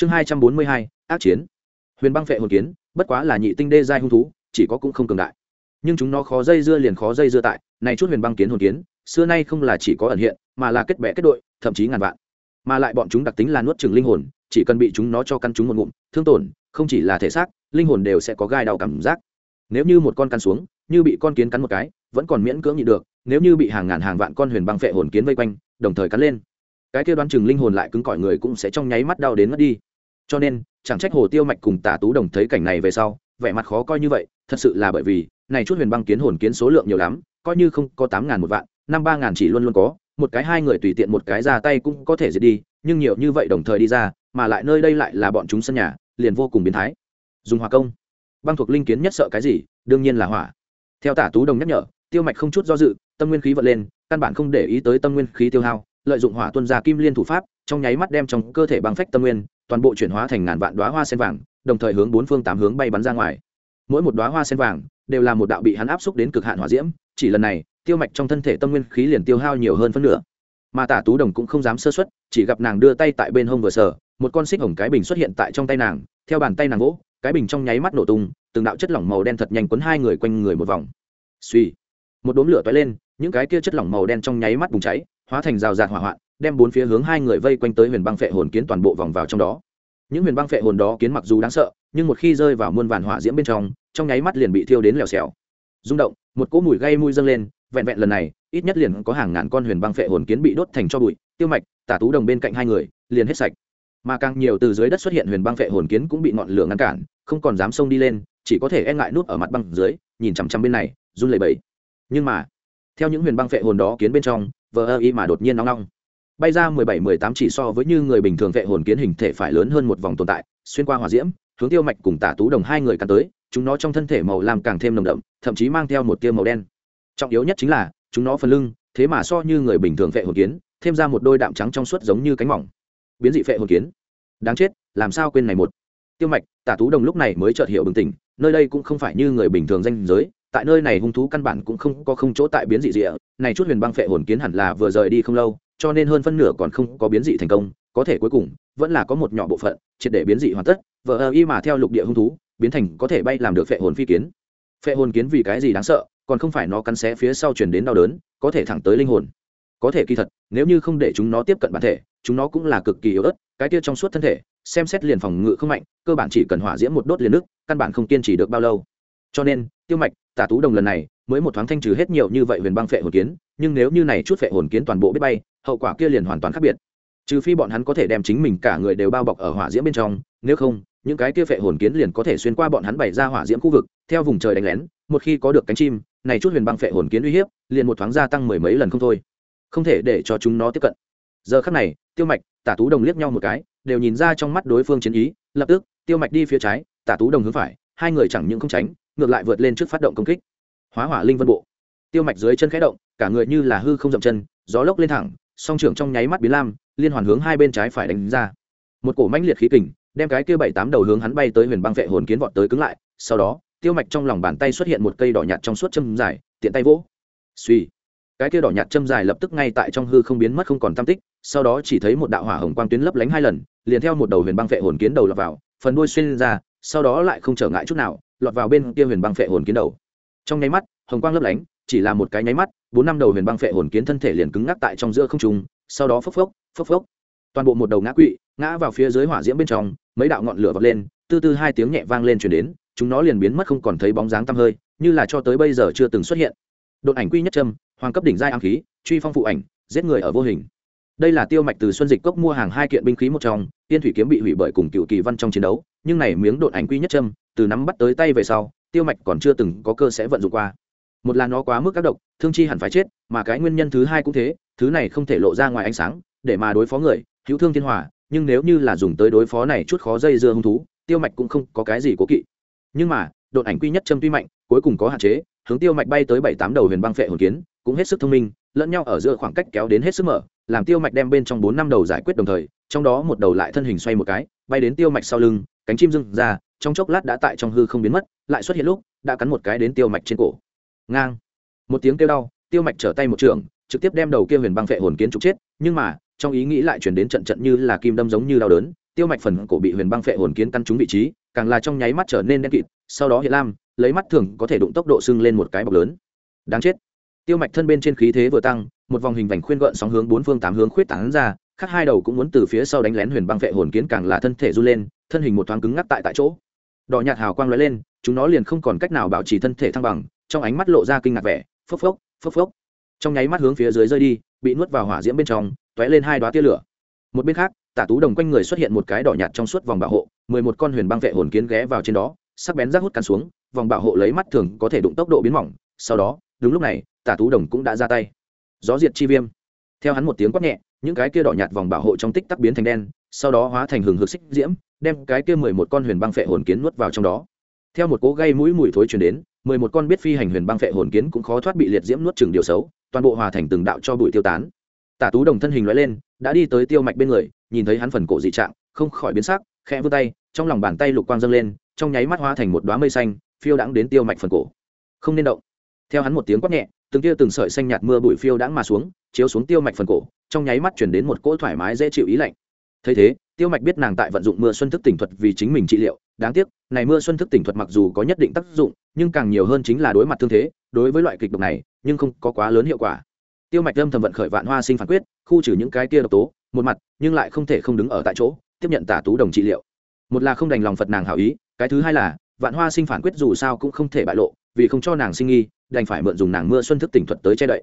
chương hai trăm bốn mươi hai, ác chiến. Huyền băng phệ hồn kiến, bất quá là nhị tinh đê giai hung thú, chỉ có cũng không cường đại. Nhưng chúng nó khó dây dưa liền khó dây dưa tại, này chút huyền băng kiến hồn kiến, xưa nay không là chỉ có ẩn hiện, mà là kết bè kết đội, thậm chí ngàn vạn. Mà lại bọn chúng đặc tính là nuốt chừng linh hồn, chỉ cần bị chúng nó cho căn chúng một ngụm, thương tổn, không chỉ là thể xác, linh hồn đều sẽ có gai đau cảm giác. Nếu như một con căn xuống, như bị con kiến cắn một cái, vẫn còn miễn cưỡng nhịn được, nếu như bị hàng ngàn hàng vạn con huyền băng phệ hồn kiến vây quanh, đồng thời cắn lên. Cái kia đoán chừng linh hồn lại cứng cỏi người cũng sẽ trong nháy mắt đau đến mất đi cho nên, chẳng trách hồ tiêu mạch cùng tả tú đồng thấy cảnh này về sau, vẻ mặt khó coi như vậy, thật sự là bởi vì, này chút huyền băng kiến hồn kiến số lượng nhiều lắm, coi như không có tám ngàn một vạn, năm ba ngàn chỉ luôn luôn có, một cái hai người tùy tiện một cái ra tay cũng có thể diệt đi, nhưng nhiều như vậy đồng thời đi ra, mà lại nơi đây lại là bọn chúng sân nhà, liền vô cùng biến thái. Dùng hỏa công. Băng thuộc linh kiến nhất sợ cái gì? Đương nhiên là hỏa. Theo tả tú đồng nhắc nhở, tiêu mạch không chút do dự, tâm nguyên khí vận lên, căn bản không để ý tới tâm nguyên khí tiêu hao, lợi dụng hỏa tuân ra kim liên thủ pháp, trong nháy mắt đem trong cơ thể băng phách tâm nguyên toàn bộ chuyển hóa thành ngàn vạn đoá hoa sen vàng đồng thời hướng bốn phương tám hướng bay bắn ra ngoài. Mỗi một đoá hoa sen vàng đều là một đạo bị hắn áp xúc đến cực hạn hỏa diễm chỉ lần này tiêu mạch trong thân thể tâm nguyên khí liền tiêu hao nhiều hơn phân nửa. Mà tả tú đồng cũng không dám sơ xuất chỉ gặp nàng đưa tay tại bên hông vừa sở, một con xích hồng cái bình xuất hiện tại trong tay nàng theo bàn tay nàng gỗ cái bình trong nháy mắt nổ tung từng đạo chất lỏng màu đen thật nhanh quấn hai người quanh người một vòng. Suy một đốm lửa toái lên những cái kia chất lỏng màu đen trong nháy mắt bùng cháy hóa thành rào rạt hỏa hoạn đem bốn phía hướng hai người vây quanh tới huyền băng phệ hồn kiến toàn bộ vòng vào trong đó. Những huyền băng phệ hồn đó kiến mặc dù đáng sợ, nhưng một khi rơi vào muôn vàn hỏa diễm bên trong trong nháy mắt liền bị thiêu đến lèo xèo rung động, một cỗ mùi gây mùi dâng lên, vẹn vẹn lần này, ít nhất liền có hàng ngàn con huyền băng phệ hồn kiến bị đốt thành cho bụi, tiêu mạch, tả tú đồng bên cạnh hai người, liền hết sạch. Mà càng nhiều từ dưới đất xuất hiện huyền băng phệ hồn kiến cũng bị ngọn lửa ngăn cản, không còn dám xông đi lên, chỉ có thể e ngại nút ở mặt băng dưới, nhìn chằm chằm bên này, run lẩy bẩy. Nhưng mà, theo những huyền băng phệ hồn đó kiến bên trong, vờ ơ y mà đột nhiên nóng nóng bay ra mười bảy, mười tám chỉ so với như người bình thường vệ hồn kiến hình thể phải lớn hơn một vòng tồn tại, xuyên qua hỏa diễm, hướng tiêu mạch cùng tả tú đồng hai người cắn tới, chúng nó trong thân thể màu làm càng thêm nồng đậm, thậm chí mang theo một tia màu đen. Trọng yếu nhất chính là, chúng nó phần lưng, thế mà so như người bình thường vệ hồn kiến, thêm ra một đôi đạm trắng trong suốt giống như cánh mỏng. Biến dị vệ hồn kiến. Đáng chết, làm sao quên này một? Tiêu mạch, tả tú đồng lúc này mới chợt hiểu bừng tỉnh, nơi đây cũng không phải như người bình thường danh giới, tại nơi này hung thú căn bản cũng không có không chỗ tại biến dị dị này chút huyền băng phệ hồn kiến hẳn là vừa rời đi không lâu cho nên hơn phân nửa còn không có biến dị thành công, có thể cuối cùng vẫn là có một nhỏ bộ phận triệt để biến dị hoàn tất, vờ ơ y mà theo lục địa hung thú, biến thành có thể bay làm được phệ hồn phi kiến. Phệ hồn kiến vì cái gì đáng sợ, còn không phải nó cắn xé phía sau chuyển đến đau đớn, có thể thẳng tới linh hồn. Có thể kỳ thật, nếu như không để chúng nó tiếp cận bản thể, chúng nó cũng là cực kỳ yếu ớt, cái kia trong suốt thân thể, xem xét liền phòng ngự không mạnh, cơ bản chỉ cần hỏa diễm một đốt liền nước căn bản không kiên trì được bao lâu. Cho nên, tiêu mạch, tả tú đồng lần này mới một thoáng thanh trừ hết nhiều như vậy huyền băng phệ hồn kiến, nhưng nếu như này chút phệ hồn kiến toàn bộ biết bay hậu quả kia liền hoàn toàn khác biệt. Trừ phi bọn hắn có thể đem chính mình cả người đều bao bọc ở hỏa diễm bên trong, nếu không, những cái kia phệ hồn kiến liền có thể xuyên qua bọn hắn bày ra hỏa diễm khu vực, theo vùng trời đánh lén, một khi có được cánh chim, này chút huyền băng phệ hồn kiến uy hiếp, liền một thoáng gia tăng mười mấy lần không thôi. Không thể để cho chúng nó tiếp cận. Giờ khắc này, tiêu mạch, tả tú đồng liếc nhau một cái, đều nhìn ra trong mắt đối phương chiến ý, lập tức, tiêu mạch đi phía trái, tả tú đồng hướng phải, hai người chẳng những không tránh, ngược lại vượt lên trước phát động công kích. Hóa hỏa linh vân bộ. Tiêu mạch dưới chân khẽ động, cả người như là hư không dậm chân, gió lốc lên thẳng song trưởng trong nháy mắt biến lam, liên hoàn hướng hai bên trái phải đánh ra. Một cổ mãnh liệt khí kình, đem cái kia bảy tám đầu hướng hắn bay tới huyền băng vệ hồn kiến vọt tới cứng lại, sau đó, tiêu mạch trong lòng bàn tay xuất hiện một cây đỏ nhạt trong suốt châm dài, tiện tay vỗ. Suy cái kia đỏ nhạt châm dài lập tức ngay tại trong hư không biến mất không còn tam tích, sau đó chỉ thấy một đạo hỏa hồng quang tuyến lấp lánh hai lần, liền theo một đầu huyền băng vệ hồn kiến đầu lọt vào, phần đuôi xuyên ra, sau đó lại không trở ngại chút nào, lọt vào bên kia huyền băng phệ hồn kiến đầu. Trong nháy mắt, hồng quang lấp lánh chỉ là một cái nháy mắt, bốn năm đầu huyền băng phệ hồn kiến thân thể liền cứng ngắc tại trong giữa không trung, sau đó phốc phốc phốc phốc. Toàn bộ một đầu ngã quỵ, ngã vào phía dưới hỏa diễm bên trong, mấy đạo ngọn lửa vọt lên tư tư hai tiếng nhẹ vang lên chuyển đến, chúng nó liền biến mất không còn thấy bóng dáng tăm hơi, như là cho tới bây giờ chưa từng xuất hiện. Đột ảnh quy nhất trâm hoàng cấp đỉnh giai ám khí, truy phong phụ ảnh, giết người ở vô hình. Đây là tiêu mạch từ xuân dịch cốc mua hàng hai kiện binh khí một trong, tiên thủy kiếm bị hủy bởi cùng cựu kỳ văn trong chiến đấu, nhưng này miếng đột ảnh quy nhất trâm từ nắm bắt tới tay về sau, tiêu mạch còn chưa từng có cơ sẽ vận dụng qua một là nó quá mức các độc, thương chi hẳn phải chết, mà cái nguyên nhân thứ hai cũng thế, thứ này không thể lộ ra ngoài ánh sáng, để mà đối phó người, hữu thương thiên hòa, nhưng nếu như là dùng tới đối phó này chút khó dây dưa hung thú, tiêu mạch cũng không có cái gì cố kỵ. Nhưng mà, đột ảnh quy nhất châm tuy mạnh, cuối cùng có hạn chế, hướng tiêu mạch bay tới bảy tám đầu huyền băng phệ hồn kiến, cũng hết sức thông minh, lẫn nhau ở giữa khoảng cách kéo đến hết sức mở, làm tiêu mạch đem bên trong bốn năm đầu giải quyết đồng thời, trong đó một đầu lại thân hình xoay một cái, bay đến tiêu mạch sau lưng, cánh chim dưng ra, trong chốc lát đã tại trong hư không biến mất, lại xuất hiện lúc, đã cắn một cái đến tiêu mạch trên cổ ngang. Một tiếng kêu đau, tiêu mạch trở tay một trường, trực tiếp đem đầu kia huyền băng phệ hồn kiến trục chết, nhưng mà, trong ý nghĩ lại chuyển đến trận trận như là kim đâm giống như đau đớn, tiêu mạch phần cổ bị huyền băng phệ hồn kiến căn trúng vị trí, càng là trong nháy mắt trở nên đen kịt, sau đó hiện lam, lấy mắt thường có thể đụng tốc độ sưng lên một cái bọc lớn. Đáng chết. Tiêu mạch thân bên trên khí thế vừa tăng, một vòng hình vành khuyên gợn sóng hướng bốn phương tám hướng khuyết tán ra, khác hai đầu cũng muốn từ phía sau đánh lén huyền băng phệ hồn kiến càng là thân thể run lên, thân hình một thoáng cứng ngắc tại tại chỗ đỏ nhạt hào quang lóe lên, chúng nó liền không còn cách nào bảo trì thân thể thăng bằng, trong ánh mắt lộ ra kinh ngạc vẻ, phốc phốc phốc phốc. Trong nháy mắt hướng phía dưới rơi đi, bị nuốt vào hỏa diễm bên trong t lên hai đoá tia lửa. Một bên khác, tả tú đồng quanh người xuất hiện một cái đỏ nhạt trong suốt vòng bảo hộ, mười một con huyền băng vệ hồn kiến ghé vào trên đó, sắc bén rác hút cắn xuống, vòng bảo hộ lấy mắt thường có thể đụng tốc độ biến mỏng. Sau đó, đúng lúc này, tả tú đồng cũng đã ra tay. Gió diệt chi viêm. Theo hắn một tiếng quát nhẹ, những cái kia đỏ nhạt vòng bảo hộ trong tích tắc biến thành đen, sau đó hóa thành hừng hực xích diễm đem cái kia mười một con huyền băng phệ hồn kiến nuốt vào trong đó. Theo một cỗ gây mũi mùi thối chuyển đến, mười một con biết phi hành huyền băng phệ hồn kiến cũng khó thoát bị liệt diễm nuốt chừng điều xấu, toàn bộ hòa thành từng đạo cho bụi tiêu tán. Tả tú đồng thân hình loại lên, đã đi tới tiêu mạch bên người, nhìn thấy hắn phần cổ dị trạng, không khỏi biến sắc, khẽ vươn tay, trong lòng bàn tay lục quang dâng lên, trong nháy mắt hóa thành một đoá mây xanh, phiêu đãng đến tiêu mạch phần cổ. Không nên động. Theo hắn một tiếng quát nhẹ, từng kia từng sợi xanh nhạt mưa bụi phiêu đãng mà xuống, chiếu xuống tiêu mạch phần cổ, trong nháy mắt chuyển đến một cỗ thoải mái dễ chịu ý lạnh. Thấy thế tiêu mạch biết nàng tại vận dụng mưa xuân thức tỉnh thuật vì chính mình trị liệu, đáng tiếc, này mưa xuân thức tỉnh thuật mặc dù có nhất định tác dụng, nhưng càng nhiều hơn chính là đối mặt thương thế, đối với loại kịch độc này, nhưng không có quá lớn hiệu quả. Tiêu mạch lâm thầm vận khởi vạn hoa sinh phản quyết, khu trừ những cái kia độc tố, một mặt, nhưng lại không thể không đứng ở tại chỗ, tiếp nhận tả tú đồng trị liệu. Một là không đành lòng phật nàng hảo ý, cái thứ hai là, vạn hoa sinh phản quyết dù sao cũng không thể bại lộ, vì không cho nàng sinh nghi, đành phải mượn dùng nàng mưa xuân thức tỉnh thuật tới che đậy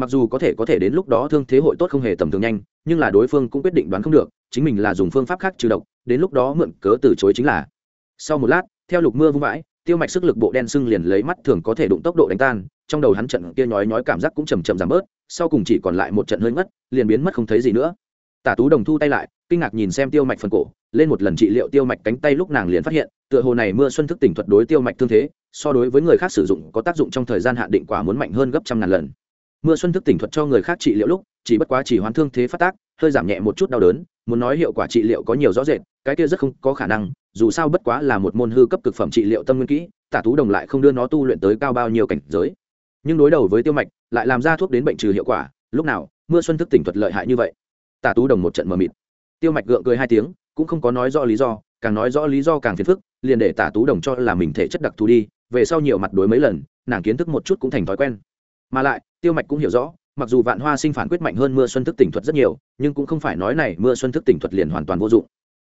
mặc dù có thể có thể đến lúc đó thương thế hội tốt không hề tầm thường nhanh, nhưng là đối phương cũng quyết định đoán không được, chính mình là dùng phương pháp khác trừ độc, đến lúc đó mượn cớ từ chối chính là. Sau một lát, theo lục mưa vung vãi, tiêu mạch sức lực bộ đen sưng liền lấy mắt thường có thể đụng tốc độ đánh tan, trong đầu hắn trận kia nhói nhói cảm giác cũng chầm chậm giảm bớt, sau cùng chỉ còn lại một trận hơi ngất, liền biến mất không thấy gì nữa. Tả tú đồng thu tay lại, kinh ngạc nhìn xem tiêu mạch phần cổ, lên một lần trị liệu tiêu mạch cánh tay lúc nàng liền phát hiện, tựa hồ này mưa xuân thức tỉnh thuật đối tiêu mạch thương thế, so đối với người khác sử dụng có tác dụng trong thời gian hạn định quả muốn mạnh hơn gấp trăm ngàn lần mưa xuân thức tỉnh thuật cho người khác trị liệu lúc, chỉ bất quá chỉ hoán thương thế phát tác, hơi giảm nhẹ một chút đau đớn, muốn nói hiệu quả trị liệu có nhiều rõ rệt, cái kia rất không có khả năng, dù sao bất quá là một môn hư cấp cực phẩm trị liệu tâm nguyên kỹ, tả tú đồng lại không đưa nó tu luyện tới cao bao nhiêu cảnh giới. Nhưng đối đầu với tiêu mạch, lại làm ra thuốc đến bệnh trừ hiệu quả, lúc nào, mưa xuân thức tỉnh thuật lợi hại như vậy? Tả tú đồng một trận mờ mịt. Tiêu mạch gượng cười hai tiếng, cũng không có nói rõ lý do, càng nói rõ lý do càng phiền phức, liền để tả tú đồng cho là mình thể chất đặc thù đi, về sau nhiều mặt đối mấy lần, nàng kiến thức một chút cũng thành thói quen mà lại, tiêu mạch cũng hiểu rõ, mặc dù vạn hoa sinh phản quyết mạnh hơn mưa xuân thức tỉnh thuật rất nhiều, nhưng cũng không phải nói này mưa xuân thức tỉnh thuật liền hoàn toàn vô dụng.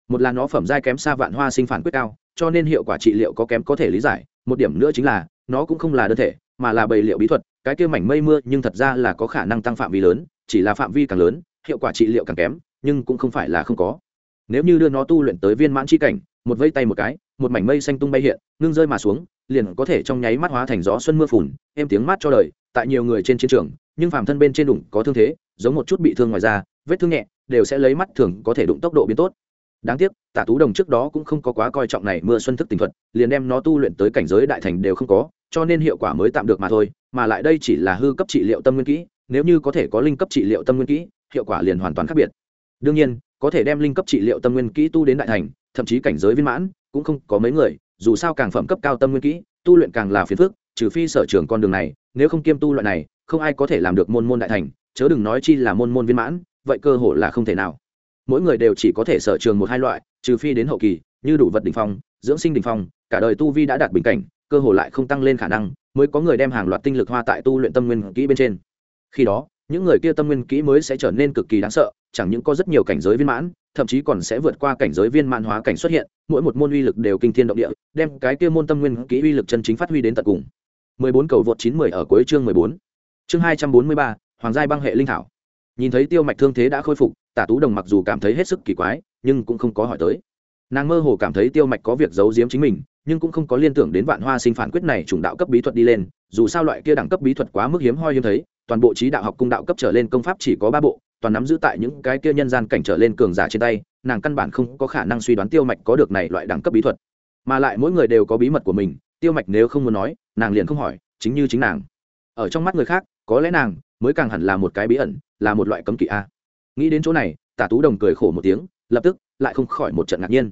Một là nó phẩm giai kém xa vạn hoa sinh phản quyết cao, cho nên hiệu quả trị liệu có kém có thể lý giải, một điểm nữa chính là, nó cũng không là đơn thể, mà là bầy liệu bí thuật, cái kia mảnh mây mưa nhưng thật ra là có khả năng tăng phạm vi lớn, chỉ là phạm vi càng lớn, hiệu quả trị liệu càng kém, nhưng cũng không phải là không có. Nếu như đưa nó tu luyện tới viên mãn chi cảnh một vây tay một cái, một mảnh mây xanh tung bay hiện, ngưng rơi mà xuống, liền có thể trong nháy mắt hóa thành gió xuân mưa phùn, êm tiếng mát cho đời, tại nhiều người trên chiến trường, nhưng phàm thân bên trên đụng có thương thế, giống một chút bị thương ngoài da, vết thương nhẹ, đều sẽ lấy mắt thường có thể đụng tốc độ biến tốt. Đáng tiếc, tả tú đồng trước đó cũng không có quá coi trọng này mưa xuân thức tình thuật, liền đem nó tu luyện tới cảnh giới đại thành đều không có, cho nên hiệu quả mới tạm được mà thôi, mà lại đây chỉ là hư cấp trị liệu tâm nguyên kỹ, nếu như có thể có linh cấp trị liệu tâm nguyên kỹ, hiệu quả liền hoàn toàn khác biệt. Đương nhiên, có thể đem linh cấp trị liệu tâm nguyên kỹ tu đến đại thành thậm chí cảnh giới viên mãn, cũng không có mấy người, dù sao càng phẩm cấp cao tâm nguyên kỹ, tu luyện càng là phiền phức, trừ phi sở trường con đường này, nếu không kiêm tu loại này, không ai có thể làm được môn môn đại thành, chớ đừng nói chi là môn môn viên mãn, vậy cơ hội là không thể nào. Mỗi người đều chỉ có thể sở trường một hai loại, trừ phi đến hậu kỳ, như đủ vật đ ỉ n h phong, dưỡng sinh đ ỉ n h phong, cả đời tu vi đã đạt bình cảnh, cơ hội lại không tăng lên khả năng, mới có người đem hàng loạt tinh lực hoa tại tu luyện tâm nguyên kỹ bên trên. Khi đó, những người kia tâm nguyên kỹ mới sẽ trở nên cực kỳ đáng sợ chẳng những có rất nhiều cảnh giới viên mãn thậm chí còn sẽ vượt qua cảnh giới viên mãn hóa cảnh xuất hiện mỗi một môn uy lực đều kinh thiên động địa đem cái kia môn tâm nguyên kỹ uy lực chân chính phát huy đến tận cùng 14 cầu vượt 910 ở cuối chương 14. Chương 243, Hoàng giai băng hệ linh thảo. Nhìn thấy Tiêu Mạch thương thế đã khôi phục, Tả Tú Đồng mặc dù cảm thấy hết sức kỳ quái, nhưng cũng không có hỏi tới. Nàng mơ hồ cảm thấy Tiêu Mạch có việc giấu giếm chính mình, nhưng cũng không có liên tưởng đến Vạn Hoa Sinh phản quyết này trùng đạo cấp bí thuật đi lên, dù sao loại kia đẳng cấp bí thuật quá mức hiếm hoi hiếm thấy, toàn bộ trí đạo học cung đạo cấp trở lên công pháp chỉ có ba bộ, toàn nắm giữ tại những cái kia nhân gian cảnh trở lên cường giả trên tay, nàng căn bản không có khả năng suy đoán Tiêu Mạch có được này loại đẳng cấp bí thuật. Mà lại mỗi người đều có bí mật của mình, Tiêu Mạch nếu không muốn nói, nàng liền không hỏi, chính như chính nàng. Ở trong mắt người khác có lẽ nàng mới càng hẳn là một cái bí ẩn là một loại cấm kỵ a. Nghĩ đến chỗ này tả tú đồng cười khổ một tiếng lập tức lại không khỏi một trận ngạc nhiên.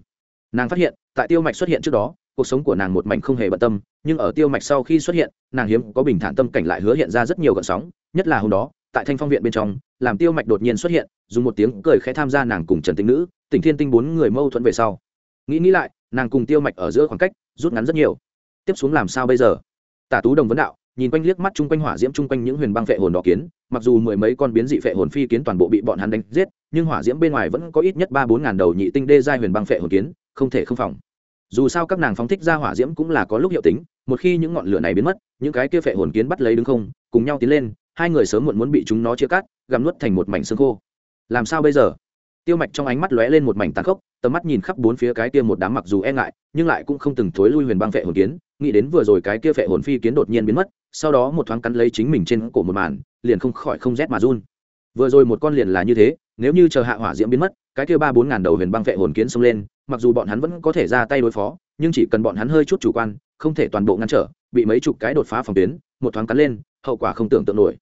Nàng phát hiện tại tiêu mạch xuất hiện trước đó cuộc sống của nàng một mảnh không hề bận tâm, nhưng ở tiêu mạch sau khi xuất hiện, nàng hiếm có bình thản tâm cảnh lại hứa hiện ra rất nhiều gợn sóng, nhất là hôm đó, tại thanh phong viện bên trong, làm tiêu mạch đột nhiên xuất hiện, dùng một tiếng cười khẽ tham gia nàng cùng trần tinh nữ, tỉnh thiên tinh bốn người mâu thuẫn về sau. Nghĩ nghĩ lại, nàng cùng tiêu mạch ở giữa khoảng cách, rút ngắn rất nhiều. Tiếp xuống làm sao bây giờ? Tả tú đồng vấn đạo, nhìn quanh liếc mắt chung quanh hỏa diễm chung quanh những huyền băng phệ hồn đỏ kiến, mặc dù mười mấy con biến dị phệ hồn phi kiến toàn bộ bị bọn hắn đánh giết, nhưng hỏa diễm bên ngoài vẫn có ít nhất ba bốn ngàn đầu nhị tinh đê giai huyền băng phệ hồn kiến, không thể không phòng dù sao các nàng phóng thích ra hỏa diễm cũng là có lúc hiệu tính, một khi những ngọn lửa này biến mất, những cái kia phệ hồn kiến bắt lấy đứng không, cùng nhau tiến lên, hai người sớm muộn muốn bị chúng nó chia cắt, gặm nuốt thành một mảnh xương khô. Làm sao bây giờ? Tiêu mạch trong ánh mắt lóe lên một mảnh tàn khốc, tầm mắt nhìn khắp bốn phía cái kia một đám mặc dù e ngại, nhưng lại cũng không từng thối lui huyền băng phệ hồn kiến, nghĩ đến vừa rồi cái kia phệ hồn phi kiến đột nhiên biến mất, sau đó một thoáng cắn lấy chính mình trên cổ một màn, liền không khỏi không rét mà run. Vừa rồi một con liền là như thế, nếu như chờ hạ hỏa diễm biến mất, cái kia ba bốn ngàn đầu huyền băng phệ hồn kiến xông lên mặc dù bọn hắn vẫn có thể ra tay đối phó, nhưng chỉ cần bọn hắn hơi chút chủ quan, không thể toàn bộ ngăn trở, bị mấy chục cái đột phá phòng tuyến, một thoáng cắn lên, hậu quả không tưởng tượng nổi.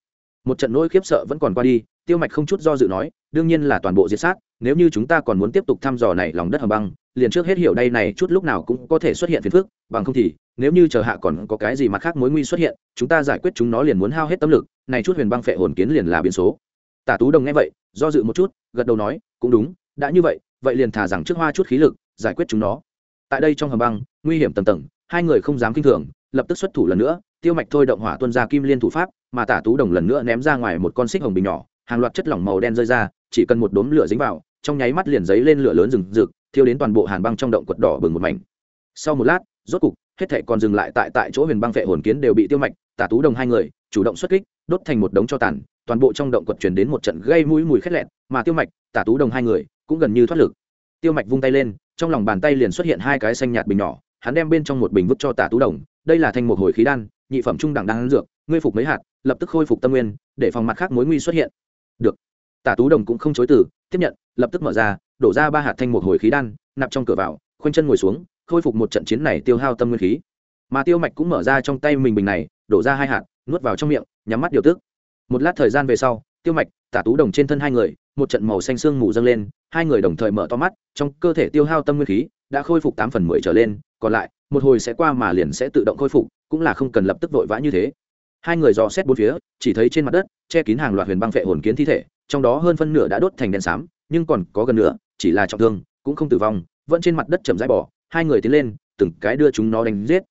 Một trận nỗi khiếp sợ vẫn còn qua đi, tiêu mạch không chút do dự nói, đương nhiên là toàn bộ diệt sát, nếu như chúng ta còn muốn tiếp tục thăm dò này lòng đất hầm băng, liền trước hết hiểu đây này chút lúc nào cũng có thể xuất hiện phiền phức, bằng không thì, nếu như chờ hạ còn có cái gì mặt khác mối nguy xuất hiện, chúng ta giải quyết chúng nó liền muốn hao hết tâm lực, này chút huyền băng phệ hồn kiến liền là biến số. Tả tú đồng nghe vậy, do dự một chút, gật đầu nói, cũng đúng, đã như vậy vậy liền thả rằng trước hoa chút khí lực, giải quyết chúng nó. Tại đây trong hầm băng, nguy hiểm tầm tầng, hai người không dám kinh thường, lập tức xuất thủ lần nữa, tiêu mạch thôi động hỏa tuân ra kim liên thủ pháp, mà tả tú đồng lần nữa ném ra ngoài một con xích hồng bình nhỏ, hàng loạt chất lỏng màu đen rơi ra, chỉ cần một đốm lửa dính vào, trong nháy mắt liền giấy lên lửa lớn rừng rực, thiêu đến toàn bộ hàn băng trong động quật đỏ bừng một mảnh. Sau một lát, rốt cục, hết thảy còn dừng lại tại tại chỗ huyền băng vệ hồn kiến đều bị tiêu mạch, tả tú đồng hai người, chủ động xuất kích, đốt thành một đống cho tàn, toàn bộ trong động quật truyền đến một trận gây mũi mùi khét lẹn mà tiêu mạch, tả tú đồng hai người cũng gần như thoát lực. Tiêu mạch vung tay lên, trong lòng bàn tay liền xuất hiện hai cái xanh nhạt bình nhỏ, hắn đem bên trong một bình vứt cho tả tú đồng, đây là thanh một hồi khí đan, nhị phẩm trung đẳng đan dược, ngươi phục mấy hạt, lập tức khôi phục tâm nguyên, để phòng mặt khác mối nguy xuất hiện. Được. Tả tú đồng cũng không chối từ, tiếp nhận, lập tức mở ra, đổ ra ba hạt thanh một hồi khí đan, nạp trong cửa vào, khoanh chân ngồi xuống, khôi phục một trận chiến này tiêu hao tâm nguyên khí. Mà tiêu mạch cũng mở ra trong tay mình bình này, đổ ra hai hạt, nuốt vào trong miệng, nhắm mắt điều tức. Một lát thời gian về sau, tiêu mạch, tả tú đồng trên thân hai người một trận màu xanh sương mù dâng lên, hai người đồng thời mở to mắt, trong cơ thể tiêu hao tâm nguyên khí đã khôi phục tám phần mười trở lên, còn lại, một hồi sẽ qua mà liền sẽ tự động khôi phục, cũng là không cần lập tức vội vã như thế. Hai người dò xét bốn phía, chỉ thấy trên mặt đất, che kín hàng loạt huyền băng phệ hồn kiến thi thể, trong đó hơn phân nửa đã đốt thành đèn xám, nhưng còn có gần nửa, chỉ là trọng thương, cũng không tử vong, vẫn trên mặt đất chầm rãi bỏ hai người tiến lên, từng cái đưa chúng nó đánh giết.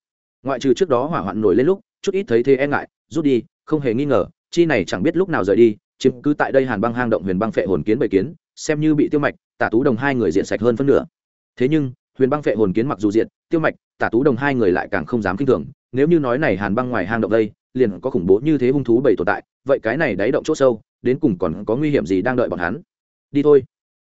Ngoại trừ trước đó hỏa hoạn nổi lên lúc, chút ít thấy thế e ngại, rút đi, không hề nghi ngờ, chi này chẳng biết lúc nào rời đi chiếm cứ tại đây hàn băng hang động huyền băng phệ hồn kiến bầy kiến, xem như bị tiêu mạch, tả tú đồng hai người diện sạch hơn phân nửa. Thế nhưng, huyền băng phệ hồn kiến mặc dù diện, tiêu mạch, tả tú đồng hai người lại càng không dám kinh thường. Nếu như nói này hàn băng ngoài hang động đây, liền có khủng bố như thế hung thú bầy tồn tại, vậy cái này đáy động chỗ sâu, đến cùng còn có nguy hiểm gì đang đợi bọn hắn? Đi thôi.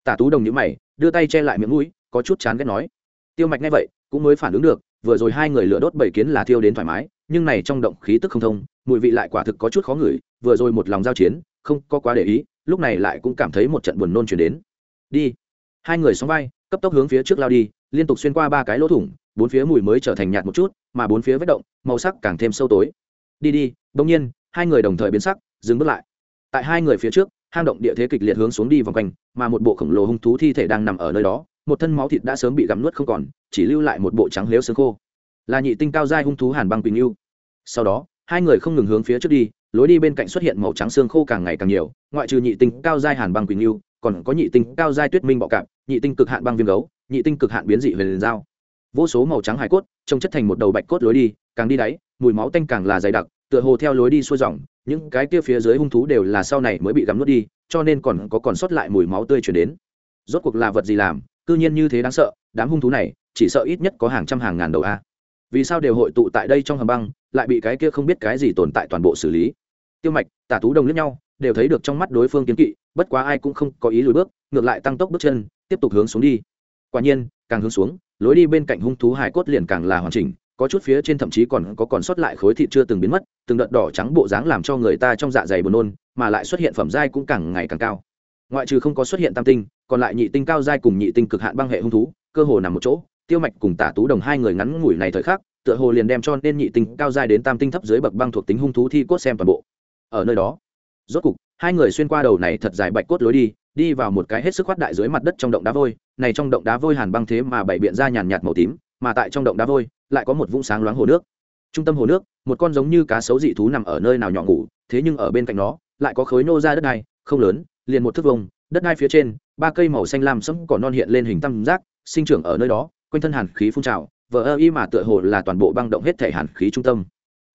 Tả tú đồng nhữ mày, đưa tay che lại miệng mũi, có chút chán ghét nói. Tiêu mạch nghe vậy, cũng mới phản ứng được, vừa rồi hai người lửa đốt bảy kiến là thiêu đến thoải mái, nhưng này trong động khí tức không thông, mùi vị lại quả thực có chút khó ngửi, vừa rồi một lòng giao chiến không có quá để ý, lúc này lại cũng cảm thấy một trận buồn nôn chuyển đến. Đi. Hai người sóng vai, cấp tốc hướng phía trước lao đi, liên tục xuyên qua ba cái lỗ thủng, bốn phía mùi mới trở thành nhạt một chút, mà bốn phía vết động, màu sắc càng thêm sâu tối. Đi đi đông nhiên, hai người đồng thời biến sắc, dừng bước lại. Tại hai người phía trước, hang động địa thế kịch liệt hướng xuống đi vòng quanh, mà một bộ khổng lồ hung thú thi thể đang nằm ở nơi đó, một thân máu thịt đã sớm bị gặm nuốt không còn, chỉ lưu lại một bộ trắng lếu xương khô. Là nhị tinh cao giai hung thú hàn băng quỳnh yêu. Sau đó, hai người không ngừng hướng phía trước đi lối đi bên cạnh xuất hiện màu trắng xương khô càng ngày càng nhiều, ngoại trừ nhị tinh cao giai hàn băng quỳnh yêu còn có nhị tinh cao giai tuyết minh bọ cạp, nhị tinh cực hạn băng viêm gấu, nhị tinh cực hạn biến dị về liền dao. Vô số màu trắng hải cốt, trông chất thành một đầu bạch cốt lối đi, càng đi đáy, mùi máu tanh càng là dày đặc, tựa hồ theo lối đi xuôi dòng, những cái kia phía dưới hung thú đều là sau này mới bị gắm nuốt đi, cho nên còn có còn sót lại mùi máu tươi chuyển đến. Rốt cuộc là vật gì làm, cư nhiên như thế đáng sợ, đám hung thú này, chỉ sợ ít nhất có hàng trăm hàng ngàn đầu a. Vì sao đều hội tụ tại đây trong hầm băng, lại bị cái kia không biết cái gì tồn tại toàn bộ xử lý? Tiêu mạch, tả tú đồng lẫn nhau, đều thấy được trong mắt đối phương kiến kỵ, bất quá ai cũng không có ý lùi bước, ngược lại tăng tốc bước chân, tiếp tục hướng xuống đi. Quả nhiên, càng hướng xuống, lối đi bên cạnh hung thú hải cốt liền càng là hoàn chỉnh, có chút phía trên thậm chí còn có còn sót lại khối thịt chưa từng biến mất, từng đợt đỏ trắng bộ dáng làm cho người ta trong dạ dày buồn nôn, mà lại xuất hiện phẩm giai cũng càng ngày càng cao. Ngoại trừ không có xuất hiện tam tinh, còn lại nhị tinh cao giai cùng nhị tinh cực hạn băng hệ hung thú, cơ hồ nằm một chỗ, tiêu mạch cùng tả tú đồng hai người ngắn ngủi này thời khắc, tựa hồ liền đem cho nên nhị tinh cao giai đến tam tinh thấp dưới bậc băng thuộc tính hung thú thi cốt xem toàn bộ ở nơi đó. Rốt cục, hai người xuyên qua đầu này thật dài bạch cốt lối đi đi vào một cái hết sức khoát đại dưới mặt đất trong động đá vôi. Này trong động đá vôi hàn băng thế mà bảy biện ra nhàn nhạt màu tím, mà tại trong động đá vôi lại có một vũng sáng loáng hồ nước. Trung tâm hồ nước, một con giống như cá sấu dị thú nằm ở nơi nào nhỏ ngủ, thế nhưng ở bên cạnh nó lại có khối nô ra đất này không lớn, liền một thước vông đất đai phía trên, ba cây màu xanh lam sẫm cỏ non hiện lên hình tam giác, sinh trưởng ở nơi đó, quanh thân hàn khí phun trào, vờ ơ y mà tựa hồ là toàn bộ băng động hết thể hàn khí trung tâm.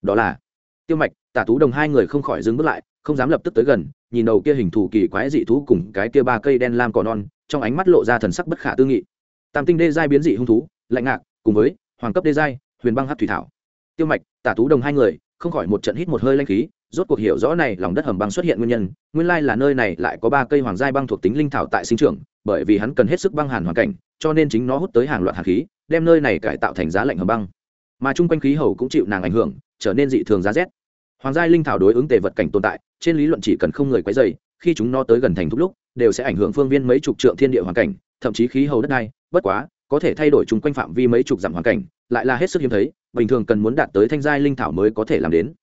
Đó là tiêu mạch, tả tú đồng hai người không khỏi dừng bước lại, không dám lập tức tới gần, nhìn đầu kia hình thù kỳ quái dị thú cùng cái kia ba cây đen lam cỏ non, trong ánh mắt lộ ra thần sắc bất khả tư nghị. Tam tinh đê giai biến dị hung thú, lạnh ngạc, cùng với hoàng cấp đê giai, huyền băng hát thủy thảo. Tiêu mạch, tả tú đồng hai người, không khỏi một trận hít một hơi lanh khí, rốt cuộc hiểu rõ này lòng đất hầm băng xuất hiện nguyên nhân, nguyên lai là nơi này lại có ba cây hoàng giai băng thuộc tính linh thảo tại sinh trưởng, bởi vì hắn cần hết sức băng hàn hoàn cảnh, cho nên chính nó hút tới hàng loạt hàn khí, đem nơi này cải tạo thành giá lạnh hầm băng. Mà chung quanh khí hậu cũng chịu nàng ảnh hưởng trở nên dị thường giá rét. Hoàng giai linh thảo đối ứng tề vật cảnh tồn tại, trên lý luận chỉ cần không người quấy dày khi chúng nó tới gần thành thúc lúc, đều sẽ ảnh hưởng phương viên mấy chục trượng thiên địa hoàn cảnh, thậm chí khí hậu đất đai, bất quá, có thể thay đổi chung quanh phạm vi mấy chục dặm hoàn cảnh, lại là hết sức hiếm thấy, bình thường cần muốn đạt tới thanh giai linh thảo mới có thể làm đến.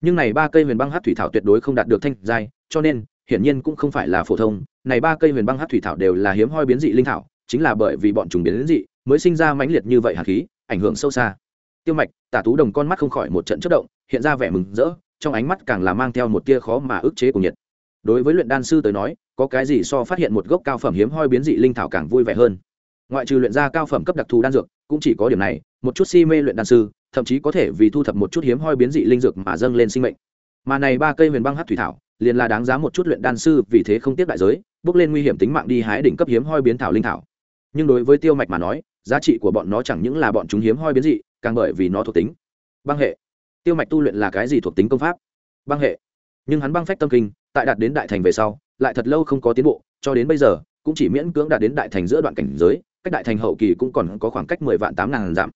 Nhưng này ba cây huyền băng hát thủy thảo tuyệt đối không đạt được thanh giai, cho nên, hiển nhiên cũng không phải là phổ thông, này ba cây huyền băng hát thủy thảo đều là hiếm hoi biến dị linh thảo, chính là bởi vì bọn chúng biến dị, mới sinh ra mãnh liệt như vậy hạt khí, ảnh hưởng sâu xa tiêu mạch, tả tú đồng con mắt không khỏi một trận chất động, hiện ra vẻ mừng rỡ, trong ánh mắt càng là mang theo một tia khó mà ức chế của nhiệt. Đối với luyện đan sư tới nói, có cái gì so phát hiện một gốc cao phẩm hiếm hoi biến dị linh thảo càng vui vẻ hơn. Ngoại trừ luyện ra cao phẩm cấp đặc thù đan dược, cũng chỉ có điểm này, một chút si mê luyện đan sư, thậm chí có thể vì thu thập một chút hiếm hoi biến dị linh dược mà dâng lên sinh mệnh. Mà này ba cây huyền băng hát thủy thảo, liền là đáng giá một chút luyện đan sư vì thế không tiếp đại giới, bước lên nguy hiểm tính mạng đi hái đỉnh cấp hiếm hoi biến thảo linh thảo. Nhưng đối với tiêu mạch mà nói, giá trị của bọn nó chẳng những là bọn chúng hiếm hoi biến dị càng bởi vì nó thuộc tính. Băng hệ. Tiêu mạch tu luyện là cái gì thuộc tính công pháp? Băng hệ. Nhưng hắn băng phách tâm kinh, tại đạt đến đại thành về sau, lại thật lâu không có tiến bộ, cho đến bây giờ, cũng chỉ miễn cưỡng đạt đến đại thành giữa đoạn cảnh giới, cách đại thành hậu kỳ cũng còn có khoảng cách mười vạn tám ngàn giảm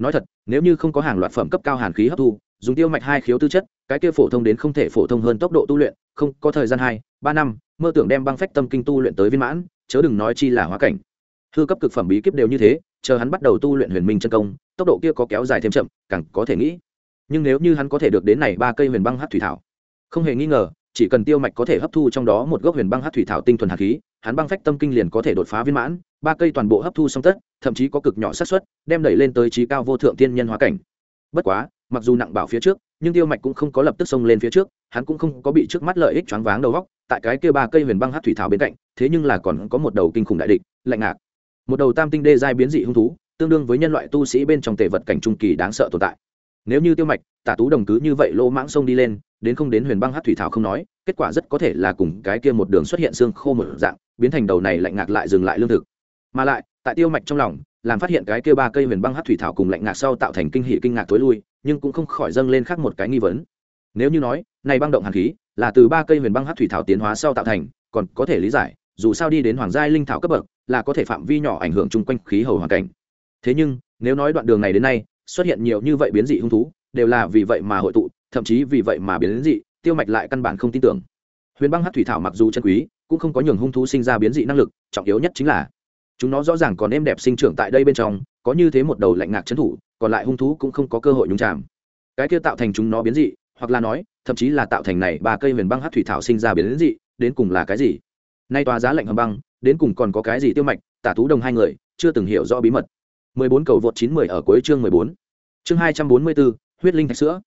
nói thật, nếu như không có hàng loạt phẩm cấp cao hàn khí hấp thu, dùng tiêu mạch hai khiếu tư chất, cái kia phổ thông đến không thể phổ thông hơn tốc độ tu luyện, không, có thời gian hai, ba năm, mơ tưởng đem băng phách tâm kinh tu luyện tới viên mãn, chớ đừng nói chi là hóa cảnh. Hư cấp cực phẩm bí kíp đều như thế chờ hắn bắt đầu tu luyện huyền minh chân công, tốc độ kia có kéo dài thêm chậm, càng có thể nghĩ. Nhưng nếu như hắn có thể được đến này ba cây huyền băng hát thủy thảo, không hề nghi ngờ, chỉ cần tiêu mạch có thể hấp thu trong đó một gốc huyền băng hát thủy thảo tinh thuần hạt khí, hắn băng phách tâm kinh liền có thể đột phá viên mãn, ba cây toàn bộ hấp thu song tất, thậm chí có cực nhỏ xác suất, đem đẩy lên tới trí cao vô thượng tiên nhân hóa cảnh. Bất quá, mặc dù nặng bảo phía trước, nhưng tiêu mạch cũng không có lập tức xông lên phía trước, hắn cũng không có bị trước mắt lợi ích choáng váng đầu góc tại cái kia ba cây huyền băng hát thủy thảo bên cạnh, thế nhưng là còn có một đầu kinh khủng đại địch, lạnh ngạc một đầu tam tinh đê giai biến dị hung thú, tương đương với nhân loại tu sĩ bên trong tề vật cảnh trung kỳ đáng sợ tồn tại. Nếu như tiêu mạch, tả tú đồng cứ như vậy lỗ mãng sông đi lên, đến không đến huyền băng hát thủy thảo không nói, kết quả rất có thể là cùng cái kia một đường xuất hiện xương khô một dạng, biến thành đầu này lạnh ngạc lại dừng lại lương thực. Mà lại, tại tiêu mạch trong lòng, làm phát hiện cái kia ba cây huyền băng hát thủy thảo cùng lạnh ngạc sau tạo thành kinh hỷ kinh ngạc tối lui, nhưng cũng không khỏi dâng lên khác một cái nghi vấn. Nếu như nói, này băng động hàn khí là từ ba cây huyền băng hát thủy thảo tiến hóa sau tạo thành, còn có thể lý giải dù sao đi đến hoàng giai linh thảo cấp bậc là có thể phạm vi nhỏ ảnh hưởng chung quanh khí hầu hoàn cảnh. Thế nhưng, nếu nói đoạn đường này đến nay, xuất hiện nhiều như vậy biến dị hung thú, đều là vì vậy mà hội tụ, thậm chí vì vậy mà biến dị, tiêu mạch lại căn bản không tin tưởng. Huyền băng hát thủy thảo mặc dù chân quý, cũng không có nhường hung thú sinh ra biến dị năng lực, trọng yếu nhất chính là, chúng nó rõ ràng còn êm đẹp sinh trưởng tại đây bên trong, có như thế một đầu lạnh ngạc trấn thủ, còn lại hung thú cũng không có cơ hội nhúng chạm cái kia tạo thành chúng nó biến dị, hoặc là nói, thậm chí là tạo thành này ba cây huyền băng hát thủy thảo sinh ra biến dị, đến cùng là cái gì? Nay tòa giá lạnh hầm băng đến cùng còn có cái gì tiêu mạch tả tú đồng hai người chưa từng hiểu rõ bí mật 14 cầu vượt 910 ở cuối chương 14. Chương 244, huyết linh thạch sữa.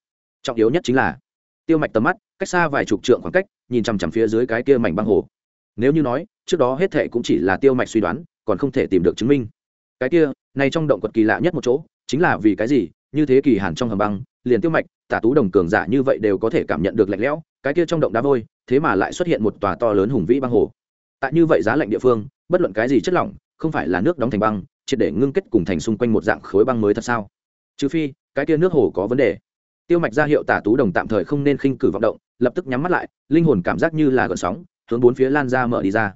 Trọng yếu nhất chính là tiêu mạch tầm mắt, cách xa vài chục trượng khoảng cách, nhìn chằm chằm phía dưới cái kia mảnh băng hồ. Nếu như nói, trước đó hết thảy cũng chỉ là tiêu mạch suy đoán, còn không thể tìm được chứng minh. Cái kia, này trong động quật kỳ lạ nhất một chỗ, chính là vì cái gì? Như thế kỳ hàn trong hầm băng, liền tiêu mạch, tả tú đồng cường giả như vậy đều có thể cảm nhận được lạnh lẽo, cái kia trong động đá vôi, thế mà lại xuất hiện một tòa to lớn hùng vĩ băng hồ. Tại như vậy giá lạnh địa phương, bất luận cái gì chất lỏng, không phải là nước đóng thành băng, triệt để ngưng kết cùng thành xung quanh một dạng khối băng mới thật sao? Trừ phi cái kia nước hồ có vấn đề. Tiêu mạch ra hiệu tả tú đồng tạm thời không nên khinh cử vọng động lập tức nhắm mắt lại linh hồn cảm giác như là gợn sóng hướng bốn phía lan ra mở đi ra.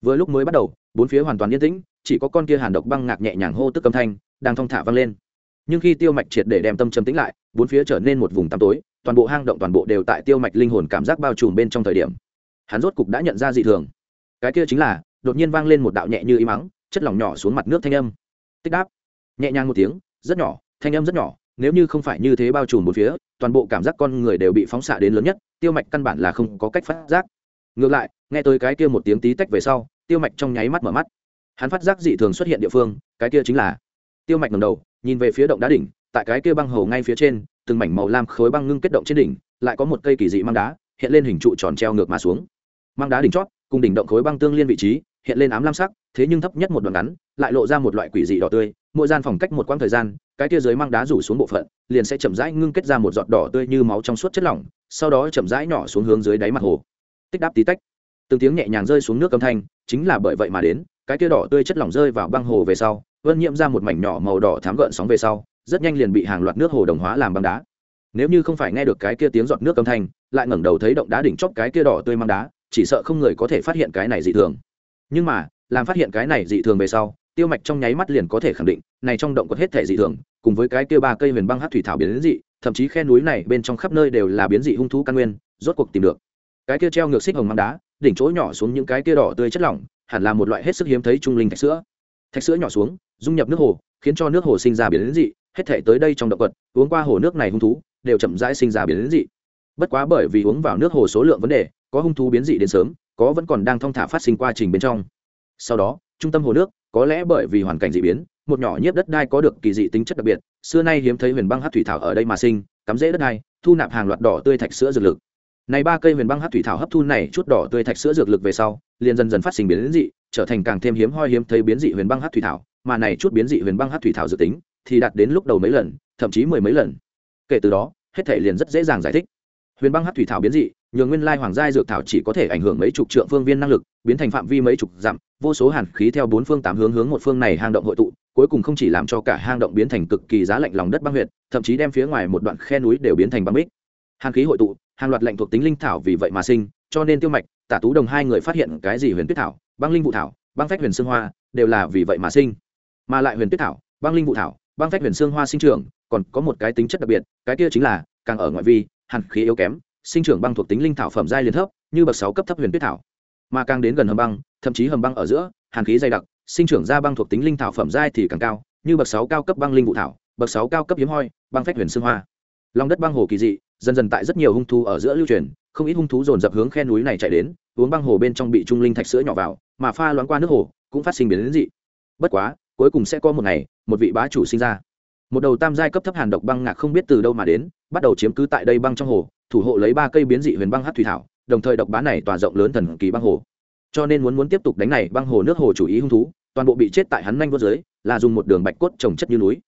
Vừa lúc mới bắt đầu bốn phía hoàn toàn yên tĩnh chỉ có con kia hàn độc băng ngạc nhẹ nhàng hô tức âm thanh đang thong thả vang lên. Nhưng khi tiêu mạch triệt để đem tâm trầm tĩnh lại bốn phía trở nên một vùng tăm tối toàn bộ hang động toàn bộ đều tại tiêu mạch linh hồn cảm giác bao trùm bên trong thời điểm. Hắn rốt cục đã nhận ra dị thường cái kia chính là, đột nhiên vang lên một đạo nhẹ như y mắng, chất lỏng nhỏ xuống mặt nước thanh âm. Tích đáp. Nhẹ nhàng một tiếng, rất nhỏ, thanh âm rất nhỏ, nếu như không phải như thế bao trùm một phía, toàn bộ cảm giác con người đều bị phóng xạ đến lớn nhất, tiêu mạch căn bản là không có cách phát giác. Ngược lại, nghe tới cái kia một tiếng tí tách về sau, tiêu mạch trong nháy mắt mở mắt. Hắn phát giác dị thường xuất hiện địa phương, cái kia chính là. Tiêu mạch ngầm đầu, nhìn về phía động đá đỉnh, tại cái kia băng hồ ngay phía trên, từng mảnh màu lam khối băng ngưng kết động trên đỉnh, lại có một cây kỳ dị mang đá, hiện lên hình trụ tròn treo ngược mà xuống. Mang đá đỉnh chót cùng đỉnh động khối băng tương liên vị trí, hiện lên ám lam sắc, thế nhưng thấp nhất một đoạn ngắn, lại lộ ra một loại quỷ dị đỏ tươi. Mỗi gian phòng cách một quãng thời gian, cái tia dưới mang đá rủ xuống bộ phận, liền sẽ chậm rãi ngưng kết ra một giọt đỏ tươi như máu trong suốt chất lỏng, sau đó chậm rãi nhỏ xuống hướng dưới đáy mặt hồ. Tích đáp tí tách. Từng tiếng nhẹ nhàng rơi xuống nước âm thanh, chính là bởi vậy mà đến, cái tia đỏ tươi chất lỏng rơi vào băng hồ về sau, vân nhiễm ra một mảnh nhỏ màu đỏ thám gợn sóng về sau, rất nhanh liền bị hàng loạt nước hồ đồng hóa làm băng đá. Nếu như không phải nghe được cái kia tiếng giọt nước âm thanh, lại ngẩng đầu thấy động đá đỉnh chóp cái kia đỏ tươi mang đá chỉ sợ không người có thể phát hiện cái này dị thường. Nhưng mà, làm phát hiện cái này dị thường về sau, tiêu mạch trong nháy mắt liền có thể khẳng định, này trong động có hết thể dị thường, cùng với cái tiêu ba cây huyền băng hát thủy thảo biến dị, thậm chí khe núi này bên trong khắp nơi đều là biến dị hung thú căn nguyên, rốt cuộc tìm được. Cái kia treo ngược xích hồng mang đá, đỉnh chỗ nhỏ xuống những cái kia đỏ tươi chất lỏng, hẳn là một loại hết sức hiếm thấy trung linh thạch sữa. Thạch sữa nhỏ xuống, dung nhập nước hồ, khiến cho nước hồ sinh ra biến dị, hết thể tới đây trong động vật uống qua hồ nước này hung thú, đều chậm rãi sinh ra biến dị. Bất quá bởi vì uống vào nước hồ số lượng vấn đề có hung thú biến dị đến sớm, có vẫn còn đang thong thả phát sinh quá trình bên trong. Sau đó, trung tâm hồ nước, có lẽ bởi vì hoàn cảnh dị biến, một nhỏ nhiếp đất đai có được kỳ dị tính chất đặc biệt, xưa nay hiếm thấy huyền băng hát thủy thảo ở đây mà sinh, cắm rễ đất đai, thu nạp hàng loạt đỏ tươi thạch sữa dược lực. Này ba cây huyền băng hát thủy thảo hấp thu này chút đỏ tươi thạch sữa dược lực về sau, liền dần dần phát sinh biến dị, trở thành càng thêm hiếm hoi hiếm thấy biến dị huyền băng hát thủy thảo, mà này chút biến dị huyền băng hát thủy thảo dự tính, thì đạt đến lúc đầu mấy lần, thậm chí mười mấy lần. Kể từ đó, hết thể liền rất dễ dàng giải thích. Huyền băng hát thủy thảo biến dị nhường nguyên lai hoàng giai dược thảo chỉ có thể ảnh hưởng mấy chục trượng phương viên năng lực, biến thành phạm vi mấy chục dặm, vô số hàn khí theo bốn phương tám hướng hướng một phương này hang động hội tụ, cuối cùng không chỉ làm cho cả hang động biến thành cực kỳ giá lạnh lòng đất băng huyệt, thậm chí đem phía ngoài một đoạn khe núi đều biến thành băng bích hàn khí hội tụ, hàng loạt lệnh thuộc tính linh thảo vì vậy mà sinh, cho nên tiêu mạch, tả tú đồng hai người phát hiện cái gì huyền tuyết thảo, băng linh vụ thảo, băng phách huyền xương hoa, đều là vì vậy mà sinh. Mà lại huyền tuyết thảo, băng linh vụ thảo, băng phách huyền xương hoa sinh trưởng, còn có một cái tính chất đặc biệt, cái kia chính là, càng ở ngoại vi, hàn khí yếu kém sinh trưởng băng thuộc tính linh thảo phẩm giai liền thấp, như bậc sáu cấp thấp huyền tuyết thảo. Mà càng đến gần hầm băng, thậm chí hầm băng ở giữa, hàn khí dày đặc, sinh trưởng ra băng thuộc tính linh thảo phẩm giai thì càng cao, như bậc sáu cao cấp băng linh vụ thảo, bậc sáu cao cấp hiếm hoi, băng phách huyền xương hoa. Lòng đất băng hồ kỳ dị, dần dần tại rất nhiều hung thú ở giữa lưu truyền, không ít hung thú dồn dập hướng khe núi này chạy đến, uống băng hồ bên trong bị trung linh thạch sữa nhỏ vào, mà pha loáng qua nước hồ, cũng phát sinh biến đến dị. Bất quá, cuối cùng sẽ có một ngày, một vị bá chủ sinh ra. Một đầu tam giai cấp thấp hàn độc băng ngạc không biết từ đâu mà đến bắt đầu chiếm cứ tại đây băng trong hồ, thủ hộ lấy ba cây biến dị huyền băng hát thủy thảo, đồng thời độc bá này tỏa rộng lớn thần kỳ băng hồ. Cho nên muốn muốn tiếp tục đánh này băng hồ nước hồ chủ ý hung thú, toàn bộ bị chết tại hắn nhanh vô dưới là dùng một đường bạch cốt trồng chất như núi.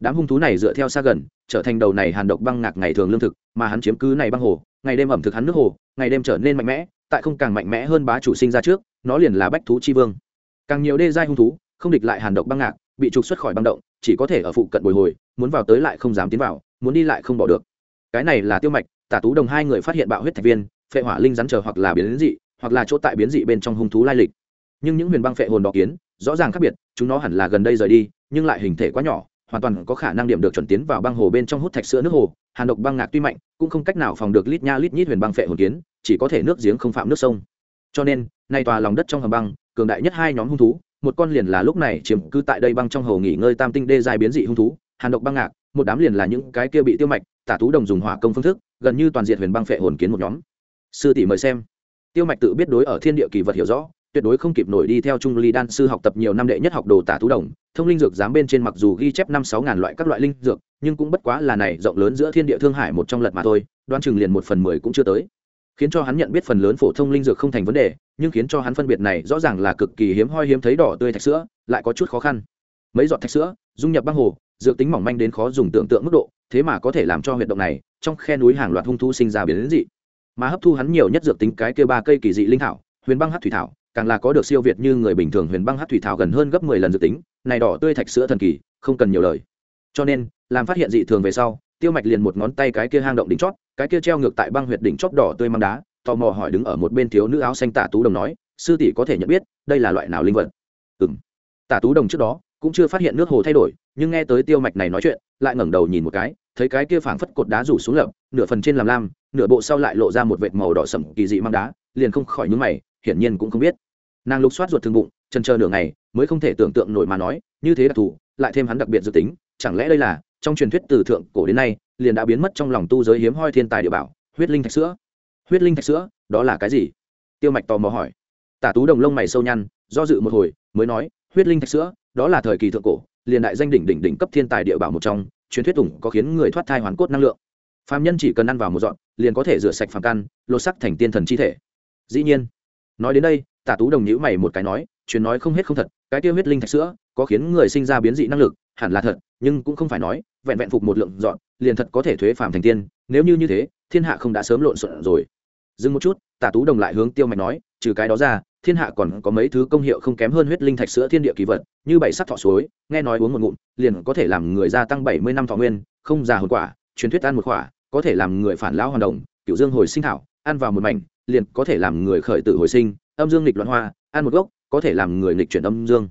Đám hung thú này dựa theo xa gần, trở thành đầu này hàn độc băng ngạc ngày thường lương thực, mà hắn chiếm cứ này băng hồ, ngày đêm ẩm thực hắn nước hồ, ngày đêm trở nên mạnh mẽ, tại không càng mạnh mẽ hơn bá chủ sinh ra trước, nó liền là bách thú chi vương. Càng nhiều đê giai hung thú, không địch lại hàn độc băng ngạc, bị trục xuất khỏi băng động, chỉ có thể ở phụ cận bồi hồi, muốn vào tới lại không dám tiến vào, muốn đi lại không bỏ được cái này là tiêu mạch, tả tú đồng hai người phát hiện bạo huyết thạch viên, phệ hỏa linh rắn chờ hoặc là biến dị, hoặc là chỗ tại biến dị bên trong hung thú lai lịch. Nhưng những huyền băng phệ hồn đỏ kiến, rõ ràng khác biệt, chúng nó hẳn là gần đây rời đi, nhưng lại hình thể quá nhỏ, hoàn toàn có khả năng điểm được chuẩn tiến vào băng hồ bên trong hút thạch sữa nước hồ. Hàn độc băng ngạc tuy mạnh, cũng không cách nào phòng được lít nha lít nhít huyền băng phệ hồn kiến, chỉ có thể nước giếng không phạm nước sông. Cho nên, nay tòa lòng đất trong hầm băng, cường đại nhất hai nhóm hung thú, một con liền là lúc này chiếm cứ tại đây băng trong hồ nghỉ ngơi tam tinh đê dài biến dị hung thú. Hàn độc băng ngạc, một đám liền là những cái kia bị tiêu mạch tả tú đồng dùng hỏa công phương thức, gần như toàn diện huyền băng phệ hồn kiến một nhóm. Sư tỷ mời xem. Tiêu mạch tự biết đối ở thiên địa kỳ vật hiểu rõ, tuyệt đối không kịp nổi đi theo trung ly đan sư học tập nhiều năm đệ nhất học đồ tả tú đồng, thông linh dược dám bên trên mặc dù ghi chép năm sáu ngàn loại các loại linh dược, nhưng cũng bất quá là này rộng lớn giữa thiên địa thương hải một trong lật mà thôi đoan chừng liền một phần mười cũng chưa tới. Khiến cho hắn nhận biết phần lớn phổ thông linh dược không thành vấn đề, nhưng khiến cho hắn phân biệt này rõ ràng là cực kỳ hiếm hoi hiếm thấy đỏ tươi thạch sữa, lại có chút khó khăn. Mấy giọt thạch sữa, dung nhập băng hồ dược tính mỏng manh đến khó dùng tưởng tượng mức độ, thế mà có thể làm cho huyệt động này, trong khe núi hàng loạt hung thú sinh ra biến đến dị. Mà hấp thu hắn nhiều nhất dược tính cái kia ba cây kỳ dị linh thảo, huyền băng hát thủy thảo, càng là có được siêu việt như người bình thường huyền băng hát thủy thảo gần hơn gấp mười lần dược tính, này đỏ tươi thạch sữa thần kỳ, không cần nhiều lời. Cho nên, làm phát hiện dị thường về sau, tiêu mạch liền một ngón tay cái kia hang động đỉnh chót, cái kia treo ngược tại băng huyệt đỉnh chót đỏ tươi mang đá, tò mò hỏi đứng ở một bên thiếu nữ áo xanh tả tú đồng nói, sư tỷ có thể nhận biết đây là loại nào linh vật? Ừ m tả tú đồng trước đó cũng chưa phát hiện nước hồ thay đổi, nhưng nghe tới tiêu mạch này nói chuyện, lại ngẩng đầu nhìn một cái, thấy cái kia phảng phất cột đá rủ xuống lập, nửa phần trên làm lam, nửa bộ sau lại lộ ra một vệt màu đỏ sậm kỳ dị mang đá, liền không khỏi nhúng mày, hiển nhiên cũng không biết. Nàng lục soát ruột thương bụng chân chờ nửa ngày, mới không thể tưởng tượng nổi mà nói, như thế đặc thù lại thêm hắn đặc biệt dự tính, chẳng lẽ đây là, trong truyền thuyết từ thượng cổ đến nay, liền đã biến mất trong lòng tu giới hiếm hoi thiên tài địa bảo, huyết linh thạch sữa. Huyết linh thạch sữa, đó là cái gì? Tiêu mạch tò mò hỏi. Tả tú đồng lông mày sâu nhăn, do dự một hồi, mới nói huyết linh thạch sữa, đó là thời kỳ thượng cổ, liền đại danh đỉnh đỉnh đỉnh cấp thiên tài địa bảo một trong, truyền thuyết ủng có khiến người thoát thai hoàn cốt năng lượng. Phạm nhân chỉ cần ăn vào một dọn, liền có thể rửa sạch phàm căn, lột sắc thành tiên thần chi thể. Dĩ nhiên, nói đến đây, tả tú đồng nhữ mày một cái nói chuyện nói không hết không thật, cái tiêu huyết linh thạch sữa có khiến người sinh ra biến dị năng lực, hẳn là thật, nhưng cũng không phải nói, vẹn vẹn phục một lượng dọn, liền thật có thể thuế phàm thành tiên, nếu như như thế, thiên hạ không đã sớm lộn xộn rồi. Dừng một chút, tả tú đồng lại hướng tiêu mạch nói, trừ cái đó ra thiên hạ còn có mấy thứ công hiệu không kém hơn huyết linh thạch sữa thiên địa kỳ vật, như bảy sắc thọ suối, nghe nói uống một ngụm, liền có thể làm người gia tăng bảy mươi năm thọ nguyên, không già hồn quả, truyền thuyết ăn một quả, có thể làm người phản lão hoàn đồng cựu dương hồi sinh thảo, ăn vào một mảnh, liền có thể làm người khởi tử hồi sinh, âm dương nghịch loạn hoa, ăn một gốc, có thể làm người nghịch chuyển âm dương.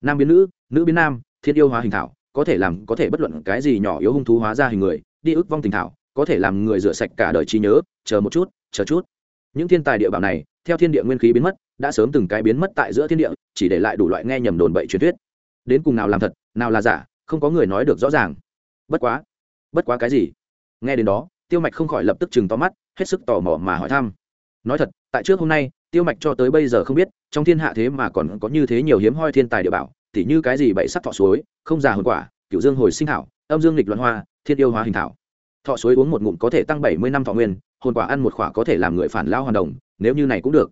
Nam biến nữ nữ biến nam, thiên yêu hóa hình thảo, có thể làm, có thể bất luận cái gì nhỏ yếu hung thú hóa ra hình người, đi ức vong tình thảo, có thể làm người rửa sạch cả đời trí nhớ, chờ một chút, chờ chút những thiên tài địa bảo này, theo thiên địa nguyên khí biến mất, đã sớm từng cái biến mất tại giữa thiên địa, chỉ để lại đủ loại nghe nhầm đồn bậy truyền thuyết. Đến cùng nào làm thật, nào là giả, không có người nói được rõ ràng. Bất quá bất quá cái gì? Nghe đến đó, tiêu mạch không khỏi lập tức chừng to mắt, hết sức tò mò mà hỏi thăm. Nói thật, tại trước hôm nay, tiêu mạch cho tới bây giờ không biết, trong thiên hạ thế mà còn có như thế nhiều hiếm hoi thiên tài địa bảo, tỉ như cái gì bậy sắc thọ suối, không già hồn quả, cựu dương hồi sinh thảo, âm dương lịch loạn hoa, thiên yêu hóa hình thảo. Thọ suối uống một ngụm có thể tăng bảy mươi năm thọ nguyên hồn quả ăn một quả có thể làm người phản lao hoàn đồng, nếu như này cũng được.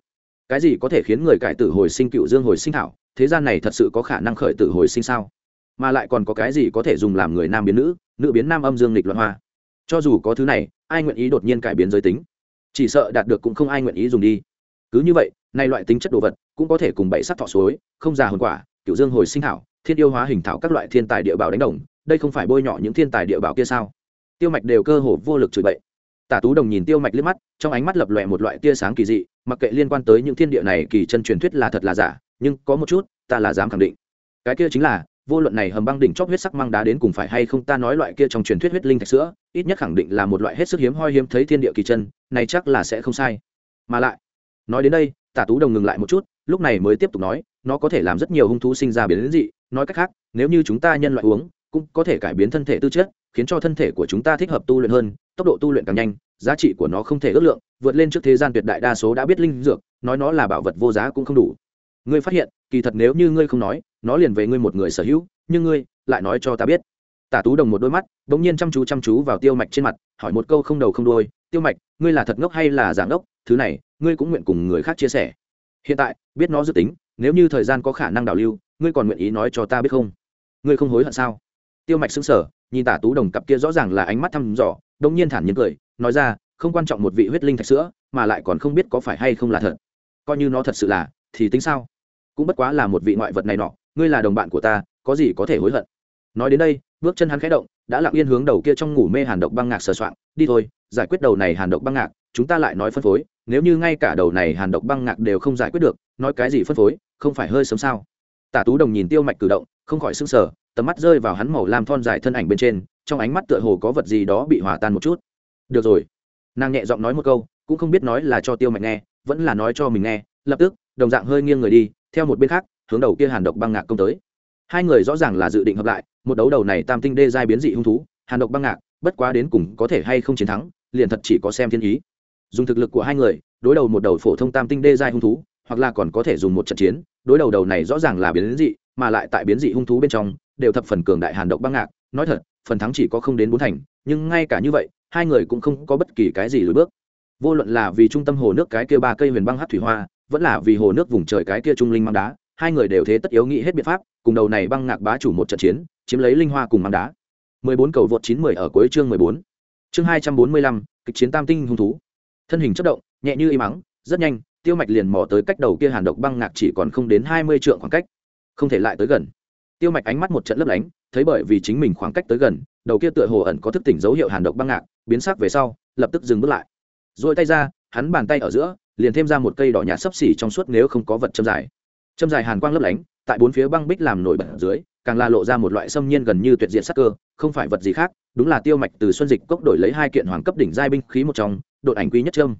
Cái gì có thể khiến người cải tử hồi sinh cựu dương hồi sinh thảo? Thế gian này thật sự có khả năng khởi tử hồi sinh sao? Mà lại còn có cái gì có thể dùng làm người nam biến nữ nữ biến nam âm dương lịch luận hoa? Cho dù có thứ này, ai nguyện ý đột nhiên cải biến giới tính? Chỉ sợ đạt được cũng không ai nguyện ý dùng đi. Cứ như vậy, nay loại tính chất đồ vật cũng có thể cùng bảy sắc thọ suối, không già hồn quả, cựu dương hồi sinh thảo thiên yêu hóa hình thảo các loại thiên tài địa bảo đánh đồng, đây không phải bôi nhọ những thiên tài địa bảo kia sao? Tiêu mạch đều cơ hồ vô lực chửi bậy tả tú đồng nhìn tiêu mạch liếc mắt, trong ánh mắt lập lòe một loại tia sáng kỳ dị, mặc kệ liên quan tới những thiên địa này kỳ chân truyền thuyết là thật là giả, nhưng có một chút, ta là dám khẳng định. Cái kia chính là, vô luận này hầm băng đỉnh chóp huyết sắc mang đá đến cùng phải hay không ta nói loại kia trong truyền thuyết huyết linh thạch sữa, ít nhất khẳng định là một loại hết sức hiếm hoi hiếm thấy thiên địa kỳ chân, này chắc là sẽ không sai. Mà lại, nói đến đây, tả tú đồng ngừng lại một chút, lúc này mới tiếp tục nói, nó có thể làm rất nhiều hung thú sinh ra biến dị, nói cách khác, nếu như chúng ta nhân loại uống, cũng có thể cải biến thân thể tư chất, khiến cho thân thể của chúng ta thích hợp tu luyện hơn tốc độ tu luyện càng nhanh, giá trị của nó không thể ước lượng, vượt lên trước thế gian tuyệt đại đa số đã biết linh dược, nói nó là bảo vật vô giá cũng không đủ. Ngươi phát hiện, kỳ thật nếu như ngươi không nói, nó liền về ngươi một người sở hữu, nhưng ngươi lại nói cho ta biết. Tả tú đồng một đôi mắt đ ỗ n g nhiên chăm chú chăm chú vào tiêu mạch trên mặt, hỏi một câu không đầu không đôi tiêu mạch, ngươi là thật ngốc hay là giả ngốc? Thứ này, ngươi cũng nguyện cùng người khác chia sẻ. Hiện tại, biết nó dự tính, nếu như thời gian có khả năng đào lưu, ngươi còn nguyện ý nói cho ta biết không? Ngươi không hối hận sao? Tiêu mạch xứng sở nhìn tả tú đồng cặp kia rõ ràng là ánh mắt thăm dò đông nhiên thản nhiên cười, nói ra, không quan trọng một vị huyết linh thạch sữa, mà lại còn không biết có phải hay không là thật. Coi như nó thật sự là, thì tính sao? Cũng bất quá là một vị ngoại vật này nọ, ngươi là đồng bạn của ta, có gì có thể hối hận? Nói đến đây, bước chân hắn khẽ động, đã lặng yên hướng đầu kia trong ngủ mê hàn độc băng ngạc sờ soạn đi thôi, giải quyết đầu này hàn độc băng ngạc, chúng ta lại nói phân phối, nếu như ngay cả đầu này hàn độc băng ngạc đều không giải quyết được, nói cái gì phân phối, không phải hơi sớm sao? Tả tú đồng nhìn tiêu mạch cử động, không khỏi sưng sờ, tầm mắt rơi vào hắn màu lam thon dài thân ảnh bên trên trong ánh mắt tựa hồ có vật gì đó bị hòa tan một chút. Được rồi. Nàng nhẹ giọng nói một câu, cũng không biết nói là cho tiêu mạch nghe, vẫn là nói cho mình nghe, lập tức, đồng dạng hơi nghiêng người đi, theo một bên khác, hướng đầu kia hàn độc băng ngạc công tới. Hai người rõ ràng là dự định hợp lại, một đấu đầu này tam tinh đê giai biến dị hung thú, hàn độc băng ngạc, bất quá đến cùng có thể hay không chiến thắng, liền thật chỉ có xem thiên ý. Dùng thực lực của hai người, đối đầu một đầu phổ thông tam tinh đê giai hung thú, hoặc là còn có thể dùng một trận chiến, đối đầu đầu này rõ ràng là biến dị, mà lại tại biến dị hung thú bên trong, đều thập phần cường đại hàn độc băng ngạc, nói thật phần thắng chỉ có không đến bốn thành nhưng ngay cả như vậy hai người cũng không có bất kỳ cái gì lùi bước vô luận là vì trung tâm hồ nước cái kia ba cây huyền băng hát thủy hoa vẫn là vì hồ nước vùng trời cái kia trung linh mang đá hai người đều thế tất yếu nghĩ hết biện pháp cùng đầu này băng ngạc bá chủ một trận chiến chiếm lấy linh hoa cùng mang đá 14 cầu vượt 910 ở cuối chương 14. Chương 245, kịch chiến tam tinh hung thú. Thân hình chớp động, nhẹ như y mắng, rất nhanh, Tiêu Mạch liền mò tới cách đầu kia hàn độc băng ngạc chỉ còn không đến 20 trượng khoảng cách. Không thể lại tới gần. Tiêu Mạch ánh mắt một trận lấp lánh, thấy bởi vì chính mình khoảng cách tới gần, đầu kia tựa hồ ẩn có thức tỉnh dấu hiệu hàn độc băng ngạc, biến sắc về sau, lập tức dừng bước lại. Rồi tay ra, hắn bàn tay ở giữa, liền thêm ra một cây đỏ nhạt sấp xỉ trong suốt nếu không có vật châm dài châm dài hàn quang lấp lánh tại bốn phía băng bích làm nổi bật dưới càng la lộ ra một loại xâm nhiên gần như tuyệt diện sắc cơ không phải vật gì khác đúng là tiêu mạch từ xuân dịch cốc đổi lấy hai kiện hoàng cấp đỉnh giai binh khí một trong đột ảnh quý nhất trâm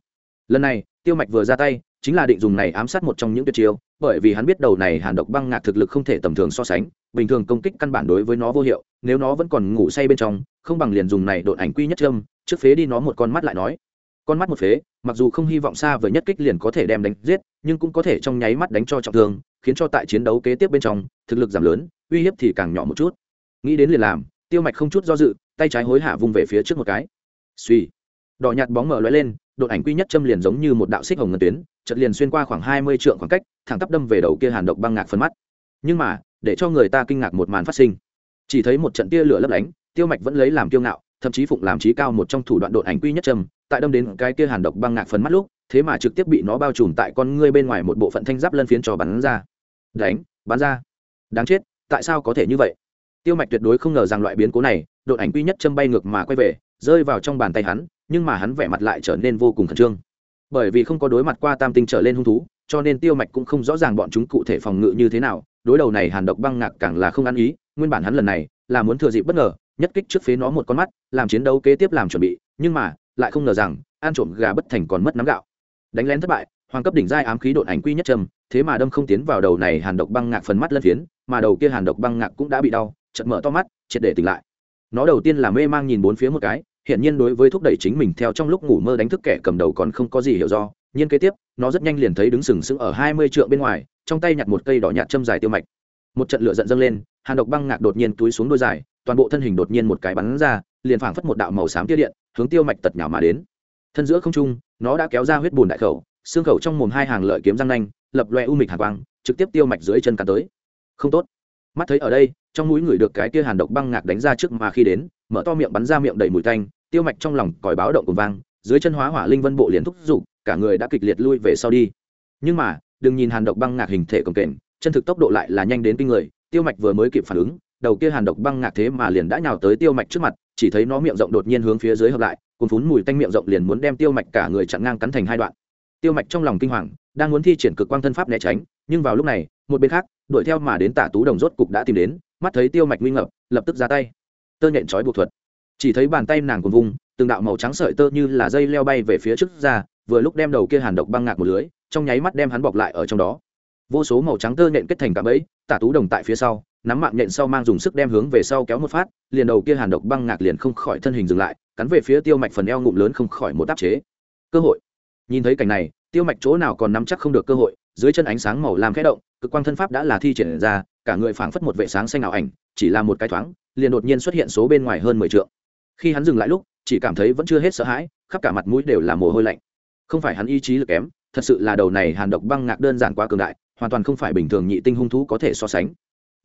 lần này tiêu mạch vừa ra tay chính là định dùng này ám sát một trong những tuyệt chiêu, bởi vì hắn biết đầu này hàn độc băng ngạc thực lực không thể tầm thường so sánh, bình thường công kích căn bản đối với nó vô hiệu, nếu nó vẫn còn ngủ say bên trong, không bằng liền dùng này đột ảnh quy nhất trâm trước phế đi nó một con mắt lại nói. Con mắt một phế, mặc dù không hy vọng xa với nhất kích liền có thể đem đánh giết, nhưng cũng có thể trong nháy mắt đánh cho trọng thương, khiến cho tại chiến đấu kế tiếp bên trong, thực lực giảm lớn, uy hiếp thì càng nhỏ một chút. Nghĩ đến liền làm, tiêu mạch không chút do dự, tay trái hối hạ vung về phía trước một cái. Suy đỏ nhạt bóng mở lóe lên đột ảnh quy nhất châm liền giống như một đạo xích hồng ngân tuyến chật liền xuyên qua khoảng hai mươi trượng khoảng cách, thẳng tắp đâm về đầu kia hàn độc băng ngạc phân mắt. Nhưng mà, để cho người ta kinh ngạc một màn phát sinh. Chỉ thấy một trận tia lửa lấp lánh, tiêu mạch vẫn lấy làm kiêu ngạo, thậm chí phụng làm trí cao một trong thủ đoạn đột ảnh quy nhất châm, tại đâm đến cái kia hàn độc băng ngạc phấn mắt lúc, thế mà trực tiếp bị nó bao trùm tại con ngươi bên ngoài một bộ phận thanh giáp lân phiến cho bắn ra. Đánh, bắn ra. Đáng chết, tại sao có thể như vậy? Tiêu mạch tuyệt đối không ngờ rằng loại biến cố này, đột ảnh quy nhất châm bay ngược mà quay về, rơi vào trong bàn tay hắn nhưng mà hắn vẻ mặt lại trở nên vô cùng khẩn trương. Bởi vì không có đối mặt qua tam tinh trở lên hung thú, cho nên tiêu mạch cũng không rõ ràng bọn chúng cụ thể phòng ngự như thế nào, đối đầu này hàn độc băng ngạc càng là không ăn ý, nguyên bản hắn lần này là muốn thừa dịp bất ngờ, nhất kích trước phế nó một con mắt, làm chiến đấu kế tiếp làm chuẩn bị, nhưng mà lại không ngờ rằng, ăn trộm gà bất thành còn mất nắm gạo. Đánh lén thất bại, hoàng cấp đỉnh giai ám khí đột ảnh quy nhất trầm, thế mà đâm không tiến vào đầu này hàn độc băng ngạc phần mắt lân phiến, mà đầu kia hàn độc băng ngạc cũng đã bị đau chật mở to mắt, triệt để tỉnh lại. Nó đầu tiên là mê mang nhìn bốn phía một cái hiện nhiên đối với thúc đẩy chính mình theo trong lúc ngủ mơ đánh thức kẻ cầm đầu còn không có gì hiểu do. Nhiên kế tiếp, nó rất nhanh liền thấy đứng sừng sững ở hai mươi trượng bên ngoài, trong tay nhặt một cây đỏ nhạt châm dài tiêu mạch. Một trận lửa giận dâng lên, hàn độc băng ngạc đột nhiên túi xuống đôi dài toàn bộ thân hình đột nhiên một cái bắn ra, liền phảng phất một đạo màu xám tia điện, hướng tiêu mạch tật nhào mà đến. Thân giữa không trung, nó đã kéo ra huyết bùn đại khẩu, xương khẩu trong mồm hai hàng lợi kiếm răng nanh, lập loe u mịch hàn quang, trực tiếp tiêu mạch dưới chân cắn tới. Không tốt. Mắt thấy ở đây, trong mũi người được cái kia hàn độc băng ngạc đánh ra trước mà khi đến, mở to miệng bắn ra miệng đầy mùi tanh tiêu mạch trong lòng còi báo động cùng vang, dưới chân hóa hỏa linh vân bộ liền thúc giục, cả người đã kịch liệt lui về sau đi. Nhưng mà, đừng nhìn hàn độc băng ngạc hình thể cồng kềnh, chân thực tốc độ lại là nhanh đến kinh người, tiêu mạch vừa mới kịp phản ứng, đầu kia hàn độc băng ngạc thế mà liền đã nhào tới tiêu mạch trước mặt, chỉ thấy nó miệng rộng đột nhiên hướng phía dưới hợp lại, cuốn phún mùi tanh miệng rộng liền muốn đem tiêu mạch cả người chặn ngang cắn thành hai đoạn. Tiêu mạch trong lòng kinh hoàng, đang muốn thi triển cực quang thân pháp né tránh, nhưng vào lúc này, một bên khác, đuổi theo mà đến tả tú đồng rốt cục đã tìm đến, mắt thấy tiêu mạch nguy ngập, lập tức ra tay. Tơ nhện trói buộc thuật chỉ thấy bàn tay nàng còn vùng từng đạo màu trắng sợi tơ như là dây leo bay về phía trước ra, vừa lúc đem đầu kia hàn độc băng ngạc một lưới, trong nháy mắt đem hắn bọc lại ở trong đó. Vô số màu trắng tơ nện kết thành cả bẫy, tả tú đồng tại phía sau, nắm mạng nhện sau mang dùng sức đem hướng về sau kéo một phát, liền đầu kia hàn độc băng ngạc liền không khỏi thân hình dừng lại, cắn về phía tiêu mạch phần eo ngụm lớn không khỏi một tác chế. Cơ hội. Nhìn thấy cảnh này, tiêu mạch chỗ nào còn nắm chắc không được cơ hội, dưới chân ánh sáng màu làm khẽ động, cực quang thân pháp đã là thi triển ra, cả người phảng phất một vệ sáng xanh ảo ảnh, chỉ là một cái thoáng, liền đột nhiên xuất hiện số bên ngoài hơn mười trượng khi hắn dừng lại lúc, chỉ cảm thấy vẫn chưa hết sợ hãi, khắp cả mặt mũi đều là mồ hôi lạnh. Không phải hắn ý chí lực kém, thật sự là đầu này hàn độc băng ngạc đơn giản quá cường đại, hoàn toàn không phải bình thường nhị tinh hung thú có thể so sánh.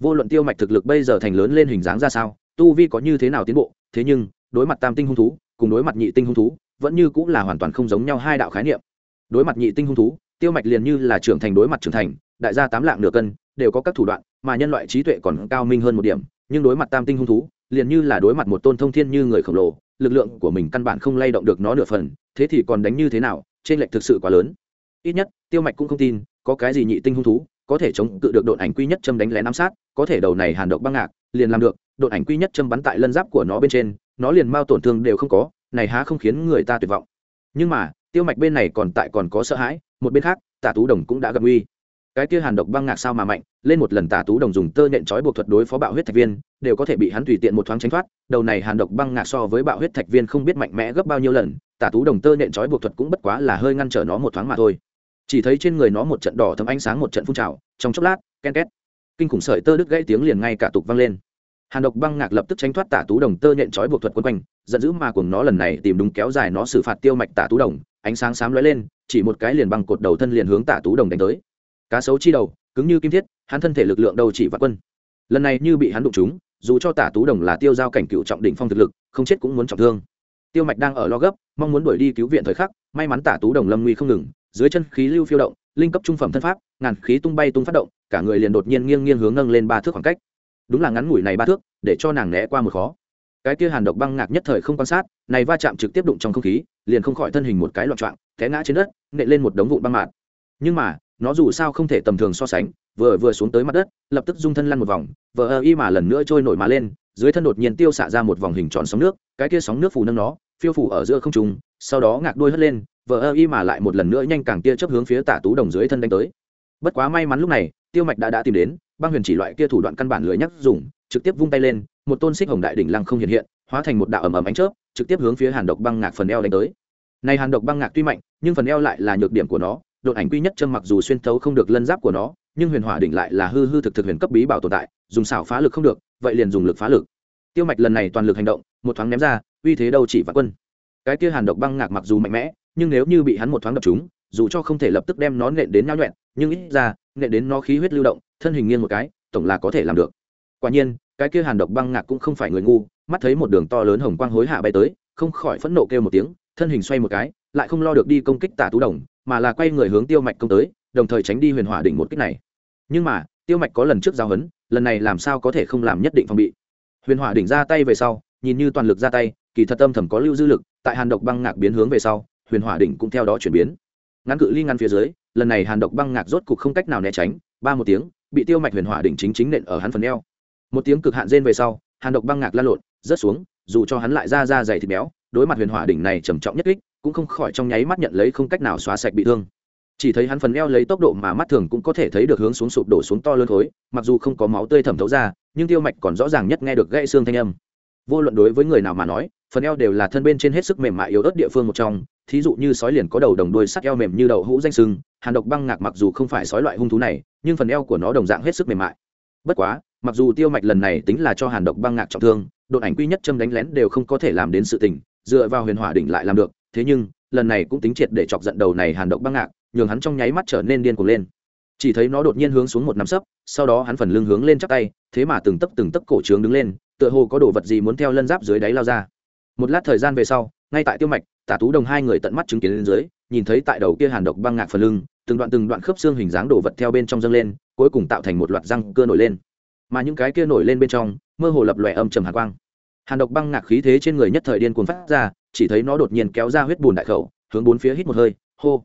Vô luận tiêu mạch thực lực bây giờ thành lớn lên hình dáng ra sao, tu vi có như thế nào tiến bộ, thế nhưng, đối mặt tam tinh hung thú, cùng đối mặt nhị tinh hung thú, vẫn như cũng là hoàn toàn không giống nhau hai đạo khái niệm. Đối mặt nhị tinh hung thú, tiêu mạch liền như là trưởng thành đối mặt trưởng thành, đại gia tám lạng nửa cân, đều có các thủ đoạn, mà nhân loại trí tuệ còn cao minh hơn một điểm, nhưng đối mặt tam tinh hung thú liền như là đối mặt một tôn thông thiên như người khổng lồ, lực lượng của mình căn bản không lay động được nó nửa phần, thế thì còn đánh như thế nào trên lệch thực sự quá lớn. Ít nhất, tiêu mạch cũng không tin, có cái gì nhị tinh hung thú, có thể chống cự được độn ảnh quy nhất châm đánh lén ám sát, có thể đầu này hàn độc băng ngạc, liền làm được, độn ảnh quy nhất châm bắn tại lân giáp của nó bên trên, nó liền mau tổn thương đều không có, này há không khiến người ta tuyệt vọng. Nhưng mà, tiêu mạch bên này còn tại còn có sợ hãi, một bên khác, tả tú đồng cũng đã gặp nguy cái kia hàn độc băng ngạc sao mà mạnh, lên một lần tả tú đồng dùng tơ nhện trói buộc thuật đối phó bạo huyết thạch viên, đều có thể bị hắn tùy tiện một thoáng tránh thoát, đầu này hàn độc băng ngạc so với bạo huyết thạch viên không biết mạnh mẽ gấp bao nhiêu lần tả tú đồng tơ nhện trói buộc thuật cũng bất quá là hơi ngăn trở nó một thoáng mà thôi. Chỉ thấy trên người nó một trận đỏ thấm ánh sáng một trận phun trào, trong chốc lát, ken két, kinh khủng sợi tơ đứt gãy tiếng liền ngay cả tục vang lên. Hàn độc băng ngạc lập tức tránh thoát tả tú đồng tơ nhện trói buộc thuật quân quanh, giận dữ mà cùng nó lần này tìm đúng kéo dài nó xử phạt tiêu mạch tả tú đồng, ánh sáng xám lóe lên, chỉ một cái liền băng cột đầu thân liền hướng tả tú đồng đánh tới cá sấu chi đầu, cứng như kim thiết, hắn thân thể lực lượng đầu chỉ vạn quân. Lần này như bị hắn đụng trúng, dù cho tả tú đồng là tiêu giao cảnh cựu trọng đỉnh phong thực lực, không chết cũng muốn trọng thương. Tiêu mạch đang ở lo gấp, mong muốn đuổi đi cứu viện thời khắc, may mắn tả tú đồng lâm nguy không ngừng, dưới chân khí lưu phiêu động, linh cấp trung phẩm thân pháp, ngàn khí tung bay tung phát động, cả người liền đột nhiên nghiêng nghiêng hướng nâng lên ba thước khoảng cách. Đúng là ngắn ngủi này ba thước, để cho nàng né qua một khó. Cái kia hàn độc băng ngạc nhất thời không quan sát, này va chạm trực tiếp đụng trong không khí, liền không khỏi thân hình một cái loạn trọng té ngã trên đất, nện lên một đống vụn băng mạt. Nhưng mà nó dù sao không thể tầm thường so sánh, vừa vừa xuống tới mặt đất, lập tức dung thân lăn một vòng, vờ ơ y mà lần nữa trôi nổi mà lên, dưới thân đột nhiên tiêu xạ ra một vòng hình tròn sóng nước, cái kia sóng nước phủ nâng nó, phiêu phủ ở giữa không trùng sau đó ngạc đuôi hất lên, vờ ơ y mà lại một lần nữa nhanh càng tia chấp hướng phía tả tú đồng dưới thân đánh tới. Bất quá may mắn lúc này, tiêu mạch đã đã tìm đến, băng huyền chỉ loại kia thủ đoạn căn bản lưới nhắc dùng, trực tiếp vung tay lên, một tôn xích hồng đại đỉnh lăng không hiện hiện, hóa thành một đạo ầm ầm ánh chớp, trực tiếp hướng phía hàn độc băng ngạc phần eo đánh tới. Này hàn độc băng ngạc tuy mạnh, nhưng phần eo lại là nhược điểm của nó đột ảnh quy nhất châm mặc dù xuyên thấu không được lân giáp của nó, nhưng huyền hỏa đỉnh lại là hư hư thực thực huyền cấp bí bảo tồn tại, dùng xảo phá lực không được, vậy liền dùng lực phá lực. Tiêu mạch lần này toàn lực hành động, một thoáng ném ra, uy thế đâu chỉ vạn quân. Cái kia hàn độc băng ngạc mặc dù mạnh mẽ, nhưng nếu như bị hắn một thoáng đập chúng dù cho không thể lập tức đem nó nện đến nhau nhuẹn, nhưng ít ra, nện đến nó khí huyết lưu động, thân hình nghiêng một cái, tổng là có thể làm được. Quả nhiên, cái kia hàn độc băng ngạc cũng không phải người ngu, mắt thấy một đường to lớn hồng quang hối hạ bay tới, không khỏi phẫn nộ kêu một tiếng, thân hình xoay một cái, lại không lo được đi công kích tả tú đồng mà là quay người hướng tiêu mạch công tới, đồng thời tránh đi huyền hỏa đỉnh một kích này. Nhưng mà, tiêu mạch có lần trước giao hấn, lần này làm sao có thể không làm nhất định phòng bị? Huyền hỏa đỉnh ra tay về sau, nhìn như toàn lực ra tay, kỳ thật tâm thầm có lưu dư lực, tại hàn độc băng ngạc biến hướng về sau, huyền hỏa đỉnh cũng theo đó chuyển biến. Ngắn cự ly ngăn phía dưới, lần này hàn độc băng ngạc rốt cục không cách nào né tránh, ba một tiếng, bị tiêu mạch huyền hỏa đỉnh chính chính nện ở hắn phần eo. Một tiếng cực hạn rên về sau, hàn độc băng ngạc lan lộn, rớt xuống, dù cho hắn lại ra ra dày thịt béo, đối mặt huyền hỏa đỉnh này trầm trọng nhất kích cũng không khỏi trong nháy mắt nhận lấy không cách nào xóa sạch bị thương. Chỉ thấy hắn phần eo lấy tốc độ mà mắt thường cũng có thể thấy được hướng xuống sụp đổ xuống to lớn khối, mặc dù không có máu tươi thẩm thấu ra, nhưng tiêu mạch còn rõ ràng nhất nghe được gãy xương thanh âm. Vô luận đối với người nào mà nói, phần eo đều là thân bên trên hết sức mềm mại yếu ớt địa phương một trong, thí dụ như sói liền có đầu đồng đuôi sắt eo mềm như đậu hũ danh sưng, hàn độc băng ngạc mặc dù không phải sói loại hung thú này, nhưng phần eo của nó đồng dạng hết sức mềm mại. Bất quá, mặc dù tiêu mạch lần này tính là cho hàn độc băng ngạc trọng thương đột ảnh quy nhất châm đánh lén đều không có thể làm đến sự tình, dựa vào huyền hỏa đỉnh lại làm được thế nhưng, lần này cũng tính triệt để chọc giận đầu này hàn độc băng ngạc, nhường hắn trong nháy mắt trở nên điên cuồng lên. Chỉ thấy nó đột nhiên hướng xuống một nắm sấp, sau đó hắn phần lưng hướng lên chắc tay, thế mà từng tấc từng tấc cổ trướng đứng lên, tựa hồ có đồ vật gì muốn theo lân giáp dưới đáy lao ra. Một lát thời gian về sau, ngay tại tiêu mạch, tả tú đồng hai người tận mắt chứng kiến lên dưới, nhìn thấy tại đầu kia hàn độc băng ngạc phần lưng, từng đoạn từng đoạn khớp xương hình dáng đồ vật theo bên trong dâng lên, cuối cùng tạo thành một loạt răng cưa nổi lên. Mà những cái kia nổi lên bên trong, mơ hồ lập lòe âm trầm hàn quang. Hàn độc băng ngạc khí thế trên người nhất thời điên cuồng phát ra chỉ thấy nó đột nhiên kéo ra huyết bùn đại khẩu, hướng bốn phía hít một hơi, hô.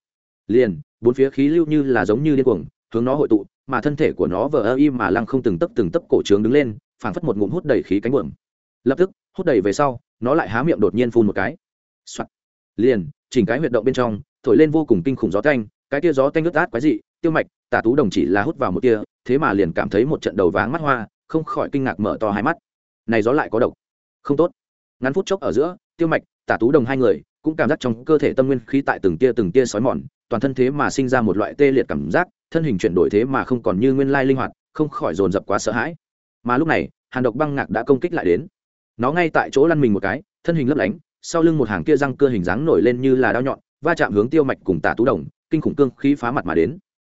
Liền, bốn phía khí lưu như là giống như điên cuồng, hướng nó hội tụ, mà thân thể của nó vờ ơ im mà lăng không từng tấp từng tấp cổ trướng đứng lên, phảng phất một ngụm hút đầy khí cánh buồm. Lập tức, hút đầy về sau, nó lại há miệng đột nhiên phun một cái、Soạn. liền, chỉnh cái huyệt động bên trong, thổi lên vô cùng kinh khủng gió canh cái tia gió canh ướt át quái dị, tiêu mạch tả tú đồng chỉ là hút vào một tia, thế mà liền cảm thấy một trận đầu váng mắt hoa, không khỏi kinh ngạc mở to hai mắt. Này gió lại có độc. Không tốt. Ngắn phút chốc ở giữa, tiêu mạch tả tú đồng hai người, cũng cảm giác trong cơ thể tâm nguyên khí tại từng tia từng tia sói mòn, toàn thân thế mà sinh ra một loại tê liệt cảm giác, thân hình chuyển đổi thế mà không còn như nguyên lai linh hoạt, không khỏi dồn dập quá sợ hãi. Mà lúc này, hàn độc băng ngạc đã công kích lại đến. Nó ngay tại chỗ lăn mình một cái, thân hình lấp lánh, sau lưng một hàng kia răng cơ hình dáng nổi lên như là đao nhọn, va chạm hướng tiêu mạch cùng tả tú đồng, kinh khủng cương khí phá mặt mà đến.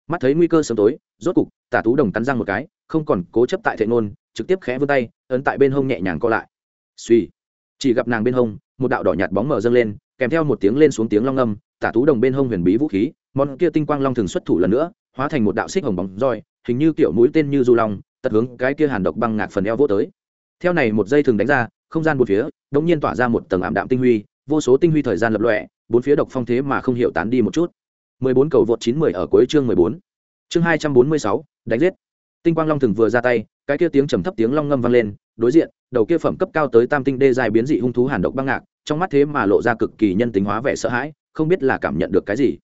Mắt thấy nguy cơ sớm tối, rốt cục, tả tú đồng cắn răng một cái, không còn cố chấp tại thệ nôn trực tiếp khẽ vươn tay, ấn tại bên hông nhẹ nhàng co lại. Suy chỉ gặp nàng bên hông một đạo đỏ nhạt bóng mở dâng lên kèm theo một tiếng lên xuống tiếng long âm tả tú đồng bên hông huyền bí vũ khí món kia tinh quang long thường xuất thủ lần nữa hóa thành một đạo xích hồng bóng roi hình như kiểu mũi tên như du long tật hướng cái kia hàn độc băng ngạc phần eo vô tới theo này một dây thường đánh ra không gian một phía đống nhiên tỏa ra một tầng ảm đạm tinh huy vô số tinh huy thời gian lập lọe bốn phía độc phong thế mà không hiểu tán đi một chút 14 cầu vượt 910 ở cuối chương 14. Chương 246, đánh giết. Tinh quang long thường vừa ra tay, cái kia tiếng trầm thấp tiếng long ngâm vang lên, đối diện, đầu kia phẩm cấp cao tới tam tinh đê dài biến dị hung thú hàn độc băng ngạc, trong mắt thế mà lộ ra cực kỳ nhân tính hóa vẻ sợ hãi, không biết là cảm nhận được cái gì.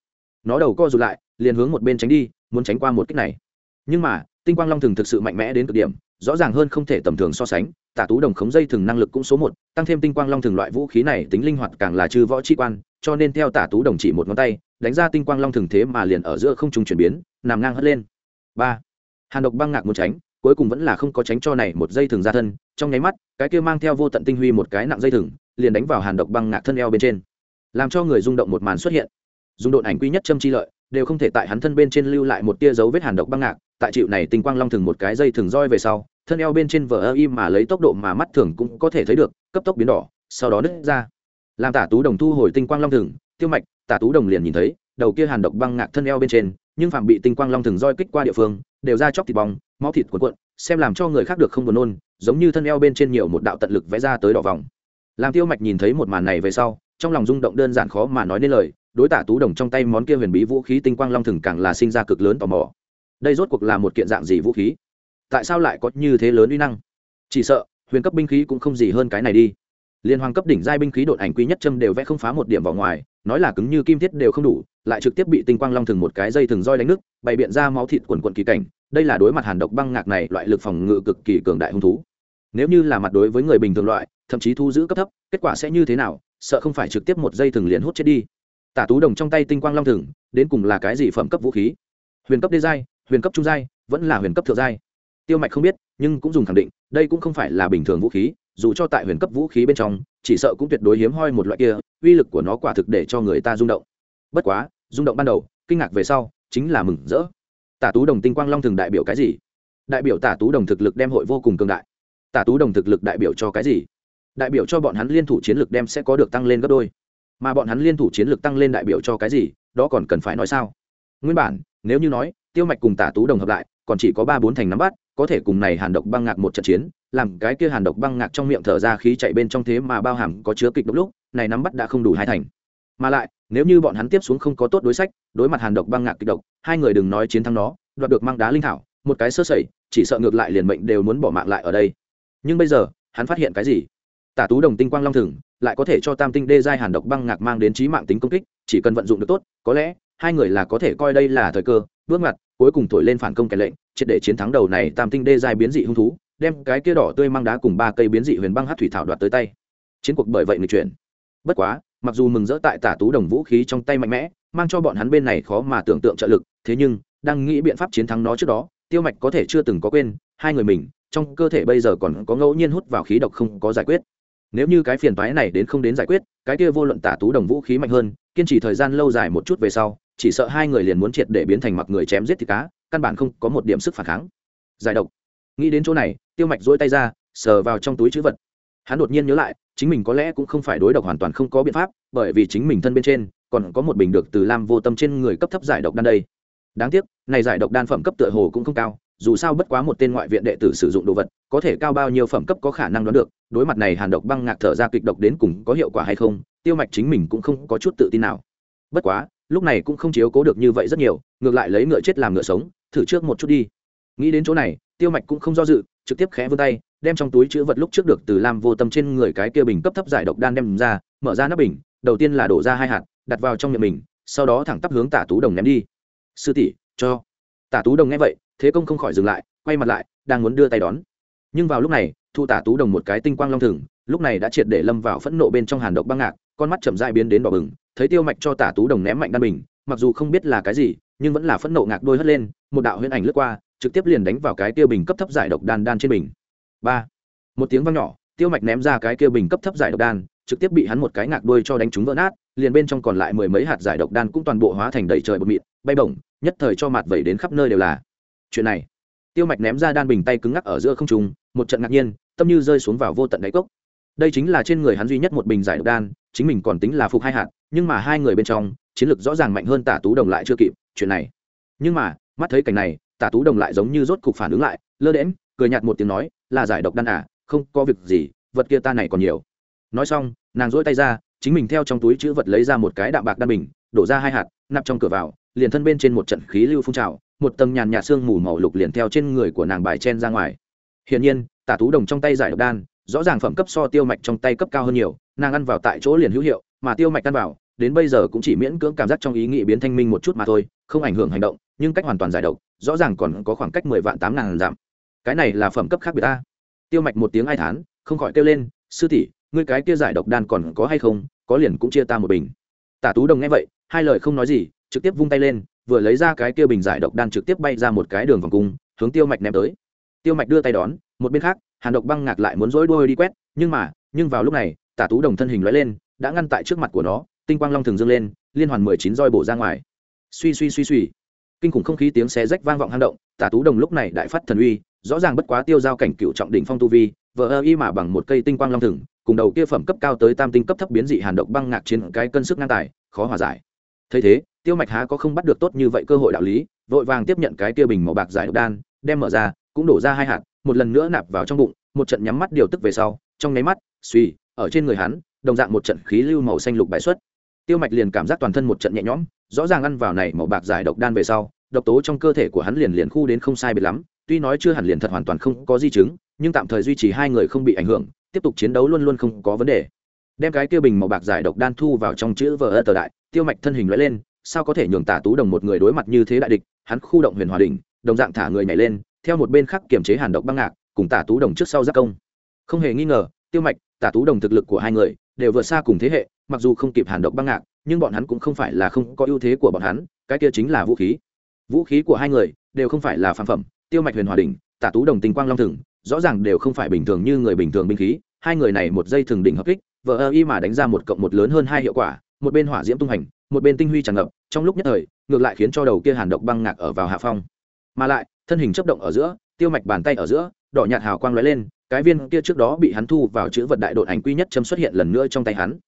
Nó đầu co rụt lại, liền hướng một bên tránh đi, muốn tránh qua một kích này. Nhưng mà, tinh quang long thường thực sự mạnh mẽ đến cực điểm, rõ ràng hơn không thể tầm thường so sánh, tả tú đồng khống dây thường năng lực cũng số một tăng thêm tinh quang long thường loại vũ khí này tính linh hoạt càng là chư võ chi quan cho nên theo tả tú đồng chỉ một ngón tay đánh ra tinh quang long thường thế mà liền ở giữa không trung chuyển biến nằm ngang hất lên ba hàn độc băng ngạc muốn tránh cuối cùng vẫn là không có tránh cho này một dây thừng ra thân, trong nháy mắt, cái kia mang theo vô tận tinh huy một cái nặng dây thừng, liền đánh vào hàn độc băng ngạc thân eo bên trên. Làm cho người rung động một màn xuất hiện. Dùng độn ảnh quy nhất châm chi lợi, đều không thể tại hắn thân bên trên lưu lại một tia dấu vết hàn độc băng ngạc, tại chịu này tinh quang long thừng một cái dây thừng roi về sau, thân eo bên trên vở ơ im mà lấy tốc độ mà mắt thường cũng có thể thấy được, cấp tốc biến đỏ, sau đó nứt ra. Làm tả tú đồng thu hồi tinh quang long thừng, tiêu mạch, tả tú đồng liền nhìn thấy, đầu kia hàn độc băng ngạc thân eo bên trên nhưng phạm bị tinh quang long thừng roi kích qua địa phương, đều ra chóc thịt bong, máu thịt cuộn cuộn, xem làm cho người khác được không buồn nôn, giống như thân eo bên trên nhiều một đạo tận lực vẽ ra tới đỏ vòng. Làm tiêu mạch nhìn thấy một màn này về sau, trong lòng rung động đơn giản khó mà nói nên lời, đối tả tú đồng trong tay món kia huyền bí vũ khí tinh quang long thừng càng là sinh ra cực lớn tò mò. Đây rốt cuộc là một kiện dạng gì vũ khí? Tại sao lại có như thế lớn uy năng? Chỉ sợ, huyền cấp binh khí cũng không gì hơn cái này đi. Liên hoàng cấp đỉnh giai binh khí đột ảnh quý nhất châm đều vẽ không phá một điểm vào ngoài nói là cứng như kim thiết đều không đủ, lại trực tiếp bị tinh quang long thừng một cái dây thừng roi đánh nước, bày biện ra máu thịt quần quận kỳ cảnh, đây là đối mặt hàn độc băng ngạc này loại lực phòng ngự cực kỳ cường đại hung thú. Nếu như là mặt đối với người bình thường loại, thậm chí thu giữ cấp thấp, kết quả sẽ như thế nào, sợ không phải trực tiếp một dây thừng liền hút chết đi. Tả tú đồng trong tay tinh quang long thừng đến cùng là cái gì phẩm cấp vũ khí? Huyền cấp đê giai, huyền cấp trung giai, vẫn là huyền cấp thượng giai. Tiêu mạch không biết, nhưng cũng dùng khẳng định, đây cũng không phải là bình thường vũ khí dù cho tại huyền cấp vũ khí bên trong, chỉ sợ cũng tuyệt đối hiếm hoi một loại kia, uy lực của nó quả thực để cho người ta rung động. Bất quá, rung động ban đầu, kinh ngạc về sau, chính là mừng rỡ. Tả tú đồng tinh quang long thường đại biểu cái gì? Đại biểu tả tú đồng thực lực đem hội vô cùng cường đại. Tả tú đồng thực lực đại biểu cho cái gì? Đại biểu cho bọn hắn liên thủ chiến lược đem sẽ có được tăng lên gấp đôi. Mà bọn hắn liên thủ chiến lược tăng lên đại biểu cho cái gì? Đó còn cần phải nói sao? Nguyên bản, nếu như nói, tiêu mạch cùng tả tú đồng hợp lại, còn chỉ có ba bốn thành nắm bắt có thể cùng này hàn độc băng ngạc một trận chiến, làm cái kia hàn độc băng ngạc trong miệng thở ra khí chạy bên trong thế mà bao hàm có chứa kịch độc lúc, này nắm bắt đã không đủ hai thành. Mà lại, nếu như bọn hắn tiếp xuống không có tốt đối sách, đối mặt hàn độc băng ngạc kịch độc, hai người đừng nói chiến thắng nó, đoạt được mang đá linh thảo, một cái sơ sẩy, chỉ sợ ngược lại liền mệnh đều muốn bỏ mạng lại ở đây. Nhưng bây giờ, hắn phát hiện cái gì? Tả tú đồng tinh quang long thừng lại có thể cho tam tinh đê giai hàn độc băng ngạc mang đến trí mạng tính công kích, chỉ cần vận dụng được tốt, có lẽ hai người là có thể coi đây là thời cơ bước mặt, cuối cùng thổi lên phản công kẻ lệnh triệt để chiến thắng đầu này tam tinh đê dài biến dị hung thú đem cái kia đỏ tươi mang đá cùng ba cây biến dị huyền băng hát thủy thảo đoạt tới tay. Chiến cuộc bởi vậy người chuyển. Bất quá mặc dù mừng rỡ tại tả tú đồng vũ khí trong tay mạnh mẽ mang cho bọn hắn bên này khó mà tưởng tượng trợ lực thế nhưng đang nghĩ biện pháp chiến thắng nó trước đó tiêu mạch có thể chưa từng có quên hai người mình trong cơ thể bây giờ còn có ngẫu nhiên hút vào khí độc không có giải quyết. Nếu như cái phiền toái này đến không đến giải quyết cái kia vô luận tả tú đồng vũ khí mạnh hơn kiên trì thời gian lâu dài một chút về sau chỉ sợ hai người liền muốn triệt để biến thành mặc người chém giết thịt cá, căn bản không có một điểm sức phản kháng. Giải độc. Nghĩ đến chỗ này, tiêu mạch dỗi tay ra, sờ vào trong túi chữ vật. Hắn đột nhiên nhớ lại, chính mình có lẽ cũng không phải đối độc hoàn toàn không có biện pháp, bởi vì chính mình thân bên trên, còn có một bình được từ lam vô tâm trên người cấp thấp giải độc đan đây. Đáng tiếc, này giải độc đan phẩm cấp tựa hồ cũng không cao, dù sao bất quá một tên ngoại viện đệ tử sử dụng đồ vật, có thể cao bao nhiêu phẩm cấp có khả năng đoán được, đối mặt này hàn độc băng ngạc thở ra kịch độc đến cùng có hiệu quả hay không, tiêu mạch chính mình cũng không có chút tự tin nào. Bất quá lúc này cũng không chiếu cố được như vậy rất nhiều, ngược lại lấy ngựa chết làm ngựa sống, thử trước một chút đi. Nghĩ đến chỗ này, tiêu mạch cũng không do dự, trực tiếp khẽ vươn tay, đem trong túi chữ vật lúc trước được từ lam vô tâm trên người cái kia bình cấp thấp giải độc đan đem ra, mở ra nắp bình, đầu tiên là đổ ra hai hạt, đặt vào trong miệng mình, sau đó thẳng tắp hướng tả tú đồng ném đi. Sư tỷ, cho. Tả tú đồng nghe vậy, thế công không khỏi dừng lại, quay mặt lại, đang muốn đưa tay đón. Nhưng vào lúc này, thu tả tú đồng một cái tinh quang long thừng, lúc này đã triệt để lâm vào phẫn nộ bên trong hàn độc băng ngạc con mắt chậm dại biến đến đỏ bừng, thấy tiêu mạch cho tả tú đồng ném mạnh đan bình, mặc dù không biết là cái gì, nhưng vẫn là phẫn nộ ngạc đôi hất lên, một đạo huyễn ảnh lướt qua, trực tiếp liền đánh vào cái tiêu bình cấp thấp giải độc đan đan trên bình. Ba. Một tiếng vang nhỏ, tiêu mạch ném ra cái tiêu bình cấp thấp giải độc đan, trực tiếp bị hắn một cái ngạc đuôi cho đánh trúng vỡ nát, liền bên trong còn lại mười mấy hạt giải độc đan cũng toàn bộ hóa thành đầy trời bột mịn, bay bổng, nhất thời cho mặt vẩy đến khắp nơi đều là. Chuyện này, tiêu mạch ném ra đan bình tay cứng ngắc ở giữa không trung, một trận ngạc nhiên, tâm như rơi xuống vào vô tận đáy cốc đây chính là trên người hắn duy nhất một bình giải độc đan, chính mình còn tính là phục hai hạt, nhưng mà hai người bên trong, chiến lược rõ ràng mạnh hơn tả tú đồng lại chưa kịp, chuyện này. Nhưng mà, mắt thấy cảnh này, tả tú đồng lại giống như rốt cục phản ứng lại, lơ đễm cười nhạt một tiếng nói, là giải độc đan à không có việc gì, vật kia ta này còn nhiều. Nói xong, nàng dỗi tay ra, chính mình theo trong túi chữ vật lấy ra một cái đạm bạc đan bình, đổ ra hai hạt, nạp trong cửa vào, liền thân bên trên một trận khí lưu phun trào, một tầng nhàn nhạt sương mù màu lục liền theo trên người của nàng bài chen ra ngoài. Hiển nhiên, tả tú đồng trong tay giải độc đan rõ ràng phẩm cấp so tiêu mạch trong tay cấp cao hơn nhiều, nàng ăn vào tại chỗ liền hữu hiệu, mà tiêu mạch ăn vào, đến bây giờ cũng chỉ miễn cưỡng cảm giác trong ý nghĩ biến thanh minh một chút mà thôi, không ảnh hưởng hành động, nhưng cách hoàn toàn giải độc, rõ ràng còn có khoảng cách mười vạn tám ngàn giảm. Cái này là phẩm cấp khác biệt ta. Tiêu mạch một tiếng ai thán, không khỏi kêu lên, sư tỷ, ngươi cái kia giải độc đan còn có hay không, có liền cũng chia ta một bình. Tả tú đồng nghe vậy, hai lời không nói gì, trực tiếp vung tay lên, vừa lấy ra cái kia bình giải độc đan trực tiếp bay ra một cái đường vòng cung, hướng tiêu mạch ném tới. Tiêu mạch đưa tay đón, một bên khác hàn độc băng ngạc lại muốn rối đôi đi quét, nhưng mà, nhưng vào lúc này, tả tú đồng thân hình lóe lên, đã ngăn tại trước mặt của nó, tinh quang long thường dâng lên, liên hoàn mười chín roi bổ ra ngoài. Suy suy suy suy. Kinh khủng không khí tiếng xé rách vang vọng hang động, tả tú đồng lúc này đại phát thần uy, rõ ràng bất quá tiêu giao cảnh cựu trọng đỉnh phong tu vi, vờ ơ y mà bằng một cây tinh quang long thừng cùng đầu kia phẩm cấp cao tới tam tinh cấp thấp biến dị hàn độc băng ngạc trên cái cân sức ngang tài, khó hòa giải. Thấy thế, tiêu mạch há có không bắt được tốt như vậy cơ hội đạo lý, vội vàng tiếp nhận cái kia bình màu bạc giải độc đan, đem mở ra, cũng đổ ra hai hạt một lần nữa nạp vào trong bụng, một trận nhắm mắt điều tức về sau, trong nháy mắt, suy, ở trên người hắn, đồng dạng một trận khí lưu màu xanh lục bài xuất. Tiêu mạch liền cảm giác toàn thân một trận nhẹ nhõm, rõ ràng ăn vào này màu bạc giải độc đan về sau, độc tố trong cơ thể của hắn liền liền khu đến không sai biệt lắm, tuy nói chưa hẳn liền thật hoàn toàn không có di chứng, nhưng tạm thời duy trì hai người không bị ảnh hưởng, tiếp tục chiến đấu luôn luôn không có vấn đề. Đem cái kia bình màu bạc giải độc đan thu vào trong chữ vờ ơ tờ đại, tiêu mạch thân hình lóe lên, sao có thể nhường tả tú đồng một người đối mặt như thế đại địch, hắn khu động huyền hòa đình đồng dạng thả người nhảy lên theo một bên khác kiểm chế hàn độc băng ngạc, cùng tả tú đồng trước sau giác công. Không hề nghi ngờ, tiêu mạch, tả tú đồng thực lực của hai người đều vượt xa cùng thế hệ, mặc dù không kịp hàn độc băng ngạc, nhưng bọn hắn cũng không phải là không có ưu thế của bọn hắn, cái kia chính là vũ khí. Vũ khí của hai người đều không phải là phản phẩm, tiêu mạch huyền hòa đình tả tú đồng tình quang long thừng, rõ ràng đều không phải bình thường như người bình thường binh khí, hai người này một dây thường đỉnh hợp kích vợ ơ y mà đánh ra một cộng một lớn hơn hai hiệu quả, một bên hỏa diễm tung hành, một bên tinh huy tràn ngập, trong lúc nhất thời, ngược lại khiến cho đầu kia hàn độc băng ngạc ở vào hạ phong. Mà lại thân hình chấp động ở giữa, tiêu mạch bàn tay ở giữa, đỏ nhạt hào quang lóe lên, cái viên kia trước đó bị hắn thu vào chữ vật đại đột ảnh quy nhất châm xuất hiện lần nữa trong tay hắn.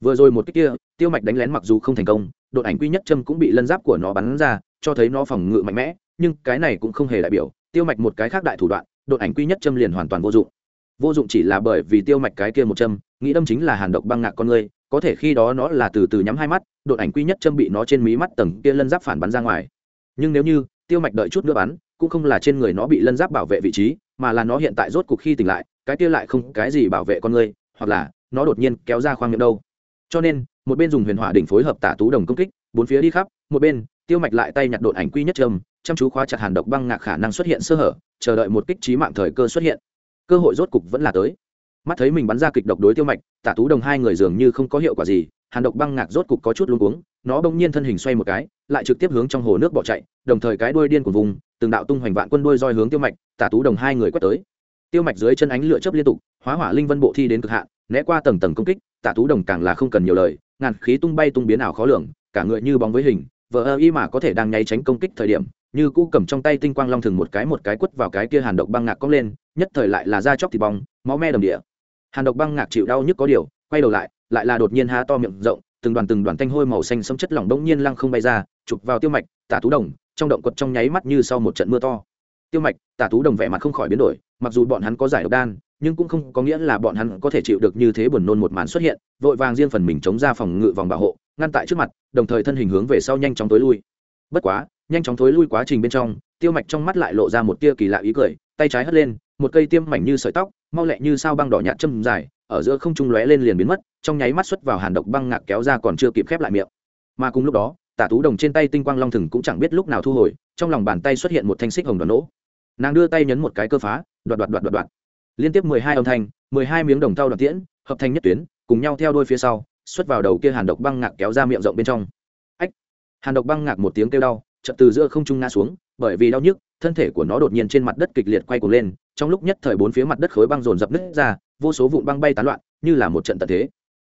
Vừa rồi một cái kia, tiêu mạch đánh lén mặc dù không thành công đột ảnh quy nhất châm cũng bị lân giáp của nó bắn ra, cho thấy nó phòng ngự mạnh mẽ, nhưng cái này cũng không hề đại biểu, tiêu mạch một cái khác đại thủ đoạn đột ảnh quy nhất châm liền hoàn toàn vô dụng. Vô dụng chỉ là bởi vì tiêu mạch cái kia một châm, nghĩ đâm chính là hàn độc băng ngạc con người, có thể khi đó nó là từ từ nhắm hai mắt đột ảnh quy nhất châm bị nó trên mí mắt tầng kia lân giáp phản bắn ra ngoài. Nhưng nếu như tiêu mạch đợi chút nữa bắn cũng không là trên người nó bị lân giáp bảo vệ vị trí, mà là nó hiện tại rốt cuộc khi tỉnh lại, cái kia lại không cái gì bảo vệ con người, hoặc là nó đột nhiên kéo ra khoang miệng đâu. Cho nên, một bên dùng huyền hỏa đỉnh phối hợp tả tú đồng công kích, bốn phía đi khắp, một bên, tiêu mạch lại tay nhặt đột ảnh quy nhất trầm chăm chú khóa chặt hàn độc băng ngạc khả năng xuất hiện sơ hở, chờ đợi một kích trí mạng thời cơ xuất hiện. Cơ hội rốt cục vẫn là tới. Mắt thấy mình bắn ra kịch độc đối tiêu mạch, tả tú đồng hai người dường như không có hiệu quả gì, hàn độc băng ngạc rốt cục có chút luống cuống, nó bỗng nhiên thân hình xoay một cái, lại trực tiếp hướng trong hồ nước bỏ chạy, đồng thời cái đuôi điên của vùng từng đạo tung hoành vạn quân đuôi roi hướng tiêu mạch, tả tú đồng hai người quét tới. Tiêu mạch dưới chân ánh lửa chớp liên tục, hóa hỏa linh vân bộ thi đến cực hạn, né qua tầng tầng công kích, tả tú đồng càng là không cần nhiều lời, ngàn khí tung bay tung biến ảo khó lường, cả người như bóng với hình, vờ ơ y mà có thể đang nháy tránh công kích thời điểm, như cũ cầm trong tay tinh quang long thường một cái một cái quất vào cái kia hàn độc băng ngạc cong lên, nhất thời lại là da chóc thịt bong, máu me đầm địa. Hàn độc băng ngạc chịu đau nhức có điều, quay đầu lại lại là đột nhiên há to miệng rộng từng đoàn từng đoàn thanh hôi màu xanh sẫm chất lỏng bỗng nhiên lăng không bay ra, chụp vào tiêu mạch, tả tú đồng, trong động quật trong nháy mắt như sau một trận mưa to. Tiêu mạch, tả tú đồng vẻ mặt không khỏi biến đổi, mặc dù bọn hắn có giải độc đan, nhưng cũng không có nghĩa là bọn hắn có thể chịu được như thế buồn nôn một màn xuất hiện, vội vàng riêng phần mình chống ra phòng ngự vòng bảo hộ, ngăn tại trước mặt, đồng thời thân hình hướng về sau nhanh chóng tối lui. Bất quá, nhanh chóng thối lui quá trình bên trong, tiêu mạch trong mắt lại lộ ra một tia kỳ lạ ý cười, tay trái hất lên, một cây tiêm mảnh như sợi tóc, mau lẹ như sao băng đỏ nhạt châm dài ở giữa không trung lóe lên liền biến mất, trong nháy mắt xuất vào hàn độc băng ngạc kéo ra còn chưa kịp khép lại miệng. Mà cùng lúc đó, tả tú đồng trên tay tinh quang long thừng cũng chẳng biết lúc nào thu hồi, trong lòng bàn tay xuất hiện một thanh xích hồng đoàn nỗ nàng đưa tay nhấn một cái cơ phá, đoạt đoạt đoạt đoạt đoạt. Liên tiếp mười hai âm thanh, mười hai miếng đồng thau đoàn tiễn, hợp thành nhất tuyến, cùng nhau theo đôi phía sau, xuất vào đầu kia hàn độc băng ngạc kéo ra miệng rộng bên trong. Ách! Hàn độc băng ngạc một tiếng kêu đau, chợt từ giữa không trung ngã xuống, bởi vì đau nhức thân thể của nó đột nhiên trên mặt đất kịch liệt quay cuồng lên, trong lúc nhất thời bốn phía mặt đất khối băng dồn dập nứt ra, vô số vụn băng bay tán loạn, như là một trận tận thế.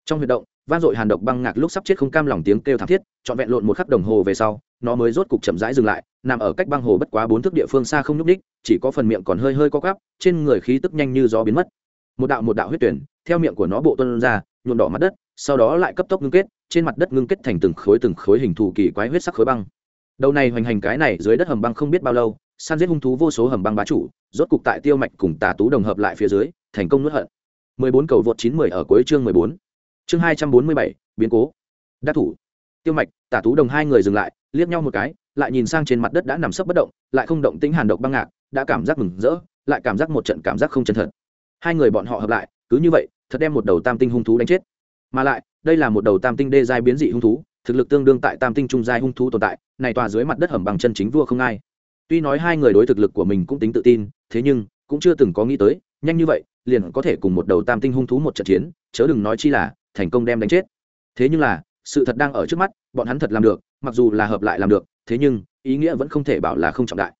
Trong huy động, vang dội hàn độc băng ngạc lúc sắp chết không cam lòng tiếng kêu thảm thiết, trọn vẹn lộn một khắc đồng hồ về sau, nó mới rốt cục chậm rãi dừng lại, nằm ở cách băng hồ bất quá bốn thước địa phương xa không nhúc ních chỉ có phần miệng còn hơi hơi co quắp, trên người khí tức nhanh như gió biến mất. Một đạo một đạo huyết tuyển, theo miệng của nó bộ tuân ra, nhuộm đỏ mặt đất, sau đó lại cấp tốc ngưng kết, trên mặt đất ngưng kết thành từng khối từng khối hình thù kỳ quái huyết sắc khối băng. Đầu này hoành hành cái này dưới đất hầm băng không biết bao lâu san giết hung thú vô số hầm băng bá chủ rốt cục tại tiêu mạch cùng tà tú đồng hợp lại phía dưới thành công nuốt hận 14 cầu vượt 910 ở cuối chương 14. Chương 247, biến cố. Đắc thủ. Tiêu Mạch, Tả Tú Đồng hai người dừng lại, liếc nhau một cái, lại nhìn sang trên mặt đất đã nằm sấp bất động, lại không động tĩnh hàn độc băng ngạc, đã cảm giác mừng rỡ, lại cảm giác một trận cảm giác không chân thật. Hai người bọn họ hợp lại, cứ như vậy, thật đem một đầu tam tinh hung thú đánh chết. Mà lại, đây là một đầu tam tinh đê giai biến dị hung thú, thực lực tương đương tại tam tinh trung giai hung thú tồn tại, này tòa dưới mặt đất hầm bằng chân chính vua không ai. Tuy nói hai người đối thực lực của mình cũng tính tự tin, thế nhưng cũng chưa từng có nghĩ tới, nhanh như vậy, liền có thể cùng một đầu tam tinh hung thú một trận chiến chớ đừng nói chi là thành công đem đánh chết. Thế nhưng là sự thật đang ở trước mắt bọn hắn thật làm được mặc dù là hợp lại làm được thế nhưng ý nghĩa vẫn không thể bảo là không trọng đại.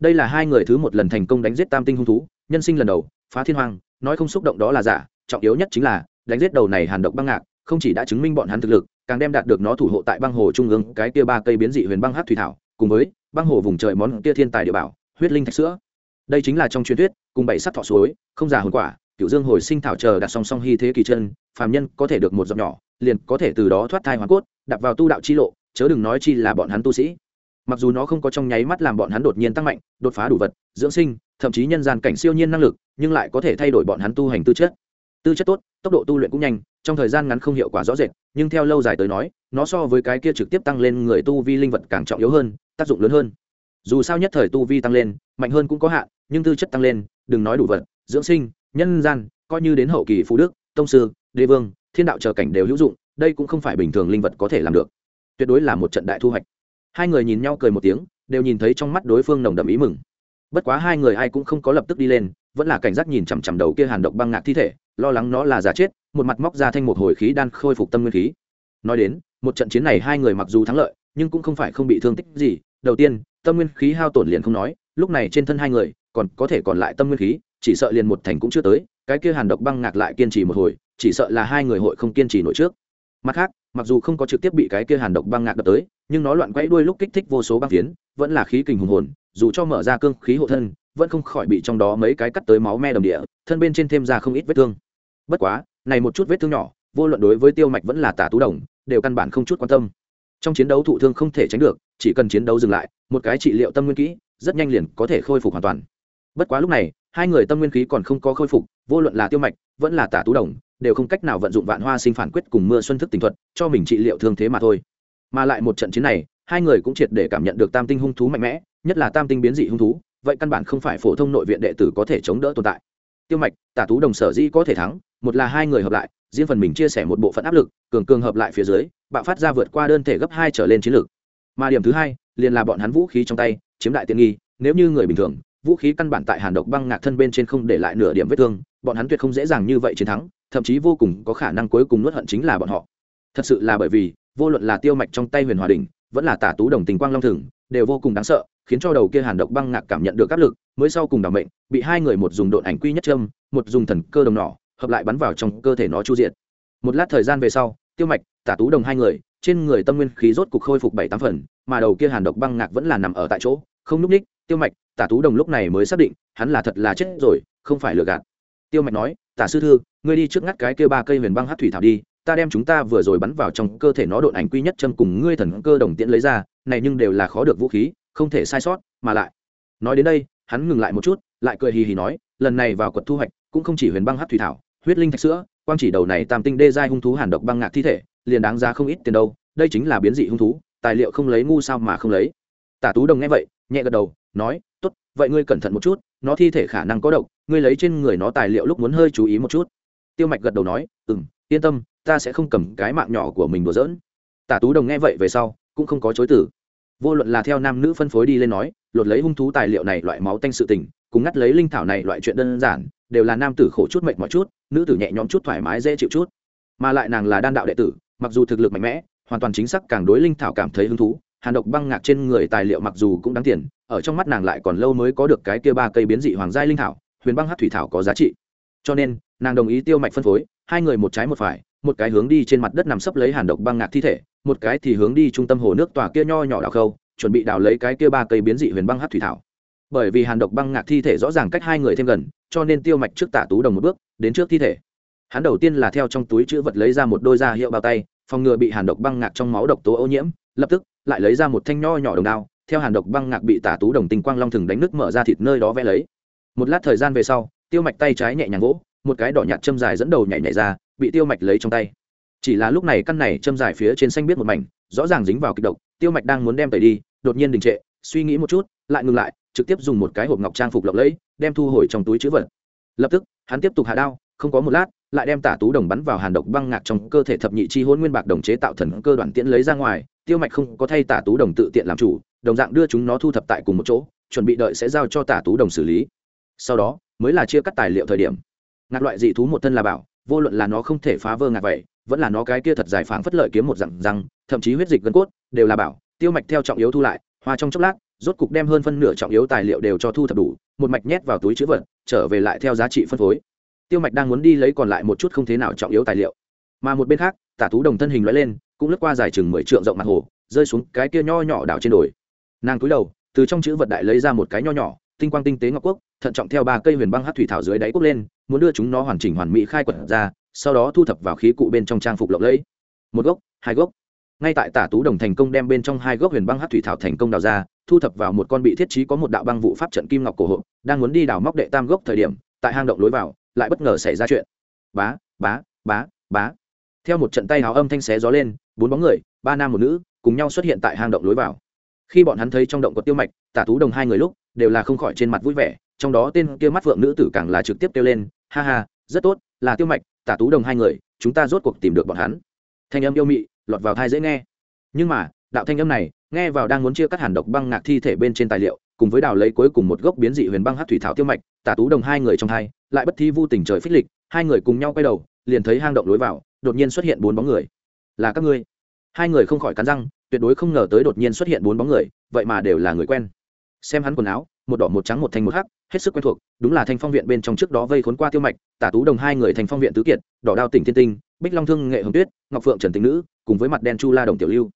Đây là hai người thứ một lần thành công đánh giết tam tinh hung thú nhân sinh lần đầu phá thiên hoàng nói không xúc động đó là giả trọng yếu nhất chính là đánh giết đầu này hàn độc băng ngạc không chỉ đã chứng minh bọn hắn thực lực càng đem đạt được nó thủ hộ tại băng hồ trung ương cái kia ba cây biến dị huyền băng hát thủy thảo cùng với băng hồ vùng trời món kia thiên tài địa bảo, huyết linh thạch sữa. Đây chính là trong truyền thuyết, cùng bảy sắc thọ suối, không già hồn quả cựu dương hồi sinh thảo chờ đặt song song hy thế kỳ chân, phàm nhân có thể được một giọt nhỏ, liền có thể từ đó thoát thai hoàn cốt đặt vào tu đạo chi lộ, chớ đừng nói chi là bọn hắn tu sĩ. Mặc dù nó không có trong nháy mắt làm bọn hắn đột nhiên tăng mạnh, đột phá đủ vật, dưỡng sinh, thậm chí nhân gian cảnh siêu nhiên năng lực, nhưng lại có thể thay đổi bọn hắn tu hành tư chất tư chất tốt, tốc độ tu luyện cũng nhanh, trong thời gian ngắn không hiệu quả rõ rệt, nhưng theo lâu dài tới nói, nó so với cái kia trực tiếp tăng lên người tu vi linh vật càng trọng yếu hơn, tác dụng lớn hơn. Dù sao nhất thời tu vi tăng lên, mạnh hơn cũng có hạn, nhưng tư chất tăng lên, đừng nói đủ vật, dưỡng sinh, nhân gian, coi như đến hậu kỳ phú đức, tông sư, đế vương, thiên đạo chờ cảnh đều hữu dụng, đây cũng không phải bình thường linh vật có thể làm được. Tuyệt đối là một trận đại thu hoạch. Hai người nhìn nhau cười một tiếng, đều nhìn thấy trong mắt đối phương nồng đậm ý mừng. Bất quá hai người ai cũng không có lập tức đi lên vẫn là cảnh giác nhìn chằm chằm đầu kia hàn độc băng ngạc thi thể, lo lắng nó là giả chết, một mặt móc ra thanh một hồi khí đan khôi phục tâm nguyên khí. Nói đến, một trận chiến này hai người mặc dù thắng lợi, nhưng cũng không phải không bị thương tích gì. Đầu tiên, tâm nguyên khí hao tổn liền không nói, lúc này trên thân hai người, còn có thể còn lại tâm nguyên khí, chỉ sợ liền một thành cũng chưa tới, cái kia hàn độc băng ngạc lại kiên trì một hồi, chỉ sợ là hai người hội không kiên trì nổi trước. Mặt khác, mặc dù không có trực tiếp bị cái kia hàn độc băng ngạc đập tới, nhưng nó loạn quẫy đuôi lúc kích thích vô số băng phiến, vẫn là khí kình hùng hồn, dù cho mở ra cương khí hộ thân vẫn không khỏi bị trong đó mấy cái cắt tới máu me đầm địa, thân bên trên thêm ra không ít vết thương. Bất quá, này một chút vết thương nhỏ, vô luận đối với tiêu mạch vẫn là tả tú đồng, đều căn bản không chút quan tâm. Trong chiến đấu thụ thương không thể tránh được, chỉ cần chiến đấu dừng lại, một cái trị liệu tâm nguyên kỹ, rất nhanh liền có thể khôi phục hoàn toàn. Bất quá lúc này, hai người tâm nguyên khí còn không có khôi phục, vô luận là tiêu mạch, vẫn là tả tú đồng, đều không cách nào vận dụng vạn hoa sinh phản quyết cùng mưa xuân thức tình thuật, cho mình trị liệu thương thế mà thôi. Mà lại một trận chiến này, hai người cũng triệt để cảm nhận được tam tinh hung thú mạnh mẽ, nhất là tam tinh biến dị hung thú vậy căn bản không phải phổ thông nội viện đệ tử có thể chống đỡ tồn tại. Tiêu mạch, tả tú đồng sở di có thể thắng, một là hai người hợp lại, riêng phần mình chia sẻ một bộ phận áp lực, cường cường hợp lại phía dưới, bạo phát ra vượt qua đơn thể gấp hai trở lên chiến lược. Mà điểm thứ hai, liền là bọn hắn vũ khí trong tay, chiếm đại tiện nghi, nếu như người bình thường, vũ khí căn bản tại hàn độc băng ngạc thân bên trên không để lại nửa điểm vết thương, bọn hắn tuyệt không dễ dàng như vậy chiến thắng, thậm chí vô cùng có khả năng cuối cùng nuốt hận chính là bọn họ. Thật sự là bởi vì, vô luận là tiêu mạch trong tay huyền hòa đình vẫn là tả tú đồng tình quang long thừng, đều vô cùng đáng sợ khiến cho đầu kia hàn độc băng ngạc cảm nhận được áp lực, mới sau cùng đảm mệnh, bị hai người một dùng độn ảnh quy nhất châm, một dùng thần cơ đồng nỏ, hợp lại bắn vào trong cơ thể nó chu diệt. Một lát thời gian về sau, tiêu mạch, tả tú đồng hai người, trên người tâm nguyên khí rốt cục khôi phục bảy tám phần, mà đầu kia hàn độc băng ngạc vẫn là nằm ở tại chỗ, không núp ních. Tiêu mạch, tả tú đồng lúc này mới xác định, hắn là thật là chết rồi, không phải lừa gạt. Tiêu mạch nói, tả sư thư, ngươi đi trước ngắt cái kia ba cây huyền băng hát thủy thảo đi, ta đem chúng ta vừa rồi bắn vào trong cơ thể nó độn ảnh quy nhất châm cùng ngươi thần cơ đồng tiễn lấy ra, này nhưng đều là khó được vũ khí không thể sai sót, mà lại. Nói đến đây, hắn ngừng lại một chút, lại cười hì hì nói, lần này vào quật thu hoạch, cũng không chỉ huyền băng hát thủy thảo, huyết linh thạch sữa, quang chỉ đầu này tam tinh đê giai hung thú hàn độc băng ngạc thi thể, liền đáng giá không ít tiền đâu, đây chính là biến dị hung thú, tài liệu không lấy ngu sao mà không lấy. Tả tú đồng nghe vậy, nhẹ gật đầu, nói, tốt, vậy ngươi cẩn thận một chút, nó thi thể khả năng có độc, ngươi lấy trên người nó tài liệu lúc muốn hơi chú ý một chút. Tiêu mạch gật đầu nói ừ m yên tâm, ta sẽ không cầm cái mạng nhỏ của mình đùa giỡn. Tả tú đồng nghe vậy về sau, cũng không có chối tử vô luận là theo nam nữ phân phối đi lên nói, lột lấy hung thú tài liệu này loại máu tanh sự tình, cùng ngắt lấy linh thảo này loại chuyện đơn giản, đều là nam tử khổ chút mệnh mọi chút, nữ tử nhẹ nhõm chút thoải mái dễ chịu chút. Mà lại nàng là đan đạo đệ tử, mặc dù thực lực mạnh mẽ, hoàn toàn chính xác càng đối linh thảo cảm thấy hứng thú, hàn độc băng ngạc trên người tài liệu mặc dù cũng đáng tiền, ở trong mắt nàng lại còn lâu mới có được cái kia ba cây biến dị hoàng giai linh thảo, huyền băng hát thủy thảo có giá trị. Cho nên, nàng đồng ý tiêu mạch phân phối, hai người một trái một phải một cái hướng đi trên mặt đất nằm sấp lấy hàn độc băng ngạc thi thể, một cái thì hướng đi trung tâm hồ nước tòa kia nho nhỏ đào khâu, chuẩn bị đào lấy cái kia ba cây biến dị huyền băng hát thủy thảo. Bởi vì hàn độc băng ngạc thi thể rõ ràng cách hai người thêm gần, cho nên tiêu mạch trước tả tú đồng một bước, đến trước thi thể. Hắn đầu tiên là theo trong túi chữ vật lấy ra một đôi da hiệu bao tay, phòng ngừa bị hàn độc băng ngạc trong máu độc tố ô nhiễm, lập tức lại lấy ra một thanh nho nhỏ đồng đao, theo hàn độc băng ngạc bị tả tú đồng tinh quang long thừng đánh nước mở ra thịt nơi đó vẽ lấy. Một lát thời gian về sau, tiêu mạch tay trái nhẹ nhàng gỗ một cái đỏ nhạt châm dài dẫn đầu nhảy nhảy ra bị tiêu mạch lấy trong tay. Chỉ là lúc này căn này châm dài phía trên xanh biết một mảnh, rõ ràng dính vào kịch độc, tiêu mạch đang muốn đem tẩy đi, đột nhiên đình trệ, suy nghĩ một chút, lại ngừng lại, trực tiếp dùng một cái hộp ngọc trang phục lộng lẫy, đem thu hồi trong túi chữ vật. Lập tức, hắn tiếp tục hạ đao, không có một lát, lại đem tả tú đồng bắn vào hàn độc băng ngạc trong cơ thể thập nhị chi hôn nguyên bạc đồng chế tạo thần cơ đoạn tiễn lấy ra ngoài, tiêu mạch không có thay tả tú đồng tự tiện làm chủ, đồng dạng đưa chúng nó thu thập tại cùng một chỗ, chuẩn bị đợi sẽ giao cho tả tú đồng xử lý. Sau đó, mới là chia cắt tài liệu thời điểm. Ngạc loại dị thú một thân là bảo vô luận là nó không thể phá vỡ ngạc vậy, vẫn là nó cái kia thật dài phảng phất lợi kiếm một dặm răng, thậm chí huyết dịch gân cốt, đều là bảo, tiêu mạch theo trọng yếu thu lại, hoa trong chốc lát, rốt cục đem hơn phân nửa trọng yếu tài liệu đều cho thu thập đủ, một mạch nhét vào túi chữ vật, trở về lại theo giá trị phân phối. Tiêu mạch đang muốn đi lấy còn lại một chút không thế nào trọng yếu tài liệu. Mà một bên khác, tả tú đồng thân hình loại lên, cũng lướt qua dài chừng mười trượng rộng mặt hồ, rơi xuống cái kia nho nhỏ đảo trên đồi. Nàng cúi đầu, từ trong chữ vật đại lấy ra một cái nho nhỏ, tinh quang tinh tế ngọc quốc, thận trọng theo ba cây huyền băng hát thủy thảo dưới đáy quốc lên muốn đưa chúng nó hoàn chỉnh hoàn mỹ khai quật ra, sau đó thu thập vào khí cụ bên trong trang phục lộng lẫy. Một gốc, hai gốc. Ngay tại tả tú đồng thành công đem bên trong hai gốc huyền băng hát thủy thảo thành công đào ra, thu thập vào một con bị thiết trí có một đạo băng vụ pháp trận kim ngọc cổ hộ đang muốn đi đào móc đệ tam gốc thời điểm, tại hang động lối vào, lại bất ngờ xảy ra chuyện. Bá bá bá bá. Theo một trận tay hào âm thanh xé gió lên, bốn bóng người, ba nam một nữ, cùng nhau xuất hiện tại hang động lối vào. Khi bọn hắn thấy trong động có tiêu mạch, tả tú đồng hai người lúc, đều là không khỏi trên mặt vui vẻ, trong đó tên kia mắt phượng nữ tử càng là trực tiếp kêu lên ha ha, rất tốt, là tiêu mạch, tả tú đồng hai người, chúng ta rốt cuộc tìm được bọn hắn. Thanh âm yêu mị, lọt vào thai dễ nghe. Nhưng mà, đạo thanh âm này, nghe vào đang muốn chia cắt hàn độc băng ngạc thi thể bên trên tài liệu, cùng với đào lấy cuối cùng một gốc biến dị huyền băng hát thủy thảo tiêu mạch, tả tú đồng hai người trong hai, lại bất thi vu tình trời phích lịch, hai người cùng nhau quay đầu, liền thấy hang động lối vào, đột nhiên xuất hiện bốn bóng người. Là các ngươi. Hai người không khỏi cắn răng, tuyệt đối không ngờ tới đột nhiên xuất hiện bốn bóng người, vậy mà đều là người quen. Xem hắn quần áo một đỏ, một trắng, một thanh, một hắc, hết sức quen thuộc, đúng là thanh phong viện bên trong trước đó vây khốn qua tiêu mạch, tả tú đồng hai người thành phong viện tứ kiệt, đỏ đao tỉnh thiên tinh, bích long thương nghệ hồng tuyết, ngọc phượng trần tình nữ, cùng với mặt đen chu la đồng tiểu lưu.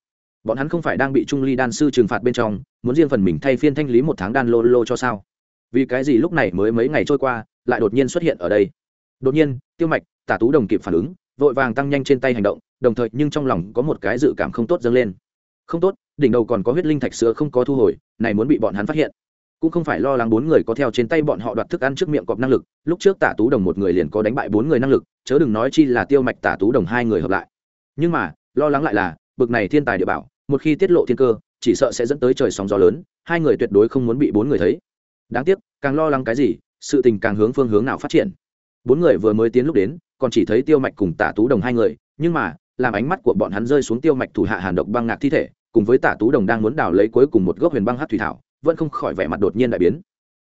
Bọn hắn không phải đang bị trung ly đan sư trừng phạt bên trong, muốn riêng phần mình thay phiên thanh lý một tháng đan lô lô cho sao? Vì cái gì lúc này mới mấy ngày trôi qua, lại đột nhiên xuất hiện ở đây? Đột nhiên, tiêu mạch, tả tú đồng kịp phản ứng, vội vàng tăng nhanh trên tay hành động, đồng thời nhưng trong lòng có một cái dự cảm không tốt dâng lên. Không tốt, đỉnh đầu còn có huyết linh thạch sữa không có thu hồi, này muốn bị bọn hắn phát hiện cũng không phải lo lắng bốn người có theo trên tay bọn họ đoạt thức ăn trước miệng cọp năng lực, lúc trước tả tú đồng một người liền có đánh bại bốn người năng lực, chớ đừng nói chi là tiêu mạch tả tú đồng hai người hợp lại. Nhưng mà, lo lắng lại là, bực này thiên tài địa bảo, một khi tiết lộ thiên cơ, chỉ sợ sẽ dẫn tới trời sóng gió lớn, hai người tuyệt đối không muốn bị bốn người thấy. Đáng tiếc, càng lo lắng cái gì, sự tình càng hướng phương hướng nào phát triển. Bốn người vừa mới tiến lúc đến, còn chỉ thấy tiêu mạch cùng tả tú đồng hai người, nhưng mà, làm ánh mắt của bọn hắn rơi xuống tiêu mạch thủ hạ hàn độc băng ngạc thi thể, cùng với tả tú đồng đang muốn đào lấy cuối cùng một gốc huyền băng hát thủy thảo vẫn không khỏi vẻ mặt đột nhiên đại biến.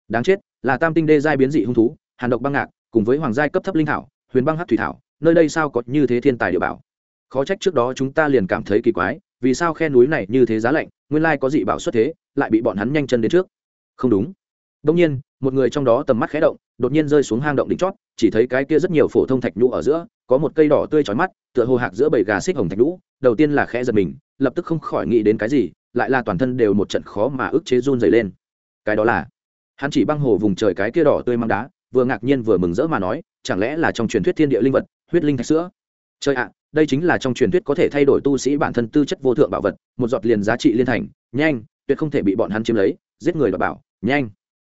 Đáng chết, là tam tinh đê giai biến dị hung thú, hàn độc băng ngạc, cùng với hoàng giai cấp thấp linh thảo, huyền băng hát thủy thảo, nơi đây sao có như thế thiên tài địa bảo? Khó trách trước đó chúng ta liền cảm thấy kỳ quái, vì sao khe núi này như thế giá lạnh, nguyên lai có dị bảo xuất thế, lại bị bọn hắn nhanh chân đến trước? Không đúng. Đông nhiên, một người trong đó tầm mắt khé động, đột nhiên rơi xuống hang động đỉnh chót, chỉ thấy cái kia rất nhiều phổ thông thạch nhũ ở giữa, có một cây đỏ tươi chói mắt, tựa hồ hạc giữa bầy gà xích hồng thạch nhũ, đầu tiên là khẽ giật mình lập tức không khỏi nghĩ đến cái gì, lại là toàn thân đều một trận khó mà ức chế run dày lên. Cái đó là, hắn chỉ băng hồ vùng trời cái kia đỏ tươi mang đá, vừa ngạc nhiên vừa mừng rỡ mà nói, chẳng lẽ là trong truyền thuyết thiên địa linh vật, huyết linh thạch sữa? Trời ạ, đây chính là trong truyền thuyết có thể thay đổi tu sĩ bản thân tư chất vô thượng bảo vật, một giọt liền giá trị liên thành, nhanh, tuyệt không thể bị bọn hắn chiếm lấy, giết người và bảo, nhanh.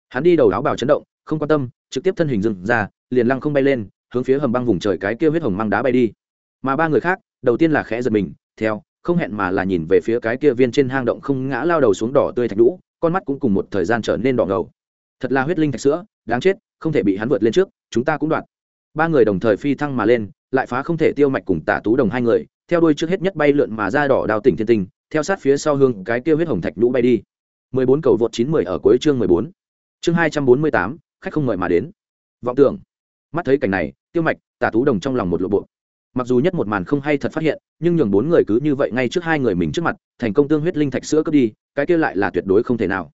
Hắn đi đầu áo bào chấn động, không quan tâm, trực tiếp thân hình dừng ra, liền lăng không bay lên, hướng phía hầm băng vùng trời cái kia huyết hồng mang đá bay đi. Mà ba người khác, đầu tiên là khẽ giật mình, theo không hẹn mà là nhìn về phía cái kia viên trên hang động không ngã lao đầu xuống đỏ tươi thạch đũ, con mắt cũng cùng một thời gian trở nên đỏ ngầu thật là huyết linh thạch sữa đáng chết không thể bị hắn vượt lên trước chúng ta cũng đoạt ba người đồng thời phi thăng mà lên lại phá không thể tiêu mạch cùng tả tú đồng hai người theo đuôi trước hết nhất bay lượn mà ra đỏ đào tỉnh thiên tình, theo sát phía sau hương cái kia huyết hồng thạch đũ bay đi 14 cầu vượt 910 ở cuối chương 14. Chương 248, khách không mời mà đến. Vọng tưởng. Mắt thấy cảnh này, Tiêu Mạch, Tả Tú Đồng trong lòng một lộ bộ. Mặc dù nhất một màn không hay thật phát hiện, nhưng nhường bốn người cứ như vậy ngay trước hai người mình trước mặt, thành công tương huyết linh thạch sữa cướp đi, cái kia lại là tuyệt đối không thể nào.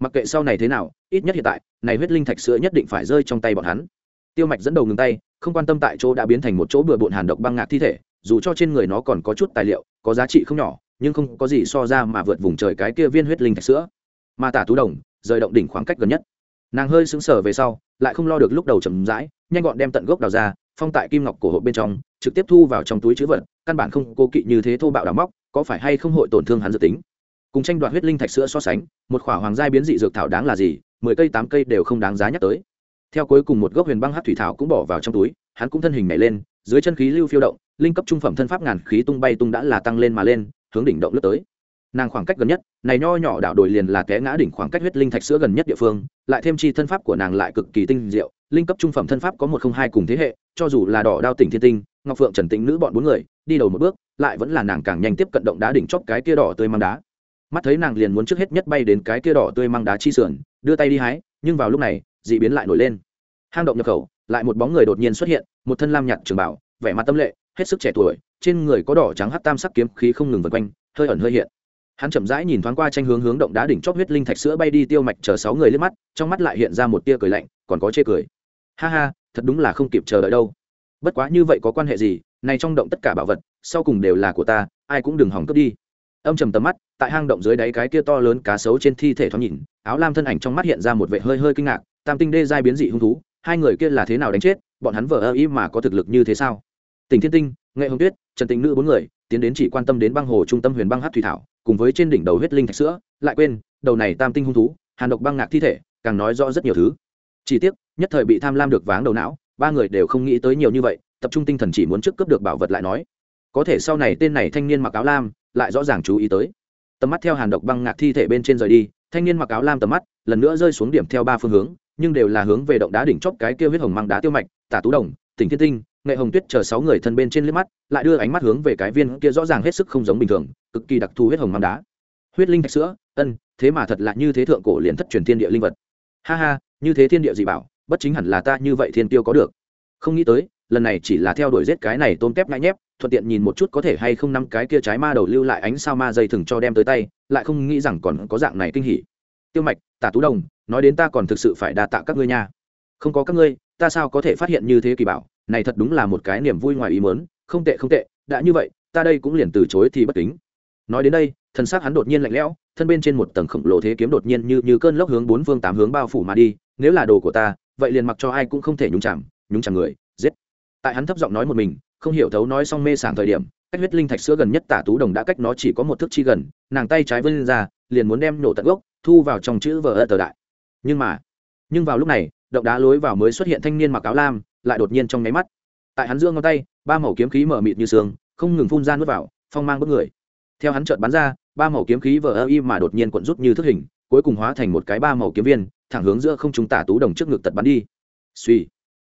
Mặc kệ sau này thế nào, ít nhất hiện tại, này huyết linh thạch sữa nhất định phải rơi trong tay bọn hắn. Tiêu Mạch dẫn đầu ngừng tay, không quan tâm tại chỗ đã biến thành một chỗ bừa bộn hàn độc băng ngạc thi thể, dù cho trên người nó còn có chút tài liệu, có giá trị không nhỏ, nhưng không có gì so ra mà vượt vùng trời cái kia viên huyết linh thạch sữa mà tả tú đồng rời động đỉnh khoảng cách gần nhất nàng hơi sững sờ về sau lại không lo được lúc đầu chầm rãi nhanh gọn đem tận gốc đào ra phong tại kim ngọc cổ hộp bên trong, trực tiếp thu vào trong túi chữ vật, căn bản không cô kỵ như thế thô bạo đào móc, có phải hay không hội tổn thương hắn dự tính? Cùng tranh đoạt huyết linh thạch sữa so sánh, một khỏa hoàng gia biến dị dược thảo đáng là gì, mười cây tám cây đều không đáng giá nhắc tới. Theo cuối cùng một gốc huyền băng hát thủy thảo cũng bỏ vào trong túi, hắn cũng thân hình nhảy lên, dưới chân khí lưu phiêu động, linh cấp trung phẩm thân pháp ngàn khí tung bay tung đã là tăng lên mà lên, hướng đỉnh động lướt tới. Nàng khoảng cách gần nhất, này nho nhỏ đảo đồi liền là té ngã đỉnh khoảng cách huyết linh thạch sữa gần nhất địa phương, lại thêm chi thân pháp của nàng lại cực kỳ tinh diệu linh cấp trung phẩm thân pháp có một không hai cùng thế hệ, cho dù là đỏ đao tỉnh thiên tinh, ngọc phượng trần tĩnh nữ bọn bốn người, đi đầu một bước, lại vẫn là nàng càng nhanh tiếp cận động đá đỉnh chóp cái kia đỏ tươi mang đá. Mắt thấy nàng liền muốn trước hết nhất bay đến cái kia đỏ tươi mang đá chi sườn, đưa tay đi hái, nhưng vào lúc này, dị biến lại nổi lên. Hang động nhập khẩu, lại một bóng người đột nhiên xuất hiện, một thân lam nhạt trường bảo, vẻ mặt tâm lệ, hết sức trẻ tuổi, trên người có đỏ trắng hắt tam sắc kiếm khí không ngừng vần quanh, hơi ẩn hơi hiện. Hắn chậm rãi nhìn thoáng qua tranh hướng hướng động đá đỉnh chóp huyết linh thạch sữa bay đi tiêu mạch chờ sáu người lên mắt, trong mắt lại hiện ra một tia cười lạnh, còn có chê cười ha ha, thật đúng là không kịp chờ đợi đâu. Bất quá như vậy có quan hệ gì? Này trong động tất cả bảo vật, sau cùng đều là của ta, ai cũng đừng hỏng cướp đi. Âm trầm tầm mắt, tại hang động dưới đáy cái kia to lớn cá sấu trên thi thể thoáng nhìn, áo lam thân ảnh trong mắt hiện ra một vệ hơi hơi kinh ngạc, tam tinh đê giai biến dị hung thú, hai người kia là thế nào đánh chết, bọn hắn vờ ơ ý mà có thực lực như thế sao? Tỉnh thiên tinh, nghệ hồng tuyết, trần tình nữ bốn người, tiến đến chỉ quan tâm đến băng hồ trung tâm huyền băng hát thủy thảo, cùng với trên đỉnh đầu huyết linh thạch sữa, lại quên, đầu này tam tinh hung thú, hàn độc băng ngạc thi thể, càng nói rõ rất nhiều thứ chỉ tiếc, nhất thời bị tham lam được váng đầu não, ba người đều không nghĩ tới nhiều như vậy, tập trung tinh thần chỉ muốn trước cướp được bảo vật lại nói. Có thể sau này tên này thanh niên mặc áo lam, lại rõ ràng chú ý tới. Tầm mắt theo hàn độc băng ngạc thi thể bên trên rời đi, thanh niên mặc áo lam tầm mắt, lần nữa rơi xuống điểm theo ba phương hướng, nhưng đều là hướng về động đá đỉnh chóp cái kia huyết hồng mang đá tiêu mạch, tả tú đồng, tỉnh thiên tinh, nghệ hồng tuyết chờ sáu người thân bên trên liếc mắt, lại đưa ánh mắt hướng về cái viên kia rõ ràng hết sức không giống bình thường, cực kỳ đặc thù huyết hồng mang đá. Huyết linh thạch sữa, ân, thế mà thật là như thế thượng cổ liền thất truyền thiên địa linh vật ha ha, như thế thiên địa dị bảo, bất chính hẳn là ta, như vậy thiên tiêu có được. Không nghĩ tới, lần này chỉ là theo đuổi giết cái này tôm tép ngại nhép, thuận tiện nhìn một chút có thể hay không năm cái kia trái ma đầu lưu lại ánh sao ma dây thừng cho đem tới tay, lại không nghĩ rằng còn có dạng này kinh hỉ. Tiêu mạch, tả tú đồng, nói đến ta còn thực sự phải đa tạ các ngươi nha. Không có các ngươi, ta sao có thể phát hiện như thế kỳ bảo, này thật đúng là một cái niềm vui ngoài ý mớn không tệ không tệ, đã như vậy, ta đây cũng liền từ chối thì bất kính nói đến đây thân xác hắn đột nhiên lạnh lẽo, thân bên trên một tầng khổng lồ thế kiếm đột nhiên như như cơn lốc hướng bốn phương tám hướng bao phủ mà đi, nếu là đồ của ta, vậy liền mặc cho ai cũng không thể nhúng chạm nhúng chạm người, giết. Tại hắn thấp giọng nói một mình, không hiểu thấu nói xong mê sảng thời điểm, cách huyết linh thạch sữa gần nhất tả tú đồng đã cách nó chỉ có một thước chi gần, nàng tay trái vươn lên ra, liền muốn đem nổ tận gốc, thu vào trong chữ vở ơ tờ đại. Nhưng mà, nhưng vào lúc này, động đá lối vào mới xuất hiện thanh niên mặc áo lam, lại đột nhiên trong nháy mắt. Tại hắn dương ngón tay, ba màu kiếm khí mở mịt như sương, không ngừng phun ra nuốt vào, phong mang bước người theo hắn chợt bắn ra, ba màu kiếm khí vờ ơ y mà đột nhiên cuộn rút như thức hình, cuối cùng hóa thành một cái ba màu kiếm viên, thẳng hướng giữa không trung tả tú đồng trước ngực tật bắn đi. Suy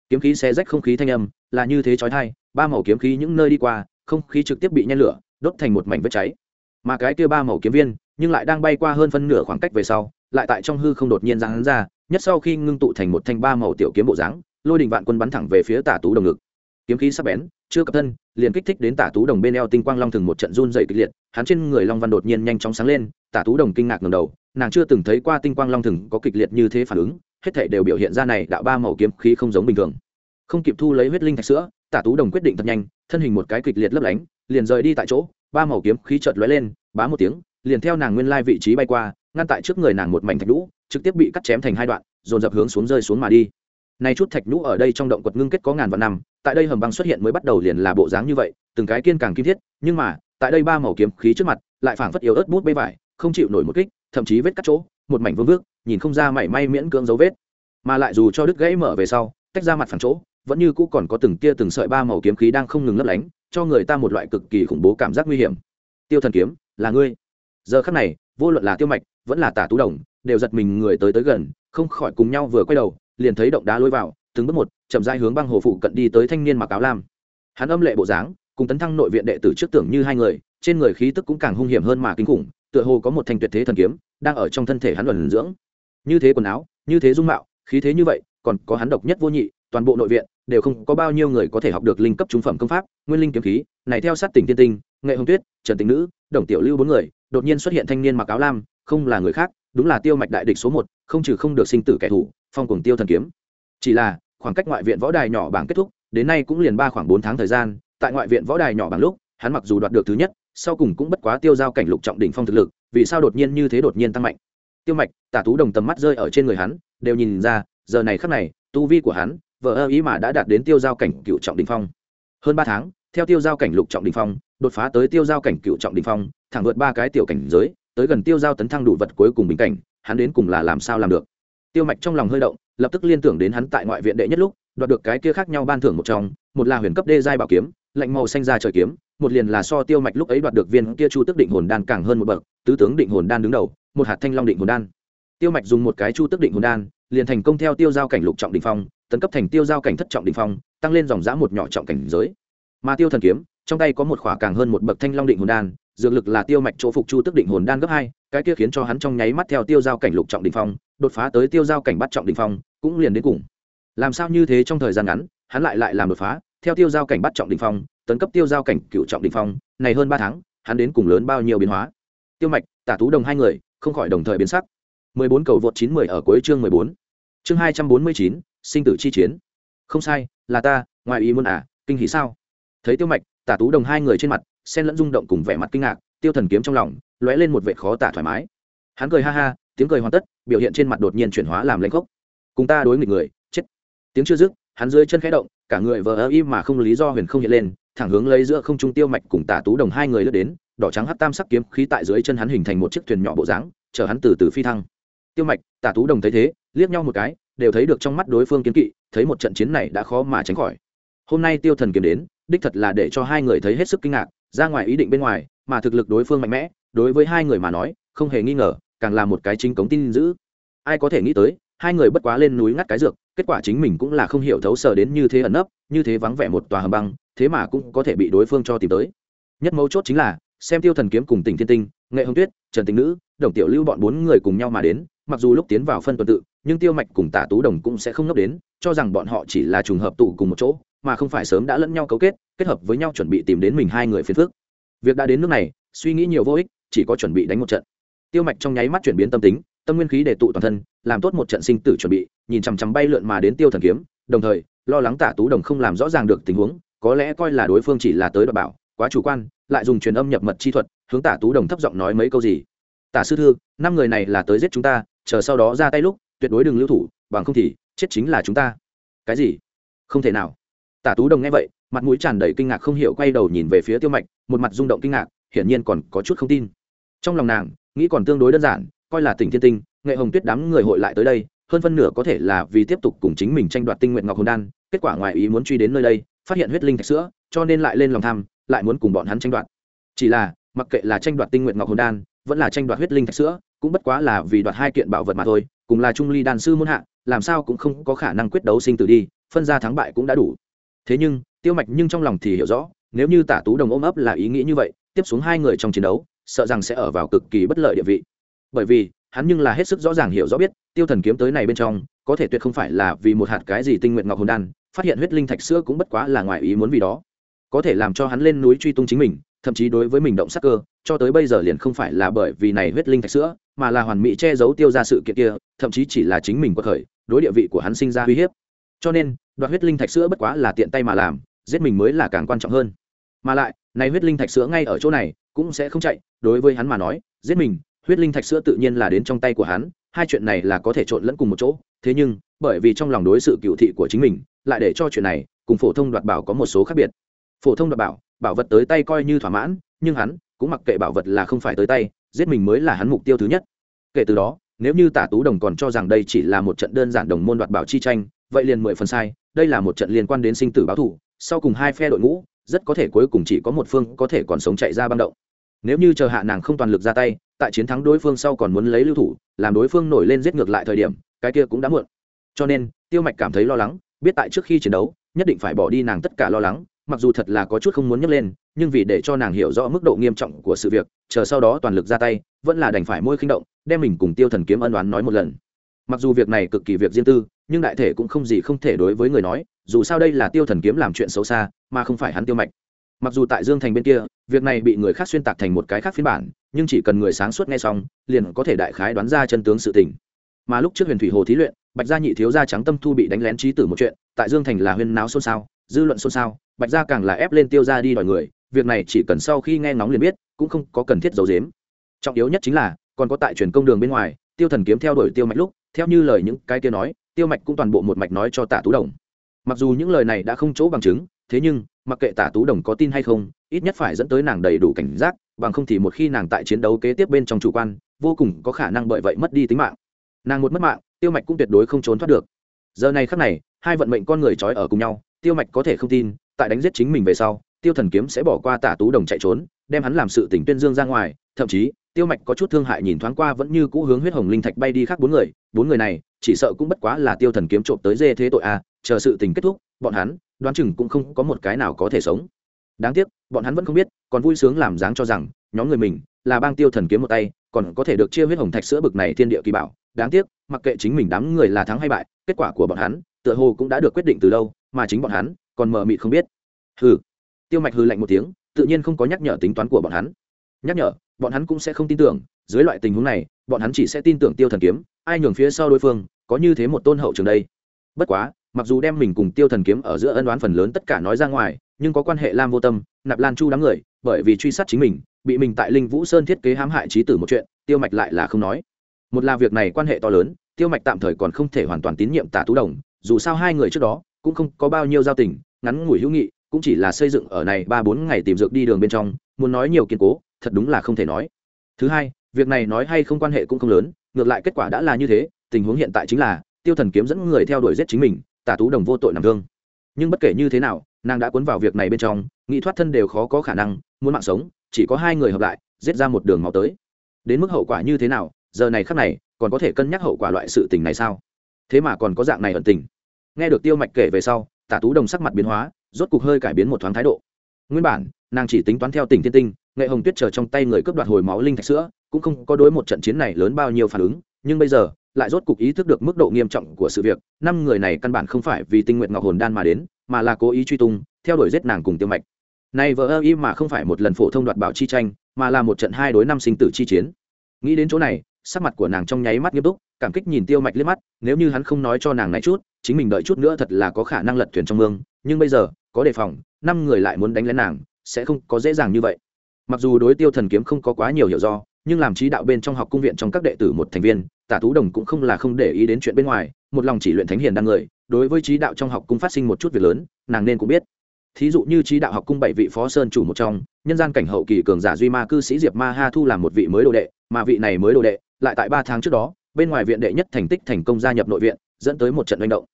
kiếm khí xé rách không khí thanh âm, là như thế chói thai ba màu kiếm khí những nơi đi qua, không khí trực tiếp bị nhen lửa, đốt thành một mảnh vết cháy. Mà cái kia ba màu kiếm viên, nhưng lại đang bay qua hơn phân nửa khoảng cách về sau, lại tại trong hư không đột nhiên giáng ra, nhất sau khi ngưng tụ thành một thanh ba màu tiểu kiếm bộ dáng, lôi đình vạn quân bắn thẳng về phía tả tú đồng ngực. Kiếm khí sắp bén chưa cập thân, liền kích thích đến tả tú đồng bên eo tinh quang long thường một trận run dày kịch liệt, hắn trên người long văn đột nhiên nhanh chóng sáng lên, tả tú đồng kinh ngạc ngầm đầu, nàng chưa từng thấy qua tinh quang long thường có kịch liệt như thế phản ứng, hết thể đều biểu hiện ra này đạo ba màu kiếm khí không giống bình thường. Không kịp thu lấy huyết linh thạch sữa, tả tú đồng quyết định thật nhanh, thân hình một cái kịch liệt lấp lánh, liền rời đi tại chỗ, ba màu kiếm khí chợt lóe lên, bá một tiếng, liền theo nàng nguyên lai vị trí bay qua, ngăn tại trước người nàng một mảnh thạch lũ trực tiếp bị cắt chém thành hai đoạn, dồn dập hướng xuống rơi xuống mà đi nay chút thạch nhũ ở đây trong động quật ngưng kết có ngàn vạn năm, tại đây hầm băng xuất hiện mới bắt đầu liền là bộ dáng như vậy, từng cái kiên càng kim thiết, nhưng mà, tại đây ba màu kiếm khí trước mặt, lại phảng phất yếu ớt bút bê vải, không chịu nổi một kích, thậm chí vết cắt chỗ, một mảnh vương vước, nhìn không ra mảy may miễn cưỡng dấu vết. Mà lại dù cho đứt gãy mở về sau, tách ra mặt phẳng chỗ, vẫn như cũ còn có từng tia từng sợi ba màu kiếm khí đang không ngừng lấp lánh, cho người ta một loại cực kỳ khủng bố cảm giác nguy hiểm. Tiêu thần kiếm, là ngươi. Giờ khắc này, vô luận là tiêu mạch, vẫn là tả tú đồng, đều giật mình người tới tới gần, không khỏi cùng nhau vừa quay đầu liền thấy động đá lôi vào, từng bước một, chậm rãi hướng băng hồ phụ cận đi tới thanh niên mặc áo lam. Hắn âm lệ bộ dáng, cùng tấn thăng nội viện đệ tử trước tưởng như hai người, trên người khí tức cũng càng hung hiểm hơn mà kinh khủng, tựa hồ có một thanh tuyệt thế thần kiếm, đang ở trong thân thể hắn luận dưỡng. Như thế quần áo, như thế dung mạo, khí thế như vậy, còn có hắn độc nhất vô nhị, toàn bộ nội viện đều không có bao nhiêu người có thể học được linh cấp trung phẩm công pháp, nguyên linh kiếm khí, này theo sát tỉnh tiên tinh, nghệ hồng tuyết, trần tình nữ, đồng tiểu lưu bốn người, đột nhiên xuất hiện thanh niên mặc áo lam, không là người khác đúng là tiêu mạch đại địch số một, không trừ không được sinh tử kẻ thù, phong cùng tiêu thần kiếm. Chỉ là, khoảng cách ngoại viện võ đài nhỏ bảng kết thúc, đến nay cũng liền ba khoảng bốn tháng thời gian, tại ngoại viện võ đài nhỏ bảng lúc, hắn mặc dù đoạt được thứ nhất, sau cùng cũng bất quá tiêu giao cảnh lục trọng đỉnh phong thực lực, vì sao đột nhiên như thế đột nhiên tăng mạnh? Tiêu mạch, tả tú đồng tầm mắt rơi ở trên người hắn, đều nhìn ra, giờ này khắc này, tu vi của hắn vợ ơ ý mà đã đạt đến tiêu giao cảnh cựu trọng đỉnh phong. Hơn ba tháng, theo tiêu giao cảnh lục trọng đỉnh phong, đột phá tới tiêu giao cảnh cựu trọng đỉnh phong, thẳng vượt ba cái tiểu cảnh giới tới gần tiêu giao tấn thăng đủ vật cuối cùng bình cảnh, hắn đến cùng là làm sao làm được? Tiêu mạch trong lòng hơi động, lập tức liên tưởng đến hắn tại ngoại viện đệ nhất lúc, đoạt được cái kia khác nhau ban thưởng một trong, một là huyền cấp đê giai bảo kiếm, lạnh màu xanh ra trời kiếm, một liền là so tiêu mạch lúc ấy đoạt được viên kia chu tức định hồn đan càng hơn một bậc, tứ tướng định hồn đan đứng đầu, một hạt thanh long định hồn đan. Tiêu mạch dùng một cái chu tức định hồn đan, liền thành công theo tiêu giao cảnh lục trọng đỉnh phong, tấn cấp thành tiêu giao cảnh thất trọng đỉnh phong, tăng lên dòng giã một nhỏ trọng cảnh giới. Mà tiêu thần kiếm, trong tay có một khỏa càng hơn một bậc thanh long định hồn đan dược lực là tiêu mạch chỗ phục chu tức định hồn đan gấp hai cái kia khiến cho hắn trong nháy mắt theo tiêu giao cảnh lục trọng đỉnh phong đột phá tới tiêu giao cảnh bắt trọng đỉnh phong cũng liền đến cùng làm sao như thế trong thời gian ngắn hắn lại lại làm đột phá theo tiêu giao cảnh bắt trọng đỉnh phong tấn cấp tiêu giao cảnh cựu trọng đỉnh phong này hơn ba tháng hắn đến cùng lớn bao nhiêu biến hóa tiêu mạch tả tú đồng hai người không khỏi đồng thời biến sắc 14 cầu vượt 910 ở cuối chương 14. Chương 249, sinh tử chi chiến. Không sai, là ta, ngoài ý muốn à, kinh hỉ sao? Thấy Tiêu Mạch, Tả Tú Đồng hai người trên mặt, xen lẫn rung động cùng vẻ mặt kinh ngạc, Tiêu Thần kiếm trong lòng, lóe lên một vẻ khó tả thoải mái. Hắn cười ha ha, tiếng cười hoàn tất, biểu hiện trên mặt đột nhiên chuyển hóa làm lãnh khốc. Cùng ta đối nghịch người, chết. Tiếng chưa dứt, hắn dưới chân khẽ động, cả người vờ im mà không lý do huyền không hiện lên, thẳng hướng lấy giữa không trung Tiêu Mạch cùng Tả Tú Đồng hai người lướt đến, đỏ trắng hắc tam sắc kiếm khí tại dưới chân hắn hình thành một chiếc thuyền nhỏ bộ dáng, chờ hắn từ từ phi thăng tiêu mạch tả tú đồng thấy thế liếc nhau một cái đều thấy được trong mắt đối phương kiến kỵ thấy một trận chiến này đã khó mà tránh khỏi hôm nay tiêu thần kiếm đến đích thật là để cho hai người thấy hết sức kinh ngạc ra ngoài ý định bên ngoài, mà thực lực đối phương mạnh mẽ, đối với hai người mà nói, không hề nghi ngờ, càng là một cái chính cống tin giữ. Ai có thể nghĩ tới, hai người bất quá lên núi ngắt cái dược, kết quả chính mình cũng là không hiểu thấu sở đến như thế ẩn nấp, như thế vắng vẻ một tòa hầm băng, thế mà cũng có thể bị đối phương cho tìm tới. Nhất mấu chốt chính là, xem tiêu thần kiếm cùng tỉnh thiên tinh, nghệ hồng tuyết, trần tình nữ, đồng tiểu lưu bọn bốn người cùng nhau mà đến, mặc dù lúc tiến vào phân tuần tự, nhưng tiêu mạch cùng tả tú đồng cũng sẽ không ngốc đến, cho rằng bọn họ chỉ là trùng hợp tụ cùng một chỗ mà không phải sớm đã lẫn nhau cấu kết kết hợp với nhau chuẩn bị tìm đến mình hai người phiền phước việc đã đến nước này, suy nghĩ nhiều vô ích, chỉ có chuẩn bị đánh một trận. Tiêu mạch trong nháy mắt chuyển biến tâm tính, tâm nguyên khí để tụ toàn thân, làm tốt một trận sinh tử chuẩn bị, nhìn chằm chằm bay lượn mà đến tiêu thần kiếm, đồng thời, lo lắng tả tú đồng không làm rõ ràng được tình huống, có lẽ coi là đối phương chỉ là tới đ bảo, quá chủ quan, lại dùng truyền âm nhập mật chi thuật, hướng tả tú đồng thấp giọng nói mấy câu gì. Tả sư thư, năm người này là tới giết chúng ta, chờ sau đó ra tay lúc, tuyệt đối đừng lưu thủ, bằng không thì chết chính là chúng ta. Cái gì? Không thể nào tả tú đồng nghe vậy, mặt mũi tràn đầy kinh ngạc không hiểu quay đầu nhìn về phía tiêu mạch, một mặt rung động kinh ngạc, hiển nhiên còn có chút không tin. Trong lòng nàng, nghĩ còn tương đối đơn giản, coi là tỉnh thiên tinh, nghệ hồng tuyết đám người hội lại tới đây, hơn phân nửa có thể là vì tiếp tục cùng chính mình tranh đoạt tinh nguyện ngọc hồn đan, kết quả ngoài ý muốn truy đến nơi đây, phát hiện huyết linh thạch sữa, cho nên lại lên lòng tham, lại muốn cùng bọn hắn tranh đoạt. Chỉ là, mặc kệ là tranh đoạt tinh nguyện ngọc hồn đan, vẫn là tranh đoạt huyết linh thạch sữa, cũng bất quá là vì đoạt hai kiện bảo vật mà thôi, cùng là trung ly đan sư muôn hạ, làm sao cũng không có khả năng quyết đấu sinh tử đi, phân ra thắng bại cũng đã đủ thế nhưng, tiêu mạch nhưng trong lòng thì hiểu rõ, nếu như tả tú đồng ôm ấp là ý nghĩ như vậy, tiếp xuống hai người trong chiến đấu, sợ rằng sẽ ở vào cực kỳ bất lợi địa vị. Bởi vì, hắn nhưng là hết sức rõ ràng hiểu rõ biết, tiêu thần kiếm tới này bên trong, có thể tuyệt không phải là vì một hạt cái gì tinh nguyện ngọc hồn đan, phát hiện huyết linh thạch sữa cũng bất quá là ngoài ý muốn vì đó. Có thể làm cho hắn lên núi truy tung chính mình, thậm chí đối với mình động sắc cơ, cho tới bây giờ liền không phải là bởi vì này huyết linh thạch sữa mà là hoàn mỹ che giấu tiêu ra sự kiện kia, thậm chí chỉ là chính mình có khởi, đối địa vị của hắn sinh ra uy hiếp cho nên, đoạt huyết linh thạch sữa bất quá là tiện tay mà làm, giết mình mới là càng quan trọng hơn. Mà lại, này huyết linh thạch sữa ngay ở chỗ này, cũng sẽ không chạy. Đối với hắn mà nói, giết mình, huyết linh thạch sữa tự nhiên là đến trong tay của hắn, hai chuyện này là có thể trộn lẫn cùng một chỗ. Thế nhưng, bởi vì trong lòng đối sự cựu thị của chính mình, lại để cho chuyện này cùng phổ thông đoạt bảo có một số khác biệt. Phổ thông đoạt bảo bảo vật tới tay coi như thỏa mãn, nhưng hắn cũng mặc kệ bảo vật là không phải tới tay, giết mình mới là hắn mục tiêu thứ nhất. Kể từ đó, nếu như tả tú đồng còn cho rằng đây chỉ là một trận đơn giản đồng môn đoạt bảo chi tranh vậy liền mười phần sai, đây là một trận liên quan đến sinh tử báo thủ sau cùng hai phe đội ngũ, rất có thể cuối cùng chỉ có một phương có thể còn sống chạy ra băng động. Nếu như chờ hạ nàng không toàn lực ra tay, tại chiến thắng đối phương sau còn muốn lấy lưu thủ, làm đối phương nổi lên giết ngược lại thời điểm, cái kia cũng đã muộn. Cho nên, tiêu mạch cảm thấy lo lắng, biết tại trước khi chiến đấu, nhất định phải bỏ đi nàng tất cả lo lắng, mặc dù thật là có chút không muốn nhấc lên, nhưng vì để cho nàng hiểu rõ mức độ nghiêm trọng của sự việc, chờ sau đó toàn lực ra tay, vẫn là đành phải môi khinh động, đem mình cùng tiêu thần kiếm ân đoán nói một lần mặc dù việc này cực kỳ việc riêng tư, nhưng đại thể cũng không gì không thể đối với người nói, dù sao đây là tiêu thần kiếm làm chuyện xấu xa, mà không phải hắn tiêu mạch. Mặc dù tại dương thành bên kia, việc này bị người khác xuyên tạc thành một cái khác phiên bản, nhưng chỉ cần người sáng suốt nghe xong, liền có thể đại khái đoán ra chân tướng sự tình. Mà lúc trước huyền thủy hồ thí luyện, bạch gia nhị thiếu gia trắng tâm thu bị đánh lén trí tử một chuyện, tại dương thành là huyên náo xôn xao, dư luận xôn xao, bạch gia càng là ép lên tiêu gia đi đòi người, việc này chỉ cần sau khi nghe ngóng liền biết, cũng không có cần thiết giấu dếm trọng yếu nhất chính là, còn có tại truyền công đường bên ngoài, tiêu thần kiếm theo đuổi tiêu mạch lúc theo như lời những cái kia nói, tiêu mạch cũng toàn bộ một mạch nói cho tả tú đồng. Mặc dù những lời này đã không chỗ bằng chứng, thế nhưng, mặc kệ tả tú đồng có tin hay không, ít nhất phải dẫn tới nàng đầy đủ cảnh giác, bằng không thì một khi nàng tại chiến đấu kế tiếp bên trong chủ quan, vô cùng có khả năng bởi vậy mất đi tính mạng. Nàng một mất mạng, tiêu mạch cũng tuyệt đối không trốn thoát được. Giờ này khắc này, hai vận mệnh con người trói ở cùng nhau, tiêu mạch có thể không tin, tại đánh giết chính mình về sau, tiêu thần kiếm sẽ bỏ qua tả tú đồng chạy trốn, đem hắn làm sự tỉnh tuyên dương ra ngoài, thậm chí tiêu mạch có chút thương hại nhìn thoáng qua vẫn như cũ hướng huyết hồng linh thạch bay đi khác bốn người bốn người này chỉ sợ cũng bất quá là tiêu thần kiếm trộm tới dê thế tội a à, chờ sự tình kết thúc bọn hắn đoán chừng cũng không có một cái nào có thể sống. Đáng tiếc bọn hắn vẫn không biết còn vui sướng làm dáng cho rằng nhóm người mình là bang tiêu thần kiếm một tay còn có thể được chia huyết hồng thạch sữa bực này thiên địa kỳ bảo. Đáng tiếc mặc kệ chính mình đám người là thắng hay bại kết quả của bọn hắn tựa hồ cũng đã được quyết định từ lâu mà chính bọn hắn còn mờ mịt không biết. Hừ. Tiêu mạch hư lạnh một tiếng tự nhiên không có nhắc nhở tính toán của bọn hắn. Nhắc nhở bọn hắn cũng sẽ không tin tưởng, dưới loại tình huống này, bọn hắn chỉ sẽ tin tưởng tiêu thần kiếm, ai nhường phía sau đối phương, có như thế một tôn hậu trường đây. Bất quá, mặc dù đem mình cùng tiêu thần kiếm ở giữa ân đoán phần lớn tất cả nói ra ngoài, nhưng có quan hệ lam vô tâm, nạp lan chu đám người, bởi vì truy sát chính mình, bị mình tại linh vũ sơn thiết kế hãm hại trí tử một chuyện, tiêu mạch lại là không nói. Một là việc này quan hệ to lớn, tiêu mạch tạm thời còn không thể hoàn toàn tín nhiệm tả tú đồng, dù sao hai người trước đó cũng không có bao nhiêu giao tình, ngắn ngủi hữu nghị, cũng chỉ là xây dựng ở này ba bốn ngày tìm dược đi đường bên trong, muốn nói nhiều kiên cố thật đúng là không thể nói. Thứ hai, việc này nói hay không quan hệ cũng không lớn, ngược lại kết quả đã là như thế, tình huống hiện tại chính là, tiêu thần kiếm dẫn người theo đuổi giết chính mình, tả tú đồng vô tội nằm thương. Nhưng bất kể như thế nào, nàng đã cuốn vào việc này bên trong, nghĩ thoát thân đều khó có khả năng, muốn mạng sống, chỉ có hai người hợp lại, giết ra một đường máu tới. Đến mức hậu quả như thế nào, giờ này khắc này, còn có thể cân nhắc hậu quả loại sự tình này sao? Thế mà còn có dạng này ẩn tình. Nghe được tiêu mạch kể về sau, tả tú đồng sắc mặt biến hóa, rốt cục hơi cải biến một thoáng thái độ. Nguyên bản, nàng chỉ tính toán theo tình thiên tinh nghệ hồng tuyết chờ trong tay người cướp đoạt hồi máu linh thạch sữa, cũng không có đối một trận chiến này lớn bao nhiêu phản ứng, nhưng bây giờ, lại rốt cục ý thức được mức độ nghiêm trọng của sự việc, năm người này căn bản không phải vì tinh nguyện ngọc hồn đan mà đến, mà là cố ý truy tung, theo đuổi giết nàng cùng tiêu mạch. Này vợ ơ y mà không phải một lần phổ thông đoạt bảo chi tranh, mà là một trận hai đối năm sinh tử chi chiến. Nghĩ đến chỗ này, sắc mặt của nàng trong nháy mắt nghiêm túc, cảm kích nhìn tiêu mạch liếc mắt, nếu như hắn không nói cho nàng này chút, chính mình đợi chút nữa thật là có khả năng lật thuyền trong mương, nhưng bây giờ, có đề phòng, năm người lại muốn đánh lén nàng, sẽ không có dễ dàng như vậy mặc dù đối tiêu thần kiếm không có quá nhiều hiểu do, nhưng làm trí đạo bên trong học cung viện trong các đệ tử một thành viên, tả tú đồng cũng không là không để ý đến chuyện bên ngoài, một lòng chỉ luyện thánh hiền đăng người, đối với trí đạo trong học cung phát sinh một chút việc lớn, nàng nên cũng biết. Thí dụ như trí đạo học cung bảy vị phó sơn chủ một trong, nhân gian cảnh hậu kỳ cường giả duy ma cư sĩ diệp ma ha thu làm một vị mới đồ đệ, mà vị này mới đồ đệ, lại tại ba tháng trước đó, bên ngoài viện đệ nhất thành tích thành công gia nhập nội viện, dẫn tới một trận manh động.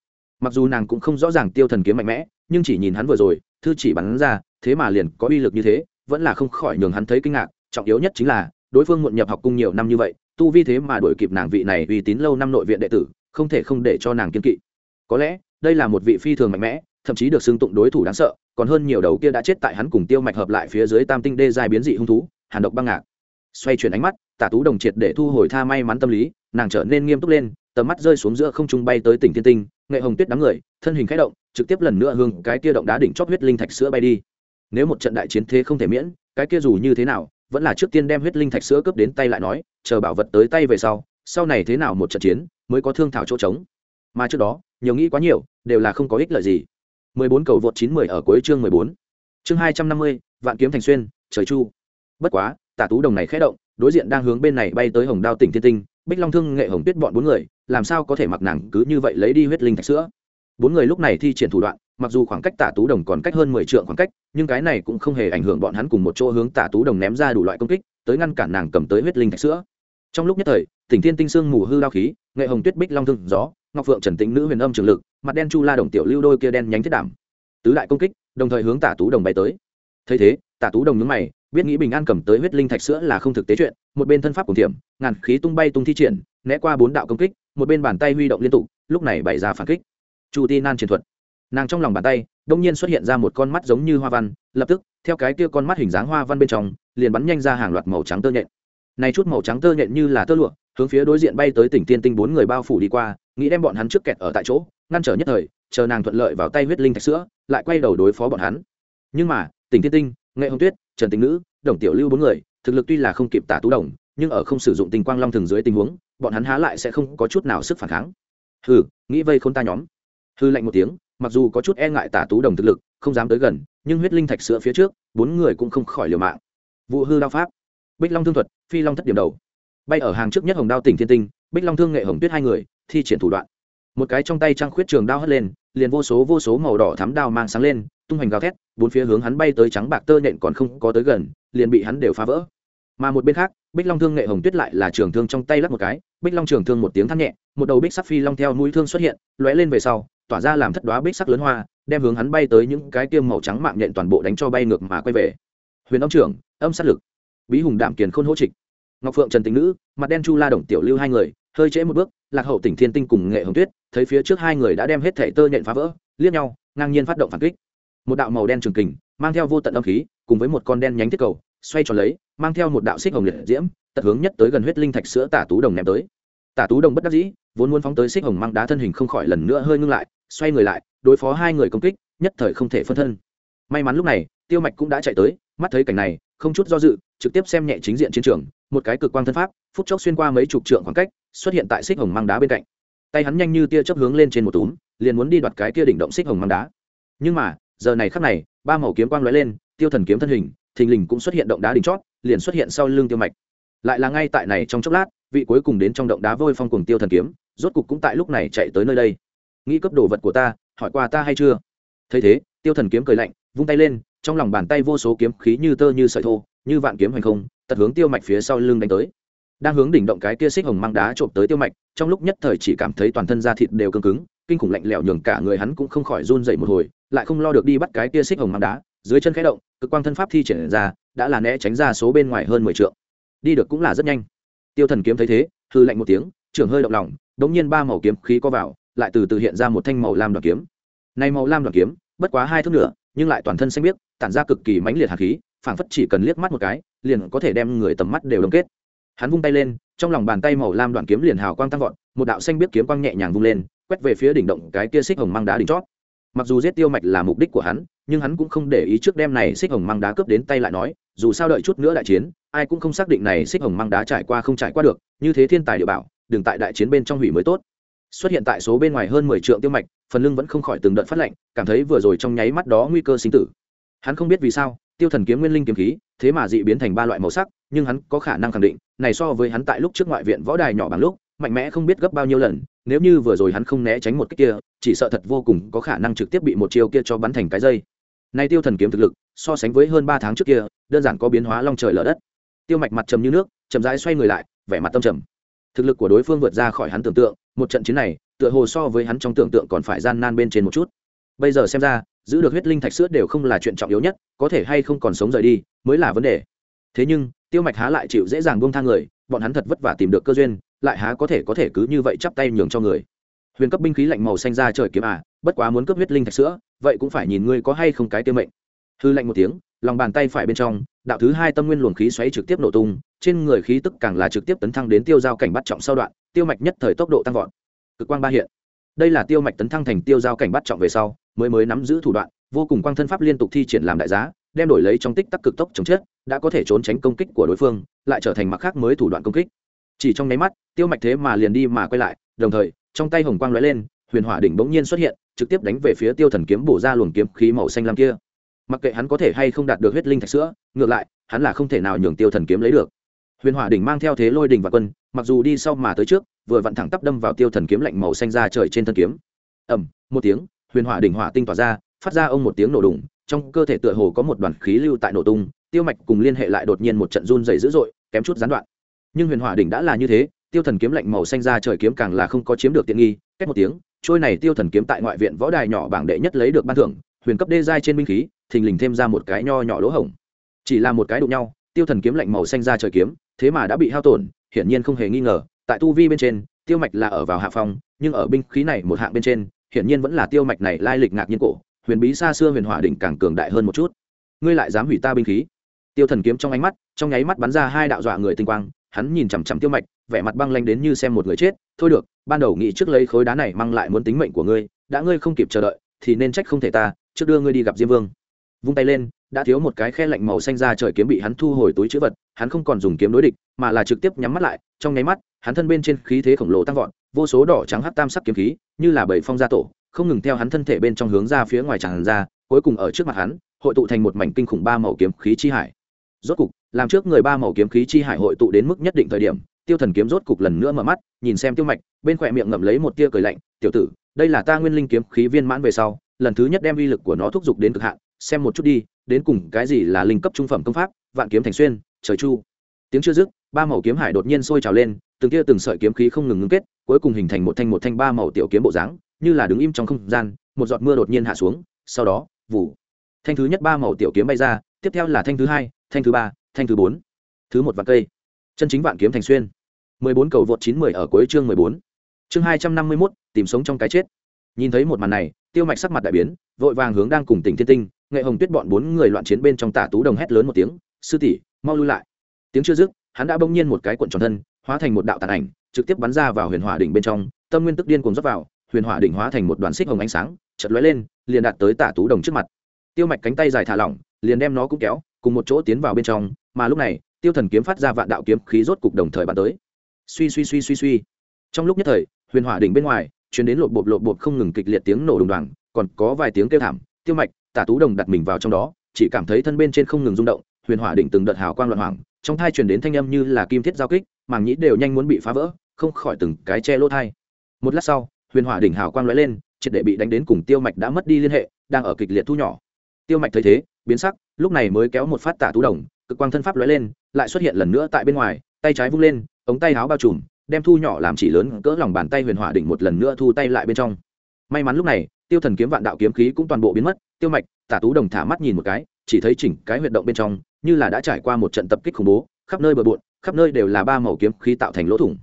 Mặc dù nàng cũng không rõ ràng tiêu thần kiếm mạnh mẽ, nhưng chỉ nhìn hắn vừa rồi, thư chỉ bắn ra, thế mà liền có uy lực như thế vẫn là không khỏi nhường hắn thấy kinh ngạc, trọng yếu nhất chính là, đối phương muộn nhập học cung nhiều năm như vậy, tu vi thế mà đổi kịp nàng vị này uy tín lâu năm nội viện đệ tử, không thể không để cho nàng kiên kỵ. Có lẽ, đây là một vị phi thường mạnh mẽ, thậm chí được xưng tụng đối thủ đáng sợ, còn hơn nhiều đầu kia đã chết tại hắn cùng tiêu mạch hợp lại phía dưới tam tinh đê dài biến dị hung thú, hàn độc băng ngạc. Xoay chuyển ánh mắt, tả tú đồng triệt để thu hồi tha may mắn tâm lý, nàng trở nên nghiêm túc lên, tầm mắt rơi xuống giữa không trung bay tới tỉnh thiên tinh, nghệ hồng tuyết đám người, thân hình khẽ động, trực tiếp lần nữa hương cái kia động đá đỉnh chót huyết linh thạch sữa bay đi nếu một trận đại chiến thế không thể miễn cái kia dù như thế nào vẫn là trước tiên đem huyết linh thạch sữa cướp đến tay lại nói chờ bảo vật tới tay về sau sau này thế nào một trận chiến mới có thương thảo chỗ trống mà trước đó nhiều nghĩ quá nhiều đều là không có ích lợi gì 14 cầu vượt 910 ở cuối chương 14. Chương 250, Vạn kiếm thành xuyên, trời chu. Bất quá, Tả Tú Đồng này khẽ động, đối diện đang hướng bên này bay tới Hồng Đao tỉnh Thiên Tinh, Bích Long Thương nghệ Hồng Tuyết bọn bốn người, làm sao có thể mặc nàng cứ như vậy lấy đi huyết linh thạch sữa. Bốn người lúc này thi triển thủ đoạn, mặc dù khoảng cách Tả Tú Đồng còn cách hơn 10 trượng khoảng cách, nhưng cái này cũng không hề ảnh hưởng bọn hắn cùng một chỗ hướng Tả Tú Đồng ném ra đủ loại công kích, tới ngăn cản nàng cầm tới huyết linh thạch sữa. Trong lúc nhất thời, Tỉnh Thiên Tinh Sương mù hư lao khí, nghệ Hồng Tuyết Bích Long Thương gió, Ngọc Phượng Trần Tĩnh nữ huyền âm trường lực, mặt đen Chu La Đồng tiểu lưu đôi kia đen nhánh thiết đảm, tứ đại công kích đồng thời hướng tả tú đồng bay tới. Thấy thế tả tú đồng nhướng mày biết nghĩ bình an cầm tới huyết linh thạch sữa là không thực tế chuyện một bên thân pháp cùng thiểm ngàn khí tung bay tung thi triển né qua bốn đạo công kích một bên bàn tay huy động liên tục lúc này bày ra phản kích. Chu ti nan chiến thuật nàng trong lòng bàn tay, đông nhiên xuất hiện ra một con mắt giống như hoa văn, lập tức, theo cái kia con mắt hình dáng hoa văn bên trong, liền bắn nhanh ra hàng loạt màu trắng tơ nhện. Này chút màu trắng tơ nhện như là tơ lụa, hướng phía đối diện bay tới tỉnh tiên tinh bốn người bao phủ đi qua, nghĩ đem bọn hắn trước kẹt ở tại chỗ, ngăn trở nhất thời, chờ nàng thuận lợi vào tay huyết linh thạch sữa, lại quay đầu đối phó bọn hắn. Nhưng mà, tỉnh tiên tinh, nghệ hồng tuyết, trần tình nữ, đồng tiểu lưu bốn người, thực lực tuy là không kịp tả tú đồng, nhưng ở không sử dụng tình quang long thường dưới tình huống, bọn hắn há lại sẽ không có chút nào sức phản kháng. Hừ, nghĩ vây khôn ta nhóm. Hư lạnh một tiếng mặc dù có chút e ngại tả tú đồng thực lực, không dám tới gần, nhưng huyết linh thạch sữa phía trước, bốn người cũng không khỏi liều mạng. Vụ hư đao pháp, bích long thương thuật, phi long thất điểm đầu. Bay ở hàng trước nhất hồng đao tỉnh thiên tinh, bích long thương nghệ hồng tuyết hai người, thi triển thủ đoạn. Một cái trong tay trăng khuyết trường đao hất lên, liền vô số vô số màu đỏ thắm đao mang sáng lên, tung hoành gào thét, bốn phía hướng hắn bay tới trắng bạc tơ nện còn không có tới gần, liền bị hắn đều phá vỡ. Mà một bên khác, bích long thương nghệ hồng tuyết lại là trường thương trong tay lắc một cái, bích long trường thương một tiếng thắt nhẹ, một đầu bích sắc phi long theo mũi thương xuất hiện, lóe lên về sau tỏa ra làm thất đoá bích sắc lớn hoa, đem hướng hắn bay tới những cái tiêm màu trắng mạng nhện toàn bộ đánh cho bay ngược mà quay về. Huyền âm trưởng, âm sát lực. Bí hùng đạm kiền khôn hỗ trịch. Ngọc phượng trần tình nữ, mặt đen chu la đồng tiểu lưu hai người, hơi trễ một bước, lạc hậu tỉnh thiên tinh cùng nghệ hồng tuyết, thấy phía trước hai người đã đem hết thẻ tơ nhện phá vỡ, liếc nhau, ngang nhiên phát động phản kích. Một đạo màu đen trường kình, mang theo vô tận âm khí, cùng với một con đen nhánh thiết cầu, xoay tròn lấy, mang theo một đạo xích hồng liệt diễm tật hướng nhất tới gần huyết linh thạch sữa tả tú đồng ném tới. Tả tú đồng bất đắc dĩ, vốn muốn phóng tới xích hồng mang đá thân hình không khỏi lần nữa hơi ngưng lại xoay người lại, đối phó hai người công kích, nhất thời không thể phân thân. May mắn lúc này, tiêu mạch cũng đã chạy tới, mắt thấy cảnh này, không chút do dự, trực tiếp xem nhẹ chính diện chiến trường, một cái cực quang thân pháp, phút chốc xuyên qua mấy chục trượng khoảng cách, xuất hiện tại xích hồng mang đá bên cạnh. Tay hắn nhanh như tia chớp hướng lên trên một túm, liền muốn đi đoạt cái tia đỉnh động xích hồng mang đá. Nhưng mà, giờ này khắc này, ba màu kiếm quang lóe lên, tiêu thần kiếm thân hình, thình lình cũng xuất hiện động đá đỉnh chót, liền xuất hiện sau lưng tiêu mạch. Lại là ngay tại này trong chốc lát, vị cuối cùng đến trong động đá vôi phong cùng tiêu thần kiếm, rốt cục cũng tại lúc này chạy tới nơi đây nghĩ cấp đồ vật của ta, hỏi qua ta hay chưa? Thấy thế, tiêu thần kiếm cười lạnh, vung tay lên, trong lòng bàn tay vô số kiếm khí như tơ như sợi thô, như vạn kiếm hành không, tật hướng tiêu mạch phía sau lưng đánh tới. Đang hướng đỉnh động cái kia xích hồng mang đá trộm tới tiêu mạch, trong lúc nhất thời chỉ cảm thấy toàn thân da thịt đều cứng cứng, kinh khủng lạnh lẽo nhường cả người hắn cũng không khỏi run dậy một hồi, lại không lo được đi bắt cái kia xích hồng mang đá, dưới chân khẽ động, cực quang thân pháp thi triển ra, đã là né tránh ra số bên ngoài hơn mười t đi được cũng là rất nhanh. Tiêu thần kiếm thấy thế, hư lạnh một tiếng, trưởng hơi động lòng, đống nhiên ba màu kiếm khí có vào lại từ từ hiện ra một thanh màu lam đoàn kiếm. Này màu lam đoàn kiếm, bất quá hai thước nữa, nhưng lại toàn thân xanh biếc, tản ra cực kỳ mãnh liệt hạt khí, phảng phất chỉ cần liếc mắt một cái, liền có thể đem người tầm mắt đều đông kết. Hắn vung tay lên, trong lòng bàn tay màu lam đoàn kiếm liền hào quang tăng vọt, một đạo xanh biếc kiếm quang nhẹ nhàng vung lên, quét về phía đỉnh động cái kia xích hồng mang đá đỉnh chót. Mặc dù giết tiêu mạch là mục đích của hắn, nhưng hắn cũng không để ý trước đêm này xích hồng mang đá cướp đến tay lại nói, dù sao đợi chút nữa đại chiến, ai cũng không xác định này xích hồng mang đá trải qua không trải qua được, như thế thiên tài địa bảo, đừng tại đại chiến bên trong hủy mới tốt xuất hiện tại số bên ngoài hơn mười trượng tiêu mạch, phần lưng vẫn không khỏi từng đợt phát lạnh, cảm thấy vừa rồi trong nháy mắt đó nguy cơ sinh tử. Hắn không biết vì sao, tiêu thần kiếm nguyên linh kiếm khí, thế mà dị biến thành ba loại màu sắc, nhưng hắn có khả năng khẳng định, này so với hắn tại lúc trước ngoại viện võ đài nhỏ bằng lúc, mạnh mẽ không biết gấp bao nhiêu lần, nếu như vừa rồi hắn không né tránh một cái kia, chỉ sợ thật vô cùng có khả năng trực tiếp bị một chiêu kia cho bắn thành cái dây. Nay tiêu thần kiếm thực lực, so sánh với hơn ba tháng trước kia, đơn giản có biến hóa long trời lở đất. Tiêu mạch mặt trầm như nước, chậm rãi xoay người lại, vẻ mặt tâm trầm thực lực của đối phương vượt ra khỏi hắn tưởng tượng, một trận chiến này, tựa hồ so với hắn trong tưởng tượng còn phải gian nan bên trên một chút. Bây giờ xem ra, giữ được huyết linh thạch sữa đều không là chuyện trọng yếu nhất, có thể hay không còn sống rời đi, mới là vấn đề. Thế nhưng, tiêu mạch há lại chịu dễ dàng buông thang người, bọn hắn thật vất vả tìm được cơ duyên, lại há có thể có thể cứ như vậy chắp tay nhường cho người. Huyền cấp binh khí lạnh màu xanh ra trời kiếm à bất quá muốn cấp huyết linh thạch sữa, vậy cũng phải nhìn ngươi có hay không cái tiêu mệnh. Hư lạnh một tiếng, lòng bàn tay phải bên trong, đạo thứ hai tâm nguyên luồng khí xoáy trực tiếp nổ tung trên người khí tức càng là trực tiếp tấn thăng đến tiêu giao cảnh bắt trọng sau đoạn, tiêu mạch nhất thời tốc độ tăng vọt. Cực quang ba hiện. Đây là tiêu mạch tấn thăng thành tiêu giao cảnh bắt trọng về sau, mới mới nắm giữ thủ đoạn, vô cùng quang thân pháp liên tục thi triển làm đại giá, đem đổi lấy trong tích tắc cực tốc chống chết, đã có thể trốn tránh công kích của đối phương, lại trở thành mặt khác mới thủ đoạn công kích. Chỉ trong nháy mắt, tiêu mạch thế mà liền đi mà quay lại, đồng thời, trong tay hồng quang lóe lên, huyền hỏa đỉnh bỗng nhiên xuất hiện, trực tiếp đánh về phía tiêu thần kiếm bổ ra luồng kiếm khí màu xanh lam kia. Mặc kệ hắn có thể hay không đạt được huyết linh thạch sữa, ngược lại, hắn là không thể nào nhường tiêu thần kiếm lấy được huyền hỏa đỉnh mang theo thế lôi đỉnh và quân, mặc dù đi sau mà tới trước, vừa vặn thẳng tắp đâm vào tiêu thần kiếm lạnh màu xanh ra trời trên thân kiếm. Ẩm một tiếng, huyền hỏa đỉnh hỏa tinh tỏa ra, phát ra ông một tiếng nổ đùng, trong cơ thể tựa hồ có một đoàn khí lưu tại nổ tung, tiêu mạch cùng liên hệ lại đột nhiên một trận run dày dữ dội, kém chút gián đoạn. Nhưng huyền hỏa đỉnh đã là như thế, tiêu thần kiếm lạnh màu xanh ra trời kiếm càng là không có chiếm được tiện nghi cách một tiếng, trôi này tiêu thần kiếm tại ngoại viện võ đài nhỏ bảng đệ nhất lấy được ban thưởng, huyền cấp đê giai trên binh khí, thình lình thêm ra một cái nho nhỏ lỗ hổng. Chỉ là một cái đụng nhau, tiêu thần kiếm lạnh màu xanh ra trời kiếm thế mà đã bị hao tổn hiển nhiên không hề nghi ngờ tại tu vi bên trên tiêu mạch là ở vào hạ phong, nhưng ở binh khí này một hạng bên trên hiển nhiên vẫn là tiêu mạch này lai lịch ngạc nhiên cổ huyền bí xa xưa huyền hỏa đỉnh càng cường đại hơn một chút. Ngươi lại dám hủy ta binh khí? Tiêu thần kiếm trong ánh mắt trong nháy mắt bắn ra hai đạo dọa người tinh quang hắn nhìn chằm chằm tiêu mạch vẻ mặt băng lanh đến như xem một người chết thôi được ban đầu nghĩ trước lấy khối đá này mang lại muốn tính mệnh của ngươi đã ngươi không kịp chờ đợi thì nên trách không thể ta trước đưa ngươi đi gặp diêm vương vung tay lên, đã thiếu một cái khe lạnh màu xanh ra trời kiếm bị hắn thu hồi túi chữ vật, hắn không còn dùng kiếm đối địch, mà là trực tiếp nhắm mắt lại, trong nháy mắt, hắn thân bên trên khí thế khổng lồ tăng vọt, vô số đỏ trắng hắc tam sắc kiếm khí, như là bảy phong gia tổ, không ngừng theo hắn thân thể bên trong hướng ra phía ngoài tràn ra, cuối cùng ở trước mặt hắn, hội tụ thành một mảnh kinh khủng ba màu kiếm khí chi hải. Rốt cục, làm trước người ba màu kiếm khí chi hải hội tụ đến mức nhất định thời điểm, tiêu thần kiếm rốt cục lần nữa mở mắt, nhìn xem tiêu mạch, bên khỏe miệng ngậm lấy một tia cười lạnh, tiểu tử, đây là ta nguyên linh kiếm khí viên mãn về sau, lần thứ nhất đem uy lực của nó thúc giục đến cực hạn xem một chút đi, đến cùng cái gì là linh cấp trung phẩm công pháp, vạn kiếm thành xuyên, trời chu. Tiếng chưa dứt, ba màu kiếm hải đột nhiên sôi trào lên, từng tia từng sợi kiếm khí không ngừng ngưng kết, cuối cùng hình thành một thanh một thanh ba màu tiểu kiếm bộ dáng, như là đứng im trong không gian, một giọt mưa đột nhiên hạ xuống, sau đó vụ thanh thứ nhất ba màu tiểu kiếm bay ra, tiếp theo là thanh thứ hai, thanh thứ ba, thanh thứ bốn. Thứ một vạn cây. Chân chính vạn kiếm thành xuyên. Mười bốn cầu vượt chín mười ở cuối chương mười bốn. Chương hai trăm năm mươi mốt, tìm sống trong cái chết. Nhìn thấy một màn này, tiêu mạch sắc mặt đại biến, vội vàng hướng đang cùng tỉnh thiên tinh nghệ hồng tuyết bọn bốn người loạn chiến bên trong tả tú đồng hét lớn một tiếng sư tỷ mau lui lại. Tiếng chưa dứt hắn đã bỗng nhiên một cái cuộn tròn thân hóa thành một đạo tàn ảnh trực tiếp bắn ra vào huyền hỏa đỉnh bên trong tâm nguyên tức điên cuồng dốc vào huyền hỏa đỉnh hóa thành một đoàn xích hồng ánh sáng chật lóe lên liền đạt tới tả tú đồng trước mặt. Tiêu mạch cánh tay dài thả lỏng liền đem nó cũng kéo cùng một chỗ tiến vào bên trong mà lúc này tiêu thần kiếm phát ra vạn đạo kiếm khí rốt cục đồng thời bắn tới. Suy suy suy suy suy. Trong lúc nhất thời huyền hỏa đỉnh bên ngoài chuyển đến lộp bộp lộp bộp không ngừng kịch liệt tiếng nổ đùng đoàn, còn có vài tiếng kêu thảm tiêu mạch, tả tú đồng đặt mình vào trong đó, chỉ cảm thấy thân bên trên không ngừng rung động, huyền hỏa đỉnh từng đợt hào quang loạn hoàng trong thai truyền đến thanh âm như là kim thiết giao kích, màng nhĩ đều nhanh muốn bị phá vỡ, không khỏi từng cái che lỗ thai. Một lát sau, huyền hỏa đỉnh hào quang lóe lên, triệt để bị đánh đến cùng tiêu mạch đã mất đi liên hệ, đang ở kịch liệt thu nhỏ. Tiêu mạch thấy thế, biến sắc, lúc này mới kéo một phát tả tú đồng, cực quang thân pháp lóe lên, lại xuất hiện lần nữa tại bên ngoài, tay trái vung lên, ống tay áo bao trùm, đem thu nhỏ làm chỉ lớn, cỡ lòng bàn tay huyền hỏa đỉnh một lần nữa thu tay lại bên trong. May mắn lúc này tiêu thần kiếm vạn đạo kiếm khí cũng toàn bộ biến mất, tiêu mạch, tả tú đồng thả mắt nhìn một cái, chỉ thấy chỉnh cái huyệt động bên trong, như là đã trải qua một trận tập kích khủng bố, khắp nơi bờ bộn, khắp nơi đều là ba màu kiếm khí tạo thành lỗ thủng.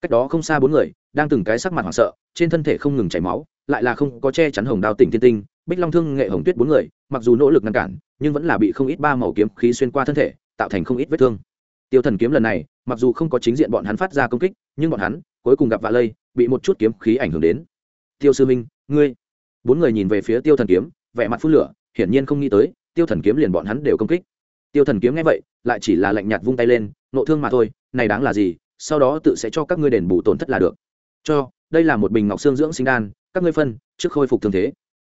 Cách đó không xa bốn người, đang từng cái sắc mặt hoảng sợ, trên thân thể không ngừng chảy máu, lại là không có che chắn hồng đao tỉnh thiên tinh, bích long thương, nghệ hồng tuyết bốn người, mặc dù nỗ lực ngăn cản, nhưng vẫn là bị không ít ba màu kiếm khí xuyên qua thân thể, tạo thành không ít vết thương. Tiêu thần kiếm lần này, mặc dù không có chính diện bọn hắn phát ra công kích, nhưng bọn hắn cuối cùng gặp vạ lây, bị một chút kiếm khí ảnh hưởng đến. Tiêu sư minh, ngươi bốn người nhìn về phía tiêu thần kiếm, vẻ mặt phun lửa, hiển nhiên không nghĩ tới, tiêu thần kiếm liền bọn hắn đều công kích. Tiêu thần kiếm nghe vậy, lại chỉ là lạnh nhạt vung tay lên, nộ thương mà thôi, này đáng là gì, sau đó tự sẽ cho các ngươi đền bù tổn thất là được. Cho, đây là một bình ngọc xương dưỡng sinh đan, các ngươi phân, trước khôi phục thương thế.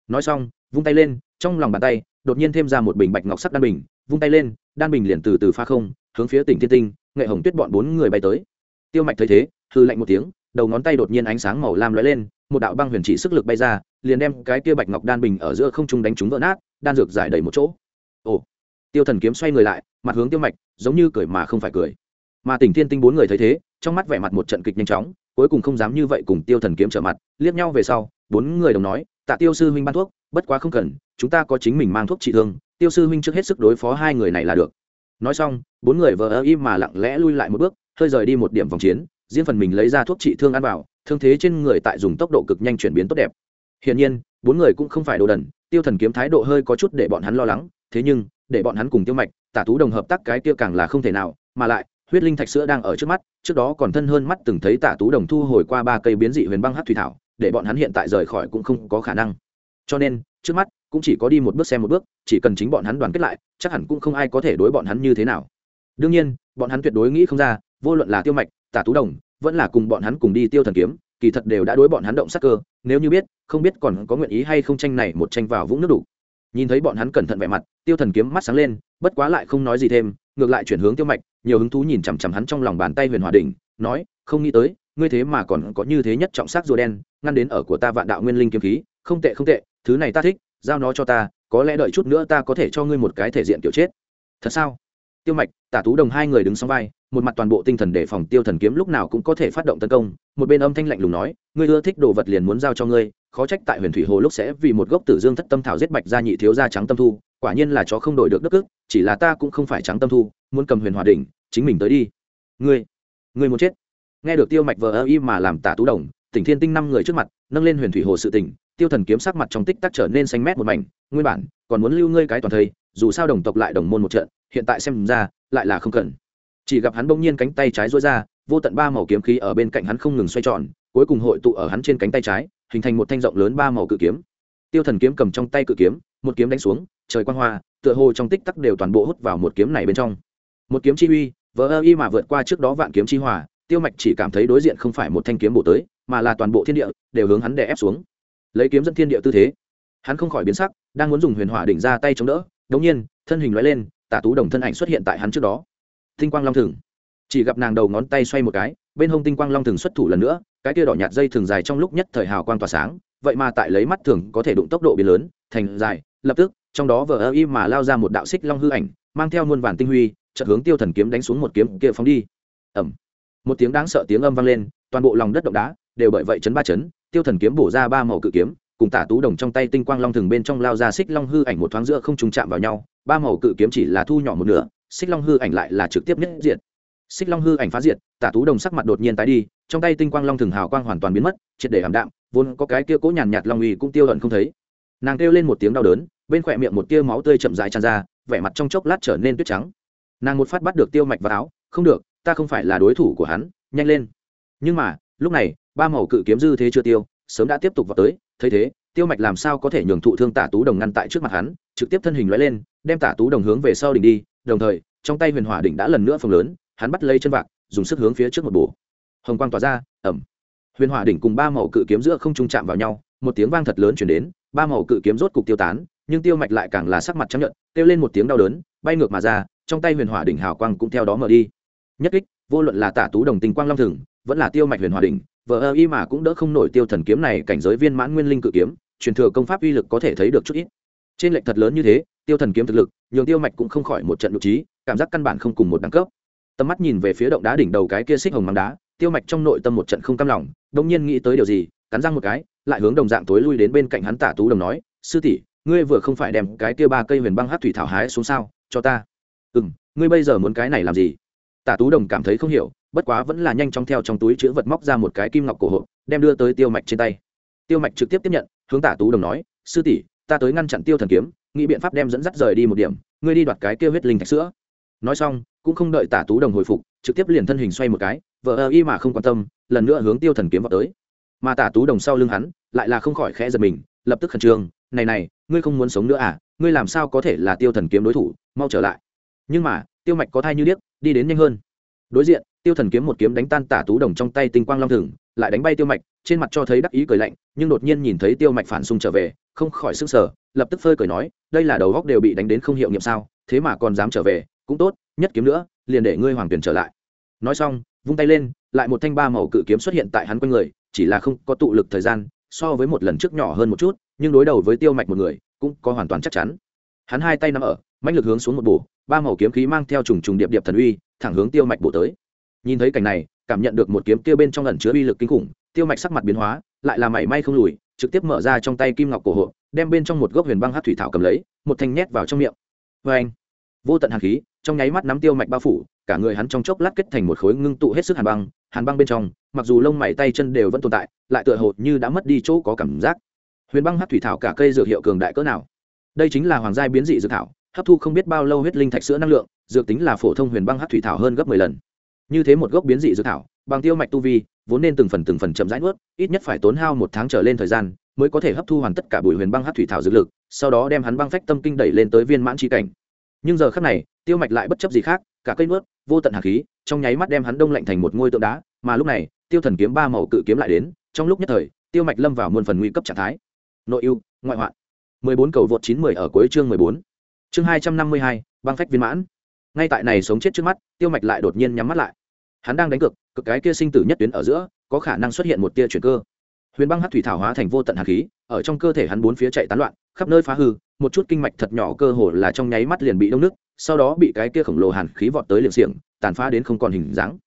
Nói xong, vung tay lên, trong lòng bàn tay, đột nhiên thêm ra một bình bạch ngọc sắc đan bình, vung tay lên, đan bình liền từ từ pha không, hướng phía tỉnh thiên tinh, nghệ hồng tuyết bọn bốn người bay tới. Tiêu mạch thấy thế hư lạnh một tiếng, đầu ngón tay đột nhiên ánh sáng màu lam lóe lên, một đạo băng huyền chỉ sức lực bay ra liền đem cái kia bạch ngọc đan bình ở giữa không trung đánh trúng vỡ nát, đan dược giải đầy một chỗ. Ồ, tiêu thần kiếm xoay người lại, mặt hướng tiêu mạch, giống như cười mà không phải cười. Mà tỉnh thiên tinh bốn người thấy thế, trong mắt vẻ mặt một trận kịch nhanh chóng, cuối cùng không dám như vậy cùng tiêu thần kiếm trở mặt, liếc nhau về sau, bốn người đồng nói, tạ tiêu sư huynh ban thuốc, bất quá không cần, chúng ta có chính mình mang thuốc trị thương, tiêu sư huynh trước hết sức đối phó hai người này là được. Nói xong, bốn người vờ ơ im mà lặng lẽ lui lại một bước, hơi rời đi một điểm vòng chiến, riêng phần mình lấy ra thuốc trị thương ăn vào, thương thế trên người tại dùng tốc độ cực nhanh chuyển biến tốt đẹp hiển nhiên, bốn người cũng không phải đồ đần, tiêu thần kiếm thái độ hơi có chút để bọn hắn lo lắng, thế nhưng, để bọn hắn cùng tiêu mạch, tả tú đồng hợp tác cái tiêu càng là không thể nào, mà lại, huyết linh thạch sữa đang ở trước mắt, trước đó còn thân hơn mắt từng thấy tả tú đồng thu hồi qua ba cây biến dị huyền băng hát thủy thảo, để bọn hắn hiện tại rời khỏi cũng không có khả năng. Cho nên, trước mắt, cũng chỉ có đi một bước xem một bước, chỉ cần chính bọn hắn đoàn kết lại, chắc hẳn cũng không ai có thể đối bọn hắn như thế nào. Đương nhiên, bọn hắn tuyệt đối nghĩ không ra, vô luận là tiêu mạch, tả tú đồng, vẫn là cùng bọn hắn cùng đi tiêu thần kiếm kỳ thật đều đã đối bọn hắn động sắc cơ, nếu như biết, không biết còn có nguyện ý hay không tranh này một tranh vào vũng nước đủ. Nhìn thấy bọn hắn cẩn thận vẻ mặt, tiêu thần kiếm mắt sáng lên, bất quá lại không nói gì thêm, ngược lại chuyển hướng tiêu mạch, nhiều hứng thú nhìn chằm chằm hắn trong lòng bàn tay huyền hòa đỉnh, nói, không nghĩ tới, ngươi thế mà còn có như thế nhất trọng sắc rùa đen, ngăn đến ở của ta vạn đạo nguyên linh kiếm khí, không tệ không tệ, thứ này ta thích, giao nó cho ta, có lẽ đợi chút nữa ta có thể cho ngươi một cái thể diện kiểu chết. Thật sao? Tiêu mạch, tả tú đồng hai người đứng song vai, một mặt toàn bộ tinh thần đề phòng tiêu thần kiếm lúc nào cũng có thể phát động tấn công một bên âm thanh lạnh lùng nói, ngươi ưa thích đồ vật liền muốn giao cho ngươi, khó trách tại huyền thủy hồ lúc sẽ vì một gốc tử dương thất tâm thảo giết bạch gia nhị thiếu gia trắng tâm thu, quả nhiên là chó không đổi được đức ức, chỉ là ta cũng không phải trắng tâm thu, muốn cầm huyền hòa đỉnh, chính mình tới đi. Ngươi ngươi muốn chết? Nghe được tiêu mạch vờ ơ y mà làm tả tú đồng, tỉnh thiên tinh năm người trước mặt, nâng lên huyền thủy hồ sự tỉnh tiêu thần kiếm sắc mặt trong tích tắc trở nên xanh mét một mảnh, nguyên bản, còn muốn lưu ngươi cái toàn thây, dù sao đồng tộc lại đồng môn một trận, hiện tại xem ra, lại là không cần. Chỉ gặp hắn bỗng nhiên cánh tay trái rối ra vô tận ba màu kiếm khí ở bên cạnh hắn không ngừng xoay tròn, cuối cùng hội tụ ở hắn trên cánh tay trái, hình thành một thanh rộng lớn ba màu cự kiếm. Tiêu thần kiếm cầm trong tay cự kiếm, một kiếm đánh xuống, trời quang hoa, tựa hồ trong tích tắc đều toàn bộ hút vào một kiếm này bên trong. Một kiếm chi uy, vỡ ơ y mà vượt qua trước đó vạn kiếm chi hòa tiêu mạch chỉ cảm thấy đối diện không phải một thanh kiếm bổ tới, mà là toàn bộ thiên địa đều hướng hắn đè ép xuống. Lấy kiếm dẫn thiên địa tư thế, hắn không khỏi biến sắc, đang muốn dùng huyền hỏa đỉnh ra tay chống đỡ đống nhiên, thân hình lóe lên tả tú đồng thân ảnh xuất hiện tại hắn trước đó. Tinh quang long thừng chỉ gặp nàng đầu ngón tay xoay một cái, bên hông tinh quang long thừng xuất thủ lần nữa, cái kia đỏ nhạt dây thường dài trong lúc nhất thời hào quang tỏa sáng, vậy mà tại lấy mắt thường có thể đụng tốc độ biến lớn, thành dài, lập tức, trong đó vờ ơ y mà lao ra một đạo xích long hư ảnh, mang theo muôn vàn tinh huy, chợt hướng tiêu thần kiếm đánh xuống một kiếm kia phóng đi. Ẩm một tiếng đáng sợ tiếng âm vang lên, toàn bộ lòng đất động đá, đều bởi vậy chấn ba chấn, tiêu thần kiếm bổ ra ba màu cự kiếm, cùng tả tú đồng trong tay tinh quang long thường bên trong lao ra xích long hư ảnh một thoáng giữa không trùng chạm vào nhau, ba màu cự kiếm chỉ là thu nhỏ một nửa, xích long hư ảnh lại là trực tiếp nhất diện xích long hư ảnh phá diệt, tả tú đồng sắc mặt đột nhiên tái đi, trong tay tinh quang long thường hào quang hoàn toàn biến mất, triệt để ảm đạm, vốn có cái kia cố nhàn nhạt long uy cũng tiêu hận không thấy. Nàng kêu lên một tiếng đau đớn, bên khỏe miệng một tia máu tươi chậm dài tràn ra, vẻ mặt trong chốc lát trở nên tuyết trắng. Nàng một phát bắt được tiêu mạch vào áo, không được, ta không phải là đối thủ của hắn, nhanh lên. Nhưng mà, lúc này, ba màu cự kiếm dư thế chưa tiêu, sớm đã tiếp tục vào tới, thấy thế, tiêu mạch làm sao có thể nhường thụ thương tả tú đồng ngăn tại trước mặt hắn, trực tiếp thân hình loại lên, đem tả tú đồng hướng về sau đỉnh đi, đồng thời, trong tay huyền hỏa đỉnh đã lần nữa phồng lớn hắn bắt lấy chân vạc, dùng sức hướng phía trước một bổ. Hồng quang tỏa ra ẩm huyền hỏa đỉnh cùng ba màu cự kiếm giữa không trung chạm vào nhau, một tiếng vang thật lớn chuyển đến, ba màu cự kiếm rốt cục tiêu tán, nhưng tiêu mạch lại càng là sắc mặt trắng nhận kêu lên một tiếng đau đớn, bay ngược mà ra, trong tay huyền hỏa đỉnh hào quang cũng theo đó mở đi. Nhất kích, vô luận là tả tú đồng tình quang long thừng, vẫn là tiêu mạch huyền hòa đỉnh vợ ơ y mà cũng đỡ không nổi tiêu thần kiếm này cảnh giới viên mãn nguyên linh cự kiếm, truyền thừa công pháp uy lực có thể thấy được chút ít. Trên lệnh thật lớn như thế, tiêu thần kiếm thực lực, nhường tiêu mạch cũng không khỏi một trận nội trí, cảm giác căn bản không cùng một đẳng cấp tầm mắt nhìn về phía động đá đỉnh đầu cái kia xích hồng mắm đá, tiêu mạch trong nội tâm một trận không cam lòng đông nhiên nghĩ tới điều gì, cắn răng một cái, lại hướng đồng dạng tối lui đến bên cạnh hắn tả tú đồng nói, sư tỷ, ngươi vừa không phải đem cái kia ba cây huyền băng hát thủy thảo hái xuống sao? Cho ta. Ừ m ngươi bây giờ muốn cái này làm gì? Tả tú đồng cảm thấy không hiểu, bất quá vẫn là nhanh chóng theo trong túi chữ vật móc ra một cái kim ngọc cổ hộp, đem đưa tới tiêu mạch trên tay. Tiêu mạch trực tiếp tiếp nhận, hướng tả tú đồng nói, sư tỷ, ta tới ngăn chặn tiêu thần kiếm, nghĩ biện pháp đem dẫn dắt rời đi một điểm, ngươi đi đoạt cái kia huyết linh thạch sữa nói xong, cũng không đợi tả tú đồng hồi phục, trực tiếp liền thân hình xoay một cái, vợ ơ y mà không quan tâm, lần nữa hướng tiêu thần kiếm vào tới. Mà tả tú đồng sau lưng hắn, lại là không khỏi khẽ giật mình, lập tức khẩn trương, này này, ngươi không muốn sống nữa à? Ngươi làm sao có thể là tiêu thần kiếm đối thủ? Mau trở lại. Nhưng mà, tiêu mạch có thai như điếc, đi đến nhanh hơn. Đối diện, tiêu thần kiếm một kiếm đánh tan tả tú đồng trong tay tinh quang long thừng, lại đánh bay tiêu mạch, trên mặt cho thấy đắc ý cười lạnh, nhưng đột nhiên nhìn thấy tiêu mạch phản xung trở về, không khỏi sức sở lập tức phơi cười nói, đây là đầu góc đều bị đánh đến không hiệu nghiệm sao, thế mà còn dám trở về cũng tốt, nhất kiếm nữa, liền để ngươi hoàng tuyển trở lại. Nói xong, vung tay lên, lại một thanh ba màu cự kiếm xuất hiện tại hắn quanh người, chỉ là không có tụ lực thời gian, so với một lần trước nhỏ hơn một chút, nhưng đối đầu với tiêu mạch một người, cũng có hoàn toàn chắc chắn. Hắn hai tay nắm ở mạnh lực hướng xuống một bổ, ba màu kiếm khí mang theo trùng trùng điệp điệp thần uy, thẳng hướng tiêu mạch bổ tới. Nhìn thấy cảnh này, cảm nhận được một kiếm kia bên trong ẩn chứa uy lực kinh khủng, tiêu mạch sắc mặt biến hóa, lại là mảy may không lùi, trực tiếp mở ra trong tay kim ngọc cổ hộ, đem bên trong một gốc huyền băng hát thủy thảo cầm lấy, một thanh nhét vào trong miệng. Vê anh vô tận hàn khí trong nháy mắt nắm tiêu mạch bao phủ, cả người hắn trong chốc lát kết thành một khối ngưng tụ hết sức hàn băng hàn băng bên trong, mặc dù lông mày tay chân đều vẫn tồn tại, lại tựa hồ như đã mất đi chỗ có cảm giác. Huyền băng hát thủy thảo cả cây dược hiệu cường đại cỡ nào? Đây chính là hoàng gia biến dị dược thảo, hấp thu không biết bao lâu huyết linh thạch sữa năng lượng, dược tính là phổ thông huyền băng hát thủy thảo hơn gấp mười lần. Như thế một gốc biến dị dược thảo, bằng tiêu mạch tu vi, vốn nên từng phần từng phần chậm rãi nuốt, ít nhất phải tốn hao một tháng trở lên thời gian, mới có thể hấp thu hoàn tất cả bụi huyền băng hát thủy thảo dược lực, sau đó đem hắn băng phách tâm kinh đẩy lên tới viên mãn tri cảnh nhưng giờ khắc này, tiêu mạch lại bất chấp gì khác, cả cây nuốt, vô tận hạt khí, trong nháy mắt đem hắn đông lạnh thành một ngôi tượng đá, mà lúc này, tiêu thần kiếm ba màu cự kiếm lại đến, trong lúc nhất thời, tiêu mạch lâm vào muôn phần nguy cấp trạng thái. Nội ưu, ngoại hoạn. Mười bốn cầu vượt chín mười ở cuối chương mười bốn. Chương hai trăm năm mươi hai, băng phách viên mãn. Ngay tại này sống chết trước mắt, tiêu mạch lại đột nhiên nhắm mắt lại. Hắn đang đánh cực cực cái kia sinh tử nhất tuyến ở giữa, có khả năng xuất hiện một tia chuyển cơ. Huyền băng hát thủy thảo hóa thành vô tận hạt khí, ở trong cơ thể hắn bốn phía chạy tán loạn, khắp nơi phá hư một chút kinh mạch thật nhỏ cơ hồ là trong nháy mắt liền bị đông nước, sau đó bị cái kia khổng lồ hàn khí vọt tới liệm xiềng, tàn phá đến không còn hình dáng.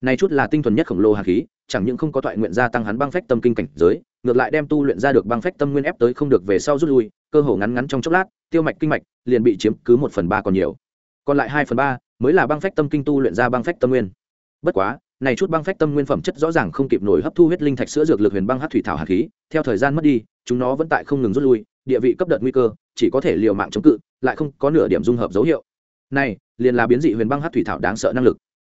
Này chút là tinh thuần nhất khổng lồ hàn khí, chẳng những không có toại nguyện gia tăng hắn băng phách tâm kinh cảnh giới, ngược lại đem tu luyện ra được băng phách tâm nguyên ép tới không được về sau rút lui, cơ hồ ngắn ngắn trong chốc lát, tiêu mạch kinh mạch liền bị chiếm cứ một phần ba còn nhiều. Còn lại hai phần ba mới là băng phách tâm kinh tu luyện ra băng phách tâm nguyên. Bất quá, này chút băng phách tâm nguyên phẩm chất rõ ràng không kịp nổi hấp thu huyết linh thạch sữa dược lực huyền băng hát thủy thảo hạt khí, theo thời gian mất đi, chúng nó vẫn tại không ngừng rút lui địa vị cấp đợt nguy cơ, chỉ có thể liều mạng chống cự, lại không có nửa điểm dung hợp dấu hiệu. Này, liền là biến dị huyền băng hát thủy thảo đáng sợ năng lực.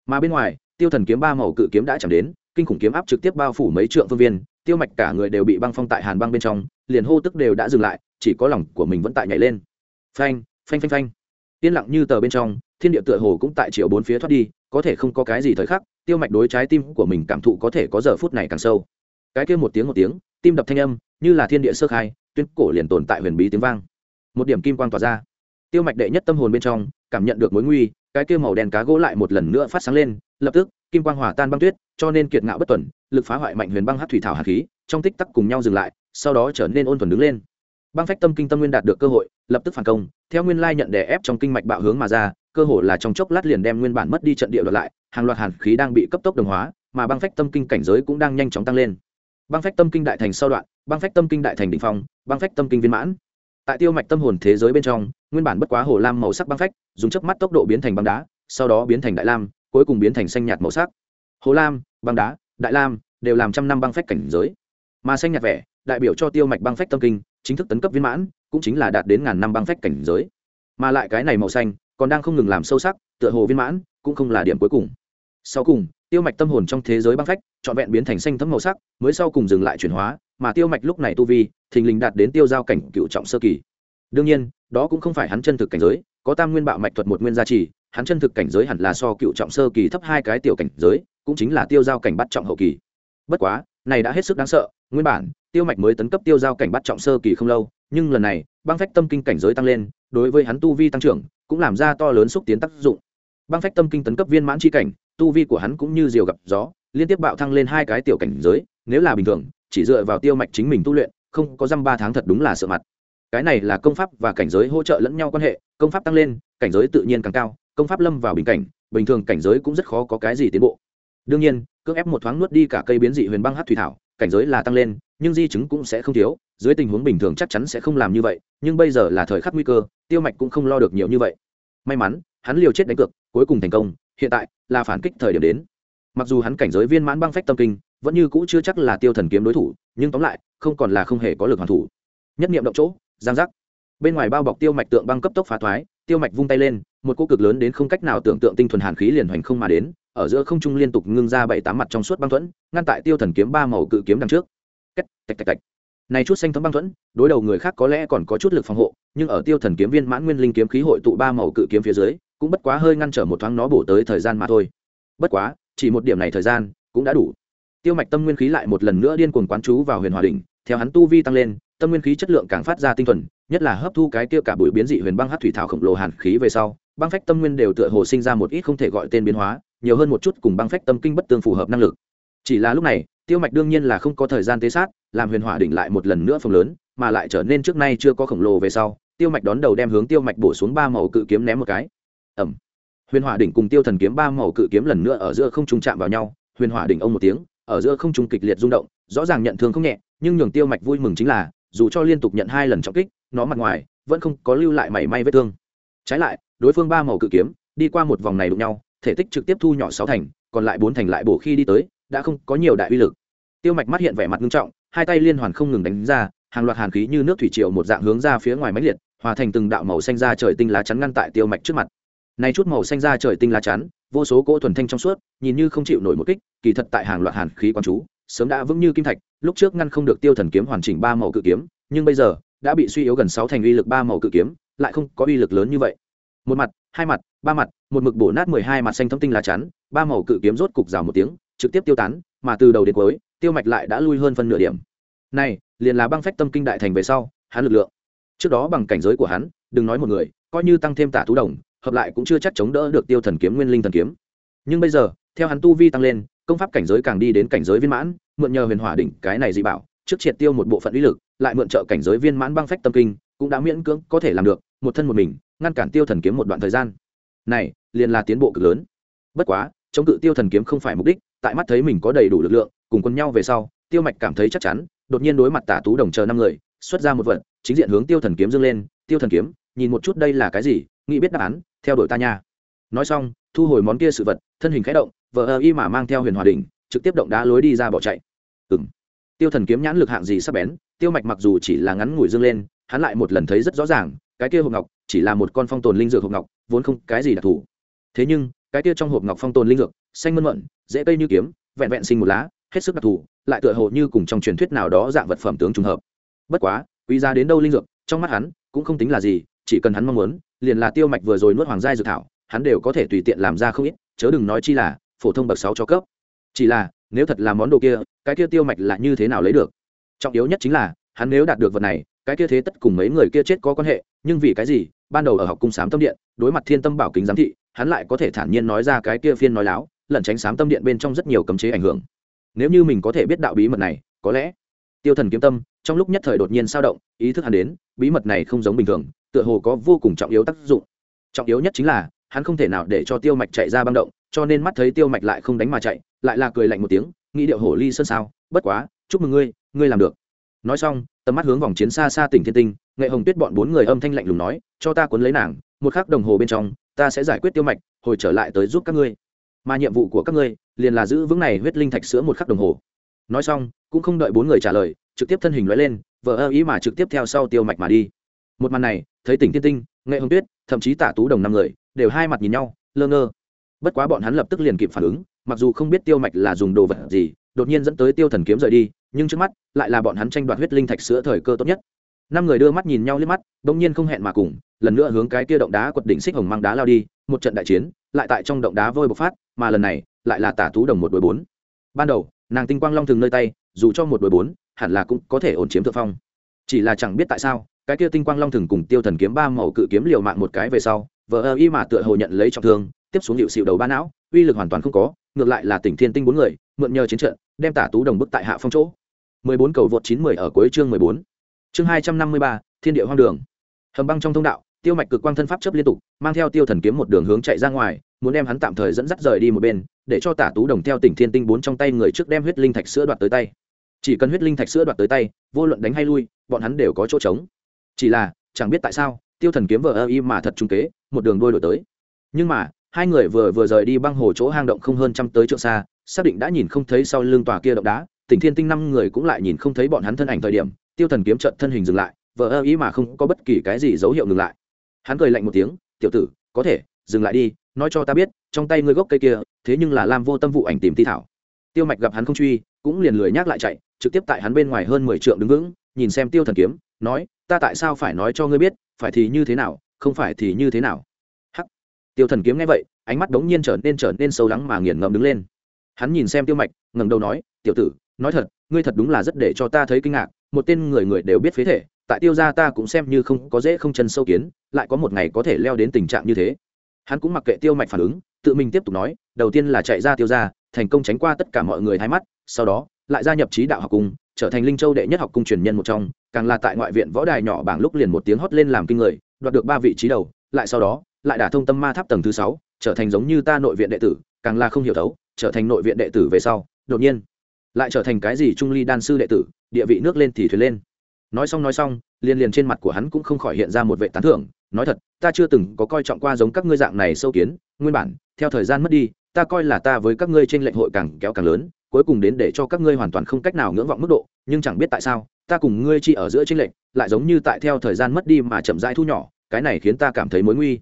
Mà bên ngoài, tiêu thần kiếm ba màu cự kiếm đã chạm đến, kinh khủng kiếm áp trực tiếp bao phủ mấy trượng phương viên, tiêu mạch cả người đều bị băng phong tại hàn băng bên trong, liền hô tức đều đã dừng lại, chỉ có lòng của mình vẫn tại nhảy lên. Phanh phanh phanh phanh. Yên lặng như tờ bên trong, thiên địa tựa hồ cũng tại chiều bốn phía thoát đi, có thể không có cái gì thời khắc, tiêu mạch đối trái tim của mình cảm thụ có thể có giờ phút này càng sâu. Cái kia một tiếng một tiếng, tim đập thanh âm, như là thiên địa sơ khai tuyên cổ liền tồn tại huyền bí tiếng vang. Một điểm kim quang tỏa ra. Tiêu mạch đệ nhất tâm hồn bên trong, cảm nhận được mối nguy, cái kia màu đen cá gỗ lại một lần nữa phát sáng lên, lập tức, kim quang hòa tan băng tuyết, cho nên kiệt ngạo bất tuần, lực phá hoại mạnh huyền băng hát thủy thảo hạt khí, trong tích tắc cùng nhau dừng lại, sau đó trở nên ôn thuần đứng lên. Băng phách tâm kinh tâm nguyên đạt được cơ hội, lập tức phản công, theo nguyên lai nhận đè ép trong kinh mạch bạo hướng mà ra, cơ hội là trong chốc lát liền đem nguyên bản mất đi trận địa đoạt lại, hàng loạt hàn khí đang bị cấp tốc đồng hóa, mà băng phách tâm kinh cảnh giới cũng đang nhanh chóng tăng lên băng phách tâm kinh đại thành sau đoạn, băng phách tâm kinh đại thành đ ỉ n h phong, băng phách tâm kinh viên mãn. Tại tiêu mạch tâm hồn thế giới bên trong, nguyên bản bất quá hồ lam màu sắc băng phách, dùng chớp mắt tốc độ biến thành băng đá, sau đó biến thành đại lam, cuối cùng biến thành xanh nhạt màu sắc. Hồ lam, băng đá, đại lam đều làm trăm năm băng phách cảnh giới. Mà xanh nhạt vẻ, đại biểu cho tiêu mạch băng phách tâm kinh, chính thức tấn cấp viên mãn, cũng chính là đạt đến ngàn năm băng phách cảnh giới. Mà lại cái này màu xanh, còn đang không ngừng làm sâu sắc, tựa hồ viên mãn, cũng không là điểm cuối cùng. Sau cùng, tiêu mạch tâm hồn trong thế giới băng phách trọn vẹn biến thành xanh thấm màu sắc, mới sau cùng dừng lại chuyển hóa, mà tiêu mạch lúc này tu vi, thình lình đạt đến tiêu giao cảnh cựu trọng sơ kỳ. Đương nhiên, đó cũng không phải hắn chân thực cảnh giới, có tam nguyên bạo mạch thuật một nguyên gia trì, hắn chân thực cảnh giới hẳn là so cựu trọng sơ kỳ thấp hai cái tiểu cảnh giới, cũng chính là tiêu giao cảnh bắt trọng hậu kỳ. Bất quá, này đã hết sức đáng sợ, nguyên bản, tiêu mạch mới tấn cấp tiêu giao cảnh bắt trọng sơ kỳ không lâu, nhưng lần này, băng phách tâm kinh cảnh giới tăng lên, đối với hắn tu vi tăng trưởng, cũng làm ra to lớn xúc tiến tác dụng. Băng phách tâm kinh tấn cấp viên mãn chi cảnh tu vi của hắn cũng như diều gặp gió, liên tiếp bạo thăng lên hai cái tiểu cảnh giới, nếu là bình thường, chỉ dựa vào tiêu mạch chính mình tu luyện, không có dăm ba tháng thật đúng là sợ mặt. Cái này là công pháp và cảnh giới hỗ trợ lẫn nhau quan hệ, công pháp tăng lên, cảnh giới tự nhiên càng cao, công pháp lâm vào bình cảnh, bình thường cảnh giới cũng rất khó có cái gì tiến bộ. Đương nhiên cưỡng ép một thoáng nuốt đi cả cây biến dị huyền băng hát thủy thảo, cảnh giới là tăng lên, nhưng di chứng cũng sẽ không thiếu, dưới tình huống bình thường chắc chắn sẽ không làm như vậy, nhưng bây giờ là thời khắc nguy cơ, tiêu mạch cũng không lo được nhiều như vậy. May mắn, hắn liều chết đánh cược, cuối cùng thành công hiện tại là phản kích thời điểm đến. Mặc dù hắn cảnh giới viên mãn băng phách tâm kinh, vẫn như cũ chưa chắc là tiêu thần kiếm đối thủ, nhưng tóm lại, không còn là không hề có lực hoàn thủ. Nhất niệm động chỗ, giang giác. Bên ngoài bao bọc tiêu mạch tượng băng cấp tốc phá thoái, tiêu mạch vung tay lên, một cô cực lớn đến không cách nào tưởng tượng tinh thuần hàn khí liền hoành không mà đến, ở giữa không trung liên tục ngưng ra bảy tám mặt trong suốt băng thuẫn, ngăn tại tiêu thần kiếm ba màu cự kiếm đằng trước. Cách, tạch tạch tạch. Này chút xanh thấm băng thuẫn, đối đầu người khác có lẽ còn có chút lực phòng hộ, nhưng ở tiêu thần kiếm viên mãn nguyên linh kiếm khí hội tụ ba màu cự kiếm phía dưới cũng bất quá hơi ngăn trở một thoáng nó bổ tới thời gian mà thôi. Bất quá, chỉ một điểm này thời gian cũng đã đủ. Tiêu mạch tâm nguyên khí lại một lần nữa điên cuồng quán chú vào huyền hòa đỉnh, theo hắn tu vi tăng lên, tâm nguyên khí chất lượng càng phát ra tinh thuần, nhất là hấp thu cái kia cả bụi biến dị huyền băng hát thủy thảo khổng lồ hàn khí về sau, băng phách tâm nguyên đều tựa hồ sinh ra một ít không thể gọi tên biến hóa, nhiều hơn một chút cùng băng phách tâm kinh bất tương phù hợp năng lực. Chỉ là lúc này, tiêu mạch đương nhiên là không có thời gian tế sát, làm huyền hỏa đỉnh lại một lần nữa phồng lớn, mà lại trở nên trước nay chưa có khổng lồ về sau, tiêu mạch đón đầu đem hướng tiêu mạch bổ xuống ba màu cự kiếm ném một cái ẩm. Huyền hỏa đỉnh cùng tiêu thần kiếm ba màu cự kiếm lần nữa ở giữa không trung chạm vào nhau. Huyền hỏa đỉnh ông một tiếng, ở giữa không trung kịch liệt rung động, rõ ràng nhận thương không nhẹ, nhưng nhường tiêu mạch vui mừng chính là, dù cho liên tục nhận hai lần trọng kích, nó mặt ngoài vẫn không có lưu lại mảy may vết thương. Trái lại, đối phương ba màu cự kiếm, đi qua một vòng này đụng nhau, thể tích trực tiếp thu nhỏ sáu thành, còn lại bốn thành lại bổ khi đi tới, đã không có nhiều đại uy lực. Tiêu mạch mắt hiện vẻ mặt nghiêm trọng, hai tay liên hoàn không ngừng đánh ra, hàng loạt hàn khí như nước thủy triều một dạng hướng ra phía ngoài máy liệt, hòa thành từng đạo màu xanh ra trời tinh lá chắn ngăn tại tiêu mạch trước mặt này chút màu xanh ra trời tinh lá chắn, vô số cỗ thuần thanh trong suốt, nhìn như không chịu nổi một kích, kỳ thật tại hàng loạt hàn khí quan chú, sớm đã vững như kim thạch, lúc trước ngăn không được tiêu thần kiếm hoàn chỉnh ba màu cự kiếm, nhưng bây giờ, đã bị suy yếu gần sáu thành uy lực ba màu cự kiếm, lại không có uy lực lớn như vậy. Một mặt, hai mặt, ba mặt, một mực bổ nát mười hai mặt xanh thông tinh lá chắn, ba màu cự kiếm rốt cục rào một tiếng, trực tiếp tiêu tán, mà từ đầu đến cuối, tiêu mạch lại đã lui hơn phân nửa điểm. Này, liền là băng phách tâm kinh đại thành về sau, hắn lực lượng. Trước đó bằng cảnh giới của hắn, đừng nói một người, coi như tăng thêm tả thú đồng hợp lại cũng chưa chắc chống đỡ được tiêu thần kiếm nguyên linh thần kiếm. Nhưng bây giờ, theo hắn tu vi tăng lên, công pháp cảnh giới càng đi đến cảnh giới viên mãn, mượn nhờ huyền hỏa đỉnh cái này dị bảo, trước triệt tiêu một bộ phận uy lực, lại mượn trợ cảnh giới viên mãn băng phách tâm kinh, cũng đã miễn cưỡng có thể làm được, một thân một mình, ngăn cản tiêu thần kiếm một đoạn thời gian. Này, liền là tiến bộ cực lớn. Bất quá, chống cự tiêu thần kiếm không phải mục đích, tại mắt thấy mình có đầy đủ lực lượng, cùng quân nhau về sau, tiêu mạch cảm thấy chắc chắn, đột nhiên đối mặt tả tú đồng chờ năm người, xuất ra một vật, chính diện hướng tiêu thần kiếm dâng lên, tiêu thần kiếm, nhìn một chút đây là cái gì nghĩ biết đáp án, theo đuổi ta nha. Nói xong, thu hồi món kia sự vật, thân hình khẽ động, vờ ơ y mà mang theo huyền hòa đình trực tiếp động đá lối đi ra bỏ chạy. Ừ m tiêu thần kiếm nhãn lực hạng gì sắp bén, tiêu mạch mặc dù chỉ là ngắn ngủi dâng lên, hắn lại một lần thấy rất rõ ràng, cái kia hộp ngọc chỉ là một con phong tồn linh dược hộp ngọc, vốn không cái gì đặc thù. Thế nhưng, cái kia trong hộp ngọc phong tồn linh dược, xanh mơn mận, dễ cây như kiếm, vẹn vẹn sinh một lá, hết sức đặc thù, lại tựa hồ như cùng trong truyền thuyết nào đó dạng vật phẩm tướng trùng hợp. Bất quá, quý giá đến đâu linh dược, trong mắt hắn cũng không tính là gì, chỉ cần hắn mong muốn liền là tiêu mạch vừa rồi nuốt hoàng giai dược thảo, hắn đều có thể tùy tiện làm ra không ít, chớ đừng nói chi là phổ thông bậc sáu cho cấp. Chỉ là, nếu thật là món đồ kia, cái kia tiêu mạch là như thế nào lấy được? Trọng yếu nhất chính là, hắn nếu đạt được vật này, cái kia thế tất cùng mấy người kia chết có quan hệ, nhưng vì cái gì, ban đầu ở học cung sám tâm điện, đối mặt thiên tâm bảo kính giám thị, hắn lại có thể thản nhiên nói ra cái kia phiên nói láo, lẩn tránh sám tâm điện bên trong rất nhiều cấm chế ảnh hưởng. Nếu như mình có thể biết đạo bí mật này, có lẽ tiêu thần kiếm tâm, trong lúc nhất thời đột nhiên sao động, ý thức hắn đến, bí mật này không giống bình thường tựa hồ có vô cùng trọng yếu tác dụng. Trọng yếu nhất chính là, hắn không thể nào để cho tiêu mạch chạy ra băng động, cho nên mắt thấy tiêu mạch lại không đánh mà chạy, lại là cười lạnh một tiếng, nghĩ điệu hổ ly sơn sao? Bất quá, chúc mừng ngươi ngươi làm được. Nói xong, tầm mắt hướng vòng chiến xa xa tỉnh thiên tinh, nghệ hồng tuyết bọn bốn người âm thanh lạnh lùng nói, cho ta cuốn lấy nàng, một khắc đồng hồ bên trong, ta sẽ giải quyết tiêu mạch, hồi trở lại tới giúp các ngươi. Mà nhiệm vụ của các ngươi, liền là giữ vững này huyết linh thạch sữa một khắc đồng hồ. Nói xong, cũng không đợi bốn người trả lời, trực tiếp thân hình nói lên vợ ơ ý mà trực tiếp theo sau tiêu mạch mà đi. Một màn này thấy tỉnh thiên tinh, nghệ hồng tuyết, thậm chí tả tú đồng năm người, đều hai mặt nhìn nhau, lơ ngơ. Bất quá bọn hắn lập tức liền kịp phản ứng, mặc dù không biết tiêu mạch là dùng đồ vật gì, đột nhiên dẫn tới tiêu thần kiếm rời đi, nhưng trước mắt lại là bọn hắn tranh đoạt huyết linh thạch sữa thời cơ tốt nhất. Năm người đưa mắt nhìn nhau liếc mắt, bỗng nhiên không hẹn mà cùng, lần nữa hướng cái kia động đá quật đỉnh xích hồng mang đá lao đi, một trận đại chiến, lại tại trong động đá vôi bộc phát, mà lần này lại là tả tú đồng một đội bốn. Ban đầu, nàng tinh quang long thường nơi tay, dù cho một đội bốn, hẳn là cũng có thể ổn chiếm thượng phong. Chỉ là chẳng biết tại sao cái kia tinh quang long thường cùng tiêu thần kiếm ba màu cự kiếm liều mạng một cái về sau vợ ơ y mà tựa hồ nhận lấy trọng thương tiếp xuống hiệu xịu đầu ba não uy lực hoàn toàn không có ngược lại là tỉnh thiên tinh bốn người mượn nhờ chiến trận đem tả tú đồng bức tại hạ phong chỗ 14 cầu vượt 910 ở cuối chương 14. Chương 253, Thiên địa hoang đường. Hầm băng trong thông đạo, Tiêu Mạch cực quang thân pháp chấp liên tục, mang theo Tiêu Thần kiếm một đường hướng chạy ra ngoài, muốn đem hắn tạm thời dẫn dắt rời đi một bên, để cho Tả Tú Đồng theo Tỉnh Thiên Tinh bốn trong tay người trước đem huyết linh thạch sữa đoạt tới tay. Chỉ cần huyết linh thạch sữa đoạt tới tay, vô luận đánh hay lui, bọn hắn đều có chỗ trống. Chỉ là, chẳng biết tại sao, Tiêu Thần kiếm vợ ơ y mà thật trung kế, một đường đôi đổi tới. Nhưng mà, hai người vừa vừa rời đi băng hồ chỗ hang động không hơn trăm tới trượng xa, xác định đã nhìn không thấy sau lưng tòa kia động đá, tỉnh thiên tinh năm người cũng lại nhìn không thấy bọn hắn thân ảnh thời điểm tiêu thần kiếm trận thân hình dừng lại vợ ơ ý mà không có bất kỳ cái gì dấu hiệu ngừng lại. Hắn cười lạnh một tiếng tiểu tử có thể dừng lại đi nói cho ta biết trong tay ngươi gốc cây kia thế nhưng là lam vô tâm vụ ảnh tìm ti thảo. Tiêu mạch gặp hắn không truy cũng liền lười nhác lại chạy trực tiếp tại hắn bên ngoài hơn mười trượng đứng vững nhìn xem tiêu thần kiếm nói ta tại sao phải nói cho ngươi biết, phải thì như thế nào, không phải thì như thế nào? Hắc. Tiêu thần kiếm nghe vậy, ánh mắt đống nhiên trở nên trở nên sâu lắng mà nghiền ngẫm đứng lên. Hắn nhìn xem tiêu mạch, ngẩng đầu nói, tiểu tử, nói thật, ngươi thật đúng là rất để cho ta thấy kinh ngạc, một tên người người đều biết phế thể, tại tiêu gia ta cũng xem như không có dễ không chân sâu kiến, lại có một ngày có thể leo đến tình trạng như thế. Hắn cũng mặc kệ tiêu mạch phản ứng, tự mình tiếp tục nói, đầu tiên là chạy ra tiêu gia, thành công tránh qua tất cả mọi người hai mắt, sau đó lại gia nhập trí đạo học cung, trở thành linh châu đệ nhất học cung truyền nhân một trong, càng là tại ngoại viện võ đài nhỏ bảng lúc liền một tiếng hót lên làm kinh người, đoạt được ba vị trí đầu, lại sau đó, lại đả thông tâm ma tháp tầng thứ sáu, trở thành giống như ta nội viện đệ tử, càng là không hiểu thấu, trở thành nội viện đệ tử về sau, đột nhiên, lại trở thành cái gì trung ly đan sư đệ tử, địa vị nước lên thì thuyền lên. Nói xong nói xong, liền liền trên mặt của hắn cũng không khỏi hiện ra một vệ tán thưởng, nói thật, ta chưa từng có coi trọng qua giống các ngươi dạng này sâu kiến, nguyên bản, theo thời gian mất đi, ta coi là ta với các ngươi trên lệnh hội càng kéo càng lớn cuối cùng đến để cho các ngươi hoàn toàn không cách nào ngưỡng vọng mức độ, nhưng chẳng biết tại sao, ta cùng ngươi chỉ ở giữa trinh lệnh lại giống như tại theo thời gian mất đi mà chậm rãi thu nhỏ, cái này khiến ta cảm thấy mối nguy.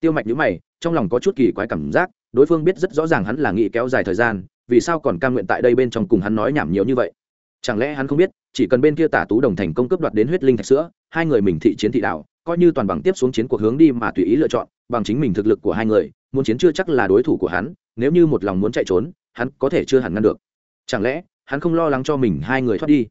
Tiêu mạch nhữ mày, trong lòng có chút kỳ quái cảm giác, đối phương biết rất rõ ràng hắn là nghĩ kéo dài thời gian, vì sao còn cam nguyện tại đây bên trong cùng hắn nói nhảm nhiều như vậy? Chẳng lẽ hắn không biết, chỉ cần bên kia tả tú đồng thành công cướp đoạt đến huyết linh thạch sữa, hai người mình thị chiến thị đạo, coi như toàn bằng tiếp xuống chiến cuộc hướng đi mà tùy ý lựa chọn, bằng chính mình thực lực của hai người, muốn chiến chưa chắc là đối thủ của hắn, nếu như một lòng muốn chạy trốn, hắn có thể chưa hẳn ngăn được chẳng lẽ, hắn không lo lắng cho mình hai người thoát đi?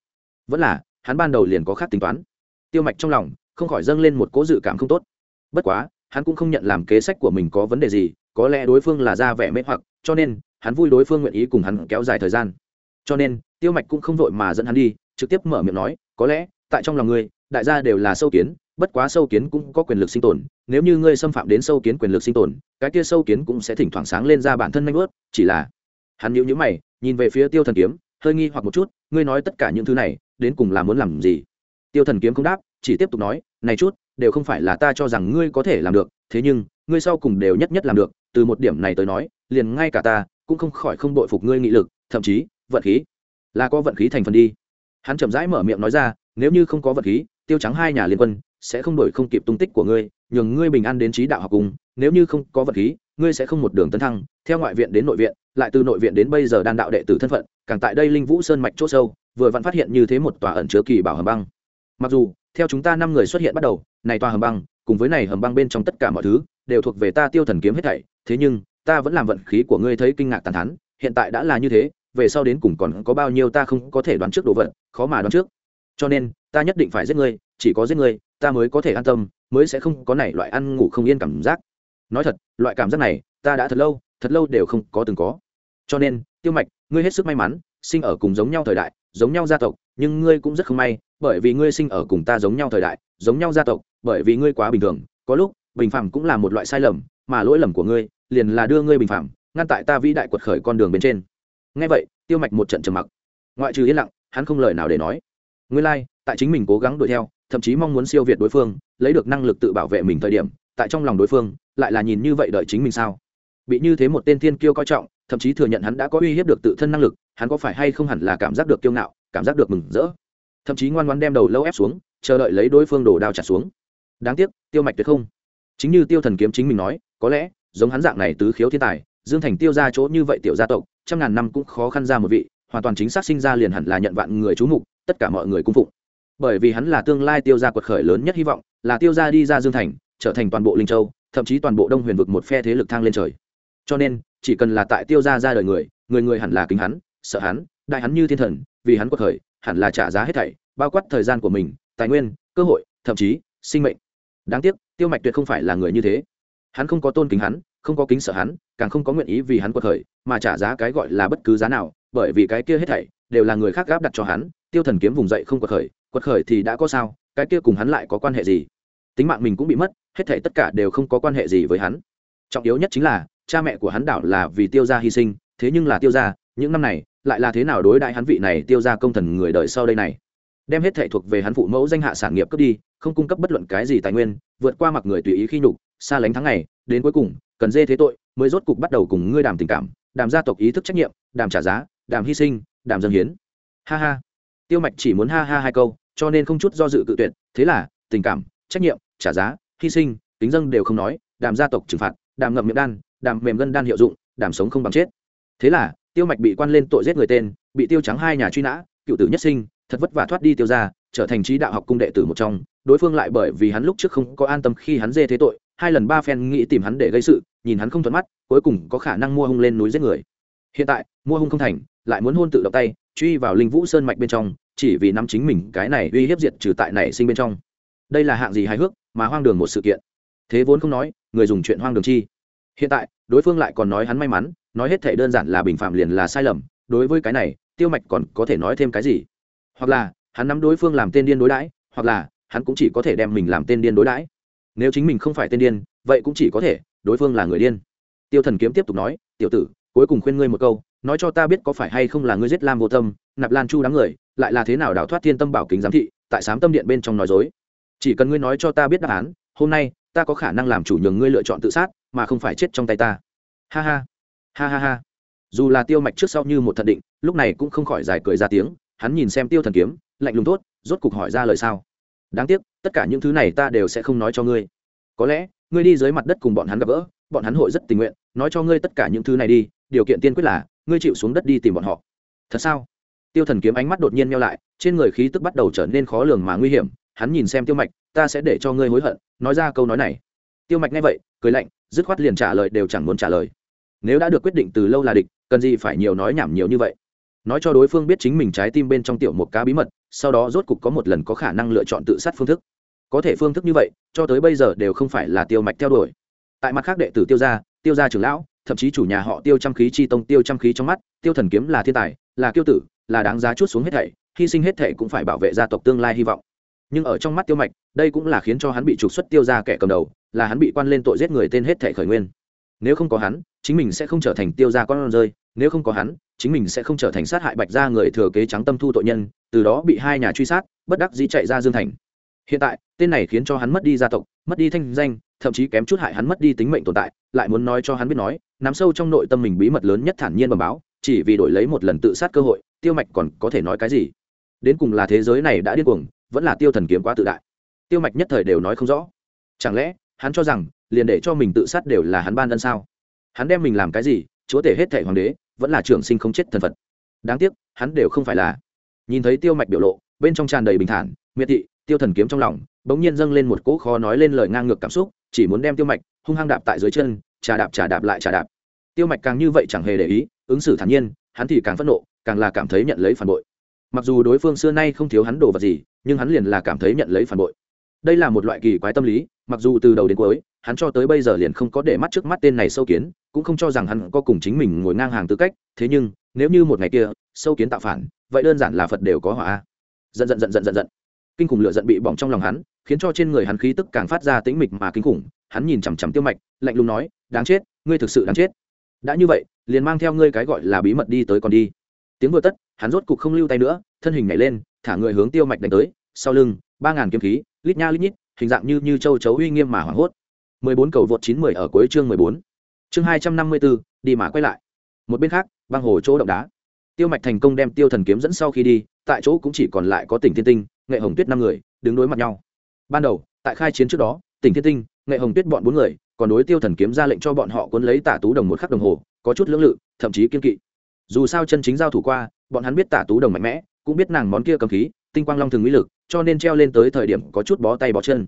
Vẫn là, hắn ban đầu liền có khác tính toán. Tiêu mạch trong lòng, không khỏi dâng lên một cố dự cảm không tốt. Bất quá, hắn cũng không nhận làm kế sách của mình có vấn đề gì, có lẽ đối phương là ra vẻ mê hoặc, cho nên, hắn vui đối phương nguyện ý cùng hắn kéo dài thời gian. Cho nên, tiêu mạch cũng không vội mà dẫn hắn đi, trực tiếp mở miệng nói, có lẽ, tại trong lòng ngươi, đại gia đều là sâu kiến, bất quá sâu kiến cũng có quyền lực sinh tồn, nếu như ngươi xâm phạm đến sâu kiến quyền lực sinh tồn, cái kia sâu kiến cũng sẽ thỉnh thoảng sáng lên ra bản thân manh ướt chỉ là hắn nhíu nhíu mày nhìn về phía tiêu thần kiếm, hơi nghi hoặc một chút, ngươi nói tất cả những thứ này, đến cùng là muốn làm gì? Tiêu thần kiếm không đáp, chỉ tiếp tục nói, này chút, đều không phải là ta cho rằng ngươi có thể làm được, thế nhưng, ngươi sau cùng đều nhất nhất làm được, từ một điểm này tới nói, liền ngay cả ta, cũng không khỏi không đội phục ngươi nghị lực, thậm chí, vận khí. Là có vận khí thành phần đi. Hắn chậm rãi mở miệng nói ra, nếu như không có vận khí, tiêu trắng hai nhà liên quân, sẽ không đổi không kịp tung tích của ngươi, nhường ngươi bình an đến trí đạo học cùng, nếu như không có vận khí, ngươi sẽ không một đường tấn thăng theo ngoại viện đến nội viện, lại từ nội viện đến bây giờ đan đạo đệ tử thân phận, càng tại đây linh vũ sơn mạch c h ỗ sâu, vừa vặn phát hiện như thế một tòa ẩn chứa kỳ bảo hầm băng. Mặc dù, theo chúng ta năm người xuất hiện bắt đầu, này tòa hầm băng, cùng với này hầm băng bên trong tất cả mọi thứ, đều thuộc về ta tiêu thần kiếm hết thảy, thế nhưng, ta vẫn làm vận khí của ngươi thấy kinh ngạc tàn thắn hiện tại đã là như thế, về sau đến cùng còn có bao nhiêu ta không có thể đoán trước đồ vật, khó mà đoán trước. Cho nên, ta nhất định phải giết ngươi, chỉ có giết ngươi, ta mới có thể an tâm, mới sẽ không có này loại ăn ngủ không yên cảm giác. Nói thật, loại cảm giác này, ta đã thật lâu thật lâu đều không có từng có. Cho nên tiêu mạch ngươi hết sức may mắn sinh ở cùng giống nhau thời đại giống nhau gia tộc nhưng ngươi cũng rất không may bởi vì ngươi sinh ở cùng ta giống nhau thời đại giống nhau gia tộc bởi vì ngươi quá bình thường có lúc bình phẳng cũng là một loại sai lầm mà lỗi lầm của ngươi liền là đưa ngươi bình phẳng ngăn tại ta vĩ đại quật khởi con đường bên trên. Ngay vậy tiêu mạch một trận trầm mặc. Ngoại trừ yên lặng hắn không lời nào để nói. Ngươi lai、like, tại chính mình cố gắng đuổi theo thậm chí mong muốn siêu việt đối phương lấy được năng lực tự bảo vệ mình thời điểm tại trong lòng đối phương lại là nhìn như vậy đợi chính mình sao? Bị như thế một tên thiên kiêu coi trọng, thậm chí thừa nhận hắn đã có uy hiếp được tự thân năng lực, hắn có phải hay không hẳn là cảm giác được kiêu ngạo, cảm giác được mừng rỡ. Thậm chí ngoan ngoan đem đầu lâu ép xuống, chờ đợi lấy đối phương đổ đao trả xuống. Đáng tiếc, tiêu mạch tuyệt không. Chính như tiêu thần kiếm chính mình nói, có lẽ, giống hắn dạng này tứ khiếu thiên tài, dương thành tiêu ra chỗ như vậy tiểu gia tộc, trăm ngàn năm cũng khó khăn ra một vị, hoàn toàn chính xác sinh ra liền hẳn là nhận vạn người chú mục, tất cả mọi người cung phụng. Bởi vì hắn là tương lai tiêu gia quật khởi lớn nhất hy vọng, là tiêu gia đi ra dương thành, trở thành toàn bộ linh châu, thậm chí toàn bộ đông huyền vực một phe thế lực thang lên trời cho nên, chỉ cần là tại tiêu gia ra đời người người người hẳn là kính hắn, sợ hắn, đại hắn như thiên thần, vì hắn quật khởi, hẳn là trả giá hết thảy, bao quát thời gian của mình, tài nguyên, cơ hội, thậm chí, sinh mệnh. Đáng tiếc, tiêu mạch tuyệt không phải là người như thế. Hắn không có tôn kính hắn, không có kính sợ hắn, càng không có nguyện ý vì hắn quật khởi, mà trả giá cái gọi là bất cứ giá nào, bởi vì cái kia hết thảy đều là người khác gáp đặt cho hắn, tiêu thần kiếm vùng dậy không quật khởi quật khởi thì đã có sao, cái kia cùng hắn lại có quan hệ gì? Tính mạng mình cũng bị mất, hết thảy tất cả đều không có quan hệ gì với hắn. Trọng yếu nhất chính là cha mẹ của hắn đảo là vì tiêu gia hy sinh, thế nhưng là tiêu gia, những năm này, lại là thế nào đối đại hắn vị này tiêu gia công thần người đời sau đây này? Đem hết thệ thuộc về hắn phụ mẫu danh hạ sản nghiệp cướp đi, không cung cấp bất luận cái gì tài nguyên, vượt qua mặc người tùy ý khi nhục, xa lánh tháng ngày, đến cuối cùng, cần dê thế tội, mới rốt cục bắt đầu cùng ngươi đàm tình cảm, đàm gia tộc ý thức trách nhiệm, đàm trả giá, đàm hy sinh, đàm dân hiến. Ha ha. Tiêu mạch chỉ muốn ha ha hai câu, cho nên không chút do dự cự tuyệt, thế là, tình cảm, trách nhiệm, trả giá, hy sinh tính dân đều không nói, đàm gia tộc trừng phạt, đàm ngậm miệng đan đàm mềm gân đan hiệu dụng, đàm sống không bằng chết. Thế là, tiêu mạch bị quan lên tội giết người tên, bị tiêu trắng hai nhà truy nã, cựu tử nhất sinh, thật vất vả thoát đi tiêu ra trở thành trí đạo học cung đệ tử một trong. Đối phương lại bởi vì hắn lúc trước không có an tâm khi hắn dê thế tội, hai lần ba phen nghĩ tìm hắn để gây sự, nhìn hắn không thuận mắt, cuối cùng có khả năng mua hung lên núi giết người. Hiện tại, mua hung không thành, lại muốn hôn tự động tay, truy vào linh vũ sơn mạch bên trong, chỉ vì nắm chính mình cái này uy hiếp diệt trừ tại nảy sinh bên trong. Đây là hạng gì hài hước, mà hoang đường một sự kiện. Thế vốn không nói, người dùng chuyện hoang đường chi hiện tại, đối phương lại còn nói hắn may mắn, nói hết thể đơn giản là bình phạm liền là sai lầm, đối với cái này, tiêu mạch còn có thể nói thêm cái gì? Hoặc là, hắn nắm đối phương làm tên điên đối đãi, hoặc là, hắn cũng chỉ có thể đem mình làm tên điên đối đãi. Nếu chính mình không phải tên điên, vậy cũng chỉ có thể, đối phương là người điên. Tiêu thần kiếm tiếp tục nói, tiểu tử, cuối cùng khuyên ngươi một câu, nói cho ta biết có phải hay không là ngươi giết lam vô tâm, nạp lan chu đám người, lại là thế nào đào thoát thiên tâm bảo kính giám thị, tại sám tâm điện bên trong nói dối. Chỉ cần ngươi nói cho ta biết đáp án hôm nay ta có khả năng làm chủ nhường ngươi lựa chọn tự sát, mà không phải chết trong tay ta. Ha ha ha ha ha. Dù là tiêu mạch trước sau như một thận định, lúc này cũng không khỏi giải cười ra tiếng, hắn nhìn xem tiêu thần kiếm, lạnh lùng tốt rốt cục hỏi ra lời sao. Đáng tiếc, tất cả những thứ này ta đều sẽ không nói cho ngươi. Có lẽ, ngươi đi dưới mặt đất cùng bọn hắn gặp gỡ, bọn hắn hội rất tình nguyện, nói cho ngươi tất cả những thứ này đi, điều kiện tiên quyết là, ngươi chịu xuống đất đi tìm bọn họ. Thật sao? Tiêu thần kiếm ánh mắt đột nhiên nhau lại, trên người khí tức bắt đầu trở nên khó lường mà nguy hiểm hắn nhìn xem tiêu mạch, ta sẽ để cho ngươi hối hận, nói ra câu nói này. Tiêu mạch nghe vậy, cười lạnh, dứt khoát liền trả lời đều chẳng muốn trả lời. Nếu đã được quyết định từ lâu là địch, cần gì phải nhiều nói nhảm nhiều như vậy? Nói cho đối phương biết chính mình trái tim bên trong tiểu một cá bí mật, sau đó rốt cục có một lần có khả năng lựa chọn tự sát phương thức. Có thể phương thức như vậy, cho tới bây giờ đều không phải là tiêu mạch theo đuổi. Tại mặt khác đệ tử tiêu gia tiêu gia trưởng lão, thậm chí chủ nhà họ tiêu trăm khí chi tông, tiêu trăm khí trong mắt, tiêu thần kiếm là thiên tài, là kiêu tử, là đáng giá chút xuống hết thảy, hy sinh hết thảy cũng phải bảo vệ gia tộc tương lai hy vọng nhưng ở trong mắt tiêu mạch, đây cũng là khiến cho hắn bị trục xuất tiêu ra kẻ cầm đầu, là hắn bị quan lên tội giết người tên hết thẻ khởi nguyên. Nếu không có hắn, chính mình sẽ không trở thành tiêu gia con rơi, nếu không có hắn, chính mình sẽ không trở thành sát hại bạch gia người thừa kế trắng tâm thu tội nhân, từ đó bị hai nhà truy sát, bất đắc dĩ chạy ra dương thành. Hiện tại, tên này khiến cho hắn mất đi gia tộc, mất đi thanh danh, thậm chí kém chút hại hắn mất đi tính mệnh tồn tại, lại muốn nói cho hắn biết nói, nắm sâu trong nội tâm mình bí mật lớn nhất thản nhiên bẩm báo, chỉ vì đổi lấy một lần tự sát cơ hội, tiêu mạch còn có thể nói cái gì? Đến cùng là thế giới này đã điên cuồng vẫn là tiêu thần kiếm quá tự đại. Tiêu mạch nhất thời đều nói không rõ. Chẳng lẽ, hắn cho rằng, liền để cho mình tự sát đều là hắn ban ân sao? Hắn đem mình làm cái gì, chúa tể hết thể hoàng đế, vẫn là trường sinh không chết thần phật. Đáng tiếc, hắn đều không phải là. Nhìn thấy tiêu mạch biểu lộ, bên trong tràn đầy bình thản, miệt thị, tiêu thần kiếm trong lòng, bỗng nhiên dâng lên một cỗ khó nói lên lời ngang ngược cảm xúc, chỉ muốn đem tiêu mạch hung hăng đạp tại dưới chân, trà đạp trà đạp lại trà đạp. Tiêu mạch càng như vậy chẳng hề để ý, ứng xử thản nhiên, hắn thì càng phẫn nộ, càng là cảm thấy nhận lấy phản bội mặc dù đối phương xưa nay không thiếu hắn đồ vật gì, nhưng hắn liền là cảm thấy nhận lấy phản bội. Đây là một loại kỳ quái tâm lý, mặc dù từ đầu đến cuối, hắn cho tới bây giờ liền không có để mắt trước mắt tên này sâu kiến, cũng không cho rằng hắn có cùng chính mình ngồi ngang hàng tư cách, thế nhưng, nếu như một ngày kia, sâu kiến tạo phản, vậy đơn giản là phật đều có hỏa giận giận giận giận giận giận. Kinh khủng lửa giận bị bỏng trong lòng hắn, khiến cho trên người hắn khí tức càng phát ra tĩnh mịch mà kinh khủng. Hắn nhìn chằm chằm tiêu mạch, lạnh lùng nói, đáng chết, ngươi thực sự đáng chết. Đã như vậy, liền mang theo ngươi cái gọi là bí mật đi tới còn đi tiếng vừa tất, hắn rốt cục không lưu tay nữa, thân hình nhảy lên, thả người hướng tiêu mạch đánh tới, sau lưng, ba ngàn kiếm khí, lít nha lít nhít, hình dạng như như châu chấu uy nghiêm mà hoảng hốt. Mười bốn cầu vượt chín mười ở cuối chương mười bốn. Chương hai trăm năm mươi bốn, đi mà quay lại. Một bên khác, băng hồ chỗ động đá. Tiêu mạch thành công đem tiêu thần kiếm dẫn sau khi đi, tại chỗ cũng chỉ còn lại có tỉnh thiên tinh, nghệ hồng tuyết năm người, đứng đối mặt nhau. Ban đầu, tại khai chiến trước đó, tỉnh thiên tinh, nghệ hồng tuyết bọn bốn người, còn đối tiêu thần kiếm ra lệnh cho bọn họ cuốn lấy tả tú đồng một khắc đồng hồ, có chút lưỡng lự, thậm chí kiên kỵ dù sao chân chính giao thủ qua, bọn hắn biết tả tú đồng mạnh mẽ, cũng biết nàng món kia cầm khí, tinh quang long thường uy lực, cho nên treo lên tới thời điểm có chút bó tay bó chân.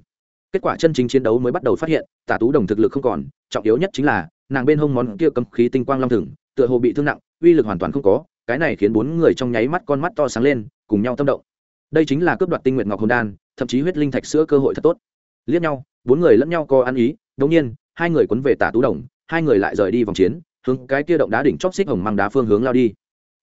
Kết quả chân chính chiến đấu mới bắt đầu phát hiện, tả tú đồng thực lực không còn, trọng yếu nhất chính là, nàng bên hông món kia cầm khí tinh quang long thường, tựa hồ bị thương nặng, uy lực hoàn toàn không có, cái này khiến bốn người trong nháy mắt con mắt to sáng lên, cùng nhau tâm động. Đây chính là cướp đoạt tinh nguyện ngọc hồn đan, thậm chí huyết linh thạch sữa cơ hội thật tốt. Liếc nhau, bốn người lẫn nhau có ăn ý đống nhiên, hai người quấn về tả tú đồng, hai người lại rời đi vòng chiến hướng cái kia động đá đỉnh chóp xích hồng mang đá phương hướng lao đi.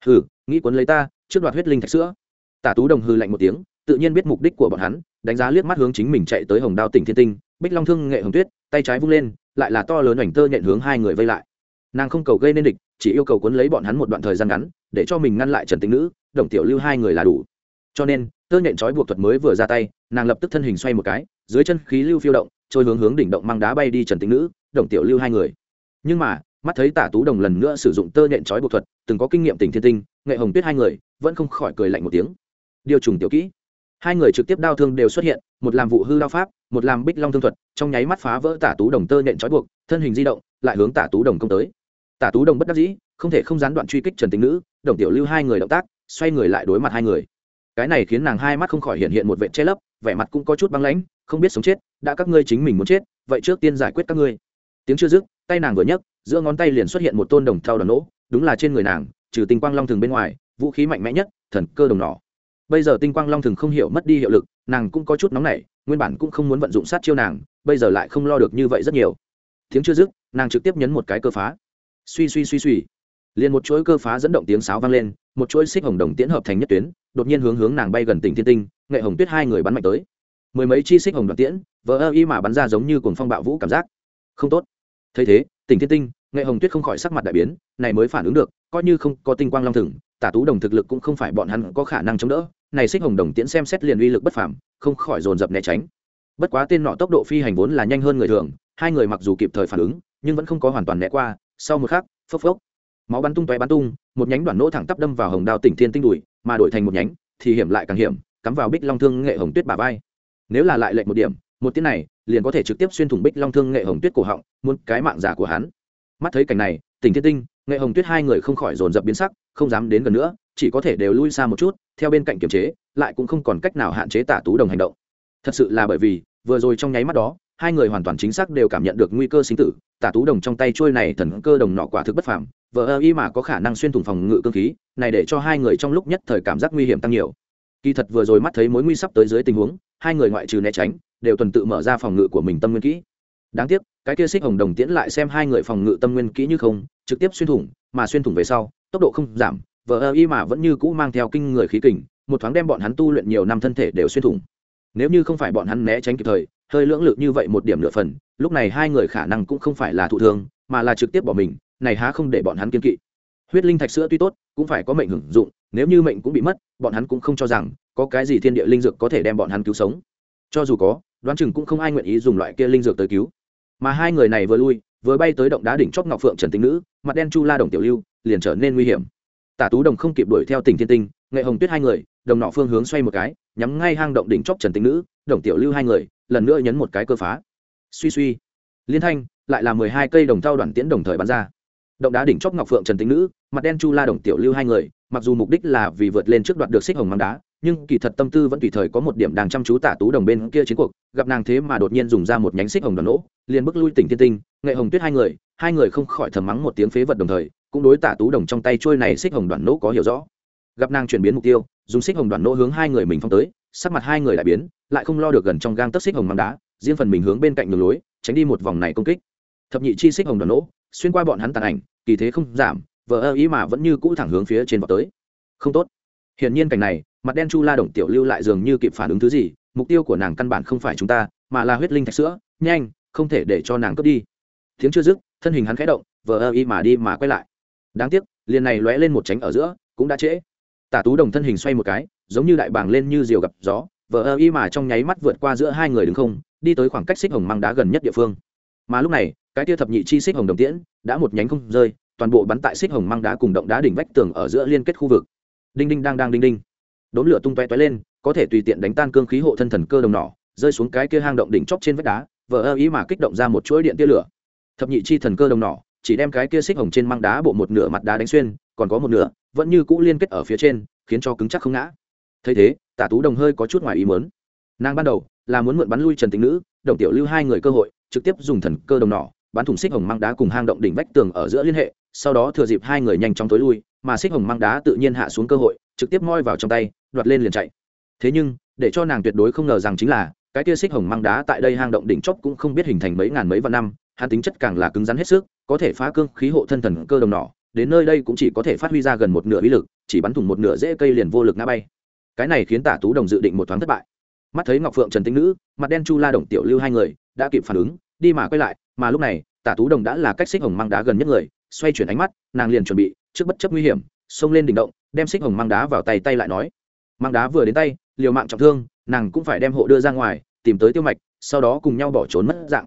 Hừ, nghĩ quấn lấy ta, trước đoạt huyết linh thạch sữa. Tả tú đồng hư lạnh một tiếng, tự nhiên biết mục đích của bọn hắn, đánh giá liếc mắt hướng chính mình chạy tới hồng đao tỉnh thiên tinh, bích long thương nghệ hồng tuyết, tay trái vung lên, lại là to lớn ảnh tơ nhện hướng hai người vây lại. Nàng không cầu gây nên địch, chỉ yêu cầu quấn lấy bọn hắn một đoạn thời gian ngắn, để cho mình ngăn lại trần tĩnh nữ, đồng tiểu lưu hai người là đủ. Cho nên, tơ nhện trói buộc thuật mới vừa ra tay, nàng lập tức thân hình xoay một cái, dưới chân khí lưu phiêu động, trôi hướng hướng đỉnh động mang đá bay đi trần tĩnh nữ, đồng tiểu lưu hai người. Nhưng mà mắt thấy tả tú đồng lần nữa sử dụng tơ nhện trói buộc thuật, từng có kinh nghiệm tình thiên tinh, nghệ hồng tuyết hai người vẫn không khỏi cười lạnh một tiếng. Điều trùng tiểu kỹ. Hai người trực tiếp đao thương đều xuất hiện, một làm vụ hư đao pháp, một làm bích long thương thuật, trong nháy mắt phá vỡ tả tú đồng tơ nhện trói buộc, thân hình di động, lại hướng tả tú đồng công tới. Tả tú đồng bất đắc dĩ, không thể không gián đoạn truy kích trần tính nữ, đồng tiểu lưu hai người động tác, xoay người lại đối mặt hai người. Cái này khiến nàng hai mắt không khỏi hiện hiện một vệ che lấp, vẻ mặt cũng có chút băng lãnh, không biết sống chết, đã các ngươi chính mình muốn chết, vậy trước tiên giải quyết các ngươi. Tiếng chưa dứt, tay nàng vừa nhấc giữa ngón tay liền xuất hiện một tôn đồng thau đòn nỗ, đúng là trên người nàng, trừ tinh quang long thường bên ngoài, vũ khí mạnh mẽ nhất, thần cơ đồng nỏ. Bây giờ tinh quang long thường không hiểu mất đi hiệu lực, nàng cũng có chút nóng nảy, nguyên bản cũng không muốn vận dụng sát chiêu nàng, bây giờ lại không lo được như vậy rất nhiều. Tiếng chưa dứt, nàng trực tiếp nhấn một cái cơ phá. Suy suy suy suy. Liền một chuỗi cơ phá dẫn động tiếng sáo vang lên, một chuỗi xích hồng đồng tiễn hợp thành nhất tuyến, đột nhiên hướng hướng nàng bay gần tỉnh thiên tinh, nghệ hồng tuyết hai người bắn mạnh tới. Mười mấy chi xích hồng đoạn tiễn vỡ ơ y mà bắn ra giống như cuồng phong bạo vũ cảm giác. Không tốt. Thấy thế tỉnh thiên tinh, nghệ hồng tuyết không khỏi sắc mặt đại biến, này mới phản ứng được, coi như không có tinh quang long thừng tả tú đồng thực lực cũng không phải bọn hắn có khả năng chống đỡ, này xích hồng đồng tiễn xem xét liền uy lực bất phàm, không khỏi dồn dập né tránh. Bất quá tên nọ tốc độ phi hành vốn là nhanh hơn người thường, hai người mặc dù kịp thời phản ứng, nhưng vẫn không có hoàn toàn né qua, sau một khắc, phốc phốc, máu bắn tung tóe bắn tung, một nhánh đoạn nỗ thẳng tắp đâm vào hồng đao tỉnh thiên tinh đùi, mà đổi thành một nhánh, thì hiểm lại càng hiểm, cắm vào bích long thương nghệ hồng tuyết bà vai. Nếu là lại lệnh một điểm, một tiếng này liền có thể trực tiếp xuyên thủng bích long thương nghệ hồng tuyết cổ họng, muốn cái mạng giả của hắn. Mắt thấy cảnh này, tỉnh thiên tinh, nghệ hồng tuyết hai người không khỏi dồn dập biến sắc, không dám đến gần nữa, chỉ có thể đều lui xa một chút, theo bên cạnh kiềm chế, lại cũng không còn cách nào hạn chế tả tú đồng hành động. Thật sự là bởi vì, vừa rồi trong nháy mắt đó, hai người hoàn toàn chính xác đều cảm nhận được nguy cơ sinh tử, tả tú đồng trong tay trôi này thần cơ đồng nọ quả thực bất phàm, vờ ơ y mà có khả năng xuyên thủng phòng ngự cơ khí, này để cho hai người trong lúc nhất thời cảm giác nguy hiểm tăng nhiều. Kỳ thật vừa rồi mắt thấy mối nguy sắp tới dưới tình huống hai người ngoại trừ né tránh, đều tuần tự mở ra phòng ngự của mình tâm nguyên kỹ. Đáng tiếc, cái kia xích hồng đồng tiễn lại xem hai người phòng ngự tâm nguyên kỹ như không, trực tiếp xuyên thủng, mà xuyên thủng về sau, tốc độ không giảm, vờ ơ y mà vẫn như cũ mang theo kinh người khí kình, một thoáng đem bọn hắn tu luyện nhiều năm thân thể đều xuyên thủng. Nếu như không phải bọn hắn né tránh kịp thời, hơi lưỡng lự như vậy một điểm nửa phần, lúc này hai người khả năng cũng không phải là thụ thương, mà là trực tiếp bỏ mình, này há không để bọn hắn kiên kỵ. Huyết linh thạch sữa tuy tốt, cũng phải có mệnh hưởng dụng nếu như mệnh cũng bị mất, bọn hắn cũng không cho rằng có cái gì thiên địa linh dược có thể đem bọn hắn cứu sống. Cho dù có, đoán chừng cũng không ai nguyện ý dùng loại kia linh dược tới cứu. Mà hai người này vừa lui, vừa bay tới động đá đỉnh chóp ngọc phượng trần tinh nữ, mặt đen chu la đồng tiểu lưu, liền trở nên nguy hiểm. Tả tú đồng không kịp đuổi theo tình thiên tinh, nghệ hồng tuyết hai người, đồng nọ phương hướng xoay một cái, nhắm ngay hang động đỉnh chóp trần tinh nữ, đồng tiểu lưu hai người, lần nữa nhấn một cái cơ phá. Suy suy. Liên thanh, lại là mười hai cây đồng thao đoàn tiễn đồng thời bắn ra. Động đá đỉnh chóp ngọc phượng trần tinh nữ, mặt đen chu la đồng tiểu lưu hai người mặc dù mục đích là vì vượt lên trước đoạt được xích hồng mang đá, nhưng kỳ thật tâm tư vẫn tùy thời có một điểm đang chăm chú tả tú đồng bên kia chiến cuộc. Gặp nàng thế mà đột nhiên dùng ra một nhánh xích hồng đoàn nỗ liền bức lui tỉnh thiên tinh, nghệ hồng tuyết hai người hai người không khỏi thầm mắng một tiếng phế vật đồng thời, cũng đối tả tú đồng trong tay trôi này xích hồng đoàn nỗ có hiểu rõ. Gặp nàng chuyển biến mục tiêu, dùng xích hồng đoàn nỗ hướng hai người mình phong tới, sắc mặt hai người lại biến, lại không lo được gần trong gang tấc xích hồng mang đá, riêng phần mình hướng bên cạnh đường lối, tránh đi một vòng này công kích. Thập nhị chi xích hồng đoàn nỗ xuyên qua bọn hắn tàn ảnh, kỳ thế không giảm vờ ơ ý mà vẫn như cũ thẳng hướng phía trên vào tới. Không tốt. Hiển nhiên cảnh này, mặt đen chu la động tiểu lưu lại dường như kịp phản ứng thứ gì, mục tiêu của nàng căn bản không phải chúng ta, mà là huyết linh thạch sữa, nhanh, không thể để cho nàng cướp đi. Tiếng chưa dứt, thân hình hắn khẽ động, vờ ơ ý mà đi mà quay lại. Đáng tiếc, liền này lóe lên một tránh ở giữa, cũng đã trễ. Tả tú đồng thân hình xoay một cái, giống như đại bàng lên như diều gặp gió, vờ ơ y mà trong nháy mắt vượt qua giữa hai người đứng không, đi tới khoảng cách xích hồng măng đá gần nhất địa phương. Mà lúc này, cái tia thập nhị chi xích hồng đồng tiễn, đã một nhánh không rơi toàn bộ bắn tại xích hồng măng đá cùng động đá đỉnh vách tường ở giữa liên kết khu vực. Đinh đinh đang đang đinh đinh. Đốn lửa tung toe toé lên, có thể tùy tiện đánh tan cương khí hộ thân thần cơ đồng nỏ, rơi xuống cái kia hang động đỉnh chóp trên vách đá, vờ ơ ý mà kích động ra một chuỗi điện tia lửa. Thập nhị chi thần cơ đồng nỏ, chỉ đem cái kia xích hồng trên măng đá bộ một nửa mặt đá đánh xuyên, còn có một nửa, vẫn như cũ liên kết ở phía trên, khiến cho cứng chắc không ngã. Thấy thế, tả tú đồng hơi có chút ngoài ý mớn nàng ban đầu, là muốn mượn bắn lui trần tính nữ, đồng tiểu lưu hai người cơ hội, trực tiếp dùng thần cơ đồng nỏ, bắn thủng xích hồng măng đá cùng hang động đỉnh vách tường ở giữa liên hệ sau đó thừa dịp hai người nhanh chóng tối lui, mà xích hồng Mang đá tự nhiên hạ xuống cơ hội, trực tiếp moi vào trong tay, đoạt lên liền chạy. Thế nhưng, để cho nàng tuyệt đối không ngờ rằng chính là, cái tia xích hồng Mang đá tại đây hang động đỉnh chóp cũng không biết hình thành mấy ngàn mấy vạn năm, hắn tính chất càng là cứng rắn hết sức, có thể phá cương khí hộ thân thần cơ đồng nỏ đến nơi đây cũng chỉ có thể phát huy ra gần một nửa uy lực, chỉ bắn thủng một nửa dễ cây liền vô lực ngã bay. Cái này khiến tả tú đồng dự định một thoáng thất bại. Mắt thấy ngọc phượng trần Tinh nữ, mặt đen chu la đồng tiểu lưu hai người, đã kịp phản ứng, đi mà quay lại, mà lúc này, tả tú đồng đã là cách xích hồng mang đá gần nhất người xoay chuyển ánh mắt, nàng liền chuẩn bị, trước bất chấp nguy hiểm, xông lên đỉnh động, đem xích hồng mang đá vào tay tay lại nói. Mang đá vừa đến tay, liều mạng trọng thương, nàng cũng phải đem hộ đưa ra ngoài, tìm tới tiêu mạch, sau đó cùng nhau bỏ trốn mất dạng.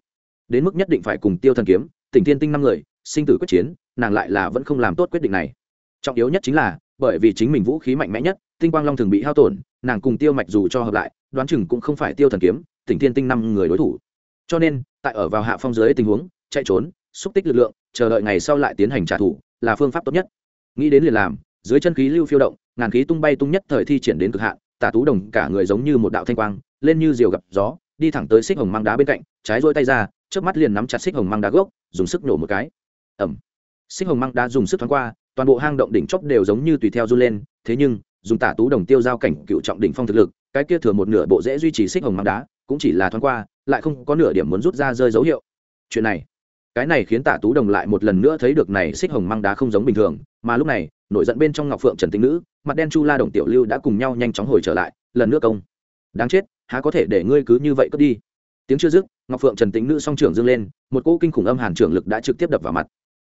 Đến mức nhất định phải cùng tiêu thần kiếm, tỉnh thiên tinh năm người, sinh tử quyết chiến, nàng lại là vẫn không làm tốt quyết định này. Trọng yếu nhất chính là, bởi vì chính mình vũ khí mạnh mẽ nhất, tinh quang long thường bị hao tổn, nàng cùng tiêu mạch dù cho hợp lại, đoán chừng cũng không phải tiêu thần kiếm, tỉnh thiên tinh năm người đối thủ. Cho nên, tại ở vào hạ phong dưới tình huống, chạy trốn, xúc tích lực lượng chờ đợi ngày sau lại tiến hành trả thù, là phương pháp tốt nhất. Nghĩ đến liền làm, dưới chân khí lưu phiêu động, ngàn khí tung bay tung nhất thời thi triển đến cực hạn tả tú đồng cả người giống như một đạo thanh quang, lên như diều gặp gió, đi thẳng tới xích hồng mang đá bên cạnh, trái rôi tay ra trước mắt liền nắm chặt xích hồng mang đá gốc, dùng sức nổ một cái. Ẩm xích hồng mang đá dùng sức thoáng qua, toàn bộ hang động đỉnh chóp đều giống như tùy theo run lên, thế nhưng, dùng tả tú đồng tiêu giao cảnh cựu trọng đỉnh phong thực lực, cái kia thừa một nửa bộ dễ duy trì xích hồng mang đá, cũng chỉ là thoáng qua, lại không có nửa điểm muốn rút ra rơi dấu hiệu. Chuyện này cái này khiến tả tú đồng lại một lần nữa thấy được này xích hồng măng đá không giống bình thường, mà lúc này, nổi giận bên trong ngọc phượng trần tĩnh nữ, mặt đen chu la đồng tiểu lưu đã cùng nhau nhanh chóng hồi trở lại, lần nữa công. Đáng chết, há có thể để ngươi cứ như vậy cất đi? Tiếng chưa dứt, ngọc phượng trần tĩnh nữ song trưởng dương lên, một cỗ kinh khủng âm hàn trưởng lực đã trực tiếp đập vào mặt.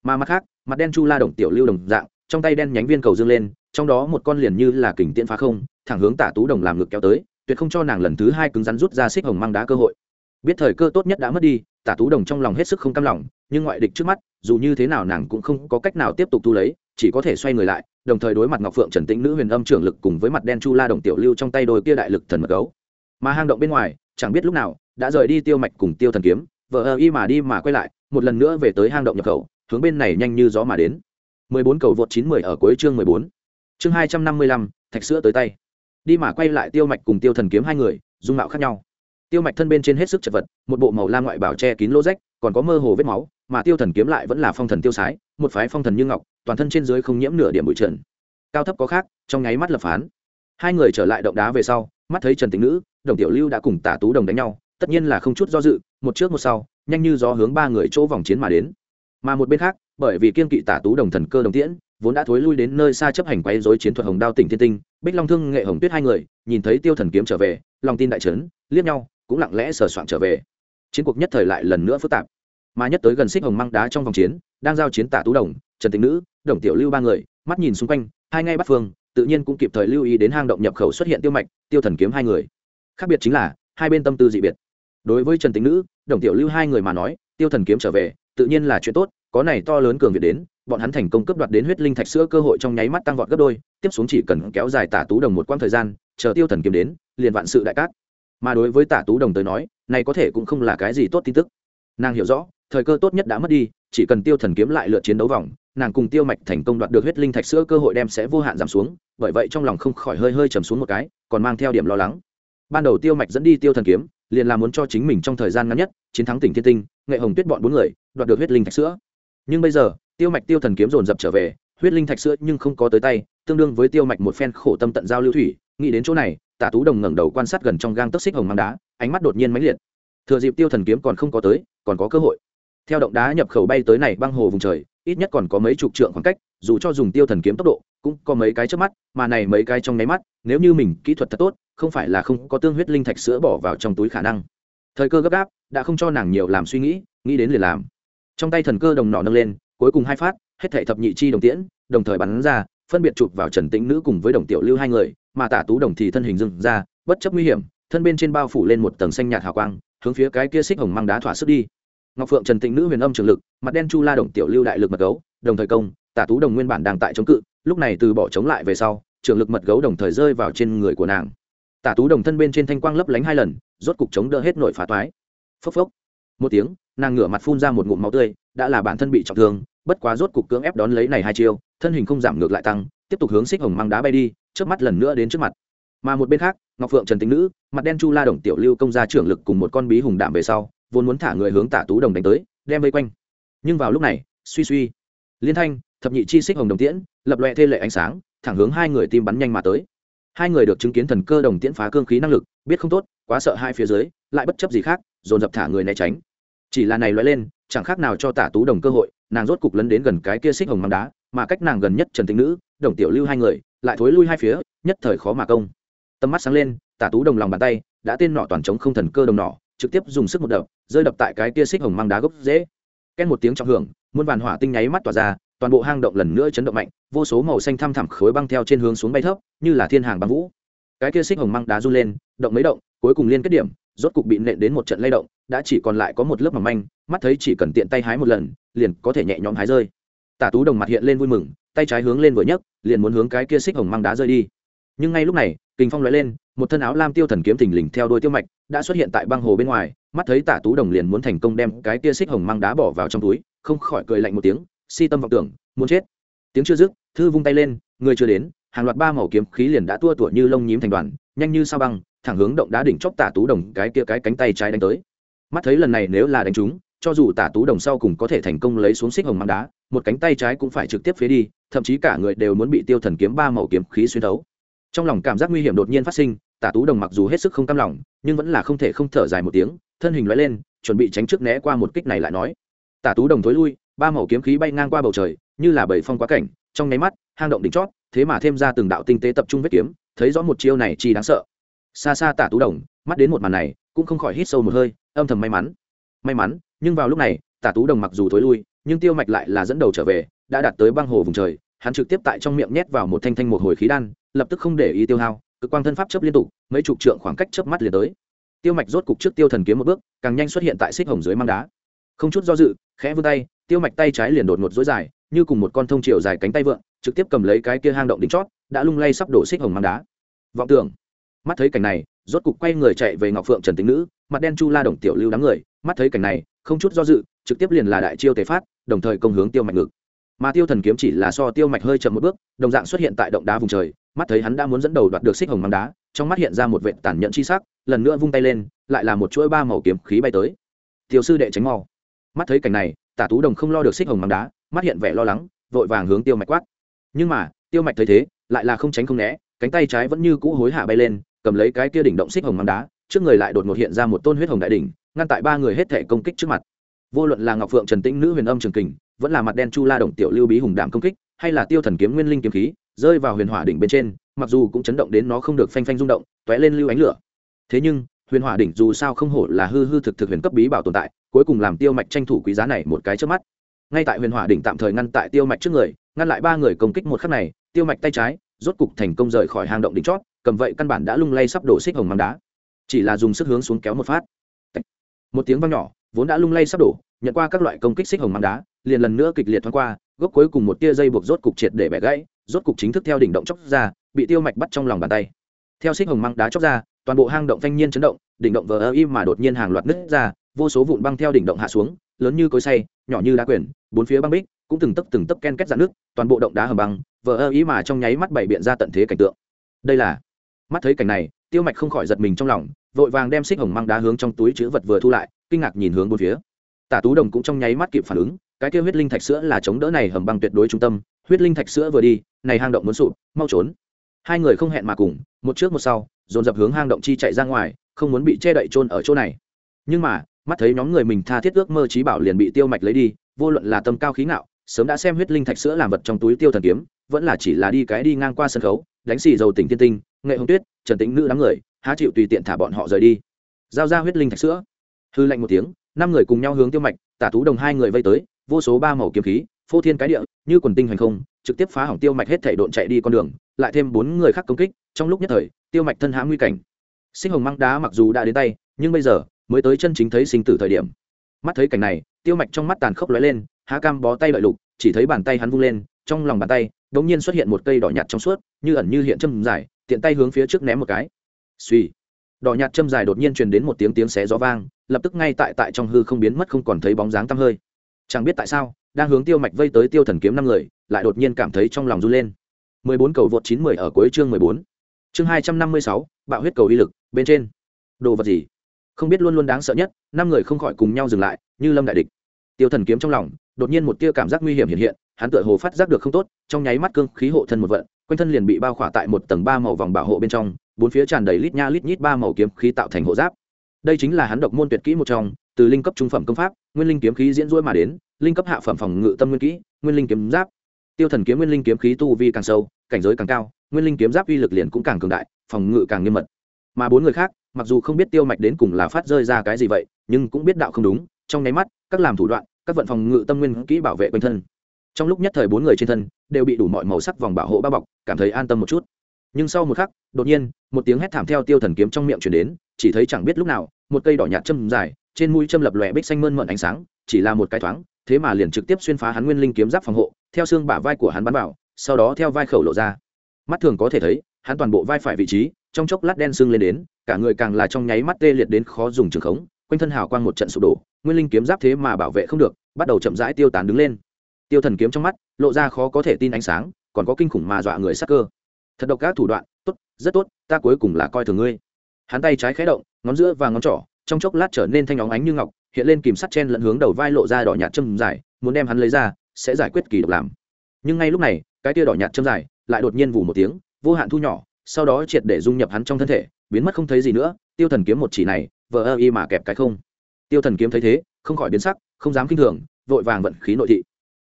Mà mặt khác, mặt đen chu la đồng tiểu lưu đồng dạng, trong tay đen nhánh viên cầu dương lên, trong đó một con liền như là kình tiễn phá không, thẳng hướng tả tú đồng làm ngực kéo tới, tuyệt không cho nàng lần thứ hai cứng rắn rút ra xích hồng mang đá cơ hội. Biết thời cơ tốt nhất đã mất đi tả tú đồng trong lòng hết sức không cam lòng nhưng ngoại địch trước mắt dù như thế nào nàng cũng không có cách nào tiếp tục thu lấy chỉ có thể xoay người lại đồng thời đối mặt ngọc phượng trần tĩnh nữ huyền âm trưởng lực cùng với mặt đen chu la đồng tiểu lưu trong tay đôi kia đại lực thần mật gấu mà hang động bên ngoài chẳng biết lúc nào đã rời đi tiêu mạch cùng tiêu thần kiếm vợ ơ y mà đi mà quay lại một lần nữa về tới hang động nhập khẩu hướng bên này nhanh như gió mà đến 14 cầu vượt 910 ở cuối chương 14. Chương 255, thạch sữa tới tay. Đi mà quay lại Tiêu Mạch cùng Tiêu Thần kiếm hai người, dung mạo khác nhau. Tiêu Mạch thân bên trên hết sức chật vật, một bộ màu lam ngoại bảo che kín lỗ rách, còn có mơ hồ vết máu, mà Tiêu Thần kiếm lại vẫn là phong thần tiêu sái, một phái phong thần như ngọc, toàn thân trên dưới không nhiễm nửa điểm bụi trần. Cao thấp có khác, trong nháy mắt lập phán. Hai người trở lại động đá về sau, mắt thấy Trần Tĩnh Nữ, Đồng Tiểu Lưu đã cùng Tả Tú Đồng đánh nhau, tất nhiên là không chút do dự, một trước một sau, nhanh như gió hướng ba người chỗ vòng chiến mà đến. Mà một bên khác, bởi vì kiên kỵ Tả Tú Đồng thần cơ đồng tiễn, vốn đã thối lui đến nơi xa chấp hành quấy dối chiến thuật hồng đao tỉnh thiên tinh bích long thương nghệ hồng tuyết hai người nhìn thấy tiêu thần kiếm trở về lòng tin đại trấn liếc nhau cũng lặng lẽ sờ soạn trở về chiến cuộc nhất thời lại lần nữa phức tạp mà nhất tới gần xích hồng măng đá trong vòng chiến, đang giao chiến tả tú đồng, trần tĩnh nữ, đồng tiểu lưu ba người, mắt nhìn xung quanh, hai ngay bắt phương, tự nhiên cũng kịp thời lưu ý đến hang động nhập khẩu xuất hiện tiêu mạch, tiêu thần kiếm hai người. Khác biệt chính là, hai bên tâm tư dị biệt. Đối với trần tĩnh nữ, đồng tiểu lưu hai người mà nói, tiêu thần kiếm trở về, tự nhiên là chuyện tốt, có này to lớn cường việt đến, bọn hắn thành công cấp đoạt đến huyết linh thạch sữa cơ hội trong nháy mắt tăng vọt gấp đôi, tiếp xuống chỉ cần kéo dài tả tú đồng một quãng thời gian, chờ tiêu thần kiếm đến, liền vạn sự đại cát. Mà đối với tả tú đồng tới nói, này có thể cũng không là cái gì tốt tin tức. Nàng hiểu rõ thời cơ tốt nhất đã mất đi, chỉ cần tiêu thần kiếm lại lượt chiến đấu vòng, nàng cùng tiêu mạch thành công đoạt được huyết linh thạch sữa cơ hội đem sẽ vô hạn giảm xuống, bởi vậy trong lòng không khỏi hơi hơi trầm xuống một cái, còn mang theo điểm lo lắng. Ban đầu tiêu mạch dẫn đi tiêu thần kiếm, liền là muốn cho chính mình trong thời gian ngắn nhất, chiến thắng tỉnh thiên tinh, nghệ hồng tuyết bọn bốn người, đoạt được huyết linh thạch sữa. Nhưng bây giờ, tiêu mạch tiêu thần kiếm dồn dập trở về, huyết linh thạch sữa nhưng không có tới tay, tương đương với tiêu mạch một phen khổ tâm tận giao lưu thủy, nghĩ đến chỗ này, tả tú đồng ngẩng đầu quan sát gần trong gang tấc xích hồng mang đá, ánh mắt đột nhiên mãnh liệt. Thừa dịp tiêu thần kiếm còn không có tới, còn có cơ hội theo động đá nhập khẩu bay tới này băng hồ vùng trời, ít nhất còn có mấy chục trượng khoảng cách, dù cho dùng tiêu thần kiếm tốc độ, cũng có mấy cái trước mắt, mà này mấy cái trong nháy mắt, nếu như mình kỹ thuật thật tốt, không phải là không có tương huyết linh thạch sữa bỏ vào trong túi khả năng. Thời cơ gấp gáp, đã không cho nàng nhiều làm suy nghĩ nghĩ đến liền làm. Trong tay thần cơ đồng nỏ nâng lên, cuối cùng hai phát, hết thảy thập nhị chi đồng tiễn, đồng thời bắn ra, phân biệt chụp vào trần tĩnh nữ cùng với đồng tiểu lưu hai người, mà tả tú đồng thì thân hình dừng ra, bất chấp nguy hiểm, thân bên trên bao phủ lên một tầng xanh nhạt hào quang, hướng phía cái kia xích hồng mang đá thỏa sức đi ngọc phượng trần tĩnh nữ huyền âm trường lực, mặt đen chu la đồng tiểu lưu đại lực mật gấu, đồng thời công tả tú đồng nguyên bản đang tại chống cự, lúc này từ bỏ chống lại về sau, trường lực mật gấu đồng thời rơi vào trên người của nàng. Tả tú đồng thân bên trên thanh quang lấp lánh hai lần, rốt cục chống đỡ hết nội phá toái. Phốc phốc. Một tiếng, nàng ngửa mặt phun ra một ngụm máu tươi, đã là bản thân bị trọng thương, bất quá rốt cục cưỡng ép đón lấy này hai chiêu, thân hình không giảm ngược lại tăng, tiếp tục hướng xích hồng mang đá bay đi trước mắt lần nữa đến trước mặt. Mà một bên khác, ngọc phượng trần tính nữ, mặt đen chu la đồng tiểu lưu công ra trưởng lực cùng một con bí hùng đạm về sau vốn muốn thả người hướng tả tú đồng đánh tới, đem vây quanh. Nhưng vào lúc này, suy suy, liên thanh, thập nhị chi xích hồng đồng tiễn, lập loẹ thê lệ ánh sáng, thẳng hướng hai người tim bắn nhanh mà tới. Hai người được chứng kiến thần cơ đồng tiễn phá cương khí năng lực, biết không tốt, quá sợ hai phía dưới, lại bất chấp gì khác, dồn dập thả người né tránh. Chỉ là này loại lên, chẳng khác nào cho tả tú đồng cơ hội, nàng rốt cục lấn đến gần cái kia xích hồng măng đá, mà cách nàng gần nhất trần tĩnh nữ, đồng tiểu lưu hai người, lại thối lui hai phía, nhất thời khó mà công. Tầm mắt sáng lên, tả tú đồng lòng bàn tay, đã tên nọ toàn chống không thần cơ đồng nọ trực tiếp dùng sức một đập, rơi đập tại cái kia xích hồng mang đá gốc dễ. Ken một tiếng trọng hưởng, muôn vàn hỏa tinh nháy mắt tỏa ra, toàn bộ hang động lần nữa chấn động mạnh, vô số màu xanh thăm thẳm khối băng theo trên hướng xuống bay thấp, như là thiên hàng băng vũ. Cái kia xích hồng măng đá run lên, động mấy động, cuối cùng liên kết điểm, rốt cục bị nện đến một trận lay động, đã chỉ còn lại có một lớp mỏng manh, mắt thấy chỉ cần tiện tay hái một lần, liền có thể nhẹ nhõm hái rơi. Tả tú đồng mặt hiện lên vui mừng, tay trái hướng lên vừa nhấc, liền muốn hướng cái kia xích hồng măng đá rơi đi. Nhưng ngay lúc này kình phong lóe lên, một thân áo lam tiêu thần kiếm thình lình theo đôi tiêu mạch, đã xuất hiện tại băng hồ bên ngoài, mắt thấy tả tú đồng liền muốn thành công đem cái kia xích hồng mang đá bỏ vào trong túi, không khỏi cười lạnh một tiếng, si tâm vọng tưởng, muốn chết. Tiếng chưa dứt, thư vung tay lên, người chưa đến, hàng loạt ba màu kiếm khí liền đã tua tủa như lông nhím thành đoàn, nhanh như sao băng, thẳng hướng động đá đỉnh chóp tả tú đồng cái kia cái cánh tay trái đánh tới. Mắt thấy lần này nếu là đánh trúng, cho dù tả tú đồng sau cùng có thể thành công lấy xuống xích hồng mang đá, một cánh tay trái cũng phải trực tiếp phế đi, thậm chí cả người đều muốn bị tiêu thần kiếm ba màu kiếm khí xuyên thấu trong lòng cảm giác nguy hiểm đột nhiên phát sinh, tả tú đồng mặc dù hết sức không cam lòng, nhưng vẫn là không thể không thở dài một tiếng, thân hình loại lên, chuẩn bị tránh trước né qua một kích này lại nói. Tả tú đồng thối lui, ba màu kiếm khí bay ngang qua bầu trời, như là bầy phong quá cảnh, trong nháy mắt, hang động đỉnh chót, thế mà thêm ra từng đạo tinh tế tập trung vết kiếm, thấy rõ một chiêu này chi đáng sợ. Xa xa tả tú đồng, mắt đến một màn này, cũng không khỏi hít sâu một hơi, âm thầm may mắn. May mắn, nhưng vào lúc này, tả tú đồng mặc dù thối lui, nhưng tiêu mạch lại là dẫn đầu trở về, đã đạt tới băng hồ vùng trời, hắn trực tiếp tại trong miệng nhét vào một thanh thanh một hồi khí đan lập tức không để ý tiêu hao, cực quang thân pháp chấp liên tục, mấy chục trượng khoảng cách chớp mắt liền tới. Tiêu mạch rốt cục trước tiêu thần kiếm một bước, càng nhanh xuất hiện tại xích hồng dưới mang đá. Không chút do dự, khẽ vươn tay, tiêu mạch tay trái liền đột ngột dối dài, như cùng một con thông triệu dài cánh tay vượng trực tiếp cầm lấy cái kia hang động đính chót, đã lung lay sắp đổ xích hồng mang đá. Vọng tưởng. Mắt thấy cảnh này, rốt cục quay người chạy về ngọc phượng trần tính nữ, mặt đen chu la đồng tiểu lưu đám người, mắt thấy cảnh này, không chút do dự, trực tiếp liền là đại chiêu tế phát, đồng thời công hướng tiêu mạch ngực. Mà tiêu thần kiếm chỉ là so tiêu mạch hơi chậm một bước, đồng dạng xuất hiện tại động đá vùng trời mắt thấy hắn đã muốn dẫn đầu đoạt được xích hồng mang đá, trong mắt hiện ra một vệ tản nhận chi sắc, lần nữa vung tay lên, lại là một chuỗi ba màu kiếm khí bay tới. Tiểu sư đệ tránh mau. Mắt thấy cảnh này, tả tú đồng không lo được xích hồng mang đá, mắt hiện vẻ lo lắng, vội vàng hướng tiêu mạch quát. Nhưng mà, tiêu mạch thấy thế, lại là không tránh không né, cánh tay trái vẫn như cũ hối hạ bay lên, cầm lấy cái kia đỉnh động xích hồng mang đá, trước người lại đột ngột hiện ra một tôn huyết hồng đại đỉnh, ngăn tại ba người hết thể công kích trước mặt. Vô luận là ngọc phượng, trần tĩnh, nữ huyền âm, trường kình, vẫn là mặt đen chu la đồng, tiểu lưu bí hùng đảm công kích, hay là tiêu thần kiếm nguyên linh kiếm khí rơi vào huyền hỏa đỉnh bên trên, mặc dù cũng chấn động đến nó không được phanh phanh rung động t ó é lên lưu ánh lửa. Thế nhưng, huyền hỏa đỉnh dù sao không hổ là hư hư thực thực huyền cấp bí bảo tồn tại, cuối cùng làm tiêu mạch tranh thủ quý giá này một cái trước mắt. Ngay tại huyền hỏa đỉnh tạm thời ngăn tại tiêu mạch trước người, ngăn lại ba người công kích một khắc này, tiêu mạch tay trái, rốt cục thành công rời khỏi hang động đỉnh chót, cầm vậy căn bản đã lung lay sắp đổ xích hồng mang đá. Chỉ là dùng sức hướng xuống kéo một phát. Một tiếng vang nhỏ, vốn đã lung lay sắp đổ, nhận qua các loại công kích xích hồng mang đá, liền lần nữa kịch liệt thoáng qua, gốc cuối cùng một tia dây buộc rốt cục triệt để bẻ gãy rốt cục chính thức theo đỉnh động chóc ra, bị tiêu mạch bắt trong lòng bàn tay. Theo xích hồng mang đá chóc ra, toàn bộ hang động thanh nhiên chấn động, đỉnh động vờ ơ im mà đột nhiên hàng loạt nứt ra, vô số vụn băng theo đỉnh động hạ xuống, lớn như cối say nhỏ như đá quyển, bốn phía băng bích, cũng từng tấc từng tấc ken kết dạn nước toàn bộ động đá hầm băng, vờ ơ ý mà trong nháy mắt bày biện ra tận thế cảnh tượng. Đây là mắt thấy cảnh này, tiêu mạch không khỏi giật mình trong lòng, vội vàng đem xích hồng mang đá hướng trong túi chữ vật vừa thu lại, kinh ngạc nhìn hướng bốn phía. Tả tú đồng cũng trong nháy mắt kịp phản ứng, cái kêu huyết linh thạch sữa là chống đỡ này hầm băng tuyệt đối trung tâm huyết linh thạch sữa vừa đi, này hang động muốn sụp, mau trốn. Hai người không hẹn mà cùng, một trước một sau, dồn dập hướng hang động chi chạy ra ngoài, không muốn bị che đậy trôn ở chỗ này. Nhưng mà, mắt thấy nhóm người mình tha thiết ước mơ trí bảo liền bị tiêu mạch lấy đi, vô luận là tâm cao khí ngạo, sớm đã xem huyết linh thạch sữa làm vật trong túi tiêu thần kiếm, vẫn là chỉ là đi cái đi ngang qua sân khấu, đánh xì dầu tỉnh tiên tinh, nghệ hồng tuyết, trần tĩnh nữ đám người, há chịu tùy tiện thả bọn họ rời đi. Giao ra huyết linh thạch sữa. Hư lạnh một tiếng, năm người cùng nhau hướng tiêu mạch, tả tú đồng hai người vây tới, vô số ba màu kiếm khí phô thiên cái địa, như quần tinh hành không, trực tiếp phá hỏng tiêu mạch hết thể độn chạy đi con đường, lại thêm bốn người khác công kích, trong lúc nhất thời, tiêu mạch thân hãm nguy cảnh. Sinh hồng măng đá mặc dù đã đến tay, nhưng bây giờ, mới tới chân chính thấy sinh tử thời điểm. Mắt thấy cảnh này, tiêu mạch trong mắt tàn khốc lóe lên, há cam bó tay lợi lục, chỉ thấy bàn tay hắn vung lên, trong lòng bàn tay đ ỗ n g nhiên xuất hiện một cây đỏ nhạt trong suốt, như ẩn như hiện châm dài, tiện tay hướng phía trước ném một cái. Suy đỏ nhạt châm dài đột nhiên truyền đến một tiếng tiếng xé gió vang, lập tức ngay tại tại trong hư không biến mất không còn thấy bóng dáng tăm hơi. Chẳng biết tại sao đang hướng tiêu mạch vây tới tiêu thần kiếm năm người lại đột nhiên cảm thấy trong lòng run lên 14 cầu vượt 910 ở cuối chương 14. Chương 256, bạo huyết cầu uy lực, bên trên. Đồ vật gì? Không biết luôn luôn đáng sợ nhất, năm người không khỏi cùng nhau dừng lại, như lâm đại địch. Tiêu thần kiếm trong lòng, đột nhiên một tia cảm giác nguy hiểm hiện hiện, hắn tựa hồ phát giác được không tốt, trong nháy mắt cương khí hộ thân một vận, quanh thân liền bị bao khỏa tại một tầng ba màu vòng bảo hộ bên trong, bốn phía tràn đầy lít nha lít nhít ba màu kiếm khí tạo thành hộ giáp. Đây chính là hắn độc môn tuyệt kỹ một trong, từ linh cấp trung phẩm công pháp, nguyên linh kiếm khí diễn rỗi mà đến, linh cấp hạ phẩm phòng ngự tâm nguyên kỹ, nguyên linh kiếm giáp. Tiêu thần kiếm nguyên linh kiếm khí tu vi càng sâu, cảnh giới càng cao, nguyên linh kiếm giáp uy lực liền cũng càng cường đại, phòng ngự càng nghiêm mật. Mà bốn người khác, mặc dù không biết tiêu mạch đến cùng là phát rơi ra cái gì vậy, nhưng cũng biết đạo không đúng, trong nháy mắt, các làm thủ đoạn, các vận phòng ngự tâm nguyên kỹ bảo vệ quanh thân. Trong lúc nhất thời bốn người trên thân đều bị đủ mọi màu sắc vòng bảo hộ bao bọc, cảm thấy an tâm một chút. Nhưng sau một khắc, đột nhiên, một tiếng hét thảm theo tiêu thần kiếm trong miệng truyền đến, chỉ thấy chẳng biết lúc nào, một cây đỏ nhạt châm dài, trên mũi châm lập lòe bích xanh mơn mởn ánh sáng, chỉ là một cái thoáng, thế mà liền trực tiếp xuyên phá hắn nguyên linh kiếm giáp phòng hộ, theo xương bả vai của hắn bắn vào, sau đó theo vai khẩu lộ ra. Mắt thường có thể thấy, hắn toàn bộ vai phải vị trí, trong chốc lát đen sưng lên đến, cả người càng là trong nháy mắt tê liệt đến khó dùng trường khống, quanh thân hào quang một trận sụp đổ, nguyên linh kiếm giáp thế mà bảo vệ không được, bắt đầu chậm rãi tiêu tán đứng lên. Tiêu thần kiếm trong mắt, lộ ra khó có thể tin ánh sáng, còn có kinh khủng mà dọa người sắc cơ. Thật độc các thủ đoạn, tốt, rất tốt, ta cuối cùng là coi thường ngươi. Hắn tay trái khẽ động, ngón giữa và ngón trỏ, trong chốc lát trở nên thanh óng ánh như ngọc, hiện lên kìm sắt chen lẫn hướng đầu vai lộ ra đỏ nhạt châm dài muốn đem hắn lấy ra sẽ giải quyết kỳ độc làm. Nhưng ngay lúc này cái tia đỏ nhạt châm dài lại đột nhiên vù một tiếng vô hạn thu nhỏ sau đó triệt để dung nhập hắn trong thân thể biến mất không thấy gì nữa tiêu thần kiếm một chỉ này vờ ơ y mà kẹp cái không. Tiêu thần kiếm thấy thế không khỏi biến sắc không dám kinh thường vội vàng vận khí nội thị.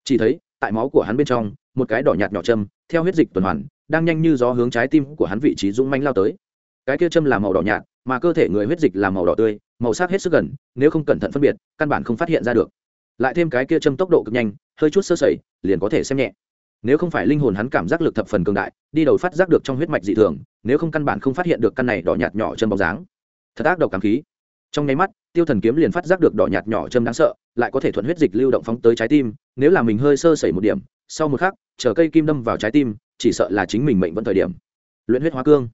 Chỉ thấy tại máu của hắn bên trong một cái đỏ nhạt nhỏ châm theo huyết dịch tuần hoàn đang nhanh như gió hướng trái tim của hắn vị trí dũng manh lao tới cái kia châm là màu đỏ nhạt, mà cơ thể người huyết dịch là màu đỏ tươi, màu sắc hết sức gần, nếu không cẩn thận phân biệt, căn bản không phát hiện ra được. Lại thêm cái kia châm tốc độ cực nhanh, hơi chút sơ sẩy, liền có thể xem nhẹ. Nếu không phải linh hồn hắn cảm giác lực thập phần cường đại, đi đầu phát giác được trong huyết mạch dị thường, nếu không căn bản không phát hiện được căn này đỏ nhạt nhỏ chân bóng dáng. Thật ác độc cảm khí. Trong nháy mắt, tiêu thần kiếm liền phát giác được đỏ nhạt nhỏ châm đáng sợ, lại có thể thuận huyết dịch lưu động phóng tới trái tim, nếu là mình hơi sơ sẩy một điểm, sau một khắc, chờ cây kim đâm vào trái tim, chỉ sợ là chính mình mệnh vẫn thời điểm. Luyện huyết hóa cương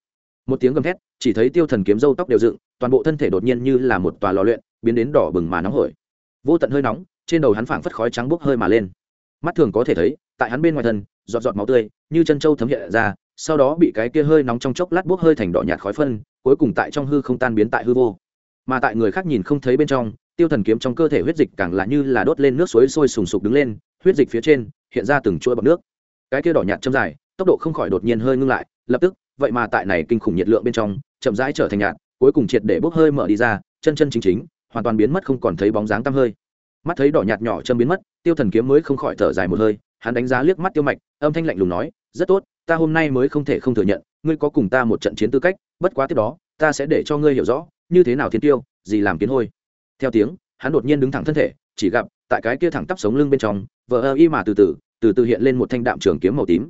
một tiếng gầm thét, chỉ thấy tiêu thần kiếm râu tóc đều dựng, toàn bộ thân thể đột nhiên như là một tòa lò luyện, biến đến đỏ bừng mà nóng hổi. Vô tận hơi nóng, trên đầu hắn phảng phất khói trắng bốc hơi mà lên. Mắt thường có thể thấy, tại hắn bên ngoài thân, giọt giọt máu tươi, như chân trâu thấm hiện ra, sau đó bị cái kia hơi nóng trong chốc lát bốc hơi thành đỏ nhạt khói phân, cuối cùng tại trong hư không tan biến tại hư vô. Mà tại người khác nhìn không thấy bên trong, tiêu thần kiếm trong cơ thể huyết dịch càng là như là đốt lên nước suối sôi sùng sục đứng lên, huyết dịch phía trên hiện ra từng chuỗi bọc nước. Cái kia đỏ nhạt châm dài, tốc độ không khỏi đột nhiên hơi ngưng lại, lập tức vậy mà tại này kinh khủng nhiệt lượng bên trong, chậm rãi trở thành nhạt, cuối cùng triệt để bốc hơi mở đi ra, chân chân chính chính, hoàn toàn biến mất không còn thấy bóng dáng tăm hơi. Mắt thấy đỏ nhạt nhỏ châm biến mất, tiêu thần kiếm mới không khỏi thở dài một hơi, hắn đánh giá liếc mắt tiêu mạch, âm thanh lạnh lùng nói, rất tốt, ta hôm nay mới không thể không thừa nhận, ngươi có cùng ta một trận chiến tư cách, bất quá tiếp đó, ta sẽ để cho ngươi hiểu rõ, như thế nào thiên tiêu, gì làm kiến hôi. Theo tiếng, hắn đột nhiên đứng thẳng thân thể, chỉ gặp, tại cái kia thẳng tắp sống lưng bên trong, vờ ơ y mà từ từ từ từ hiện lên một thanh đạm trường kiếm màu tím.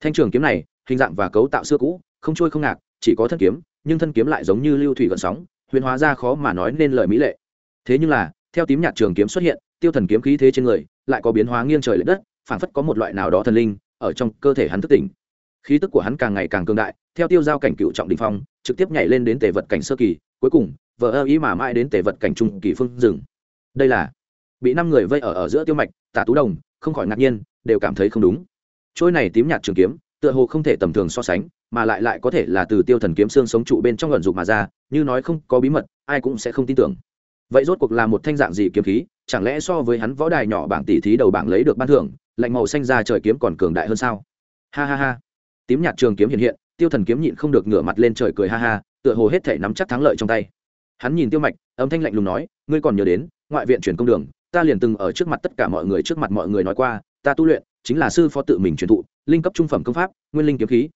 Thanh trường kiếm này hình dạng và cấu tạo xưa cũ, không trôi không ngạc, chỉ có thân kiếm, nhưng thân kiếm lại giống như lưu thủy gợn sóng, huyền hóa ra khó mà nói nên lời mỹ lệ. Thế nhưng là, theo tím nhạt trường kiếm xuất hiện, tiêu thần kiếm khí thế trên người lại có biến hóa nghiêng trời l ệ đất, phảng phất có một loại nào đó thần linh ở trong cơ thể hắn thức tỉnh. Khí tức của hắn càng ngày càng cường đại, theo tiêu giao cảnh cựu trọng đình phong, trực tiếp nhảy lên đến tề vật cảnh sơ kỳ, cuối cùng vợ ơ ý mà mãi đến tề vật cảnh trung kỳ phương rừng đây là, bị năm người vây ở ở giữa tiêu mạch, tả tú đồng, không khỏi ngạc nhiên, đều cảm thấy không đúng. Trôi này tím nhạt trường kiếm tựa hồ không thể tầm thường so sánh, mà lại lại có thể là từ tiêu thần kiếm xương sống trụ bên trong luận dục mà ra, như nói không có bí mật, ai cũng sẽ không tin tưởng. Vậy rốt cuộc là một thanh dạng gì kiếm khí, chẳng lẽ so với hắn võ đài nhỏ bảng tỷ thí đầu bảng lấy được ban thưởng, lạnh màu xanh ra trời kiếm còn cường đại hơn sao? Ha ha ha. Tím nhạt trường kiếm hiện hiện, tiêu thần kiếm nhịn không được ngửa mặt lên trời cười ha ha, tựa hồ hết thể nắm chắc thắng lợi trong tay. Hắn nhìn tiêu mạch, âm thanh lạnh lùng nói, ngươi còn nhớ đến, ngoại viện chuyển công đường, ta liền từng ở trước mặt tất cả mọi người trước mặt mọi người nói qua, ta tu luyện chính là sư phó tự mình truyền thụ, linh cấp trung phẩm công pháp, nguyên linh kiếm khí.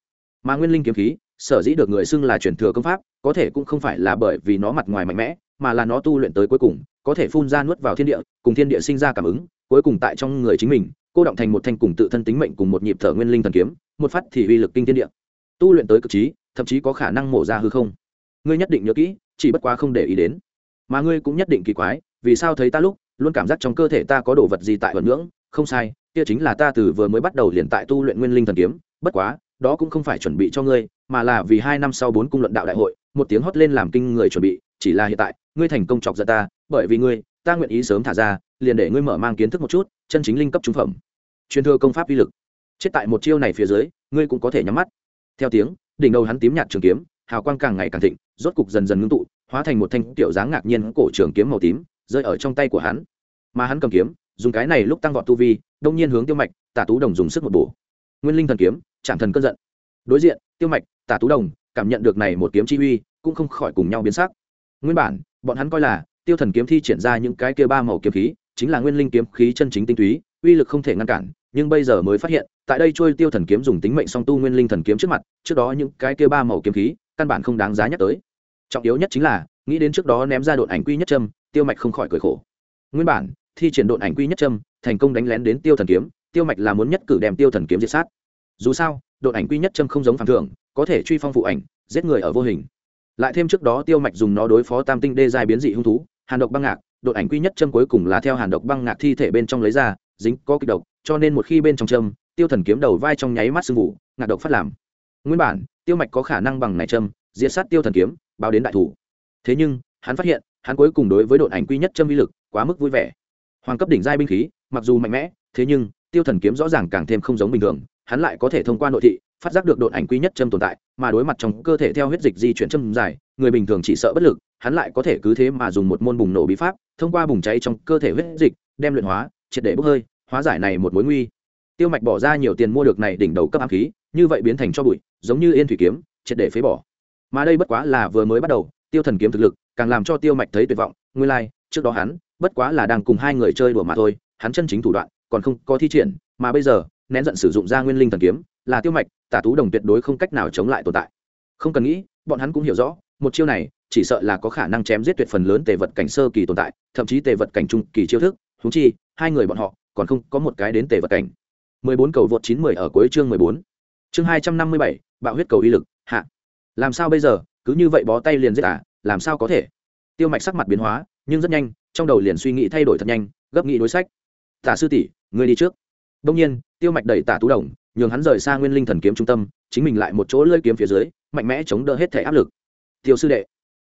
Mà nguyên linh kiếm khí, sở dĩ được người xưng là truyền thừa công pháp, có thể cũng không phải là bởi vì nó mặt ngoài mạnh mẽ, mà là nó tu luyện tới cuối cùng, có thể phun ra nuốt vào thiên địa, cùng thiên địa sinh ra cảm ứng, cuối cùng tại trong người chính mình, cô động thành một thanh cùng tự thân tính mệnh cùng một nhịp thở nguyên linh thần kiếm, một phát thì uy lực kinh thiên địa. Tu luyện tới cực trí, thậm chí có khả năng mổ ra hư không. Ngươi nhất định nhớ kỹ, chỉ bất quá không để ý đến. Mà ngươi cũng nhất định kỳ quái, vì sao thấy ta lúc, luôn cảm giác trong cơ thể ta có đồ vật gì tại vận ngưỡng không sai, kia chính là ta từ vừa mới bắt đầu liền tại tu luyện nguyên linh thần kiếm, bất quá, đó cũng không phải chuẩn bị cho ngươi, mà là vì hai năm sau bốn cung luận đạo đại hội, một tiếng hót lên làm kinh người chuẩn bị, chỉ là hiện tại, ngươi thành công chọc giận ta, bởi vì ngươi, ta nguyện ý sớm thả ra, liền để ngươi mở mang kiến thức một chút, chân chính linh cấp trung phẩm. Truyền thừa công pháp uy lực. Chết tại một chiêu này phía dưới, ngươi cũng có thể nhắm mắt. Theo tiếng, đỉnh đầu hắn tím nhạt trường kiếm, hào quang càng ngày càng thịnh, rốt cục dần dần ngưng tụ, hóa thành một thanh tiểu dáng ngạc nhiên cổ trường kiếm màu tím, rơi ở trong tay của hắn. Mà hắn cầm kiếm dùng cái này lúc tăng vọt tu vi đông nhiên hướng tiêu mạch tả tú đồng dùng sức một bổ. Nguyên linh thần kiếm chạm thần cơn giận. Đối diện tiêu mạch tả tú đồng cảm nhận được này một kiếm chi uy cũng không khỏi cùng nhau biến sắc. Nguyên bản bọn hắn coi là tiêu thần kiếm thi triển ra những cái kia ba màu kiếm khí chính là nguyên linh kiếm khí chân chính tinh túy uy lực không thể ngăn cản nhưng bây giờ mới phát hiện tại đây trôi tiêu thần kiếm dùng tính mệnh song tu nguyên linh thần kiếm trước mặt trước đó những cái kia ba màu kiếm khí căn bản không đáng giá nhắc tới. Trọng yếu nhất chính là nghĩ đến trước đó ném ra đột ảnh quy nhất trâm, tiêu mạch không khỏi cười khổ. Nguyên bản thi triển độn ảnh quy nhất châm thành công đánh lén đến tiêu thần kiếm tiêu mạch là muốn nhất cử đem tiêu thần kiếm diệt sát. Dù sao độn ảnh quy nhất châm không giống phản thường, có thể truy phong phụ ảnh giết người ở vô hình. Lại thêm trước đó tiêu mạch dùng nó đối phó tam tinh đê giai biến dị hung thú hàn độc băng ngạc độn ảnh quy nhất châm cuối cùng là theo hàn độc băng ngạc thi thể bên trong lấy ra dính có kịch độc cho nên một khi bên trong châm tiêu thần kiếm đầu vai trong nháy mắt sưng vụ ngạc độc phát làm. Nguyên bản tiêu mạch có khả năng bằng này châm diệt sát tiêu thần kiếm báo đến đại thủ. Thế nhưng hắn phát hiện hắn cuối cùng đối với độn ảnh quy nhất châm vi lực quá mức vui vẻ hoàng cấp đỉnh giai binh khí, mặc dù mạnh mẽ, thế nhưng, tiêu thần kiếm rõ ràng càng thêm không giống bình thường, hắn lại có thể thông qua nội thị, phát giác được độn ảnh quy nhất châm tồn tại, mà đối mặt trong cơ thể theo huyết dịch di chuyển châm dài, người bình thường chỉ sợ bất lực, hắn lại có thể cứ thế mà dùng một môn bùng nổ bí pháp, thông qua bùng cháy trong cơ thể huyết dịch, đem luyện hóa, triệt để bốc hơi, hóa giải này một mối nguy. Tiêu mạch bỏ ra nhiều tiền mua được này đỉnh đầu cấp ám khí, như vậy biến thành cho bụi, giống như yên thủy kiếm, triệt để phế bỏ. Mà đây bất quá là vừa mới bắt đầu, tiêu thần kiếm thực lực càng làm cho tiêu mạch thấy tuyệt vọng, nguyên lai trước đó hắn bất quá là đang cùng hai người chơi đùa mà thôi hắn chân chính thủ đoạn còn không có thi triển mà bây giờ nén giận sử dụng ra nguyên linh thần kiếm là tiêu mạch tả tú đồng tuyệt đối không cách nào chống lại tồn tại không cần nghĩ bọn hắn cũng hiểu rõ một chiêu này chỉ sợ là có khả năng chém giết tuyệt phần lớn tề vật cảnh sơ kỳ tồn tại thậm chí tề vật cảnh trung kỳ chiêu thức thú chi hai người bọn họ còn không có một cái đến tề vật cảnh 14 cầu vượt 910 ở cuối chương 14. Chương 257, bạo huyết cầu uy lực, hạ. Làm sao bây giờ, cứ như vậy bó tay liền giết à, làm sao có thể? Tiêu Mạch sắc mặt biến hóa, nhưng rất nhanh, trong đầu liền suy nghĩ thay đổi thật nhanh, gấp nghĩ đối sách. Tả sư tỷ, ngươi đi trước. Đông nhiên, Tiêu Mạch đẩy Tả Tú Đồng, nhường hắn rời xa Nguyên Linh Thần kiếm trung tâm, chính mình lại một chỗ lơi kiếm phía dưới, mạnh mẽ chống đỡ hết thể áp lực. Tiêu sư đệ.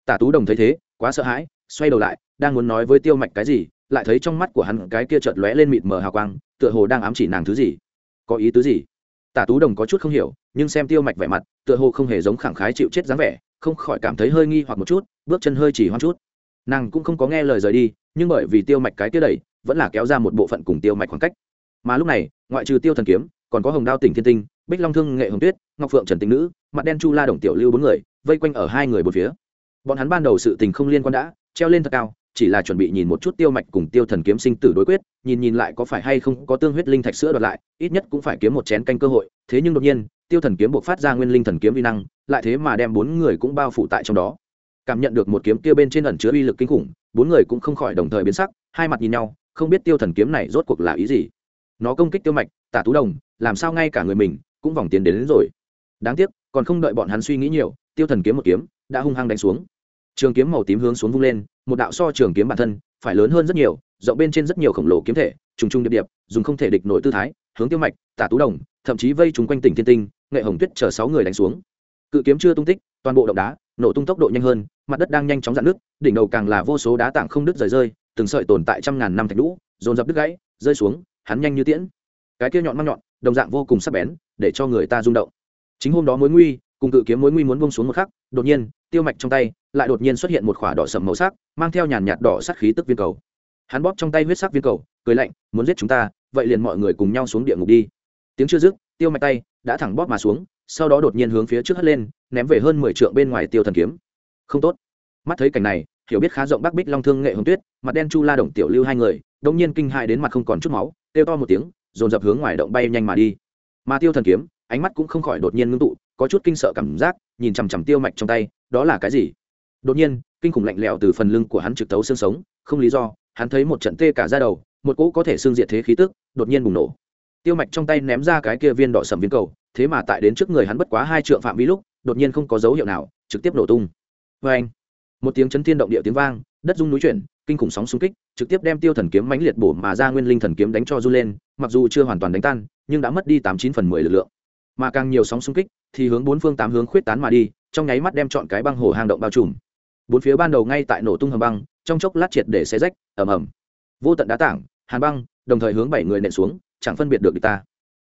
Tả Tú Đồng thấy thế, quá sợ hãi, xoay đầu lại, đang muốn nói với Tiêu Mạch cái gì, lại thấy trong mắt của hắn cái kia chợt lóe lên mịt mờ hào quang, tựa hồ đang ám chỉ nàng thứ gì có ý tứ gì tả tú đồng có chút không hiểu nhưng xem tiêu mạch vẻ mặt tựa hồ không hề giống khẳng khái chịu chết dáng vẻ không khỏi cảm thấy hơi nghi hoặc một chút bước chân hơi chỉ hoang chút nàng cũng không có nghe lời rời đi, nhưng bởi vì tiêu mạch cái kia đẩy, vẫn là kéo ra một bộ phận cùng tiêu mạch khoảng cách. Mà lúc này, ngoại trừ tiêu thần kiếm, còn có hồng đao tỉnh thiên tinh, bích long thương nghệ hồng tuyết, ngọc phượng trần tinh nữ, mặt đen chu la đồng tiểu lưu bốn người, vây quanh ở hai người một phía. Bọn hắn ban đầu sự tình không liên quan đã, treo lên thật cao, chỉ là chuẩn bị nhìn một chút tiêu mạch cùng tiêu thần kiếm sinh tử đối quyết, nhìn nhìn lại có phải hay không có tương huyết linh thạch sữa đoạt lại, ít nhất cũng phải kiếm một chén canh cơ hội, thế nhưng đột nhiên, tiêu thần kiếm buộc phát ra nguyên linh thần kiếm vi năng, lại thế mà đem bốn người cũng bao phủ tại trong đó cảm nhận được một kiếm kia bên trên ẩn chứa uy lực kinh khủng bốn người cũng không khỏi đồng thời biến sắc hai mặt nhìn nhau không biết tiêu thần kiếm này rốt cuộc là ý gì. Nó công kích tiêu mạch tả tú đồng làm sao ngay cả người mình cũng vòng tiền đến, đến rồi. Đáng tiếc còn không đợi bọn hắn suy nghĩ nhiều tiêu thần kiếm một kiếm đã hung hăng đánh xuống. Trường kiếm màu tím hướng xuống vung lên một đạo so trường kiếm bản thân phải lớn hơn rất nhiều rộng bên trên rất nhiều khổng lồ kiếm thể trùng trùng điệp điệp dùng không thể địch nổi tư thái hướng tiêu mạch tả tú đồng thậm chí vây chúng quanh tỉnh thiên tinh nghệ hồng tuyết chở sáu người đánh xuống. Cự kiếm chưa tung tích toàn bộ động đá nổ tung tốc độ nhanh hơn, mặt đất đang nhanh chóng dạn nước, đỉnh đầu càng là vô số đá tảng không đứt rời rơi, từng sợi tồn tại trăm ngàn năm thạch lũ dồn dập đứt gãy, rơi xuống, hắn nhanh như tiễn. Cái kia nhọn mang nhọn, đồng dạng vô cùng sắc bén, để cho người ta rung động. Chính hôm đó mối nguy, cùng cự kiếm mối nguy muốn bông xuống một khắc, đột nhiên, tiêu mạch trong tay lại đột nhiên xuất hiện một khỏa đỏ sầm màu sắc, mang theo nhàn nhạt đỏ sắc khí tức viên cầu. Hắn bóp trong tay huyết sắc viên cầu, cười lạnh, muốn giết chúng ta, vậy liền mọi người cùng nhau xuống địa ngục đi. Tiếng chưa dứt, tiêu mạch tay đã thẳng bóp mà xuống sau đó đột nhiên hướng phía trước hất lên, ném về hơn mười trượng bên ngoài tiêu thần kiếm. Không tốt. Mắt thấy cảnh này, hiểu biết khá rộng bắc bích long thương nghệ hồng tuyết, mặt đen chu la động tiểu lưu hai người đông nhiên kinh hại đến mặt không còn chút máu, kêu to một tiếng, dồn dập hướng ngoài động bay nhanh mà đi. Mà tiêu thần kiếm, ánh mắt cũng không khỏi đột nhiên ngưng tụ, có chút kinh sợ cảm giác, nhìn chằm chằm tiêu mạch trong tay, đó là cái gì? Đột nhiên, kinh khủng lạnh lẽo từ phần lưng của hắn trực tấu xương sống, không lý do, hắn thấy một trận tê cả ra đầu, một cỗ có thể xương diệt thế khí tức, đột nhiên bùng nổ. Tiêu mạch trong tay ném ra cái kia viên đỏ sầm viên cầu thế mà tại đến trước người hắn bất quá hai trượng phạm vi lúc, đột nhiên không có dấu hiệu nào, trực tiếp nổ tung. Vê anh, một tiếng chấn thiên động địa tiếng vang, đất rung núi chuyển, kinh khủng sóng xung kích, trực tiếp đem tiêu thần kiếm mãnh liệt bổ mà ra nguyên linh thần kiếm đánh cho du lên, mặc dù chưa hoàn toàn đánh tan, nhưng đã mất đi tám chín phần mười lực lượng. Mà càng nhiều sóng xung kích thì hướng bốn phương tám hướng khuyết tán mà đi, trong nháy mắt đem chọn cái băng hồ hang động bao trùm. Bốn phía ban đầu ngay tại nổ tung hầm băng, trong chốc lát triệt để xé rách, ầm ầm. Vô tận đá tảng, hàn băng, đồng thời hướng bảy người nện xuống, chẳng phân biệt được địch ta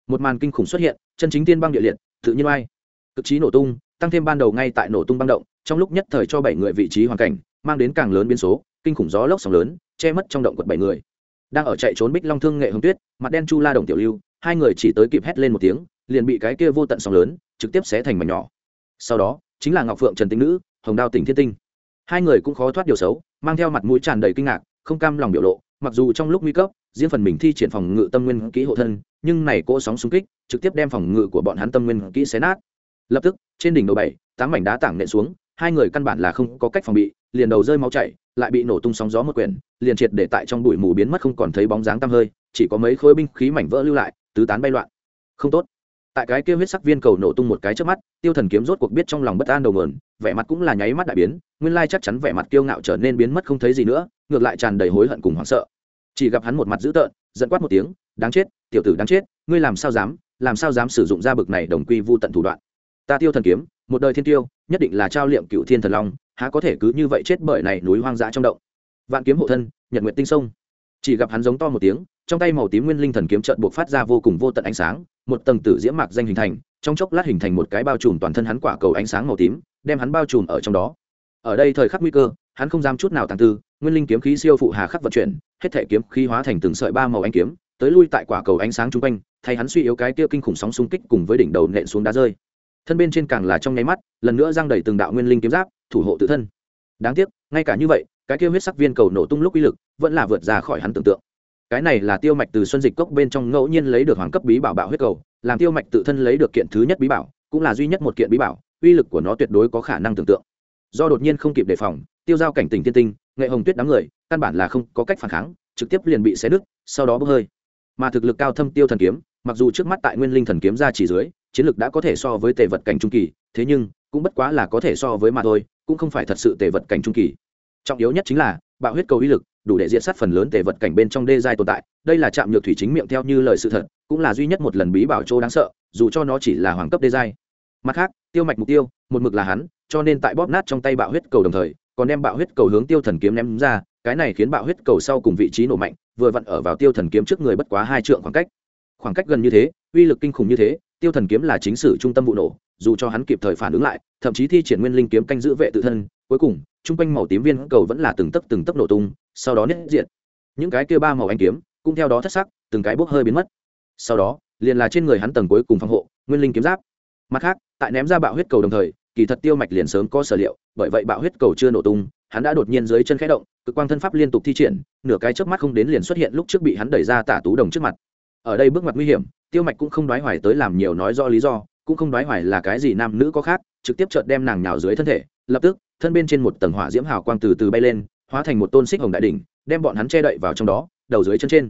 một màn kinh khủng xuất hiện, chân chính tiên băng địa liệt, tự nhiên oai. Cực trí nổ tung, tăng thêm ban đầu ngay tại nổ tung băng động, trong lúc nhất thời cho bảy người vị trí hoàn cảnh, mang đến càng lớn biến số, kinh khủng gió lốc sóng lớn, che mất trong động quật bảy người. Đang ở chạy trốn bích long thương nghệ hồng tuyết, mặt đen chu la đồng tiểu lưu, hai người chỉ tới kịp hét lên một tiếng, liền bị cái kia vô tận sóng lớn, trực tiếp xé thành mảnh nhỏ. Sau đó, chính là ngọc phượng trần tinh nữ, hồng đao tỉnh thiên tinh. Hai người cũng khó thoát điều xấu, mang theo mặt mũi tràn đầy kinh ngạc, không cam lòng biểu lộ, mặc dù trong lúc nguy cấp diễn phần mình thi triển phòng ngự tâm nguyên kỹ hộ thân nhưng này cỗ sóng xung kích trực tiếp đem phòng ngự của bọn hắn tâm nguyên kỹ xé nát. Lập tức, trên đỉnh đầu bảy, tám mảnh đá tảng nện xuống, hai người căn bản là không có cách phòng bị, liền đầu rơi máu chảy, lại bị nổ tung sóng gió một quyển, liền triệt để tại trong bụi mù biến mất không còn thấy bóng dáng tăm hơi, chỉ có mấy khối binh khí mảnh vỡ lưu lại, tứ tán bay loạn. Không tốt. Tại cái kia huyết sắc viên cầu nổ tung một cái trước mắt, tiêu thần kiếm rốt cuộc biết trong lòng bất an đầu mườn vẻ mặt cũng là nháy mắt đại biến, nguyên lai chắc chắn vẻ mặt kiêu ngạo trở nên biến mất không thấy gì nữa, ngược lại tràn đầy hối hận cùng hoảng sợ. Chỉ gặp hắn một mặt dữ tợn, giận quát một tiếng đáng chết, tiểu tử đáng chết, ngươi làm sao dám, làm sao dám sử dụng ra bực này đồng quy vu tận thủ đoạn? Ta tiêu thần kiếm, một đời thiên tiêu, nhất định là trao liệm cựu thiên thần long, há có thể cứ như vậy chết bởi này núi hoang dã trong động. Vạn kiếm hộ thân, nhật nguyện tinh sông. Chỉ gặp hắn giống to một tiếng, trong tay màu tím nguyên linh thần kiếm trợn buộc phát ra vô cùng vô tận ánh sáng, một tầng tử diễm mạc danh hình thành, trong chốc lát hình thành một cái bao trùm toàn thân hắn quả cầu ánh sáng màu tím, đem hắn bao trùm ở trong đó. Ở đây thời khắc nguy cơ, hắn không dám chút nào tàng tư, nguyên linh kiếm khí siêu phụ hà khắc vận chuyển, hết thể kiếm khí hóa thành từng sợi ba màu ánh kiếm tới lui tại quả cầu ánh sáng chung quanh, thay hắn suy yếu cái kia kinh khủng sóng xung kích cùng với đỉnh đầu nện xuống đá rơi. Thân bên trên càng là trong nháy mắt, lần nữa giang đầy từng đạo nguyên linh kiếm giáp, thủ hộ tự thân. Đáng tiếc, ngay cả như vậy, cái kia huyết sắc viên cầu nổ tung lúc uy lực vẫn là vượt ra khỏi hắn tưởng tượng. Cái này là tiêu mạch từ xuân dịch cốc bên trong ngẫu nhiên lấy được hoàng cấp bí bảo bạo huyết cầu, làm tiêu mạch tự thân lấy được kiện thứ nhất bí bảo, cũng là duy nhất một kiện bí bảo, uy lực của nó tuyệt đối có khả năng tưởng tượng. Do đột nhiên không kịp đề phòng, tiêu giao cảnh tỉnh tiên tinh, nghệ hồng tuyết đám người, căn bản là không có cách phản kháng, trực tiếp liền bị xé đứt sau đó bốc hơi mà thực lực cao thâm tiêu thần kiếm, mặc dù trước mắt tại nguyên linh thần kiếm ra chỉ dưới, chiến lực đã có thể so với tề vật cảnh trung kỳ, thế nhưng, cũng bất quá là có thể so với mà thôi, cũng không phải thật sự tề vật cảnh trung kỳ. Trọng yếu nhất chính là, bạo huyết cầu uy lực, đủ để diện sát phần lớn tề vật cảnh bên trong đê giai tồn tại, đây là trạm nhược thủy chính miệng theo như lời sự thật, cũng là duy nhất một lần bí bảo chỗ đáng sợ, dù cho nó chỉ là hoàng cấp đê giai. Mặt khác, tiêu mạch mục tiêu, một mực là hắn, cho nên tại bóp nát trong tay bạo huyết cầu đồng thời, còn đem bạo huyết cầu hướng tiêu thần kiếm ném ra cái này khiến bạo huyết cầu sau cùng vị trí nổ mạnh, vừa vặn ở vào tiêu thần kiếm trước người bất quá hai trượng khoảng cách. Khoảng cách gần như thế, uy lực kinh khủng như thế, tiêu thần kiếm là chính sử trung tâm vụ nổ, dù cho hắn kịp thời phản ứng lại, thậm chí thi triển nguyên linh kiếm canh giữ vệ tự thân, cuối cùng, trung quanh màu tím viên cầu vẫn là từng tấc từng tấc nổ tung, sau đó nết diện những cái kia ba màu anh kiếm, cũng theo đó thất sắc, từng cái bốc hơi biến mất. Sau đó, liền là trên người hắn tầng cuối cùng phòng hộ, nguyên linh kiếm giáp. Mặt khác, tại ném ra bạo huyết cầu đồng thời, kỳ thật tiêu mạch liền sớm có sở liệu, bởi vậy bạo huyết cầu chưa nổ tung hắn đã đột nhiên dưới chân khẽ động, cực quang thân pháp liên tục thi triển, nửa cái chớp mắt không đến liền xuất hiện lúc trước bị hắn đẩy ra tả tú đồng trước mặt. Ở đây bước mặt nguy hiểm, tiêu mạch cũng không đoái hoài tới làm nhiều nói do lý do, cũng không đoái hoài là cái gì nam nữ có khác, trực tiếp chợt đem nàng nhào dưới thân thể, lập tức, thân bên trên một tầng hỏa diễm hào quang từ từ bay lên, hóa thành một tôn xích hồng đại đỉnh, đem bọn hắn che đậy vào trong đó, đầu dưới chân trên.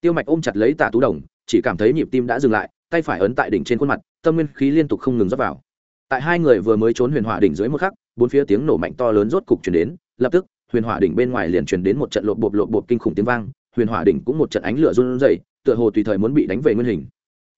Tiêu mạch ôm chặt lấy tả tú đồng, chỉ cảm thấy nhịp tim đã dừng lại, tay phải ấn tại đỉnh trên khuôn mặt, tâm nguyên khí liên tục không ngừng rót vào. Tại hai người vừa mới trốn huyền hỏa đỉnh dưới một khắc bốn phía tiếng nổ mạnh to lớn rốt cục chuyển đến, lập tức, huyền hỏa đỉnh bên ngoài liền chuyển đến một trận lộp bộp lộp bộp kinh khủng tiếng vang, huyền hỏa đỉnh cũng một trận ánh lửa run rẩy, tựa hồ tùy thời muốn bị đánh về nguyên hình.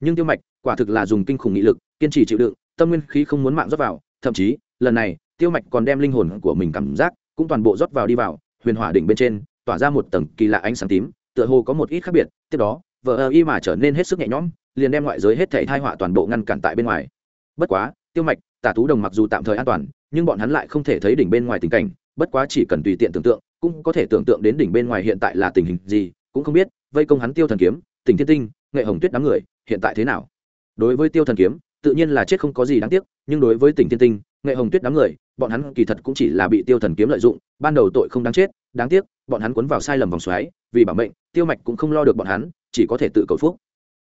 Nhưng tiêu mạch, quả thực là dùng kinh khủng nghị lực, kiên trì chịu đựng, tâm nguyên khí không muốn mạng rót vào, thậm chí, lần này, tiêu mạch còn đem linh hồn của mình cảm giác, cũng toàn bộ rót vào đi vào, huyền hỏa đỉnh bên trên, tỏa ra một tầng kỳ lạ ánh sáng tím, tựa hồ có một ít khác biệt, tiếp đó vợ ơ y mà trở nên hết sức nhẹ nhõm, liền đem ngoại giới hết thể thai họa toàn bộ ngăn cản tại bên ngoài. Bất quá, tiêu mạch, tả tú đồng mặc dù tạm thời an toàn nhưng bọn hắn lại không thể thấy đỉnh bên ngoài tình cảnh, bất quá chỉ cần tùy tiện tưởng tượng, cũng có thể tưởng tượng đến đỉnh bên ngoài hiện tại là tình hình gì, cũng không biết, vây công hắn tiêu thần kiếm tỉnh thiên tinh, nghệ hồng tuyết đám người, hiện tại thế nào? Đối với tiêu thần kiếm, tự nhiên là chết không có gì đáng tiếc, nhưng đối với tỉnh thiên tinh, nghệ hồng tuyết đám người, bọn hắn kỳ thật cũng chỉ là bị tiêu thần kiếm lợi dụng, ban đầu tội không đáng chết, đáng tiếc, bọn hắn cuốn vào sai lầm vòng xoáy, vì bảo mệnh, tiêu mạch cũng không lo được bọn hắn, chỉ có thể tự cầu phúc.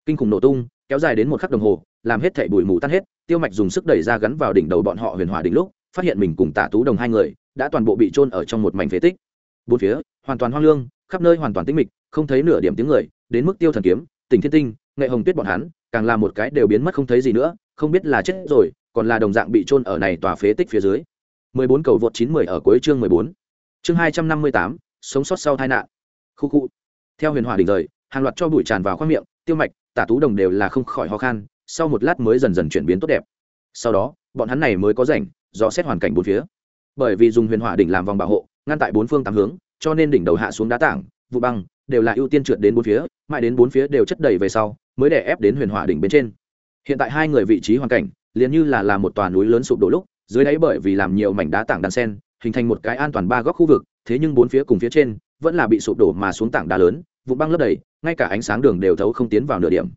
Kinh khủng nổ tung, kéo dài đến một khắc đồng hồ, làm hết thảy bụi mù tan hết, tiêu mạch dùng sức đẩy ra gắn vào đỉnh đầu bọn họ huyền hỏa đỉnh lúc phát hiện mình cùng tả tú đồng hai người đã toàn bộ bị trôn ở trong một mảnh phế tích bốn phía hoàn toàn hoang lương khắp nơi hoàn toàn tĩnh mịch không thấy nửa điểm tiếng người đến mức tiêu thần kiếm tỉnh thiên tinh nghệ hồng tuyết bọn hắn càng là một cái đều biến mất không thấy gì nữa không biết là chết rồi còn là đồng dạng bị trôn ở này tòa phế tích phía dưới 14 cầu vượt 910 ở cuối chương 14. Chương 258, sống sót sau tai nạn. Khu khu. Theo huyền hỏa đỉnh rời, hàng loạt cho bụi tràn vào khoang miệng, tiêu mạch, tả tú đồng đều là không khỏi ho khan, sau một lát mới dần dần chuyển biến tốt đẹp. Sau đó, bọn hắn này mới có rảnh, do xét hoàn cảnh bốn phía. Bởi vì dùng huyền hỏa đỉnh làm vòng bảo hộ, ngăn tại bốn phương tám hướng, cho nên đỉnh đầu hạ xuống đá tảng, vụ băng đều là ưu tiên trượt đến bốn phía, mãi đến bốn phía đều chất đầy về sau, mới đè ép đến huyền hỏa đỉnh bên trên. Hiện tại hai người vị trí hoàn cảnh, liền như là làm một tòa núi lớn sụp đổ lúc, dưới đáy bởi vì làm nhiều mảnh đá tảng đan sen hình thành một cái an toàn ba góc khu vực thế nhưng bốn phía cùng phía trên vẫn là bị sụp đổ mà xuống tảng đá lớn vụ băng lấp đầy ngay cả ánh sáng đường đều thấu không tiến vào nửa điểm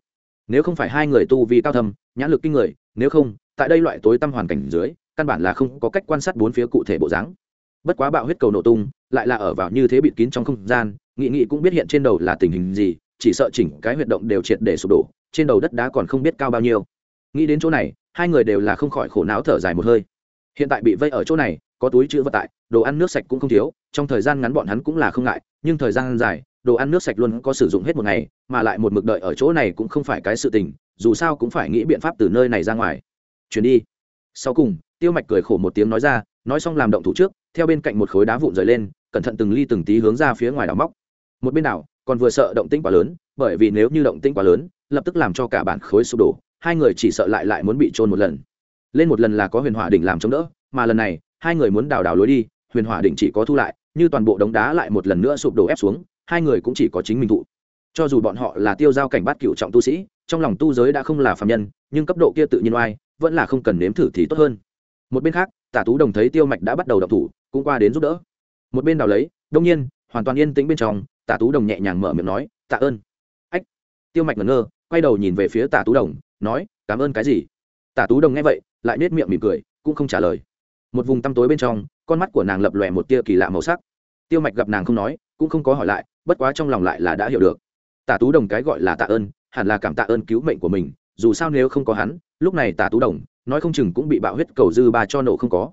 nếu không phải hai người tu vi cao thâm nhãn lực kinh người nếu không tại đây loại tối tăm hoàn cảnh dưới căn bản là không có cách quan sát bốn phía cụ thể bộ dáng. Bất quá bạo huyết cầu nổ tung, lại là ở vào như thế bịt kín trong không gian, nghị nghị cũng biết hiện trên đầu là tình hình gì, chỉ sợ chỉnh cái huyệt động đều triệt để sụp đổ, trên đầu đất đá còn không biết cao bao nhiêu. Nghĩ đến chỗ này, hai người đều là không khỏi khổ não thở dài một hơi. Hiện tại bị vây ở chỗ này, có túi chữ vật tại, đồ ăn nước sạch cũng không thiếu, trong thời gian ngắn bọn hắn cũng là không ngại, nhưng thời gian dài, đồ ăn nước sạch luôn có sử dụng hết một ngày, mà lại một mực đợi ở chỗ này cũng không phải cái sự tình, dù sao cũng phải nghĩ biện pháp từ nơi này ra ngoài. Chuyển đi. Sau cùng tiêu mạch cười khổ một tiếng nói ra, nói xong làm động thủ trước, theo bên cạnh một khối đá vụn rời lên, cẩn thận từng ly từng tí hướng ra phía ngoài đảo móc. Một bên đảo, còn vừa sợ động tĩnh quá lớn, bởi vì nếu như động tĩnh quá lớn, lập tức làm cho cả bản khối sụp đổ, hai người chỉ sợ lại lại muốn bị trôn một lần. Lên một lần là có huyền hỏa đỉnh làm chống đỡ, mà lần này, hai người muốn đào đào lối đi, huyền hỏa đỉnh chỉ có thu lại, như toàn bộ đống đá lại một lần nữa sụp đổ ép xuống, hai người cũng chỉ có chính mình thụ. Cho dù bọn họ là tiêu giao cảnh bát cựu trọng tu sĩ, trong lòng tu giới đã không là phạm nhân, nhưng cấp độ kia tự nhiên oai, vẫn là không cần nếm thử thì tốt hơn một bên khác, tả tú đồng thấy tiêu mạch đã bắt đầu đập thủ, cũng qua đến giúp đỡ. Một bên đào lấy, đông nhiên, hoàn toàn yên tĩnh bên trong, tả tú đồng nhẹ nhàng mở miệng nói, tạ ơn. Ách, tiêu mạch ngẩn ngơ, quay đầu nhìn về phía tả tú đồng, nói, cảm ơn cái gì? Tả tú đồng nghe vậy, lại nết miệng mỉm cười, cũng không trả lời. Một vùng tăm tối bên trong, con mắt của nàng lập lòe một tia kỳ lạ màu sắc. Tiêu mạch gặp nàng không nói, cũng không có hỏi lại, bất quá trong lòng lại là đã hiểu được. Tả tú đồng cái gọi là tạ ơn, hẳn là cảm tạ ơn cứu mệnh của mình, dù sao nếu không có hắn, lúc này tả tú đồng nói không chừng cũng bị bạo huyết cầu dư ba cho nổ không có.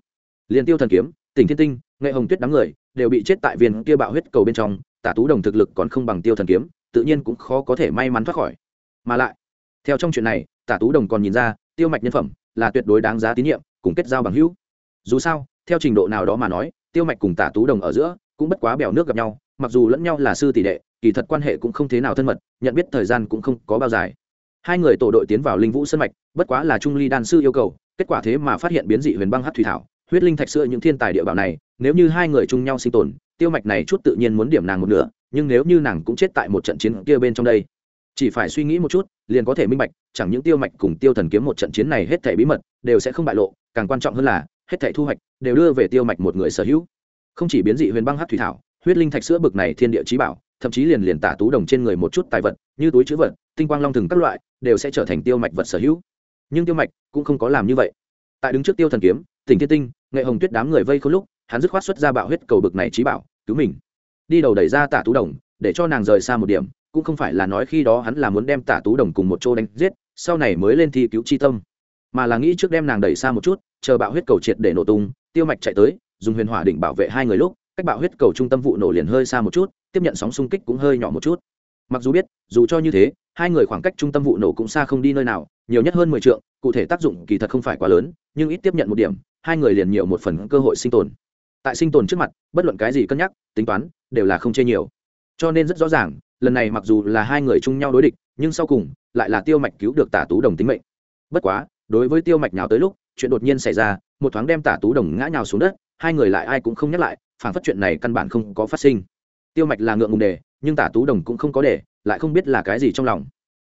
Liền tiêu thần kiếm, tỉnh thiên tinh, nghệ hồng tuyết đám người đều bị chết tại viên kia bạo huyết cầu bên trong, tả tú đồng thực lực còn không bằng tiêu thần kiếm, tự nhiên cũng khó có thể may mắn thoát khỏi. Mà lại, theo trong chuyện này, tả tú đồng còn nhìn ra, tiêu mạch nhân phẩm là tuyệt đối đáng giá tín nhiệm, cùng kết giao bằng hữu. Dù sao, theo trình độ nào đó mà nói, tiêu mạch cùng tả tú đồng ở giữa cũng bất quá bèo nước gặp nhau, mặc dù lẫn nhau là sư tỷ đệ, kỳ thật quan hệ cũng không thế nào thân mật, nhận biết thời gian cũng không có bao dài hai người tổ đội tiến vào linh vũ sân mạch, bất quá là trung ly đan sư yêu cầu, kết quả thế mà phát hiện biến dị huyền băng hát thủy thảo, huyết linh thạch sữa những thiên tài địa bảo này, nếu như hai người chung nhau sinh tồn, tiêu mạch này chút tự nhiên muốn điểm nàng một nửa, nhưng nếu như nàng cũng chết tại một trận chiến kia bên trong đây, chỉ phải suy nghĩ một chút, liền có thể minh bạch, chẳng những tiêu mạch cùng tiêu thần kiếm một trận chiến này hết thảy bí mật, đều sẽ không bại lộ, càng quan trọng hơn là, hết thảy thu hoạch, đều đưa về tiêu mạch một người sở hữu. Không chỉ biến dị huyền băng hát thủy thảo, huyết linh thạch sữa bực này thiên địa trí bảo, thậm chí liền liền tả tú đồng trên người một chút tài vật, như túi chữ vật tinh quang long thừng các loại đều sẽ trở thành tiêu mạch vật sở hữu. Nhưng tiêu mạch cũng không có làm như vậy. Tại đứng trước tiêu thần kiếm tỉnh thiên tinh, nghệ hồng tuyết đám người vây khôn lúc, hắn dứt khoát xuất ra bạo huyết cầu bực này trí bảo, cứu mình. Đi đầu đẩy ra tả tú đồng, để cho nàng rời xa một điểm, cũng không phải là nói khi đó hắn là muốn đem tả tú đồng cùng một chỗ đánh giết, sau này mới lên thi cứu chi tâm. Mà là nghĩ trước đem nàng đẩy xa một chút, chờ bạo huyết cầu triệt để nổ tung, tiêu mạch chạy tới, dùng huyền hỏa đỉnh bảo vệ hai người lúc, cách bạo huyết cầu trung tâm vụ nổ liền hơi xa một chút, tiếp nhận sóng xung kích cũng hơi nhỏ một chút mặc dù biết, dù cho như thế, hai người khoảng cách trung tâm vụ nổ cũng xa không đi nơi nào, nhiều nhất hơn mười t cụ thể tác dụng kỳ thật không phải quá lớn, nhưng ít tiếp nhận một điểm, hai người liền nhiều một phần cơ hội sinh tồn. Tại sinh tồn trước mặt, bất luận cái gì cân nhắc, tính toán, đều là không chê nhiều. Cho nên rất rõ ràng, lần này mặc dù là hai người chung nhau đối địch, nhưng sau cùng, lại là tiêu mạch cứu được tả tú đồng tính mệnh. Bất quá, đối với tiêu mạch nào tới lúc, chuyện đột nhiên xảy ra, một thoáng đem tả tú đồng ngã nhào xuống đất, hai người lại ai cũng không nhắc lại, phản phát chuyện này căn bản không có phát sinh. Tiêu mạch là ngượng ngùng đề nhưng tả tú đồng cũng không có để, lại không biết là cái gì trong lòng.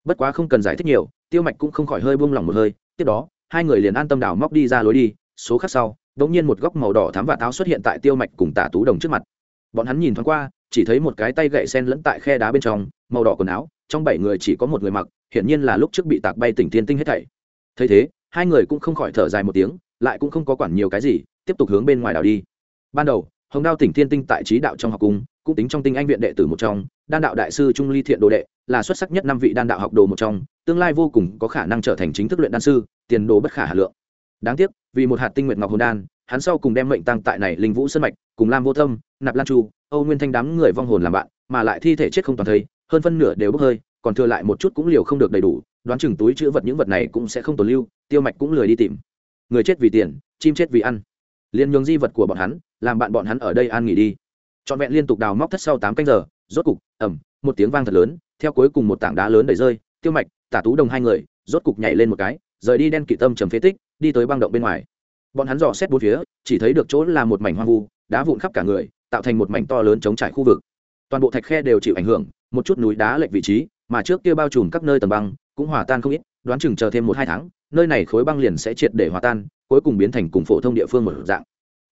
Bất quá không cần giải thích nhiều tiêu mạch cũng không khỏi hơi buông lỏng một hơi tiếp đó hai người liền an tâm đào móc đi ra lối đi số khác sau đ ỗ n g nhiên một góc màu đỏ thám và táo xuất hiện tại tiêu mạch cùng tả tú đồng trước mặt. Bọn hắn nhìn thoáng qua chỉ thấy một cái tay gậy sen lẫn tại khe đá bên trong màu đỏ quần áo trong bảy người chỉ có một người mặc hiển nhiên là lúc trước bị tạc bay tỉnh thiên tinh hết thảy. Thấy thế hai người cũng không khỏi thở dài một tiếng lại cũng không có quản nhiều cái gì tiếp tục hướng bên ngoài đảo đi. Ban đầu hồng đao tỉnh thiên tinh tại trí đạo trong học cung, cũng tính trong tinh anh viện đệ tử một trong, đan đạo đại sư trung ly thiện đồ đệ, là xuất sắc nhất năm vị đan đạo học đồ một trong, tương lai vô cùng có khả năng trở thành chính thức luyện đan sư, tiền đồ bất khả hà lượng. Đáng tiếc, vì một hạt tinh nguyện ngọc hồn đan, hắn sau cùng đem mệnh tăng tại này linh vũ sân mạch, cùng lam vô thâm, nạp lan chu, âu nguyên thanh đám người vong hồn làm bạn, mà lại thi thể chết không toàn thây, hơn phân nửa đều bốc hơi, còn thừa lại một chút cũng liều không được đầy đủ, đoán chừng túi chữ vật những vật này cũng sẽ không tồn lưu, tiêu mạch cũng lười đi tìm. Người chết vì tiền, chim chết vì ăn liền nhường di vật của bọn hắn, làm bạn bọn hắn ở đây an nghỉ đi. Trọn vẹn liên tục đào móc thất sau tám canh giờ, rốt cục ẩm một tiếng vang thật lớn, theo cuối cùng một tảng đá lớn đẩy rơi, tiêu mạch, tả tú đồng hai người, rốt cục nhảy lên một cái, rời đi đen kỵ tâm trầm phế tích, đi tới băng động bên ngoài. Bọn hắn dò xét bốn phía, chỉ thấy được chỗ là một mảnh hoang vu, đá vụn khắp cả người, tạo thành một mảnh to lớn chống trải khu vực. Toàn bộ thạch khe đều chịu ảnh hưởng, một chút núi đá lệch vị trí, mà trước kia bao trùm các nơi tầng băng, cũng hòa tan không ít, đoán chừng chờ thêm một hai tháng, nơi này khối băng liền sẽ triệt để hòa tan cuối cùng biến thành cùng phổ thông địa phương một dạng.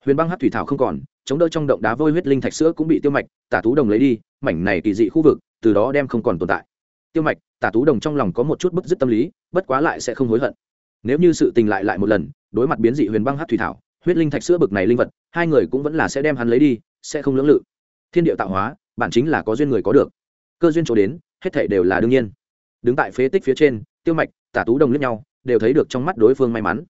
Huyền băng hát thủy thảo không còn, chống đỡ trong động đá vôi huyết linh thạch sữa cũng bị tiêu mạch, tả tú đồng lấy đi, mảnh này kỳ dị khu vực, từ đó đem không còn tồn tại. Tiêu mạch, tả tú đồng trong lòng có một chút bức dứt tâm lý, bất quá lại sẽ không hối hận. Nếu như sự tình lại lại một lần, đối mặt biến dị huyền băng hát thủy thảo, huyết linh thạch sữa bực này linh vật, hai người cũng vẫn là sẽ đem hắn lấy đi, sẽ không lưỡng lự. Thiên điệu tạo hóa, bản chính là có duyên người có được. Cơ duyên chỗ đến, hết thể đều là đương nhiên. Đứng tại phế tích phía trên, tiêu mạch, tả tú đồng lẫn nhau, đều thấy được trong mắt đối phương may mắn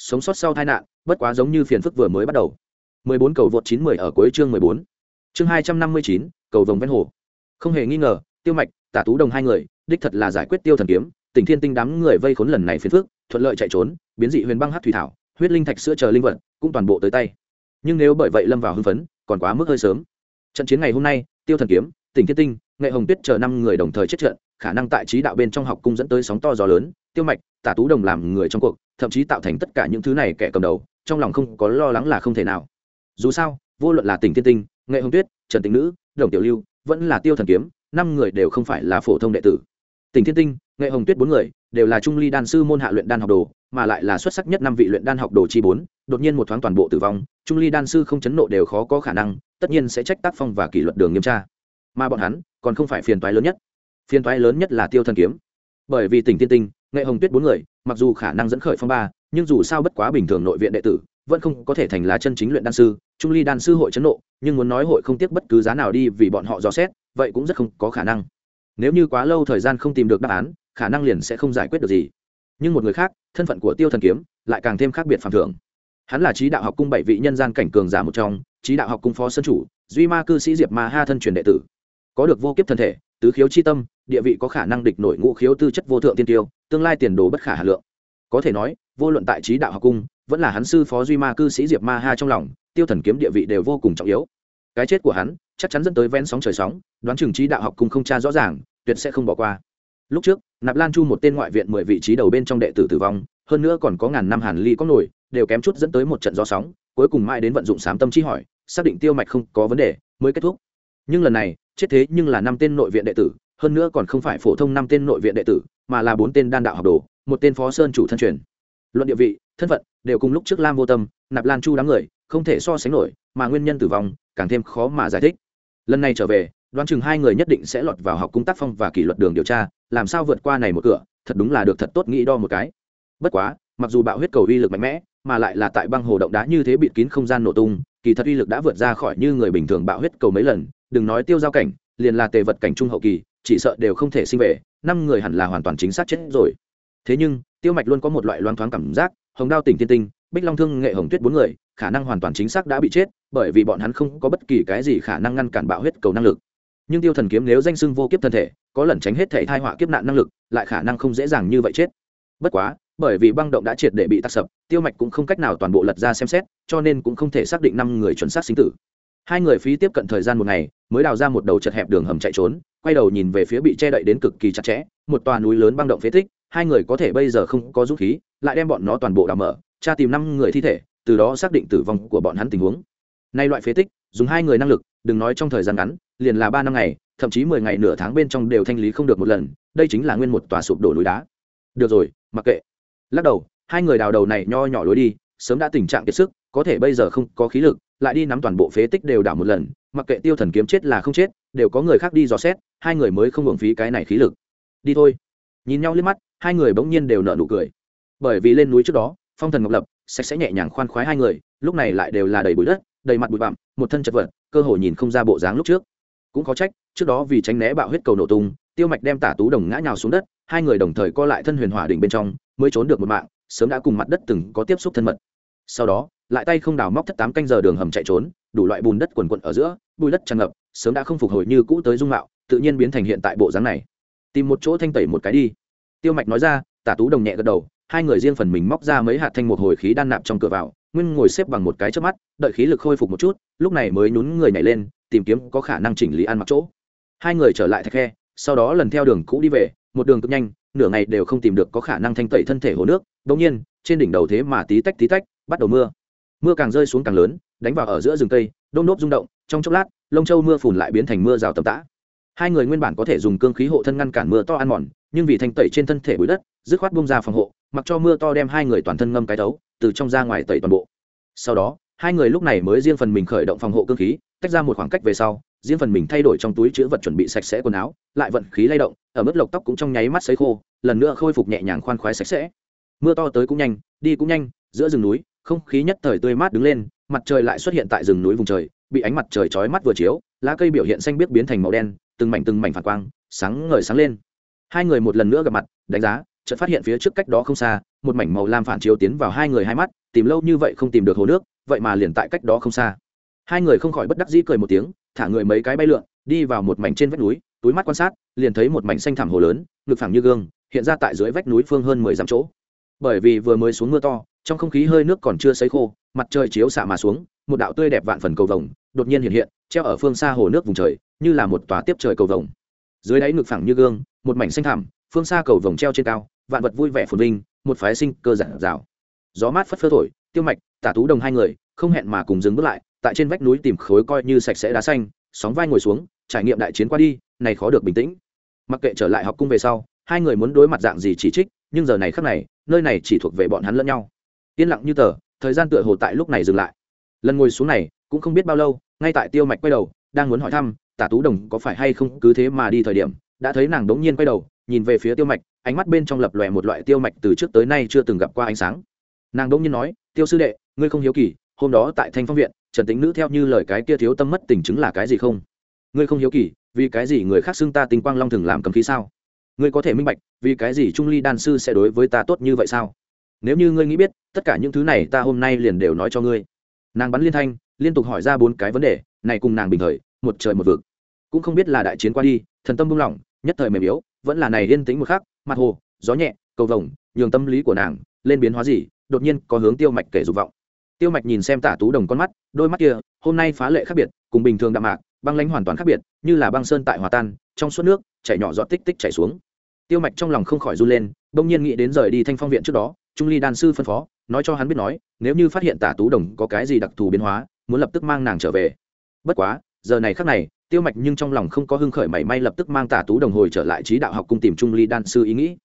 sống sót sau tai nạn bất quá giống như phiền phức vừa mới bắt đầu 14 cầu vượt 910 ở cuối chương 14. Chương 259, cầu vồng ven hồ. Không hề nghi ngờ, Tiêu Mạch, Tả Tú Đồng hai người, đích thật là giải quyết Tiêu Thần kiếm, Tỉnh Thiên Tinh đám người vây khốn lần này phiền phức, thuận lợi chạy trốn, biến dị huyền băng hắc thủy thảo, huyết linh thạch sữa chờ linh vật, cũng toàn bộ tới tay. Nhưng nếu bởi vậy lâm vào hưng phấn, còn quá mức hơi sớm. Trận chiến ngày hôm nay, Tiêu Thần kiếm, Tỉnh Thiên Tinh, Nghệ Hồng Tuyết chờ năm người đồng thời chết trận, khả năng tại trí đạo bên trong học cung dẫn tới sóng to gió lớn, Tiêu Mạch, Tả Tú Đồng làm người trong cuộc, thậm chí tạo thành tất cả những thứ này kẻ cầm đầu, trong lòng không có lo lắng là không thể nào. Dù sao vô luận là tỉnh tiên tinh nghệ hồng tuyết trần tĩnh nữ đồng tiểu lưu vẫn là tiêu thần kiếm năm người đều không phải là phổ thông đệ tử. Tỉnh thiên tinh nghệ hồng tuyết bốn người đều là trung ly đan sư môn hạ luyện đan học đồ mà lại là xuất sắc nhất năm vị luyện đan học đồ chi bốn đột nhiên một thoáng toàn bộ tử vong trung ly đan sư không chấn nộ đều khó có khả năng tất nhiên sẽ trách tác phong và kỷ luật đường nghiêm tra. Mà bọn hắn còn không phải phiền toái lớn nhất. Phiền toái lớn nhất là tiêu thần kiếm. Bởi vì tỉnh tiên tinh nghệ hồng tuyết bốn người, mặc dù khả năng dẫn khởi phong ba, nhưng dù sao bất quá bình thường nội viện đệ tử, vẫn không có thể thành lá chân chính luyện đan sư, trung ly đan sư hội chấn nộ, nhưng muốn nói hội không tiếc bất cứ giá nào đi vì bọn họ dò xét, vậy cũng rất không có khả năng. Nếu như quá lâu thời gian không tìm được đáp án, khả năng liền sẽ không giải quyết được gì. Nhưng một người khác, thân phận của tiêu thần kiếm, lại càng thêm khác biệt phản thưởng hắn là trí đạo học cung bảy vị nhân gian cảnh cường giả một trong, trí đạo học cung phó sân chủ, duy ma cư sĩ diệp ma ha thân truyền đệ tử. Có được vô kiếp thân thể tứ khiếu chi tâm, địa vị có khả năng địch nổi ngũ khiếu tư chất vô thượng tiên tiêu, tương lai tiền đồ bất khả hà lượng. Có thể nói, vô luận tại trí đạo học cung, vẫn là hắn sư phó duy ma cư sĩ diệp ma ha trong lòng, tiêu thần kiếm địa vị đều vô cùng trọng yếu. Cái chết của hắn, chắc chắn dẫn tới ven sóng trời sóng, đoán chừng trí đạo học cung không tra rõ ràng, tuyệt sẽ không bỏ qua. Lúc trước, nạp lan chu một tên ngoại viện mười vị trí đầu bên trong đệ tử tử vong, hơn nữa còn có ngàn năm hàn ly có nổi, đều kém chút dẫn tới một trận gió sóng, cuối cùng mãi đến vận dụng sám tâm chi hỏi, xác định tiêu mạch không có vấn đề, mới kết thúc. Nhưng lần này chết thế nhưng là năm tên nội viện đệ tử, hơn nữa còn không phải phổ thông năm tên nội viện đệ tử, mà là bốn tên đan đạo học đồ, một tên phó sơn chủ thân truyền. Luận địa vị, thân phận đều cùng lúc trước lam vô tâm, nạp lan chu đám người, không thể so sánh nổi, mà nguyên nhân tử vong càng thêm khó mà giải thích. Lần này trở về, đoán chừng hai người nhất định sẽ lọt vào học cung tác phong và kỷ luật đường điều tra, làm sao vượt qua này một cửa, thật đúng là được thật tốt nghĩ đo một cái. Bất quá, mặc dù bạo huyết cầu uy lực mạnh mẽ, mà lại là tại băng hồ động đá như thế bịt kín không gian nổ tung, kỳ thật uy lực đã vượt ra khỏi như người bình thường bạo huyết cầu mấy lần đừng nói tiêu giao cảnh, liền là tề vật cảnh trung hậu kỳ, chỉ sợ đều không thể sinh về, năm người hẳn là hoàn toàn chính xác chết rồi. Thế nhưng, tiêu mạch luôn có một loại loan thoáng cảm giác, hồng đao tỉnh tiên tinh, bích long thương nghệ hồng tuyết bốn người, khả năng hoàn toàn chính xác đã bị chết, bởi vì bọn hắn không có bất kỳ cái gì khả năng ngăn cản bạo huyết cầu năng lực. Nhưng tiêu thần kiếm nếu danh xưng vô kiếp thân thể, có lẩn tránh hết thể thai họa kiếp nạn năng lực, lại khả năng không dễ dàng như vậy chết. Bất quá, bởi vì băng động đã triệt để bị tắc sập, tiêu mạch cũng không cách nào toàn bộ lật ra xem xét, cho nên cũng không thể xác định năm người chuẩn xác sinh tử hai người phí tiếp cận thời gian một ngày, mới đào ra một đầu chật hẹp đường hầm chạy trốn, quay đầu nhìn về phía bị che đậy đến cực kỳ chặt chẽ, một tòa núi lớn băng động phế tích, hai người có thể bây giờ không có dũng khí, lại đem bọn nó toàn bộ đào mở, tra tìm năm người thi thể, từ đó xác định tử vong của bọn hắn tình huống. Nay loại phế tích, dùng hai người năng lực, đừng nói trong thời gian ngắn, liền là ba năm ngày, thậm chí mười ngày nửa tháng bên trong đều thanh lý không được một lần, đây chính là nguyên một tòa sụp đổ núi đá. Được rồi, mặc kệ. Lắc đầu, hai người đào đầu này nho nhỏ lối đi, sớm đã tình trạng kiệt sức, có thể bây giờ không có khí lực lại đi nắm toàn bộ phế tích đều đảo một lần, mặc kệ tiêu thần kiếm chết là không chết, đều có người khác đi dò xét, hai người mới không hưởng phí cái này khí lực. Đi thôi. Nhìn nhau liếc mắt, hai người bỗng nhiên đều nở nụ cười. Bởi vì lên núi trước đó, phong thần ngọc lập, sạch sẽ nhẹ nhàng khoan khoái hai người, lúc này lại đều là đầy bụi đất, đầy mặt bụi bặm, một thân chật vật, cơ hội nhìn không ra bộ dáng lúc trước. Cũng có trách, trước đó vì tránh né bạo huyết cầu nổ tung, tiêu mạch đem tả tú đồng ngã nhào xuống đất, hai người đồng thời co lại thân huyền hỏa đỉnh bên trong, mới trốn được một mạng, sớm đã cùng mặt đất từng có tiếp xúc thân mật. Sau đó lại tay không đào móc thất tám canh giờ đường hầm chạy trốn, đủ loại bùn đất quần quận ở giữa, bùi đất tràn ngập, sớm đã không phục hồi như cũ tới dung mạo, tự nhiên biến thành hiện tại bộ dáng này. Tìm một chỗ thanh tẩy một cái đi. Tiêu mạch nói ra, tả tú đồng nhẹ gật đầu, hai người riêng phần mình móc ra mấy hạt thanh một hồi khí đan nạp trong cửa vào, nguyên ngồi xếp bằng một cái trước mắt, đợi khí lực khôi phục một chút, lúc này mới nhún người nhảy lên, tìm kiếm có khả năng chỉnh lý ăn mặc chỗ. Hai người trở lại thạch khe, sau đó lần theo đường cũ đi về, một đường cực nhanh, nửa ngày đều không tìm được có khả năng thanh tẩy thân thể hồ nước đ nhiên, trên đỉnh đầu thế mà tí tách tí tách, bắt đầu mưa mưa càng rơi xuống càng lớn, đánh vào ở giữa rừng cây đôn nốt rung động, trong chốc lát, lông châu mưa phùn lại biến thành mưa rào tầm tã. Hai người nguyên bản có thể dùng cương khí hộ thân ngăn cản mưa to ăn mòn, nhưng vì thanh tẩy trên thân thể bụi đất, dứt khoát bung ra phòng hộ, mặc cho mưa to đem hai người toàn thân ngâm cái tấu, từ trong ra ngoài tẩy toàn bộ. Sau đó, hai người lúc này mới riêng phần mình khởi động phòng hộ cương khí, tách ra một khoảng cách về sau, riêng phần mình thay đổi trong túi chứa vật chuẩn bị sạch sẽ quần áo, lại vận khí lay động, ở mức lộc tóc cũng trong nháy mắt sấy khô, lần nữa khôi phục nhẹ nhàng khoan khoái sạch sẽ. Mưa to tới cũng nhanh, đi cũng nhanh, giữa rừng núi không khí nhất thời tươi mát đứng lên, mặt trời lại xuất hiện tại rừng núi vùng trời, bị ánh mặt trời chói mắt vừa chiếu, lá cây biểu hiện xanh biếc biến thành màu đen, từng mảnh từng mảnh phản quang, sáng ngời sáng lên. Hai người một lần nữa gặp mặt, đánh giá, chợt phát hiện phía trước cách đó không xa, một mảnh màu lam phản chiếu tiến vào hai người hai mắt, tìm lâu như vậy không tìm được hồ nước, vậy mà liền tại cách đó không xa. Hai người không khỏi bất đắc dĩ cười một tiếng, thả người mấy cái bay lượn, đi vào một mảnh trên vách núi, túi mắt quan sát, liền thấy một mảnh xanh thảm hồ lớn, ngực phẳng như gương, hiện ra tại dưới vách núi phương hơn mười dặm chỗ. Bởi vì vừa mới xuống mưa to trong không khí hơi nước còn chưa sấy khô, mặt trời chiếu xạ mà xuống, một đạo tươi đẹp vạn phần cầu vồng đột nhiên hiện hiện, treo ở phương xa hồ nước vùng trời, như là một tòa tiếp trời cầu vồng. Dưới đáy ngực phẳng như gương, một mảnh xanh thảm phương xa cầu vồng treo trên cao, vạn vật vui vẻ phồn vinh, một phái sinh cơ giản rào gió mát phất phơ thổi, tiêu mạch, tả tú đồng hai người, không hẹn mà cùng dừng bước lại, tại trên vách núi tìm khối coi như sạch sẽ đá xanh, sóng vai ngồi xuống, trải nghiệm đại chiến qua đi, này khó được bình tĩnh. Mặc kệ trở lại học cung về sau, hai người muốn đối mặt dạng gì chỉ trích, nhưng giờ này khác này, nơi này chỉ thuộc về bọn hắn lẫn nhau yên lặng như tờ, thời gian tựa hồ tại lúc này dừng lại. Lần ngồi xuống này, cũng không biết bao lâu, ngay tại tiêu mạch quay đầu, đang muốn hỏi thăm, tả tú đồng có phải hay không cứ thế mà đi thời điểm? Đã thấy nàng đống nhiên quay đầu, nhìn về phía tiêu mạch, ánh mắt bên trong lập lòe một loại tiêu mạch từ trước tới nay chưa từng gặp qua ánh sáng. Nàng đống nhiên nói, tiêu sư đệ, ngươi không hiếu kỳ, hôm đó tại thanh phong viện, trần tính nữ theo như lời cái kia thiếu tâm mất tình chứng là cái gì không? Ngươi không hiếu kỳ, vì cái gì người khác xưng ta tinh quang long thường làm cầm khí sao? Ngươi có thể minh bạch, vì cái gì trung ly đan sư sẽ đối với ta tốt như vậy sao? Nếu như ngươi nghĩ biết, tất cả những thứ này ta hôm nay liền đều nói cho ngươi. Nàng bắn liên thanh, liên tục hỏi ra bốn cái vấn đề, này cùng nàng bình thời, một trời một vực. Cũng không biết là đại chiến qua đi, thần tâm buông lỏng, nhất thời mềm yếu, vẫn là này yên tĩnh một khắc, mặt hồ, gió nhẹ, cầu vồng, nhường tâm lý của nàng lên biến hóa gì, đột nhiên có hướng tiêu mạch kể dục vọng. Tiêu mạch nhìn xem tả tú đồng con mắt, đôi mắt kia, hôm nay phá lệ khác biệt, cùng bình thường đạm mạc, băng lãnh hoàn toàn khác biệt, như là băng sơn tại hòa tan, trong suốt nước, chảy nhỏ giọt tích tích chảy xuống. Tiêu mạch trong lòng không khỏi run lên, bỗng nhiên nghĩ đến rời đi thanh phong viện trước đó trung ly đan sư phân phó, nói cho hắn biết nói, nếu như phát hiện tả tú đồng có cái gì đặc thù biến hóa, muốn lập tức mang nàng trở về. Bất quá, giờ này khác này, tiêu mạch nhưng trong lòng không có hưng khởi mảy may lập tức mang tả tú đồng hồi trở lại trí đạo học cung tìm trung ly đan sư ý nghĩ.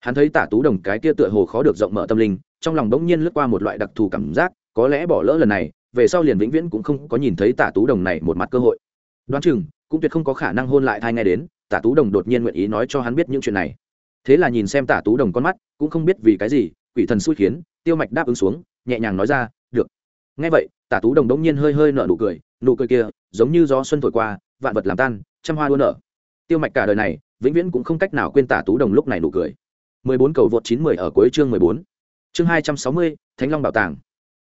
Hắn thấy tả tú đồng cái kia tựa hồ khó được rộng mở tâm linh, trong lòng bỗng nhiên lướt qua một loại đặc thù cảm giác, có lẽ bỏ lỡ lần này, về sau liền vĩnh viễn cũng không có nhìn thấy tả tú đồng này một mặt cơ hội. Đoán chừng, cũng tuyệt không có khả năng hôn lại thai ngay đến, tả tú đồng đột nhiên nguyện ý nói cho hắn biết những chuyện này. Thế là nhìn xem tả tú đồng con mắt, cũng không biết vì cái gì quỷ thần xui khiến tiêu mạch đáp ứng xuống nhẹ nhàng nói ra được ngay vậy tả tú đồng đống nhiên hơi hơi nở nụ cười nụ cười kia giống như gió xuân thổi qua vạn vật làm tan trăm hoa đua nở tiêu mạch cả đời này vĩnh viễn cũng không cách nào quên tả tú đồng lúc này nụ cười 14 cầu vượt 910 ở cuối chương 14. Chương 260, Thánh Long bảo tàng.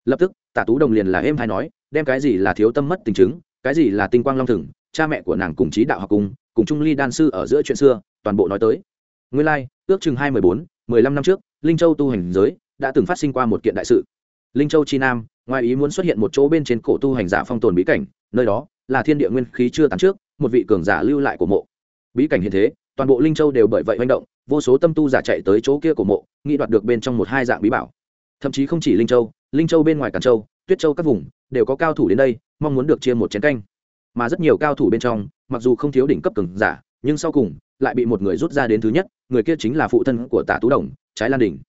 Lập tức, Tả Tú Đồng liền là êm hay nói, đem cái gì là thiếu tâm mất tình chứng, cái gì là tinh quang long thừng, cha mẹ của nàng cùng trí đạo học cùng, cùng Trung Ly đan sư ở giữa chuyện xưa, toàn bộ nói tới. Nguyên lai, like, ước chừng 214, 15 năm trước, Linh Châu tu hành giới đã từng phát sinh qua một kiện đại sự. Linh Châu chi nam, ngoài ý muốn xuất hiện một chỗ bên trên cổ tu hành giả phong tồn bí cảnh, nơi đó là thiên địa nguyên khí chưa tán trước, một vị cường giả lưu lại của mộ. Bí cảnh hiện thế, toàn bộ Linh Châu đều bởi vậy manh động, vô số tâm tu giả chạy tới chỗ kia của mộ nghĩ đoạt được bên trong một hai dạng bí bảo thậm chí không chỉ linh châu linh châu bên ngoài cản châu tuyết châu các vùng đều có cao thủ đến đây mong muốn được chia một chén canh mà rất nhiều cao thủ bên trong mặc dù không thiếu đỉnh cấp cường giả nhưng sau cùng lại bị một người rút ra đến thứ nhất người kia chính là phụ thân của tả tú đồng trái lan đình.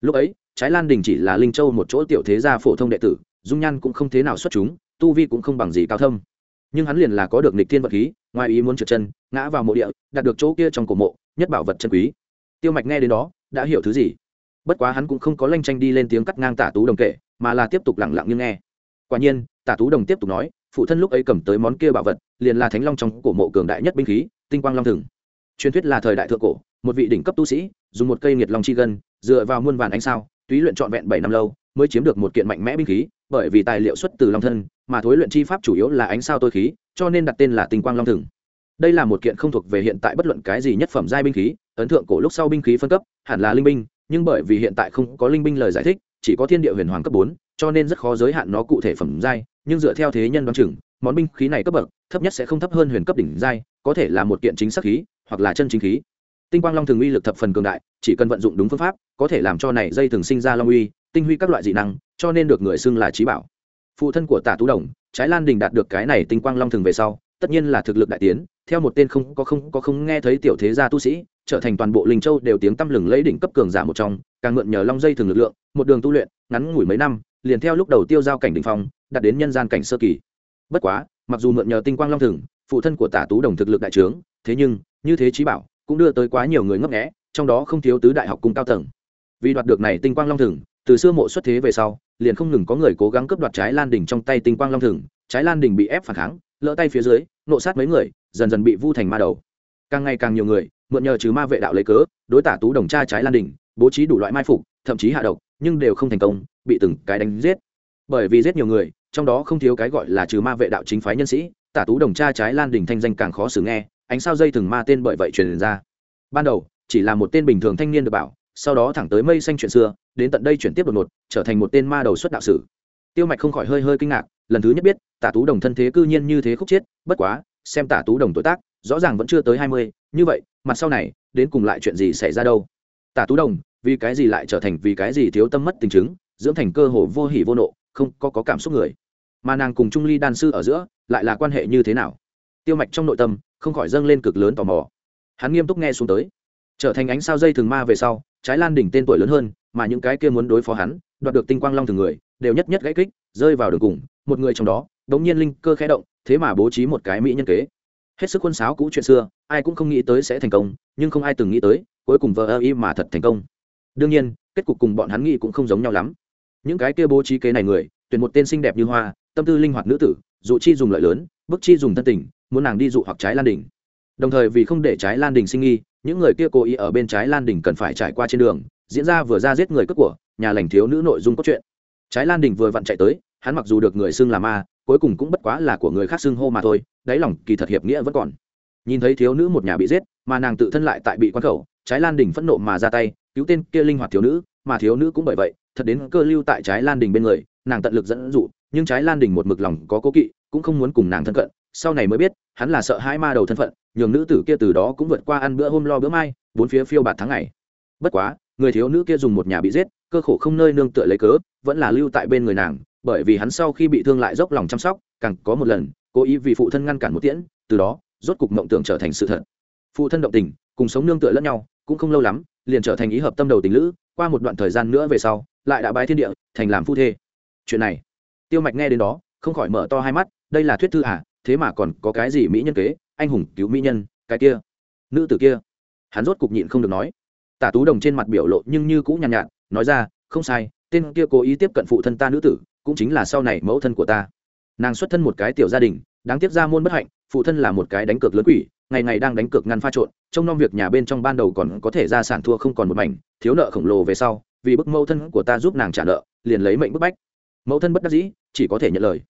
Lúc ấy, trái lan đình chỉ là linh châu một chỗ tiểu thế gia phổ thông đệ tử, dung nhan cũng không thế nào xuất chúng, tu vi cũng không bằng gì cao thâm. Nhưng hắn liền là có được nịch thiên vật khí, ngoài ý muốn trượt chân, ngã vào mộ địa, đạt được chỗ kia trong cổ mộ, nhất bảo vật chân quý. Tiêu mạch nghe đến đó, đã hiểu thứ gì. Bất quá hắn cũng không có lanh tranh đi lên tiếng cắt ngang tả tú đồng kệ mà là tiếp tục lẳng lặng như nghe. Quả nhiên, tả tú đồng tiếp tục nói, phụ thân lúc ấy cầm tới món kia bảo vật, liền là thánh long trong cổ mộ cường đại nhất binh khí, tinh quang long thừng. Truyền thuyết là thời đại thượng cổ một vị đỉnh cấp tu sĩ, dùng một cây nghiệt long chi gân, dựa vào muôn vàn ánh sao, túy luyện trọn vẹn bảy năm lâu, mới chiếm được một kiện mạnh mẽ binh khí, bởi vì tài liệu xuất từ long thân, mà thối luyện chi pháp chủ yếu là ánh sao tôi khí, cho nên đặt tên là tinh quang long thừng. Đây là một kiện không thuộc về hiện tại bất luận cái gì nhất phẩm giai binh khí, ấn tượng cổ lúc sau binh khí phân cấp, hẳn là linh binh, nhưng bởi vì hiện tại không có linh binh lời giải thích, chỉ có thiên địa huyền hoàng cấp bốn, cho nên rất khó giới hạn nó cụ thể phẩm giai, nhưng dựa theo thế nhân đoán chừng, món binh khí này cấp bậc, thấp nhất sẽ không thấp hơn huyền cấp đỉnh giai, có thể là một kiện chính sắc khí, hoặc là chân chính khí tinh quang long thường uy lực thập phần cường đại, chỉ cần vận dụng đúng phương pháp, có thể làm cho này dây thường sinh ra long uy, tinh huy các loại dị năng, cho nên được người xưng là trí bảo. Phụ thân của tả tú đồng, trái lan đình đạt được cái này tinh quang long thường về sau, tất nhiên là thực lực đại tiến, theo một tên không có không có không nghe thấy tiểu thế gia tu sĩ, trở thành toàn bộ linh châu đều tiếng tăm lừng lấy đỉnh cấp cường giả một trong, càng mượn nhờ long dây thường lực lượng, một đường tu luyện, ngắn ngủi mấy năm, liền theo lúc đầu tiêu giao cảnh đỉnh phong, đạt đến nhân gian cảnh sơ kỳ. Bất quá, mặc dù mượn nhờ tinh quang long thường, phụ thân của tả tú đồng thực lực đại trướng, thế nhưng, như thế trí bảo cũng đưa tới quá nhiều người ngấp nghé, trong đó không thiếu tứ đại học cung cao tầng. Vì đoạt được này tinh quang long thừng, từ xưa mộ xuất thế về sau, liền không ngừng có người cố gắng cướp đoạt trái lan đỉnh trong tay tinh quang long thừng. Trái lan đỉnh bị ép phản kháng, lỡ tay phía dưới, nộ sát mấy người, dần dần bị vu thành ma đầu. Càng ngày càng nhiều người, mượn nhờ trừ ma vệ đạo lấy cớ, đối tả tú đồng tra trái lan đình, bố trí đủ loại mai phục, thậm chí hạ độc, nhưng đều không thành công, bị từng cái đánh giết. Bởi vì giết nhiều người, trong đó không thiếu cái gọi là trừ ma vệ đạo chính phái nhân sĩ, tả tú đồng tra trái lan đình thanh danh càng khó xử nghe ánh sao dây thừng ma tên bởi vậy truyền ra. Ban đầu chỉ là một tên bình thường thanh niên được bảo sau đó thẳng tới mây xanh chuyện xưa đến tận đây chuyển tiếp đột ngột trở thành một tên ma đầu xuất đạo sử. Tiêu mạch không khỏi hơi hơi kinh ngạc lần thứ nhất biết tả tú đồng thân thế cư nhiên như thế khúc chết bất quá xem tả tú đồng tuổi tác rõ ràng vẫn chưa tới hai mươi như vậy mặt sau này đến cùng lại chuyện gì xảy ra đâu? Tả tú đồng vì cái gì lại trở thành vì cái gì thiếu tâm mất tình chứng dưỡng thành cơ hồ vô hỉ vô nộ không có, có cảm xúc người. Mà nàng cùng trung ly đan sư ở giữa lại là quan hệ như thế nào? Tiêu mạch trong nội tâm, không khỏi dâng lên cực lớn tò mò. Hắn nghiêm túc nghe xuống tới. Trở thành ánh sao dây thường ma về sau, trái lan đỉnh tên tuổi lớn hơn, mà những cái kia muốn đối phó hắn, đoạt được tinh quang long thường người, đều nhất nhất gãy kích, rơi vào đường cùng, một người trong đó, đống nhiên linh cơ khẽ động, thế mà bố trí một cái mỹ nhân kế. Hết sức quân sáo cũ chuyện xưa, ai cũng không nghĩ tới sẽ thành công, nhưng không ai từng nghĩ tới, cuối cùng vợ ơ y mà thật thành công. Đương nhiên, kết cục cùng bọn hắn nghĩ cũng không giống nhau lắm. Những cái kia bố trí kế này người, tuyển một tên xinh đẹp như hoa tâm tư linh hoạt nữ tử, dụ chi dùng lợi lớn, bức chi dùng thân tình, muốn nàng đi dụ hoặc trái lan đình. Đồng thời vì không để trái lan đình sinh nghi, những người kia cố ý ở bên trái lan đình cần phải trải qua trên đường, diễn ra vừa ra giết người cướp của, nhà lành thiếu nữ nội dung cốt truyện. Trái lan đình vừa vặn chạy tới, hắn mặc dù được người xưng là ma, cuối cùng cũng bất quá là của người khác xưng hô mà thôi, đáy lòng kỳ thật hiệp nghĩa vẫn còn. Nhìn thấy thiếu nữ một nhà bị giết, mà nàng tự thân lại tại bị quan khẩu, trái lan đình phẫn nộ mà ra tay, cứu tên kia linh hoạt thiếu nữ, mà thiếu nữ cũng bởi vậy, thật đến cơ lưu tại trái lan đình bên người nàng tận lực dẫn dụ, nhưng trái lan đình một mực lòng có cố kỵ, cũng không muốn cùng nàng thân cận. Sau này mới biết, hắn là sợ hai ma đầu thân phận, nhường nữ tử kia từ đó cũng vượt qua ăn bữa hôm lo bữa mai, bốn phía phiêu bạt tháng ngày. Bất quá, người thiếu nữ kia dùng một nhà bị giết, cơ khổ không nơi nương tựa lấy cớ, vẫn là lưu tại bên người nàng, bởi vì hắn sau khi bị thương lại dốc lòng chăm sóc, càng có một lần, cố ý vì phụ thân ngăn cản một tiễn, từ đó, rốt cục mộng tưởng trở thành sự thật. Phụ thân động tình, cùng sống nương tựa lẫn nhau, cũng không lâu lắm, liền trở thành ý hợp tâm đầu tình lữ, qua một đoạn thời gian nữa về sau, lại đã bái thiên địa, thành làm phu thê chuyện này. Tiêu mạch nghe đến đó không khỏi mở to hai mắt đây là thuyết thư à thế mà còn có cái gì mỹ nhân kế anh hùng cứu mỹ nhân cái kia nữ tử kia. Hắn rốt cục nhịn không được nói. Tả tú đồng trên mặt biểu lộ nhưng như cũng nhàn nhạt, nhạt nói ra không sai tên kia cố ý tiếp cận phụ thân ta nữ tử cũng chính là sau này mẫu thân của ta. Nàng xuất thân một cái tiểu gia đình đáng tiếc ra môn bất hạnh phụ thân là một cái đánh cược lớn quỷ ngày ngày đang đánh cược ngăn pha trộn trông nom việc nhà bên trong ban đầu còn có thể ra sản thua không còn một mảnh thiếu nợ khổng lồ về sau vì bức mẫu thân của ta giúp nàng trả nợ liền lấy mệnh bức bách mẫu thân bất đắc dĩ, chỉ có thể nhận lời.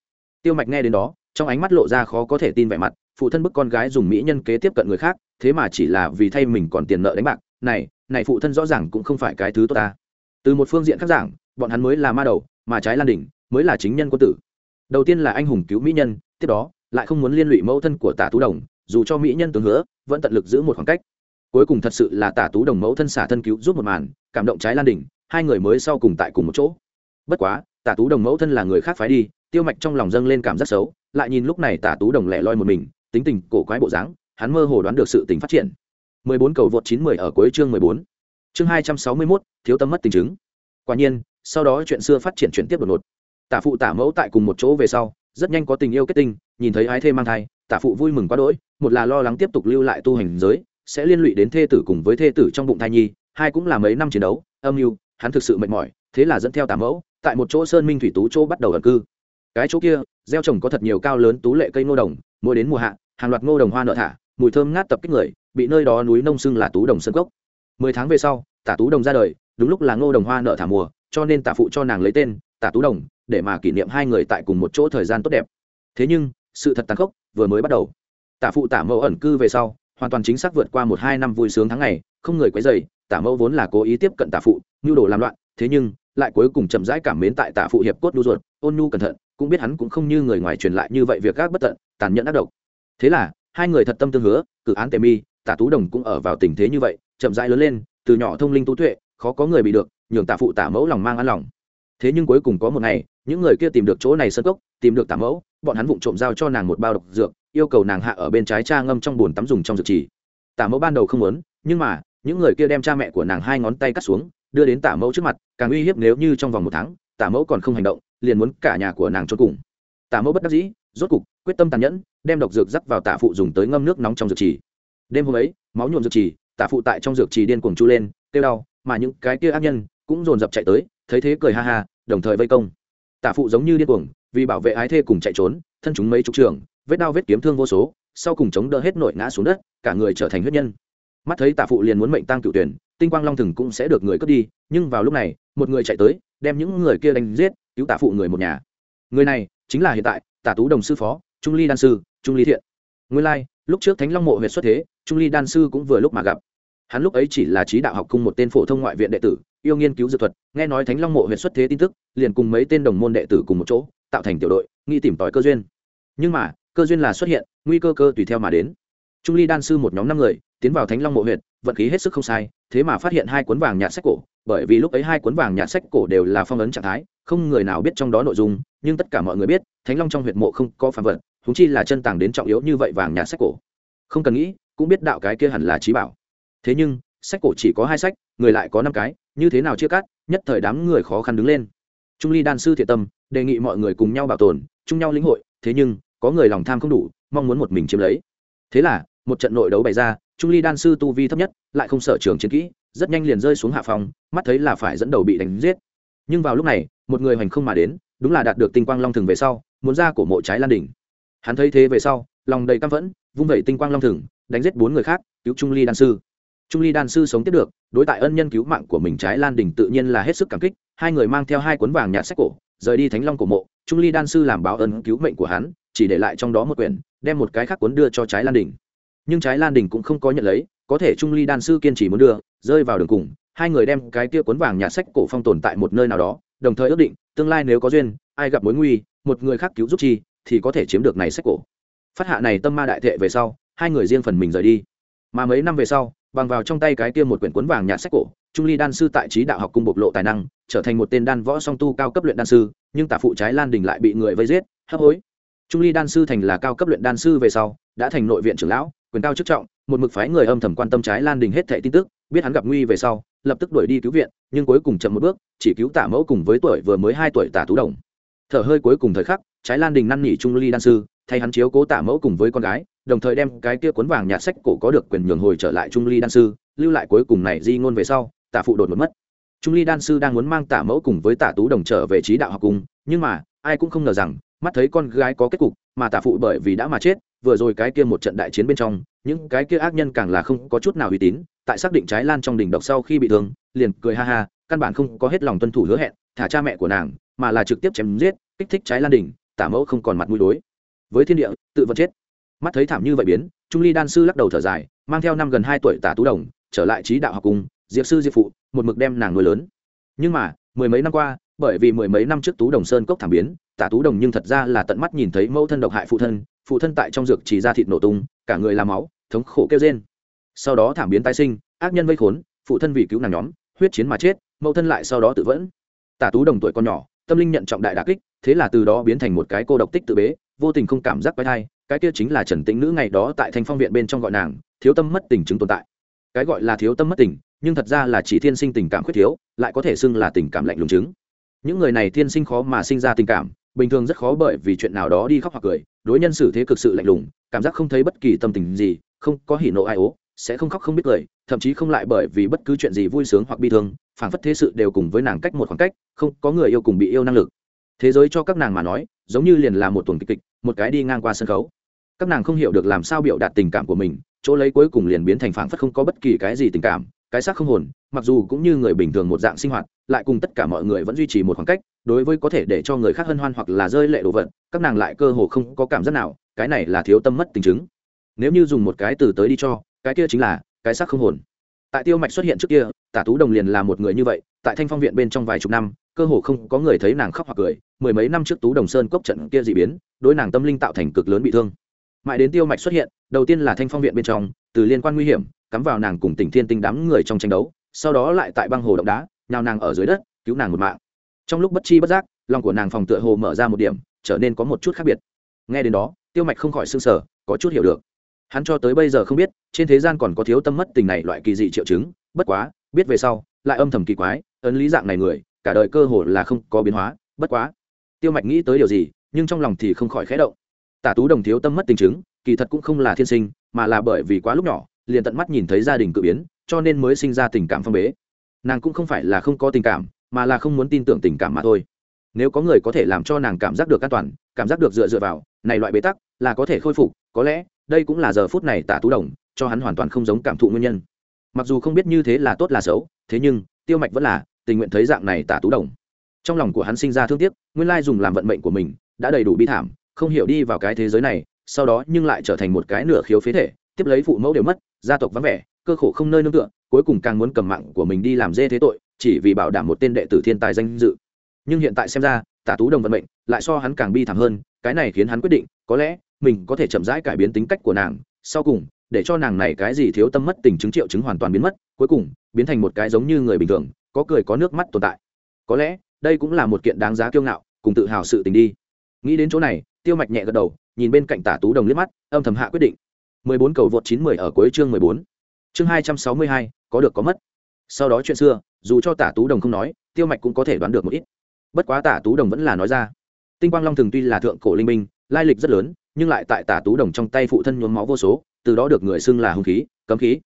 Tiêu mạch nghe đến đó, trong ánh mắt lộ ra khó có thể tin vẻ mặt, phụ thân bức con gái dùng mỹ nhân kế tiếp cận người khác, thế mà chỉ là vì thay mình còn tiền nợ đánh bạc, này này phụ thân rõ ràng cũng không phải cái thứ tốt ta. Từ một phương diện khác giảng, bọn hắn mới là ma đầu, mà trái lan đỉnh, mới là chính nhân quân tử. Đầu tiên là anh hùng cứu mỹ nhân, tiếp đó, lại không muốn liên lụy mẫu thân của tả tú đồng, dù cho mỹ nhân tướng hứa, vẫn tận lực giữ một khoảng cách. Cuối cùng thật sự là tả tú đồng mẫu thân xả thân cứu giúp một màn, cảm động trái lan đỉnh, hai người mới sau cùng tại cùng một chỗ. Bất quá tả tú đồng mẫu thân là người khác phái đi tiêu mạch trong lòng dâng lên cảm giác xấu lại nhìn lúc này tả tú đồng lẻ loi một mình tính tình cổ quái bộ dáng hắn mơ hồ đoán được sự tình phát triển 14 cầu vượt 910 ở cuối chương 14. Chương 261, thiếu tâm mất tình chứng. Quả nhiên, sau đó chuyện xưa phát triển chuyển tiếp đột ngột. Tả phụ tả mẫu tại cùng một chỗ về sau, rất nhanh có tình yêu kết tinh, nhìn thấy ái thê mang thai, tả phụ vui mừng quá đỗi, một là lo lắng tiếp tục lưu lại tu hành giới, sẽ liên lụy đến thê tử cùng với thê tử trong bụng thai nhi, hai cũng là mấy năm chiến đấu, âm mưu, hắn thực sự mệt mỏi, thế là dẫn theo tả mẫu, tại một chỗ sơn minh thủy tú chỗ bắt đầu ẩn cư. Cái chỗ kia, gieo trồng có thật nhiều cao lớn tú lệ cây ngô đồng, mỗi đến mùa hạ, hàng loạt ngô đồng hoa nở thả, mùi thơm ngát tập kích người, bị nơi đó núi nông xưng là tú đồng sơn cốc. Mười tháng về sau tả tú đồng ra đời đúng lúc là ngô đồng hoa nợ thả mùa cho nên tả phụ cho nàng lấy tên tả tú đồng để mà kỷ niệm hai người tại cùng một chỗ thời gian tốt đẹp. Thế nhưng sự thật tàn khốc vừa mới bắt đầu. Tả phụ tả mẫu ẩn cư về sau hoàn toàn chính xác vượt qua một hai năm vui sướng tháng ngày không người quấy dày tả mẫu vốn là cố ý tiếp cận tả phụ nhu đồ làm loạn thế nhưng lại cuối cùng chậm rãi cảm mến tại tả phụ hiệp cốt đu ruột, ôn nhu cẩn thận, cũng biết hắn cũng không như người ngoài truyền lại như vậy việc gác bất tận, tàn nhẫn ác độc. Thế là, hai người thật tâm tương hứa, cử án tề mi tả tú đồng cũng ở vào tình thế như vậy, chậm rãi lớn lên, từ nhỏ thông linh tú tuệ, khó có người bị được, nhường tả phụ tả mẫu lòng mang ăn lòng. Thế nhưng cuối cùng có một ngày, những người kia tìm được chỗ này sân cốc, tìm được tả mẫu, bọn hắn vụng trộm giao cho nàng một bao độc dược, yêu cầu nàng hạ ở bên trái cha ngâm trong bồn tắm dùng trong dược trì. Tả mẫu ban đầu không muốn, nhưng mà, những người kia đem cha mẹ của nàng hai ngón tay cắt xuống đưa đến tả mẫu trước mặt, càng uy hiếp nếu như trong vòng một tháng, tả mẫu còn không hành động, liền muốn cả nhà của nàng cho cùng. Tả mẫu bất đắc dĩ, rốt cục, quyết tâm tàn nhẫn, đem độc dược dắt vào tả phụ dùng tới ngâm nước nóng trong dược trì. Đêm hôm ấy, máu nhuộm dược trì tả phụ tại trong dược trì điên cuồng chu lên, kêu đau, mà những cái kia ác nhân cũng dồn dập chạy tới, thấy thế cười ha ha, đồng thời vây công. Tả phụ giống như điên cuồng, vì bảo vệ ái thê cùng chạy trốn, thân chúng mấy chục trường, vết đau vết kiếm thương vô số, sau cùng chống đỡ hết nội ngã xuống đất, cả người trở thành huyết nhân. Mắt thấy tả phụ liền muốn mệnh tăng cựu tuyển tinh quang long thừng cũng sẽ được người cướp đi, nhưng vào lúc này, một người chạy tới, đem những người kia đánh giết, cứu tả phụ người một nhà. Người này chính là hiện tại, tả tú đồng sư phó, trung ly đan sư, trung ly thiện. Nguyên lai, lúc trước thánh long mộ huyệt xuất thế, trung ly đan sư cũng vừa lúc mà gặp. Hắn lúc ấy chỉ là trí đạo học cung một tên phổ thông ngoại viện đệ tử, yêu nghiên cứu dược thuật, nghe nói thánh long mộ huyệt xuất thế tin tức, liền cùng mấy tên đồng môn đệ tử cùng một chỗ, tạo thành tiểu đội, nghi tìm tòi cơ duyên. Nhưng mà, cơ duyên là xuất hiện, nguy cơ cơ tùy theo mà đến. Trung ly đan sư một nhóm năm người, tiến vào thánh long mộ huyệt, vận khí hết sức không sai thế mà phát hiện hai cuốn vàng nhạt sách cổ, bởi vì lúc ấy hai cuốn vàng nhạt sách cổ đều là phong ấn trạng thái, không người nào biết trong đó nội dung, nhưng tất cả mọi người biết, thánh long trong huyệt mộ không có phàm vật húng chi là chân tàng đến trọng yếu như vậy vàng nhạt sách cổ. Không cần nghĩ, cũng biết đạo cái kia hẳn là trí bảo. Thế nhưng, sách cổ chỉ có hai sách, người lại có năm cái, như thế nào chia cắt, nhất thời đám người khó khăn đứng lên. Trung ly đan sư thiện tâm, đề nghị mọi người cùng nhau bảo tồn, chung nhau lĩnh hội, thế nhưng, có người lòng tham không đủ, mong muốn một mình chiếm lấy. Thế là, một trận nội đấu bày ra trung ly đan sư tu vi thấp nhất, lại không sở trường chiến kỹ, rất nhanh liền rơi xuống hạ phòng, mắt thấy là phải dẫn đầu bị đánh giết. Nhưng vào lúc này, một người hoành không mà đến, đúng là đạt được tinh quang long thường về sau, muốn ra cổ mộ trái lan đỉnh. Hắn thấy thế về sau, lòng đầy căm phẫn, vung vẩy tinh quang long thường đánh giết bốn người khác, cứu trung ly đan sư. Trung ly đan sư sống tiếp được, đối tại ân nhân cứu mạng của mình trái lan đỉnh tự nhiên là hết sức cảm kích, hai người mang theo hai cuốn vàng nhạt sách cổ, rời đi thánh long cổ mộ, trung ly đan sư làm báo ơn cứu mệnh của hắn, chỉ để lại trong đó một quyển, đem một cái khác cuốn đưa cho trái lan đỉnh nhưng trái lan Đình cũng không có nhận lấy, có thể trung ly đan sư kiên trì muốn đưa, rơi vào đường cùng, hai người đem cái kia cuốn vàng nhà sách cổ phong tồn tại một nơi nào đó, đồng thời ước định, tương lai nếu có duyên, ai gặp mối nguy, một người khác cứu giúp chi, thì có thể chiếm được này sách cổ. Phát hạ này tâm ma đại thệ về sau, hai người riêng phần mình rời đi. Mà mấy năm về sau, bằng vào trong tay cái kia một quyển cuốn vàng nhạt sách cổ, trung ly đan sư tại trí đạo học cung bộc lộ tài năng, trở thành một tên đan võ song tu cao cấp luyện đan sư, nhưng tả phụ trái lan đình lại bị người vây giết, hấp hối trung ly đan sư thành là cao cấp luyện đan sư về sau, đã thành nội viện trưởng lão, quyền cao chức trọng, một mực phái người âm thầm quan tâm trái lan đình hết thệ tin tức, biết hắn gặp nguy về sau, lập tức đuổi đi cứu viện, nhưng cuối cùng chậm một bước, chỉ cứu tả mẫu cùng với tuổi vừa mới hai tuổi tả tú đồng. Thở hơi cuối cùng thời khắc, trái lan đình năn nỉ trung ly đan sư, thay hắn chiếu cố tả mẫu cùng với con gái, đồng thời đem cái kia cuốn vàng nhạt sách cổ có được quyền nhường hồi trở lại trung ly đan sư, lưu lại cuối cùng này di ngôn về sau, tả phụ đột một mất. Trung ly đan sư đang muốn mang tả mẫu cùng với tả tú đồng trở về trí đạo học cung, nhưng mà, ai cũng không ngờ rằng mắt thấy con gái có kết cục, mà tả phụ bởi vì đã mà chết, vừa rồi cái kia một trận đại chiến bên trong, những cái kia ác nhân càng là không có chút nào uy tín, tại xác định trái lan trong đỉnh độc sau khi bị thương, liền cười ha ha, căn bản không có hết lòng tuân thủ hứa hẹn, thả cha mẹ của nàng, mà là trực tiếp chém giết, kích thích trái lan đỉnh, tả mẫu không còn mặt mũi đối. Với thiên địa, tự vật chết. Mắt thấy thảm như vậy biến, trung ly đan sư lắc đầu thở dài, mang theo năm gần hai tuổi tả tú đồng, trở lại trí đạo học cung, diệp sư diệp phụ, một mực đem nàng nuôi lớn. Nhưng mà, mười mấy năm qua bởi vì mười mấy năm trước tú đồng sơn cốc thảm biến, tả tú đồng nhưng thật ra là tận mắt nhìn thấy mẫu thân độc hại phụ thân phụ thân tại trong dược chỉ ra thịt nổ tung, cả người làm máu, thống khổ kêu trên sau đó thảm biến tái sinh, ác nhân vây khốn, phụ thân vì cứu nàng nhóm, huyết chiến mà chết, mẫu thân lại sau đó tự vẫn. Tả tú đồng tuổi còn nhỏ, tâm linh nhận trọng đại đà kích, thế là từ đó biến thành một cái cô độc tích tự bế, vô tình không cảm giác quái thai, cái kia chính là trần tĩnh nữ ngày đó tại thanh phong viện bên trong gọi nàng, thiếu tâm mất tình chứng tồn tại. Cái gọi là thiếu tâm mất tình, nhưng thật ra là chỉ thiên sinh tình cảm khuyết thiếu, lại có thể xưng là tình cảm lạnh lùng chứng những người này thiên sinh khó mà sinh ra tình cảm, bình thường rất khó bởi vì chuyện nào đó đi khóc hoặc cười, đối nhân xử thế cực sự lạnh lùng, cảm giác không thấy bất kỳ tâm tình gì, không có hỉ nộ ai ố, sẽ không khóc không biết cười, thậm chí không lại bởi vì bất cứ chuyện gì vui sướng hoặc bi thương, phảng phất thế sự đều cùng với nàng cách một khoảng cách, không có người yêu cùng bị yêu năng lực. Thế giới cho các nàng mà nói, giống như liền là một tuần kịch kịch, một cái đi ngang qua sân khấu. Các nàng không hiểu được làm sao biểu đạt tình cảm của mình, chỗ lấy cuối cùng liền biến thành phảng phất không có bất kỳ cái gì tình cảm cái xác không hồn, mặc dù cũng như người bình thường một dạng sinh hoạt, lại cùng tất cả mọi người vẫn duy trì một khoảng cách, đối với có thể để cho người khác hân hoan hoặc là rơi lệ đồ vật, các nàng lại cơ hồ không có cảm giác nào, cái này là thiếu tâm mất tình chứng. Nếu như dùng một cái từ tới đi cho, cái kia chính là, cái xác không hồn. Tại tiêu mạch xuất hiện trước kia, tả tú đồng liền là một người như vậy, tại thanh phong viện bên trong vài chục năm, cơ hồ không có người thấy nàng khóc hoặc cười, mười mấy năm trước tú đồng sơn cốc trận kia dị biến, đối nàng tâm linh tạo thành cực lớn bị thương. Mãi đến tiêu mạch xuất hiện, đầu tiên là thanh phong viện bên trong, từ liên quan nguy hiểm cắm vào nàng cùng tỉnh thiên tinh đám người trong tranh đấu, sau đó lại tại băng hồ động đá, nhào nàng ở dưới đất, cứu nàng một mạng. Trong lúc bất chi bất giác, lòng của nàng phòng tựa hồ mở ra một điểm, trở nên có một chút khác biệt. Nghe đến đó, tiêu mạch không khỏi s ư n g sở, có chút hiểu được. Hắn cho tới bây giờ không biết, trên thế gian còn có thiếu tâm mất tình này loại kỳ dị triệu chứng, bất quá, biết về sau, lại âm thầm kỳ quái, ấn lý dạng này người, cả đời cơ hồ là không có biến hóa, bất quá. Tiêu mạch nghĩ tới điều gì, nhưng trong lòng thì không khỏi khẽ động. Tả tú đồng thiếu tâm mất tình chứng, kỳ thật cũng không là thiên sinh, mà là bởi vì quá lúc nhỏ liền tận mắt nhìn thấy gia đình cự biến, cho nên mới sinh ra tình cảm phong bế. Nàng cũng không phải là không có tình cảm, mà là không muốn tin tưởng tình cảm mà thôi. Nếu có người có thể làm cho nàng cảm giác được an toàn, cảm giác được dựa dựa vào, này loại bế tắc là có thể khôi phục, có lẽ, đây cũng là giờ phút này tả tú đồng, cho hắn hoàn toàn không giống cảm thụ nguyên nhân. Mặc dù không biết như thế là tốt là xấu, thế nhưng, tiêu mạch vẫn là tình nguyện thấy dạng này tả tú đồng. Trong lòng của hắn sinh ra thương tiếc, nguyên lai dùng làm vận mệnh của mình, đã đầy đủ bi thảm, không hiểu đi vào cái thế giới này, sau đó nhưng lại trở thành một cái nửa khiếu phế thể tiếp lấy phụ mẫu đều mất, gia tộc vắng vẻ, cơ khổ không nơi nương tựa, cuối cùng càng muốn cầm mạng của mình đi làm dê thế tội, chỉ vì bảo đảm một tên đệ tử thiên tài danh dự. Nhưng hiện tại xem ra tả tú đồng vận mệnh, lại so hắn càng bi thảm hơn, cái này khiến hắn quyết định, có lẽ, mình có thể chậm rãi cải biến tính cách của nàng. Sau cùng, để cho nàng này cái gì thiếu tâm mất tình chứng triệu chứng hoàn toàn biến mất, cuối cùng, biến thành một cái giống như người bình thường, có cười có nước mắt tồn tại. Có lẽ, đây cũng là một kiện đáng giá kiêu ngạo, cùng tự hào sự tình đi. Nghĩ đến chỗ này, tiêu mạch nhẹ gật đầu, nhìn bên cạnh tả tú đồng liếc mắt, âm thầm hạ quyết định. 14 cầu vượt 910 ở cuối chương 14. chương 262, có được có mất. Sau đó chuyện xưa dù cho tả tú đồng không nói tiêu mạch cũng có thể đoán được một ít. Bất quá tả tú đồng vẫn là nói ra. Tinh quang long thường tuy là thượng cổ linh minh lai lịch rất lớn nhưng lại tại tả tú đồng trong tay phụ thân nhuốm máu vô số từ đó được người xưng là hung khí cấm khí.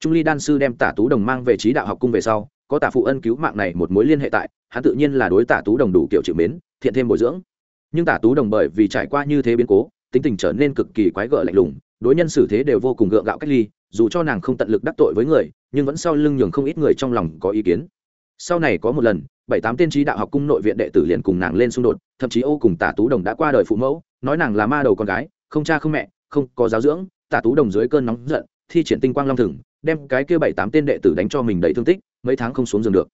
Trung ly đan sư đem tả tú đồng mang về trí đạo học cung về sau có tả phụ ân cứu mạng này một mối liên hệ tại hắn tự nhiên là đối tả tú đồng đủ kiểu chịu mến thiện thêm bồi dưỡng. Nhưng tả tú đồng bởi vì trải qua như thế biến cố tính tình trở nên cực kỳ quái gở lạnh lùng đối nhân xử thế đều vô cùng gượng gạo cách ly, dù cho nàng không tận lực đắc tội với người, nhưng vẫn sau lưng nhường không ít người trong lòng có ý kiến. Sau này có một lần, bảy tám tiên trí đạo học cung nội viện đệ tử liền cùng nàng lên xung đột, thậm chí ô cùng tả tú đồng đã qua đời phụ mẫu, nói nàng là ma đầu con gái, không cha không mẹ, không có giáo dưỡng, tả tú đồng dưới cơn nóng giận, thi triển tinh quang long thừng, đem cái kia bảy tám tên đệ tử đánh cho mình đầy thương tích, mấy tháng không xuống giường được.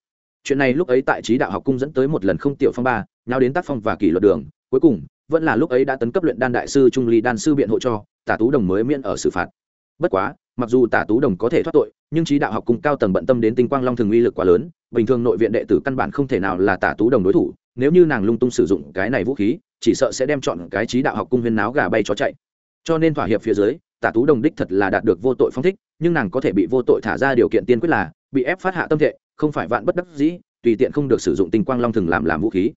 Chuyện này lúc ấy tại trí đạo học cung dẫn tới một lần không tiểu phong ba nhau đến tác phong và kỷ luật đường, cuối cùng vẫn là lúc ấy đã tấn cấp luyện đan đại sư trung ly đan sư biện hộ cho, tả tú đồng mới miễn ở xử phạt. Bất quá, mặc dù tả tú đồng có thể thoát tội, nhưng trí đạo học cung cao tầng bận tâm đến tinh quang long thường uy lực quá lớn, bình thường nội viện đệ tử căn bản không thể nào là tả tú đồng đối thủ, nếu như nàng lung tung sử dụng cái này vũ khí, chỉ sợ sẽ đem chọn cái trí đạo học cung huyên náo gà bay chó chạy. Cho nên thỏa hiệp phía dưới, tả tú đồng đích thật là đạt được vô tội phong thích, nhưng nàng có thể bị vô tội thả ra điều kiện tiên quyết là, bị ép phát hạ tâm thệ, không phải vạn bất đắc dĩ, tùy tiện không được sử dụng tinh quang long thường làm làm vũ khí.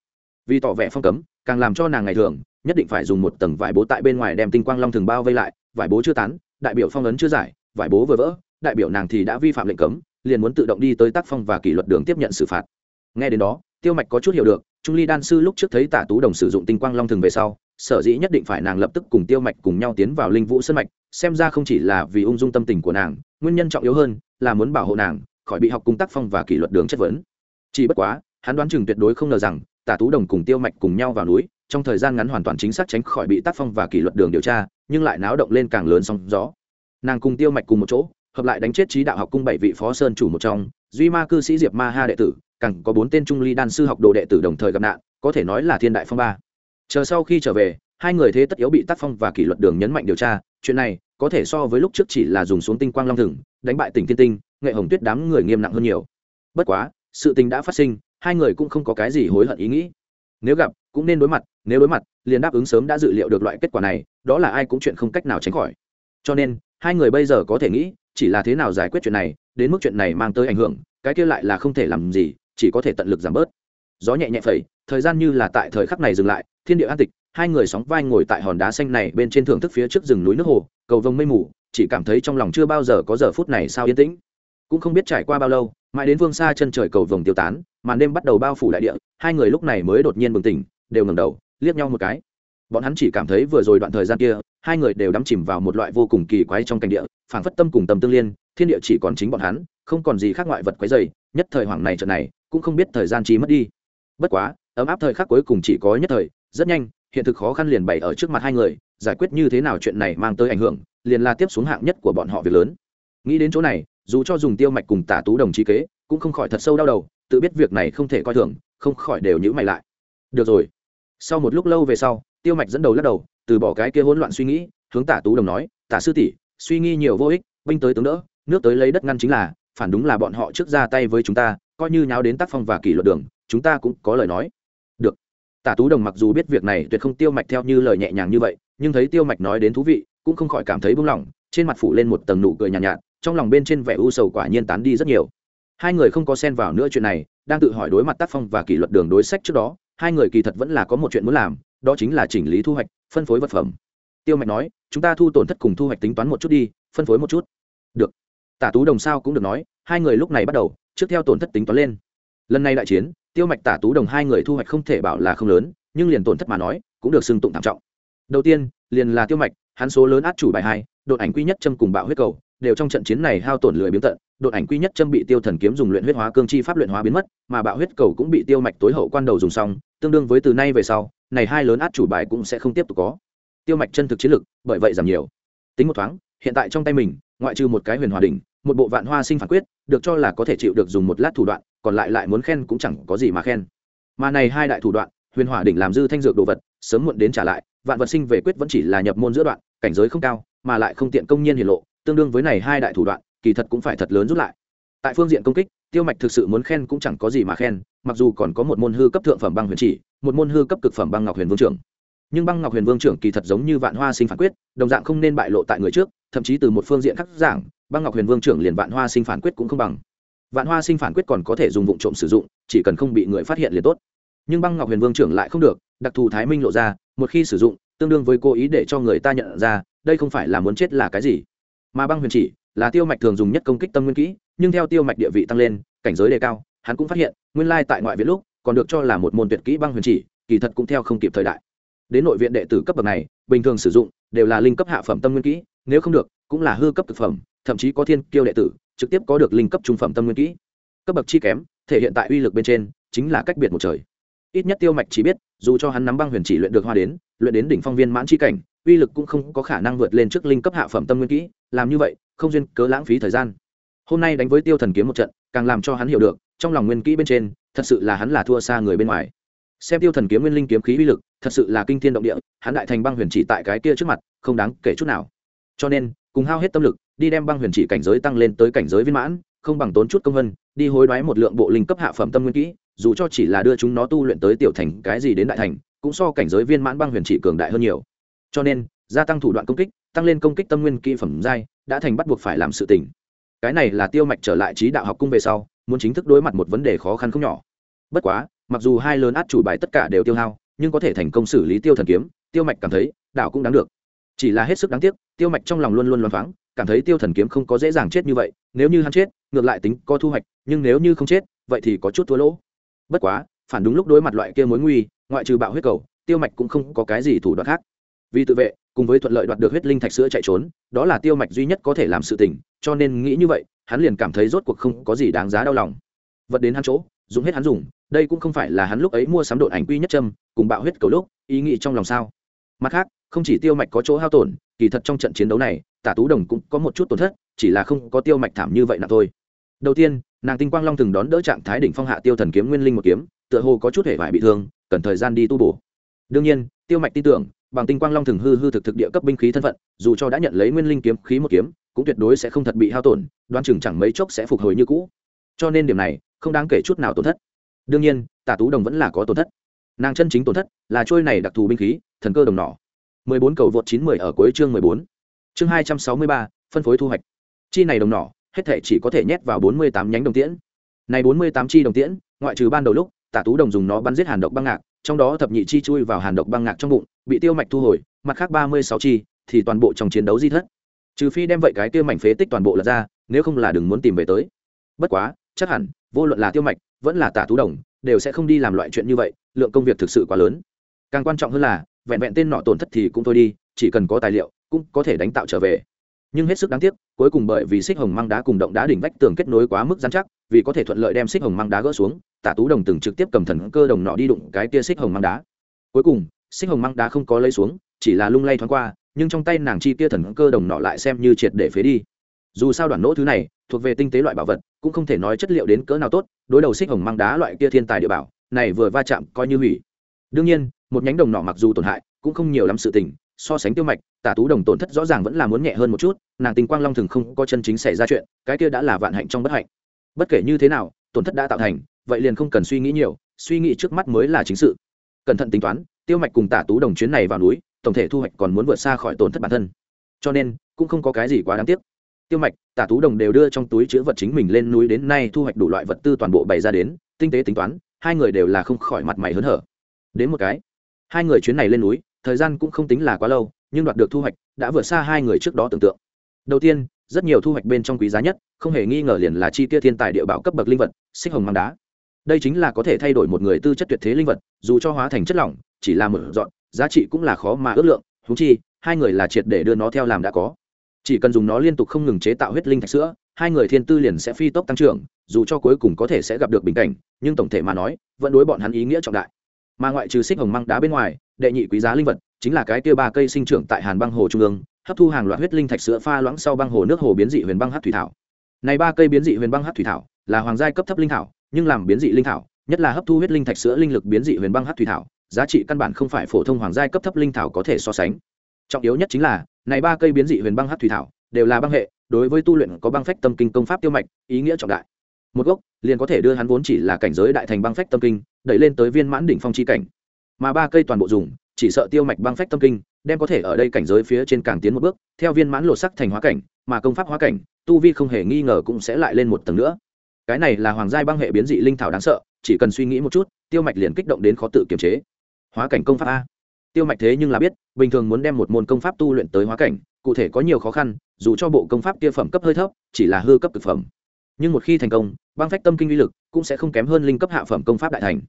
Vì tỏ vẻ phong cấm càng làm cho nàng ngày thường, nhất định phải dùng một tầng vải bố tại bên ngoài đem tinh quang long thường bao vây lại, vải bố chưa tán, đại biểu phong ấn chưa giải, vải bố vừa vỡ, đại biểu nàng thì đã vi phạm lệnh cấm, liền muốn tự động đi tới tác phong và kỷ luật đường tiếp nhận xử phạt. Nghe đến đó, tiêu mạch có chút hiểu được, trung ly đan sư lúc trước thấy tả tú đồng sử dụng tinh quang long thường về sau, sở dĩ nhất định phải nàng lập tức cùng tiêu mạch cùng nhau tiến vào linh vũ sân mạch, xem ra không chỉ là vì ung dung tâm tình của nàng, nguyên nhân trọng yếu hơn là muốn bảo hộ nàng khỏi bị học cung tác phong và kỷ luật đường chất vấn. Chỉ bất quá, hắn đoán chừng tuyệt đối không ngờ rằng tả tú đồng cùng tiêu mạch cùng nhau vào núi, trong thời gian ngắn hoàn toàn chính xác tránh khỏi bị tác phong và kỷ luật đường điều tra, nhưng lại náo động lên càng lớn sóng gió. Nàng cùng tiêu mạch cùng một chỗ, hợp lại đánh chết trí đạo học cung bảy vị phó sơn chủ một trong, duy ma cư sĩ diệp ma ha đệ tử, càng có bốn tên trung ly đan sư học đồ đệ tử đồng thời gặp nạn, có thể nói là thiên đại phong ba. Chờ sau khi trở về, hai người thế tất yếu bị tác phong và kỷ luật đường nhấn mạnh điều tra, chuyện này có thể so với lúc trước chỉ là dùng xuống tinh quang long thừng, đánh bại tỉnh thiên tinh, nghệ hồng tuyết đám người nghiêm nặng hơn nhiều. Bất quá, sự tình đã phát sinh hai người cũng không có cái gì hối hận ý nghĩ. Nếu gặp, cũng nên đối mặt, nếu đối mặt, liền đáp ứng sớm đã dự liệu được loại kết quả này, đó là ai cũng chuyện không cách nào tránh khỏi. Cho nên, hai người bây giờ có thể nghĩ, chỉ là thế nào giải quyết chuyện này, đến mức chuyện này mang tới ảnh hưởng, cái kia lại là không thể làm gì, chỉ có thể tận lực giảm bớt. Gió nhẹ nhẹ phẩy, thời gian như là tại thời khắc này dừng lại, thiên địa an tịch, hai người sóng vai ngồi tại hòn đá xanh này bên trên thưởng thức phía trước rừng núi nước hồ, cầu vồng mây mù, chỉ cảm thấy trong lòng chưa bao giờ có giờ phút này sao yên tĩnh. Cũng không biết trải qua bao lâu mãi đến phương xa chân trời cầu vồng tiêu tán, màn đêm bắt đầu bao phủ đại địa, hai người lúc này mới đột nhiên bừng tỉnh, đều ngẩng đầu, liếc nhau một cái. Bọn hắn chỉ cảm thấy vừa rồi đoạn thời gian kia, hai người đều đắm chìm vào một loại vô cùng kỳ quái trong cảnh địa phản phất tâm cùng tâm tương liên, thiên địa chỉ còn chính bọn hắn, không còn gì khác ngoại vật quái dày nhất thời hoàng này trận này, cũng không biết thời gian chi mất đi. Bất quá, ấm áp thời khắc cuối cùng chỉ có nhất thời, rất nhanh, hiện thực khó khăn liền bày ở trước mặt hai người, giải quyết như thế nào chuyện này mang tới ảnh hưởng, liền là tiếp xuống hạng nhất của bọn họ việc lớn. Nghĩ đến chỗ này dù cho dùng tiêu mạch cùng tả tú đồng chí kế cũng không khỏi thật sâu đau đầu tự biết việc này không thể coi thường không khỏi đều nhữ mày lại. Được rồi. Sau một lúc lâu về sau tiêu mạch dẫn đầu lắc đầu từ bỏ cái kia hỗn loạn suy nghĩ hướng tả tú đồng nói tả sư tỷ suy nghi nhiều vô ích binh tới tướng đỡ nước tới lấy đất ngăn chính là phản đúng là bọn họ trước ra tay với chúng ta coi như nháo đến tác phong và kỷ luật đường chúng ta cũng có lời nói. Được. Tả tú đồng mặc dù biết việc này tuyệt không tiêu mạch theo như lời nhẹ nhàng như vậy nhưng thấy tiêu mạch nói đến thú vị cũng không khỏi cảm thấy buông lỏng trên mặt phủ lên một tầng nụ cười nhàn nhạt, nhạt trong lòng bên trên vẻ u sầu quả nhiên tán đi rất nhiều. Hai người không có xen vào nữa chuyện này, đang tự hỏi đối mặt tác phong và kỷ luật đường đối sách trước đó, hai người kỳ thật vẫn là có một chuyện muốn làm, đó chính là chỉnh lý thu hoạch, phân phối vật phẩm. Tiêu mạch nói, chúng ta thu tổn thất cùng thu hoạch tính toán một chút đi, phân phối một chút. Được. Tả tú đồng sao cũng được nói, hai người lúc này bắt đầu, trước theo tổn thất tính toán lên. Lần này đại chiến, tiêu mạch, tả tú đồng hai người thu hoạch không thể bảo là không lớn, nhưng liền tổn thất mà nói, cũng được xưng tụng thảm trọng. Đầu tiên, liền là tiêu mạch, hắn số lớn át chủ bài hai, đột ảnh quy nhất châm cùng bạo huyết cầu đều trong trận chiến này hao tổn lười biếng tận đột ảnh quy nhất châm bị tiêu thần kiếm dùng luyện huyết hóa cương chi pháp luyện hóa biến mất, mà bạo huyết cầu cũng bị tiêu mạch tối hậu quan đầu dùng xong, tương đương với từ nay về sau, này hai lớn át chủ bài cũng sẽ không tiếp tục có. Tiêu mạch chân thực chiến lực, bởi vậy giảm nhiều. Tính một thoáng, hiện tại trong tay mình, ngoại trừ một cái huyền hòa đỉnh, một bộ vạn hoa sinh phản quyết, được cho là có thể chịu được dùng một lát thủ đoạn, còn lại lại muốn khen cũng chẳng có gì mà khen. Mà này hai đại thủ đoạn, huyền hỏa đỉnh làm dư thanh dược đồ vật, sớm muộn đến trả lại, vạn vật sinh về quyết vẫn chỉ là nhập môn giữa đoạn, cảnh giới không cao, mà lại không tiện công nhiên hiển lộ tương đương với này hai đại thủ đoạn, kỳ thật cũng phải thật lớn rút lại. Tại phương diện công kích, tiêu mạch thực sự muốn khen cũng chẳng có gì mà khen, mặc dù còn có một môn hư cấp thượng phẩm băng huyền chỉ, một môn hư cấp cực phẩm băng ngọc huyền vương trưởng. Nhưng băng ngọc huyền vương trưởng kỳ thật giống như vạn hoa sinh phản quyết, đồng dạng không nên bại lộ tại người trước, thậm chí từ một phương diện khác giảng, băng ngọc huyền vương trưởng liền vạn hoa sinh phản quyết cũng không bằng. Vạn hoa sinh phản quyết còn có thể dùng vụ trộm sử dụng, chỉ cần không bị người phát hiện liền tốt. Nhưng băng ngọc huyền vương trưởng lại không được, đặc thù thái minh lộ ra, một khi sử dụng, tương đương với cố ý để cho người ta nhận ra, đây không phải là muốn chết là cái gì mà băng huyền chỉ là tiêu mạch thường dùng nhất công kích tâm nguyên kỹ, nhưng theo tiêu mạch địa vị tăng lên, cảnh giới đề cao, hắn cũng phát hiện, nguyên lai tại ngoại viện lúc, còn được cho là một môn tuyệt kỹ băng huyền chỉ, kỳ thật cũng theo không kịp thời đại. Đến nội viện đệ tử cấp bậc này, bình thường sử dụng, đều là linh cấp hạ phẩm tâm nguyên kỹ, nếu không được, cũng là hư cấp thực phẩm, thậm chí có thiên kiêu đệ tử, trực tiếp có được linh cấp trung phẩm tâm nguyên kỹ. Cấp bậc chi kém, thể hiện tại uy lực bên trên, chính là cách biệt một trời. Ít nhất tiêu mạch chỉ biết dù cho hắn nắm băng huyền chỉ luyện được hoa đến, luyện đến đỉnh phong viên mãn chi cảnh, uy lực cũng không có khả năng vượt lên trước linh cấp hạ phẩm tâm nguyên kỹ, làm như vậy, không duyên cớ lãng phí thời gian. Hôm nay đánh với tiêu thần kiếm một trận, càng làm cho hắn hiểu được, trong lòng nguyên kỹ bên trên, thật sự là hắn là thua xa người bên ngoài. Xem tiêu thần kiếm nguyên linh kiếm khí uy lực, thật sự là kinh thiên động địa, hắn đại thành băng huyền chỉ tại cái kia trước mặt, không đáng kể chút nào. Cho nên, cùng hao hết tâm lực, đi đem băng huyền chỉ cảnh giới tăng lên tới cảnh giới viên mãn, không bằng tốn chút công vân, đi hối đoái một lượng bộ linh cấp hạ phẩm tâm nguyên kỹ dù cho chỉ là đưa chúng nó tu luyện tới tiểu thành cái gì đến đại thành, cũng so cảnh giới viên mãn băng huyền chỉ cường đại hơn nhiều. Cho nên, gia tăng thủ đoạn công kích, tăng lên công kích tâm nguyên kỹ phẩm giai, đã thành bắt buộc phải làm sự tỉnh cái này là tiêu mạch trở lại trí đạo học cung về sau, muốn chính thức đối mặt một vấn đề khó khăn không nhỏ. Bất quá, mặc dù hai lớn át chủ bài tất cả đều tiêu hao, nhưng có thể thành công xử lý tiêu thần kiếm, tiêu mạch cảm thấy, đạo cũng đáng được. Chỉ là hết sức đáng tiếc, tiêu mạch trong lòng luôn luôn loáng thoáng, cảm thấy tiêu thần kiếm không có dễ dàng chết như vậy, nếu như hắn chết, ngược lại tính có thu hoạch, nhưng nếu như không chết, vậy thì có chút thua lỗ bất quá, phản đúng lúc đối mặt loại kia mối nguy, ngoại trừ bạo huyết cầu, tiêu mạch cũng không có cái gì thủ đoạn khác. Vì tự vệ, cùng với thuận lợi đoạt được huyết linh thạch sữa chạy trốn, đó là tiêu mạch duy nhất có thể làm sự tình, cho nên nghĩ như vậy, hắn liền cảm thấy rốt cuộc không có gì đáng giá đau lòng. Vật đến hắn chỗ, dùng hết hắn dùng, đây cũng không phải là hắn lúc ấy mua sắm độn ảnh quy nhất trâm cùng bạo huyết cầu lúc, ý nghĩ trong lòng sao. Mặt khác, không chỉ tiêu mạch có chỗ hao tổn, kỳ thật trong trận chiến đấu này, tả tú đồng cũng có một chút tổn thất, chỉ là không có tiêu mạch thảm như vậy nào thôi. Đầu tiên nàng tinh quang long từng đón đỡ trạng thái đỉnh phong hạ tiêu thần kiếm nguyên linh một kiếm tựa hồ có chút hệ vải bị thương cần thời gian đi tu bổ. Đương nhiên tiêu mạch tin tưởng bằng tinh quang long thường hư hư thực thực địa cấp binh khí thân phận dù cho đã nhận lấy nguyên linh kiếm khí một kiếm cũng tuyệt đối sẽ không thật bị hao tổn đoán chừng chẳng mấy chốc sẽ phục hồi như cũ. Cho nên điểm này không đáng kể chút nào tổn thất. Đương nhiên tả tú đồng vẫn là có tổn thất. Nàng chân chính tổn thất là trôi này đặc thù binh khí thần cơ đồng nỏ. 14 cầu vượt 910 ở cuối chương 14. Chương 263, phân phối thu hoạch. Chi này đồng nỏ, hết thể chỉ có thể nhét vào 48 nhánh đồng tiễn. Này 48 chi đồng tiễn, ngoại trừ ban đầu lúc, Tả Tú Đồng dùng nó bắn giết hàn độc băng ngạc, trong đó thập nhị chi chui vào hàn độc băng ngạc trong bụng, bị tiêu mạch thu hồi, mặt khác 36 chi thì toàn bộ trong chiến đấu di thất. Trừ phi đem vậy cái tiêu mảnh phế tích toàn bộ lật ra, nếu không là đừng muốn tìm về tới. Bất quá, chắc hẳn, vô luận là tiêu mạch, vẫn là Tả Tú Đồng, đều sẽ không đi làm loại chuyện như vậy, lượng công việc thực sự quá lớn. Càng quan trọng hơn là, vẹn vẹn tên nọ tổn thất thì cũng thôi đi chỉ cần có tài liệu cũng có thể đánh tạo trở về nhưng hết sức đáng tiếc, cuối cùng bởi vì xích hồng mang đá cùng động đá đỉnh vách tường kết nối quá mức dán chắc, vì có thể thuận lợi đem xích hồng mang đá gỡ xuống, tả tú đồng từng trực tiếp cầm thần cơ đồng nọ đi đụng cái tia xích hồng mang đá. Cuối cùng, xích hồng mang đá không có lấy xuống, chỉ là lung lay thoáng qua, nhưng trong tay nàng chi kia thần cơ đồng nọ lại xem như triệt để phế đi. Dù sao đoạn nỗ thứ này, thuộc về tinh tế loại bảo vật, cũng không thể nói chất liệu đến cỡ nào tốt, đối đầu xích hồng mang đá loại kia thiên tài địa bảo, này vừa va chạm coi như hủy. Đương nhiên, một nhánh đồng nọ mặc dù tổn hại, cũng không nhiều lắm sự tình, so sánh tiêu mạch tả tú đồng tổn thất rõ ràng vẫn là muốn nhẹ hơn một chút, nàng tình quang long thường không có chân chính xảy ra chuyện, cái kia đã là vạn hạnh trong bất hạnh. Bất kể như thế nào, tổn thất đã tạo thành, vậy liền không cần suy nghĩ nhiều, suy nghĩ trước mắt mới là chính sự. Cẩn thận tính toán, tiêu mạch cùng tả tú đồng chuyến này vào núi, tổng thể thu hoạch còn muốn vượt xa khỏi tổn thất bản thân. Cho nên, cũng không có cái gì quá đáng tiếc. Tiêu mạch, tả tú đồng đều đưa trong túi chứa vật chính mình lên núi đến nay thu hoạch đủ loại vật tư toàn bộ bày ra đến, tinh tế tính toán, hai người đều là không khỏi mặt mày hớn hở. Đến một cái, hai người chuyến này lên núi, thời gian cũng không tính là quá lâu nhưng đoạt được thu hoạch đã vượt xa hai người trước đó tưởng tượng. Đầu tiên, rất nhiều thu hoạch bên trong quý giá nhất, không hề nghi ngờ liền là chi tiêu thiên tài địa bảo cấp bậc linh vật, xích hồng mang đá. Đây chính là có thể thay đổi một người tư chất tuyệt thế linh vật, dù cho hóa thành chất lỏng, chỉ là mở dọn, giá trị cũng là khó mà ước lượng thú chi, hai người là triệt để đưa nó theo làm đã có. Chỉ cần dùng nó liên tục không ngừng chế tạo huyết linh thạch sữa, hai người thiên tư liền sẽ phi tốc tăng trưởng, dù cho cuối cùng có thể sẽ gặp được bình cảnh, nhưng tổng thể mà nói, vẫn đối bọn hắn ý nghĩa trọng đại. Mà ngoại trừ xích hồng măng đá bên ngoài, đệ nhị quý giá linh vật chính là cái kia ba cây sinh trưởng tại hàn băng hồ trung ương, hấp thu hàng loạt huyết linh thạch sữa pha loãng sau băng hồ nước hồ biến dị huyền băng hắc thủy thảo. Này ba cây biến dị huyền băng hắc thủy thảo là hoàng giai cấp thấp linh thảo, nhưng làm biến dị linh thảo, nhất là hấp thu huyết linh thạch sữa linh lực biến dị huyền băng hắc thủy thảo, giá trị căn bản không phải phổ thông hoàng giai cấp thấp linh thảo có thể so sánh. Trọng yếu nhất chính là, này ba cây biến dị huyền băng hắc thủy thảo đều là băng hệ, đối với tu luyện có băng phách tâm kinh công pháp tiêu mạch, ý nghĩa trọng đại. Một gốc, liền có thể đưa hắn vốn chỉ là cảnh giới đại thành băng phách tâm kinh, đẩy lên tới viên mãn đỉnh phong chi cảnh. Mà ba cây toàn bộ dùng chỉ sợ tiêu mạch băng phách tâm kinh, đem có thể ở đây cảnh giới phía trên càng tiến một bước, theo viên mãn lột sắc thành hóa cảnh, mà công pháp hóa cảnh, tu vi không hề nghi ngờ cũng sẽ lại lên một tầng nữa. Cái này là hoàng giai băng hệ biến dị linh thảo đáng sợ, chỉ cần suy nghĩ một chút, tiêu mạch liền kích động đến khó tự kiềm chế. Hóa cảnh công pháp a. Tiêu mạch thế nhưng là biết, bình thường muốn đem một môn công pháp tu luyện tới hóa cảnh, cụ thể có nhiều khó khăn, dù cho bộ công pháp kia phẩm cấp hơi thấp, chỉ là hư cấp thực phẩm. Nhưng một khi thành công, băng phách tâm kinh uy lực cũng sẽ không kém hơn linh cấp hạ phẩm công pháp đại thành.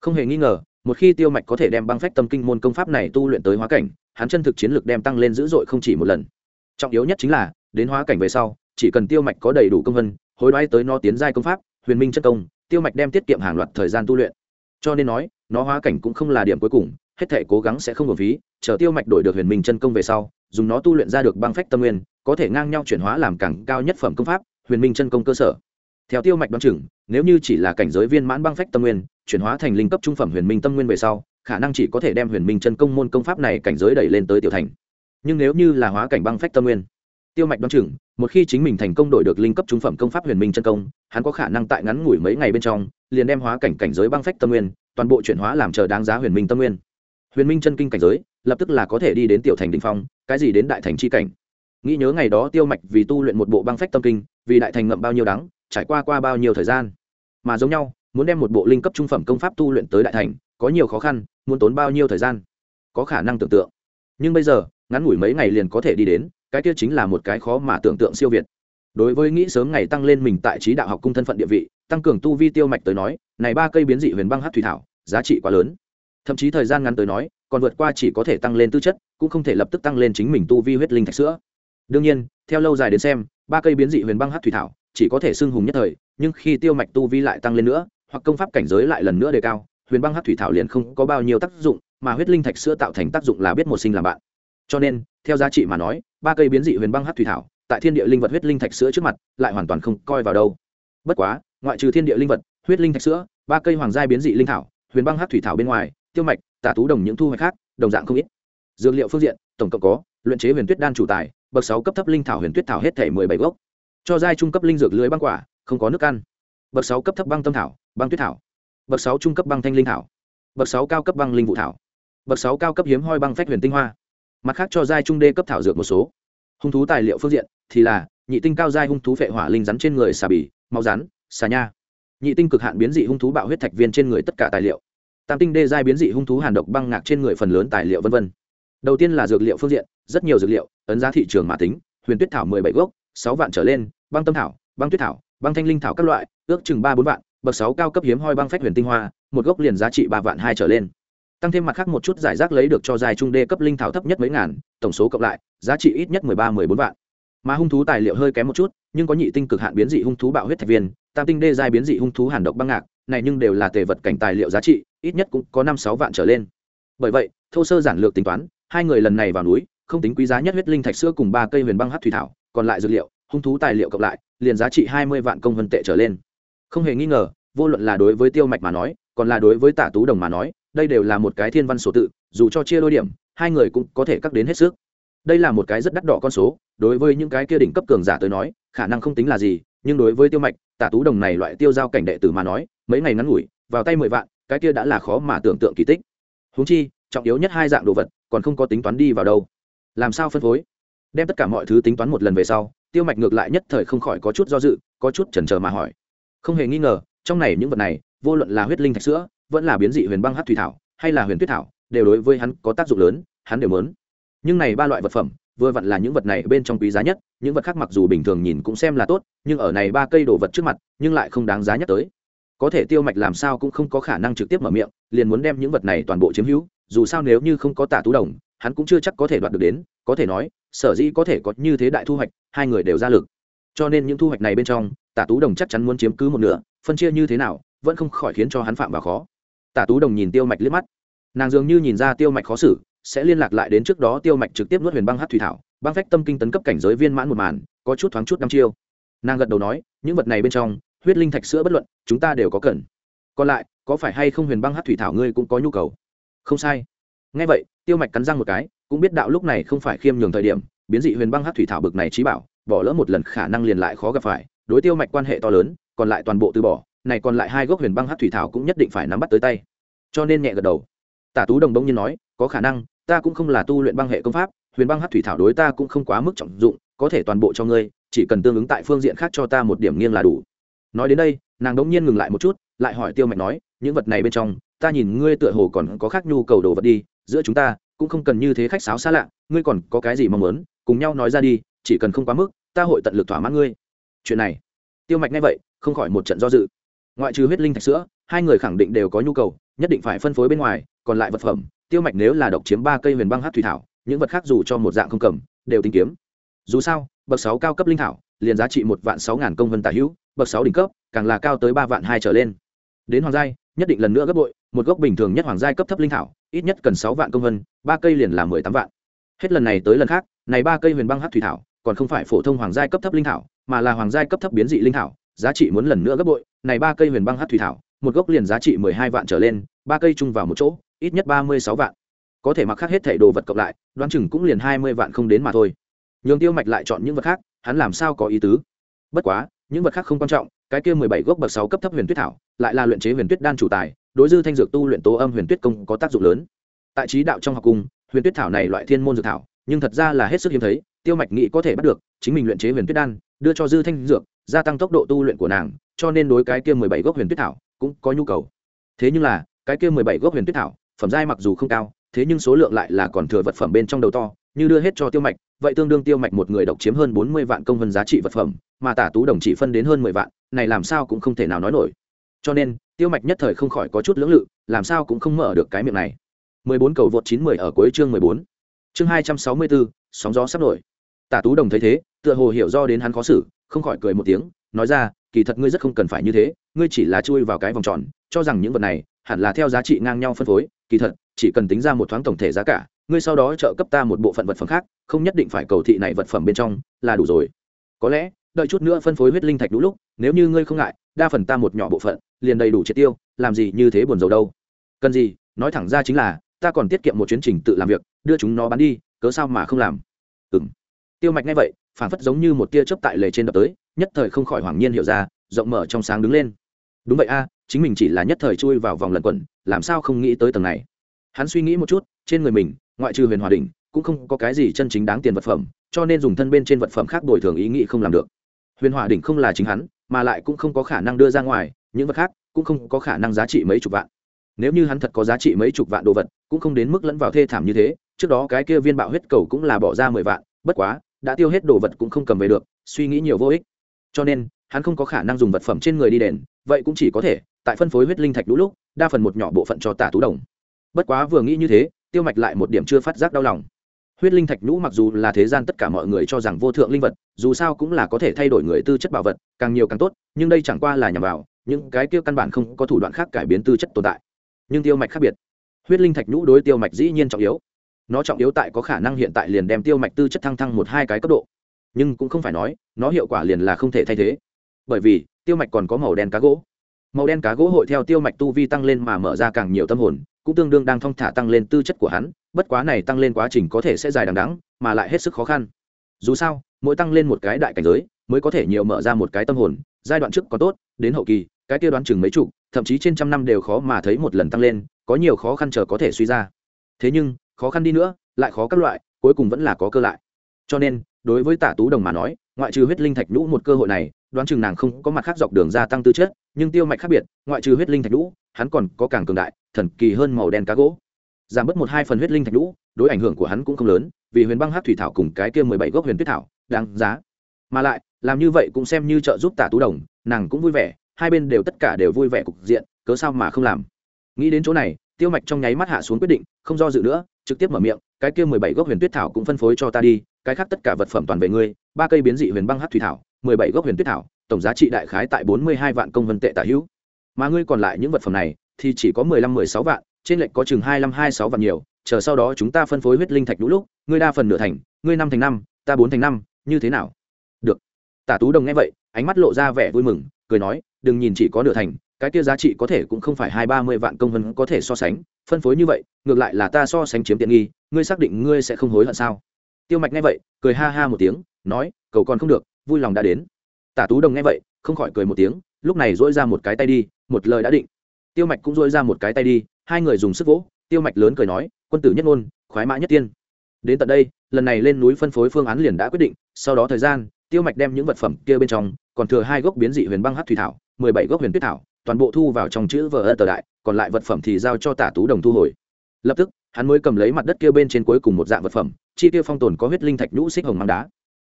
Không hề nghi ngờ một khi tiêu mạch có thể đem băng phách tâm kinh môn công pháp này tu luyện tới hóa cảnh, hắn chân thực chiến lược đem tăng lên dữ dội không chỉ một lần. Trọng yếu nhất chính là, đến hóa cảnh về sau, chỉ cần tiêu mạch có đầy đủ công vân, hối đoái tới nó tiến giai công pháp, huyền minh chất công, tiêu mạch đem tiết kiệm hàng loạt thời gian tu luyện. Cho nên nói, nó hóa cảnh cũng không là điểm cuối cùng, hết thể cố gắng sẽ không hợp phí, chờ tiêu mạch đổi được huyền minh chân công về sau, dùng nó tu luyện ra được băng phách tâm nguyên, có thể ngang nhau chuyển hóa làm càng cao nhất phẩm công pháp, huyền minh chân công cơ sở theo tiêu mạch đoán chừng, nếu như chỉ là cảnh giới viên mãn băng phách tâm nguyên, chuyển hóa thành linh cấp trung phẩm huyền minh tâm nguyên về sau, khả năng chỉ có thể đem huyền minh chân công môn công pháp này cảnh giới đẩy lên tới tiểu thành. Nhưng nếu như là hóa cảnh băng phách tâm nguyên, tiêu mạch đoán chừng, một khi chính mình thành công đổi được linh cấp trung phẩm công pháp huyền minh chân công, hắn có khả năng tại ngắn ngủi mấy ngày bên trong, liền đem hóa cảnh cảnh giới băng phách tâm nguyên, toàn bộ chuyển hóa làm chờ đáng giá huyền minh tâm nguyên. Huyền minh chân kinh cảnh giới, lập tức là có thể đi đến tiểu thành đình phong, cái gì đến đại thành c h i cảnh? Nghĩ nhớ ngày đó tiêu mạch vì tu luyện một bộ băng phách tâm kinh, vì đại thành ngậm bao nhiêu đắng trải qua qua bao nhiêu thời gian. Mà giống nhau, muốn đem một bộ linh cấp trung phẩm công pháp tu luyện tới đại thành, có nhiều khó khăn, muốn tốn bao nhiêu thời gian? Có khả năng tưởng tượng. Nhưng bây giờ, ngắn ngủi mấy ngày liền có thể đi đến, cái kia chính là một cái khó mà tưởng tượng siêu việt. Đối với nghĩ sớm ngày tăng lên mình tại trí đạo học cung thân phận địa vị, tăng cường tu vi tiêu mạch tới nói, này ba cây biến dị huyền băng hát thủy thảo, giá trị quá lớn. Thậm chí thời gian ngắn tới nói, còn vượt qua chỉ có thể tăng lên tư chất, cũng không thể lập tức tăng lên chính mình tu vi huyết linh thạch sữa. Đương nhiên, theo lâu dài đến xem, ba cây biến dị huyền băng hát thủy thảo chỉ có thể xưng hùng nhất thời, nhưng khi tiêu mạch tu vi lại tăng lên nữa, hoặc công pháp cảnh giới lại lần nữa đề cao, huyền băng hát thủy thảo liền không có bao nhiêu tác dụng, mà huyết linh thạch sữa tạo thành tác dụng là biết một sinh làm bạn. Cho nên, theo giá trị mà nói, ba cây biến dị huyền băng hát thủy thảo, tại thiên địa linh vật huyết linh thạch sữa trước mặt, lại hoàn toàn không coi vào đâu. Bất quá, ngoại trừ thiên địa linh vật, huyết linh thạch sữa, ba cây hoàng gia biến dị linh thảo, huyền băng hát thủy thảo bên ngoài, tiêu mạch tả tú đồng những thu hoạch khác, đồng dạng không ít. Dược liệu phương diện, tổng cộng có, luyện chế huyền tuyết đan chủ tài, bậc sáu cấp thấp linh thảo huyền tuyết thảo hết thể mười bảy gốc cho giai trung cấp linh dược lưới băng quả, không có nước ăn. Bậc sáu cấp thấp băng tâm thảo, băng tuyết thảo. Bậc sáu trung cấp băng thanh linh thảo. Bậc sáu cao cấp băng linh vụ thảo. Bậc sáu cao cấp hiếm hoi băng phách huyền tinh hoa. Mặt khác cho giai trung đê cấp thảo dược một số. Hung thú tài liệu phương diện thì là nhị tinh cao giai hung thú phệ hỏa linh rắn trên người xà bì, máu rắn, xà nha. Nhị tinh cực hạn biến dị hung thú bạo huyết thạch viên trên người tất cả tài liệu. Tam tinh đê giai biến dị hung thú hàn độc băng ngạc trên người phần lớn tài liệu v v đầu tiên là dược liệu phương diện, rất nhiều dược liệu, ấn giá thị trường mã tính, huyền tuyết thảo mười bảy gốc sáu vạn trở lên, băng tâm thảo, băng tuyết thảo, băng thanh linh thảo các loại, ước chừng ba bốn vạn, bậc sáu cao cấp hiếm hoi băng phách huyền tinh hoa, một gốc liền giá trị ba vạn hai trở lên. Tăng thêm mặt khác một chút giải rác lấy được cho dài trung đê cấp linh thảo thấp nhất mấy ngàn, tổng số cộng lại, giá trị ít nhất mười ba, mười bốn vạn. Mà hung thú tài liệu hơi kém một chút, nhưng có nhị tinh cực hạn biến dị hung thú bạo huyết thạch viên, tam tinh đê giai biến dị hung thú hàn độc băng ngạc, này nhưng đều là tề vật cảnh tài liệu giá trị, ít nhất cũng có năm, sáu vạn trở lên. Bởi vậy, thô sơ giản lược tính toán, hai người lần này vào núi, không tính quý giá nhất huyết linh thạch sữa cùng ba cây huyền băng hát thủy thảo còn lại dược liệu, hung thú tài liệu cộng lại, liền giá trị hai mươi vạn công vân tệ trở lên. Không hề nghi ngờ, vô luận là đối với tiêu mạch mà nói, còn là đối với tả tú đồng mà nói, đây đều là một cái thiên văn số tự, dù cho chia đôi điểm, hai người cũng có thể cắt đến hết sức. Đây là một cái rất đắt đỏ con số, đối với những cái kia đỉnh cấp cường giả tới nói, khả năng không tính là gì, nhưng đối với tiêu mạch, tả tú đồng này loại tiêu giao cảnh đệ tử mà nói, mấy ngày ngắn ngủi, vào tay mười vạn, cái kia đã là khó mà tưởng tượng kỳ tích. Húng chi, trọng yếu nhất hai dạng đồ vật, còn không có tính toán đi vào đâu. Làm sao phân phối? Đem tất cả mọi thứ tính toán một lần về sau, tiêu mạch ngược lại nhất thời không khỏi có chút do dự, có chút chần chờ mà hỏi. Không hề nghi ngờ, trong này những vật này, vô luận là huyết linh thạch sữa, vẫn là biến dị huyền băng hát thủy thảo, hay là huyền tuyết thảo, đều đối với hắn có tác dụng lớn, hắn đều muốn. Nhưng này ba loại vật phẩm, vừa vặn là những vật này bên trong quý giá nhất, những vật khác mặc dù bình thường nhìn cũng xem là tốt, nhưng ở này ba cây đồ vật trước mặt, nhưng lại không đáng giá nhất tới. Có thể tiêu mạch làm sao cũng không có khả năng trực tiếp mở miệng, liền muốn đem những vật này toàn bộ chiếm hữu, dù sao nếu như không có tả tú đồng, hắn cũng chưa chắc có thể đoạt được đến, có thể nói sở dĩ có thể có như thế đại thu hoạch, hai người đều ra lực. Cho nên những thu hoạch này bên trong, tả tú đồng chắc chắn muốn chiếm cứ một nửa, phân chia như thế nào, vẫn không khỏi khiến cho hắn phạm vào khó. Tả tú đồng nhìn tiêu mạch liếc mắt. Nàng dường như nhìn ra tiêu mạch khó xử, sẽ liên lạc lại đến trước đó tiêu mạch trực tiếp nuốt huyền băng hát thủy thảo, băng phách tâm kinh tấn cấp cảnh giới viên mãn một màn, có chút thoáng chút năm chiêu. Nàng gật đầu nói, những vật này bên trong, huyết linh thạch sữa bất luận, chúng ta đều có cần. Còn lại, có phải hay không huyền băng hát thủy thảo ngươi cũng có nhu cầu? Không sai. Ngay vậy, tiêu mạch cắn răng một cái cũng biết đạo lúc này không phải khiêm nhường thời điểm, biến dị huyền băng hát thủy thảo bực này trí bảo, bỏ lỡ một lần khả năng liền lại khó gặp phải, đối tiêu mạch quan hệ to lớn, còn lại toàn bộ từ bỏ, này còn lại hai gốc huyền băng hát thủy thảo cũng nhất định phải nắm bắt tới tay. Cho nên nhẹ gật đầu. Tả tú đồng đông nhiên nói, có khả năng, ta cũng không là tu luyện băng hệ công pháp, huyền băng hát thủy thảo đối ta cũng không quá mức trọng dụng, có thể toàn bộ cho ngươi, chỉ cần tương ứng tại phương diện khác cho ta một điểm nghiêng là đủ. Nói đến đây, nàng đống nhiên ngừng lại một chút, lại hỏi tiêu mạch nói, những vật này bên trong, ta nhìn ngươi tựa hồ còn có khác nhu cầu đồ vật đi, giữa chúng ta cũng không cần như thế khách sáo xa lạ, ngươi còn có cái gì mong muốn, cùng nhau nói ra đi, chỉ cần không quá mức, ta hội tận lực thỏa mãn ngươi. Chuyện này, tiêu mạch nghe vậy, không khỏi một trận do dự. Ngoại trừ huyết linh thạch sữa, hai người khẳng định đều có nhu cầu, nhất định phải phân phối bên ngoài, còn lại vật phẩm, tiêu mạch nếu là độc chiếm ba cây huyền băng hát thủy thảo, những vật khác dù cho một dạng không cầm, đều tìm kiếm. Dù sao, bậc sáu cao cấp linh thảo, liền giá trị một vạn sáu ngàn công vân tả hữu, bậc sáu đỉnh cấp, càng là cao tới ba vạn hai trở lên. Đến hoàng giai, nhất định lần nữa gấp bội, một gốc bình thường nhất hoàng giai cấp thấp linh thảo ít nhất cần sáu vạn công vân, ba cây liền là mười tám vạn. Hết lần này tới lần khác, này ba cây huyền băng hát thủy thảo, còn không phải phổ thông hoàng giai cấp thấp linh thảo, mà là hoàng giai cấp thấp biến dị linh thảo, giá trị muốn lần nữa gấp bội. Này ba cây huyền băng hát thủy thảo, một gốc liền giá trị mười hai vạn trở lên, ba cây chung vào một chỗ, ít nhất ba mươi sáu vạn. Có thể mặc khác hết thảy đồ vật cộng lại, đoán chừng cũng liền hai mươi vạn không đến mà thôi. Nhường tiêu mạch lại chọn những vật khác, hắn làm sao có ý tứ? Bất quá, những vật khác không quan trọng, cái kia mười bảy gốc bậc sáu cấp thấp huyền tuyết thảo, lại là luyện chế huyền tuyết đan chủ tài đối dư thanh dược tu luyện tố âm huyền tuyết công có tác dụng lớn. Tại trí đạo trong học cung, huyền tuyết thảo này loại thiên môn dược thảo, nhưng thật ra là hết sức hiếm thấy, tiêu mạch nghĩ có thể bắt được, chính mình luyện chế huyền tuyết đan, đưa cho dư thanh dược, gia tăng tốc độ tu luyện của nàng, cho nên đối cái kia mười bảy gốc huyền tuyết thảo cũng có nhu cầu. Thế nhưng là, cái kia mười bảy gốc huyền tuyết thảo, phẩm giai mặc dù không cao, thế nhưng số lượng lại là còn thừa vật phẩm bên trong đầu to, như đưa hết cho tiêu mạch, vậy tương đương tiêu mạch một người độc chiếm hơn bốn mươi vạn công vân giá trị vật phẩm, mà tả tú đồng chỉ phân đến hơn mười vạn, này làm sao cũng không thể nào nói nổi cho nên, tiêu mạch nhất thời không khỏi có chút lưỡng lự, làm sao cũng không mở được cái miệng này. Mười bốn cầu vượt chín mười ở cuối chương mười bốn. Chương hai trăm sáu mươi bốn, sóng gió sắp nổi. Tả tú đồng thấy thế, tựa hồ hiểu do đến hắn khó xử, không khỏi cười một tiếng, nói ra, kỳ thật ngươi rất không cần phải như thế, ngươi chỉ là chui vào cái vòng tròn, cho rằng những vật này hẳn là theo giá trị ngang nhau phân phối, kỳ thật, chỉ cần tính ra một thoáng tổng thể giá cả, ngươi sau đó trợ cấp ta một bộ phận vật phẩm khác, không nhất định phải cầu thị này vật phẩm bên trong, là đủ rồi. Có lẽ, đợi chút nữa phân phối huyết linh thạch đủ lúc, nếu như ngươi không ngại, đa phần ta một nhỏ bộ phận liền đầy đủ triệt tiêu, làm gì như thế buồn rầu đâu. Cần gì, nói thẳng ra chính là, ta còn tiết kiệm một chuyến trình tự làm việc, đưa chúng nó bán đi, cớ sao mà không làm? Ừng tiêu mạch ngay vậy, phản phất giống như một tia chớp tại lề trên đập tới, nhất thời không khỏi hoàng nhiên hiểu ra, rộng mở trong sáng đứng lên. Đúng vậy a, chính mình chỉ là nhất thời chui vào vòng lẩn quẩn, làm sao không nghĩ tới tầng này? Hắn suy nghĩ một chút, trên người mình, ngoại trừ huyền hòa đình cũng không có cái gì chân chính đáng tiền vật phẩm, cho nên dùng thân bên trên vật phẩm khác đổi thường ý nghĩ không làm được. Huyền hòa đỉnh không là chính hắn, mà lại cũng không có khả năng đưa ra ngoài những vật khác cũng không có khả năng giá trị mấy chục vạn. Nếu như hắn thật có giá trị mấy chục vạn đồ vật, cũng không đến mức lẫn vào thê thảm như thế, trước đó cái kia viên bạo huyết cầu cũng là bỏ ra mười vạn, bất quá, đã tiêu hết đồ vật cũng không cầm về được, suy nghĩ nhiều vô ích. Cho nên, hắn không có khả năng dùng vật phẩm trên người đi đền, vậy cũng chỉ có thể, tại phân phối huyết linh thạch đũ lúc, đa phần một nhỏ bộ phận cho tả tú đồng. Bất quá vừa nghĩ như thế, tiêu mạch lại một điểm chưa phát giác đau lòng. Huyết linh thạch nhũ mặc dù là thế gian tất cả mọi người cho rằng vô thượng linh vật, dù sao cũng là có thể thay đổi người tư chất bảo vật, càng nhiều càng tốt, nhưng đây chẳng qua là nhằm vào những cái tiêu căn bản không có thủ đoạn khác cải biến tư chất tồn tại. Nhưng tiêu mạch khác biệt. Huyết linh thạch nhũ đối tiêu mạch dĩ nhiên trọng yếu. Nó trọng yếu tại có khả năng hiện tại liền đem tiêu mạch tư chất thăng thăng một hai cái cấp độ. Nhưng cũng không phải nói, nó hiệu quả liền là không thể thay thế. Bởi vì, tiêu mạch còn có màu đen cá gỗ. Màu đen cá gỗ hội theo tiêu mạch tu vi tăng lên mà mở ra càng nhiều tâm hồn, cũng tương đương đang thong thả tăng lên tư chất của hắn, bất quá này tăng lên quá trình có thể sẽ dài đằng đắng mà lại hết sức khó khăn. Dù sao, mỗi tăng lên một cái đại cảnh giới mới có thể nhiều mở ra một cái tâm hồn, giai đoạn trước có tốt, đến hậu kỳ, cái kia đoán chừng mấy chục, thậm chí trên trăm năm đều khó mà thấy một lần tăng lên, có nhiều khó khăn chờ có thể suy ra. Thế nhưng, khó khăn đi nữa, lại khó các loại, cuối cùng vẫn là có cơ lại. Cho nên, đối với tả tú đồng mà nói, ngoại trừ huyết linh thạch nhũ một cơ hội này, đoán chừng nàng không có mặt khác dọc đường gia tăng tư chất, nhưng tiêu mạch khác biệt, ngoại trừ huyết linh thạch nhũ, hắn còn có càng cường đại, thần kỳ hơn màu đen cá gỗ. Giảm bớt một hai phần huyết linh thạch nhũ, đối ảnh hưởng của hắn cũng không lớn, vì huyền băng hát thủy thảo cùng cái kia mười bảy gốc huyền tuyết thảo, đáng giá. Mà lại làm như vậy cũng xem như trợ giúp tả tú đồng, nàng cũng vui vẻ, hai bên đều tất cả đều vui vẻ cục diện, cớ sao mà không làm? Nghĩ đến chỗ này, tiêu mạch trong nháy mắt hạ xuống quyết định, không do dự nữa, trực tiếp mở miệng, cái kia mười bảy gốc huyền tuyết thảo cũng phân phối cho ta đi, cái khác tất cả vật phẩm toàn về ngươi, ba cây biến dị huyền băng hát thủy thảo, mười bảy gốc huyền tuyết thảo, tổng giá trị đại khái tại bốn mươi hai vạn công vân tệ tả hữu. Mà ngươi còn lại những vật phẩm này, thì chỉ có mười lăm mười sáu vạn, trên lệnh có chừng hai năm hai sáu vạn nhiều, chờ sau đó chúng ta phân phối huyết linh thạch đủ lúc, ngươi đa phần nửa thành, ngươi năm thành năm, ta bốn thành năm, như thế nào? Tả tú đồng nghe vậy, ánh mắt lộ ra vẻ vui mừng, cười nói, đừng nhìn chỉ có nửa thành, cái kia giá trị có thể cũng không phải hai ba mươi vạn công vân có thể so sánh, phân phối như vậy, ngược lại là ta so sánh chiếm tiện nghi, ngươi xác định ngươi sẽ không hối hận sao? Tiêu mạch nghe vậy, cười ha ha một tiếng, nói, cầu còn không được, vui lòng đã đến. Tả tú đồng nghe vậy, không khỏi cười một tiếng, lúc này dỗi ra một cái tay đi, một lời đã định. Tiêu mạch cũng dỗi ra một cái tay đi, hai người dùng sức vỗ, tiêu mạch lớn cười nói, quân tử nhất ngôn, khoái mã nhất tiên. Đến tận đây, lần này lên núi phân phối phương án liền đã quyết định, sau đó thời gian tiêu mạch đem những vật phẩm kia bên trong, còn thừa hai gốc biến dị huyền băng hát thủy thảo, mười bảy gốc huyền tuyết thảo, toàn bộ thu vào trong chữ vờ ơ tờ đại, còn lại vật phẩm thì giao cho tả tú đồng thu hồi. Lập tức, hắn mới cầm lấy mặt đất kia bên trên cuối cùng một dạng vật phẩm, chi tiêu phong tồn có huyết linh thạch nhũ xích hồng măng đá.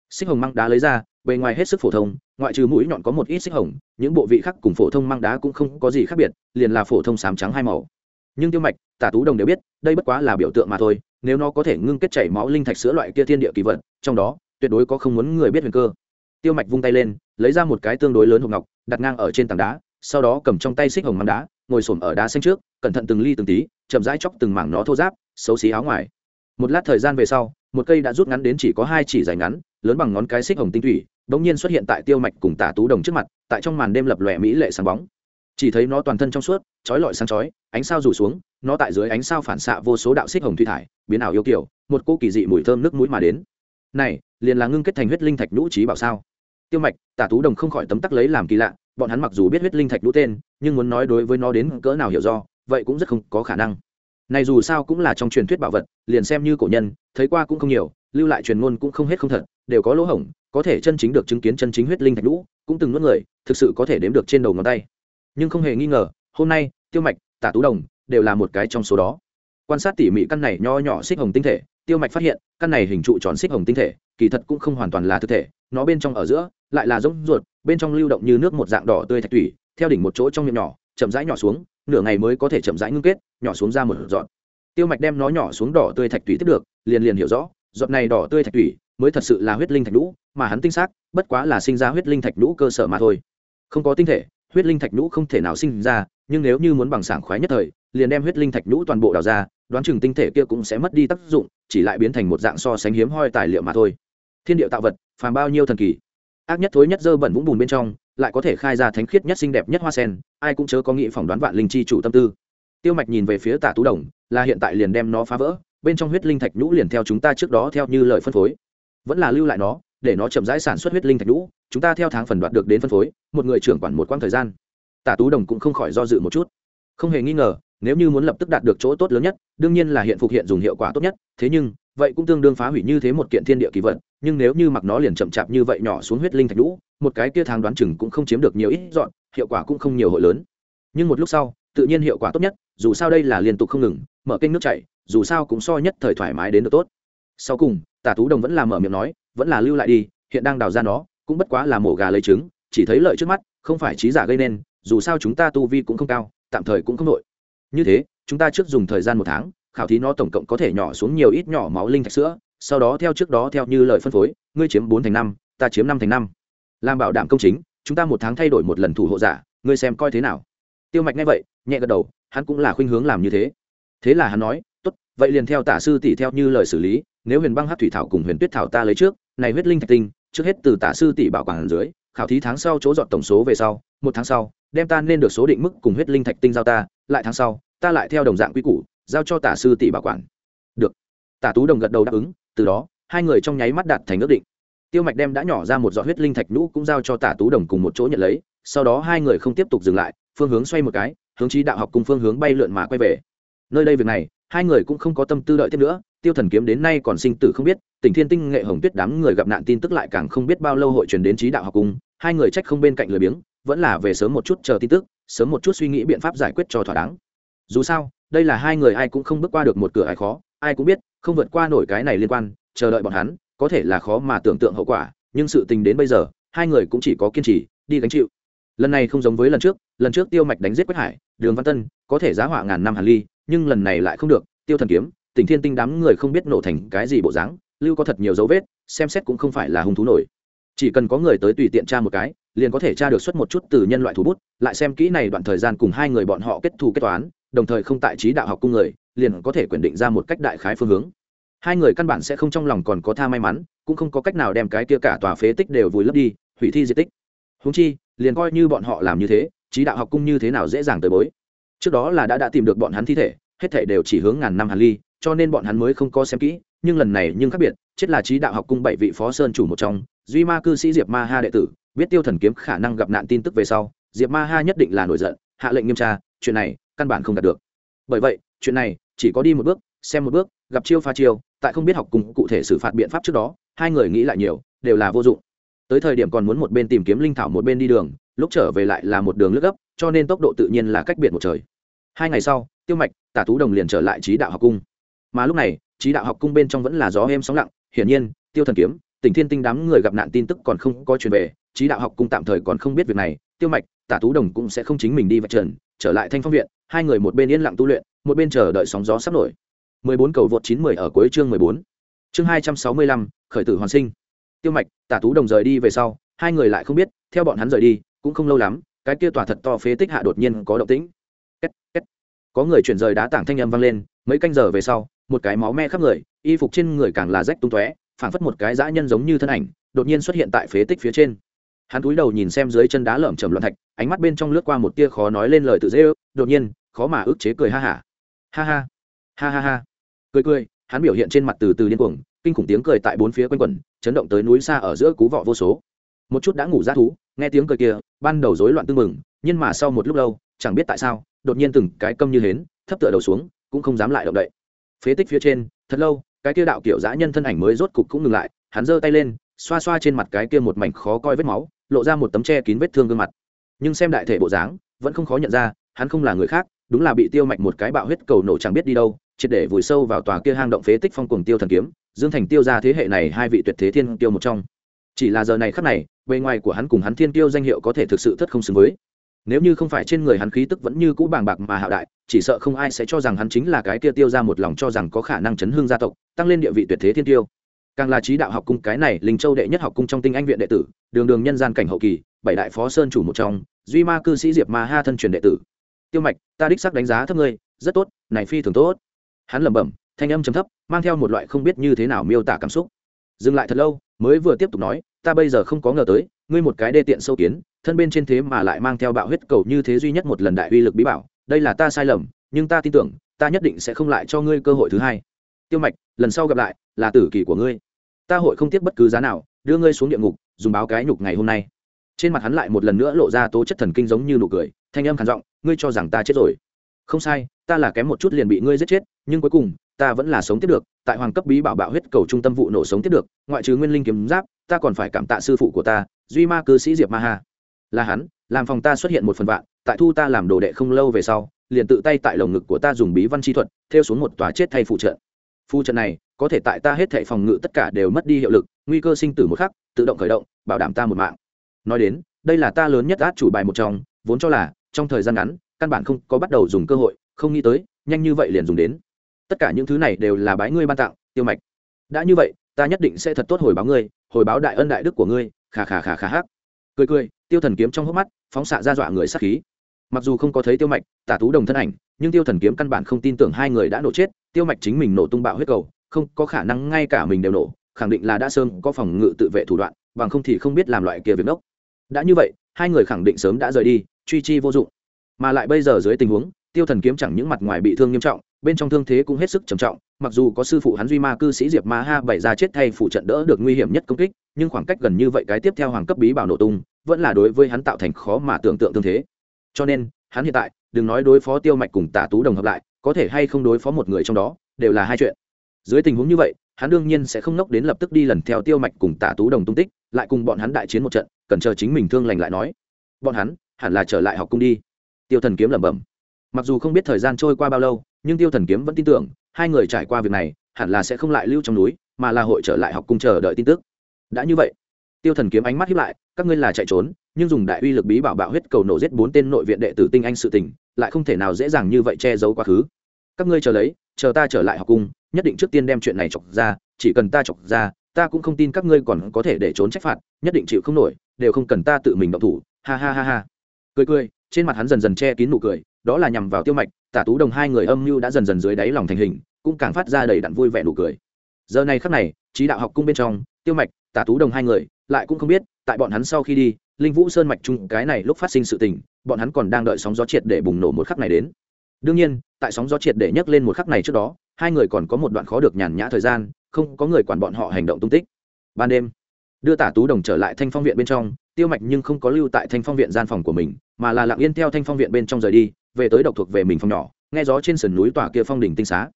Xích hồng măng đá lấy ra, bề ngoài hết sức phổ thông, ngoại trừ mũi nhọn có một ít xích hồng, những bộ vị khác cùng phổ thông măng đá cũng không có gì khác biệt, liền là phổ thông sám trắng hai màu. Nhưng tiêu mạch, tả tú đồng đều biết, đây bất quá là biểu tượng mà thôi, nếu nó có thể ngưng kết chảy máu linh thạch sữa loại kia thiên địa kỳ vật, trong đó tuyệt đối có không muốn người biết huyền cơ. Tiêu mạch vung tay lên, lấy ra một cái tương đối lớn hộp ngọc, đặt ngang ở trên tảng đá, sau đó cầm trong tay xích hồng mắm đá, ngồi xổm ở đá xanh trước, cẩn thận từng ly từng tí, chậm rãi chóc từng mảng nó thô giáp xấu xí áo ngoài. Một lát thời gian về sau, một cây đã rút ngắn đến chỉ có hai chỉ dài ngắn, lớn bằng ngón cái xích hồng tinh thủy đ ỗ n g nhiên xuất hiện tại tiêu mạch cùng tả tú đồng trước mặt, tại trong màn đêm lập lòe mỹ lệ sáng bóng. Chỉ thấy nó toàn thân trong suốt trói lọi sáng chói, ánh sao rủ xuống, nó tại dưới ánh sao phản xạ vô số đạo xích hồng thủy thải, biến ảo yêu kiểu một cô kỳ dị mùi thơm nước mũi mà đến này, liền là ngưng kết thành huyết linh thạch nhũ trí bảo sao? Tiêu mạch, tả tú đồng không khỏi tấm tắc lấy làm kỳ lạ, bọn hắn mặc dù biết huyết linh thạch nhũ tên, nhưng muốn nói đối với nó đến cỡ nào hiểu do, vậy cũng rất không có khả năng. Này dù sao cũng là trong truyền thuyết bảo vật, liền xem như cổ nhân, thấy qua cũng không nhiều, lưu lại truyền ngôn cũng không hết không thật, đều có lỗ hổng, có thể chân chính được chứng kiến chân chính huyết linh thạch nhũ, cũng từng nuốt người, thực sự có thể đếm được trên đầu ngón tay. Nhưng không hề nghi ngờ, hôm nay, tiêu mạch, tả tú đồng, đều là một cái trong số đó. Quan sát tỉ mỉ căn này nho nhỏ xích hồng tinh thể tiêu mạch phát hiện, căn này hình trụ tròn xích hồng tinh thể, kỳ thật cũng không hoàn toàn là thực thể, nó bên trong ở giữa lại là giống ruột, bên trong lưu động như nước một dạng đỏ tươi thạch thủy, theo đỉnh một chỗ trong miệng nhỏ, chậm rãi nhỏ xuống, nửa ngày mới có thể chậm rãi ngưng kết, nhỏ xuống ra một giọt. Tiêu mạch đem nó nhỏ xuống đỏ tươi thạch thủy tiếp được, liền liền hiểu rõ, giọt này đỏ tươi thạch thủy mới thật sự là huyết linh thạch nhũ, mà hắn tinh xác, bất quá là sinh ra huyết linh thạch nhũ cơ sở mà thôi. Không có tinh thể, huyết linh thạch nhũ không thể nào sinh ra, nhưng nếu như muốn bằng sảng khoái nhất thời, liền đem huyết linh thạch nhũ toàn bộ đào ra đoán chừng tinh thể kia cũng sẽ mất đi tác dụng, chỉ lại biến thành một dạng so sánh hiếm hoi tài liệu mà thôi. Thiên địa tạo vật, phàm bao nhiêu thần kỳ. Ác nhất thối nhất dơ bẩn vũng bùn bên trong, lại có thể khai ra thánh khiết nhất xinh đẹp nhất hoa sen, ai cũng chớ có nghĩ phỏng đoán vạn linh chi chủ tâm tư. Tiêu mạch nhìn về phía tả tú đồng, là hiện tại liền đem nó phá vỡ, bên trong huyết linh thạch nhũ liền theo chúng ta trước đó theo như lời phân phối. Vẫn là lưu lại nó, để nó chậm rãi sản xuất huyết linh thạch nhũ, chúng ta theo tháng phần đoạt được đến phân phối, một người trưởng quản một quãng thời gian. Tả tú đồng cũng không khỏi do dự một chút. Không hề nghi ngờ nếu như muốn lập tức đạt được chỗ tốt lớn nhất, đương nhiên là hiện phục hiện dùng hiệu quả tốt nhất. Thế nhưng, vậy cũng tương đương phá hủy như thế một kiện thiên địa kỳ vật, nhưng nếu như mặc nó liền chậm chạp như vậy nhỏ xuống huyết linh thạch lũ một cái kia thang đoán chừng cũng không chiếm được nhiều ít dọn, hiệu quả cũng không nhiều hội lớn. Nhưng một lúc sau, tự nhiên hiệu quả tốt nhất, dù sao đây là liên tục không ngừng, mở kênh nước chảy, dù sao cũng so nhất thời thoải mái đến được tốt. Sau cùng tả tú đồng vẫn là mở miệng nói, vẫn là lưu lại đi, hiện đang đào ra nó, cũng bất quá là mổ gà lấy trứng, chỉ thấy lợi trước mắt, không phải trí giả gây nên, dù sao chúng ta tu vi cũng không cao, tạm thời cũng không nội như thế, chúng ta trước dùng thời gian một tháng, khảo thí nó tổng cộng có thể nhỏ xuống nhiều ít nhỏ máu linh thạch sữa, sau đó theo trước đó theo như lời phân phối, ngươi chiếm bốn thành năm, ta chiếm năm thành năm. Làm bảo đảm công chính, chúng ta một tháng thay đổi một lần thủ hộ giả, ngươi xem coi thế nào? Tiêu mạch nghe vậy, nhẹ gật đầu, hắn cũng là khuynh hướng làm như thế. Thế là hắn nói, tốt, vậy liền theo tả sư tỷ theo như lời xử lý, nếu huyền băng hát thủy thảo cùng huyền tuyết thảo ta lấy trước, này huyết linh thạch tinh, trước hết từ tả sư tỷ bảo quản dưới, khảo thí tháng sau chỗ dọn tổng số về sau, một tháng sau, đem ta nên được số định mức cùng huyết linh thạch tinh giao ta lại tháng sau, ta lại theo đồng dạng quy củ, giao cho tả sư tỷ bảo quản. Được. Tả tú đồng gật đầu đáp ứng, từ đó, hai người trong nháy mắt đạt thành ước định. Tiêu mạch đem đã nhỏ ra một giọt huyết linh thạch nhũ cũng giao cho tả tú đồng cùng một chỗ nhận lấy, sau đó hai người không tiếp tục dừng lại, phương hướng xoay một cái, hướng trí đạo học cùng phương hướng bay lượn mà quay về. Nơi đây việc này, hai người cũng không có tâm tư đợi tiếp nữa, tiêu thần kiếm đến nay còn sinh tử không biết, tỉnh thiên tinh, nghệ hồng tuyết đám người gặp nạn tin tức lại càng không biết bao lâu hội truyền đến trí đạo học cung hai người trách không bên cạnh lười biếng, vẫn là về sớm một chút chờ tin tức sớm một chút suy nghĩ biện pháp giải quyết cho thỏa đáng. Dù sao, đây là hai người ai cũng không bước qua được một cửa ai khó, ai cũng biết, không vượt qua nổi cái này liên quan, chờ đợi bọn hắn, có thể là khó mà tưởng tượng hậu quả, nhưng sự tình đến bây giờ, hai người cũng chỉ có kiên trì, đi gánh chịu. Lần này không giống với lần trước lần trước tiêu mạch đánh giết quách hải, đường văn tân, có thể giá họa ngàn năm hàn ly, nhưng lần này lại không được, tiêu thần kiếm tỉnh thiên tinh đám người không biết nổ thành cái gì bộ dáng, lưu có thật nhiều dấu vết, xem xét cũng không phải là hung thú nổi chỉ cần có người tới tùy tiện tra một cái, liền có thể tra được xuất một chút từ nhân loại thủ bút, lại xem kỹ này đoạn thời gian cùng hai người bọn họ kết thù kết toán, đồng thời không tại trí đạo học cung người, liền có thể quyền định ra một cách đại khái phương hướng. Hai người căn bản sẽ không trong lòng còn có tha may mắn, cũng không có cách nào đem cái kia cả tòa phế tích đều vùi lấp đi, hủy thi di tích. Húng chi, liền coi như bọn họ làm như thế, trí đạo học cung như thế nào dễ dàng tới bối. Trước đó là đã đã tìm được bọn hắn thi thể, hết thể đều chỉ hướng ngàn năm hàn ly, cho nên bọn hắn mới không có xem kỹ nhưng lần này nhưng khác biệt, chết là trí đạo học cung bảy vị phó sơn chủ một trong, duy ma cư sĩ diệp ma ha đệ tử, biết tiêu thần kiếm khả năng gặp nạn tin tức về sau, diệp ma ha nhất định là nổi giận, hạ lệnh nghiêm tra, chuyện này, căn bản không đạt được. Bởi vậy, chuyện này, chỉ có đi một bước, xem một bước, gặp chiêu pha chiêu, tại không biết học cùng cụ thể xử phạt biện pháp trước đó, hai người nghĩ lại nhiều, đều là vô dụng. Tới thời điểm còn muốn một bên tìm kiếm linh thảo một bên đi đường, lúc trở về lại là một đường lướt gấp, cho nên tốc độ tự nhiên là cách biệt một trời. Hai ngày sau, tiêu mạch, tả tú đồng liền trở lại trí đạo học cung mà lúc này trí đạo học cung bên trong vẫn là gió êm sóng lặng hiển nhiên tiêu thần kiếm tỉnh thiên tinh đám người gặp nạn tin tức còn không có chuyển về trí đạo học cung tạm thời còn không biết việc này tiêu mạch tả tú đồng cũng sẽ không chính mình đi vạch trần trở lại thanh phong viện hai người một bên yên lặng tu luyện một bên chờ đợi sóng gió sắp nổi 14 cầu vượt 910 ở cuối chương 14. Chương 265, khởi tử hoàn sinh. Tiêu Mạch, Tả Tú Đồng rời đi về sau, hai người lại không biết, theo bọn hắn rời đi, cũng không lâu lắm, cái kia tòa thật to phế tích hạ đột nhiên có động tĩnh. Két, két. Có người chuyển rời đá tảng thanh âm vang lên, mấy canh giờ về sau, một cái máu me khắp người, y phục trên người càng là rách tung tóe, phảng phất một cái dã nhân giống như thân ảnh, đột nhiên xuất hiện tại phế tích phía trên. Hắn cúi đầu nhìn xem dưới chân đá lởm chởm loạn thạch, ánh mắt bên trong lướt qua một tia khó nói lên lời tự dễ ước, đột nhiên, khó mà ức chế cười ha hả. Ha ha. Ha ha ha cười cười hắn biểu hiện trên mặt từ từ điên cuồng kinh khủng tiếng cười tại bốn phía quanh quẩn chấn động tới núi xa ở giữa cú vọ vô số một chút đã ngủ ra thú nghe tiếng cười kia ban đầu rối loạn tưng mừng nhưng mà sau một lúc lâu chẳng biết tại sao đột nhiên từng cái câm như hến thấp tựa đầu xuống cũng không dám lại động đậy phế tích phía trên, thật lâu, cái kia đạo kiểu dã nhân thân ảnh mới rốt cục cũng ngừng lại, hắn giơ tay lên, xoa xoa trên mặt cái kia một mảnh khó coi vết máu, lộ ra một tấm che kín vết thương gương mặt. Nhưng xem đại thể bộ dáng, vẫn không khó nhận ra, hắn không là người khác, đúng là bị tiêu mạch một cái bạo huyết cầu nổ chẳng biết đi đâu, triệt để vùi sâu vào tòa kia hang động phế tích phong cùng tiêu thần kiếm, dương thành tiêu ra thế hệ này hai vị tuyệt thế thiên tiêu một trong. Chỉ là giờ này khắc này, bề ngoài của hắn cùng hắn thiên tiêu danh hiệu có thể thực sự thất không xứng với nếu như không phải trên người hắn khí tức vẫn như cũ bàng bạc mà hạo đại, chỉ sợ không ai sẽ cho rằng hắn chính là cái kia tiêu ra một lòng cho rằng có khả năng chấn hương gia tộc, tăng lên địa vị tuyệt thế thiên tiêu. Càng là trí đạo học cung cái này, linh châu đệ nhất học cung trong tinh anh viện đệ tử, đường đường nhân gian cảnh hậu kỳ, bảy đại phó sơn chủ một trong, duy ma cư sĩ diệp ma ha thân truyền đệ tử. Tiêu mạch, ta đích sắc đánh giá thấp ngươi, rất tốt, này phi thường tốt. Hắn lẩm bẩm, thanh âm trầm thấp, mang theo một loại không biết như thế nào miêu tả cảm xúc. Dừng lại thật lâu, mới vừa tiếp tục nói ta bây giờ không có ngờ tới, ngươi một cái đê tiện sâu kiến, thân bên trên thế mà lại mang theo bạo huyết cầu như thế duy nhất một lần đại uy lực bí bảo, đây là ta sai lầm, nhưng ta tin tưởng, ta nhất định sẽ không lại cho ngươi cơ hội thứ hai. Tiêu mạch, lần sau gặp lại, là tử kỳ của ngươi. Ta hội không tiếc bất cứ giá nào, đưa ngươi xuống địa ngục, dùng báo cái nhục ngày hôm nay. Trên mặt hắn lại một lần nữa lộ ra tố chất thần kinh giống như nụ cười, thanh âm khản giọng, ngươi cho rằng ta chết rồi. Không sai, ta là kém một chút liền bị ngươi giết chết, nhưng cuối cùng, ta vẫn là sống tiếp được, tại hoàng cấp bí bảo bạo huyết cầu trung tâm vụ nổ sống tiếp được, ngoại trừ nguyên linh kiếm giáp ta còn phải cảm tạ sư phụ của ta, duy ma cư sĩ diệp ma ha. Là hắn, làm phòng ta xuất hiện một phần vạn, tại thu ta làm đồ đệ không lâu về sau, liền tự tay tại lồng ngực của ta dùng bí văn chi thuật, theo xuống một tòa chết thay phụ trận. Phụ trận này, có thể tại ta hết thệ phòng ngự tất cả đều mất đi hiệu lực, nguy cơ sinh tử một khắc, tự động khởi động, bảo đảm ta một mạng. Nói đến, đây là ta lớn nhất át chủ bài một trong, vốn cho là, trong thời gian ngắn, căn bản không có bắt đầu dùng cơ hội, không nghĩ tới, nhanh như vậy liền dùng đến. Tất cả những thứ này đều là bái ngươi ban tặng, tiêu mạch. Đã như vậy ta nhất định sẽ thật tốt hồi báo ngươi, hồi báo đại ân đại đức của ngươi khà khà khà khà hát cười cười, tiêu thần kiếm trong hốc mắt, phóng xạ ra dọa người sát khí. Mặc dù không có thấy tiêu mạch, tả tú đồng thân ảnh, nhưng tiêu thần kiếm căn bản không tin tưởng hai người đã nổ chết, tiêu mạch chính mình nổ tung bạo huyết cầu, không có khả năng ngay cả mình đều nổ, khẳng định là đã sơn có phòng ngự tự vệ thủ đoạn, bằng không thì không biết làm loại kia việc nốc. đã như vậy, hai người khẳng định sớm đã rời đi, truy chi vô dụng. Mà lại bây giờ dưới tình huống, tiêu thần kiếm chẳng những mặt ngoài bị thương nghiêm trọng bên trong thương thế cũng hết sức trầm trọng, mặc dù có sư phụ hắn duy ma cư sĩ diệp ma ha bày ra chết thay phụ trận đỡ được nguy hiểm nhất công kích, nhưng khoảng cách gần như vậy cái tiếp theo hoàng cấp bí bảo nổ tung, vẫn là đối với hắn tạo thành khó mà tưởng tượng thương thế. Cho nên, hắn hiện tại, đừng nói đối phó tiêu mạch cùng tả tú đồng hợp lại, có thể hay không đối phó một người trong đó, đều là hai chuyện. Dưới tình huống như vậy, hắn đương nhiên sẽ không nốc đến lập tức đi lần theo tiêu mạch cùng tả tú đồng tung tích, lại cùng bọn hắn đại chiến một trận, cần chờ chính mình thương lành lại nói. Bọn hắn hẳn là trở lại học cung đi. Tiêu thần kiếm lẩm bẩm mặc dù không biết thời gian trôi qua bao lâu, nhưng tiêu thần kiếm vẫn tin tưởng, hai người trải qua việc này, hẳn là sẽ không lại lưu trong núi, mà là hội trở lại học cung chờ đợi tin tức. Đã như vậy, tiêu thần kiếm ánh mắt hiếp lại, các ngươi là chạy trốn, nhưng dùng đại uy lực bí bảo bạo huyết cầu nổ giết bốn tên nội viện đệ tử tinh anh sự tình, lại không thể nào dễ dàng như vậy che giấu quá khứ. Các ngươi chờ lấy, chờ ta trở lại học cung, nhất định trước tiên đem chuyện này chọc ra, chỉ cần ta chọc ra, ta cũng không tin các ngươi còn có thể để trốn trách phạt, nhất định chịu không nổi, đều không cần ta tự mình động thủ, ha ha ha ha. Cười cười, trên mặt hắn dần dần che kín nụ cười đó là nhằm vào tiêu mạch, tả tú đồng hai người âm mưu đã dần dần dưới đáy lòng thành hình, cũng càng phát ra đầy đặn vui vẻ nụ cười. Giờ này khắc này, trí đạo học cung bên trong, tiêu mạch, tả tú đồng hai người, lại cũng không biết, tại bọn hắn sau khi đi, linh vũ sơn mạch chung cái này lúc phát sinh sự tình, bọn hắn còn đang đợi sóng gió triệt để bùng nổ một khắc này đến. Đương nhiên, tại sóng gió triệt để nhấc lên một khắc này trước đó, hai người còn có một đoạn khó được nhàn nhã thời gian, không có người quản bọn họ hành động tung tích. Ban đêm, đưa tả tú đồng trở lại thanh phong viện bên trong, tiêu mạch nhưng không có lưu tại thanh phong viện gian phòng của mình, mà là lặng yên theo thanh phong viện bên trong rời đi về tới độc thuộc về mình phòng nhỏ, nghe gió trên sườn núi tòa kia phong đỉnh tinh xá.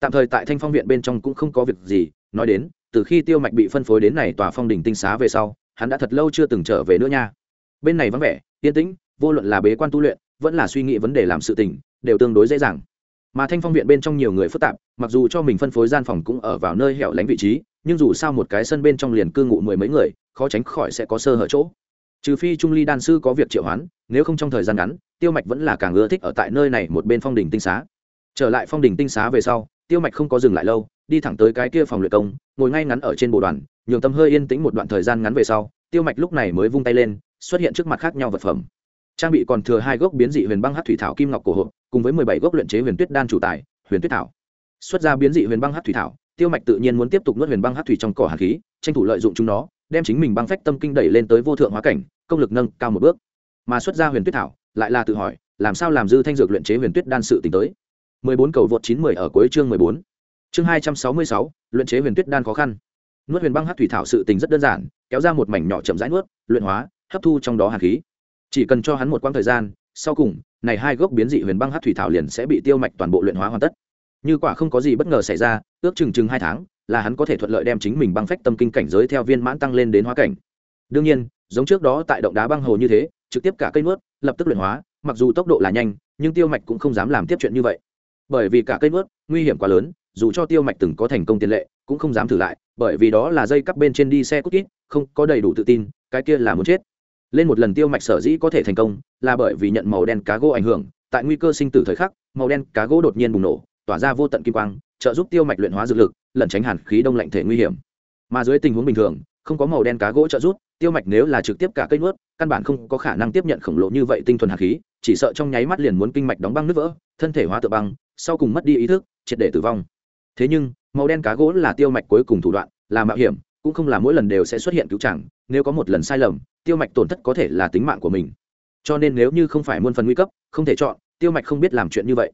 Tạm thời tại thanh phong viện bên trong cũng không có việc gì, nói đến, từ khi tiêu mạch bị phân phối đến này tòa phong đỉnh tinh xá về sau, hắn đã thật lâu chưa từng trở về nữa nha. Bên này vắng vẻ, yên tĩnh, vô luận là bế quan tu luyện, vẫn là suy nghĩ vấn đề làm sự tình, đều tương đối dễ dàng. Mà thanh phong viện bên trong nhiều người phức tạp, mặc dù cho mình phân phối gian phòng cũng ở vào nơi hẻo lánh vị trí, nhưng dù sao một cái sân bên trong liền cư ngụ mười mấy người, khó tránh khỏi sẽ có sơ hở chỗ trừ phi trung ly đan sư có việc triệu hoán, nếu không trong thời gian ngắn, tiêu mạch vẫn là càng ưa thích ở tại nơi này một bên phong đình tinh xá. Trở lại phong đình tinh xá về sau, tiêu mạch không có dừng lại lâu, đi thẳng tới cái kia phòng luyện công, ngồi ngay ngắn ở trên bộ đoàn, nhường tâm hơi yên tĩnh một đoạn thời gian ngắn về sau, tiêu mạch lúc này mới vung tay lên, xuất hiện trước mặt khác nhau vật phẩm. Trang bị còn thừa hai gốc biến dị huyền băng hát thủy thảo kim ngọc cổ hộp, cùng với mười bảy gốc luyện chế huyền tuyết đan chủ tài, huyền tuyết thảo. Xuất ra biến dị huyền băng hát thủy thảo, tiêu mạch tự nhiên muốn tiếp tục nuốt huyền băng hát thủy trong cỏ hạt khí, tranh thủ lợi dụng chúng nó, đem chính mình băng phách tâm kinh đẩy lên tới vô thượng hóa cảnh công lực nâng cao một bước. Mà xuất ra huyền tuyết thảo, lại là tự hỏi, làm sao làm dư thanh dược luyện chế huyền tuyết đan sự tính tới? Mười bốn cầu vượt chín mười ở cuối chương mười bốn. Chương hai trăm sáu mươi sáu, luyện chế huyền tuyết đan khó khăn. Nuốt huyền băng hắc thủy thảo sự tình rất đơn giản, kéo ra một mảnh nhỏ chậm rãi nuốt, luyện hóa, hấp thu trong đó hàn khí. Chỉ cần cho hắn một quãng thời gian, sau cùng, này hai gốc biến dị huyền băng hắc thủy thảo liền sẽ bị tiêu mạch toàn bộ luyện hóa hoàn tất. Như quả không có gì bất ngờ xảy ra, ước chừng chừng hai tháng, là hắn có thể thuận lợi đem chính mình băng phách tâm kinh cảnh giới theo viên mãn tăng lên đến hóa cảnh đương nhiên, giống trước đó tại động đá băng hồ như thế, trực tiếp cả cây nuốt, lập tức luyện hóa, mặc dù tốc độ là nhanh, nhưng tiêu mạch cũng không dám làm tiếp chuyện như vậy. Bởi vì cả cây nuốt, nguy hiểm quá lớn, dù cho tiêu mạch từng có thành công tiền lệ, cũng không dám thử lại, bởi vì đó là dây cắp bên trên đi xe cút kít, không có đầy đủ tự tin, cái kia là muốn chết. Lên một lần tiêu mạch sở dĩ có thể thành công, là bởi vì nhận màu đen cá gỗ ảnh hưởng, tại nguy cơ sinh tử thời khắc, màu đen cá gỗ đột nhiên bùng nổ, tỏa ra vô tận kim quang, trợ giúp tiêu mạch luyện hóa dược lực, lẩn tránh hàn khí đông lạnh thể nguy hiểm. Mà dưới tình huống bình thường, không có màu đen cá gỗ trợ giúp tiêu mạch nếu là trực tiếp cả cây nuốt, căn bản không có khả năng tiếp nhận khổng lồ như vậy tinh thuần hạt khí, chỉ sợ trong nháy mắt liền muốn kinh mạch đóng băng nứt vỡ, thân thể hóa tự băng, sau cùng mất đi ý thức, triệt để tử vong. Thế nhưng, màu đen cá gỗ là tiêu mạch cuối cùng thủ đoạn, là mạo hiểm, cũng không là mỗi lần đều sẽ xuất hiện cứu chẳng nếu có một lần sai lầm, tiêu mạch tổn thất có thể là tính mạng của mình. Cho nên nếu như không phải muôn phần nguy cấp, không thể chọn, tiêu mạch không biết làm chuyện như vậy.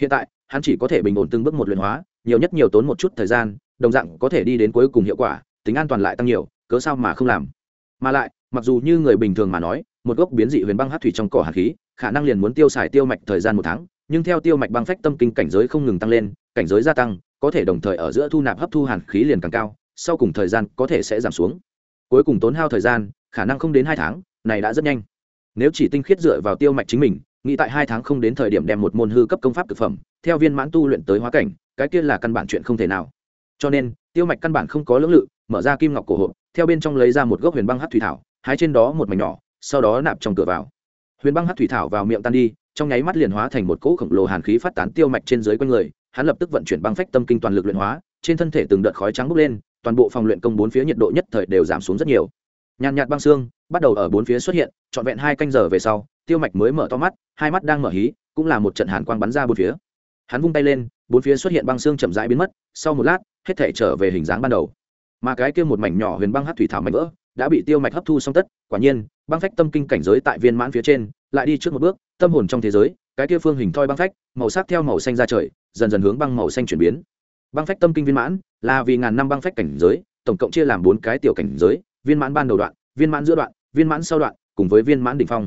Hiện tại, hắn chỉ có thể bình ổn từng bước một luyện hóa, nhiều nhất nhiều tốn một chút thời gian, đồng dạng có thể đi đến cuối cùng hiệu quả, tính an toàn lại tăng nhiều, cớ sao mà không làm? Mà lại, mặc dù như người bình thường mà nói, một gốc biến dị huyền băng hát thủy trong cỏ hạt khí, khả năng liền muốn tiêu xài tiêu mạch thời gian một tháng, nhưng theo tiêu mạch băng phách tâm kinh cảnh giới không ngừng tăng lên, cảnh giới gia tăng, có thể đồng thời ở giữa thu nạp hấp thu hàn khí liền càng cao, sau cùng thời gian có thể sẽ giảm xuống. Cuối cùng tốn hao thời gian, khả năng không đến hai tháng, này đã rất nhanh. Nếu chỉ tinh khiết dựa vào tiêu mạch chính mình, nghĩ tại hai tháng không đến thời điểm đem một môn hư cấp công pháp thực phẩm, theo viên mãn tu luyện tới hóa cảnh, cái kia là căn bản chuyện không thể nào. Cho nên tiêu mạch căn bản không có lưỡng lự, mở ra kim ngọc cổ hộp, theo bên trong lấy ra một gốc huyền băng hát thủy thảo, hái trên đó một mảnh nhỏ, sau đó nạp trong cửa vào. Huyền băng hát thủy thảo vào miệng tan đi, trong nháy mắt liền hóa thành một cỗ khổng lồ hàn khí phát tán tiêu mạch trên dưới quanh người, hắn lập tức vận chuyển băng phách tâm kinh toàn lực luyện hóa, trên thân thể từng đợt khói trắng bốc lên, toàn bộ phòng luyện công bốn phía nhiệt độ nhất thời đều giảm xuống rất nhiều. Nhàn nhạt băng xương bắt đầu ở bốn phía xuất hiện, trọn vẹn hai canh giờ về sau, tiêu mạch mới mở to mắt, hai mắt đang mở hí, cũng là một trận hàn quang bắn ra bốn phía. Hắn vung tay lên, bốn phía xuất hiện băng xương chậm rãi biến mất, sau một lát hết thể trở về hình dáng ban đầu. Mà cái kia một mảnh nhỏ huyền băng hát thủy thảo mảnh vỡ đã bị tiêu mạch hấp thu xong tất, quả nhiên, băng phách tâm kinh cảnh giới tại viên mãn phía trên, lại đi trước một bước, tâm hồn trong thế giới, cái kia phương hình thoi băng phách, màu sắc theo màu xanh ra trời, dần dần hướng băng màu xanh chuyển biến. Băng phách tâm kinh viên mãn, là vì ngàn năm băng phách cảnh giới, tổng cộng chia làm bốn cái tiểu cảnh giới, viên mãn ban đầu đoạn, viên mãn giữa đoạn, viên mãn sau đoạn, cùng với viên mãn đ ỉ n h phong.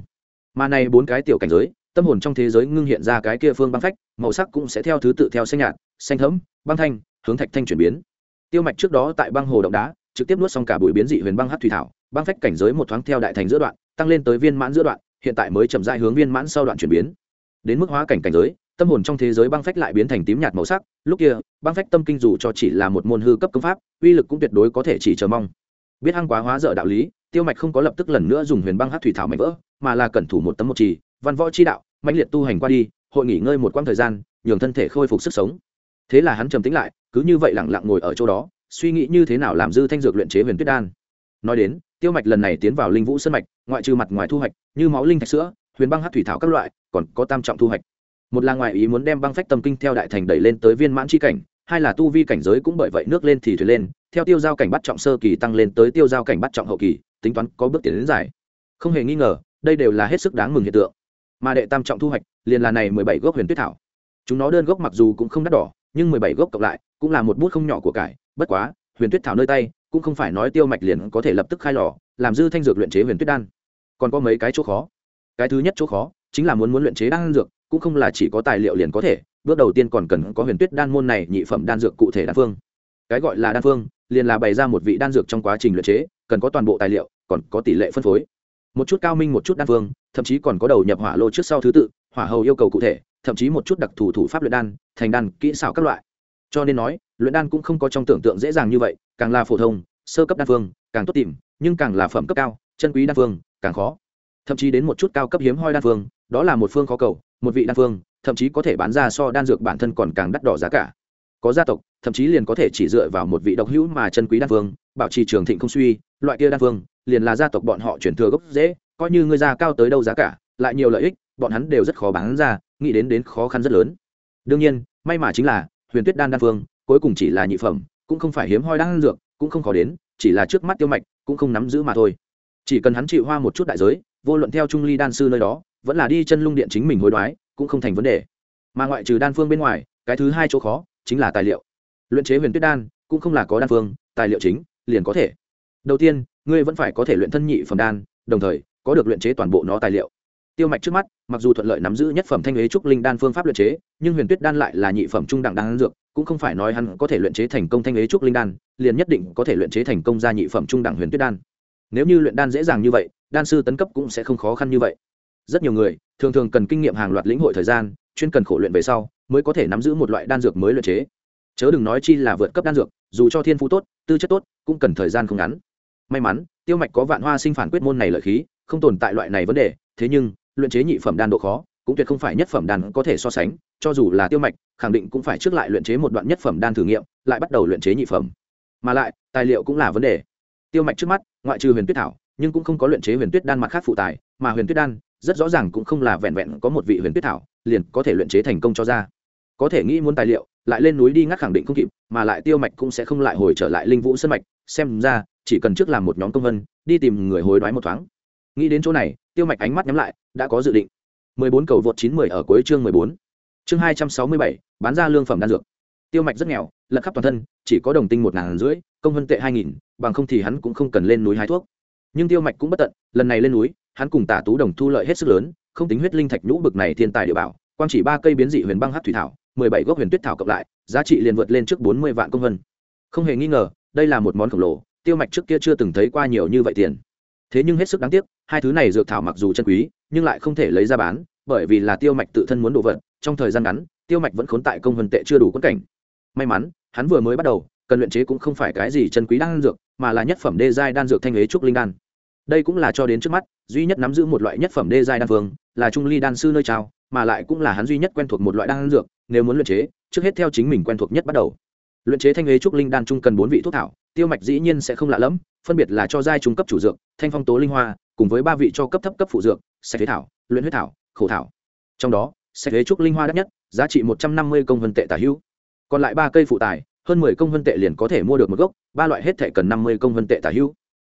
Mà này bốn cái tiểu cảnh giới, tâm hồn trong thế giới ngưng hiện ra cái kia phương băng phách, màu sắc cũng sẽ theo thứ tự theo xanh nhạt, xanh thấm băng thanh hướng thạch thanh chuyển biến. Tiêu mạch trước đó tại băng hồ động đá, trực tiếp nuốt xong cả bụi biến dị huyền băng hát thủy thảo, băng phách cảnh giới một thoáng theo đại thành giữa đoạn, tăng lên tới viên mãn giữa đoạn, hiện tại mới chậm dại hướng viên mãn sau đoạn chuyển biến. Đến mức hóa cảnh cảnh giới, tâm hồn trong thế giới băng phách lại biến thành tím nhạt màu sắc, lúc kia, băng phách tâm kinh dù cho chỉ là một môn hư cấp công pháp, uy lực cũng tuyệt đối có thể chỉ chờ mong. Biết hăng quá hóa dở đạo lý, tiêu mạch không có lập tức lần nữa dùng huyền băng hát thủy thảo mạnh vỡ, mà là cẩn thủ một tấm một trì, văn võ chi đạo mạnh liệt tu hành qua đi, hội nghỉ ngơi một quãng thời gian, nhường thân thể khôi phục sức sống. Thế là hắn trầm tĩnh lại cứ như vậy lẳng lặng ngồi ở chỗ đó, suy nghĩ như thế nào làm dư thanh dược luyện chế huyền tuyết đan. Nói đến, tiêu mạch lần này tiến vào linh vũ sân mạch, ngoại trừ mặt ngoài thu hoạch, như máu linh thạch sữa, huyền băng hát thủy thảo các loại, còn có tam trọng thu hoạch. Một là ngoại ý muốn đem băng phách tâm kinh theo đại thành đẩy lên tới viên mãn c cảnh, hai là tu vi cảnh giới cũng bởi vậy nước lên thì thuyền lên, theo tiêu giao cảnh bắt trọng sơ kỳ tăng lên tới tiêu giao cảnh bắt trọng hậu kỳ, tính toán có bước tiến đến dài không hề nghi ngờ, đây đều là hết sức đáng mừng hiện tượng. Mà đệ tam trọng thu hoạch, liền là này mười bảy gốc huyền tuyết thảo. Chúng nó đơn gốc mặc dù cũng không đắt đỏ nhưng mười bảy gốc cộng lại cũng là một bút không nhỏ của cải. Bất quá, huyền tuyết thảo nơi tay cũng không phải nói tiêu mạch liền có thể lập tức khai lò, làm dư thanh dược luyện chế huyền tuyết đan. Còn có mấy cái chỗ khó. Cái thứ nhất chỗ khó chính là muốn muốn luyện chế đan dược, cũng không là chỉ có tài liệu liền có thể. Bước đầu tiên còn cần có huyền tuyết đan môn này nhị phẩm đan dược cụ thể đan phương. Cái gọi là đan phương, liền là bày ra một vị đan dược trong quá trình luyện chế, cần có toàn bộ tài liệu, còn có tỷ lệ phân phối. Một chút cao minh một chút đan phương, thậm chí còn có đầu nhập hỏa lô trước sau thứ tự, hỏa hầu yêu cầu cụ thể, thậm chí một chút đặc thù thủ pháp luyện đan thành đan kỹ xảo các loại. Cho nên nói, luyện đan cũng không có trong tưởng tượng dễ dàng như vậy, càng là phổ thông, sơ cấp đan phương, càng tốt tìm, nhưng càng là phẩm cấp cao, chân quý đan phương, càng khó. Thậm chí đến một chút cao cấp hiếm hoi đan phương, đó là một phương khó cầu, một vị đan phương, thậm chí có thể bán ra so đan dược bản thân còn càng đắt đỏ giá cả. Có gia tộc, thậm chí liền có thể chỉ dựa vào một vị độc hữu mà chân quý đan phương, bảo trì trường thịnh không suy, loại kia đan phương, liền là gia tộc bọn họ chuyển thừa gốc dễ, coi như người ra cao tới đâu giá cả, lại nhiều lợi ích, bọn hắn đều rất khó bán ra, nghĩ đến đến khó khăn rất lớn đương nhiên, may mà chính là huyền tuyết đan đan phương, cuối cùng chỉ là nhị phẩm, cũng không phải hiếm hoi đan dược, cũng không khó đến, chỉ là trước mắt tiêu mạch, cũng không nắm giữ mà thôi. Chỉ cần hắn chịu hoa một chút đại giới, vô luận theo trung ly đan sư nơi đó, vẫn là đi chân lung điện chính mình hối đoái, cũng không thành vấn đề. Mà ngoại trừ đan phương bên ngoài, cái thứ hai chỗ khó chính là tài liệu. Luyện chế huyền tuyết đan, cũng không là có đan phương, tài liệu chính, liền có thể. Đầu tiên, ngươi vẫn phải có thể luyện thân nhị phẩm đan, đồng thời, có được luyện chế toàn bộ nó tài liệu tiêu mạch trước mắt, mặc dù thuận lợi nắm giữ nhất phẩm thanh ế trúc linh đan phương pháp luyện chế, nhưng huyền tuyết đan lại là nhị phẩm trung đẳng đan dược, cũng không phải nói hắn có thể luyện chế thành công thanh ế trúc linh đan, liền nhất định có thể luyện chế thành công ra nhị phẩm trung đẳng huyền tuyết đan. Nếu như luyện đan dễ dàng như vậy, đan sư tấn cấp cũng sẽ không khó khăn như vậy. Rất nhiều người thường thường cần kinh nghiệm hàng loạt lĩnh hội thời gian, chuyên cần khổ luyện về sau, mới có thể nắm giữ một loại đan dược mới luyện chế. Chớ đừng nói chi là vượt cấp đan dược, dù cho thiên phú tốt, tư chất tốt, cũng cần thời gian không ngắn. May mắn, tiêu mạch có vạn hoa sinh phản quyết môn này lợi khí, không tồn tại loại này vấn đề, thế nhưng luyện chế nhị phẩm đan độ khó, cũng tuyệt không phải nhất phẩm đan có thể so sánh, cho dù là tiêu mạch, khẳng định cũng phải trước lại luyện chế một đoạn nhất phẩm đan thử nghiệm, lại bắt đầu luyện chế nhị phẩm. Mà lại, tài liệu cũng là vấn đề. Tiêu mạch trước mắt, ngoại trừ huyền tuyết thảo, nhưng cũng không có luyện chế huyền tuyết đan mặt khác phụ tài, mà huyền tuyết đan, rất rõ ràng cũng không là vẹn vẹn có một vị huyền tuyết thảo, liền có thể luyện chế thành công cho ra. Có thể nghĩ muốn tài liệu, lại lên núi đi ngắt khẳng định không kịp, mà lại tiêu mạch cũng sẽ không lại hồi trở lại linh vũ sân mạch, xem ra, chỉ cần trước làm một nhóm công vân, đi tìm người hối đoái một thoáng. Nghĩ đến chỗ này, tiêu mạch ánh mắt nhắm lại đã có dự định 14 cầu vượt 910 ở cuối chương 14. Chương 267, bán ra lương phẩm đan dược. Tiêu mạch rất nghèo, lật khắp toàn thân, chỉ có đồng tinh một ngàn rưỡi, công văn tệ 2000, bằng không thì hắn cũng không cần lên núi hái thuốc. Nhưng Tiêu mạch cũng bất tận, lần này lên núi, hắn cùng Tả Tú Đồng thu lợi hết sức lớn, không tính huyết linh thạch nhũ bực này thiên tài địa bảo, quang chỉ ba cây biến dị huyền băng hắc thủy thảo, 17 gốc huyền tuyết thảo cộng lại, giá trị liền vượt lên trước 40 vạn công văn. Không hề nghi ngờ, đây là một món khổng lồ, Tiêu mạch trước kia chưa từng thấy qua nhiều như vậy tiền thế nhưng hết sức đáng tiếc hai thứ này dược thảo mặc dù chân quý nhưng lại không thể lấy ra bán, bởi vì là tiêu mạch tự thân muốn đồ vật, trong thời gian ngắn, tiêu mạch vẫn khốn tại công vân tệ chưa đủ quất cảnh. May mắn, hắn vừa mới bắt đầu, cần luyện chế cũng không phải cái gì chân quý đan dược, mà là nhất phẩm đê giai đan dược thanh lý trúc linh đan. Đây cũng là cho đến trước mắt, duy nhất nắm giữ một loại nhất phẩm đê giai đan phương là trung ly đan sư nơi trao, mà lại cũng là hắn duy nhất quen thuộc một loại đan dược, nếu muốn luyện chế, trước hết theo chính mình quen thuộc nhất bắt đầu. Luyện chế thanh lý trúc linh đan chung cần bốn vị thuốc thảo, tiêu mạch dĩ nhiên sẽ không lạ lẫm, phân biệt là cho giai trung cấp chủ dược, thanh phong tố linh hoa, cùng với ba vị cho cấp thấp cấp phụ dược sạch thế thảo, luyện huyết thảo, khổ thảo. Trong đó, sạch thế trúc linh hoa đắt nhất, giá trị một trăm năm mươi công vân tệ tả hữu. Còn lại ba cây phụ tài, hơn mười công vân tệ liền có thể mua được một gốc, ba loại hết thể cần năm mươi công vân tệ tả hữu.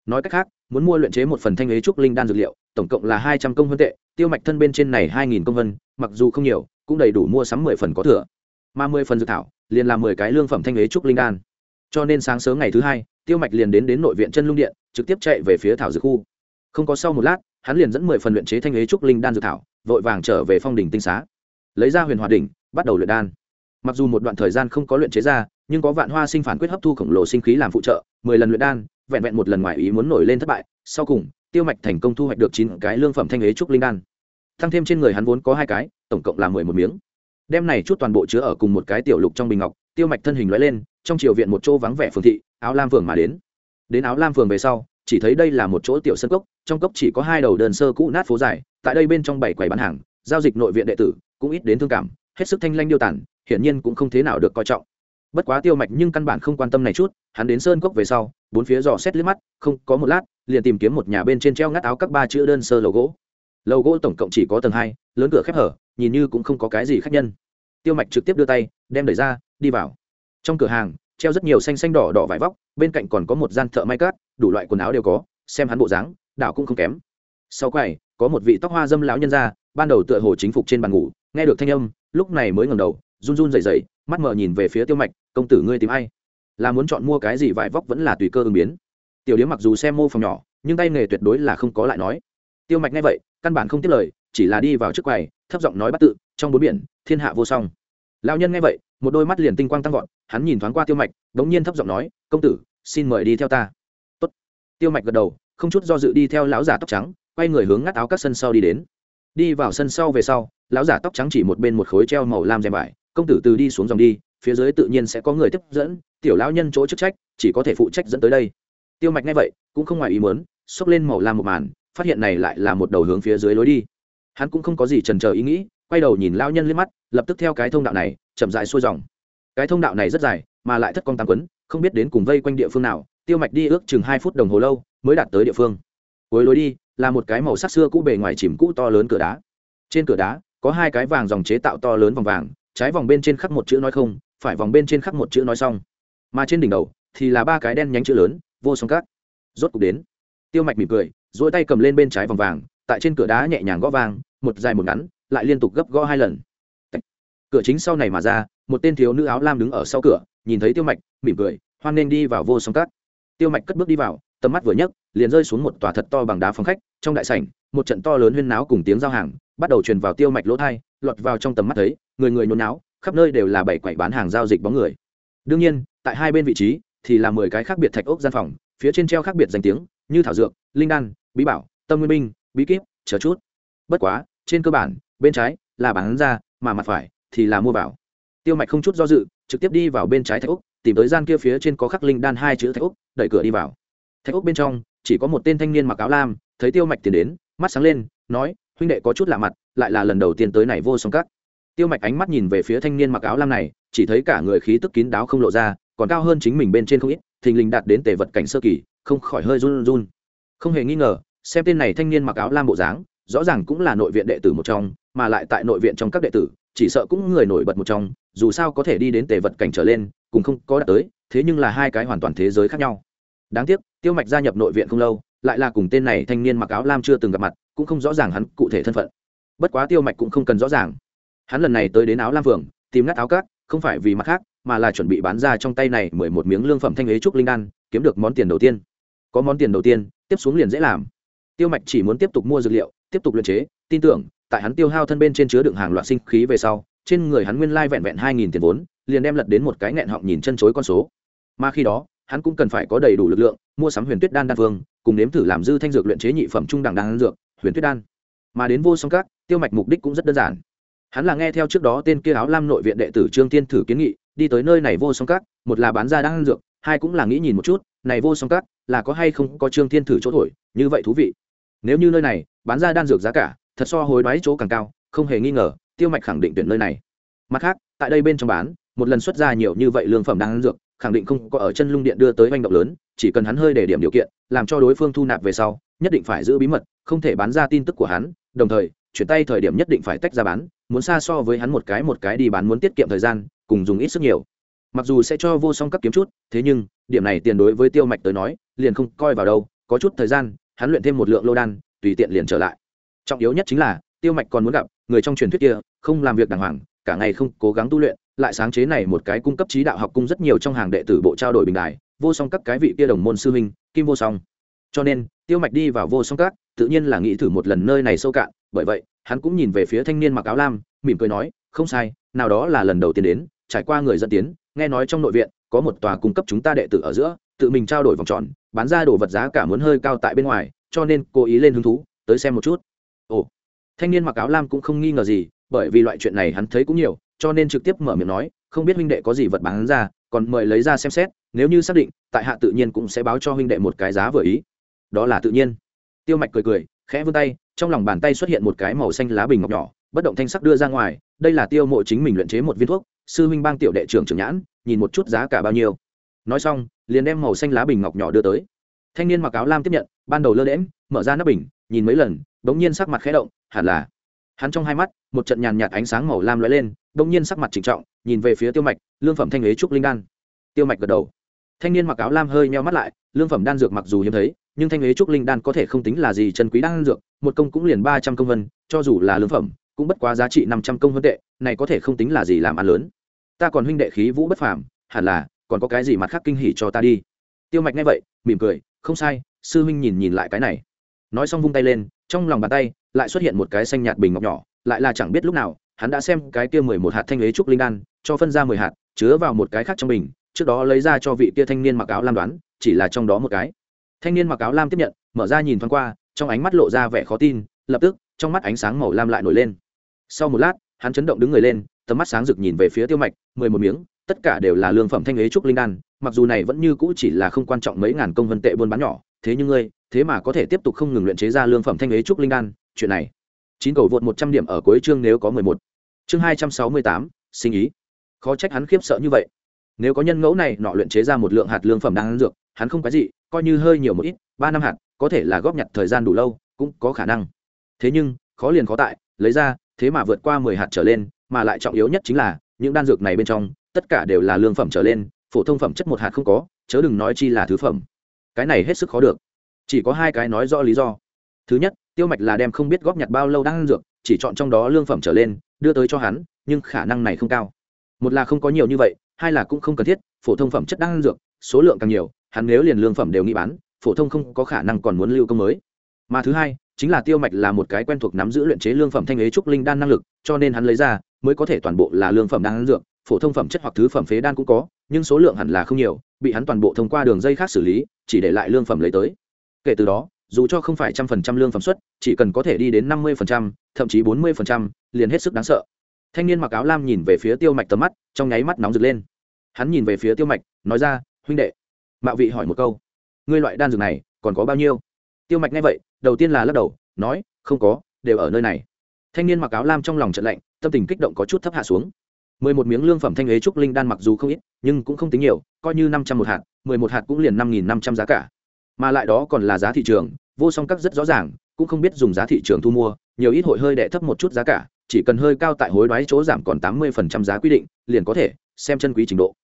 Nói cách khác, muốn mua luyện chế một phần thanh lý trúc linh đan dược liệu, tổng cộng là hai trăm công vân tệ, tiêu mạch thân bên trên này hai nghìn công vân, mặc dù không nhiều, cũng đầy đủ mua sắm mười phần có thừa. Mà mười phần dược thảo, liền làm mười cái lương phẩm thanh lý trúc linh đan. Cho nên sáng sớm ngày thứ hai, tiêu mạch liền đến đến nội viện chân lung điện, trực tiếp chạy về phía thảo dược khu. Không có sau một lát hắn liền dẫn mười phần luyện chế thanh ế trúc linh đan dược thảo, vội vàng trở về phong đỉnh tinh xá. Lấy ra huyền hòa đỉnh, bắt đầu luyện đan. Mặc dù một đoạn thời gian không có luyện chế ra, nhưng có vạn hoa sinh phản quyết hấp thu khổng lồ sinh khí làm phụ trợ, mười lần luyện đan, vẹn vẹn một lần ngoài ý muốn nổi lên thất bại, sau cùng, tiêu mạch thành công thu hoạch được chín cái lương phẩm thanh ế trúc linh đan. Thăng thêm trên người hắn vốn có hai cái, tổng cộng là mười một miếng. Đem này chút toàn bộ chứa ở cùng một cái tiểu lục trong bình ngọc, tiêu mạch thân hình lóe lên, trong triều viện một chỗ vắng vẻ phường thị, áo lam phường mà đến. Đến áo lam phường về sau chỉ thấy đây là một chỗ tiểu sân cốc, trong cốc chỉ có hai đầu đơn sơ cũ nát phố dài, tại đây bên trong bảy quầy bán hàng, giao dịch nội viện đệ tử, cũng ít đến thương cảm, hết sức thanh lanh điêu tản hiển nhiên cũng không thế nào được coi trọng. Bất quá tiêu mạch nhưng căn bản không quan tâm này chút, hắn đến sơn cốc về sau, bốn phía dò xét liếc mắt, không, có một lát, liền tìm kiếm một nhà bên trên treo ngắt áo các ba chữ đơn sơ lầu gỗ. Lầu gỗ tổng cộng chỉ có tầng hai, lớn cửa khép hở, nhìn như cũng không có cái gì khác nhân. Tiêu mạch trực tiếp đưa tay, đem đẩy ra, đi vào. Trong cửa hàng treo rất nhiều xanh xanh đỏ đỏ vải vóc, bên cạnh còn có một gian thợ may cát, đủ loại quần áo đều có, xem hắn bộ dáng, đảo cũng không kém. Sau quầy, có một vị tóc hoa dâm lão nhân ra, ban đầu tựa hồ chính phục trên bàn ngủ, nghe được thanh âm, lúc này mới ngầm đầu, run run dày dày mắt mờ nhìn về phía tiêu mạch, công tử ngươi tìm ai? Là muốn chọn mua cái gì vải vóc vẫn là tùy cơ ứng biến? Tiểu điếm mặc dù xem mô phòng nhỏ, nhưng tay nghề tuyệt đối là không có lại nói. Tiêu mạch nghe vậy, căn bản không tiếp lời, chỉ là đi vào trước quầy, thấp giọng nói bắt tự, trong bốn biển, thiên hạ vô song. Lão nhân nghe vậy một đôi mắt liền tinh quang tăng vọt, hắn nhìn thoáng qua tiêu mạch đống nhiên thấp giọng nói, công tử, xin mời đi theo ta. Tốt. tiêu mạch gật đầu, không chút do dự đi theo lão giả tóc trắng, quay người hướng ngắt áo các sân sau đi đến. Đi vào sân sau về sau, lão giả tóc trắng chỉ một bên một khối treo màu lam rèm vải, công tử từ đi xuống dòng đi, phía dưới tự nhiên sẽ có người tiếp dẫn, tiểu lão nhân chỗ chức trách, chỉ có thể phụ trách dẫn tới đây. Tiêu mạch nghe vậy, cũng không ngoài ý muốn, xốc lên màu lam một màn, phát hiện này lại là một đầu hướng phía dưới lối đi. Hắn cũng không có gì trần chờ ý nghĩ quay đầu nhìn lão nhân lên mắt, lập tức theo cái thông đạo này, chậm rãi xuôi dòng. Cái thông đạo này rất dài, mà lại thất con tam quấn, không biết đến cùng vây quanh địa phương nào, tiêu mạch đi ước chừng hai phút đồng hồ lâu, mới đạt tới địa phương. Cuối lối đi, là một cái màu sắc xưa cũ bề ngoài chìm cũ to lớn cửa đá. Trên cửa đá, có hai cái vàng dòng chế tạo to lớn vòng vàng, trái vòng bên trên khắc một chữ nói không, phải vòng bên trên khắc một chữ nói xong. Mà trên đỉnh đầu, thì là ba cái đen nhánh chữ lớn, vô song cát rốt cục đến. Tiêu mạch mỉm cười dỗi tay cầm lên bên trái vòng vàng, tại trên cửa đá nhẹ nhàng gõ vang, một dài một ngắn lại liên tục gấp gõ hai lần. Cửa chính sau này mà ra, một tên thiếu nữ áo lam đứng ở sau cửa, nhìn thấy tiêu mạch, mỉm cười, hoan nên đi vào vô song cát tiêu mạch cất bước đi vào, tầm mắt vừa nhấc, liền rơi xuống một tòa thật to bằng đá phòng khách, trong đại sảnh, một trận to lớn huyên náo cùng tiếng giao hàng, bắt đầu truyền vào tiêu mạch lỗ thai lọt vào trong tầm mắt thấy, người người nhốn náo, khắp nơi đều là bảy quậy bán hàng giao dịch bóng người. Đương nhiên, tại hai bên vị trí, thì là mười cái khác biệt thạch ốc gian phòng, phía trên treo khác biệt danh tiếng, như thảo dược, linh đan, bí bảo, tâm nguyên minh, bí kíp, chờ chút. Bất quá, trên cơ bản bên trái là bán ra, mà mặt phải thì là mua vào. Tiêu mạch không chút do dự, trực tiếp đi vào bên trái thạch úc tìm tới gian kia phía trên có khắc linh đan hai chữ thạch úc đẩy cửa đi vào. Thạch úc bên trong, chỉ có một tên thanh niên mặc áo lam, thấy tiêu mạch tiến đến, mắt sáng lên, nói, huynh đệ có chút lạ mặt, lại là lần đầu tiên tới này vô song cắt tiêu mạch ánh mắt nhìn về phía thanh niên mặc áo lam này, chỉ thấy cả người khí tức kín đáo không lộ ra, còn cao hơn chính mình bên trên không ít, thình lình đạt đến tề vật cảnh sơ kỳ, không khỏi hơi run run. Không hề nghi ngờ, xem tên này thanh niên mặc áo lam bộ dáng rõ ràng cũng là nội viện đệ tử một trong, mà lại tại nội viện trong các đệ tử, chỉ sợ cũng người nổi bật một trong, dù sao có thể đi đến tề vật cảnh trở lên cùng không có đạt tới, thế nhưng là hai cái hoàn toàn thế giới khác nhau. Đáng tiếc, tiêu mạch gia nhập nội viện không lâu, lại là cùng tên này thanh niên mặc áo lam chưa từng gặp mặt, cũng không rõ ràng hắn cụ thể thân phận. Bất quá tiêu mạch cũng không cần rõ ràng. Hắn lần này tới đến áo lam phường tìm ngắt áo cát, không phải vì mặt khác, mà là chuẩn bị bán ra trong tay này mười một miếng lương phẩm thanh ế trúc linh đan, kiếm được món tiền đầu tiên. Có món tiền đầu tiên, tiếp xuống liền dễ làm tiêu mạch chỉ muốn tiếp tục mua dược liệu, tiếp tục luyện chế, tin tưởng, tại hắn tiêu hao thân bên trên chứa đựng hàng loạt sinh khí về sau, trên người hắn nguyên lai vẹn vẹn hai nghìn tiền vốn, liền đem lật đến một cái nghẹn họng nhìn chân chối con số. Mà khi đó, hắn cũng cần phải có đầy đủ lực lượng, mua sắm huyền tuyết đan đan phương cùng nếm thử làm dư thanh dược luyện chế nhị phẩm trung đẳng đan dược, huyền tuyết đan. Mà đến vô song các, tiêu mạch mục đích cũng rất đơn giản. Hắn là nghe theo trước đó tên kia áo lam nội viện đệ tử trương tiên thử kiến nghị, đi tới nơi này vô song các, một là bán ra đan dược, hai cũng là nghĩ nhìn một chút, này vô song các, là có hay không có trương tiên thử chỗ thổi, như vậy thú vị nếu như nơi này bán ra đan dược giá cả, thật so hối đoái chỗ càng cao, không hề nghi ngờ, tiêu mạch khẳng định tuyển nơi này. Mặt khác, tại đây bên trong bán, một lần xuất ra nhiều như vậy lương phẩm đan dược, khẳng định không có ở chân lung điện đưa tới manh động lớn, chỉ cần hắn hơi để điểm điều kiện, làm cho đối phương thu nạp về sau, nhất định phải giữ bí mật, không thể bán ra tin tức của hắn, đồng thời, chuyển tay thời điểm nhất định phải tách ra bán, muốn xa so với hắn một cái một cái đi bán muốn tiết kiệm thời gian, cùng dùng ít sức nhiều. Mặc dù sẽ cho vô song cấp kiếm chút, thế nhưng, điểm này tiền đối với tiêu mạch tới nói, liền không coi vào đâu, có chút thời gian hắn luyện thêm một lượng lô đan, tùy tiện liền trở lại. Trọng yếu nhất chính là, tiêu mạch còn muốn gặp người trong truyền thuyết kia, không làm việc đàng hoàng, cả ngày không cố gắng tu luyện, lại sáng chế này một cái cung cấp trí đạo học cung rất nhiều trong hàng đệ tử bộ trao đổi bình đài, vô song các cái vị kia đồng môn sư huynh, kim vô song. Cho nên, tiêu mạch đi vào vô song các, tự nhiên là nghĩ thử một lần nơi này sâu cạn, bởi vậy, hắn cũng nhìn về phía thanh niên mặc áo lam, mỉm cười nói, không sai, nào đó là lần đầu tiên đến, trải qua người dẫn tiến, nghe nói trong nội viện có một tòa cung cấp chúng ta đệ tử ở giữa, tự mình trao đổi vòng tròn bán ra đồ vật giá cả muốn hơi cao tại bên ngoài, cho nên cố ý lên hứng thú, tới xem một chút. Ồ, thanh niên mặc áo lam cũng không nghi ngờ gì, bởi vì loại chuyện này hắn thấy cũng nhiều, cho nên trực tiếp mở miệng nói, không biết huynh đệ có gì vật bán ra, còn mời lấy ra xem xét, nếu như xác định, tại hạ tự nhiên cũng sẽ báo cho huynh đệ một cái giá vừa ý. Đó là tự nhiên. Tiêu mạch cười cười, khẽ vươn tay, trong lòng bàn tay xuất hiện một cái màu xanh lá bình ngọc nhỏ, bất động thanh sắc đưa ra ngoài, đây là tiêu mộ chính mình luyện chế một viên thuốc, sư huynh bang tiểu đệ trưởng trưởng nhãn, nhìn một chút giá cả bao nhiêu. Nói xong liền đem màu xanh lá bình ngọc nhỏ đưa tới. Thanh niên mặc áo lam tiếp nhận, ban đầu lơ đễm mở ra nắp bình, nhìn mấy lần, bỗng nhiên sắc mặt khẽ động, hẳn là. Hắn trong hai mắt, một trận nhàn nhạt ánh sáng màu lam lóe lên, bỗng nhiên sắc mặt trịnh trọng, nhìn về phía tiêu mạch, lương phẩm thanh ế trúc linh đan. Tiêu mạch gật đầu. Thanh niên mặc áo lam hơi meo mắt lại, lương phẩm đan dược mặc dù hiếm thấy, nhưng thanh ế trúc linh đan có thể không tính là gì chân quý đan dược, một công cũng liền ba trăm công vân, cho dù là lương phẩm, cũng bất quá giá trị năm trăm công vân tệ, này có thể không tính là gì làm ăn lớn. Ta còn huynh đệ khí vũ bất phàm, hẳn là còn có cái gì mặt khác kinh hỉ cho ta đi? Tiêu mạch nghe vậy, mỉm cười, không sai, sư huynh nhìn nhìn lại cái này. Nói xong vung tay lên, trong lòng bàn tay lại xuất hiện một cái xanh nhạt bình ngọc nhỏ, lại là chẳng biết lúc nào, hắn đã xem cái kia mười một hạt thanh ế trúc linh đan, cho phân ra mười hạt, chứa vào một cái khác trong bình, trước đó lấy ra cho vị kia thanh niên mặc áo lam đoán, chỉ là trong đó một cái. Thanh niên mặc áo lam tiếp nhận, mở ra nhìn thoáng qua, trong ánh mắt lộ ra vẻ khó tin, lập tức, trong mắt ánh sáng màu lam lại nổi lên. Sau một lát, hắn chấn động đứng người lên, tầm mắt sáng rực nhìn về phía tiêu mạch, mười một miếng tất cả đều là lương phẩm thanh ế trúc linh đan, mặc dù này vẫn như cũ chỉ là không quan trọng mấy ngàn công vân tệ buôn bán nhỏ, thế nhưng ngươi, thế mà có thể tiếp tục không ngừng luyện chế ra lương phẩm thanh ế trúc linh đan, chuyện này. Chín cầu vượt một trăm điểm ở cuối chương nếu có mười một. Chương hai trăm sáu mươi tám, sinh ý. Khó trách hắn khiếp sợ như vậy. Nếu có nhân ngẫu này nọ luyện chế ra một lượng hạt lương phẩm đan dược, hắn không cái gì, coi như hơi nhiều một ít, ba năm hạt, có thể là góp nhặt thời gian đủ lâu, cũng có khả năng. Thế nhưng, khó liền khó tại, lấy ra, thế mà vượt qua mười hạt trở lên, mà lại trọng yếu nhất chính là, những đan dược này bên trong tất cả đều là lương phẩm trở lên, phổ thông phẩm chất một hạt không có, chớ đừng nói chi là thứ phẩm. Cái này hết sức khó được. Chỉ có hai cái nói rõ lý do. Thứ nhất, tiêu mạch là đem không biết góp nhặt bao lâu đang ăn dược, chỉ chọn trong đó lương phẩm trở lên, đưa tới cho hắn, nhưng khả năng này không cao. Một là không có nhiều như vậy, hai là cũng không cần thiết, phổ thông phẩm chất đang ăn dược, số lượng càng nhiều, hắn nếu liền lương phẩm đều nghĩ bán, phổ thông không có khả năng còn muốn lưu công mới. Mà thứ hai, chính là tiêu mạch là một cái quen thuộc nắm giữ luyện chế lương phẩm thanh ế trúc linh đan năng lực, cho nên hắn lấy ra, mới có thể toàn bộ là lương phẩm đang ăn dược phổ thông phẩm chất hoặc thứ phẩm phế đan cũng có, nhưng số lượng hẳn là không nhiều, bị hắn toàn bộ thông qua đường dây khác xử lý, chỉ để lại lương phẩm lấy tới. Kể từ đó, dù cho không phải trăm phần trăm lương phẩm xuất chỉ cần có thể đi đến năm mươi phần trăm, thậm chí bốn mươi phần trăm, liền hết sức đáng sợ. Thanh niên mặc áo lam nhìn về phía tiêu mạch tầm mắt, trong nháy mắt nóng rực lên. Hắn nhìn về phía tiêu mạch, nói ra, huynh đệ. Mạo vị hỏi một câu, ngươi loại đan dược này, còn có bao nhiêu? Tiêu mạch nghe vậy, đầu tiên là lắc đầu, nói, không có, đều ở nơi này. Thanh niên mặc áo lam trong lòng trận lạnh, tâm tình kích động có chút thấp hạ xuống mười một miếng lương phẩm thanh ế trúc linh đan mặc dù không ít, nhưng cũng không tính nhiều, coi như năm trăm một hạt, mười một hạt cũng liền năm nghìn năm trăm giá cả. Mà lại đó còn là giá thị trường, vô song các rất rõ ràng, cũng không biết dùng giá thị trường thu mua, nhiều ít hội hơi đệ thấp một chút giá cả, chỉ cần hơi cao tại hối đoái chỗ giảm còn tám mươi phần trăm giá quy định, liền có thể, xem chân quý trình độ.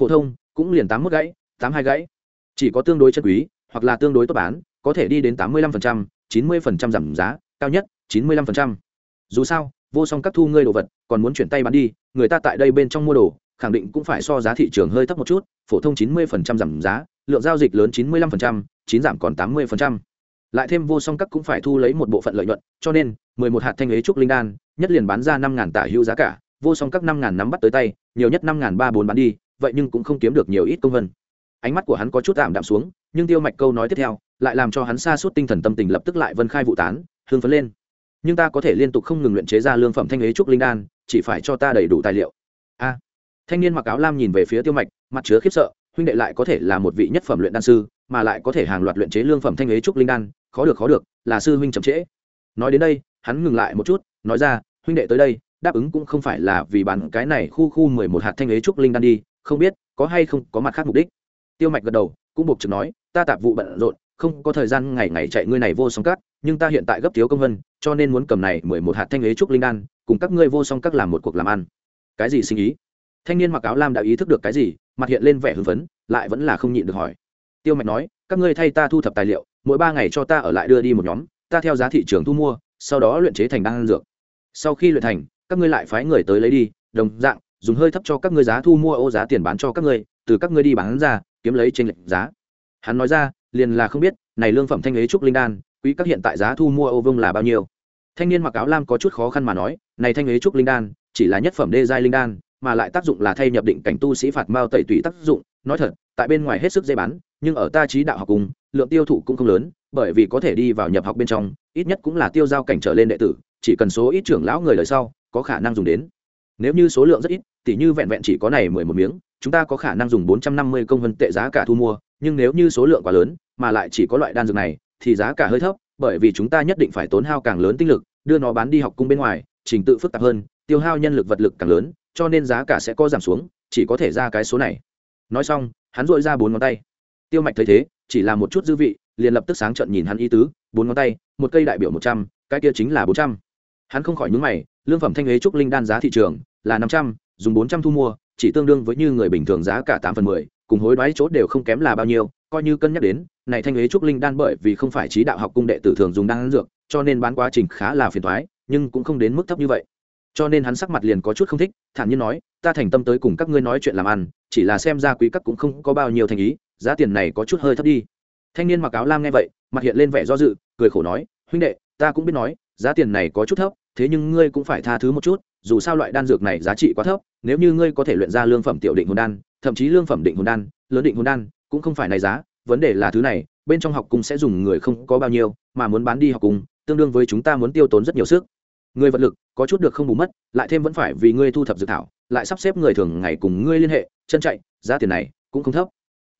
Phổ thông, cũng liền tám mốt gãy, tám hai gãy. Chỉ có tương đối chân quý, hoặc là tương đối tốt bán, có thể đi đến tám mươi lăm phần trăm, chín mươi phần trăm giảm giá, cao nhất, chín mươi lăm phần trăm. Dù sao vô song các thu ngươi đồ vật, còn muốn chuyển tay bán đi, người ta tại đây bên trong mua đồ, khẳng định cũng phải so giá thị trường hơi thấp một chút, phổ thông chín mươi phần trăm giảm giá, lượng giao dịch lớn chín mươi lăm phần trăm, chín giảm còn tám mươi phần trăm. Lại thêm vô song các cũng phải thu lấy một bộ phận lợi nhuận, cho nên, mười một hạt thanh ế trúc linh đan, nhất liền bán ra năm ngàn tả hữu giá cả, vô song các năm ngàn nắm bắt tới tay, nhiều nhất năm ngàn ba bốn bán đi, vậy nhưng cũng không kiếm được nhiều ít công vân. Ánh mắt của hắn có chút tạm đạm xuống, nhưng tiêu mạch câu nói tiếp theo, lại làm cho hắn xa suốt tinh thần tâm tình lập tức lại vân khai vụ tán hương phấn lên nhưng ta có thể liên tục không ngừng luyện chế ra lương phẩm thanh ế trúc linh đan, chỉ phải cho ta đầy đủ tài liệu. A. Thanh niên mặc áo lam nhìn về phía tiêu mạch, mặt chứa khiếp sợ, huynh đệ lại có thể là một vị nhất phẩm luyện đan sư, mà lại có thể hàng loạt luyện chế lương phẩm thanh ế trúc linh đan, khó được khó được, là sư huynh chậm trễ. Nói đến đây, hắn ngừng lại một chút, nói ra, huynh đệ tới đây, đáp ứng cũng không phải là vì bán cái này khu khu mười một hạt thanh ế trúc linh đan đi, không biết có hay không có mặt khác mục đích. Tiêu mạch gật đầu, cũng buộc chừng nói, ta tạp vụ bận rộn không có thời gian ngày ngày chạy ngươi này vô song cát nhưng ta hiện tại gấp thiếu công vân, cho nên muốn cầm này mười một hạt thanh ế trúc linh đan, cùng các ngươi vô song các làm một cuộc làm ăn. Cái gì sinh ý? Thanh niên mặc áo lam đã ý thức được cái gì, mặt hiện lên vẻ hưng phấn, lại vẫn là không nhịn được hỏi. Tiêu mạch nói, các ngươi thay ta thu thập tài liệu, mỗi ba ngày cho ta ở lại đưa đi một nhóm, ta theo giá thị trường thu mua, sau đó luyện chế thành đan dược. Sau khi luyện thành, các ngươi lại phái người tới lấy đi, đồng dạng, dùng hơi thấp cho các ngươi giá thu mua ô giá tiền bán cho các ngươi, từ các ngươi đi bán ra, kiếm lấy trên lệnh giá. Hắn nói ra liền là không biết, này lương phẩm thanh ế trúc linh đan, quý các hiện tại giá thu mua ô Vương là bao nhiêu. Thanh niên mặc áo lam có chút khó khăn mà nói, này thanh ế trúc linh đan, chỉ là nhất phẩm đê giai linh đan, mà lại tác dụng là thay nhập định cảnh tu sĩ phạt mao tẩy tùy tác dụng. Nói thật, tại bên ngoài hết sức dễ bán, nhưng ở ta trí đạo học cùng, lượng tiêu thụ cũng không lớn, bởi vì có thể đi vào nhập học bên trong, ít nhất cũng là tiêu giao cảnh trở lên đệ tử, chỉ cần số ít trưởng lão người lời sau, có khả năng dùng đến. Nếu như số lượng rất ít, tỉ như vẹn vẹn chỉ có này mười một miếng chúng ta có khả năng dùng bốn trăm năm mươi công vân tệ giá cả thu mua, nhưng nếu như số lượng quá lớn, mà lại chỉ có loại đan dược này, thì giá cả hơi thấp, bởi vì chúng ta nhất định phải tốn hao càng lớn tinh lực, đưa nó bán đi học cung bên ngoài, trình tự phức tạp hơn, tiêu hao nhân lực vật lực càng lớn, cho nên giá cả sẽ có giảm xuống, chỉ có thể ra cái số này. Nói xong, hắn dội ra bốn ngón tay. Tiêu mạch thấy thế, chỉ là một chút dư vị, liền lập tức sáng trận nhìn hắn ý tứ, bốn ngón tay, một cây đại biểu một trăm, cái kia chính là bốn trăm. Hắn không khỏi nhúng mày, lương phẩm thanh huế trúc linh đan giá thị trường là năm trăm, dùng bốn trăm thu mua chỉ tương đương với như người bình thường giá cả tám phần mười, cùng hối đoái chốt đều không kém là bao nhiêu, coi như cân nhắc đến, này thanh huế trúc linh đan bởi vì không phải trí đạo học cung đệ tử thường dùng đan dược, cho nên bán quá trình khá là phiền thoái nhưng cũng không đến mức thấp như vậy. Cho nên hắn sắc mặt liền có chút không thích, thản nhiên nói, ta thành tâm tới cùng các ngươi nói chuyện làm ăn, chỉ là xem ra quý các cũng không có bao nhiêu thành ý, giá tiền này có chút hơi thấp đi. Thanh niên mặc áo lam nghe vậy, mặt hiện lên vẻ do dự, cười khổ nói, huynh đệ, ta cũng biết nói, giá tiền này có chút thấp, thế nhưng ngươi cũng phải tha thứ một chút dù sao loại đan dược này giá trị quá thấp, nếu như ngươi có thể luyện ra lương phẩm tiểu định hồn đan, thậm chí lương phẩm định hồn đan, lớn định hồn đan, cũng không phải này giá, vấn đề là thứ này, bên trong học cung sẽ dùng người không có bao nhiêu, mà muốn bán đi học cung, tương đương với chúng ta muốn tiêu tốn rất nhiều sức. Người vật lực, có chút được không bù mất, lại thêm vẫn phải vì ngươi thu thập dược thảo, lại sắp xếp người thường ngày cùng ngươi liên hệ, chân chạy, giá tiền này cũng không thấp.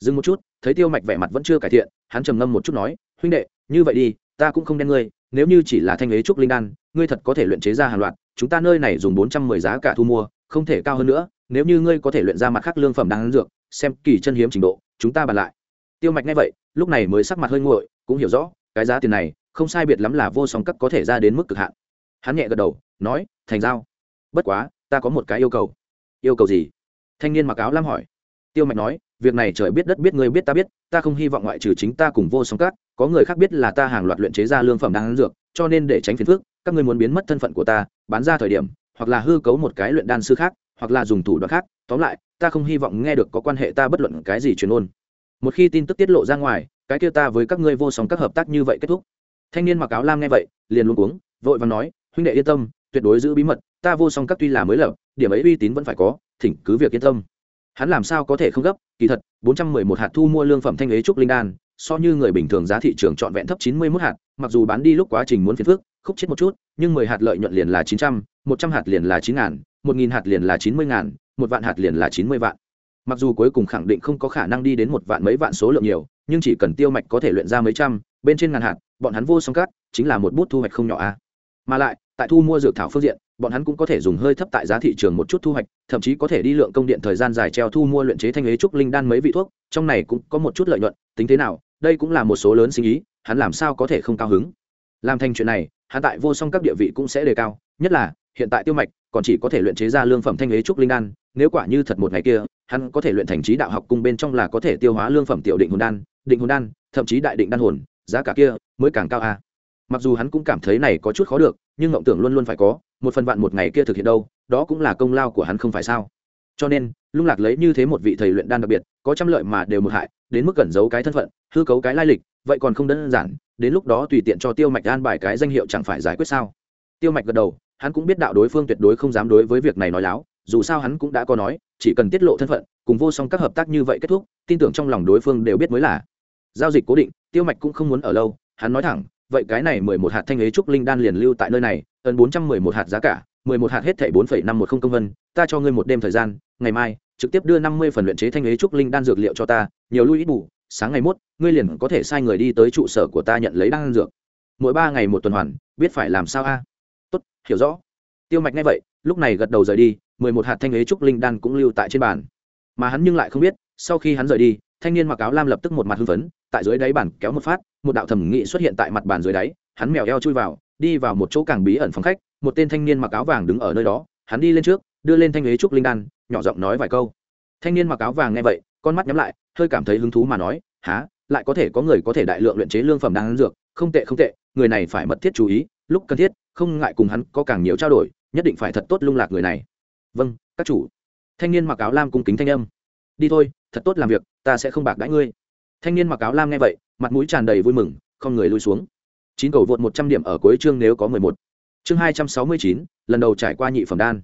Dừng một chút, thấy tiêu mạch vẻ mặt vẫn chưa cải thiện, hắn trầm ngâm một chút nói, huynh đệ, như vậy đi, ta cũng không đen ngươi, nếu như chỉ là thanh lý trúc linh đan ngươi thật có thể luyện chế ra hàng loạt, chúng ta nơi này dùng bốn trăm mười giá cả thu mua, không thể cao hơn nữa, nếu như ngươi có thể luyện ra mặt khác lương phẩm đan dược, xem kỳ chân hiếm trình độ, chúng ta bàn lại. Tiêu mạch nghe vậy, lúc này mới sắc mặt hơi nguội, cũng hiểu rõ, cái giá tiền này, không sai biệt lắm là vô song cấp có thể ra đến mức cực hạn. Hắn nhẹ gật đầu, nói, thành giao. Bất quá, ta có một cái yêu cầu. Yêu cầu gì? Thanh niên mặc áo lam hỏi. Tiêu mạch nói, việc này trời biết đất biết người biết ta biết, ta không hy vọng ngoại trừ chính ta cùng vô song các, có người khác biết là ta hàng loạt luyện chế ra lương phẩm đang dược, cho nên để tránh phiền phức các ngươi muốn biến mất thân phận của ta, bán ra thời điểm, hoặc là hư cấu một cái luyện đan sư khác, hoặc là dùng thủ đoạn khác, tóm lại, ta không hy vọng nghe được có quan hệ ta bất luận cái gì truyền ôn. Một khi tin tức tiết lộ ra ngoài, cái kia ta với các ngươi vô song các hợp tác như vậy kết thúc. Thanh niên mặc áo lam nghe vậy, liền luôn uống vội và nói, huynh đệ yên tâm, tuyệt đối giữ bí mật, ta vô song các tuy là mới lập, điểm ấy uy tín vẫn phải có, thỉnh cứ việc yên tâm. Hắn làm sao có thể không gấp, kỳ thật, bốn trăm mười một hạt thu mua lương phẩm thanh ế trúc linh đan, so như người bình thường giá thị trường trọn vẹn thấp chín mươi 91 hạt, mặc dù bán đi lúc quá trình muốn phiền phức khúc chết một chút, nhưng mười hạt lợi nhuận liền là chín trăm, một trăm hạt liền là chín ngàn, một nghìn hạt liền là chín mươi ngàn, một vạn hạt liền là chín mươi vạn. Mặc dù cuối cùng khẳng định không có khả năng đi đến một vạn mấy vạn số lượng nhiều, nhưng chỉ cần tiêu mạch có thể luyện ra mấy trăm, bên trên ngàn hạt, bọn hắn vô song cát, chính là một bút thu hoạch không nhỏ a. Mà lại, tại thu mua dược thảo phương diện, bọn hắn cũng có thể dùng hơi thấp tại giá thị trường một chút thu hoạch, thậm chí có thể đi lượng công điện thời gian dài treo thu mua luyện chế thanh lý trúc linh đan mấy vị thuốc, trong này cũng có một chút lợi nhuận, tính thế nào, đây cũng là một số lớn sinh ý hắn làm sao có thể không cao hứng. Làm thành chuyện này hắn tại vô song các địa vị cũng sẽ đề cao, nhất là, hiện tại tiêu mạch, còn chỉ có thể luyện chế ra lương phẩm thanh lý trúc linh đan, nếu quả như thật một ngày kia, hắn có thể luyện thành trí đạo học cung bên trong là có thể tiêu hóa lương phẩm tiểu định hồn đan, định hồn đan, thậm chí đại định đan hồn, giá cả kia mới càng cao a. Mặc dù hắn cũng cảm thấy này có chút khó được, nhưng ngộng tưởng luôn luôn phải có, một phần vạn một ngày kia thực hiện đâu, đó cũng là công lao của hắn không phải sao. Cho nên, lung lạc lấy như thế một vị thầy luyện đan đặc biệt, có trăm lợi mà đều một hại, đến mức cẩn giấu cái thân phận, hư cấu cái lai lịch, vậy còn không đơn giản đến lúc đó tùy tiện cho tiêu mạch an bài cái danh hiệu chẳng phải giải quyết sao? Tiêu mạch gật đầu, hắn cũng biết đạo đối phương tuyệt đối không dám đối với việc này nói láo, dù sao hắn cũng đã có nói, chỉ cần tiết lộ thân phận, cùng vô song các hợp tác như vậy kết thúc, tin tưởng trong lòng đối phương đều biết mới là. Giao dịch cố định, tiêu mạch cũng không muốn ở lâu, hắn nói thẳng, vậy cái này mười một hạt thanh lý trúc linh đan liền lưu tại nơi này, ấn bốn trăm mười một hạt giá cả, mười một hạt hết thảy bốn phẩy năm một không công vân, ta cho ngươi một đêm thời gian, ngày mai, trực tiếp đưa năm mươi phần luyện chế thanh lý trúc linh đan dược liệu cho ta, nhiều lưu ít bù sáng ngày mốt, ngươi liền có thể sai người đi tới trụ sở của ta nhận lấy đan dược. Mỗi ba ngày một tuần hoàn, biết phải làm sao a? Tốt, hiểu rõ. Tiêu mạch nghe vậy, lúc này gật đầu rời đi, mười một hạt thanh ế trúc linh đan cũng lưu tại trên bàn. Mà hắn nhưng lại không biết, sau khi hắn rời đi, thanh niên mặc áo lam lập tức một mặt hưng phấn, tại dưới đáy bàn kéo một phát, một đạo thẩm nghị xuất hiện tại mặt bàn dưới đáy, hắn mèo eo chui vào, đi vào một chỗ càng bí ẩn phòng khách, một tên thanh niên mặc áo vàng đứng ở nơi đó, hắn đi lên trước, đưa lên thanh ế trúc linh đan, nhỏ giọng nói vài câu. Thanh niên mặc áo vàng nghe vậy con mắt nhắm lại, hơi cảm thấy hứng thú mà nói há lại có thể có người có thể đại lượng luyện chế lương phẩm đan dược, không tệ không tệ, người này phải mật thiết chú ý, lúc cần thiết, không ngại cùng hắn có càng nhiều trao đổi, nhất định phải thật tốt lung lạc người này. Vâng các chủ. Thanh niên mặc áo lam cung kính thanh âm. Đi thôi, thật tốt làm việc, ta sẽ không bạc đãi ngươi. Thanh niên mặc áo lam nghe vậy, mặt mũi tràn đầy vui mừng, không người lui xuống. Chín cầu vượt một trăm điểm ở cuối chương nếu có mười một. Chương hai trăm sáu mươi chín, lần đầu trải qua nhị phẩm đan.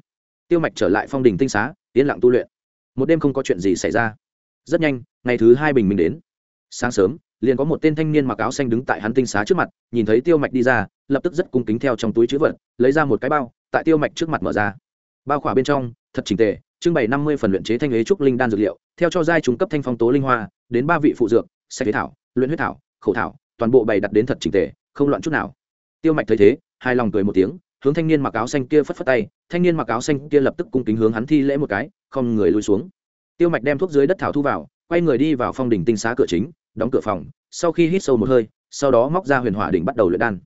Tiêu mạch trở lại phong đình tinh xá, yên lặng tu luyện. Một đêm không có chuyện gì xảy ra rất nhanh, ngày thứ hai bình minh đến. Sáng sớm, liền có một tên thanh niên mặc áo xanh đứng tại hắn tinh xá trước mặt, nhìn thấy tiêu mạch đi ra, lập tức rất cung kính theo trong túi chữ vật, lấy ra một cái bao, tại tiêu mạch trước mặt mở ra. Bao khỏa bên trong, thật trình tề, trưng bày năm mươi phần luyện chế thanh ế trúc linh đan dược liệu, theo cho giai trung cấp thanh phong tố linh hoa, đến ba vị phụ dược xe phế thảo, luyện huyết thảo khẩu thảo, toàn bộ bày đặt đến thật trình tề, không loạn chút nào. Tiêu mạch thấy thế hai lòng cười một tiếng, hướng thanh niên mặc áo xanh kia phất phất tay, thanh niên mặc áo xanh kia lập tức cung kính hướng hắn thi lễ một cái, không người lui xuống tiêu mạch đem thuốc dưới đất thảo thu vào, quay người đi vào phong đỉnh tinh xá cửa chính, đóng cửa phòng, sau khi hít sâu một hơi, sau đó móc ra huyền hỏa đỉnh bắt đầu luyện đan.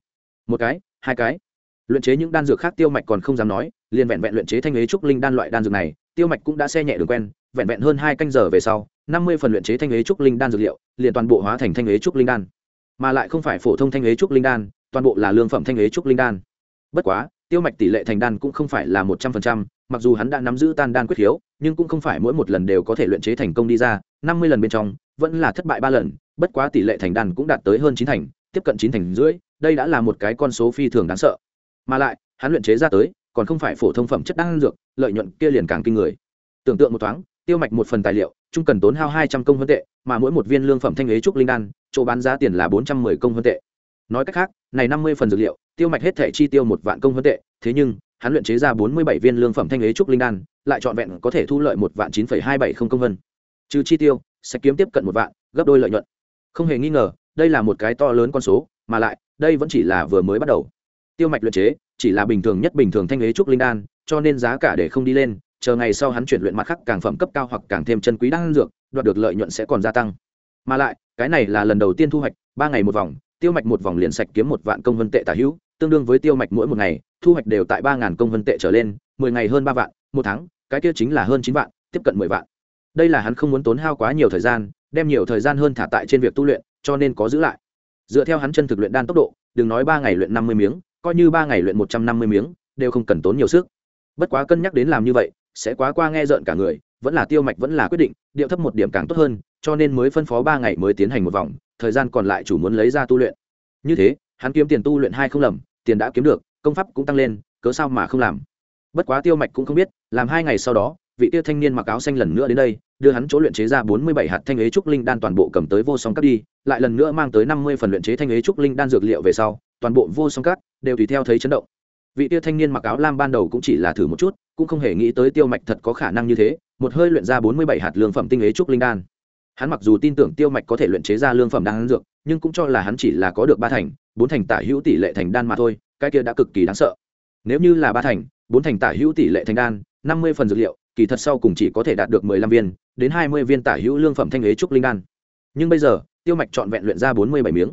Một cái, hai cái. Luyện chế những đan dược khác tiêu mạch còn không dám nói, liền vẹn vẹn luyện chế thanh ế trúc linh đan loại đan dược này, tiêu mạch cũng đã xe nhẹ đường quen, vẹn vẹn hơn hai canh giờ về sau, năm mươi phần luyện chế thanh ế trúc linh đan dược liệu, liền toàn bộ hóa thành thanh ế trúc linh đan. Mà lại không phải phổ thông thanh ế trúc linh đan, toàn bộ là lương phẩm thanh ế trúc linh đan. Bất quá, tiêu mạch tỷ lệ thành đan cũng không phải là một trăm phần trăm, mặc dù hắn đã nắm giữ tan đan quyết khiếu nhưng cũng không phải mỗi một lần đều có thể luyện chế thành công đi ra, năm mươi lần bên trong, vẫn là thất bại ba lần, bất quá tỷ lệ thành đan cũng đạt tới hơn chín thành, tiếp cận chín thành rưỡi, đây đã là một cái con số phi thường đáng sợ. Mà lại, hắn luyện chế ra tới, còn không phải phổ thông phẩm chất đan dược, lợi nhuận kia liền càng kinh người. Tưởng tượng một thoáng, tiêu mạch một phần tài liệu chung cần tốn hao hai trăm công hơn tệ, mà mỗi một viên lương phẩm thanh ế trúc linh đan, chỗ bán giá tiền là bốn trăm mười công hơn tệ. Nói cách khác, này năm mươi phần dược liệu, tiêu mạch hết thể chi tiêu một vạn công hơn tệ, thế nhưng hắn luyện chế ra bốn mươi bảy viên lương phẩm thanh lý trúc linh đan, lại trọn vẹn có thể thu lợi một vạn chín hai bảy không công vân. Trừ chi tiêu, sẽ kiếm tiếp cận một vạn, gấp đôi lợi nhuận. Không hề nghi ngờ, đây là một cái to lớn con số, mà lại, đây vẫn chỉ là vừa mới bắt đầu. Tiêu mạch luyện chế, chỉ là bình thường nhất bình thường thanh lý trúc linh đan, cho nên giá cả để không đi lên, chờ ngày sau hắn chuyển luyện mặt khác càng phẩm cấp cao hoặc càng thêm chân quý đan dược, đoạt được lợi nhuận sẽ còn gia tăng. Mà lại, cái này là lần đầu tiên thu hoạch, ba ngày một vòng, tiêu mạch một vòng liền sạch kiếm một vạn công vân tệ tả hữu tương đương với tiêu mạch mỗi một ngày, thu hoạch đều tại ba ngàn công vân tệ trở lên, mười ngày hơn ba vạn, một tháng, cái kia chính là hơn chín vạn, tiếp cận mười vạn. Đây là hắn không muốn tốn hao quá nhiều thời gian, đem nhiều thời gian hơn thả tại trên việc tu luyện, cho nên có giữ lại. Dựa theo hắn chân thực luyện đan tốc độ, đừng nói ba ngày luyện năm mươi miếng, coi như ba ngày luyện một trăm năm mươi miếng, đều không cần tốn nhiều sức. Bất quá cân nhắc đến làm như vậy, sẽ quá qua nghe rợn cả người, vẫn là tiêu mạch vẫn là quyết định, điệu thấp một điểm càng tốt hơn, cho nên mới phân phó ba ngày mới tiến hành một vòng, thời gian còn lại chủ muốn lấy ra tu luyện. Như thế hắn kiếm tiền tu luyện hai không lầm, tiền đã kiếm được, công pháp cũng tăng lên, cớ sao mà không làm? Bất quá tiêu mạch cũng không biết, làm hai ngày sau đó, vị tiêu thanh niên mặc áo xanh lần nữa đến đây, đưa hắn chỗ luyện chế ra bốn mươi bảy hạt thanh ế trúc linh đan toàn bộ cầm tới vô song cắt đi, lại lần nữa mang tới năm mươi phần luyện chế thanh ế trúc linh đan dược liệu về sau, toàn bộ vô song cắt đều tùy theo thấy chấn động. Vị tiêu thanh niên mặc áo lam ban đầu cũng chỉ là thử một chút, cũng không hề nghĩ tới tiêu mạch thật có khả năng như thế, một hơi luyện ra bốn mươi bảy hạt lương phẩm tinh ế trúc linh đan. Hắn mặc dù tin tưởng tiêu mạch có thể luyện chế ra lương phẩm đan dược, nhưng cũng cho là hắn chỉ là có được ba thành bốn thành tả hữu tỷ lệ thành đan mà thôi, cái kia đã cực kỳ đáng sợ. Nếu như là ba thành, bốn thành tả hữu tỷ lệ thành đan, năm mươi phần dược liệu, kỳ thật sau cùng chỉ có thể đạt được mười lăm viên, đến hai mươi viên tả hữu lương phẩm thanh ế trúc linh đan. Nhưng bây giờ, tiêu mạch trọn vẹn luyện ra bốn mươi bảy miếng.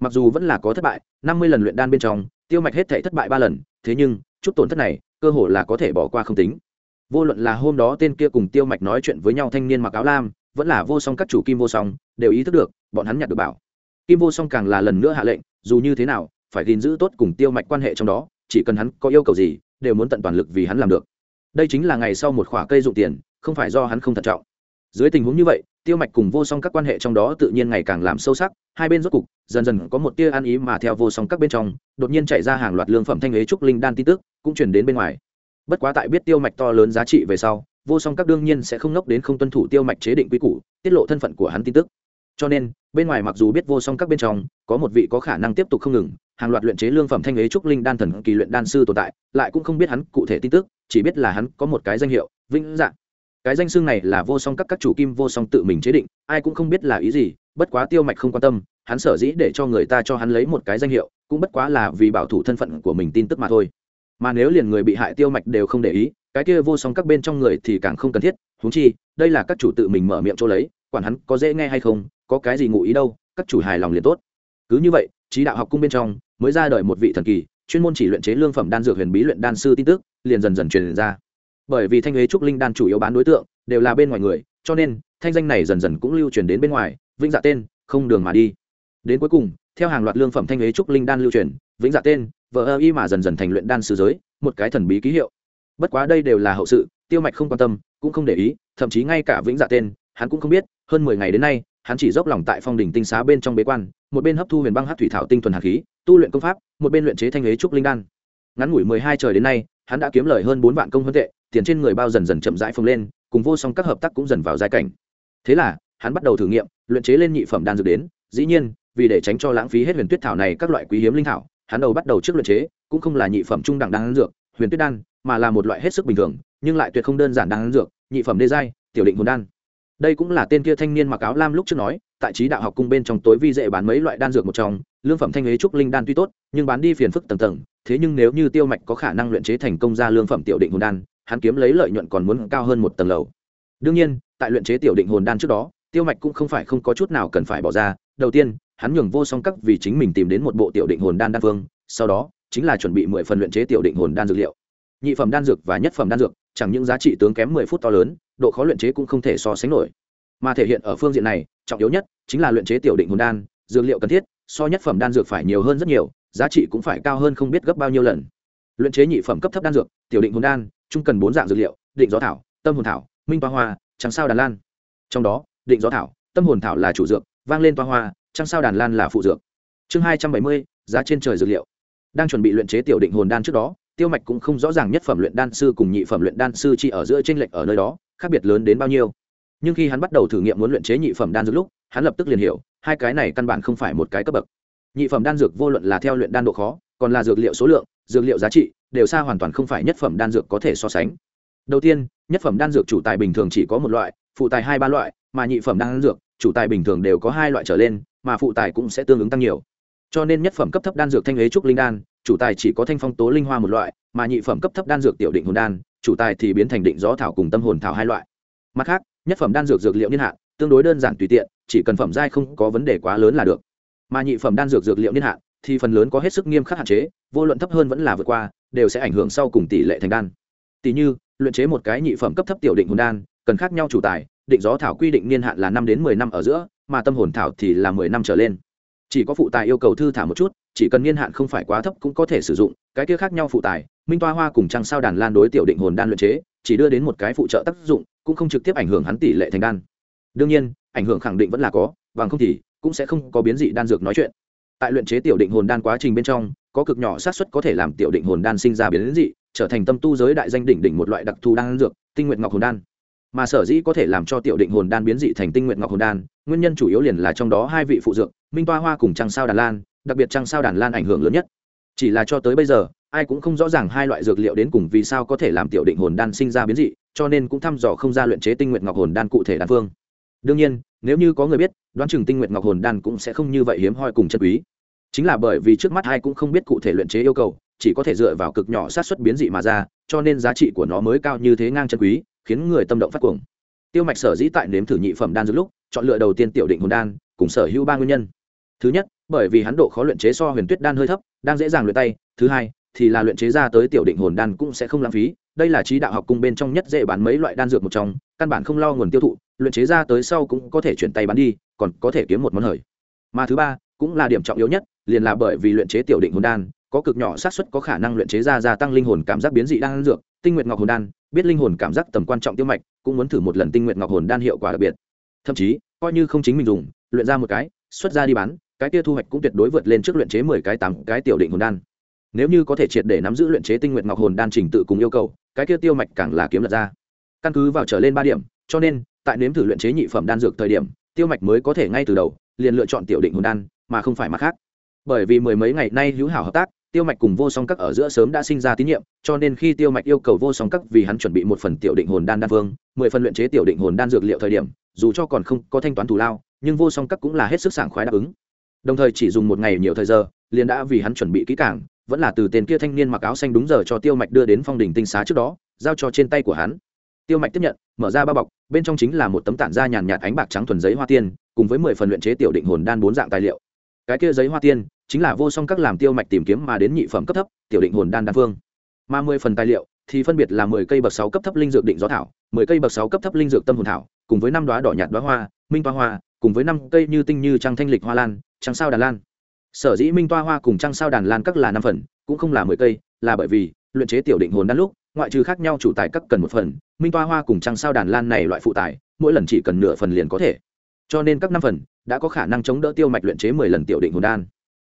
Mặc dù vẫn là có thất bại, năm mươi lần luyện đan bên trong, tiêu mạch hết thể thất bại ba lần, thế nhưng, chút tổn thất này, cơ hồ là có thể bỏ qua không tính. Vô luận là hôm đó tên kia cùng tiêu mạch nói chuyện với nhau thanh niên mặc áo lam, vẫn là vô song các chủ kim vô song, đều ý thức được, bọn hắn nhặt được bảo. Kim vô song càng là lần nữa hạ lệnh dù như thế nào, phải gìn giữ tốt cùng tiêu mạch quan hệ trong đó, chỉ cần hắn có yêu cầu gì, đều muốn tận toàn lực vì hắn làm được. Đây chính là ngày sau một khoả cây dụng tiền, không phải do hắn không thận trọng. Dưới tình huống như vậy, tiêu mạch cùng vô song các quan hệ trong đó tự nhiên ngày càng làm sâu sắc, hai bên rốt cục, dần dần có một tia ăn ý mà theo vô song các bên trong, đột nhiên chạy ra hàng loạt lương phẩm thanh ế trúc linh đan tin tức, cũng chuyển đến bên ngoài. Bất quá tại biết tiêu mạch to lớn giá trị về sau, vô song các đương nhiên sẽ không nốc đến không tuân thủ tiêu mạch chế định quy củ, tiết lộ thân phận của hắn tin tức cho nên, bên ngoài mặc dù biết vô song các bên trong, có một vị có khả năng tiếp tục không ngừng, hàng loạt luyện chế lương phẩm thanh ấy trúc linh đan thần kỳ luyện đan sư tồn tại, lại cũng không biết hắn cụ thể tin tức, chỉ biết là hắn có một cái danh hiệu, vĩnh dạng. Cái danh xưng này là vô song các các chủ kim vô song tự mình chế định, ai cũng không biết là ý gì, bất quá tiêu mạch không quan tâm, hắn sở dĩ để cho người ta cho hắn lấy một cái danh hiệu, cũng bất quá là vì bảo thủ thân phận của mình tin tức mà thôi. Mà nếu liền người bị hại tiêu mạch đều không để ý, cái kia vô song các bên trong người thì càng không cần thiết, huống chi, đây là các chủ tự mình mở miệng chỗ lấy, quản hắn có dễ nghe hay không có cái gì ngụ ý đâu, các chủ hài lòng liền tốt. Cứ như vậy, trí đạo học cung bên trong mới ra đời một vị thần kỳ, chuyên môn chỉ luyện chế lương phẩm đan dược huyền bí luyện đan sư tin tức, liền dần dần truyền ra. Bởi vì thanh huế trúc linh đan chủ yếu bán đối tượng đều là bên ngoài người, cho nên thanh danh này dần dần cũng lưu truyền đến bên ngoài, vĩnh dạ tên, không đường mà đi. Đến cuối cùng, theo hàng loạt lương phẩm thanh huế trúc linh đan lưu truyền, vĩnh dạ tên vợ ơ y mà dần dần thành luyện đan sư giới, một cái thần bí ký hiệu. Bất quá đây đều là hậu sự, tiêu mạch không quan tâm, cũng không để ý, thậm chí ngay cả vĩnh dạ tên, hắn cũng không biết, hơn mười ngày đến nay hắn chỉ dốc lòng tại phong đỉnh tinh xá bên trong bế quan, một bên hấp thu huyền băng hát thủy thảo tinh thuần hạt khí, tu luyện công pháp, một bên luyện chế thanh hế trúc linh đan. Ngắn ngủi mười hai trời đến nay, hắn đã kiếm lời hơn bốn vạn công hơn tệ, tiền trên người bao dần dần chậm rãi phồng lên, cùng vô song các hợp tác cũng dần vào giai cảnh. Thế là, hắn bắt đầu thử nghiệm, luyện chế lên nhị phẩm đan dược đến, dĩ nhiên, vì để tránh cho lãng phí hết huyền tuyết thảo này các loại quý hiếm linh thảo, hắn đầu bắt đầu trước luyện chế, cũng không là nhị phẩm trung đẳng đan dược, huyền tuyết đan, mà là một loại hết sức bình thường, nhưng lại tuyệt không đơn giản đan dược, nhị phẩm đê giai, tiểu định hồn đan đây cũng là tên kia thanh niên mặc áo lam lúc trước nói, tại trí đạo học cung bên trong tối vi dễ bán mấy loại đan dược một trong, lương phẩm thanh ế trúc linh đan tuy tốt, nhưng bán đi phiền phức tầng tầng, thế nhưng nếu như tiêu mạch có khả năng luyện chế thành công ra lương phẩm tiểu định hồn đan, hắn kiếm lấy lợi nhuận còn muốn cao hơn một tầng lầu. Đương nhiên, tại luyện chế tiểu định hồn đan trước đó, tiêu mạch cũng không phải không có chút nào cần phải bỏ ra, đầu tiên, hắn nhường vô song cấp vì chính mình tìm đến một bộ tiểu định hồn đan đan phương, sau đó, chính là chuẩn bị mười phần luyện chế tiểu định hồn đan dược liệu. Nhị phẩm đan dược và nhất phẩm đan dược chẳng những giá trị tướng kém mười phút to lớn, độ khó luyện chế cũng không thể so sánh nổi. Mà thể hiện ở phương diện này, trọng yếu nhất chính là luyện chế tiểu định hồn đan, dược liệu cần thiết, so nhất phẩm đan dược phải nhiều hơn rất nhiều, giá trị cũng phải cao hơn không biết gấp bao nhiêu lần. Luyện chế nhị phẩm cấp thấp đan dược, tiểu định hồn đan chung cần bốn dạng dược liệu, định gió thảo, tâm hồn thảo, minh toa hoa trắng sao đàn lan. Trong đó, định gió thảo, tâm hồn thảo là chủ dược, vang lên toa hoa, trăng sao đàn lan là phụ dược. Chương hai trăm bảy mươi, giá trên trời dược liệu. Đang chuẩn bị luyện chế tiểu định hồn đan trước đó tiêu mạch cũng không rõ ràng nhất phẩm luyện đan sư cùng nhị phẩm luyện đan sư chỉ ở giữa trên lệch ở nơi đó, khác biệt lớn đến bao nhiêu. Nhưng khi hắn bắt đầu thử nghiệm muốn luyện chế nhị phẩm đan dược lúc, hắn lập tức liền hiểu, hai cái này căn bản không phải một cái cấp bậc. Nhị phẩm đan dược vô luận là theo luyện đan độ khó, còn là dược liệu số lượng, dược liệu giá trị, đều xa hoàn toàn không phải nhất phẩm đan dược có thể so sánh. Đầu tiên, nhất phẩm đan dược chủ tài bình thường chỉ có một loại, phụ tài hai ba loại, mà nhị phẩm đan dược, chủ tài bình thường đều có hai loại trở lên, mà phụ tài cũng sẽ tương ứng tăng nhiều. Cho nên nhất phẩm cấp thấp đan dược thanh ế trúc linh đan chủ tài chỉ có thanh phong tố linh hoa một loại, mà nhị phẩm cấp thấp đan dược tiểu định hồn đan, chủ tài thì biến thành định gió thảo cùng tâm hồn thảo hai loại. Mặt khác, nhất phẩm đan dược dược liệu niên hạn, tương đối đơn giản tùy tiện, chỉ cần phẩm giai không có vấn đề quá lớn là được. Mà nhị phẩm đan dược dược liệu niên hạn, thì phần lớn có hết sức nghiêm khắc hạn chế, vô luận thấp hơn vẫn là vượt qua, đều sẽ ảnh hưởng sau cùng tỷ lệ thành đan. Tỷ như, luyện chế một cái nhị phẩm cấp thấp tiểu định hồn đan, cần khác nhau chủ tài, định gió thảo quy định niên hạn là năm đến mười năm ở giữa, mà tâm hồn thảo thì là mười năm trở lên. Chỉ có phụ tài yêu cầu thư thả một chút chỉ cần niên hạn không phải quá thấp cũng có thể sử dụng, cái kia khác nhau phụ tài, minh toa hoa cùng trăng sao đàn lan đối tiểu định hồn đan luyện chế, chỉ đưa đến một cái phụ trợ tác dụng, cũng không trực tiếp ảnh hưởng hắn tỷ lệ thành đan. Đương nhiên, ảnh hưởng khẳng định vẫn là có và không thì cũng sẽ không có biến dị đan dược nói chuyện. Tại luyện chế tiểu định hồn đan quá trình bên trong, có cực nhỏ xác suất có thể làm tiểu định hồn đan sinh ra biến dị, trở thành tâm tu giới đại danh đỉnh đỉnh một loại đặc thù đan dược, tinh nguyện ngọc hồn đan. Mà sở dĩ có thể làm cho tiểu định hồn đan biến dị thành tinh nguyện ngọc hồn đan, nguyên nhân chủ yếu liền là trong đó hai vị phụ dược, minh toa hoa cùng trăng sao đàn lan đặc biệt trăng sao đàn lan ảnh hưởng lớn nhất. Chỉ là cho tới bây giờ, ai cũng không rõ ràng hai loại dược liệu đến cùng vì sao có thể làm tiểu định hồn đan sinh ra biến dị, cho nên cũng thăm dò không ra luyện chế tinh nguyện ngọc hồn đan cụ thể đan phương. Đương nhiên, nếu như có người biết, đoán chừng tinh nguyện ngọc hồn đan cũng sẽ không như vậy hiếm hoi cùng chân quý. Chính là bởi vì trước mắt ai cũng không biết cụ thể luyện chế yêu cầu, chỉ có thể dựa vào cực nhỏ sát xuất biến dị mà ra, cho nên giá trị của nó mới cao như thế ngang chân quý, khiến người tâm động phát cuồng. Tiêu mạch sở dĩ tại nếm thử nhị phẩm đan dược lúc, chọn lựa đầu tiên tiểu định hồn đan, cùng sở hữu ba nguyên nhân. Thứ nhất bởi vì hắn độ khó luyện chế so huyền tuyết đan hơi thấp, đang dễ dàng luyện tay, thứ hai, thì là luyện chế ra tới tiểu định hồn đan cũng sẽ không lãng phí, đây là trí đạo học cung bên trong nhất dễ bán mấy loại đan dược một trong, căn bản không lo nguồn tiêu thụ, luyện chế ra tới sau cũng có thể chuyển tay bán đi, còn có thể kiếm một món hời. Mà thứ ba, cũng là điểm trọng yếu nhất, liền là bởi vì luyện chế tiểu định hồn đan, có cực nhỏ xác suất có khả năng luyện chế ra gia tăng linh hồn cảm giác biến dị đan dược, tinh nguyện ngọc hồn đan, biết linh hồn cảm giác tầm quan trọng tiêu mạch, cũng muốn thử một lần tinh nguyện ngọc hồn đan hiệu quả đặc biệt. Thậm chí, coi như không chính mình dùng, luyện ra một cái, xuất ra đi bán cái kia thu hoạch cũng tuyệt đối vượt lên trước luyện chế mười cái tám cái tiểu định hồn đan. Nếu như có thể triệt để nắm giữ luyện chế tinh nguyện ngọc hồn đan trình tự cùng yêu cầu, cái kia tiêu mạch càng là kiếm lật ra. Căn cứ vào trở lên ba điểm, cho nên, tại nếm thử luyện chế nhị phẩm đan dược thời điểm, tiêu mạch mới có thể ngay từ đầu, liền lựa chọn tiểu định hồn đan, mà không phải mặt khác. Bởi vì mười mấy ngày nay hữu hảo hợp tác, tiêu mạch cùng vô song các ở giữa sớm đã sinh ra tín nhiệm, cho nên khi tiêu mạch yêu cầu vô song các vì hắn chuẩn bị một phần tiểu định hồn đan đan vương, mười phần luyện chế tiểu định hồn đan dược liệu thời điểm, dù cho còn không có thanh toán thù lao, nhưng vô song các cũng là hết sức sảng khoái đáp ứng đồng thời chỉ dùng một ngày nhiều thời giờ, liền đã vì hắn chuẩn bị kỹ càng, vẫn là từ tên kia thanh niên mặc áo xanh đúng giờ cho tiêu mạch đưa đến phong đỉnh tinh xá trước đó, giao cho trên tay của hắn. Tiêu mạch tiếp nhận, mở ra bao bọc, bên trong chính là một tấm tản da nhàn nhạt ánh bạc trắng thuần giấy hoa tiên, cùng với mười phần luyện chế tiểu định hồn đan bốn dạng tài liệu. Cái kia giấy hoa tiên, chính là vô song các làm tiêu mạch tìm kiếm mà đến nhị phẩm cấp thấp, tiểu định hồn đan đan phương. Mà mười phần tài liệu, thì phân biệt là mười cây bậc sáu cấp thấp linh dược định gió thảo, mười cây bậc sáu cấp thấp linh dược tâm hồn thảo, cùng với năm đoá đỏ nhạt đoá hoa, minh toa hoa cùng với năm cây như tinh như trăng thanh lịch hoa lan, trăng sao đàn lan. Sở dĩ minh toa hoa cùng trăng sao đàn lan các là năm phần, cũng không là mười cây, là bởi vì, luyện chế tiểu định hồn đan lúc, ngoại trừ khác nhau chủ tài các cần một phần, minh toa hoa cùng trăng sao đàn lan này loại phụ tài, mỗi lần chỉ cần nửa phần liền có thể. Cho nên các năm phần, đã có khả năng chống đỡ tiêu mạch luyện chế mười lần tiểu định hồn đan.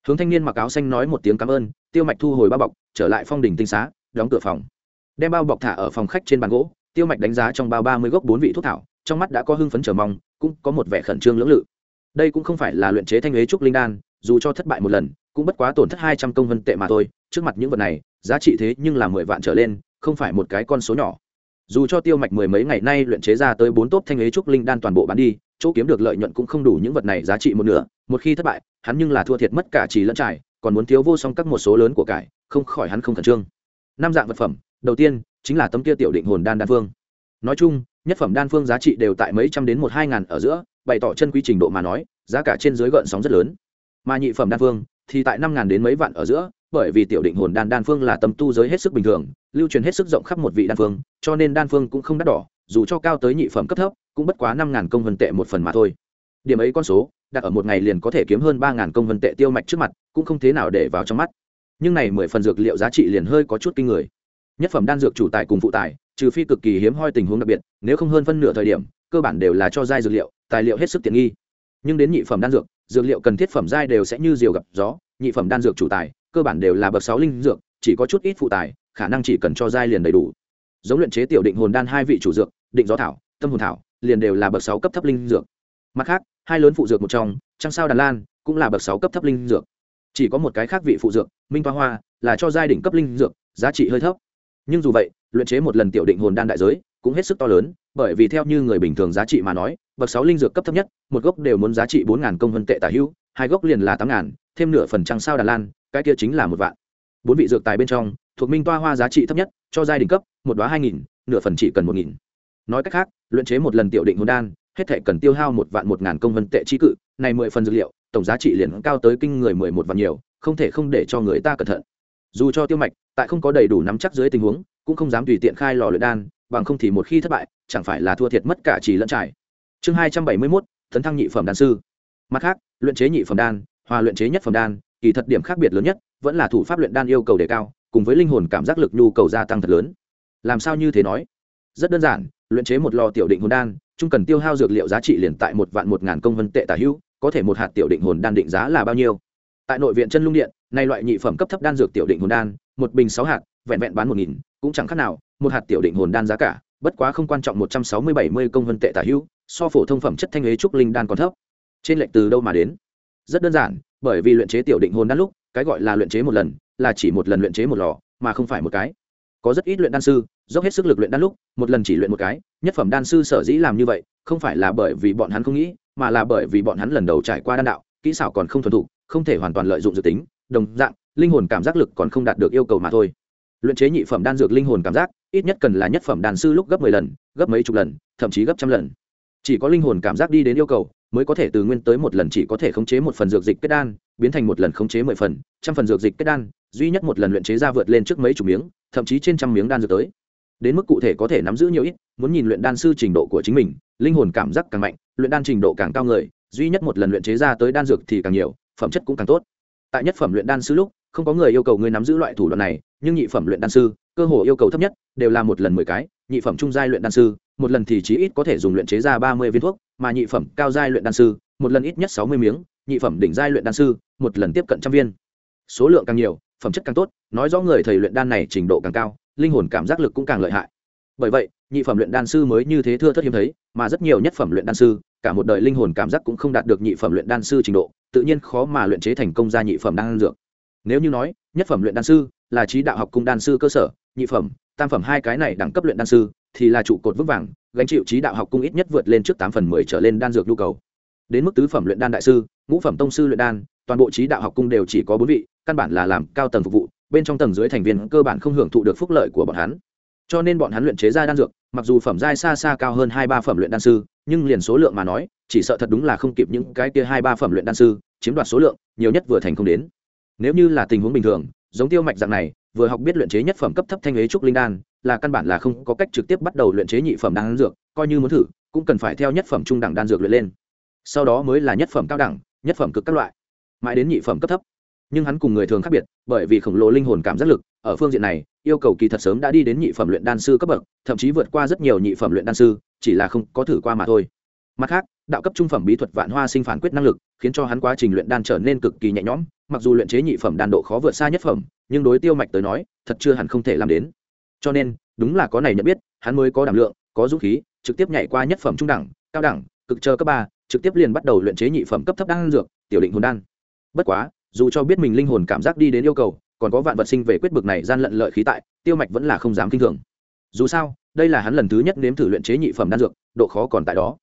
Hướng thanh niên mặc áo xanh nói một tiếng cảm ơn, tiêu mạch thu hồi bao bọc, trở lại phong đình tinh xá, đóng cửa phòng. Đem bao bọc thả ở phòng khách trên bàn gỗ, tiêu mạch đánh giá trong bao ba mươi gốc bốn vị thuốc thảo, trong mắt đã có hưng phấn chờ mong cũng có một vẻ khẩn trương lưỡng lự. Đây cũng không phải là luyện chế thanh huế trúc linh đan, dù cho thất bại một lần, cũng bất quá tổn thất hai trăm công vân tệ mà thôi, trước mặt những vật này, giá trị thế nhưng là mười vạn trở lên, không phải một cái con số nhỏ. Dù cho tiêu mạch mười mấy ngày nay luyện chế ra tới bốn tốp thanh huế trúc linh đan toàn bộ bán đi, chỗ kiếm được lợi nhuận cũng không đủ những vật này giá trị một nửa, một khi thất bại, hắn nhưng là thua thiệt mất cả trì lẫn trải, còn muốn thiếu vô song các một số lớn của cải, không khỏi hắn không khẩn trương. Năm dạng vật phẩm, đầu tiên chính là tấm kia tiểu định hồn đan đan phương nói chung nhất phẩm đan phương giá trị đều tại mấy trăm đến một hai ngàn ở giữa, bày tỏ chân quy trình độ mà nói, giá cả trên dưới gợn sóng rất lớn. Mà nhị phẩm đan phương thì tại năm ngàn đến mấy vạn ở giữa, bởi vì tiểu định hồn đan đan phương là tâm tu giới hết sức bình thường, lưu truyền hết sức rộng khắp một vị đan phương, cho nên đan phương cũng không đắt đỏ, dù cho cao tới nhị phẩm cấp thấp, cũng bất quá năm ngàn công vân tệ một phần mà thôi. Điểm ấy con số, đặt ở một ngày liền có thể kiếm hơn ba ngàn công vân tệ tiêu mạch trước mặt, cũng không thế nào để vào trong mắt. Nhưng này mười phần dược liệu giá trị liền hơi có chút kinh người. Nhất phẩm đan dược chủ tài cùng phụ tài trừ phi cực kỳ hiếm hoi tình huống đặc biệt, nếu không hơn phân nửa thời điểm, cơ bản đều là cho giai dược liệu, tài liệu hết sức tiện nghi. Nhưng đến nhị phẩm đan dược dược liệu cần thiết phẩm giai đều sẽ như diều gặp gió, nhị phẩm đan dược chủ tài, cơ bản đều là bậc sáu linh dược, chỉ có chút ít phụ tài, khả năng chỉ cần cho giai liền đầy đủ. Giống luyện chế tiểu định hồn đan hai vị chủ dược, định gió thảo, tâm hồn thảo, liền đều là bậc sáu cấp thấp linh dược. Mặt khác, hai lớn phụ dược một trong, trăng sao đàn lan, cũng là bậc sáu cấp thấp linh dược. Chỉ có một cái khác vị phụ dược, minh toa hoa, là cho giai đỉnh cấp linh dược, giá trị hơi thấp. Nhưng dù vậy luyện chế một lần tiểu định hồn đan đại giới, cũng hết sức to lớn, bởi vì theo như người bình thường giá trị mà nói, bậc sáu linh dược cấp thấp nhất, một gốc đều muốn giá trị bốn ngàn công vân tệ tả hữu hai gốc liền là tám ngàn, thêm nửa phần trăng sao đà lan, cái kia chính là một vạn. Bốn vị dược tài bên trong, thuộc minh toa hoa giá trị thấp nhất, cho giai đỉnh cấp, một đoá hai nghìn, nửa phần chỉ cần một nghìn. Nói cách khác, luyện chế một lần tiểu định hồn đan, hết thể cần tiêu hao một vạn một ngàn công vân tệ trí cự, này mười phần dược liệu, tổng giá trị liền cao tới kinh người mười một vạn nhiều, không thể không để cho người ta cẩn thận. Dù cho tiêu mạch, tại không có đầy đủ nắm chắc dưới tình huống cũng không dám tùy tiện khai lò luyện đan, bằng không thì một khi thất bại, chẳng phải là thua thiệt mất cả chỉ lẫn trải. Chương hai trăm bảy mươi mốt, tấn thăng nhị phẩm đan sư. Mặt khác, luyện chế nhị phẩm đan, hòa luyện chế nhất phẩm đan, kỳ thật điểm khác biệt lớn nhất, vẫn là thủ pháp luyện đan yêu cầu đề cao, cùng với linh hồn cảm giác lực nhu cầu gia tăng thật lớn. Làm sao như thế nói? Rất đơn giản, luyện chế một lò tiểu định hồn đan chung cần tiêu hao dược liệu giá trị liền tại một vạn một ngàn công vân tệ tả hữu, có thể một hạt tiểu định hồn đan định giá là bao nhiêu? Tại nội viện chân lung điện, nay loại nhị phẩm cấp thấp đan dược tiểu định hồn đan, một bình sáu hạt, vẹn vẹn bán một nghìn cũng chẳng khác nào, một hạt tiểu định hồn đan giá cả, bất quá không quan trọng một trăm sáu mươi bảy mươi công vân tệ tả hữu, so phổ thông phẩm chất thanh ế trúc linh đan còn thấp. Trên lệnh từ đâu mà đến? Rất đơn giản, bởi vì luyện chế tiểu định hồn đan lúc, cái gọi là luyện chế một lần, là chỉ một lần luyện chế một lò, mà không phải một cái. Có rất ít luyện đan sư, dốc hết sức lực luyện đan lúc, một lần chỉ luyện một cái, nhất phẩm đan sư sở dĩ làm như vậy, không phải là bởi vì bọn hắn không nghĩ, mà là bởi vì bọn hắn lần đầu trải qua đan đạo, kỹ xảo còn không thuần thục, không thể hoàn toàn lợi dụng dự tính, đồng dạng, linh hồn cảm giác lực còn không đạt được yêu cầu mà thôi luyện chế nhị phẩm đan dược linh hồn cảm giác, ít nhất cần là nhất phẩm đàn sư lúc gấp mười lần, gấp mấy chục lần, thậm chí gấp trăm lần. Chỉ có linh hồn cảm giác đi đến yêu cầu, mới có thể từ nguyên tới một lần chỉ có thể khống chế một phần dược dịch kết đan, biến thành một lần khống chế mười phần, trăm phần dược dịch kết đan, duy nhất một lần luyện chế ra vượt lên trước mấy chục miếng, thậm chí trên trăm miếng đan dược tới. Đến mức cụ thể có thể nắm giữ nhiều ít, muốn nhìn luyện đan sư trình độ của chính mình, linh hồn cảm giác càng mạnh, luyện đan trình độ càng cao người, duy nhất một lần luyện chế ra tới đan dược thì càng nhiều, phẩm chất cũng càng tốt. Tại nhất phẩm luyện đan sư lúc không có người yêu cầu người nắm giữ loại thủ đoạn này, nhưng nhị phẩm luyện đan sư, cơ hồ yêu cầu thấp nhất, đều là một lần mười cái, nhị phẩm trung giai luyện đan sư, một lần thì chí ít có thể dùng luyện chế ra ba mươi viên thuốc, mà nhị phẩm cao giai luyện đan sư, một lần ít nhất sáu mươi miếng, nhị phẩm đỉnh giai luyện đan sư, một lần tiếp cận trăm viên. Số lượng càng nhiều, phẩm chất càng tốt, nói rõ người thầy luyện đan này trình độ càng cao, linh hồn cảm giác lực cũng càng lợi hại. Bởi vậy, nhị phẩm luyện đan sư mới như thế thưa thất hiếm thấy, mà rất nhiều nhất phẩm luyện đan sư, cả một đời linh hồn cảm giác cũng không đạt được nhị phẩm luyện đan sư trình độ, tự nhiên khó mà luyện chế thành công ra nhị phẩm đan dược nếu như nói, nhất phẩm luyện đan sư là trí đạo học cung đan sư cơ sở, nhị phẩm, tam phẩm hai cái này đẳng cấp luyện đan sư thì là trụ cột vững vàng, gánh chịu trí đạo học cung ít nhất vượt lên trước tám phần mười trở lên đan dược nhu cầu. Đến mức tứ phẩm luyện đan đại sư, ngũ phẩm tông sư luyện đan, toàn bộ trí đạo học cung đều chỉ có bốn vị, căn bản là làm cao tầng phục vụ, bên trong tầng dưới thành viên cơ bản không hưởng thụ được phúc lợi của bọn hắn. Cho nên bọn hắn luyện chế ra đan dược, mặc dù phẩm giai xa xa cao hơn hai ba phẩm luyện đan sư, nhưng liền số lượng mà nói, chỉ sợ thật đúng là không kịp những cái kia hai ba phẩm luyện đan sư chiếm đoạt số lượng, nhiều nhất vừa thành không đến nếu như là tình huống bình thường, giống tiêu mạch dạng này, vừa học biết luyện chế nhất phẩm cấp thấp thanh ế trúc linh đan, là căn bản là không có cách trực tiếp bắt đầu luyện chế nhị phẩm đan dược, coi như muốn thử, cũng cần phải theo nhất phẩm trung đẳng đan dược luyện lên. Sau đó mới là nhất phẩm cao đẳng, nhất phẩm cực các loại, mãi đến nhị phẩm cấp thấp. Nhưng hắn cùng người thường khác biệt, bởi vì khổng lồ linh hồn cảm giác lực, ở phương diện này, yêu cầu kỳ thật sớm đã đi đến nhị phẩm luyện đan sư cấp bậc, thậm chí vượt qua rất nhiều nhị phẩm luyện đan sư, chỉ là không có thử qua mà thôi mặt khác, đạo cấp trung phẩm bí thuật vạn hoa sinh phản quyết năng lực, khiến cho hắn quá trình luyện đan trở nên cực kỳ nhẹ nhõm, mặc dù luyện chế nhị phẩm đan độ khó vượt xa nhất phẩm, nhưng đối tiêu mạch tới nói, thật chưa hẳn không thể làm đến. Cho nên, đúng là có này nhận biết, hắn mới có đảm lượng, có dũng khí, trực tiếp nhảy qua nhất phẩm trung đẳng, cao đẳng, cực chờ cấp ba, trực tiếp liền bắt đầu luyện chế nhị phẩm cấp thấp đan dược, tiểu định hồn đan. Bất quá, dù cho biết mình linh hồn cảm giác đi đến yêu cầu, còn có vạn vật sinh về quyết bực này gian lận lợi khí tại, tiêu mạch vẫn là không dám kinh thường. Dù sao, đây là hắn lần thứ nhất nếm thử luyện chế nhị phẩm đan dược, độ khó còn tại đó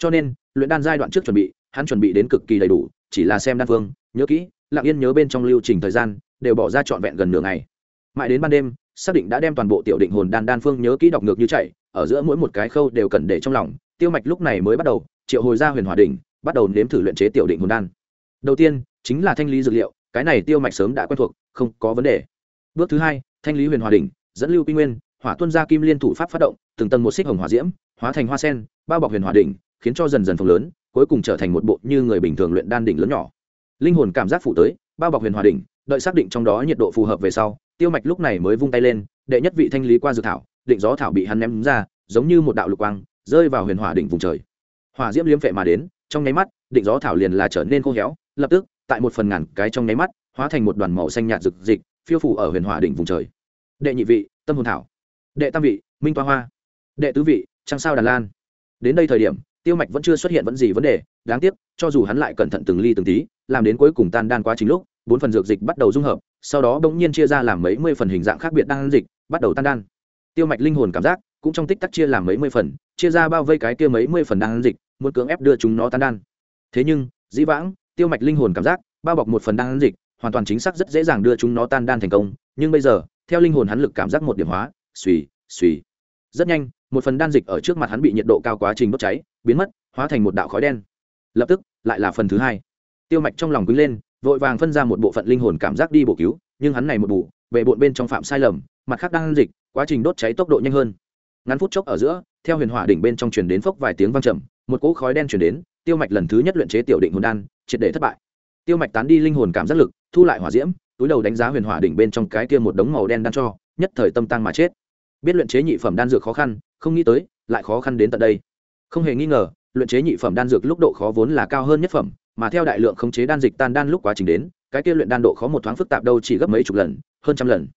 cho nên, luyện đan giai đoạn trước chuẩn bị, hắn chuẩn bị đến cực kỳ đầy đủ, chỉ là xem đan phương, nhớ kỹ, lặng yên nhớ bên trong lưu trình thời gian, đều bỏ ra trọn vẹn gần nửa ngày. Mãi đến ban đêm, xác định đã đem toàn bộ tiểu định hồn đan đan phương nhớ kỹ đọc ngược như chạy, ở giữa mỗi một cái khâu đều cần để trong lòng, tiêu mạch lúc này mới bắt đầu, triệu hồi ra huyền hòa đỉnh, bắt đầu nếm thử luyện chế tiểu định hồn đan. Đầu tiên, chính là thanh lý dược liệu, cái này tiêu mạch sớm đã quen thuộc, không có vấn đề. Bước thứ hai, thanh lý huyền hòa đỉnh, dẫn lưu quy nguyên, hỏa tuân gia kim liên thủ pháp phát động, từng tầng một xích hồng hỏa diễm, hóa thành hoa sen, bao bọc huyền hòa đỉnh khiến cho dần dần phồng lớn, cuối cùng trở thành một bộ như người bình thường luyện đan đỉnh lớn nhỏ. Linh hồn cảm giác phụ tới, bao bọc huyền hòa đỉnh, đợi xác định trong đó nhiệt độ phù hợp về sau, tiêu mạch lúc này mới vung tay lên, đệ nhất vị thanh lý qua dược thảo, định gió thảo bị hắn ném ra, giống như một đạo lục quang, rơi vào huyền hỏa đỉnh vùng trời. Hỏa diễm liếm phệ mà đến, trong nháy mắt, định gió thảo liền là trở nên khô héo, lập tức, tại một phần ngàn cái trong nháy mắt, hóa thành một đoàn màu xanh nhạt rực dịch phiêu phủ ở huyền hỏa đỉnh vùng trời. Đệ nhị vị, tâm hồn thảo. Đệ tam vị, minh toa hoa. Đệ tứ vị, trăng sao đàn lan. Đến đây thời điểm tiêu mạch vẫn chưa xuất hiện vẫn gì vấn đề, đáng tiếc, cho dù hắn lại cẩn thận từng ly từng tí, làm đến cuối cùng tan đan quá trình lúc, bốn phần dược dịch bắt đầu dung hợp, sau đó bỗng nhiên chia ra làm mấy mươi phần hình dạng khác biệt đan dịch, bắt đầu tan đan. Tiêu mạch linh hồn cảm giác, cũng trong tích tắc chia làm mấy mươi phần, chia ra bao vây cái kia mấy mươi phần đan dịch, muốn cưỡng ép đưa chúng nó tan đan. Thế nhưng, dĩ vãng, tiêu mạch linh hồn cảm giác, bao bọc một phần đan dịch, hoàn toàn chính xác rất dễ dàng đưa chúng nó tan đan thành công, nhưng bây giờ, theo linh hồn hắn lực cảm giác một điểm hóa, suy suy. Rất nhanh, một phần đan dịch ở trước mặt hắn bị nhiệt độ cao quá trình đốt cháy biến mất, hóa thành một đạo khói đen. Lập tức, lại là phần thứ hai. Tiêu mạch trong lòng quý lên, vội vàng phân ra một bộ phận linh hồn cảm giác đi bổ cứu, nhưng hắn này một bù về bộn bên trong phạm sai lầm, mặt khác đang dịch, quá trình đốt cháy tốc độ nhanh hơn. Ngắn phút chốc ở giữa, theo huyền hỏa đỉnh bên trong truyền đến phốc vài tiếng vang trầm, một cỗ khói đen truyền đến, tiêu mạch lần thứ nhất luyện chế tiểu định hồn đan, triệt để thất bại. Tiêu mạch tán đi linh hồn cảm giác lực, thu lại hỏa diễm, túi đầu đánh giá huyền hỏa đỉnh bên trong cái kia một đống màu đen đan cho, nhất thời tâm tăng mà chết. Biết luyện chế nhị phẩm đan dược khó khăn, không nghĩ tới, lại khó khăn đến tận đây không hề nghi ngờ, luyện chế nhị phẩm đan dược lúc độ khó vốn là cao hơn nhất phẩm, mà theo đại lượng khống chế đan dịch tan đan lúc quá trình đến, cái kia luyện đan độ khó một thoáng phức tạp đâu chỉ gấp mấy chục lần, hơn trăm lần.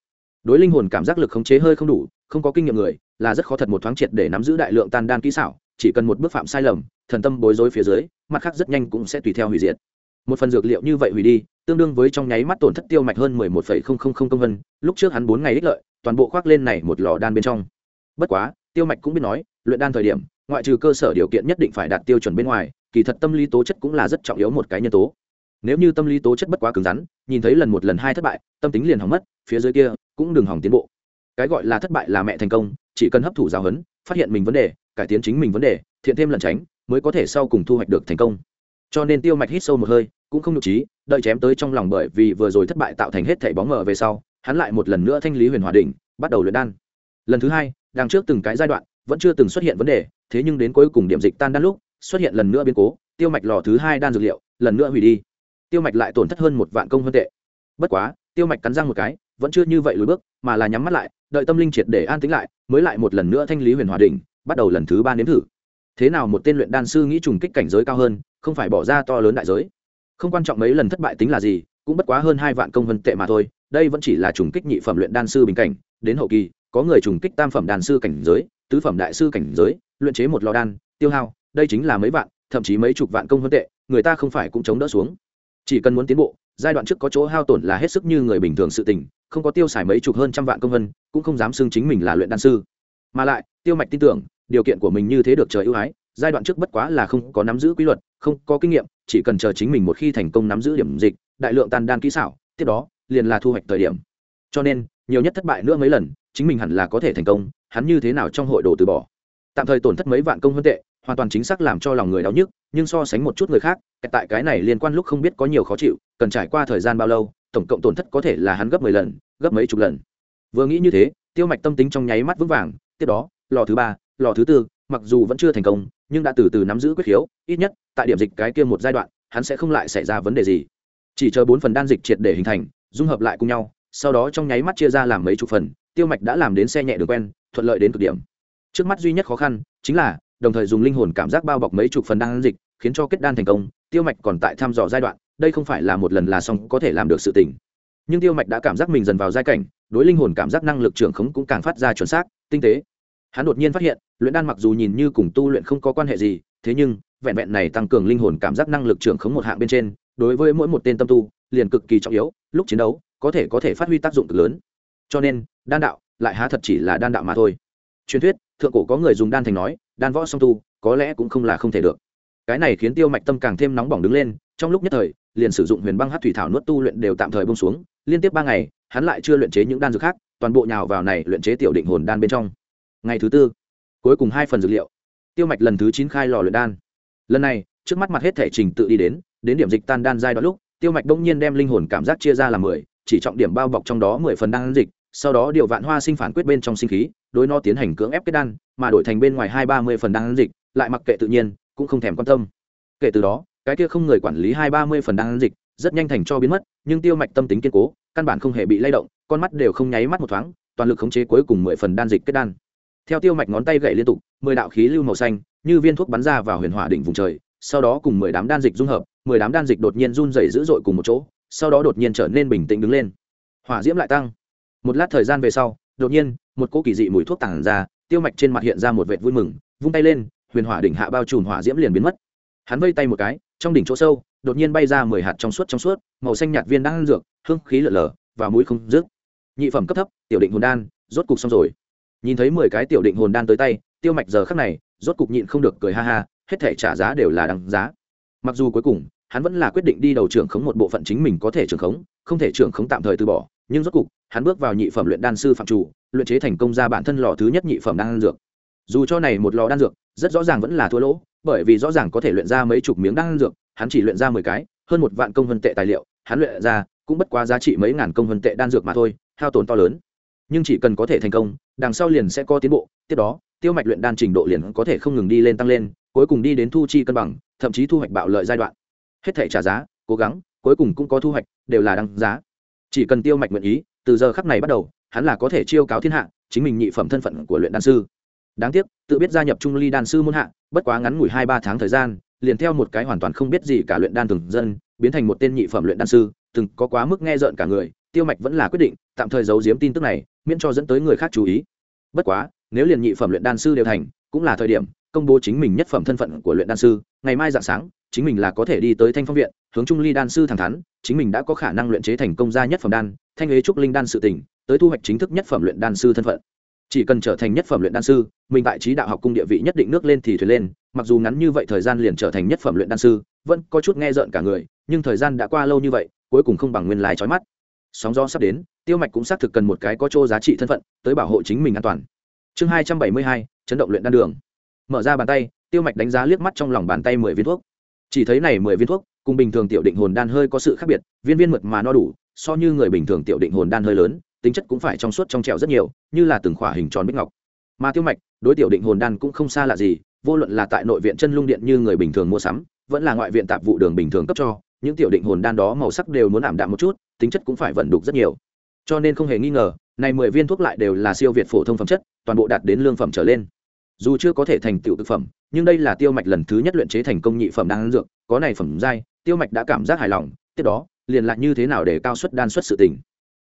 Đối linh hồn cảm giác lực khống chế hơi không đủ, không có kinh nghiệm người, là rất khó thật một thoáng triệt để nắm giữ đại lượng tan đan kỹ xảo, chỉ cần một bước phạm sai lầm, thần tâm bối rối phía dưới, mặt khác rất nhanh cũng sẽ tùy theo hủy diệt. Một phần dược liệu như vậy hủy đi, tương đương với trong nháy mắt tổn thất tiêu mạch hơn mười một phẩy không không không công vân, lúc trước hắn bốn ngày ích lợi, toàn bộ khoác lên này một lò đan bên trong. Bất quá, tiêu mạch cũng biết nói luyện đan thời điểm, ngoại trừ cơ sở điều kiện nhất định phải đạt tiêu chuẩn bên ngoài, kỳ thật tâm lý tố chất cũng là rất trọng yếu một cái nhân tố. Nếu như tâm lý tố chất bất quá cứng rắn, nhìn thấy lần một lần hai thất bại, tâm tính liền hỏng mất, phía dưới kia cũng đừng hỏng tiến bộ. Cái gọi là thất bại là mẹ thành công, chỉ cần hấp thụ giáo huấn, phát hiện mình vấn đề, cải tiến chính mình vấn đề, thiện thêm lần tránh, mới có thể sau cùng thu hoạch được thành công. Cho nên tiêu mạch hít sâu một hơi, cũng không nhục trí, đợi chém tới trong lòng bởi vì vừa rồi thất bại tạo thành hết thảy bóng mờ về sau, hắn lại một lần nữa thanh lý huyền hòa đỉnh, bắt đầu luyện đan. Lần thứ hai đằng trước từng cái giai đoạn vẫn chưa từng xuất hiện vấn đề, thế nhưng đến cuối cùng điểm dịch tan đan lúc, xuất hiện lần nữa biến cố, tiêu mạch lò thứ hai đan dược liệu, lần nữa hủy đi. Tiêu mạch lại tổn thất hơn một vạn công hơn tệ. Bất quá, tiêu mạch cắn răng một cái, vẫn chưa như vậy lùi bước, mà là nhắm mắt lại, đợi tâm linh triệt để an tĩnh lại, mới lại một lần nữa thanh lý huyền hòa đỉnh, bắt đầu lần thứ ba nếm thử. Thế nào một tên luyện đan sư nghĩ trùng kích cảnh giới cao hơn, không phải bỏ ra to lớn đại giới. Không quan trọng mấy lần thất bại tính là gì, cũng bất quá hơn hai vạn công vân tệ mà thôi, đây vẫn chỉ là trùng kích nhị phẩm luyện đan sư bình cảnh, đến hậu kỳ, có người trùng kích tam phẩm đan sư cảnh giới tứ phẩm đại sư cảnh giới, luyện chế một lò đan, tiêu hao, đây chính là mấy vạn, thậm chí mấy chục vạn công hơn tệ, người ta không phải cũng chống đỡ xuống. Chỉ cần muốn tiến bộ, giai đoạn trước có chỗ hao tổn là hết sức như người bình thường sự tình, không có tiêu xài mấy chục hơn trăm vạn công vân cũng không dám xưng chính mình là luyện đan sư. Mà lại, tiêu mạch tin tưởng, điều kiện của mình như thế được trời ưu ái, giai đoạn trước bất quá là không có nắm giữ quy luật, không có kinh nghiệm, chỉ cần chờ chính mình một khi thành công nắm giữ điểm dịch, đại lượng tàn đan kỹ xảo, tiếp đó, liền là thu hoạch thời điểm. Cho nên, nhiều nhất thất bại nữa mấy lần, chính mình hẳn là có thể thành công hắn như thế nào trong hội đồ từ bỏ. Tạm thời tổn thất mấy vạn công hơn tệ, hoàn toàn chính xác làm cho lòng người đau nhức, nhưng so sánh một chút người khác tại cái này liên quan lúc không biết có nhiều khó chịu, cần trải qua thời gian bao lâu, tổng cộng tổn thất có thể là hắn gấp mười lần, gấp mấy chục lần. Vừa nghĩ như thế, tiêu mạch tâm tính trong nháy mắt vững vàng, tiếp đó, lò thứ ba, lò thứ tư, mặc dù vẫn chưa thành công, nhưng đã từ từ nắm giữ quyết khiếu, ít nhất, tại điểm dịch cái kia một giai đoạn, hắn sẽ không lại xảy ra vấn đề gì. Chỉ chờ bốn phần đan dịch triệt để hình thành, dung hợp lại cùng nhau, sau đó trong nháy mắt chia ra làm mấy chục phần tiêu mạch đã làm đến xe nhẹ đường quen, thuận lợi đến cực điểm. Trước mắt duy nhất khó khăn chính là, đồng thời dùng linh hồn cảm giác bao bọc mấy chục phần đan dịch, khiến cho kết đan thành công, tiêu mạch còn tại thăm dò giai đoạn, đây không phải là một lần là xong có thể làm được sự tỉnh nhưng tiêu mạch đã cảm giác mình dần vào giai cảnh, đối linh hồn cảm giác năng lực trưởng khống cũng càng phát ra chuẩn xác, tinh tế. Hắn đột nhiên phát hiện, luyện đan mặc dù nhìn như cùng tu luyện không có quan hệ gì, thế nhưng, vẹn vẹn này tăng cường linh hồn cảm giác năng lực trưởng khống một hạng bên trên, đối với mỗi một tên tâm tu, liền cực kỳ trọng yếu, lúc chiến đấu, có thể có thể phát huy tác dụng cực lớn cho nên, đan đạo lại há thật chỉ là đan đạo mà thôi. Truyền thuyết, thượng cổ có người dùng đan thành nói, đan võ song tu, có lẽ cũng không là không thể được. Cái này khiến tiêu mạch tâm càng thêm nóng bỏng đứng lên, trong lúc nhất thời, liền sử dụng huyền băng hát thủy thảo nuốt tu luyện đều tạm thời bông xuống, liên tiếp ba ngày, hắn lại chưa luyện chế những đan dược khác, toàn bộ nhào vào này luyện chế tiểu định hồn đan bên trong. Ngày thứ tư, cuối cùng hai phần dược liệu. Tiêu mạch lần thứ chín khai lò luyện đan. Lần này, trước mắt mặt hết thể trình tự đi đến đến điểm dịch tan đan giai đoạn lúc, tiêu mạch đông nhiên đem linh hồn cảm giác chia ra làm mười, chỉ trọng điểm bao bọc trong đó mười phần đan dịch sau đó điều vạn hoa sinh phản quyết bên trong sinh khí, đối nó tiến hành cưỡng ép kết đan, mà đổi thành bên ngoài hai ba mươi phần đan dịch, lại mặc kệ tự nhiên, cũng không thèm quan tâm. Kể từ đó, cái kia không người quản lý hai ba mươi phần đan dịch, rất nhanh thành cho biến mất, nhưng tiêu mạch tâm tính kiên cố, căn bản không hề bị lay động, con mắt đều không nháy mắt một thoáng, toàn lực khống chế cuối cùng mười phần đan dịch kết đan. Theo tiêu mạch ngón tay gậy liên tục, mười đạo khí lưu màu xanh, như viên thuốc bắn ra vào huyền hỏa đỉnh vùng trời, sau đó cùng mười đám đan dịch dung hợp, mười đám đan dịch đột nhiên run rẩy dữ dội cùng một chỗ, sau đó đột nhiên trở nên bình tĩnh đứng lên. Hỏa diễm lại tăng một lát thời gian về sau, đột nhiên, một cỗ kỳ dị mùi thuốc tản ra, tiêu mạch trên mặt hiện ra một vệt vui mừng, vung tay lên, huyền hỏa đỉnh hạ bao trùm hỏa diễm liền biến mất. Hắn vây tay một cái, trong đỉnh chỗ sâu, đột nhiên bay ra mười hạt trong suốt trong suốt, màu xanh nhạt viên đang ăn dược, hương khí lở lở, và mũi không rước nhị phẩm cấp thấp, tiểu định hồn đan, rốt cục xong rồi. Nhìn thấy mười cái tiểu định hồn đan tới tay, tiêu mạch giờ khắc này, rốt cục nhịn không được cười ha ha, hết thể trả giá đều là đằng giá. Mặc dù cuối cùng, hắn vẫn là quyết định đi đầu trưởng khống một bộ phận chính mình có thể trưởng khống, không thể trưởng khống tạm thời từ bỏ, nhưng rốt cục hắn bước vào nhị phẩm luyện đan sư phạm chủ, luyện chế thành công ra bản thân lò thứ nhất nhị phẩm đan dược. Dù cho này một lò đan dược, rất rõ ràng vẫn là thua lỗ, bởi vì rõ ràng có thể luyện ra mấy chục miếng đan dược, hắn chỉ luyện ra mười cái, hơn một vạn công vân tệ tài liệu, hắn luyện ra cũng bất quá giá trị mấy ngàn công vân tệ đan dược mà thôi, hao tốn to lớn. Nhưng chỉ cần có thể thành công, đằng sau liền sẽ có tiến bộ, tiếp đó, tiêu mạch luyện đan trình độ liền có thể không ngừng đi lên tăng lên, cuối cùng đi đến thu chi cân bằng, thậm chí thu hoạch bạo lợi giai đoạn. Hết thể trả giá, cố gắng, cuối cùng cũng có thu hoạch, đều là đăng giá. Chỉ cần tiêu mạch nguyện ý từ giờ khắc này bắt đầu, hắn là có thể chiêu cáo thiên hạ, chính mình nhị phẩm thân phận của luyện đan sư. Đáng tiếc, tự biết gia nhập trung ly đan sư muôn hạ, bất quá ngắn ngủi hai ba tháng thời gian, liền theo một cái hoàn toàn không biết gì cả luyện đan thường dân, biến thành một tên nhị phẩm luyện đan sư, từng có quá mức nghe rợn cả người, tiêu mạch vẫn là quyết định, tạm thời giấu giếm tin tức này, miễn cho dẫn tới người khác chú ý. Bất quá, nếu liền nhị phẩm luyện đan sư đều thành, cũng là thời điểm, công bố chính mình nhất phẩm thân phận của luyện đan sư, ngày mai dạng sáng chính mình là có thể đi tới thanh phong viện, hướng trung ly đan sư thẳng thắn, chính mình đã có khả năng luyện chế thành công gia nhất phẩm đan, thanh ế trúc linh đan sự tỉnh, tới thu hoạch chính thức nhất phẩm luyện đan sư thân phận. Chỉ cần trở thành nhất phẩm luyện đan sư, mình tại trí đạo học cung địa vị nhất định nước lên thì thuyền lên, mặc dù ngắn như vậy thời gian liền trở thành nhất phẩm luyện đan sư, vẫn có chút nghe rợn cả người, nhưng thời gian đã qua lâu như vậy, cuối cùng không bằng nguyên lái trói mắt. Sóng gió sắp đến, tiêu mạch cũng xác thực cần một cái có chỗ giá trị thân phận, tới bảo hộ chính mình an toàn. Chương hai trăm bảy mươi hai, chấn động luyện đan đường. Mở ra bàn tay, tiêu mạch đánh giá liếc mắt trong lòng bàn tay mười viên thuốc chỉ thấy này mười viên thuốc, cùng bình thường tiểu định hồn đan hơi có sự khác biệt, viên viên mượt mà no đủ, so như người bình thường tiểu định hồn đan hơi lớn, tính chất cũng phải trong suốt trong trẻo rất nhiều, như là từng khỏa hình tròn bích ngọc. Mà tiêu mạch, đối tiểu định hồn đan cũng không xa lạ gì, vô luận là tại nội viện chân lung điện như người bình thường mua sắm, vẫn là ngoại viện tạp vụ đường bình thường cấp cho, những tiểu định hồn đan đó màu sắc đều muốn ảm đạm một chút, tính chất cũng phải vận đục rất nhiều. Cho nên không hề nghi ngờ, này mười viên thuốc lại đều là siêu việt phổ thông phẩm chất, toàn bộ đạt đến lương phẩm trở lên. Dù chưa có thể thành tựu thực phẩm nhưng đây là tiêu mạch lần thứ nhất luyện chế thành công nhị phẩm đan dược, có này phẩm giai, tiêu mạch đã cảm giác hài lòng, tiếp đó, liền lại như thế nào để cao suất đan suất sự tình.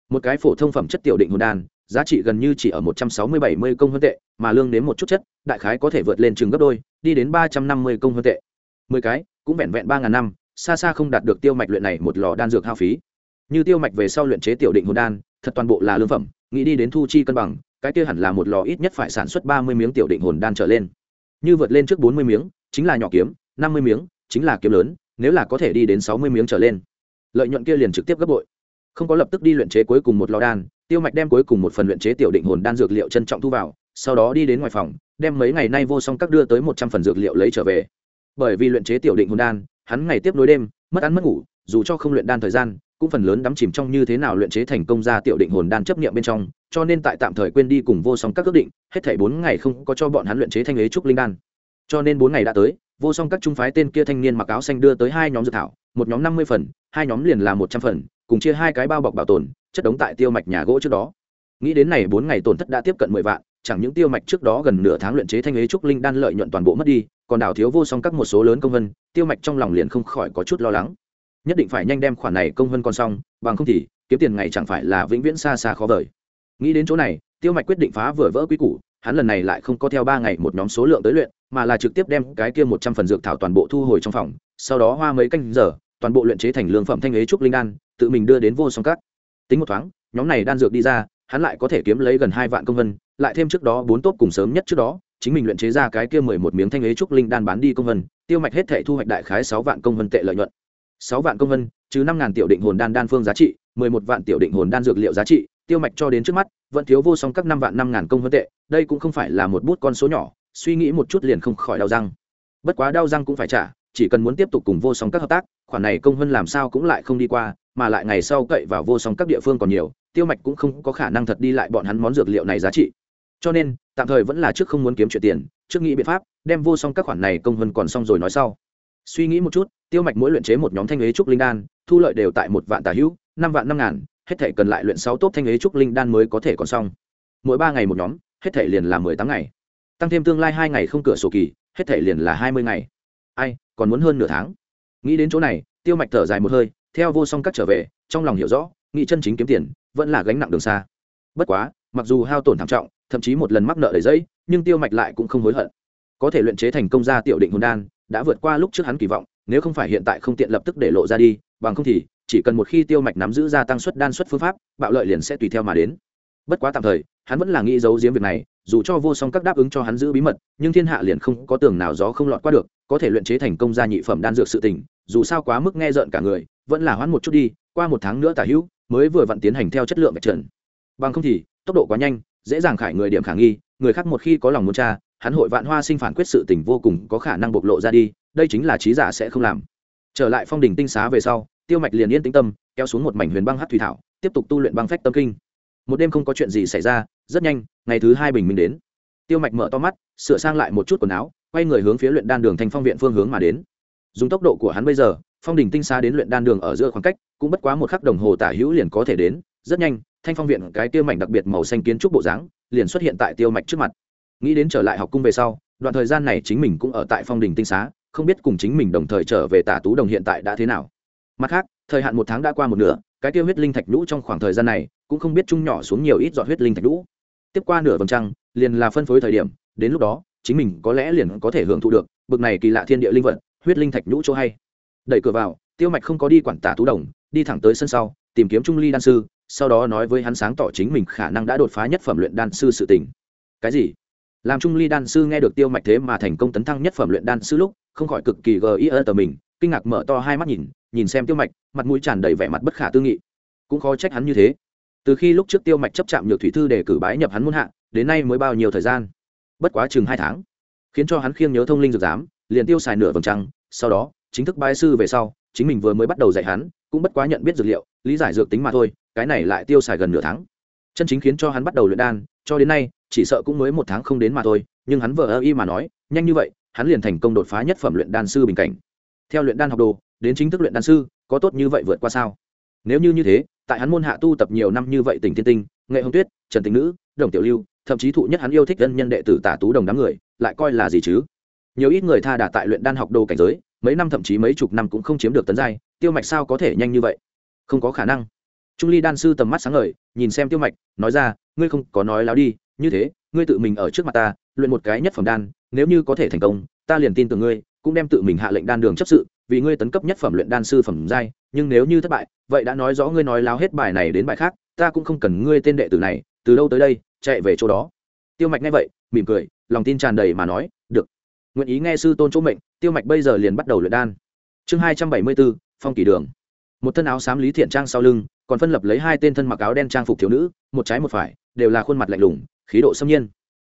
Một cái phổ thông phẩm chất tiểu định hồn đan, giá trị gần như chỉ ở một trăm sáu mươi bảy mươi công hơn tệ, mà lương đến một chút chất, đại khái có thể vượt lên chừng gấp đôi, đi đến ba trăm năm mươi công hơn tệ. Mười cái, cũng vẹn vẹn ba ngàn năm, xa xa không đạt được tiêu mạch luyện này một lò đan dược hao phí. Như tiêu mạch về sau luyện chế tiểu định hồn đan, thật toàn bộ là lương phẩm, nghĩ đi đến thu chi cân bằng, cái kia hẳn là một lò ít nhất phải sản xuất ba mươi miếng tiểu định hồn đan trở lên như vượt lên trước bốn mươi miếng, chính là nhỏ kiếm, năm mươi miếng, chính là kiếm lớn, nếu là có thể đi đến sáu mươi miếng trở lên. Lợi nhuận kia liền trực tiếp gấp bội. Không có lập tức đi luyện chế cuối cùng một lò đan, tiêu mạch đem cuối cùng một phần luyện chế tiểu định hồn đan dược liệu trân trọng thu vào, sau đó đi đến ngoài phòng, đem mấy ngày nay vô song các đưa tới một trăm phần dược liệu lấy trở về. Bởi vì luyện chế tiểu định hồn đan, hắn ngày tiếp nối đêm, mất ăn mất ngủ, dù cho không luyện đan thời gian, cũng phần lớn đắm chìm trong như thế nào luyện chế thành công ra tiểu định hồn đan chấp niệm bên trong cho nên tại tạm thời quên đi cùng vô song các ước định, hết thảy bốn ngày không có cho bọn hắn luyện chế thanh ế trúc linh đan. Cho nên bốn ngày đã tới, vô song các trung phái tên kia thanh niên mặc áo xanh đưa tới hai nhóm dược thảo, một nhóm năm mươi phần, hai nhóm liền là một trăm phần, cùng chia hai cái bao bọc bảo tồn, chất đống tại tiêu mạch nhà gỗ trước đó. Nghĩ đến này bốn ngày tổn thất đã tiếp cận mười vạn, chẳng những tiêu mạch trước đó gần nửa tháng luyện chế thanh ế trúc linh đan lợi nhuận toàn bộ mất đi, còn đào thiếu vô song các một số lớn công vân, tiêu mạch trong lòng liền không khỏi có chút lo lắng. Nhất định phải nhanh đem khoản này công vân còn xong, bằng không thì kiếm tiền ngày chẳng phải là vĩnh viễn xa xa khó vời nghĩ đến chỗ này, tiêu mạch quyết định phá vừa vỡ quy củ, hắn lần này lại không có theo ba ngày một nhóm số lượng tới luyện, mà là trực tiếp đem cái kia một trăm phần dược thảo toàn bộ thu hồi trong phòng, sau đó hoa mấy canh giờ, toàn bộ luyện chế thành lương phẩm thanh ế trúc linh đan, tự mình đưa đến vô song cát tính một thoáng, nhóm này đan dược đi ra, hắn lại có thể kiếm lấy gần hai vạn công vân, lại thêm trước đó bốn tốt cùng sớm nhất trước đó, chính mình luyện chế ra cái kia mười một miếng thanh ế trúc linh đan bán đi công vân, tiêu mạch hết thể thu hoạch đại khái sáu vạn công vân tệ lợi nhuận. Sáu vạn công vân chứ năm ngàn tiểu định hồn đan đan phương giá trị, mười một vạn tiểu định hồn đan dược liệu giá trị tiêu mạch cho đến trước mắt, vẫn thiếu vô song các năm vạn năm ngàn công vân tệ, đây cũng không phải là một bút con số nhỏ, suy nghĩ một chút liền không khỏi đau răng. Bất quá đau răng cũng phải trả, chỉ cần muốn tiếp tục cùng vô song các hợp tác, khoản này công vân làm sao cũng lại không đi qua, mà lại ngày sau cậy vào vô song các địa phương còn nhiều, tiêu mạch cũng không có khả năng thật đi lại bọn hắn món dược liệu này giá trị. Cho nên, tạm thời vẫn là trước không muốn kiếm chuyện tiền, trước nghĩ biện pháp, đem vô song các khoản này công vân còn xong rồi nói sau. Suy nghĩ một chút, tiêu mạch mỗi luyện chế một nhóm thanh ế trúc linh đan, thu lợi đều tại một vạn tà hữu, năm vạn năm ngàn hết thể cần lại luyện sáu tốt thanh ấy trúc linh đan mới có thể còn xong. Mỗi ba ngày một nhóm, hết thể liền là mười tám ngày. Tăng thêm tương lai hai ngày không cửa sổ kỳ, hết thể liền là hai mươi ngày. Ai, còn muốn hơn nửa tháng? Nghĩ đến chỗ này, tiêu mạch thở dài một hơi, theo vô song các trở về, trong lòng hiểu rõ nghị chân chính kiếm tiền, vẫn là gánh nặng đường xa. Bất quá, mặc dù hao tổn thảm trọng, thậm chí một lần mắc nợ đầy giấy nhưng tiêu mạch lại cũng không hối hận. Có thể luyện chế thành công ra tiểu định hồn đan, đã vượt qua lúc trước hắn kỳ vọng, nếu không phải hiện tại không tiện lập tức để lộ ra đi, bằng không thì chỉ cần một khi tiêu mạch nắm giữ gia tăng suất đan suất phương pháp, bạo lợi liền sẽ tùy theo mà đến. Bất quá tạm thời, hắn vẫn là nghĩ giấu giếm việc này, dù cho vô song các đáp ứng cho hắn giữ bí mật, nhưng thiên hạ liền không có tường nào gió không lọt qua được, có thể luyện chế thành công gia nhị phẩm đan dược sự tình, dù sao quá mức nghe rợn cả người, vẫn là hoãn một chút đi, qua một tháng nữa tả hữu, mới vừa vặn tiến hành theo chất lượng vạch trần. Bằng không thì, tốc độ quá nhanh, dễ dàng khải người điểm khả nghi, người khác một khi có lòng muốn tra, hắn hội vạn hoa sinh phản quyết sự tình vô cùng có khả năng bộc lộ ra đi, đây chính là trí giả sẽ không làm. Trở lại phong đình tinh xá về sau tiêu mạch liền yên tĩnh tâm, kéo xuống một mảnh huyền băng hát thủy thảo, tiếp tục tu luyện băng phách tâm kinh. Một đêm không có chuyện gì xảy ra, rất nhanh, ngày thứ hai bình minh đến. Tiêu mạch mở to mắt, sửa sang lại một chút quần áo, quay người hướng phía luyện đan đường thành phong viện phương hướng mà đến. Dùng tốc độ của hắn bây giờ, phong đình tinh xa đến luyện đan đường ở giữa khoảng cách, cũng bất quá một khắc đồng hồ tả hữu liền có thể đến. Rất nhanh, thanh phong viện cái tiêu mảnh đặc biệt màu xanh kiến trúc bộ dáng, liền xuất hiện tại tiêu mạch trước mặt. Nghĩ đến trở lại học cung về sau, đoạn thời gian này chính mình cũng ở tại phong đình tinh xá, không biết cùng chính mình đồng thời trở về tả tú đồng hiện tại đã thế nào mặt khác, thời hạn một tháng đã qua một nửa, cái tiêu huyết linh thạch nhũ trong khoảng thời gian này cũng không biết chung nhỏ xuống nhiều ít giọt huyết linh thạch nhũ. Tiếp qua nửa vòng trăng, liền là phân phối thời điểm, đến lúc đó, chính mình có lẽ liền có thể hưởng thụ được bực này kỳ lạ thiên địa linh vật, huyết linh thạch nhũ chỗ hay. Đẩy cửa vào, tiêu mạch không có đi quản tả tú đồng, đi thẳng tới sân sau, tìm kiếm trung ly đan sư, sau đó nói với hắn sáng tỏ chính mình khả năng đã đột phá nhất phẩm luyện đan sư sự tình. Cái gì? Làm trung ly đan sư nghe được tiêu mạch thế mà thành công tấn thăng nhất phẩm luyện đan sư lúc, không khỏi cực kỳ gờ ý ơ tờ mình, kinh ngạc mở to hai mắt nhìn nhìn xem tiêu mạch, mặt mũi tràn đầy vẻ mặt bất khả tư nghị. Cũng khó trách hắn như thế. Từ khi lúc trước tiêu mạch chấp chạm nhược thủy thư để cử bái nhập hắn muôn hạ, đến nay mới bao nhiêu thời gian? Bất quá chừng hai tháng, khiến cho hắn khiêng nhớ thông linh dược giám, liền tiêu xài nửa vầng trăng, sau đó, chính thức bái sư về sau, chính mình vừa mới bắt đầu dạy hắn, cũng bất quá nhận biết dược liệu, lý giải dược tính mà thôi, cái này lại tiêu xài gần nửa tháng. Chân chính khiến cho hắn bắt đầu luyện đan, cho đến nay, chỉ sợ cũng mới một tháng không đến mà thôi, nhưng hắn vờ ơ y mà nói, nhanh như vậy, hắn liền thành công đột phá nhất phẩm luyện đan sư bình cảnh. Theo luyện đan học đồ đến chính thức luyện đan sư, có tốt như vậy vượt qua sao? Nếu như như thế, tại hắn môn hạ tu tập nhiều năm như vậy tỉnh thiên tinh, nghệ hồng tuyết, trần tình nữ, đồng tiểu lưu, thậm chí thụ nhất hắn yêu thích dân nhân đệ tử tả tú đồng đám người, lại coi là gì chứ? Nhiều ít người tha đà tại luyện đan học đồ cảnh giới, mấy năm thậm chí mấy chục năm cũng không chiếm được tấn giai, tiêu mạch sao có thể nhanh như vậy? Không có khả năng. Trung ly đan sư tầm mắt sáng ngời, nhìn xem tiêu mạch, nói ra, ngươi không có nói láo đi, như thế, ngươi tự mình ở trước mặt ta, luyện một cái nhất phẩm đan, nếu như có thể thành công, ta liền tin tưởng ngươi, cũng đem tự mình hạ lệnh đan đường chấp sự vì ngươi tấn cấp nhất phẩm luyện đan sư phẩm giai, nhưng nếu như thất bại, vậy đã nói rõ ngươi nói láo hết bài này đến bài khác, ta cũng không cần ngươi tên đệ tử này, từ đâu tới đây, chạy về chỗ đó. Tiêu mạch nghe vậy, mỉm cười, lòng tin tràn đầy mà nói, được. Nguyện ý nghe sư tôn chỗ mệnh. Tiêu mạch bây giờ liền bắt đầu luyện đan. Chương hai trăm bảy mươi bốn phong kỷ đường. Một thân áo xám lý thiện trang sau lưng, còn phân lập lấy hai tên thân mặc áo đen trang phục thiếu nữ, một trái một phải, đều là khuôn mặt lạnh lùng, khí độ xâm nhiên.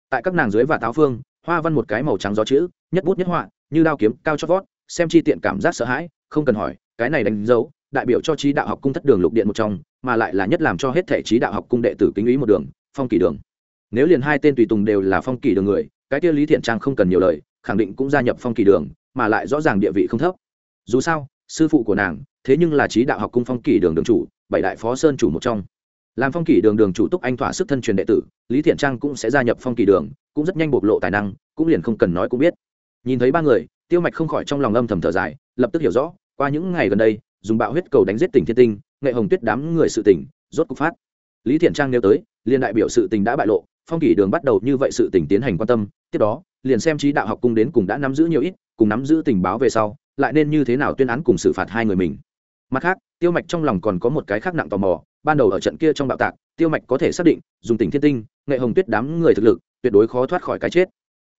Tại các nàng dưới và táo phương, hoa văn một cái màu trắng gió chữ, nhất bút nhất họa, như đao kiếm, cao chót vót xem chi tiện cảm giác sợ hãi, không cần hỏi, cái này đánh dấu, đại biểu cho trí đạo học cung thất đường lục điện một trong, mà lại là nhất làm cho hết thể trí đạo học cung đệ tử kính ý một đường, phong kỷ đường. Nếu liền hai tên tùy tùng đều là phong kỷ đường người, cái kia lý thiện trang không cần nhiều lời, khẳng định cũng gia nhập phong kỷ đường, mà lại rõ ràng địa vị không thấp. Dù sao, sư phụ của nàng, thế nhưng là trí đạo học cung phong kỷ đường đường chủ, bảy đại phó sơn chủ một trong. Làm phong kỷ đường đường chủ túc anh thỏa sức thân truyền đệ tử, lý thiện trang cũng sẽ gia nhập phong kỷ đường, cũng rất nhanh bộc lộ tài năng, cũng liền không cần nói cũng biết. Nhìn thấy ba người tiêu mạch không khỏi trong lòng âm thầm thở dài, lập tức hiểu rõ, qua những ngày gần đây, dùng bạo huyết cầu đánh giết tỉnh thiên tinh, nghệ hồng tuyết đám người sự tỉnh rốt cục phát. Lý thiện trang nêu tới liên đại biểu sự tình đã bại lộ, phong kỷ đường bắt đầu như vậy sự tình tiến hành quan tâm, tiếp đó, liền xem trí đạo học cung đến cùng đã nắm giữ nhiều ít, cùng nắm giữ tình báo về sau, lại nên như thế nào tuyên án cùng xử phạt hai người mình. Mặt khác, tiêu mạch trong lòng còn có một cái khác nặng tò mò, ban đầu ở trận kia trong bạo tạc, tiêu mạch có thể xác định, dùng tỉnh thiên tinh, nghệ hồng tuyết đám người thực lực, tuyệt đối khó thoát khỏi cái chết.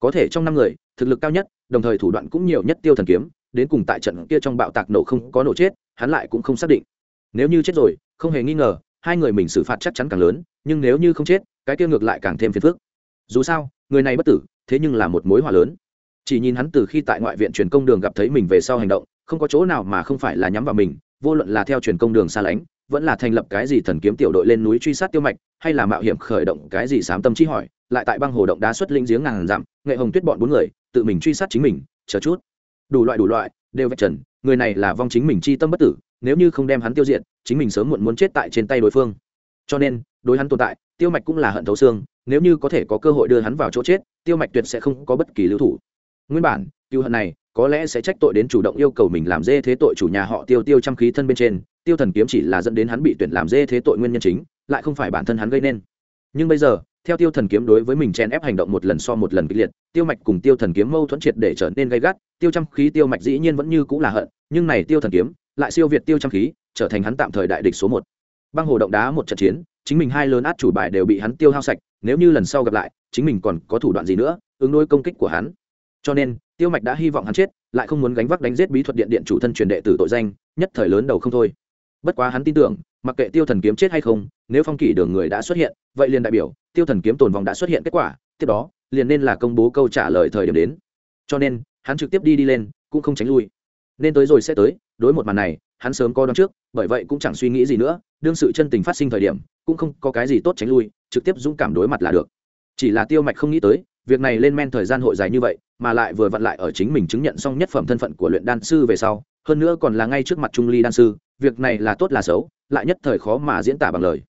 Có thể trong năm người thực lực cao nhất, đồng thời thủ đoạn cũng nhiều nhất tiêu thần kiếm, đến cùng tại trận kia trong bạo tạc nổ không có nổ chết, hắn lại cũng không xác định. Nếu như chết rồi, không hề nghi ngờ, hai người mình xử phạt chắc chắn càng lớn, nhưng nếu như không chết, cái kia ngược lại càng thêm phiền phức. Dù sao, người này bất tử, thế nhưng là một mối họa lớn. Chỉ nhìn hắn từ khi tại ngoại viện truyền công đường gặp thấy mình về sau hành động, không có chỗ nào mà không phải là nhắm vào mình, vô luận là theo truyền công đường xa lánh, vẫn là thành lập cái gì thần kiếm tiểu đội lên núi truy sát tiêu mạch, hay là mạo hiểm khởi động cái gì sám tâm trí hỏi, lại tại băng hồ động đá xuất linh giếng ngàn dặm, nghệ hồng tuyết bọn bốn người tự mình truy sát chính mình, chờ chút. Đủ loại đủ loại, đều vạch trần, người này là vong chính mình chi tâm bất tử, nếu như không đem hắn tiêu diệt, chính mình sớm muộn muốn chết tại trên tay đối phương. Cho nên, đối hắn tồn tại, tiêu mạch cũng là hận thấu xương, nếu như có thể có cơ hội đưa hắn vào chỗ chết, tiêu mạch tuyệt sẽ không có bất kỳ lưu thủ. Nguyên bản tiêu hận này có lẽ sẽ trách tội đến chủ động yêu cầu mình làm dê thế tội chủ nhà họ tiêu tiêu trăm khí thân bên trên, tiêu thần kiếm chỉ là dẫn đến hắn bị tuyển làm dê thế tội nguyên nhân chính, lại không phải bản thân hắn gây nên. Nhưng bây giờ theo tiêu thần kiếm đối với mình chen ép hành động một lần so một lần kịch liệt, tiêu mạch cùng tiêu thần kiếm mâu thuẫn triệt để trở nên gay gắt, tiêu trăm khí, tiêu mạch dĩ nhiên vẫn như cũng là hận, nhưng này tiêu thần kiếm lại siêu việt tiêu trăm khí, trở thành hắn tạm thời đại địch số một. Băng hồ động đá một trận chiến, chính mình hai lớn át chủ bài đều bị hắn tiêu hao sạch, nếu như lần sau gặp lại, chính mình còn có thủ đoạn gì nữa, ứng đối công kích của hắn. Cho nên, tiêu mạch đã hy vọng hắn chết, lại không muốn gánh vác đánh giết bí thuật điện điện chủ thân truyền đệ tử tội danh, nhất thời lớn đầu không thôi bất quá hắn tin tưởng, mặc kệ tiêu thần kiếm chết hay không, nếu phong kỷ đường người đã xuất hiện, vậy liền đại biểu, tiêu thần kiếm tồn vong đã xuất hiện kết quả, tiếp đó, liền nên là công bố câu trả lời thời điểm đến. Cho nên, hắn trực tiếp đi đi lên, cũng không tránh lui. Nên tới rồi sẽ tới, đối một màn này, hắn sớm có đón trước, bởi vậy cũng chẳng suy nghĩ gì nữa, đương sự chân tình phát sinh thời điểm, cũng không có cái gì tốt tránh lui, trực tiếp dũng cảm đối mặt là được. Chỉ là tiêu mạch không nghĩ tới, việc này lên men thời gian hội dài như vậy, mà lại vừa vặn lại ở chính mình chứng nhận xong nhất phẩm thân phận của luyện đan sư về sau hơn nữa còn là ngay trước mặt trung ly đan sư, việc này là tốt là xấu, lại nhất thời khó mà diễn tả bằng lời.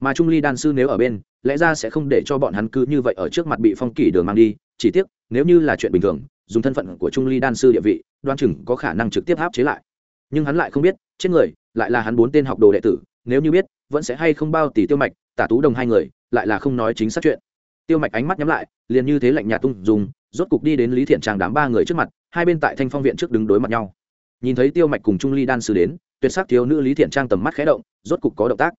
Mà trung ly đan sư nếu ở bên, lẽ ra sẽ không để cho bọn hắn cứ như vậy ở trước mặt bị phong kỷ đường mang đi, chỉ tiếc, nếu như là chuyện bình thường, dùng thân phận của trung ly đan sư địa vị, đoan chừng có khả năng trực tiếp áp chế lại. Nhưng hắn lại không biết chết người, lại là hắn bốn tên học đồ đệ tử, nếu như biết, vẫn sẽ hay không bao tỷ tiêu mạch, tả tú đồng hai người, lại là không nói chính xác chuyện. Tiêu mạch ánh mắt nhắm lại, liền như thế lạnh nhạt tung dùng rốt cục đi đến lý thiện tràng đám ba người trước mặt, hai bên tại thanh phong viện trước đứng đối mặt nhau nhìn thấy tiêu mạch cùng trung ly đan sư đến, tuyệt sắc thiếu nữ lý thiện trang tầm mắt khé động, rốt cục có động tác.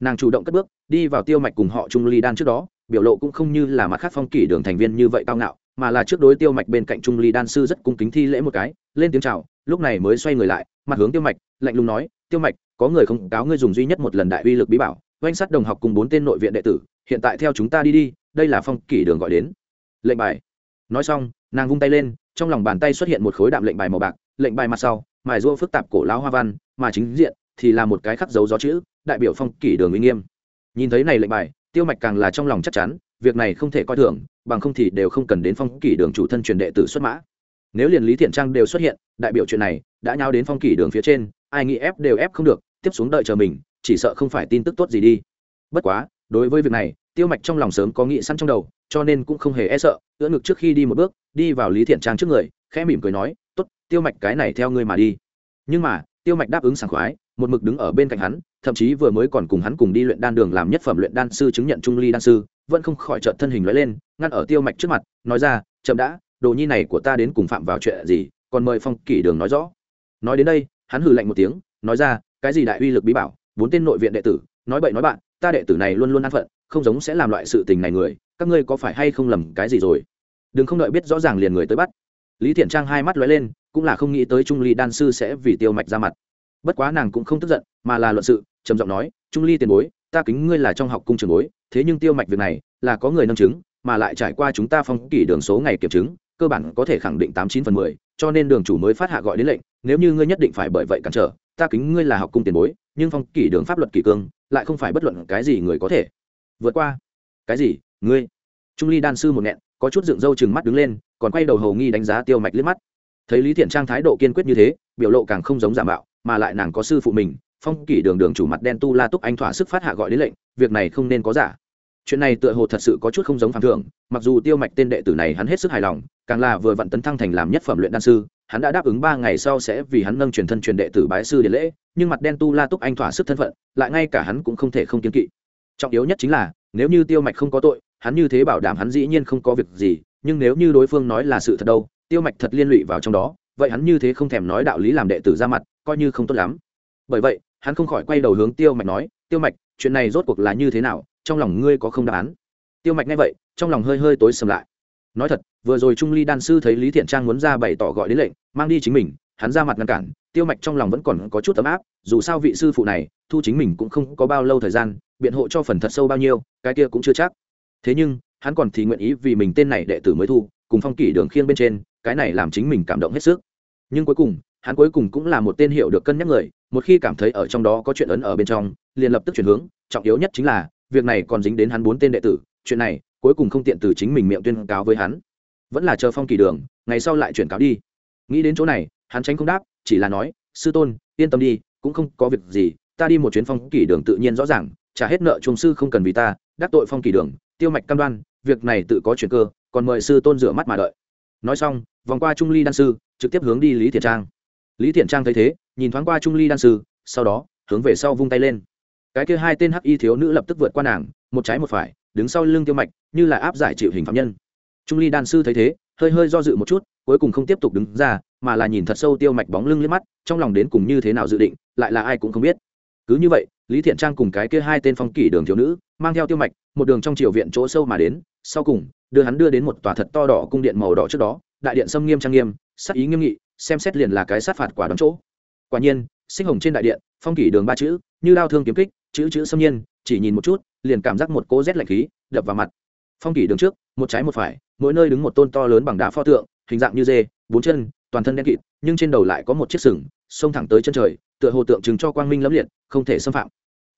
Nàng chủ động cất bước, đi vào tiêu mạch cùng họ trung ly đan trước đó, biểu lộ cũng không như là mặt khác phong kỷ đường thành viên như vậy cao ngạo, mà là trước đối tiêu mạch bên cạnh trung ly đan sư rất cung kính thi lễ một cái, lên tiếng chào, lúc này mới xoay người lại, mặt hướng tiêu mạch, lạnh lùng nói, tiêu mạch, có người không cáo ngươi dùng duy nhất một lần đại uy lực bí bảo, oanh sát đồng học cùng bốn tên nội viện đệ tử, hiện tại theo chúng ta đi đi, đây là phong kỷ đường gọi đến. Lệnh bài. Nói xong, nàng vung tay lên trong lòng bàn tay xuất hiện một khối đạm lệnh bài màu bạc, lệnh bài mặt sau, mài rua phức tạp cổ lão hoa văn, mà chính diện thì là một cái khắc dấu gió chữ, đại biểu phong kỷ đường uy nghiêm. Nhìn thấy này lệnh bài, tiêu mạch càng là trong lòng chắc chắn, việc này không thể coi thường, bằng không thì đều không cần đến phong kỷ đường chủ thân truyền đệ tử xuất mã. Nếu liền lý thiện trang đều xuất hiện, đại biểu chuyện này đã nháo đến phong kỷ đường phía trên, ai nghĩ ép đều ép không được, tiếp xuống đợi chờ mình, chỉ sợ không phải tin tức tốt gì đi. Bất quá đối với việc này, tiêu mạch trong lòng sớm có nghĩ sẵn trong đầu, cho nên cũng không hề e sợ, ưỡn ngực trước khi đi một bước, đi vào lý thiện trang trước người, khẽ mỉm cười nói, tốt, tiêu mạch, cái này theo ngươi mà đi. Nhưng mà, tiêu mạch đáp ứng sảng khoái, một mực đứng ở bên cạnh hắn, thậm chí vừa mới còn cùng hắn cùng đi luyện đan đường làm nhất phẩm luyện đan sư chứng nhận trung ly đan sư, vẫn không khỏi trợn thân hình nói lên, ngăn ở tiêu mạch trước mặt, nói ra, chậm đã, đồ nhi này của ta đến cùng phạm vào chuyện gì, còn mời phong kỷ đường nói rõ. Nói đến đây, hắn hừ lạnh một tiếng, nói ra, cái gì đại uy lực bí bảo, bốn tên nội viện đệ tử, nói bậy nói bạn ta đệ tử này luôn luôn an phận, không giống sẽ làm loại sự tình này người, các ngươi có phải hay không lầm cái gì rồi? Đừng không đợi biết rõ ràng liền người tới bắt. Lý thiện trang hai mắt lóe lên, cũng là không nghĩ tới trung ly đan sư sẽ vì tiêu mạch ra mặt. Bất quá nàng cũng không tức giận, mà là luận sự, trầm giọng nói, trung ly tiền bối, ta kính ngươi là trong học cung trường bối, thế nhưng tiêu mạch việc này là có người nâng chứng, mà lại trải qua chúng ta phong kỷ đường số ngày kiểm chứng, cơ bản có thể khẳng định tám chín phần mười, cho nên đường chủ mới phát hạ gọi đến lệnh, nếu như ngươi nhất định phải bởi vậy cản trở ta kính ngươi là học cung tiền bối, nhưng phong kỷ đường pháp luật kỷ cương, lại không phải bất luận cái gì người có thể. Vượt qua. Cái gì? Ngươi. Trung ly đan sư một nghẹn, có chút dựng râu chừng mắt đứng lên, còn quay đầu hầu nghi đánh giá tiêu mạch liếc mắt. Thấy lý thiện trang thái độ kiên quyết như thế, biểu lộ càng không giống giả mạo, mà lại nàng có sư phụ mình, phong kỷ đường đường chủ mặt đen tu la túc anh thỏa sức phát hạ gọi đến lệnh, việc này không nên có giả. Chuyện này tựa hồ thật sự có chút không giống phản thường, mặc dù tiêu mạch tên đệ tử này hắn hết sức hài lòng, càng là vừa vặn tấn thăng thành làm nhất phẩm luyện đan sư hắn đã đáp ứng ba ngày sau sẽ vì hắn nâng truyền thân truyền đệ tử bái sư điện lễ, nhưng mặt đen tu la túc anh thỏa sức thân phận, lại ngay cả hắn cũng không thể không kiên kỵ. Trọng yếu nhất chính là, nếu như tiêu mạch không có tội, hắn như thế bảo đảm hắn dĩ nhiên không có việc gì, nhưng nếu như đối phương nói là sự thật đâu, tiêu mạch thật liên lụy vào trong đó, vậy hắn như thế không thèm nói đạo lý làm đệ tử ra mặt, coi như không tốt lắm. Bởi vậy, hắn không khỏi quay đầu hướng tiêu mạch nói, tiêu mạch, chuyện này rốt cuộc là như thế nào? Trong lòng ngươi có không đáp án? Tiêu mạch nghe vậy, trong lòng hơi hơi tối sầm lại nói thật, vừa rồi trung ly đan sư thấy lý thiện trang muốn ra bày tỏ gọi đến lệnh, mang đi chính mình, hắn ra mặt ngăn cản, tiêu mạch trong lòng vẫn còn có chút ấm áp, dù sao vị sư phụ này, thu chính mình cũng không có bao lâu thời gian, biện hộ cho phần thật sâu bao nhiêu, cái kia cũng chưa chắc. Thế nhưng, hắn còn thì nguyện ý vì mình tên này đệ tử mới thu, cùng phong kỷ đường khiêng bên trên, cái này làm chính mình cảm động hết sức. Nhưng cuối cùng, hắn cuối cùng cũng là một tên hiệu được cân nhắc người, một khi cảm thấy ở trong đó có chuyện ấn ở bên trong, liền lập tức chuyển hướng, trọng yếu nhất chính là, việc này còn dính đến hắn bốn tên đệ tử, chuyện này cuối cùng không tiện từ chính mình miệng tuyên cáo với hắn. Vẫn là chờ phong kỳ đường, ngày sau lại chuyển cáo đi. Nghĩ đến chỗ này, hắn tránh không đáp, chỉ là nói, sư tôn, yên tâm đi, cũng không có việc gì, ta đi một chuyến phong kỳ đường tự nhiên rõ ràng, trả hết nợ trung sư không cần vì ta, đắc tội phong kỳ đường, tiêu mạch cam đoan, việc này tự có chuyện cơ, còn mời sư tôn rửa mắt mà đợi. Nói xong, vòng qua trung ly đan sư, trực tiếp hướng đi lý thiện trang. Lý thiện trang thấy thế, nhìn thoáng qua trung ly đan sư, sau đó, hướng về sau vung tay lên. Cái kia hai tên hắc y thiếu nữ lập tức vượt qua nàng, một trái một phải đứng sau lưng tiêu mạch, như là áp giải chịu hình phạm nhân. Trung ly đan sư thấy thế, hơi hơi do dự một chút, cuối cùng không tiếp tục đứng ra, mà là nhìn thật sâu tiêu mạch bóng lưng liếc mắt, trong lòng đến cùng như thế nào dự định, lại là ai cũng không biết. Cứ như vậy, lý thiện trang cùng cái kia hai tên phong kỷ đường thiếu nữ, mang theo tiêu mạch, một đường trong triều viện chỗ sâu mà đến, sau cùng, đưa hắn đưa đến một tòa thật to đỏ cung điện màu đỏ trước đó, đại điện xâm nghiêm trang nghiêm, sắc ý nghiêm nghị, xem xét liền là cái sát phạt quả đón chỗ. Quả nhiên, sinh hồng trên đại điện, phong kỷ đường ba chữ, như đao thương kiếm kích, chữ chữ xâm nhiên, chỉ nhìn một chút liền cảm giác một cỗ rét lạnh khí đập vào mặt. Phong kỷ đường trước, một trái một phải, mỗi nơi đứng một tôn to lớn bằng đá pho tượng, hình dạng như dê, bốn chân, toàn thân đen kịt, nhưng trên đầu lại có một chiếc sừng, xông thẳng tới chân trời, tựa hồ tượng trưng cho quang minh lẫm liệt, không thể xâm phạm.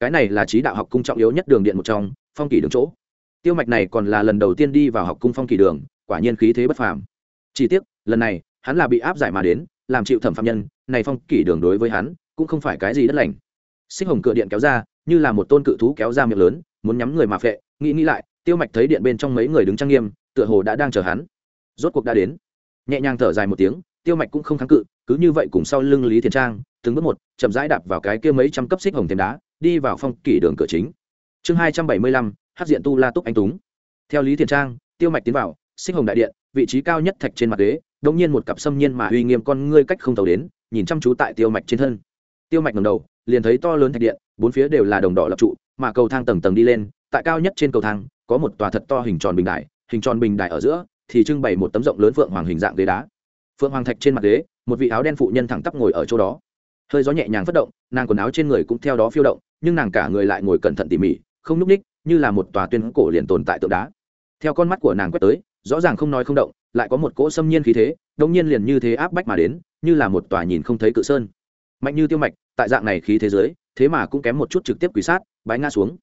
Cái này là trí đạo học cung trọng yếu nhất đường điện một trong, phong kỷ đường chỗ. Tiêu mạch này còn là lần đầu tiên đi vào học cung phong kỷ đường, quả nhiên khí thế bất phàm. Chỉ tiếc, lần này, hắn là bị áp giải mà đến, làm chịu thẩm phạm nhân, này phong kỷ đường đối với hắn, cũng không phải cái gì đất lành. Xích hồng cửa điện kéo ra, như là một tôn cự thú kéo ra miệng lớn muốn nhắm người mà phệ, nghĩ nghĩ lại, tiêu mạch thấy điện bên trong mấy người đứng trang nghiêm, tựa hồ đã đang chờ hắn. Rốt cuộc đã đến. Nhẹ nhàng thở dài một tiếng, tiêu mạch cũng không kháng cự, cứ như vậy cùng sau lưng lý thiền trang, từng bước một, chậm rãi đạp vào cái kia mấy trăm cấp xích hồng thêm đá, đi vào phong kỷ đường cửa chính. Chương hai trăm bảy mươi lăm hát diện tu la túc anh túng. Theo lý thiền trang, tiêu mạch tiến vào, xích hồng đại điện, vị trí cao nhất thạch trên mặt ghế g nhiên một cặp xâm nhiên mà uy nghiêm con ngươi cách không tàu đến, nhìn chăm chú tại tiêu mạch trên thân tiêu mạch ngầm đầu, liền thấy to lớn thạch điện, bốn phía đều là đồng đỏ lập trụ, mà cầu thang tầng tầng đi lên, tại cao nhất trên cầu thang, có một tòa thật to hình tròn bình đại hình tròn bình đại ở giữa thì trưng bày một tấm rộng lớn phượng hoàng hình dạng ghế đá. Phượng hoàng thạch trên mặt ghế, một vị áo đen phụ nhân thẳng tắp ngồi ở chỗ đó. Hơi gió nhẹ nhàng phất động, nàng quần áo trên người cũng theo đó phiêu động, nhưng nàng cả người lại ngồi cẩn thận tỉ mỉ, không nhúc ních như là một tòa tuyên cổ liền tồn tại tượng đá. Theo con mắt của nàng quét tới, rõ ràng không nói không động, lại có một cỗ xâm nhiên khí thế đông nhiên liền như thế áp bách mà đến, như là một tòa nhìn không thấy cự sơn mạnh như tiêu mạch, tại dạng này khí thế giới, thế mà cũng kém một chút trực tiếp quỷ sát, bái nga xuống.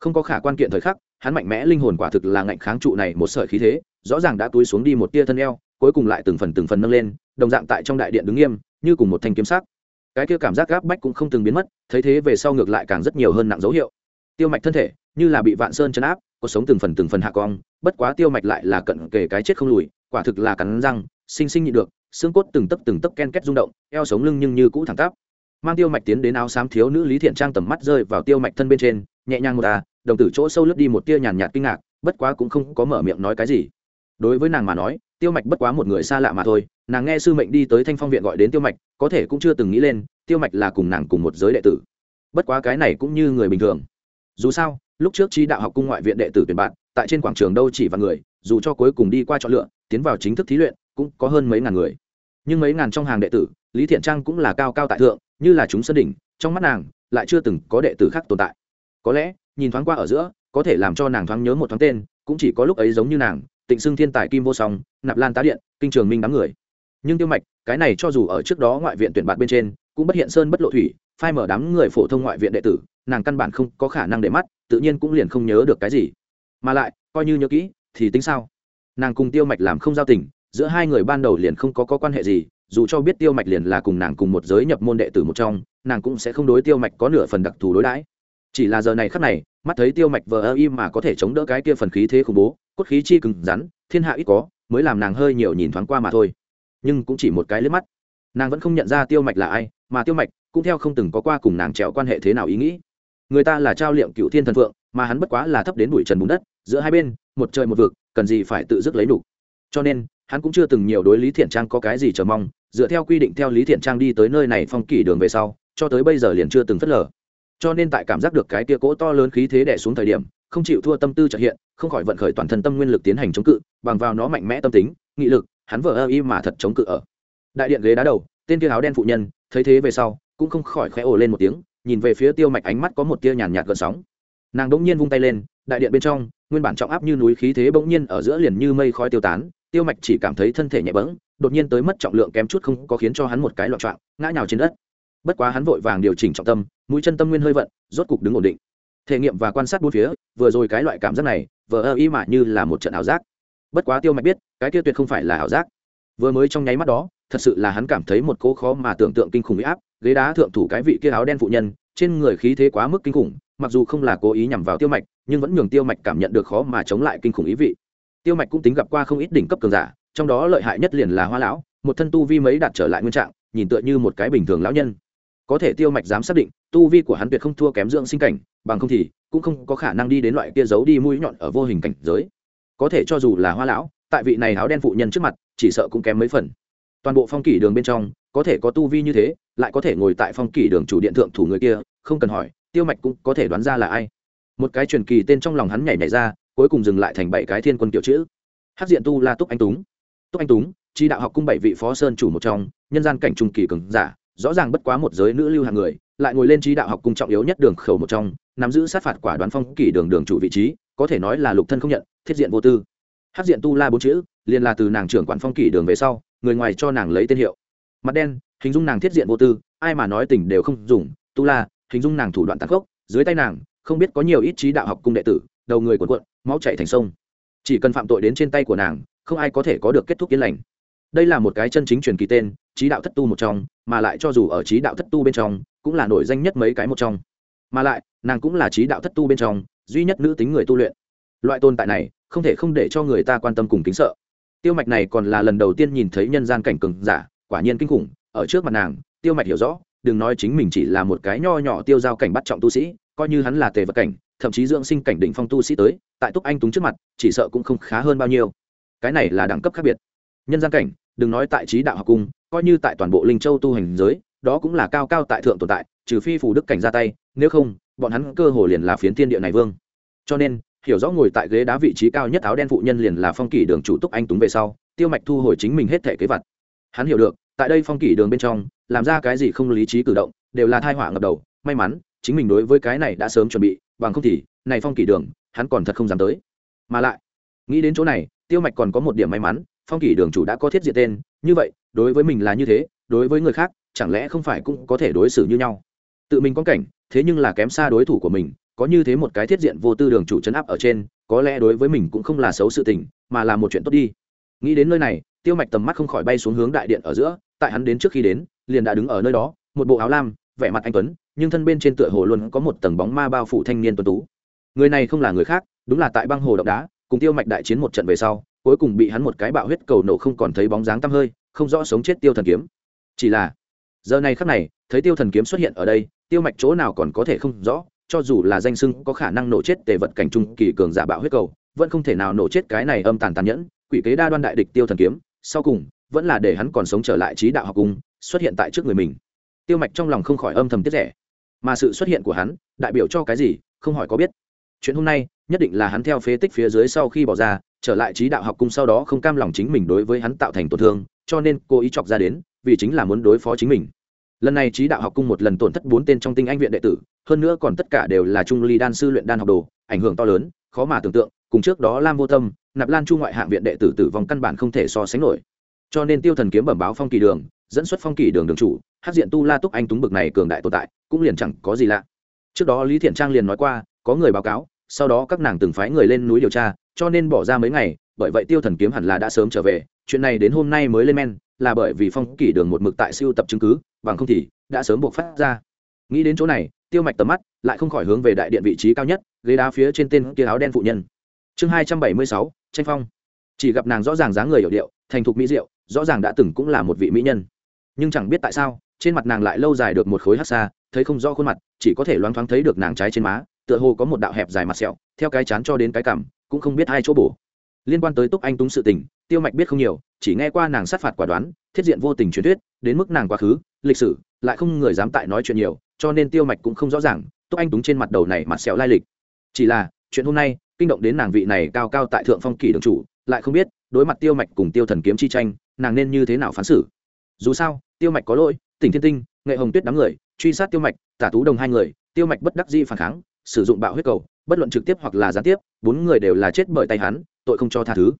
Không có khả quan kiện thời khắc, hắn mạnh mẽ linh hồn quả thực là ngạnh kháng trụ này một sợi khí thế, rõ ràng đã túi xuống đi một tia thân eo, cuối cùng lại từng phần từng phần nâng lên, đồng dạng tại trong đại điện đứng nghiêm, như cùng một thanh kiếm sắc. Cái kia cảm giác gáp bách cũng không từng biến mất, thấy thế về sau ngược lại càng rất nhiều hơn nặng dấu hiệu. Tiêu mạch thân thể, như là bị vạn sơn chấn áp cuộc sống từng phần từng phần hạ cong, bất quá tiêu mạch lại là cận kề cái chết không lùi, quả thực là cắn răng, sinh sinh nhịn được, xương cốt từng tấc từng tấc ken két rung động, eo sống lưng nhưng như cũ thẳng tắp mang tiêu mạch tiến đến áo xám thiếu nữ lý thiện trang tầm mắt rơi vào tiêu mạch thân bên trên, nhẹ nhàng một à đồng tử chỗ sâu lướt đi một tia nhàn nhạt kinh ngạc, bất quá cũng không có mở miệng nói cái gì. Đối với nàng mà nói, tiêu mạch bất quá một người xa lạ mà thôi, nàng nghe sư mệnh đi tới thanh phong viện gọi đến tiêu mạch, có thể cũng chưa từng nghĩ lên, tiêu mạch là cùng nàng cùng một giới đệ tử. Bất quá cái này cũng như người bình thường. Dù sao, lúc trước chi đạo học cung ngoại viện đệ tử tuyển bạn, tại trên quảng trường đâu chỉ vài người, dù cho cuối cùng đi qua chọn lựa, tiến vào chính thức thí luyện, cũng có hơn mấy ngàn người. Nhưng mấy ngàn trong hàng đệ tử, lý thiện trang cũng là cao cao tại thượng như là chúng sân đỉnh trong mắt nàng lại chưa từng có đệ tử khác tồn tại. Có lẽ nhìn thoáng qua ở giữa có thể làm cho nàng thoáng nhớ một thoáng tên cũng chỉ có lúc ấy giống như nàng tịnh xưng thiên tài kim vô song nạp lan tá điện kinh trường minh đám người. Nhưng tiêu mạch cái này cho dù ở trước đó ngoại viện tuyển bạt bên trên cũng bất hiện sơn bất lộ thủy phai mở đám người phổ thông ngoại viện đệ tử nàng căn bản không có khả năng để mắt tự nhiên cũng liền không nhớ được cái gì. Mà lại coi như nhớ kỹ thì tính sao? Nàng cùng tiêu mạch làm không giao tình giữa hai người ban đầu liền không có, có quan hệ gì dù cho biết tiêu mạch liền là cùng nàng cùng một giới nhập môn đệ tử một trong, nàng cũng sẽ không đối tiêu mạch có nửa phần đặc thù đối đãi. Chỉ là giờ này khắc này, mắt thấy tiêu mạch vờ ơ im mà có thể chống đỡ cái kia phần khí thế khủng bố, cốt khí chi cứng rắn, thiên hạ ít có, mới làm nàng hơi nhiều nhìn thoáng qua mà thôi. Nhưng cũng chỉ một cái liếc mắt. Nàng vẫn không nhận ra tiêu mạch là ai, mà tiêu mạch cũng theo không từng có qua cùng nàng trèo quan hệ thế nào ý nghĩ. Người ta là trao liệm cựu thiên thần phượng, mà hắn bất quá là thấp đến bụi trần bùn đất, giữa hai bên, một trời một vực, cần gì phải tự dứt lấy đủ. Cho nên, hắn cũng chưa từng nhiều đối lý thiện trang có cái gì chờ mong dựa theo quy định theo lý thiện trang đi tới nơi này phong kỷ đường về sau, cho tới bây giờ liền chưa từng phớt lờ. Cho nên tại cảm giác được cái tia cỗ to lớn khí thế đẻ xuống thời điểm, không chịu thua tâm tư trợ hiện, không khỏi vận khởi toàn thân tâm nguyên lực tiến hành chống cự, bằng vào nó mạnh mẽ tâm tính, nghị lực, hắn vờ ơ y mà thật chống cự ở. Đại điện ghế đá đầu, tên kia áo đen phụ nhân, thấy thế về sau, cũng không khỏi khẽ ồ lên một tiếng, nhìn về phía tiêu mạch ánh mắt có một tia nhàn nhạt gợn sóng. Nàng đỗng nhiên vung tay lên, đại điện bên trong, nguyên bản trọng áp như núi khí thế bỗng nhiên ở giữa liền như mây khói tiêu tán, tiêu mạch chỉ cảm thấy thân thể nhẹ bẫng đột nhiên tới mất trọng lượng kém chút không có khiến cho hắn một cái loạn trọng, ngã nhào trên đất. Bất quá hắn vội vàng điều chỉnh trọng tâm, mũi chân tâm nguyên hơi vận, rốt cục đứng ổn định. Thể nghiệm và quan sát bốn phía, vừa rồi cái loại cảm giác này, vờ ơ y mà như là một trận ảo giác. Bất quá tiêu mạch biết, cái kia tuyệt không phải là ảo giác. Vừa mới trong nháy mắt đó, thật sự là hắn cảm thấy một cỗ khó mà tưởng tượng kinh khủng bị áp, ghế đá thượng thủ cái vị kia áo đen phụ nhân, trên người khí thế quá mức kinh khủng, mặc dù không là cố ý nhằm vào tiêu mạch, nhưng vẫn nhường tiêu mạch cảm nhận được khó mà chống lại kinh khủng ý vị. Tiêu mạch cũng tính gặp qua không ít đỉnh cấp cường giả trong đó lợi hại nhất liền là hoa lão, một thân tu vi mấy đạt trở lại nguyên trạng, nhìn tựa như một cái bình thường lão nhân. Có thể tiêu mạch dám xác định, tu vi của hắn tuyệt không thua kém dưỡng sinh cảnh, bằng không thì cũng không có khả năng đi đến loại kia giấu đi mũi nhọn ở vô hình cảnh giới. Có thể cho dù là hoa lão, tại vị này áo đen phụ nhân trước mặt, chỉ sợ cũng kém mấy phần. Toàn bộ phong kỷ đường bên trong, có thể có tu vi như thế, lại có thể ngồi tại phong kỷ đường chủ điện thượng thủ người kia, không cần hỏi, tiêu mạch cũng có thể đoán ra là ai. Một cái truyền kỳ tên trong lòng hắn nhảy nhảy ra, cuối cùng dừng lại thành bảy cái thiên quân kiểu chữ. Hát diện tu la túc anh túng túc anh túng, chi đạo học cung bảy vị phó sơn chủ một trong, nhân gian cảnh trung kỳ cường giả, rõ ràng bất quá một giới nữ lưu hàng người, lại ngồi lên trí đạo học cung trọng yếu nhất đường khẩu một trong, nắm giữ sát phạt quả đoán phong kỷ đường đường chủ vị trí, có thể nói là lục thân không nhận, thiết diện vô tư. Hát diện tu la bốn chữ, liền là từ nàng trưởng quản phong kỷ đường về sau, người ngoài cho nàng lấy tên hiệu. Mặt đen, hình dung nàng thiết diện vô tư, ai mà nói tình đều không dùng, tu la, hình dung nàng thủ đoạn tàn khốc, dưới tay nàng, không biết có nhiều ít trí đạo học cung đệ tử, đầu người cuộn cuộn, máu chạy thành sông. Chỉ cần phạm tội đến trên tay của nàng không ai có thể có được kết thúc yên lành. Đây là một cái chân chính truyền kỳ tên trí đạo thất tu một trong, mà lại cho dù ở trí đạo thất tu bên trong, cũng là nổi danh nhất mấy cái một trong. Mà lại, nàng cũng là trí đạo thất tu bên trong, duy nhất nữ tính người tu luyện. Loại tồn tại này, không thể không để cho người ta quan tâm cùng kính sợ. Tiêu mạch này còn là lần đầu tiên nhìn thấy nhân gian cảnh cường giả, quả nhiên kinh khủng, ở trước mặt nàng, tiêu mạch hiểu rõ, đừng nói chính mình chỉ là một cái nho nhỏ tiêu giao cảnh bắt trọng tu sĩ, coi như hắn là tề vật cảnh, thậm chí dưỡng sinh cảnh đỉnh phong tu sĩ tới, tại túc anh túng trước mặt, chỉ sợ cũng không khá hơn bao nhiêu cái này là đẳng cấp khác biệt. Nhân gian cảnh, đừng nói tại trí đạo học cung, coi như tại toàn bộ linh châu tu hành giới, đó cũng là cao cao tại thượng tồn tại, trừ phi phủ đức cảnh ra tay, nếu không, bọn hắn cơ hồ liền là phiến thiên địa này vương. Cho nên, hiểu rõ ngồi tại ghế đá vị trí cao nhất áo đen phụ nhân liền là phong kỷ đường chủ túc anh túng về sau, tiêu mạch thu hồi chính mình hết thể kế vật. Hắn hiểu được, tại đây phong kỷ đường bên trong, làm ra cái gì không lý trí cử động, đều là thai họa ngập đầu, may mắn, chính mình đối với cái này đã sớm chuẩn bị, bằng không thì, này phong kỷ đường, hắn còn thật không dám tới. Mà lại, nghĩ đến chỗ này tiêu mạch còn có một điểm may mắn, phong kỷ đường chủ đã có thiết diện tên, như vậy, đối với mình là như thế, đối với người khác, chẳng lẽ không phải cũng có thể đối xử như nhau? Tự mình có cảnh, thế nhưng là kém xa đối thủ của mình, có như thế một cái thiết diện vô tư đường chủ chấn áp ở trên, có lẽ đối với mình cũng không là xấu sự tình, mà là một chuyện tốt đi. Nghĩ đến nơi này, tiêu mạch tầm mắt không khỏi bay xuống hướng đại điện ở giữa, tại hắn đến trước khi đến, liền đã đứng ở nơi đó, một bộ áo lam, vẻ mặt anh tuấn, nhưng thân bên trên tựa hồ luôn có một tầng bóng ma bao phủ thanh niên tuấn tú. Người này không là người khác, đúng là tại băng hồ động đá cùng tiêu mạch đại chiến một trận về sau, cuối cùng bị hắn một cái bạo huyết cầu nổ không còn thấy bóng dáng tăm hơi, không rõ sống chết tiêu thần kiếm. Chỉ là, giờ này khắc này, thấy tiêu thần kiếm xuất hiện ở đây, tiêu mạch chỗ nào còn có thể không rõ, cho dù là danh sưng có khả năng nổ chết tề vật cảnh trung kỳ cường giả bạo huyết cầu, vẫn không thể nào nổ chết cái này âm tàn tàn nhẫn, quỷ kế đa đoan đại địch tiêu thần kiếm. Sau cùng, vẫn là để hắn còn sống trở lại trí đạo học cung, xuất hiện tại trước người mình. Tiêu mạch trong lòng không khỏi âm thầm tiết rẻ. Mà sự xuất hiện của hắn, đại biểu cho cái gì, không hỏi có biết. Chuyện hôm nay nhất định là hắn theo phế tích phía dưới sau khi bỏ ra, trở lại trí đạo học cung sau đó không cam lòng chính mình đối với hắn tạo thành tổn thương, cho nên cô ý chọc ra đến, vì chính là muốn đối phó chính mình. Lần này trí đạo học cung một lần tổn thất bốn tên trong tinh anh viện đệ tử, hơn nữa còn tất cả đều là trung ly đan sư luyện đan học đồ, ảnh hưởng to lớn, khó mà tưởng tượng, cùng trước đó lam vô tâm, nạp lan chu ngoại hạng viện đệ tử tử vong căn bản không thể so sánh nổi. Cho nên tiêu thần kiếm bẩm báo phong kỳ đường, dẫn xuất phong kỳ đường đường chủ hát diện tu la túc anh túng bực này cường đại tồn tại, cũng liền chẳng có gì lạ. Trước đó lý thiện trang liền nói qua, có người báo cáo sau đó các nàng từng phái người lên núi điều tra, cho nên bỏ ra mấy ngày, bởi vậy tiêu thần kiếm hẳn là đã sớm trở về, chuyện này đến hôm nay mới lên men, là bởi vì phong kỷ đường một mực tại siêu tập chứng cứ, bằng không thì đã sớm buộc phát ra. Nghĩ đến chỗ này, tiêu mạch tầm mắt lại không khỏi hướng về đại điện vị trí cao nhất, ghế đá phía trên tên kia áo đen phụ nhân. Chương hai trăm bảy mươi sáu, tranh phong. Chỉ gặp nàng rõ ràng dáng người hiểu điệu, thành thục mỹ diệu, rõ ràng đã từng cũng là một vị mỹ nhân. Nhưng chẳng biết tại sao, trên mặt nàng lại lâu dài được một khối hát xa, thấy không rõ khuôn mặt, chỉ có thể loáng thoáng thấy được nàng trái trên má tựa hồ có một đạo hẹp dài mặt sẹo theo cái chán cho đến cái cảm, cũng không biết hai chỗ bổ. Liên quan tới túc anh túng sự tình tiêu mạch biết không nhiều chỉ nghe qua nàng sát phạt quả đoán thiết diện vô tình truyền thuyết đến mức nàng quá khứ lịch sử lại không người dám tại nói chuyện nhiều cho nên tiêu mạch cũng không rõ ràng túc anh túng trên mặt đầu này mặt sẹo lai lịch. Chỉ là chuyện hôm nay kinh động đến nàng vị này cao cao tại thượng phong kỷ đường chủ lại không biết đối mặt tiêu mạch cùng tiêu thần kiếm chi tranh nàng nên như thế nào phán xử. Dù sao tiêu mạch có lỗi tỉnh thiên tinh nghệ hồng tuyết đám người truy sát tiêu mạch tả tú đồng hai người tiêu mạch bất đắc di phản kháng sử dụng bạo huyết cầu, bất luận trực tiếp hoặc là gián tiếp, bốn người đều là chết bởi tay hắn, tội không cho tha thứ.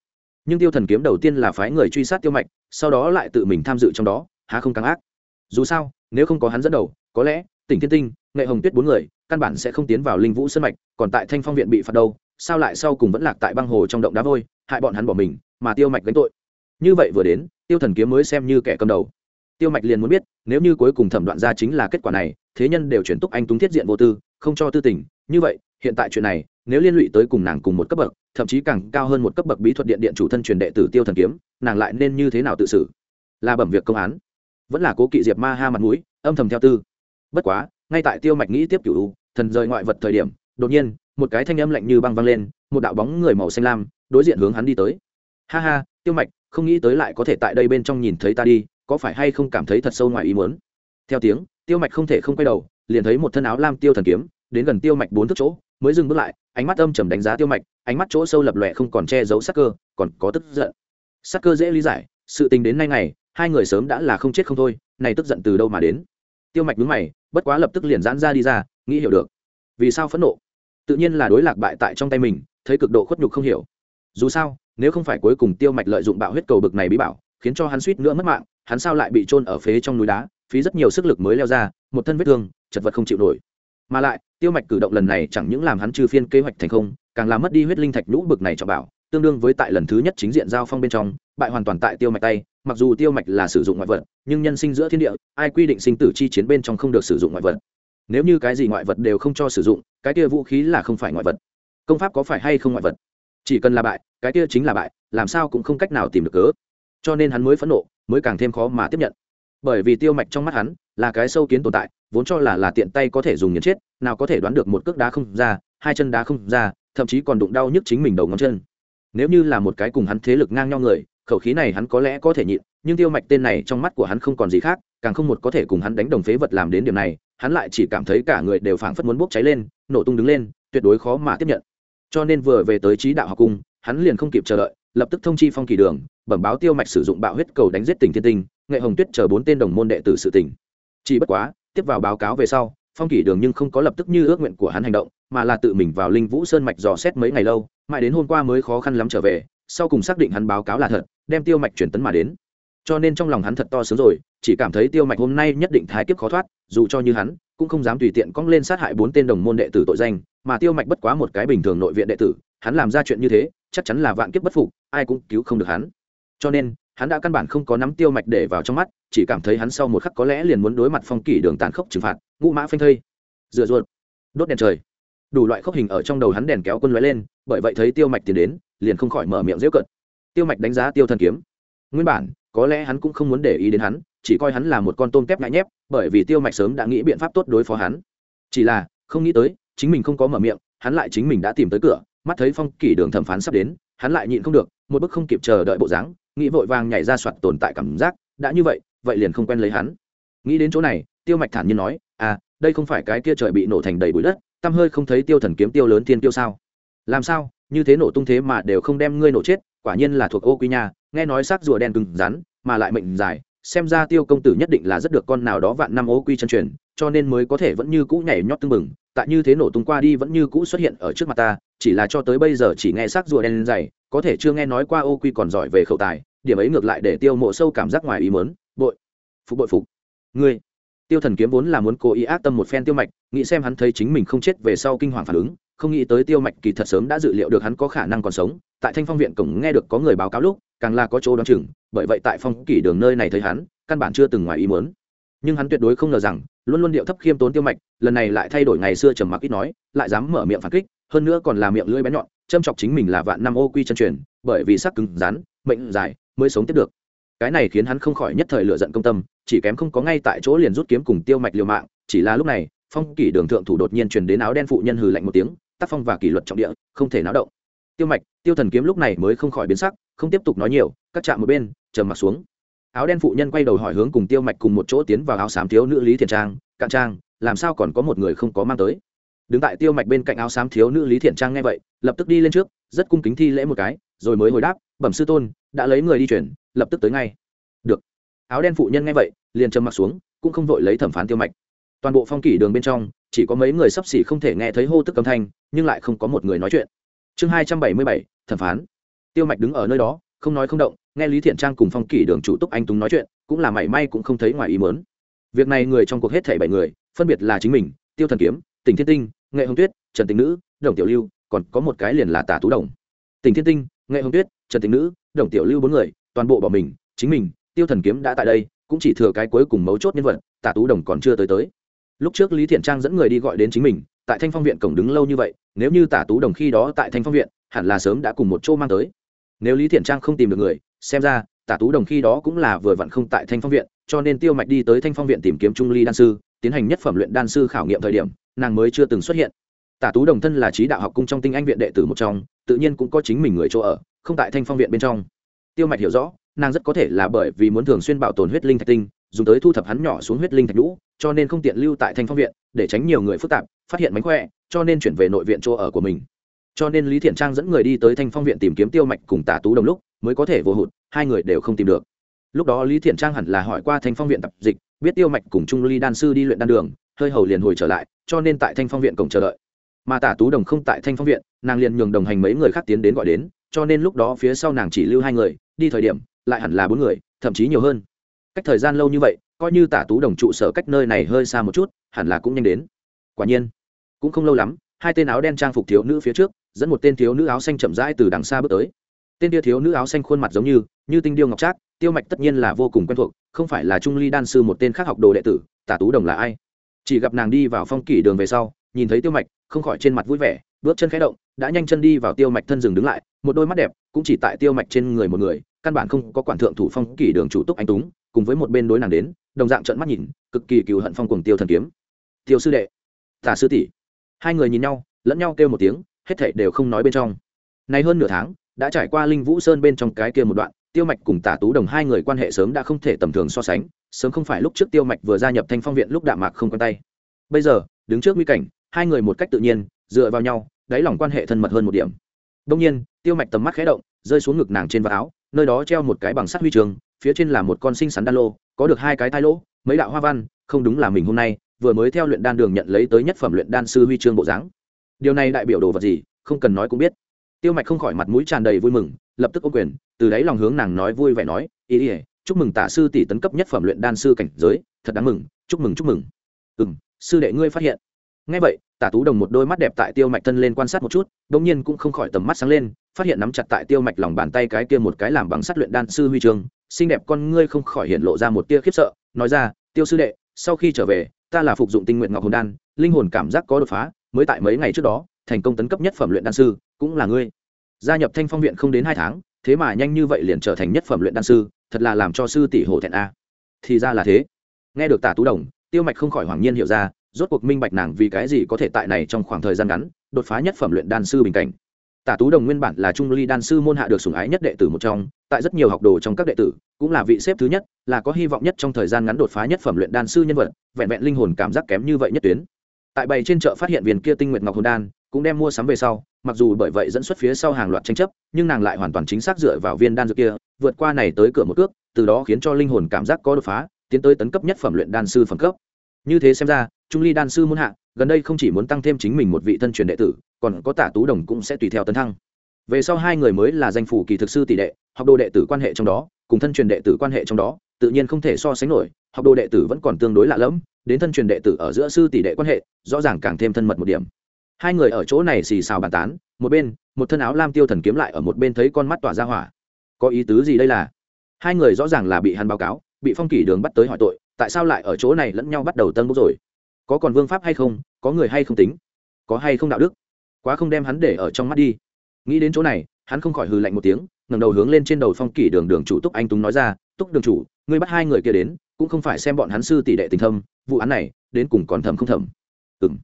Nhưng tiêu thần kiếm đầu tiên là phái người truy sát tiêu mạch, sau đó lại tự mình tham dự trong đó, há không càng ác. Dù sao, nếu không có hắn dẫn đầu, có lẽ, tỉnh thiên tinh, nghệ hồng tuyết bốn người, căn bản sẽ không tiến vào linh vũ sân mạch, còn tại thanh phong viện bị phạt đâu, sao lại sau cùng vẫn lạc tại băng hồ trong động đá vôi, hại bọn hắn bỏ mình, mà tiêu mạch gánh tội. Như vậy vừa đến, tiêu thần kiếm mới xem như kẻ cầm đầu. Tiêu mạch liền muốn biết nếu như cuối cùng thẩm đoạn ra chính là kết quả này, thế nhân đều chuyển túc anh túng thiết diện vô tư, không cho tư tình. Như vậy, hiện tại chuyện này, nếu liên lụy tới cùng nàng cùng một cấp bậc, thậm chí càng cao hơn một cấp bậc bí thuật điện điện chủ thân truyền đệ tử tiêu thần kiếm, nàng lại nên như thế nào tự xử? Là bẩm việc công án. Vẫn là cố kỵ diệp ma ha mặt mũi, âm thầm theo tư. Bất quá, ngay tại tiêu mạch nghĩ tiếp cựu thần rời ngoại vật thời điểm, đột nhiên, một cái thanh âm lạnh như băng văng lên, một đạo bóng người màu xanh lam, đối diện hướng hắn đi tới. Ha ha, tiêu mạch, không nghĩ tới lại có thể tại đây bên trong nhìn thấy ta đi có phải hay không cảm thấy thật sâu ngoài ý muốn? Theo tiếng, tiêu mạch không thể không quay đầu, liền thấy một thân áo lam tiêu thần kiếm, đến gần tiêu mạch bốn thước chỗ, mới dừng bước lại, ánh mắt âm trầm đánh giá tiêu mạch, ánh mắt chỗ sâu lập lòe không còn che giấu sắc cơ, còn có tức giận. Sắc cơ dễ lý giải, sự tình đến nay ngày, hai người sớm đã là không chết không thôi, này tức giận từ đâu mà đến? Tiêu mạch đứng mày, bất quá lập tức liền giãn ra đi ra, nghĩ hiểu được. Vì sao phẫn nộ? Tự nhiên là đối lạc bại tại trong tay mình, thấy cực độ khuất nhục không hiểu. Dù sao, nếu không phải cuối cùng tiêu mạch lợi dụng bạo huyết cầu bực này bí bảo, khiến cho hắn suýt nữa mất mạng hắn sao lại bị trôn ở phế trong núi đá, phí rất nhiều sức lực mới leo ra, một thân vết thương, chật vật không chịu nổi. Mà lại, tiêu mạch cử động lần này chẳng những làm hắn trừ phiên kế hoạch thành không càng làm mất đi huyết linh thạch nhũ bực này cho bảo, tương đương với tại lần thứ nhất chính diện giao phong bên trong, bại hoàn toàn tại tiêu mạch tay, mặc dù tiêu mạch là sử dụng ngoại vật, nhưng nhân sinh giữa thiên địa, ai quy định sinh tử chi chiến bên trong không được sử dụng ngoại vật. Nếu như cái gì ngoại vật đều không cho sử dụng, cái kia vũ khí là không phải ngoại vật. Công pháp có phải hay không ngoại vật? Chỉ cần là bại, cái kia chính là bại, làm sao cũng không cách nào tìm được cớ. Cho nên hắn mới phẫn nộ mới càng thêm khó mà tiếp nhận. Bởi vì tiêu mạch trong mắt hắn là cái sâu kiến tồn tại, vốn cho là là tiện tay có thể dùng nhấn chết, nào có thể đoán được một cước đá không ra, hai chân đá không ra, thậm chí còn đụng đau nhức chính mình đầu ngón chân. Nếu như là một cái cùng hắn thế lực ngang nhau người, khẩu khí này hắn có lẽ có thể nhịn, nhưng tiêu mạch tên này trong mắt của hắn không còn gì khác, càng không một có thể cùng hắn đánh đồng phế vật làm đến điểm này, hắn lại chỉ cảm thấy cả người đều phảng phất muốn bốc cháy lên, nổ tung đứng lên, tuyệt đối khó mà tiếp nhận. Cho nên vừa về tới trí đạo học cung, hắn liền không kịp chờ đợi, lập tức thông chi phong kỳ đường bẩm báo tiêu mạch sử dụng bạo huyết cầu đánh giết tỉnh thiên tinh, nghệ hồng tuyết chờ bốn tên đồng môn đệ tử sự tỉnh chỉ bất quá, tiếp vào báo cáo về sau, phong kỷ đường nhưng không có lập tức như ước nguyện của hắn hành động, mà là tự mình vào linh vũ sơn mạch dò xét mấy ngày lâu, mãi đến hôm qua mới khó khăn lắm trở về, sau cùng xác định hắn báo cáo là thật, đem tiêu mạch chuyển tấn mà đến. Cho nên trong lòng hắn thật to sướng rồi, chỉ cảm thấy tiêu mạch hôm nay nhất định thái kiếp khó thoát, dù cho như hắn, cũng không dám tùy tiện cong lên sát hại bốn tên đồng môn đệ tử tội danh, mà tiêu mạch bất quá một cái bình thường nội viện đệ tử, hắn làm ra chuyện như thế, chắc chắn là vạn kiếp bất phục, ai cũng cứu không được hắn cho nên, hắn đã căn bản không có nắm tiêu mạch để vào trong mắt, chỉ cảm thấy hắn sau một khắc có lẽ liền muốn đối mặt phong kỷ đường tàn khốc trừng phạt, ngũ mã phanh thây. Dựa ruột. Đốt đèn trời. Đủ loại khốc hình ở trong đầu hắn đèn kéo quân lóe lên, bởi vậy thấy tiêu mạch tiến đến, liền không khỏi mở miệng dễu cận tiêu mạch đánh giá tiêu thần kiếm. Nguyên bản, có lẽ hắn cũng không muốn để ý đến hắn, chỉ coi hắn là một con tôm tép ngại nhép, bởi vì tiêu mạch sớm đã nghĩ biện pháp tốt đối phó hắn. Chỉ là, không nghĩ tới, chính mình không có mở miệng, hắn lại chính mình đã tìm tới cửa, mắt thấy phong kỷ đường thẩm phán sắp đến, hắn lại nhịn không được, một bức không kịp chờ đợi bộ dáng nghĩ vội vàng nhảy ra soạt tồn tại cảm giác, đã như vậy vậy liền không quen lấy hắn. Nghĩ đến chỗ này, tiêu mạch thản nhiên nói à đây không phải cái kia trời bị nổ thành đầy bụi đất, tăm hơi không thấy tiêu thần kiếm tiêu lớn thiên tiêu sao? Làm sao, như thế nổ tung thế mà đều không đem ngươi nổ chết, quả nhiên là thuộc ô quy nha, nghe nói xác rùa đen cứng rắn, mà lại mệnh dài, xem ra tiêu công tử nhất định là rất được con nào đó vạn năm ô quy chân truyền, cho nên mới có thể vẫn như cũ nhảy nhót tưng bừng, tại như thế nổ tung qua đi vẫn như cũ xuất hiện ở trước mặt ta chỉ là cho tới bây giờ chỉ nghe xác rùa đen dày có thể chưa nghe nói qua ô quy còn giỏi về khẩu tài, điểm ấy ngược lại để tiêu mộ sâu cảm giác ngoài ý mớn bội, phục bội phục. Ngươi. Tiêu thần kiếm vốn là muốn cố ý ác tâm một phen tiêu mạch, nghĩ xem hắn thấy chính mình không chết về sau kinh hoàng phản ứng, không nghĩ tới tiêu mạch kỳ thật sớm đã dự liệu được hắn có khả năng còn sống. Tại thanh phong viện cổng nghe được có người báo cáo lúc, càng là có chỗ đ o chừng, bởi vậy tại phong kỷ đường nơi này thấy hắn, căn bản chưa từng ngoài ý muốn. Nhưng hắn tuyệt đối không ngờ rằng, luôn luôn điệu thấp khiêm tốn tiêu mạch, lần này lại thay đổi ngày xưa trầm mặc ít nói, lại dám mở miệng phản kích hơn nữa còn là miệng lưỡi bén nhọn, châm chọc chính mình là vạn năm ô quy chân truyền, bởi vì sắc cứng rắn, mệnh dài mới sống tiếp được. Cái này khiến hắn không khỏi nhất thời lựa giận công tâm, chỉ kém không có ngay tại chỗ liền rút kiếm cùng tiêu mạch liều mạng, chỉ là lúc này, phong kỷ đường thượng thủ đột nhiên truyền đến áo đen phụ nhân hừ lạnh một tiếng, tác phong và kỷ luật trọng địa, không thể náo động. Tiêu mạch, tiêu thần kiếm lúc này mới không khỏi biến sắc, không tiếp tục nói nhiều, các chạm một bên, trầm mặt xuống. Áo đen phụ nhân quay đầu hỏi hướng cùng tiêu mạch cùng một chỗ tiến vào áo xám thiếu nữ lý thiền trang, cạn trang, làm sao còn có một người không có mang tới? Đứng tại tiêu mạch bên cạnh áo xám thiếu nữ lý thiện trang nghe vậy, lập tức đi lên trước, rất cung kính thi lễ một cái, rồi mới hồi đáp, bẩm sư tôn, đã lấy người đi chuyển, lập tức tới ngay. Được. Áo đen phụ nhân nghe vậy, liền trầm mặc xuống, cũng không vội lấy thẩm phán tiêu mạch. Toàn bộ phong kỷ đường bên trong, chỉ có mấy người sắp xỉ không thể nghe thấy hô tức âm thanh, nhưng lại không có một người nói chuyện. Chương hai trăm bảy mươi bảy, thẩm phán. Tiêu mạch đứng ở nơi đó, không nói không động, nghe lý thiện trang cùng phong kỷ đường chủ túc anh túng nói chuyện, cũng là mảy may cũng không thấy ngoài ý mớn việc này người trong cuộc hết thảy bảy người, phân biệt là chính mình, tiêu thần kiếm, tỉnh thiên tinh nghệ hồng tuyết, trần tình nữ, đồng tiểu lưu, còn có một cái liền là tả tú đồng. Tỉnh thiên tinh, nghệ hồng tuyết, trần tình nữ, đồng tiểu lưu bốn người, toàn bộ bỏ mình, chính mình, tiêu thần kiếm đã tại đây, cũng chỉ thừa cái cuối cùng mấu chốt nhân vật tả tú đồng còn chưa tới tới. Lúc trước lý thiện trang dẫn người đi gọi đến chính mình, tại thanh phong viện cổng đứng lâu như vậy, nếu như tả tú đồng khi đó tại thanh phong viện, hẳn là sớm đã cùng một chỗ mang tới. Nếu lý thiện trang không tìm được người, xem ra tả tú đồng khi đó cũng là vừa vặn không tại thanh phong viện, cho nên tiêu mạch đi tới thanh phong viện tìm kiếm trung ly đan sư tiến hành nhất phẩm luyện đan sư khảo nghiệm thời điểm, nàng mới chưa từng xuất hiện. Tả tú đồng thân là trí đạo học cung trong tinh anh viện đệ tử một trong, tự nhiên cũng có chính mình người chỗ ở, không tại thanh phong viện bên trong. Tiêu mạch hiểu rõ, nàng rất có thể là bởi vì muốn thường xuyên bảo tồn huyết linh thạch tinh, dùng tới thu thập hắn nhỏ xuống huyết linh thạch lũ cho nên không tiện lưu tại thanh phong viện, để tránh nhiều người phức tạp, phát hiện mánh khỏe, cho nên chuyển về nội viện chỗ ở của mình. Cho nên lý thiện trang dẫn người đi tới thanh phong viện tìm kiếm tiêu mạch cùng tả tú đồng lúc, mới có thể vô hụt, hai người đều không tìm được. Lúc đó lý thiện trang hẳn là hỏi qua thanh phong viện tập dịch biết tiêu mạch cùng trung ly đan sư đi luyện đan đường, hơi hầu liền hồi trở lại, cho nên tại thanh phong viện cổng chờ đợi. Mà tả tú đồng không tại thanh phong viện, nàng liền nhường đồng hành mấy người khác tiến đến gọi đến, cho nên lúc đó phía sau nàng chỉ lưu hai người, đi thời điểm, lại hẳn là bốn người, thậm chí nhiều hơn. Cách thời gian lâu như vậy, coi như tả tú đồng trụ sở cách nơi này hơi xa một chút, hẳn là cũng nhanh đến. Quả nhiên, cũng không lâu lắm, hai tên áo đen trang phục thiếu nữ phía trước, dẫn một tên thiếu nữ áo xanh chậm rãi từ đằng xa bước tới. Tên tia thiếu nữ áo xanh khuôn mặt giống như như tinh điêu ngọc trác tiêu mạch tất nhiên là vô cùng quen thuộc, không phải là trung ly đan sư một tên khác học đồ đệ tử, tả tú đồng là ai? Chỉ gặp nàng đi vào phong kỷ đường về sau, nhìn thấy tiêu mạch, không khỏi trên mặt vui vẻ, bước chân khẽ động, đã nhanh chân đi vào tiêu mạch thân rừng đứng lại, một đôi mắt đẹp cũng chỉ tại tiêu mạch trên người một người, căn bản không có quản thượng thủ phong kỷ đường chủ túc anh túng, cùng với một bên đối nàng đến, đồng dạng trận mắt nhìn, cực kỳ cừu hận phong cùng tiêu thần kiếm. Tiêu sư đệ, tả sư tỷ. Hai người nhìn nhau, lẫn nhau kêu một tiếng, hết thảy đều không nói bên trong. Nay hơn nửa tháng, đã trải qua linh vũ sơn bên trong cái kia một đoạn tiêu mạch cùng tả tú đồng hai người quan hệ sớm đã không thể tầm thường so sánh, sớm không phải lúc trước tiêu mạch vừa gia nhập thanh phong viện lúc đạm mạc không quen tay. Bây giờ, đứng trước nguy cảnh, hai người một cách tự nhiên, dựa vào nhau, đáy lòng quan hệ thân mật hơn một điểm. Đông nhiên, tiêu mạch tầm mắt khé động, rơi xuống ngực nàng trên vạt áo, nơi đó treo một cái bằng sắt huy trường, phía trên là một con sinh sắn đan lô, có được hai cái tai lỗ, mấy đạo hoa văn, không đúng là mình hôm nay, vừa mới theo luyện đan đường nhận lấy tới nhất phẩm luyện đan sư huy chương bộ dáng. Điều này đại biểu đồ vật gì, không cần nói cũng biết. Tiêu mạch không khỏi mặt mũi tràn đầy vui mừng, lập tức ô quyền từ đấy lòng hướng nàng nói vui vẻ nói, ý ỉa chúc mừng tả sư tỷ tấn cấp nhất phẩm luyện đan sư cảnh giới, thật đáng mừng, chúc mừng chúc mừng. Ừ m sư đệ ngươi phát hiện. Ngay vậy, tả tú đồng một đôi mắt đẹp tại tiêu mạch thân lên quan sát một chút đ ỗ n g nhiên cũng không khỏi tầm mắt sáng lên, phát hiện nắm chặt tại tiêu mạch lòng bàn tay cái kia một cái làm bằng sắt luyện đan sư huy chương, xinh đẹp con ngươi không khỏi hiện lộ ra một tia khiếp sợ, nói ra, tiêu sư đệ, sau khi trở về, ta là phục dụng tinh nguyện ngọc hồn đan, linh hồn cảm giác có đột phá, mới tại mấy ngày trước đó, thành công tấn cấp nhất phẩm luyện đan sư, cũng là ngươi. Gia nhập thanh phong viện không đến hai tháng thế mà nhanh như vậy liền trở thành nhất phẩm luyện đan sư, thật là làm cho sư tỷ hổ thẹn a. Thì ra là thế. Nghe được tả tú đồng, tiêu mạch không khỏi hoàng nhiên hiểu ra, rốt cuộc minh bạch nàng vì cái gì có thể tại này trong khoảng thời gian ngắn, đột phá nhất phẩm luyện đan sư bình cảnh. Tả tú đồng nguyên bản là trung ly đan sư môn hạ được sủng ái nhất đệ tử một trong, tại rất nhiều học đồ trong các đệ tử, cũng là vị xếp thứ nhất, là có hy vọng nhất trong thời gian ngắn đột phá nhất phẩm luyện đan sư nhân vật, vẹn vẹn linh hồn cảm giác kém như vậy nhất tuyến. Tại bày trên chợ phát hiện viên kia tinh nguyệt ngọc hồn đan cũng đem mua sắm về sau, mặc dù bởi vậy dẫn xuất phía sau hàng loạt tranh chấp, nhưng nàng lại hoàn toàn chính xác dựa vào viên đan dược kia, vượt qua này tới cửa một cước, từ đó khiến cho linh hồn cảm giác có đột phá, tiến tới tấn cấp nhất phẩm luyện đan sư phẩm cấp. Như thế xem ra, trung ly đan sư muốn hạ, gần đây không chỉ muốn tăng thêm chính mình một vị thân truyền đệ tử, còn có tả tú đồng cũng sẽ tùy theo tấn thăng. Về sau hai người mới là danh phủ kỳ thực sư tỷ đệ, học đồ đệ tử quan hệ trong đó, cùng thân truyền đệ tử quan hệ trong đó, tự nhiên không thể so sánh nổi, học đồ đệ tử vẫn còn tương đối lạ lẫm, đến thân truyền đệ tử ở giữa sư tỷ đệ quan hệ, rõ ràng càng thêm thân mật một điểm hai người ở chỗ này xì xào bàn tán, một bên, một thân áo lam tiêu thần kiếm lại ở một bên thấy con mắt tỏa ra hỏa. Có ý tứ gì đây là? Hai người rõ ràng là bị hắn báo cáo, bị phong kỷ đường bắt tới hỏi tội, tại sao lại ở chỗ này lẫn nhau bắt đầu tân bốc rồi? Có còn vương pháp hay không, có người hay không tính? Có hay không đạo đức? Quá không đem hắn để ở trong mắt đi. Nghĩ đến chỗ này, hắn không khỏi hừ lạnh một tiếng, ngẩng đầu hướng lên trên đầu phong kỷ đường đường chủ túc anh túng nói ra, túc đường chủ, ngươi bắt hai người kia đến, cũng không phải xem bọn hắn sư tỷ đệ tình thâm, vụ án này, đến cùng còn thầm không thầm. Ừ m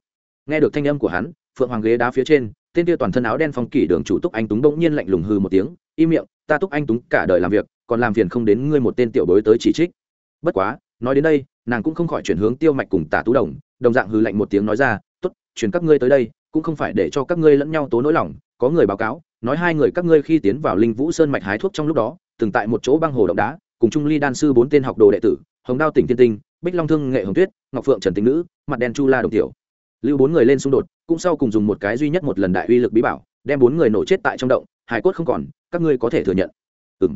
nghe được thanh âm của hắn phượng hoàng ghế đá phía trên, tên kia toàn thân áo đen phong kỷ đường chủ túc anh túng bỗng nhiên lạnh lùng hư một tiếng, im miệng, ta túc anh túng cả đời làm việc, còn làm phiền không đến ngươi một tên tiểu bối tới chỉ trích. Bất quá, nói đến đây, nàng cũng không khỏi chuyển hướng tiêu mạch cùng tả tú đồng đồng dạng hư lạnh một tiếng nói ra t ố t chuyển các ngươi tới đây, cũng không phải để cho các ngươi lẫn nhau tố nỗi lòng, có người báo cáo, nói hai người các ngươi khi tiến vào linh vũ sơn mạch hái thuốc trong lúc đó, từng tại một chỗ băng hồ động đá, cùng trung ly đan sư bốn tên học đồ đệ tử, hồng đao tỉnh thiên tinh, bích long thương nghệ hồng tuyết, ngọc phượng trần Tinh nữ, mặt đen chu la đồng tiểu lưu bốn người lên xung đột, cũng sau cùng dùng một cái duy nhất một lần đại uy lực bí bảo, đem bốn người nổ chết tại trong động, hải cốt không còn, các ngươi có thể thừa nhận. Ừ m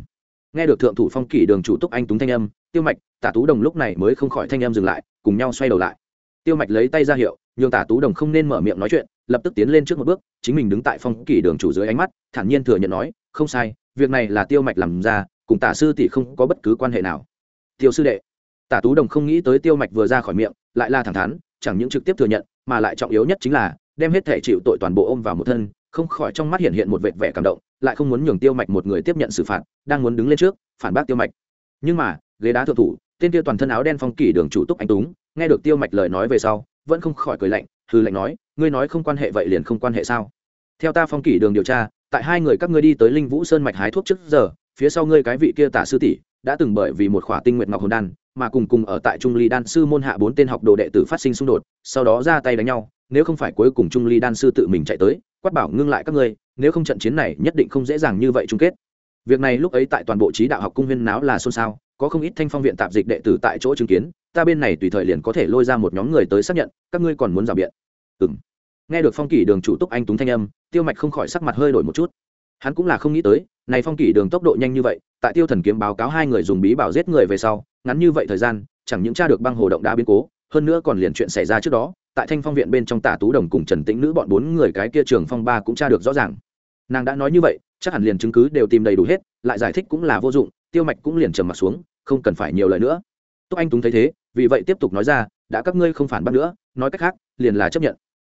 nghe được thượng thủ phong kỷ đường chủ túc anh túng thanh âm, tiêu mạch, tả tú đồng lúc này mới không khỏi thanh âm dừng lại, cùng nhau xoay đầu lại. Tiêu mạch lấy tay ra hiệu, nhường tả tú đồng không nên mở miệng nói chuyện, lập tức tiến lên trước một bước, chính mình đứng tại phong kỷ đường chủ dưới ánh mắt, thản nhiên thừa nhận nói, không sai, việc này là tiêu mạch làm ra, cùng tả sư tỷ không có bất cứ quan hệ nào. Tiêu sư đệ. Tả tú đồng không nghĩ tới tiêu mạch vừa ra khỏi miệng, lại là thẳng thắn, chẳng những trực tiếp thừa nhận mà lại trọng yếu nhất chính là, đem hết thể chịu tội toàn bộ ôm vào một thân, không khỏi trong mắt hiện hiện một vệt vẻ cảm động, lại không muốn nhường tiêu mạch một người tiếp nhận xử phạt, đang muốn đứng lên trước, phản bác tiêu mạch. Nhưng mà, ghế đá thượng thủ, tên Tiêu toàn thân áo đen phong kỷ đường chủ túc anh túng, nghe được tiêu mạch lời nói về sau, vẫn không khỏi cười lạnh hư lạnh nói, ngươi nói không quan hệ vậy liền không quan hệ sao? Theo ta phong kỷ đường điều tra, tại hai người các ngươi đi tới linh vũ sơn mạch hái thuốc trước giờ, phía sau ngươi cái vị kia tả sư tỷ, đã từng bởi vì một khỏa tinh nguyện ngọc hồn đan mà cùng cùng ở tại trung ly đan sư môn hạ bốn tên học đồ đệ tử phát sinh xung đột, sau đó ra tay đánh nhau, nếu không phải cuối cùng trung ly đan sư tự mình chạy tới, quát bảo ngưng lại các ngươi, nếu không trận chiến này nhất định không dễ dàng như vậy chung kết. Việc này lúc ấy tại toàn bộ trí đạo học cung viên náo là xôn xao, có không ít thanh phong viện tạp dịch đệ tử tại chỗ chứng kiến, ta bên này tùy thời liền có thể lôi ra một nhóm người tới xác nhận, các ngươi còn muốn rào biện. Ừng nghe được phong kỷ đường chủ túc anh túng thanh âm, tiêu mạch không khỏi sắc mặt hơi đổi một chút. Hắn cũng là không nghĩ tới, này phong kỷ đường tốc độ nhanh như vậy, tại tiêu thần kiếm báo cáo hai người dùng bí bảo giết người về sau ngắn như vậy thời gian, chẳng những tra được băng hồ động đá biến cố, hơn nữa còn liền chuyện xảy ra trước đó, tại thanh phong viện bên trong tả tú đồng cùng trần tĩnh nữ bọn bốn người cái kia trường phong ba cũng tra được rõ ràng. Nàng đã nói như vậy, chắc hẳn liền chứng cứ đều tìm đầy đủ hết, lại giải thích cũng là vô dụng, tiêu mạch cũng liền trầm m ặ t xuống, không cần phải nhiều lời nữa. Túc anh túng thấy thế, vì vậy tiếp tục nói ra, đã các ngươi không phản bác nữa, nói cách khác, liền là chấp nhận.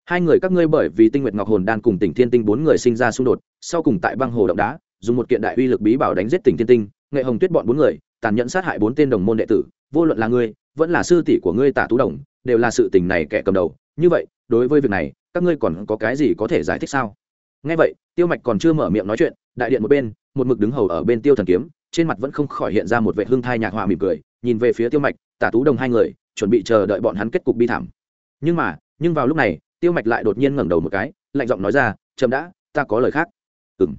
Hai người các ngươi bởi vì tinh nguyệt ngọc hồn đan cùng tỉnh thiên tinh bốn người sinh ra xung đột, sau cùng tại băng hồ động đá, dùng một kiện đại uy lực bí bảo đánh giết tỉnh thiên tinh, nghệ hồng tuyết bọn bốn người tàn nhẫn sát hại bốn tên đồng môn đệ tử, vô luận là ngươi, vẫn là sư tỷ của ngươi tả tú đồng, đều là sự tình này kẻ cầm đầu. Như vậy, đối với việc này, các ngươi còn có cái gì có thể giải thích sao? Nghe vậy, tiêu mạch còn chưa mở miệng nói chuyện, đại điện một bên, một mực đứng hầu ở bên tiêu thần kiếm, trên mặt vẫn không khỏi hiện ra một vệ hương thai nhạc họa mỉm cười, nhìn về phía tiêu mạch, tả tú đồng hai người, chuẩn bị chờ đợi bọn hắn kết cục bi thảm. Nhưng mà, nhưng vào lúc này, tiêu mạch lại đột nhiên ngẩng đầu một cái, lạnh giọng nói ra, chậm đã, ta có lời khác. Ừng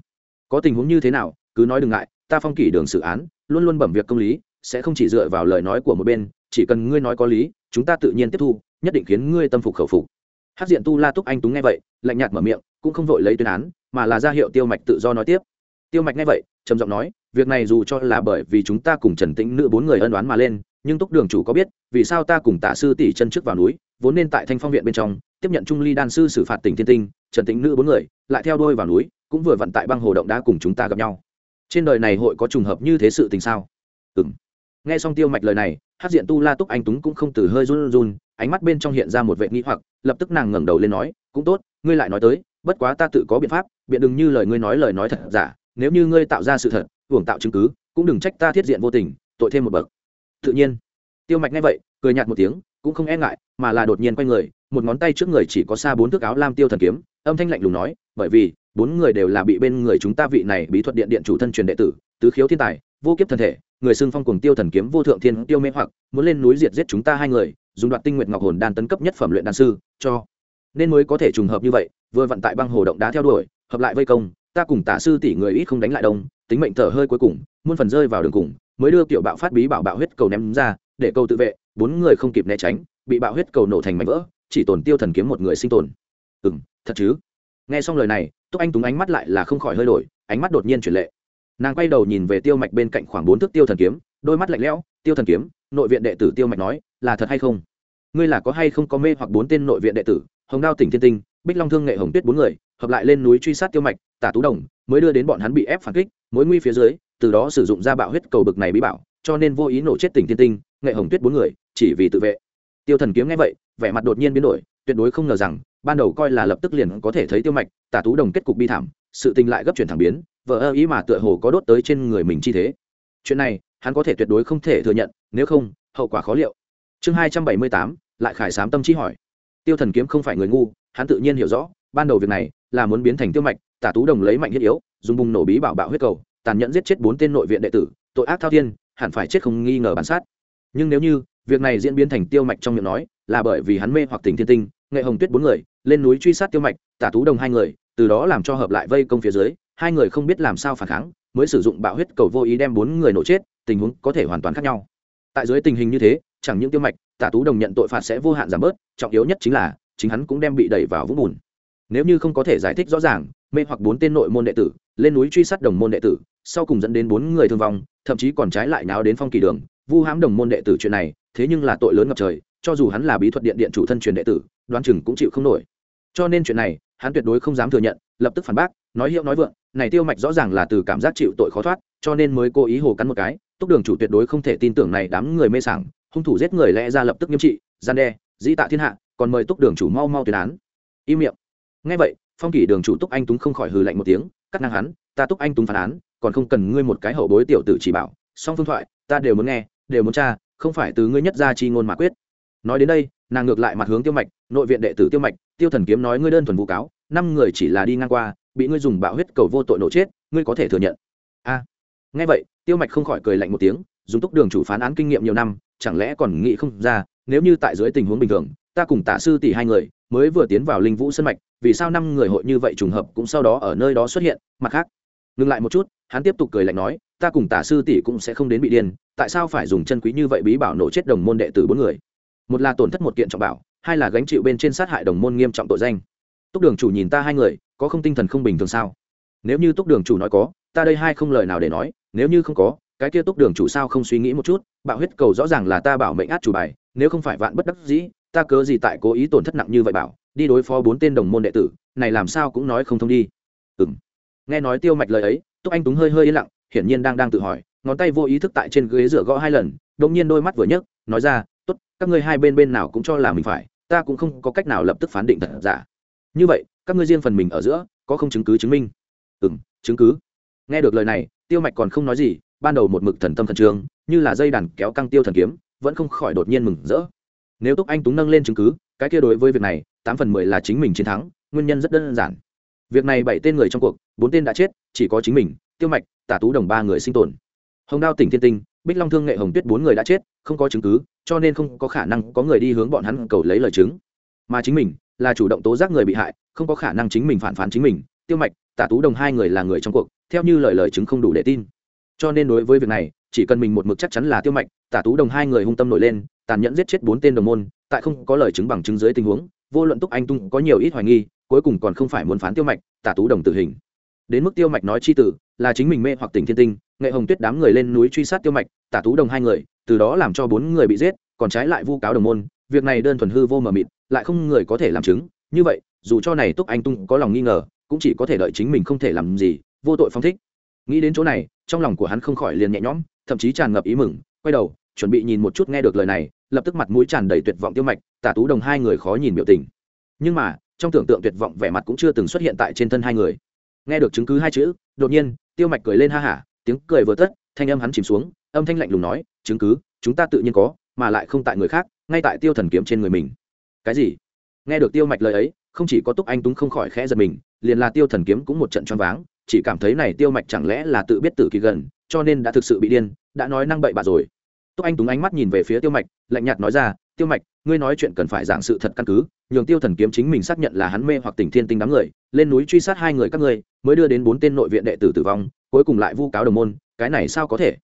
có tình huống như thế nào, cứ nói đừng ngại, ta phong kỷ đường xử án luôn luôn bẩm việc công lý, sẽ không chỉ dựa vào lời nói của một bên, chỉ cần ngươi nói có lý, chúng ta tự nhiên tiếp thu, nhất định khiến ngươi tâm phục khẩu phục. Hát diện tu la túc anh túng nghe vậy, lạnh nhạt mở miệng, cũng không vội lấy tuyên án, mà là ra hiệu tiêu mạch tự do nói tiếp. Tiêu mạch nghe vậy, trầm giọng nói, việc này dù cho là bởi vì chúng ta cùng trần tĩnh nữ bốn người ân đoán mà lên, nhưng túc đường chủ có biết, vì sao ta cùng tả sư tỷ chân trước vào núi, vốn nên tại thanh phong viện bên trong, tiếp nhận trung ly đan sư xử phạt tỉnh thiên tinh, trần tĩnh nữ bốn người lại theo đôi vào núi, cũng vừa vận tại băng hồ động đã cùng chúng ta gặp nhau trên đời này hội có trùng hợp như thế sự tình sao? Ừ m nghe xong tiêu mạch lời này hát diện tu la túc anh túng cũng không từ hơi run run, ánh mắt bên trong hiện ra một vệ nghĩ hoặc, lập tức nàng ngẩng đầu lên nói, cũng tốt, ngươi lại nói tới, bất quá ta tự có biện pháp, biện đừng như lời ngươi nói lời nói thật giả, nếu như ngươi tạo ra sự thật, hưởng tạo chứng cứ, cũng đừng trách ta thiết diện vô tình, tội thêm một bậc. Tự nhiên. Tiêu mạch nghe vậy, cười nhạt một tiếng, cũng không e ngại, mà là đột nhiên quay người, một ngón tay trước người chỉ có xa bốn thước áo lam tiêu thần kiếm, âm thanh lạnh lùng nói, bởi vì bốn người đều là bị bên người chúng ta vị này bí thuật điện điện chủ thân truyền đệ tử, tứ khiếu thiên tài, vô kiếp thân thể, người xưng phong cùng tiêu thần kiếm vô thượng thiên tiêu mê hoặc, muốn lên núi diệt giết chúng ta hai người, dùng đoạt tinh nguyện ngọc hồn đan tấn cấp nhất phẩm luyện đan sư, cho nên mới có thể trùng hợp như vậy, vừa vận tại băng hồ động đá theo đuổi, hợp lại vây công, ta cùng tả sư tỷ người ít không đánh lại đông, tính mệnh thở hơi cuối cùng, muôn phần rơi vào đường cùng, mới đưa kiểu bạo phát bí bảo bạo huyết cầu ném ra, để cầu tự vệ, bốn người không kịp né tránh, bị bạo huyết cầu nổ thành mảnh vỡ, chỉ tổn tiêu thần kiếm một người sinh tồn. Ừ thật chứ? Nghe xong lời này túc anh túng ánh mắt lại là không khỏi hơi đổi, ánh mắt đột nhiên chuyển lệ. Nàng quay đầu nhìn về tiêu mạch bên cạnh khoảng bốn thước tiêu thần kiếm, đôi mắt lạnh lẽo, tiêu thần kiếm, nội viện đệ tử tiêu mạch nói, là thật hay không? Ngươi là có hay không có mê hoặc bốn tên nội viện đệ tử, hồng đao tỉnh thiên tinh, bích long thương nghệ hồng tuyết bốn người, hợp lại lên núi truy sát tiêu mạch, tả tú đồng, mới đưa đến bọn hắn bị ép phản kích, mối nguy phía dưới, từ đó sử dụng ra bạo huyết cầu bực này bí bảo, cho nên vô ý nổ chết tỉnh thiên tinh, nghệ hồng tuyết bốn người, chỉ vì tự vệ. Tiêu thần kiếm nghe vậy, vẻ mặt đột nhiên biến đổi, tuyệt đối không ngờ rằng ban đầu coi là lập tức liền có thể thấy tiêu mạch, tả tú đồng kết cục bi thảm, sự tình lại gấp chuyển thẳng biến vợ ơ ý mà tựa hồ có đốt tới trên người mình chi thế. Chuyện này, hắn có thể tuyệt đối không thể thừa nhận, nếu không, hậu quả khó liệu. Chương hai trăm bảy mươi tám, lại khải sám tâm trí hỏi. Tiêu thần kiếm không phải người ngu, hắn tự nhiên hiểu rõ, ban đầu việc này là muốn biến thành tiêu mạch, tả tú đồng lấy mạnh thiết yếu, dùng bùng nổ bí bảo bạo huyết cầu, tàn nhẫn giết chết bốn tên nội viện đệ tử, tội ác thao thiên, hẳn phải chết không nghi ngờ bản sát. Nhưng nếu như, việc này diễn biến thành tiêu mạch trong miệng nói, là bởi vì hắn mê hoặc tình thiên tinh nghệ hồng tuyết bốn người, lên núi truy sát tiêu mạch, tả tú đồng hai người, từ đó làm cho hợp lại vây công phía dưới, hai người không biết làm sao phản kháng, mới sử dụng bạo huyết cầu vô ý đem bốn người nổ chết, tình huống có thể hoàn toàn khác nhau. Tại dưới tình hình như thế, chẳng những tiêu mạch, tả tú đồng nhận tội phạt sẽ vô hạn giảm bớt, trọng yếu nhất chính là, chính hắn cũng đem bị đẩy vào vũng bùn. Nếu như không có thể giải thích rõ ràng, mê hoặc bốn tên nội môn đệ tử, lên núi truy sát đồng môn đệ tử, sau cùng dẫn đến bốn người thương vong, thậm chí còn trái lại náo đến phong kỳ đường vu hãm đồng môn đệ tử chuyện này, thế nhưng là tội lớn ngập trời, cho dù hắn là bí thuật điện điện chủ thân truyền đệ tử đoan chừng cũng chịu không nổi. Cho nên chuyện này, hắn tuyệt đối không dám thừa nhận, lập tức phản bác, nói hiệu nói vượng, này tiêu mạch rõ ràng là từ cảm giác chịu tội khó thoát, cho nên mới cố ý hồ cắn một cái, túc đường chủ tuyệt đối không thể tin tưởng này đám người mê sảng, hung thủ giết người lẽ ra lập tức nghiêm trị, gian đe, dĩ tạ thiên hạ, còn mời túc đường chủ mau mau tuyên án. Im miệng. Ngay vậy, phong kỷ đường chủ túc anh túng không khỏi hừ lạnh một tiếng, cắt ngang hắn, ta túc anh túng phản án, còn không cần ngươi một cái hậu bối tiểu tử chỉ bảo, song phương thoại, ta đều muốn nghe đều muốn tra, không phải từ ngươi nhất ra chi ngôn mà quyết. Nói đến đây, nàng ngược lại mặt hướng tiêu mạch, nội viện đệ tử tiêu mạch, tiêu thần kiếm nói ngươi đơn thuần vụ cáo, năm người chỉ là đi ngang qua, bị ngươi dùng bạo huyết cầu vô tội nổ chết, ngươi có thể thừa nhận. A. Nghe vậy, tiêu mạch không khỏi cười lạnh một tiếng, dùng túc đường chủ phán án kinh nghiệm nhiều năm, chẳng lẽ còn nghĩ không ra, nếu như tại dưới tình huống bình thường, ta cùng tả sư tỷ hai người mới vừa tiến vào linh vũ sân mạch, vì sao năm người hội như vậy trùng hợp cũng sau đó ở nơi đó xuất hiện, mặt khác. Ngừng lại một chút, hắn tiếp tục cười lạnh nói ta cùng tả sư tỷ cũng sẽ không đến bị điên, tại sao phải dùng chân quý như vậy bí bảo nổ chết đồng môn đệ tử bốn người? Một là tổn thất một kiện trọng bảo, hai là gánh chịu bên trên sát hại đồng môn nghiêm trọng tội danh. Túc đường chủ nhìn ta hai người, có không tinh thần không bình thường sao? Nếu như túc đường chủ nói có, ta đây hai không lời nào để nói, nếu như không có, cái kia túc đường chủ sao không suy nghĩ một chút? Bạo huyết cầu rõ ràng là ta bảo mệnh át chủ bài, nếu không phải vạn bất đắc dĩ, ta cớ gì tại cố ý tổn thất nặng như vậy bảo, đi đối phó bốn tên đồng môn đệ tử, này làm sao cũng nói không thông đi. Ừ m nghe nói tiêu mạch lời ấy, túc anh túng hơi hơi yên lặng hiển nhiên đang đang tự hỏi ngón tay vô ý thức tại trên ghế rửa gõ hai lần đột nhiên đôi mắt vừa nhấc nói ra tốt, các ngươi hai bên bên nào cũng cho là mình phải ta cũng không có cách nào lập tức phán định thật giả. Như vậy các ngươi riêng phần mình ở giữa có không chứng cứ chứng minh? Ừ m chứng cứ. Nghe được lời này tiêu mạch còn không nói gì ban đầu một mực thần tâm thần trường như là dây đàn kéo căng tiêu thần kiếm vẫn không khỏi đột nhiên mừng rỡ. Nếu túc anh túng nâng lên chứng cứ cái kia đối với việc này tám phần mười là chính mình chiến thắng nguyên nhân rất đơn giản. Việc này bảy tên người trong cuộc bốn tên đã chết chỉ có chính mình tiêu mạch tả tú đồng ba người sinh tồn. Hồng đao tỉnh thiên tinh, bích long thương nghệ hồng tuyết bốn người đã chết, không có chứng cứ, cho nên không có khả năng có người đi hướng bọn hắn cầu lấy lời chứng. Mà chính mình là chủ động tố giác người bị hại, không có khả năng chính mình phản phán chính mình. Tiêu mạch, tả tú đồng hai người là người trong cuộc, theo như lời lời chứng không đủ để tin. Cho nên đối với việc này, chỉ cần mình một mực chắc chắn là tiêu mạch, tả tú đồng hai người hung tâm nổi lên, tàn nhẫn giết chết bốn tên đồng môn, tại không có lời chứng bằng chứng dưới tình huống, vô luận túc anh tung có nhiều ít hoài nghi, cuối cùng còn không phải muốn phán tiêu mạch, tả tú đồng tử hình. Đến mức tiêu mạch nói chi tử là chính mình mê hoặc tỉnh thiên tinh, nghệ hồng tuyết đám người lên núi truy sát tiêu mạch, tả tú đồng hai người, từ đó làm cho bốn người bị giết, còn trái lại vu cáo đồng môn, việc này đơn thuần hư vô mờ mịt, lại không người có thể làm chứng. Như vậy, dù cho này túc anh tung có lòng nghi ngờ, cũng chỉ có thể đợi chính mình không thể làm gì, vô tội phong thích. Nghĩ đến chỗ này, trong lòng của hắn không khỏi liền nhẹ nhõm, thậm chí tràn ngập ý mừng, quay đầu, chuẩn bị nhìn một chút nghe được lời này, lập tức mặt mũi tràn đầy tuyệt vọng tiêu mạch, tả tú đồng hai người khó nhìn biểu tình. Nhưng mà, trong tưởng tượng tuyệt vọng vẻ mặt cũng chưa từng xuất hiện tại trên thân hai người. Nghe được chứng cứ hai chữ, đột nhiên tiêu mạch cười lên ha hả, tiếng cười vừa tất, thanh âm hắn chìm xuống, âm thanh lạnh lùng nói, chứng cứ, chúng ta tự nhiên có, mà lại không tại người khác, ngay tại tiêu thần kiếm trên người mình. Cái gì? Nghe được tiêu mạch lời ấy, không chỉ có túc anh túng không khỏi khẽ giật mình, liền là tiêu thần kiếm cũng một trận choáng váng, chỉ cảm thấy này tiêu mạch chẳng lẽ là tự biết tử kỳ gần, cho nên đã thực sự bị điên, đã nói năng bậy bạ rồi. Túc anh túng ánh mắt nhìn về phía tiêu mạch, lạnh nhạt nói ra, tiêu mạch, ngươi nói chuyện cần phải giảng sự thật căn cứ, nhường tiêu thần kiếm chính mình xác nhận là hắn mê hoặc tỉnh thiên tinh đám người lên núi truy sát hai người các ngươi, mới đưa đến bốn tên nội viện đệ tử tử vong, cuối cùng lại vu cáo đồng môn, cái này sao có thể?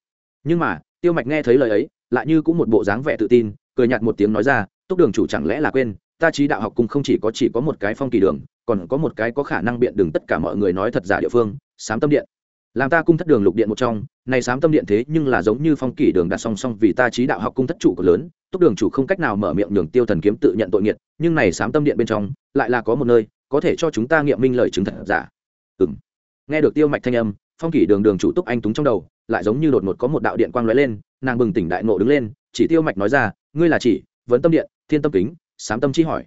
Nhưng mà, tiêu mạch nghe thấy lời ấy, lại như cũng một bộ dáng vẻ tự tin, cười nhạt một tiếng nói ra, túc đường chủ chẳng lẽ là quên, ta trí đạo học cung không chỉ có chỉ có một cái phong kỳ đường, còn có một cái có khả năng biện đường tất cả mọi người nói thật giả địa phương, sám tâm điện. Làm ta cung thất đường lục điện một trong, này sám tâm điện thế nhưng là giống như phong kỷ đường đặt song song vì ta trí đạo học cung thất chủ của lớn, túc đường chủ không cách nào mở miệng nhường tiêu thần kiếm tự nhận tội nghiệt, nhưng này sám tâm điện bên trong, lại là có một nơi có thể cho chúng ta nghiệm minh lời chứng thật giả. Ừ m nghe được tiêu mạch thanh âm, phong kỷ đường đường chủ túc anh túng trong đầu, lại giống như đột ngột có một đạo điện quang lóe lên, nàng bừng tỉnh đại nộ đứng lên, chỉ tiêu mạch nói ra, ngươi là chỉ, vấn tâm điện, thiên tâm kính, sám tâm chi hỏi.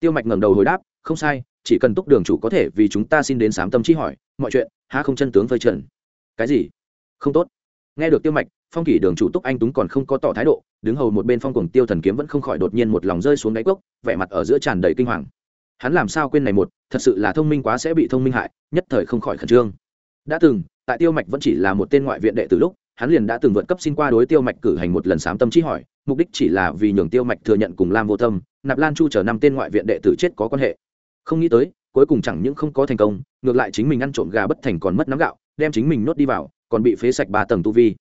Tiêu mạch ngẩng đầu hồi đáp, không sai, chỉ cần túc đường chủ có thể vì chúng ta xin đến sám tâm chi hỏi, mọi chuyện, há không chân tướng phơi trần. Cái gì? Không tốt. Nghe được tiêu mạch, phong kỷ đường chủ túc anh túng còn không có tỏ thái độ, đứng hầu một bên phong cùng tiêu thần kiếm vẫn không khỏi đột nhiên một lòng rơi xuống đáy cốc, vẻ mặt ở giữa tràn đầy kinh hoàng hắn làm sao quên này một, thật sự là thông minh quá sẽ bị thông minh hại, nhất thời không khỏi khẩn trương. Đã từng, tại tiêu mạch vẫn chỉ là một tên ngoại viện đệ từ lúc, hắn liền đã từng vượt cấp xin qua đối tiêu mạch cử hành một lần sám tâm trí hỏi, mục đích chỉ là vì nhường tiêu mạch thừa nhận cùng lam vô tâm, nạp lan chu chở năm tên ngoại viện đệ tử chết có quan hệ. Không nghĩ tới, cuối cùng chẳng những không có thành công, ngược lại chính mình ăn trộm gà bất thành còn mất nắm gạo, đem chính mình nốt đi vào, còn bị phế sạch ba tầng tu vi.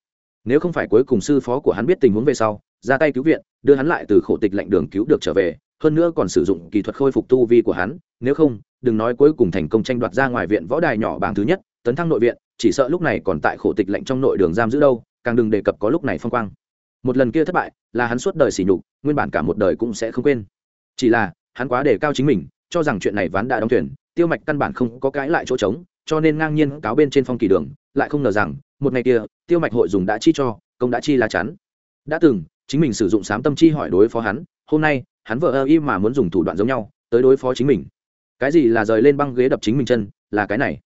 Nếu không phải cuối cùng sư phó của hắn biết tình huống về sau, ra tay cứu viện, đưa hắn lại từ khổ tịch lạnh đường cứu được trở về hơn nữa còn sử dụng kỹ thuật khôi phục tu vi của hắn, nếu không, đừng nói cuối cùng thành công tranh đoạt ra ngoài viện võ đài nhỏ bảng thứ nhất, tấn thăng nội viện, chỉ sợ lúc này còn tại khổ tịch lệnh trong nội đường giam giữ đâu, càng đừng đề cập có lúc này phong quang. Một lần kia thất bại, là hắn suốt đời sỉ nhục, nguyên bản cả một đời cũng sẽ không quên. Chỉ là, hắn quá đề cao chính mình, cho rằng chuyện này ván đã đóng thuyền, tiêu mạch căn bản không có cãi lại chỗ trống, cho nên ngang nhiên cáo bên trên phong kỳ đường, lại không ngờ rằng, một ngày kia, tiêu mạch hội dùng đã chi cho, công đã chi lá chắn. Đã từng, chính mình sử dụng sám tâm chi hỏi đối phó hắn, hôm nay hắn vợ ơ y mà muốn dùng thủ đoạn giống nhau, tới đối phó chính mình. Cái gì là rời lên băng ghế đập chính mình chân, là cái này.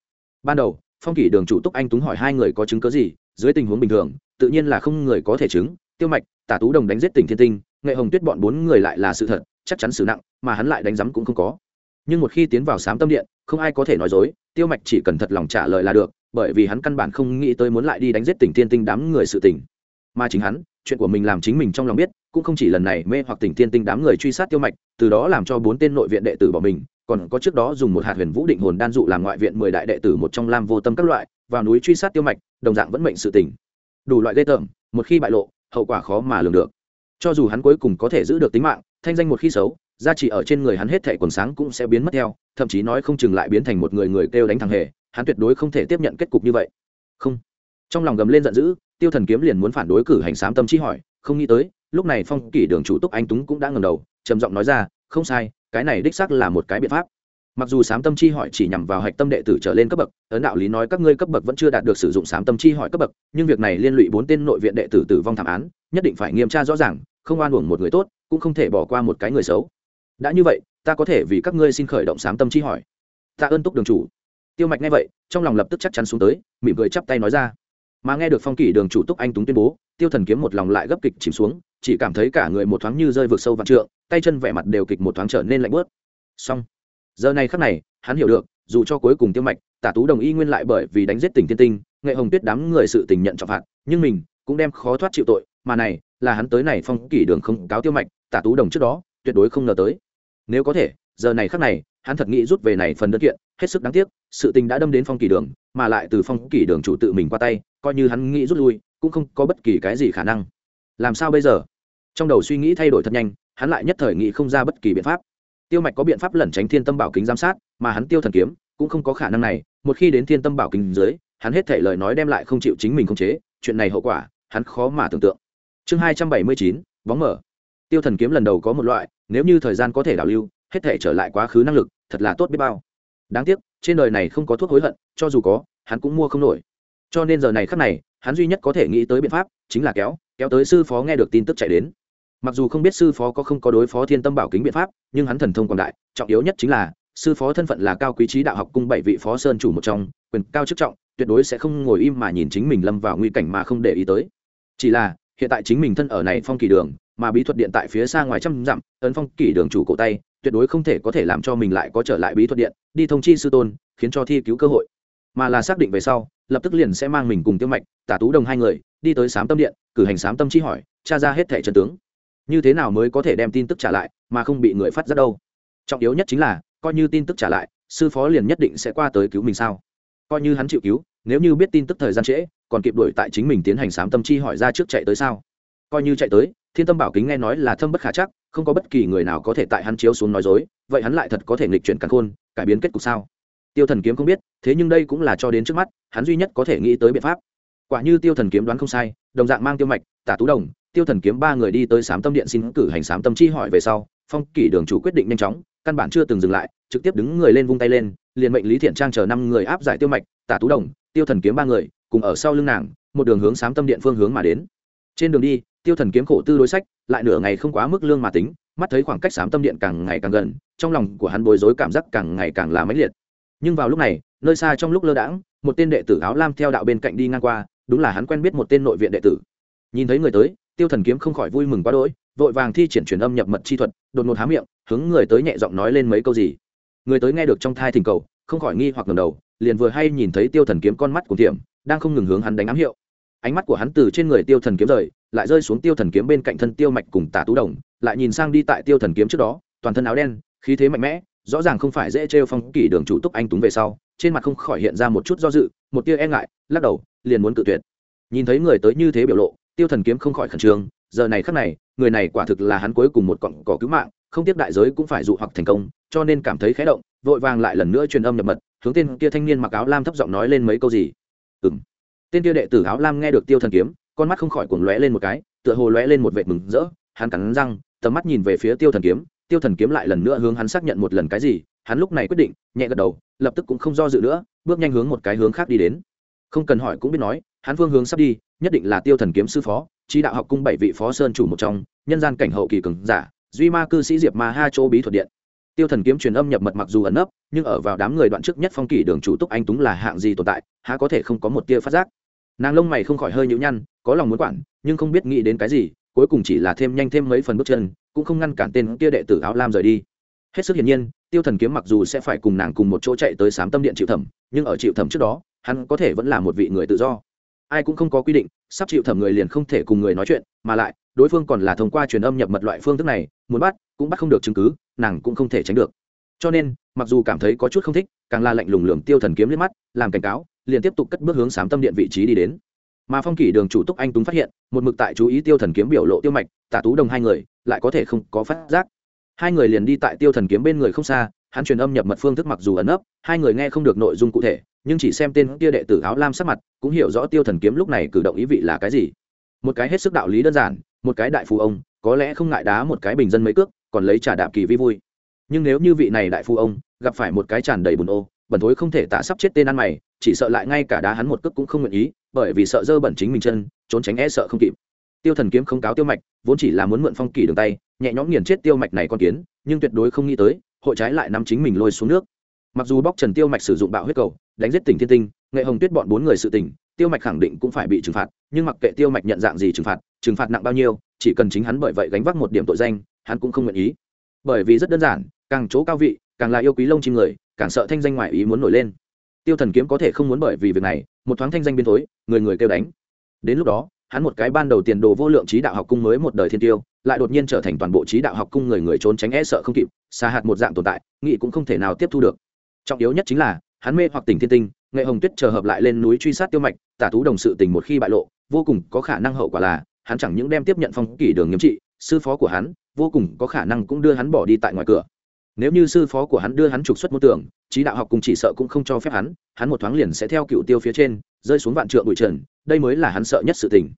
Ban đầu, phong kỷ đường chủ túc anh túng hỏi hai người có chứng cớ gì, dưới tình huống bình thường, tự nhiên là không người có thể chứng. Tiêu mạch, tả tú đồng đánh giết tỉnh thiên tinh, nghệ hồng tuyết bọn bốn người lại là sự thật, chắc chắn xử nặng, mà hắn lại đánh giám cũng không có. Nhưng một khi tiến vào sám tâm điện, không ai có thể nói dối, tiêu mạch chỉ cần thật lòng trả lời là được, bởi vì hắn căn bản không nghĩ tới muốn lại đi đánh giết tỉnh Thiên tinh đám người sự tỉnh mà chính hắn, chuyện của mình làm chính mình trong lòng biết cũng không chỉ lần này mê hoặc tỉnh tiên tinh đám người truy sát tiêu mạch, từ đó làm cho bốn tên nội viện đệ tử bỏ mình, còn có trước đó dùng một hạt huyền vũ định hồn đan dụ làm ngoại viện mười đại đệ tử một trong lam vô tâm các loại, vào núi truy sát tiêu mạch, đồng dạng vẫn mệnh sự tỉnh đủ loại ghê tởm, một khi bại lộ, hậu quả khó mà lường được. Cho dù hắn cuối cùng có thể giữ được tính mạng, thanh danh một khi xấu, giá trị ở trên người hắn hết thẻ quần sáng cũng sẽ biến mất theo, thậm chí nói không chừng lại biến thành một người người kêu đánh thằng hề, hắn tuyệt đối không thể tiếp nhận kết cục như vậy. Không. Trong lòng gầm lên giận dữ, tiêu thần kiếm liền muốn phản đối cử hành sám tâm trí hỏi, không nghĩ tới lúc này phong kỷ đường chủ túc anh túng cũng đã ngầm đầu, trầm giọng nói ra, không sai, cái này đích xác là một cái biện pháp. Mặc dù sám tâm chi hỏi chỉ nhằm vào hạch tâm đệ tử trở lên cấp bậc, ấn đạo lý nói các ngươi cấp bậc vẫn chưa đạt được sử dụng sám tâm chi hỏi cấp bậc, nhưng việc này liên lụy bốn tên nội viện đệ tử tử vong thảm án, nhất định phải nghiêm tra rõ ràng, không oan uổng một người tốt, cũng không thể bỏ qua một cái người xấu. Đã như vậy, ta có thể vì các ngươi xin khởi động sám tâm chi hỏi. Ta ơn túc đường chủ. Tiêu mạch nghe vậy, trong lòng lập tức chắc chắn xuống tới, mỉm cười chắp tay nói ra. Mà nghe được phong kỷ đường chủ túc anh túng tuyên bố, tiêu thần kiếm một lòng lại gấp kịch chìm xuống chỉ cảm thấy cả người một thoáng như rơi vực sâu vạn trượng, tay chân vẻ mặt đều kịch một thoáng trở nên lạnh bớt xong, giờ này khắc này, hắn hiểu được, dù cho cuối cùng tiêu mạch, tả tú đồng ý nguyên lại bởi vì đánh giết tỉnh thiên tinh, nghệ hồng tuyết đám người sự tình nhận trọng phạt, nhưng mình cũng đem khó thoát chịu tội, mà này là hắn tới này phong kỷ đường không cáo tiêu mạch, tả tú đồng trước đó, tuyệt đối không ngờ tới. Nếu có thể, giờ này khắc này, hắn thật nghĩ rút về này phần đơn kiện, hết sức đáng tiếc, sự tình đã đâm đến phong kỷ đường, mà lại từ phong kỷ đường chủ tự mình qua tay, coi như hắn nghĩ rút lui, cũng không có bất kỳ cái gì khả năng. Làm sao bây giờ? Trong đầu suy nghĩ thay đổi thật nhanh, hắn lại nhất thời nghĩ không ra bất kỳ biện pháp. Tiêu mạch có biện pháp lẩn tránh thiên tâm bảo kính giám sát, mà hắn tiêu thần kiếm cũng không có khả năng này, một khi đến thiên tâm bảo kính dưới, hắn hết thể lời nói đem lại không chịu chính mình khống chế, chuyện này hậu quả, hắn khó mà tưởng tượng. Chương hai trăm bảy mươi chín, bóng mở. Tiêu thần kiếm lần đầu có một loại, nếu như thời gian có thể đảo lưu, hết thể trở lại quá khứ năng lực, thật là tốt biết bao. Đáng tiếc, trên đời này không có thuốc hối hận, cho dù có, hắn cũng mua không nổi. Cho nên giờ này khắc này, hắn duy nhất có thể nghĩ tới biện pháp, chính là kéo kéo tới sư phó nghe được tin tức chạy đến mặc dù không biết sư phó có không có đối phó thiên tâm bảo kính biện pháp, nhưng hắn thần thông quảng đại, trọng yếu nhất chính là, sư phó thân phận là cao quý trí đạo học cung bảy vị phó sơn chủ một trong, quyền cao chức trọng, tuyệt đối sẽ không ngồi im mà nhìn chính mình lâm vào nguy cảnh mà không để ý tới. Chỉ là, hiện tại chính mình thân ở này phong kỳ đường, mà bí thuật điện tại phía xa ngoài trăm dặm, ấn phong kỳ đường chủ cổ tay, tuyệt đối không thể có thể làm cho mình lại có trở lại bí thuật điện, đi thông chi sư tôn, khiến cho thi cứu cơ hội. Mà là xác định về sau, lập tức liền sẽ mang mình cùng tiêu mạch, tả tú đồng hai người, đi tới sám tâm điện, cử hành sám tâm chi hỏi, tra ra hết thẻ trần tướng như thế nào mới có thể đem tin tức trả lại, mà không bị người phát ra đâu? Trọng yếu nhất chính là, coi như tin tức trả lại, sư phó liền nhất định sẽ qua tới cứu mình sao? Coi như hắn chịu cứu, nếu như biết tin tức thời gian trễ, còn kịp đuổi tại chính mình tiến hành sám tâm chi hỏi ra trước chạy tới sao? Coi như chạy tới, thiên tâm bảo kính nghe nói là thâm bất khả chắc, không có bất kỳ người nào có thể tại hắn chiếu xuống nói dối, vậy hắn lại thật có thể nghịch chuyển cắn khôn, cải biến kết cục sao? Tiêu thần kiếm không biết, thế nhưng đây cũng là cho đến trước mắt, hắn duy nhất có thể nghĩ tới biện pháp quả như tiêu thần kiếm đoán không sai, đồng dạng mang tiêu mạch, tả tú đồng, tiêu thần kiếm ba người đi tới sám tâm điện xin cử hành sám tâm chi hỏi về sau, phong kỷ đường chủ quyết định nhanh chóng, căn bản chưa từng dừng lại, trực tiếp đứng người lên vung tay lên, liền mệnh lý thiện trang chờ năm người áp giải tiêu mạch, tả tú đồng, tiêu thần kiếm ba người, cùng ở sau lưng nàng, một đường hướng sám tâm điện phương hướng mà đến. Trên đường đi, tiêu thần kiếm khổ tư đối sách, lại nửa ngày không quá mức lương mà tính, mắt thấy khoảng cách sám tâm điện càng ngày càng gần, trong lòng của hắn bối rối cảm giác càng ngày càng là mãnh liệt. Nhưng vào lúc này, nơi xa trong lúc lơ đãng, một tên đệ tử áo lam theo đạo bên cạnh đi ngang qua đúng là hắn quen biết một tên nội viện đệ tử. Nhìn thấy người tới, tiêu thần kiếm không khỏi vui mừng quá đỗi, vội vàng thi triển truyền âm nhập mật chi thuật, đột ngột há miệng, hướng người tới nhẹ giọng nói lên mấy câu gì. Người tới nghe được trong thai thỉnh cầu, không khỏi nghi hoặc ngầm đầu, liền vừa hay nhìn thấy tiêu thần kiếm con mắt của tiệm, đang không ngừng hướng hắn đánh ám hiệu. Ánh mắt của hắn từ trên người tiêu thần kiếm rời, lại rơi xuống tiêu thần kiếm bên cạnh thân tiêu mạch cùng tả tú đồng, lại nhìn sang đi tại tiêu thần kiếm trước đó, toàn thân áo đen, khí thế mạnh mẽ, rõ ràng không phải dễ trêu phong kỷ đường chủ túc anh túng về sau, trên mặt không khỏi hiện ra một chút do dự, một tia e ngại, lắc đầu liền muốn cự tuyệt. Nhìn thấy người tới như thế biểu lộ, tiêu thần kiếm không khỏi khẩn trương, giờ này khắc này, người này quả thực là hắn cuối cùng một cọng cỏ cứu mạng, không tiếp đại giới cũng phải dụ hoặc thành công, cho nên cảm thấy khé động, vội vàng lại lần nữa truyền âm nhập mật, hướng tên kia thanh niên mặc áo lam thấp giọng nói lên mấy câu gì. Ừ m tên kia đệ tử áo lam nghe được tiêu thần kiếm, con mắt không khỏi cuồng lóe lên một cái, tựa hồ lóe lên một vệt mừng rỡ, hắn cắn răng, tầm mắt nhìn về phía tiêu thần kiếm, tiêu thần kiếm lại lần nữa hướng hắn xác nhận một lần cái gì, hắn lúc này quyết định, nhẹ gật đầu, lập tức cũng không do dự nữa, bước nhanh hướng một cái hướng khác đi đến không cần hỏi cũng biết nói, hắn phương hướng sắp đi, nhất định là tiêu thần kiếm sư phó trí đạo học cung bảy vị phó sơn chủ một trong, nhân gian cảnh hậu kỳ cường giả, duy ma cư sĩ diệp ma ha chỗ bí thuật điện. Tiêu thần kiếm truyền âm nhập mật mặc dù ẩn nấp, nhưng ở vào đám người đoạn trước nhất phong kỷ đường chủ túc anh túng là hạng gì tồn tại, há có thể không có một tia phát giác. Nàng lông mày không khỏi hơi nhũ nhăn, có lòng muốn quản, nhưng không biết nghĩ đến cái gì, cuối cùng chỉ là thêm nhanh thêm mấy phần bước chân, cũng không ngăn cản tên kia đệ tử áo lam rời đi. Hết sức hiển nhiên, tiêu thần kiếm mặc dù sẽ phải cùng nàng cùng một chỗ chạy tới sám tâm điện chịu thẩm, nhưng ở chịu thẩm trước đó hắn có thể vẫn là một vị người tự do. Ai cũng không có quy định, sắp chịu thẩm người liền không thể cùng người nói chuyện, mà lại, đối phương còn là thông qua truyền âm nhập mật loại phương thức này, muốn bắt, cũng bắt không được chứng cứ, nàng cũng không thể tránh được. Cho nên, mặc dù cảm thấy có chút không thích, càng là lạnh lùng lường tiêu thần kiếm liếc mắt, làm cảnh cáo, liền tiếp tục cất bước hướng sám tâm điện vị trí đi đến. Mà phong kỷ đường chủ túc anh túng phát hiện, một mực tại chú ý tiêu thần kiếm biểu lộ tiêu mạch, tả tú đồng hai người, lại có thể không có phát giác. Hai người liền đi tại tiêu thần kiếm bên người không xa hắn truyền âm nhập mật phương thức mặc dù ẩn ấp hai người nghe không được nội dung cụ thể, nhưng chỉ xem tên kia đệ tử áo lam sắc mặt, cũng hiểu rõ tiêu thần kiếm lúc này cử động ý vị là cái gì. Một cái hết sức đạo lý đơn giản, một cái đại phú ông, có lẽ không ngại đá một cái bình dân mấy cước, còn lấy trả đạp kỳ vi vui. Nhưng nếu như vị này đại phú ông gặp phải một cái tràn đầy bùn ô, bẩn thối không thể tạ sắp chết tên ăn mày, chỉ sợ lại ngay cả đá hắn một cước cũng không nguyện ý, bởi vì sợ dơ bẩn chính mình chân, trốn tránh e sợ không kịp. Tiêu thần kiếm không cáo tiêu mạch, vốn chỉ là muốn mượn phong kỳ đường tay, nhẹ nhõm nghiền chết tiêu mạch này con kiến, nhưng tuyệt đối không nghĩ tới hội trái lại nắm chính mình lôi xuống nước. Mặc dù bóc trần tiêu mạch sử dụng bạo huyết cầu, đánh giết tỉnh thiên tinh, nghệ hồng tuyết bọn bốn người sự tỉnh tiêu mạch khẳng định cũng phải bị trừng phạt, nhưng mặc kệ tiêu mạch nhận dạng gì trừng phạt trừng phạt nặng bao nhiêu, chỉ cần chính hắn bởi vậy gánh vác một điểm tội danh, hắn cũng không nguyện ý. Bởi vì rất đơn giản, càng chỗ cao vị, càng là yêu quý lông chim người, càng sợ thanh danh ngoại ý muốn nổi lên. Tiêu thần kiếm có thể không muốn bởi vì việc này, một thoáng thanh danh biến thối, người người kêu đánh. Đến lúc đó, hắn một cái ban đầu tiền đồ vô lượng trí đạo học cung mới một đời thiên tiêu lại đột nhiên trở thành toàn bộ trí đạo học cung người người trốn tránh e sợ không kịp, xa hạt một dạng tồn tại nghị cũng không thể nào tiếp thu được. Trọng yếu nhất chính là, hắn mê hoặc tỉnh thiên tinh, nghệ hồng tuyết chờ hợp lại lên núi truy sát tiêu mạch, tả tú đồng sự tình một khi bại lộ, vô cùng có khả năng hậu quả là, hắn chẳng những đem tiếp nhận phong kỷ đường nghiêm trị, sư phó của hắn, vô cùng có khả năng cũng đưa hắn bỏ đi tại ngoài cửa. Nếu như sư phó của hắn đưa hắn trục xuất môn tưởng trí đạo học cùng chỉ sợ cũng không cho phép hắn hắn một thoáng liền sẽ theo cựu tiêu phía trên, rơi xuống vạn trượng bụi trần, đây mới là hắn sợ nhất sự tình.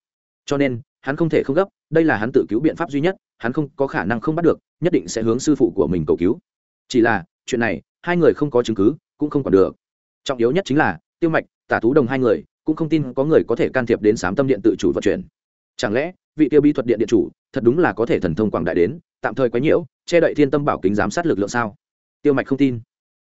Cho nên hắn không thể không gấp, đây là hắn tự cứu biện pháp duy nhất, hắn không có khả năng không bắt được, nhất định sẽ hướng sư phụ của mình cầu cứu. Chỉ là, chuyện này, hai người không có chứng cứ, cũng không còn được. Trọng yếu nhất chính là, tiêu mạch, tả tú đồng hai người, cũng không tin có người có thể can thiệp đến sám tâm điện tự chủ vận chuyển. Chẳng lẽ, vị tiêu bí thuật điện điện chủ, thật đúng là có thể thần thông quảng đại đến, tạm thời quấy nhiễu, che đậy thiên tâm bảo kính giám sát lực lượng sao? Tiêu mạch không tin.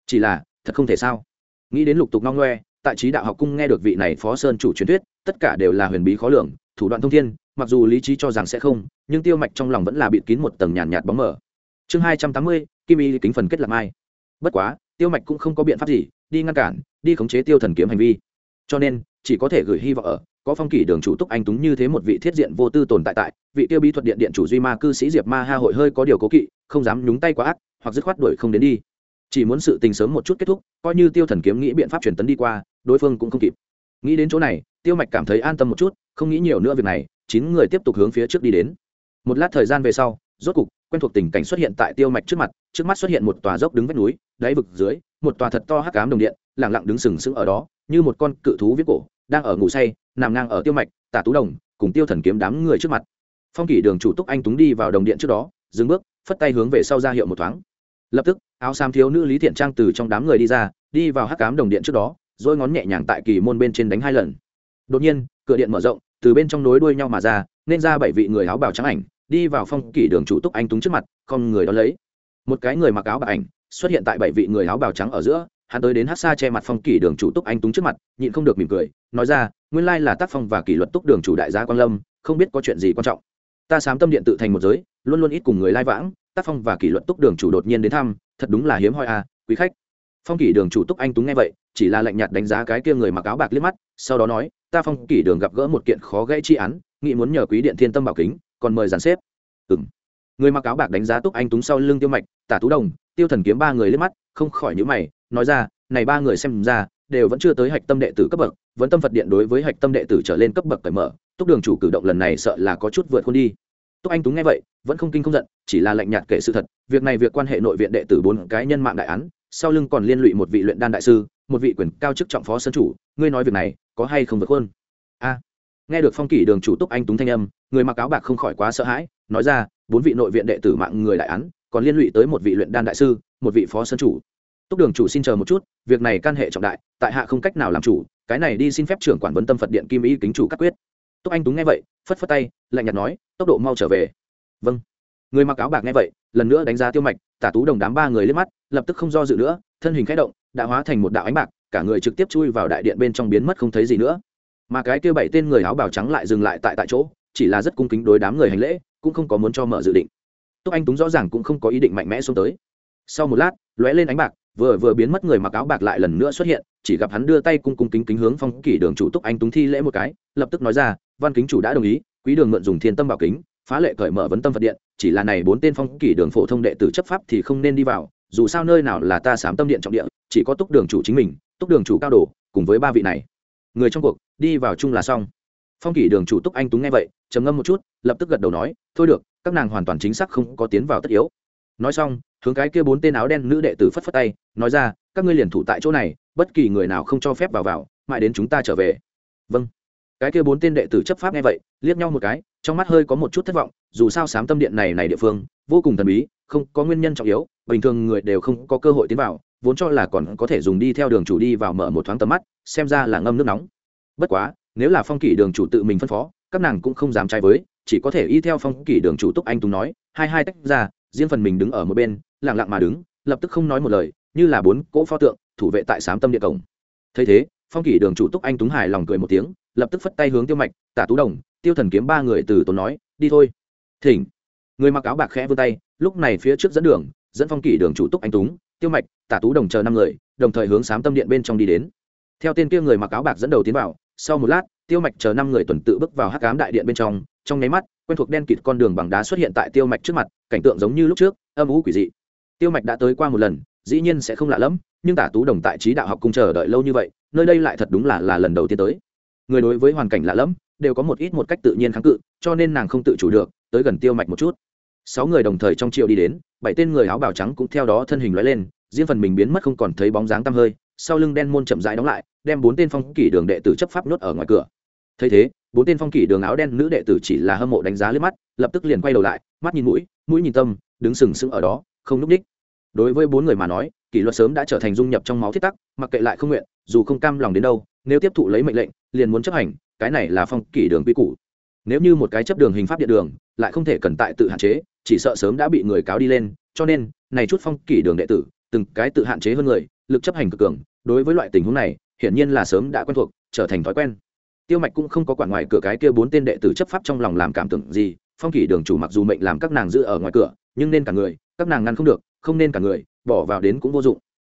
Chỉ là, thật không thể sao? Nghĩ đến lục tục ngong ngoe, tại trí đạo học cung nghe được vị này phó sơn chủ truyền thuyết, tất cả đều là huyền bí khó lường thủ đoạn thông thiên mặc dù lý trí cho rằng sẽ không nhưng tiêu mạch trong lòng vẫn là bịt kín một tầng nhàn nhạt, nhạt bóng mở chương hai trăm tám mươi kim y kính phần kết làm ai? Bất quá tiêu mạch cũng không có biện pháp gì đi ngăn cản đi khống chế tiêu thần kiếm hành vi. Cho nên chỉ có thể gửi hy vọng ở có phong kỷ đường chủ túc anh túng như thế một vị thiết diện vô tư tồn tại tại vị tiêu bí thuật điện điện chủ duy ma cư sĩ diệp ma ha hội hơi có điều cố kỵ không dám nhúng tay quá ác hoặc dứt khoát đuổi không đến đi. Chỉ muốn sự tình sớm một chút kết thúc coi như tiêu thần kiếm nghĩ biện pháp truyền tấn đi qua đối phương cũng không kịp. Nghĩ đến chỗ này tiêu mạch cảm thấy an tâm một chút, không nghĩ nhiều nữa việc này, chín người tiếp tục hướng phía trước đi đến. Một lát thời gian về sau, rốt cục, quen thuộc tình cảnh xuất hiện tại tiêu mạch trước mặt, trước mắt xuất hiện một tòa dốc đứng vách núi, đáy vực dưới, một tòa thật to hắc cám đồng điện lẳng lặng đứng sừng sững ở đó, như một con cự thú viết cổ, đang ở ngủ say, nằm ngang ở tiêu mạch, tả tú đồng, cùng tiêu thần kiếm đám người trước mặt. Phong kỷ đường chủ túc anh túng đi vào đồng điện trước đó, dừng bước, phất tay hướng về sau ra hiệu một thoáng. Lập tức, áo xám thiếu nữ lý thiện trang từ trong đám người đi ra, đi vào hắc cám đồng điện trước đó, rồi ngón nhẹ nhàng tại kỳ môn bên trên đánh hai lần đột nhiên, cửa điện mở rộng, từ bên trong nối đuôi nhau mà ra, nên ra bảy vị người áo bào trắng ảnh, đi vào phong kỷ đường chủ túc anh túng trước mặt con người đó lấy. Một cái người mặc áo bào ảnh xuất hiện tại bảy vị người áo bào trắng ở giữa, hắn tới đến hát xa che mặt phong kỷ đường chủ túc anh túng trước mặt, nhịn không được mỉm cười, nói ra, nguyên lai là tác phong và kỷ luật túc đường chủ đại gia quan lâm, không biết có chuyện gì quan trọng. Ta sám tâm điện tự thành một giới, luôn luôn ít cùng người lai vãng, tác phong và kỷ luật túc đường chủ đột nhiên đến thăm, thật đúng là hiếm hoi à quý khách phong kỷ đường chủ túc anh túng nghe vậy, chỉ là lạnh nhạt đánh giá cái kia người mặc áo bạc liếc mắt, sau đó nói, ta phong kỷ đường gặp gỡ một kiện khó gãy chi án, nghĩ muốn nhờ quý điện thiên tâm bảo kính, còn mời giàn xếp. Ừng người mặc áo bạc đánh giá túc anh túng sau lưng tiêu mạch, tả tú đồng, tiêu thần kiếm ba người liếc mắt, không khỏi nhữ mày, nói ra, này ba người xem ra, đều vẫn chưa tới hạch tâm đệ tử cấp bậc, vẫn tâm phật điện đối với hạch tâm đệ tử trở lên cấp bậc cởi mở, túc đường chủ cử động lần này sợ là có chút vượt khuôn đi. Túc anh túng nghe vậy, vẫn không kinh không giận, chỉ là lạnh nhạt kể sự thật, việc này việc quan hệ nội viện đệ tử bốn cái nhân mạng đại án sau lưng còn liên lụy một vị luyện đan đại sư, một vị quyền cao chức trọng phó sân chủ. Ngươi nói việc này có hay không vượt khuôn? A. Nghe được phong kỷ đường chủ túc anh túng thanh âm, người mặc áo bạc không khỏi quá sợ hãi, nói ra, bốn vị nội viện đệ tử mạng người đại án, còn liên lụy tới một vị luyện đan đại sư, một vị phó sân chủ. Túc đường chủ xin chờ một chút, việc này can hệ trọng đại, tại hạ không cách nào làm chủ, cái này đi xin phép trưởng quản vấn tâm phật điện kim ý kính chủ các quyết. Túc anh túng nghe vậy, phất phất tay, lạnh nhạt nói, tốc độ mau trở về. Vâng người mặc áo bạc nghe vậy, lần nữa đánh giá tiêu mạch, tả tú đồng đám ba người lên mắt, lập tức không do dự nữa, thân hình khẽ động, đã hóa thành một đạo ánh bạc, cả người trực tiếp chui vào đại điện bên trong biến mất không thấy gì nữa. Mà cái kia bảy tên người áo bào trắng lại dừng lại tại tại chỗ, chỉ là rất cung kính đối đám người hành lễ, cũng không có muốn cho mở dự định. Túc anh túng rõ ràng cũng không có ý định mạnh mẽ xuống tới. Sau một lát, lóe lên ánh bạc, vừa vừa biến mất người mặc áo bạc lại lần nữa xuất hiện, chỉ gặp hắn đưa tay cung cung kính kính hướng phong kỷ đường chủ túc anh túng thi lễ một cái, lập tức nói ra, văn kính chủ đã đồng ý, quý đường mượn dùng thiên tâm bảo kính phá lệ cởi mở vấn tâm phật điện, chỉ là này bốn tên phong kỷ đường phổ thông đệ tử chấp pháp thì không nên đi vào, dù sao nơi nào là ta sám tâm điện trọng địa, chỉ có túc đường chủ chính mình, túc đường chủ cao đồ, cùng với ba vị này. Người trong cuộc, đi vào chung là xong. Phong kỷ đường chủ túc anh túng nghe vậy, trầm ngâm một chút, lập tức gật đầu nói, thôi được, các nàng hoàn toàn chính xác không có tiến vào tất yếu. Nói xong, hướng cái kia bốn tên áo đen nữ đệ tử phất phất tay, nói ra, các ngươi liền thủ tại chỗ này, bất kỳ người nào không cho phép vào vào, mãi đến chúng ta trở về. Vâng cái kia bốn tên đệ tử chấp pháp nghe vậy, liếc nhau một cái, trong mắt hơi có một chút thất vọng, dù sao sám tâm điện này này địa phương, vô cùng thần bí, không có nguyên nhân trọng yếu, bình thường người đều không có cơ hội tiến vào, vốn cho là còn có thể dùng đi theo đường chủ đi vào mở một thoáng tầm mắt, xem ra là ngâm nước nóng. Bất quá, nếu là phong kỷ đường chủ tự mình phân phó, các nàng cũng không dám trái với, chỉ có thể y theo phong kỷ đường chủ túc anh tùng nói, hai hai tách ra, riêng phần mình đứng ở một bên, lặng lặng mà đứng, lập tức không nói một lời, như là bốn cỗ pho tượng, thủ vệ tại sám tâm địa cổng. Thấy thế, phong kỷ đường chủ túc anh túng hài lòng cười một tiếng lập tức phất tay hướng tiêu mạch, tả tú đồng, tiêu thần kiếm ba người từ tốn nói, đi thôi. Thỉnh. Người mặc áo bạc khẽ vươn tay, lúc này phía trước dẫn đường, dẫn phong kỷ đường chủ túc anh túng, tiêu mạch, tả tú đồng chờ năm người, đồng thời hướng sám tâm điện bên trong đi đến. Theo tên kia người mặc áo bạc dẫn đầu tiến vào, sau một lát, tiêu mạch chờ năm người tuần tự bước vào hắc cám đại điện bên trong trong nháy mắt, quen thuộc đen kịt con đường bằng đá xuất hiện tại tiêu mạch trước mặt, cảnh tượng giống như lúc trước, âm ú quỷ dị. Tiêu mạch đã tới qua một lần, dĩ nhiên sẽ không lạ lẫm, nhưng tả tú đồng tại trí đạo học cung chờ đợi lâu như vậy, nơi đây lại thật đúng là là lần đầu tiên tới người đối với hoàn cảnh lạ lẫm đều có một ít một cách tự nhiên kháng cự, cho nên nàng không tự chủ được, tới gần tiêu mạch một chút. Sáu người đồng thời trong triệu đi đến, bảy tên người áo bào trắng cũng theo đó thân hình lóe lên, riêng phần mình biến mất không còn thấy bóng dáng tăm hơi, sau lưng đen môn chậm rãi đóng lại, đem bốn tên phong kỷ đường đệ tử chấp pháp nhốt ở ngoài cửa. Thấy thế, bốn tên phong kỷ đường áo đen nữ đệ tử chỉ là hâm mộ đánh giá lướt mắt, lập tức liền quay đầu lại, mắt nhìn mũi mũi nhìn tâm, đứng sừng sững ở đó, không núp đích. Đối với bốn người mà nói, kỷ luật sớm đã trở thành dung nhập trong máu thiết tắc, mặc kệ lại không nguyện, dù không cam lòng đến đâu nếu tiếp thụ lấy mệnh lệnh, liền muốn chấp hành, cái này là phong kỷ đường quy củ. Nếu như một cái chấp đường hình pháp điện đường, lại không thể cần tại tự hạn chế, chỉ sợ sớm đã bị người cáo đi lên, cho nên, này chút phong kỷ đường đệ tử, từng cái tự hạn chế hơn người, lực chấp hành cực cường, đối với loại tình huống này, hiển nhiên là sớm đã quen thuộc, trở thành thói quen. Tiêu mạch cũng không có quản ngoài cửa cái kia bốn tên đệ tử chấp pháp trong lòng làm cảm tưởng gì, phong kỷ đường chủ mặc dù mệnh làm các nàng giữ ở ngoài cửa, nhưng nên cả người, các nàng ngăn không được, không nên cả người, bỏ vào đến cũng vô dụng.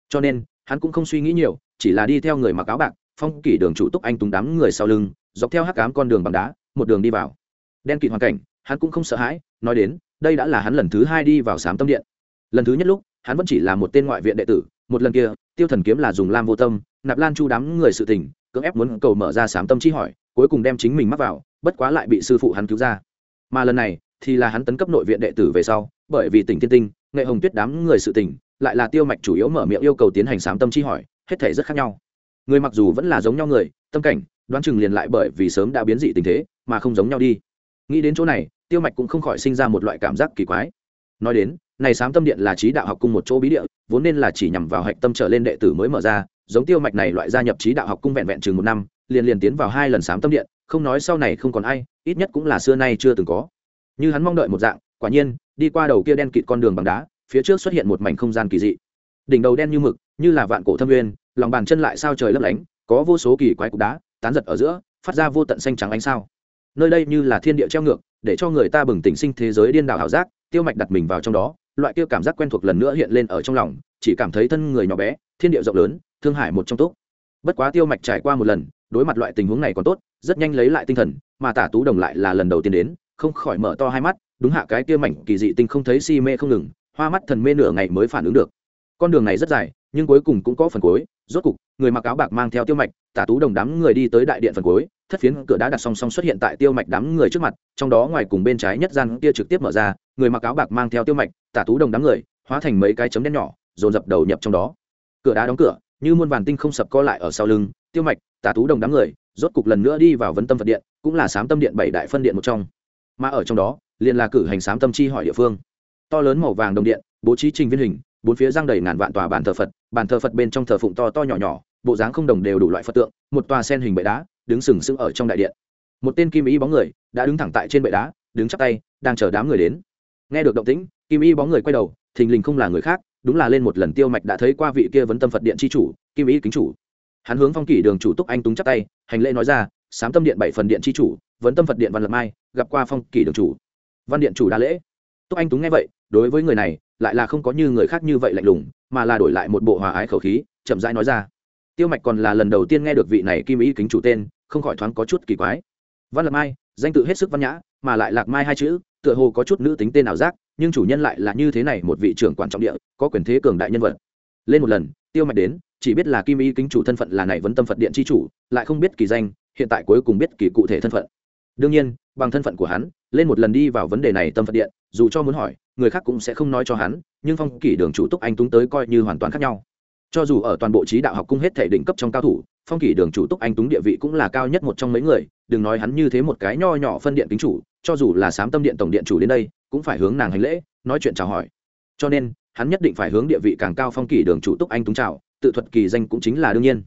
Cho nên, hắn cũng không suy nghĩ nhiều, chỉ là đi theo người mặc áo bạc phong kỷ đường chủ túc anh túng đám người sau lưng, dọc theo hắc cám con đường bằng đá, một đường đi vào. Đen kịt hoàn cảnh, hắn cũng không sợ hãi, nói đến, đây đã là hắn lần thứ hai đi vào sám tâm điện. Lần thứ nhất lúc, hắn vẫn chỉ là một tên ngoại viện đệ tử, một lần kia, tiêu thần kiếm là dùng lam vô tâm, nạp lan chu đám người sự tình, cưỡng ép muốn cầu mở ra sám tâm chi hỏi, cuối cùng đem chính mình mắc vào, bất quá lại bị sư phụ hắn cứu ra. Mà lần này, thì là hắn tấn cấp nội viện đệ tử về sau, bởi vì tỉnh tiên tinh, nghệ hồng tuyết đám người sự tình, lại là tiêu mạch chủ yếu mở miệng yêu cầu tiến hành sám tâm chi hỏi, hết thể rất khác nhau người mặc dù vẫn là giống nhau người, tâm cảnh, đoán chừng liền lại bởi vì sớm đã biến dị tình thế mà không giống nhau đi. Nghĩ đến chỗ này, tiêu mạch cũng không khỏi sinh ra một loại cảm giác kỳ quái. Nói đến, này sám tâm điện là trí đạo học cung một chỗ bí địa, vốn nên là chỉ nhằm vào hạch tâm trở lên đệ tử mới mở ra, giống tiêu mạch này loại gia nhập trí đạo học cung vẹn vẹn chừng một năm, liền liền tiến vào hai lần sám tâm điện, không nói sau này không còn ai, ít nhất cũng là xưa nay chưa từng có. Như hắn mong đợi một dạng, quả nhiên, đi qua đầu kia đen kịt con đường bằng đá, phía trước xuất hiện một mảnh không gian kỳ dị. Đỉnh đầu đen như mực như là vạn cổ thâm nguyên, lòng bàn chân lại sao trời lấp lánh, có vô số kỳ quái cục đá tán giật ở giữa, phát ra vô tận xanh trắng ánh sao. Nơi đây như là thiên địa treo ngược, để cho người ta bừng tỉnh sinh thế giới điên đảo hảo giác, tiêu mạch đặt mình vào trong đó, loại kia cảm giác quen thuộc lần nữa hiện lên ở trong lòng, chỉ cảm thấy thân người nhỏ bé, thiên địa rộng lớn, thương hải một trong tốt. Bất quá tiêu mạch trải qua một lần, đối mặt loại tình huống này còn tốt, rất nhanh lấy lại tinh thần, mà tả tú đồng lại là lần đầu tiên đến, không khỏi mở to hai mắt, đúng hạ cái kia mảnh kỳ dị tinh không thấy si mê không ngừng, hoa mắt thần mê nửa ngày mới phản ứng được. Con đường này rất dài nhưng cuối cùng cũng có phần cuối. Rốt cục, người mặc áo bạc mang theo tiêu mạch, tả tú đồng đám người đi tới đại điện phần cuối. Thất phiến cửa đá đặt song song xuất hiện tại tiêu mạch đám người trước mặt, trong đó ngoài cùng bên trái nhất gian kia trực tiếp mở ra, người mặc áo bạc mang theo tiêu mạch, tả tú đồng đám người, hóa thành mấy cái chấm đen nhỏ, dồn dập đầu nhập trong đó. Cửa đá đóng cửa, như muôn vàn tinh không sập co lại ở sau lưng, tiêu mạch, tả tú đồng đám người, rốt cục lần nữa đi vào vấn tâm phật điện, cũng là sám tâm điện bảy đại phân điện một trong. Mà ở trong đó, liền là cử hành sám tâm chi hỏi địa phương. To lớn màu vàng đồng điện, bố trí trình viên hình bốn phía giang đầy ngàn vạn tòa bàn thờ phật, bàn thờ phật bên trong thờ phụng to to nhỏ nhỏ, bộ dáng không đồng đều đủ loại phật tượng, một tòa sen hình bệ đá, đứng sừng sững ở trong đại điện. Một tên kim y bóng người đã đứng thẳng tại trên bệ đá, đứng chắp tay, đang chờ đám người đến. Nghe được động tĩnh, kim y bóng người quay đầu, thình lình không là người khác, đúng là lên một lần tiêu mạch đã thấy qua vị kia vấn tâm phật điện c h i chủ, kim y kính chủ. Hắn hướng phong kỷ đường chủ túc anh túng chắp tay, hành lễ nói ra, sám tâm điện bảy phần điện c h i chủ, vấn tâm phật điện văn lập mai, gặp qua phong kỷ đường chủ. Văn điện chủ đa lễ. Túc anh túng nghe vậy đối với người này, lại là không có như người khác như vậy lạnh lùng, mà là đổi lại một bộ hòa ái khẩu khí, chậm rãi nói ra. Tiêu mạch còn là lần đầu tiên nghe được vị này kim ý kính chủ tên, không khỏi thoáng có chút kỳ quái. Văn lập mai, danh tự hết sức văn nhã, mà lại lạc mai hai chữ, tựa hồ có chút nữ tính tên nào giác, nhưng chủ nhân lại là như thế này một vị trưởng quản trọng địa, có quyền thế cường đại nhân vật. Lên một lần, tiêu mạch đến, chỉ biết là kim ý kính chủ thân phận là này vấn tâm phật điện chi chủ, lại không biết kỳ danh, hiện tại cuối cùng biết kỳ cụ thể thân phận. Đương nhiên, bằng thân phận của hắn, lên một lần đi vào vấn đề này tâm phật điện, dù cho muốn hỏi người khác cũng sẽ không nói cho hắn, nhưng phong kỷ đường chủ túc anh túng tới coi như hoàn toàn khác nhau. Cho dù ở toàn bộ trí đạo học cung hết thể đỉnh cấp trong cao thủ, phong kỷ đường chủ túc anh túng địa vị cũng là cao nhất một trong mấy người, đừng nói hắn như thế một cái nho nhỏ phân điện kính chủ, cho dù là sám tâm điện tổng điện chủ đến đây, cũng phải hướng nàng hành lễ, nói chuyện chào hỏi. Cho nên, hắn nhất định phải hướng địa vị càng cao phong kỷ đường chủ túc anh túng chào, tự thuật kỳ danh cũng chính là đương nhiên.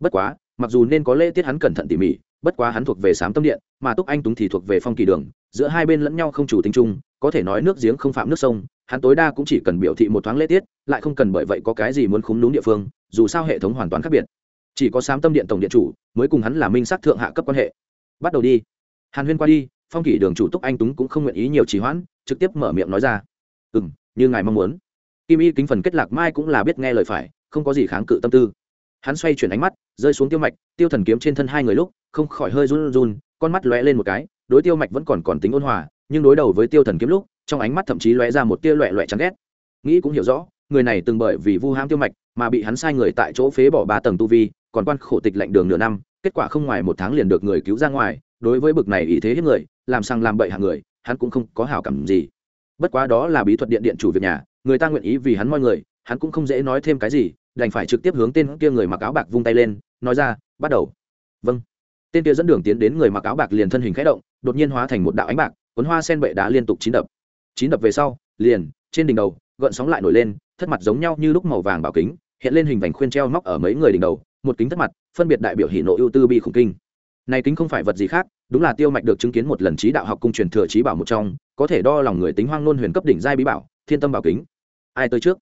Bất quá, mặc dù nên có lễ tiết hắn cẩn thận tỉ mỉ, bất quá hắn thuộc về sám tâm điện, mà túc anh túng thì thuộc về phong kỳ đường giữa hai bên lẫn nhau không chủ tính chung, có thể nói nước giếng không phạm nước sông, hắn tối đa cũng chỉ cần biểu thị một thoáng lễ tiết, lại không cần bởi vậy có cái gì muốn khúng đúng địa phương, dù sao hệ thống hoàn toàn khác biệt. Chỉ có sám tâm điện tổng điện chủ mới cùng hắn là minh sát thượng hạ cấp quan hệ. Bắt đầu đi. Hàn huyên qua đi, phong kỷ đường chủ túc anh túng cũng không nguyện ý nhiều trì hoãn, trực tiếp mở miệng nói ra. Ừ m như ngài mong muốn. Kim y kính phần kết lạc mai cũng là biết nghe lời phải, không có gì kháng cự tâm tư. Hắn xoay chuyển ánh mắt, rơi xuống tiêu mạch, tiêu thần kiếm trên thân hai người lúc, không khỏi hơi run run, con mắt lóe lên một cái đối tiêu mạch vẫn còn còn tính ôn hòa, nhưng đối đầu với tiêu thần kiếm lúc, trong ánh mắt thậm chí lóe ra một tia loẹ loẹ chán ghét. Nghĩ cũng hiểu rõ, người này từng bởi vì vu ham tiêu mạch mà bị hắn sai người tại chỗ phế bỏ ba tầng tu vi, còn quan khổ tịch lạnh đường nửa năm, kết quả không ngoài một tháng liền được người cứu ra ngoài, đối với bực này ý thế hiếp người, làm sang làm bậy hạng người, hắn cũng không có hảo cảm gì. Bất quá đó là bí thuật điện điện chủ việc nhà, người ta nguyện ý vì hắn mọi người, hắn cũng không dễ nói thêm cái gì, đành phải trực tiếp hướng tên kia người mặc áo bạc vung tay lên, nói ra, bắt đầu. Vâng tên kia dẫn đường tiến đến người mặc áo bạc liền thân hình khẽ động, đột nhiên hóa thành một đạo ánh bạc, cuốn hoa sen bệ đá liên tục chín đập. Chín đập về sau, liền, trên đỉnh đầu, gợn sóng lại nổi lên, thất mặt giống nhau như lúc màu vàng bảo kính, hiện lên hình vành khuyên treo móc ở mấy người đỉnh đầu, một kính thất mặt, phân biệt đại biểu hỷ nộ ưu tư bi khủng kinh. Này kính không phải vật gì khác, đúng là tiêu mạch được chứng kiến một lần trí đạo học cung truyền thừa trí bảo một trong, có thể đo lòng người tính hoang nôn huyền cấp đỉnh giai bí bảo, thiên tâm bảo kính. Ai tới trước?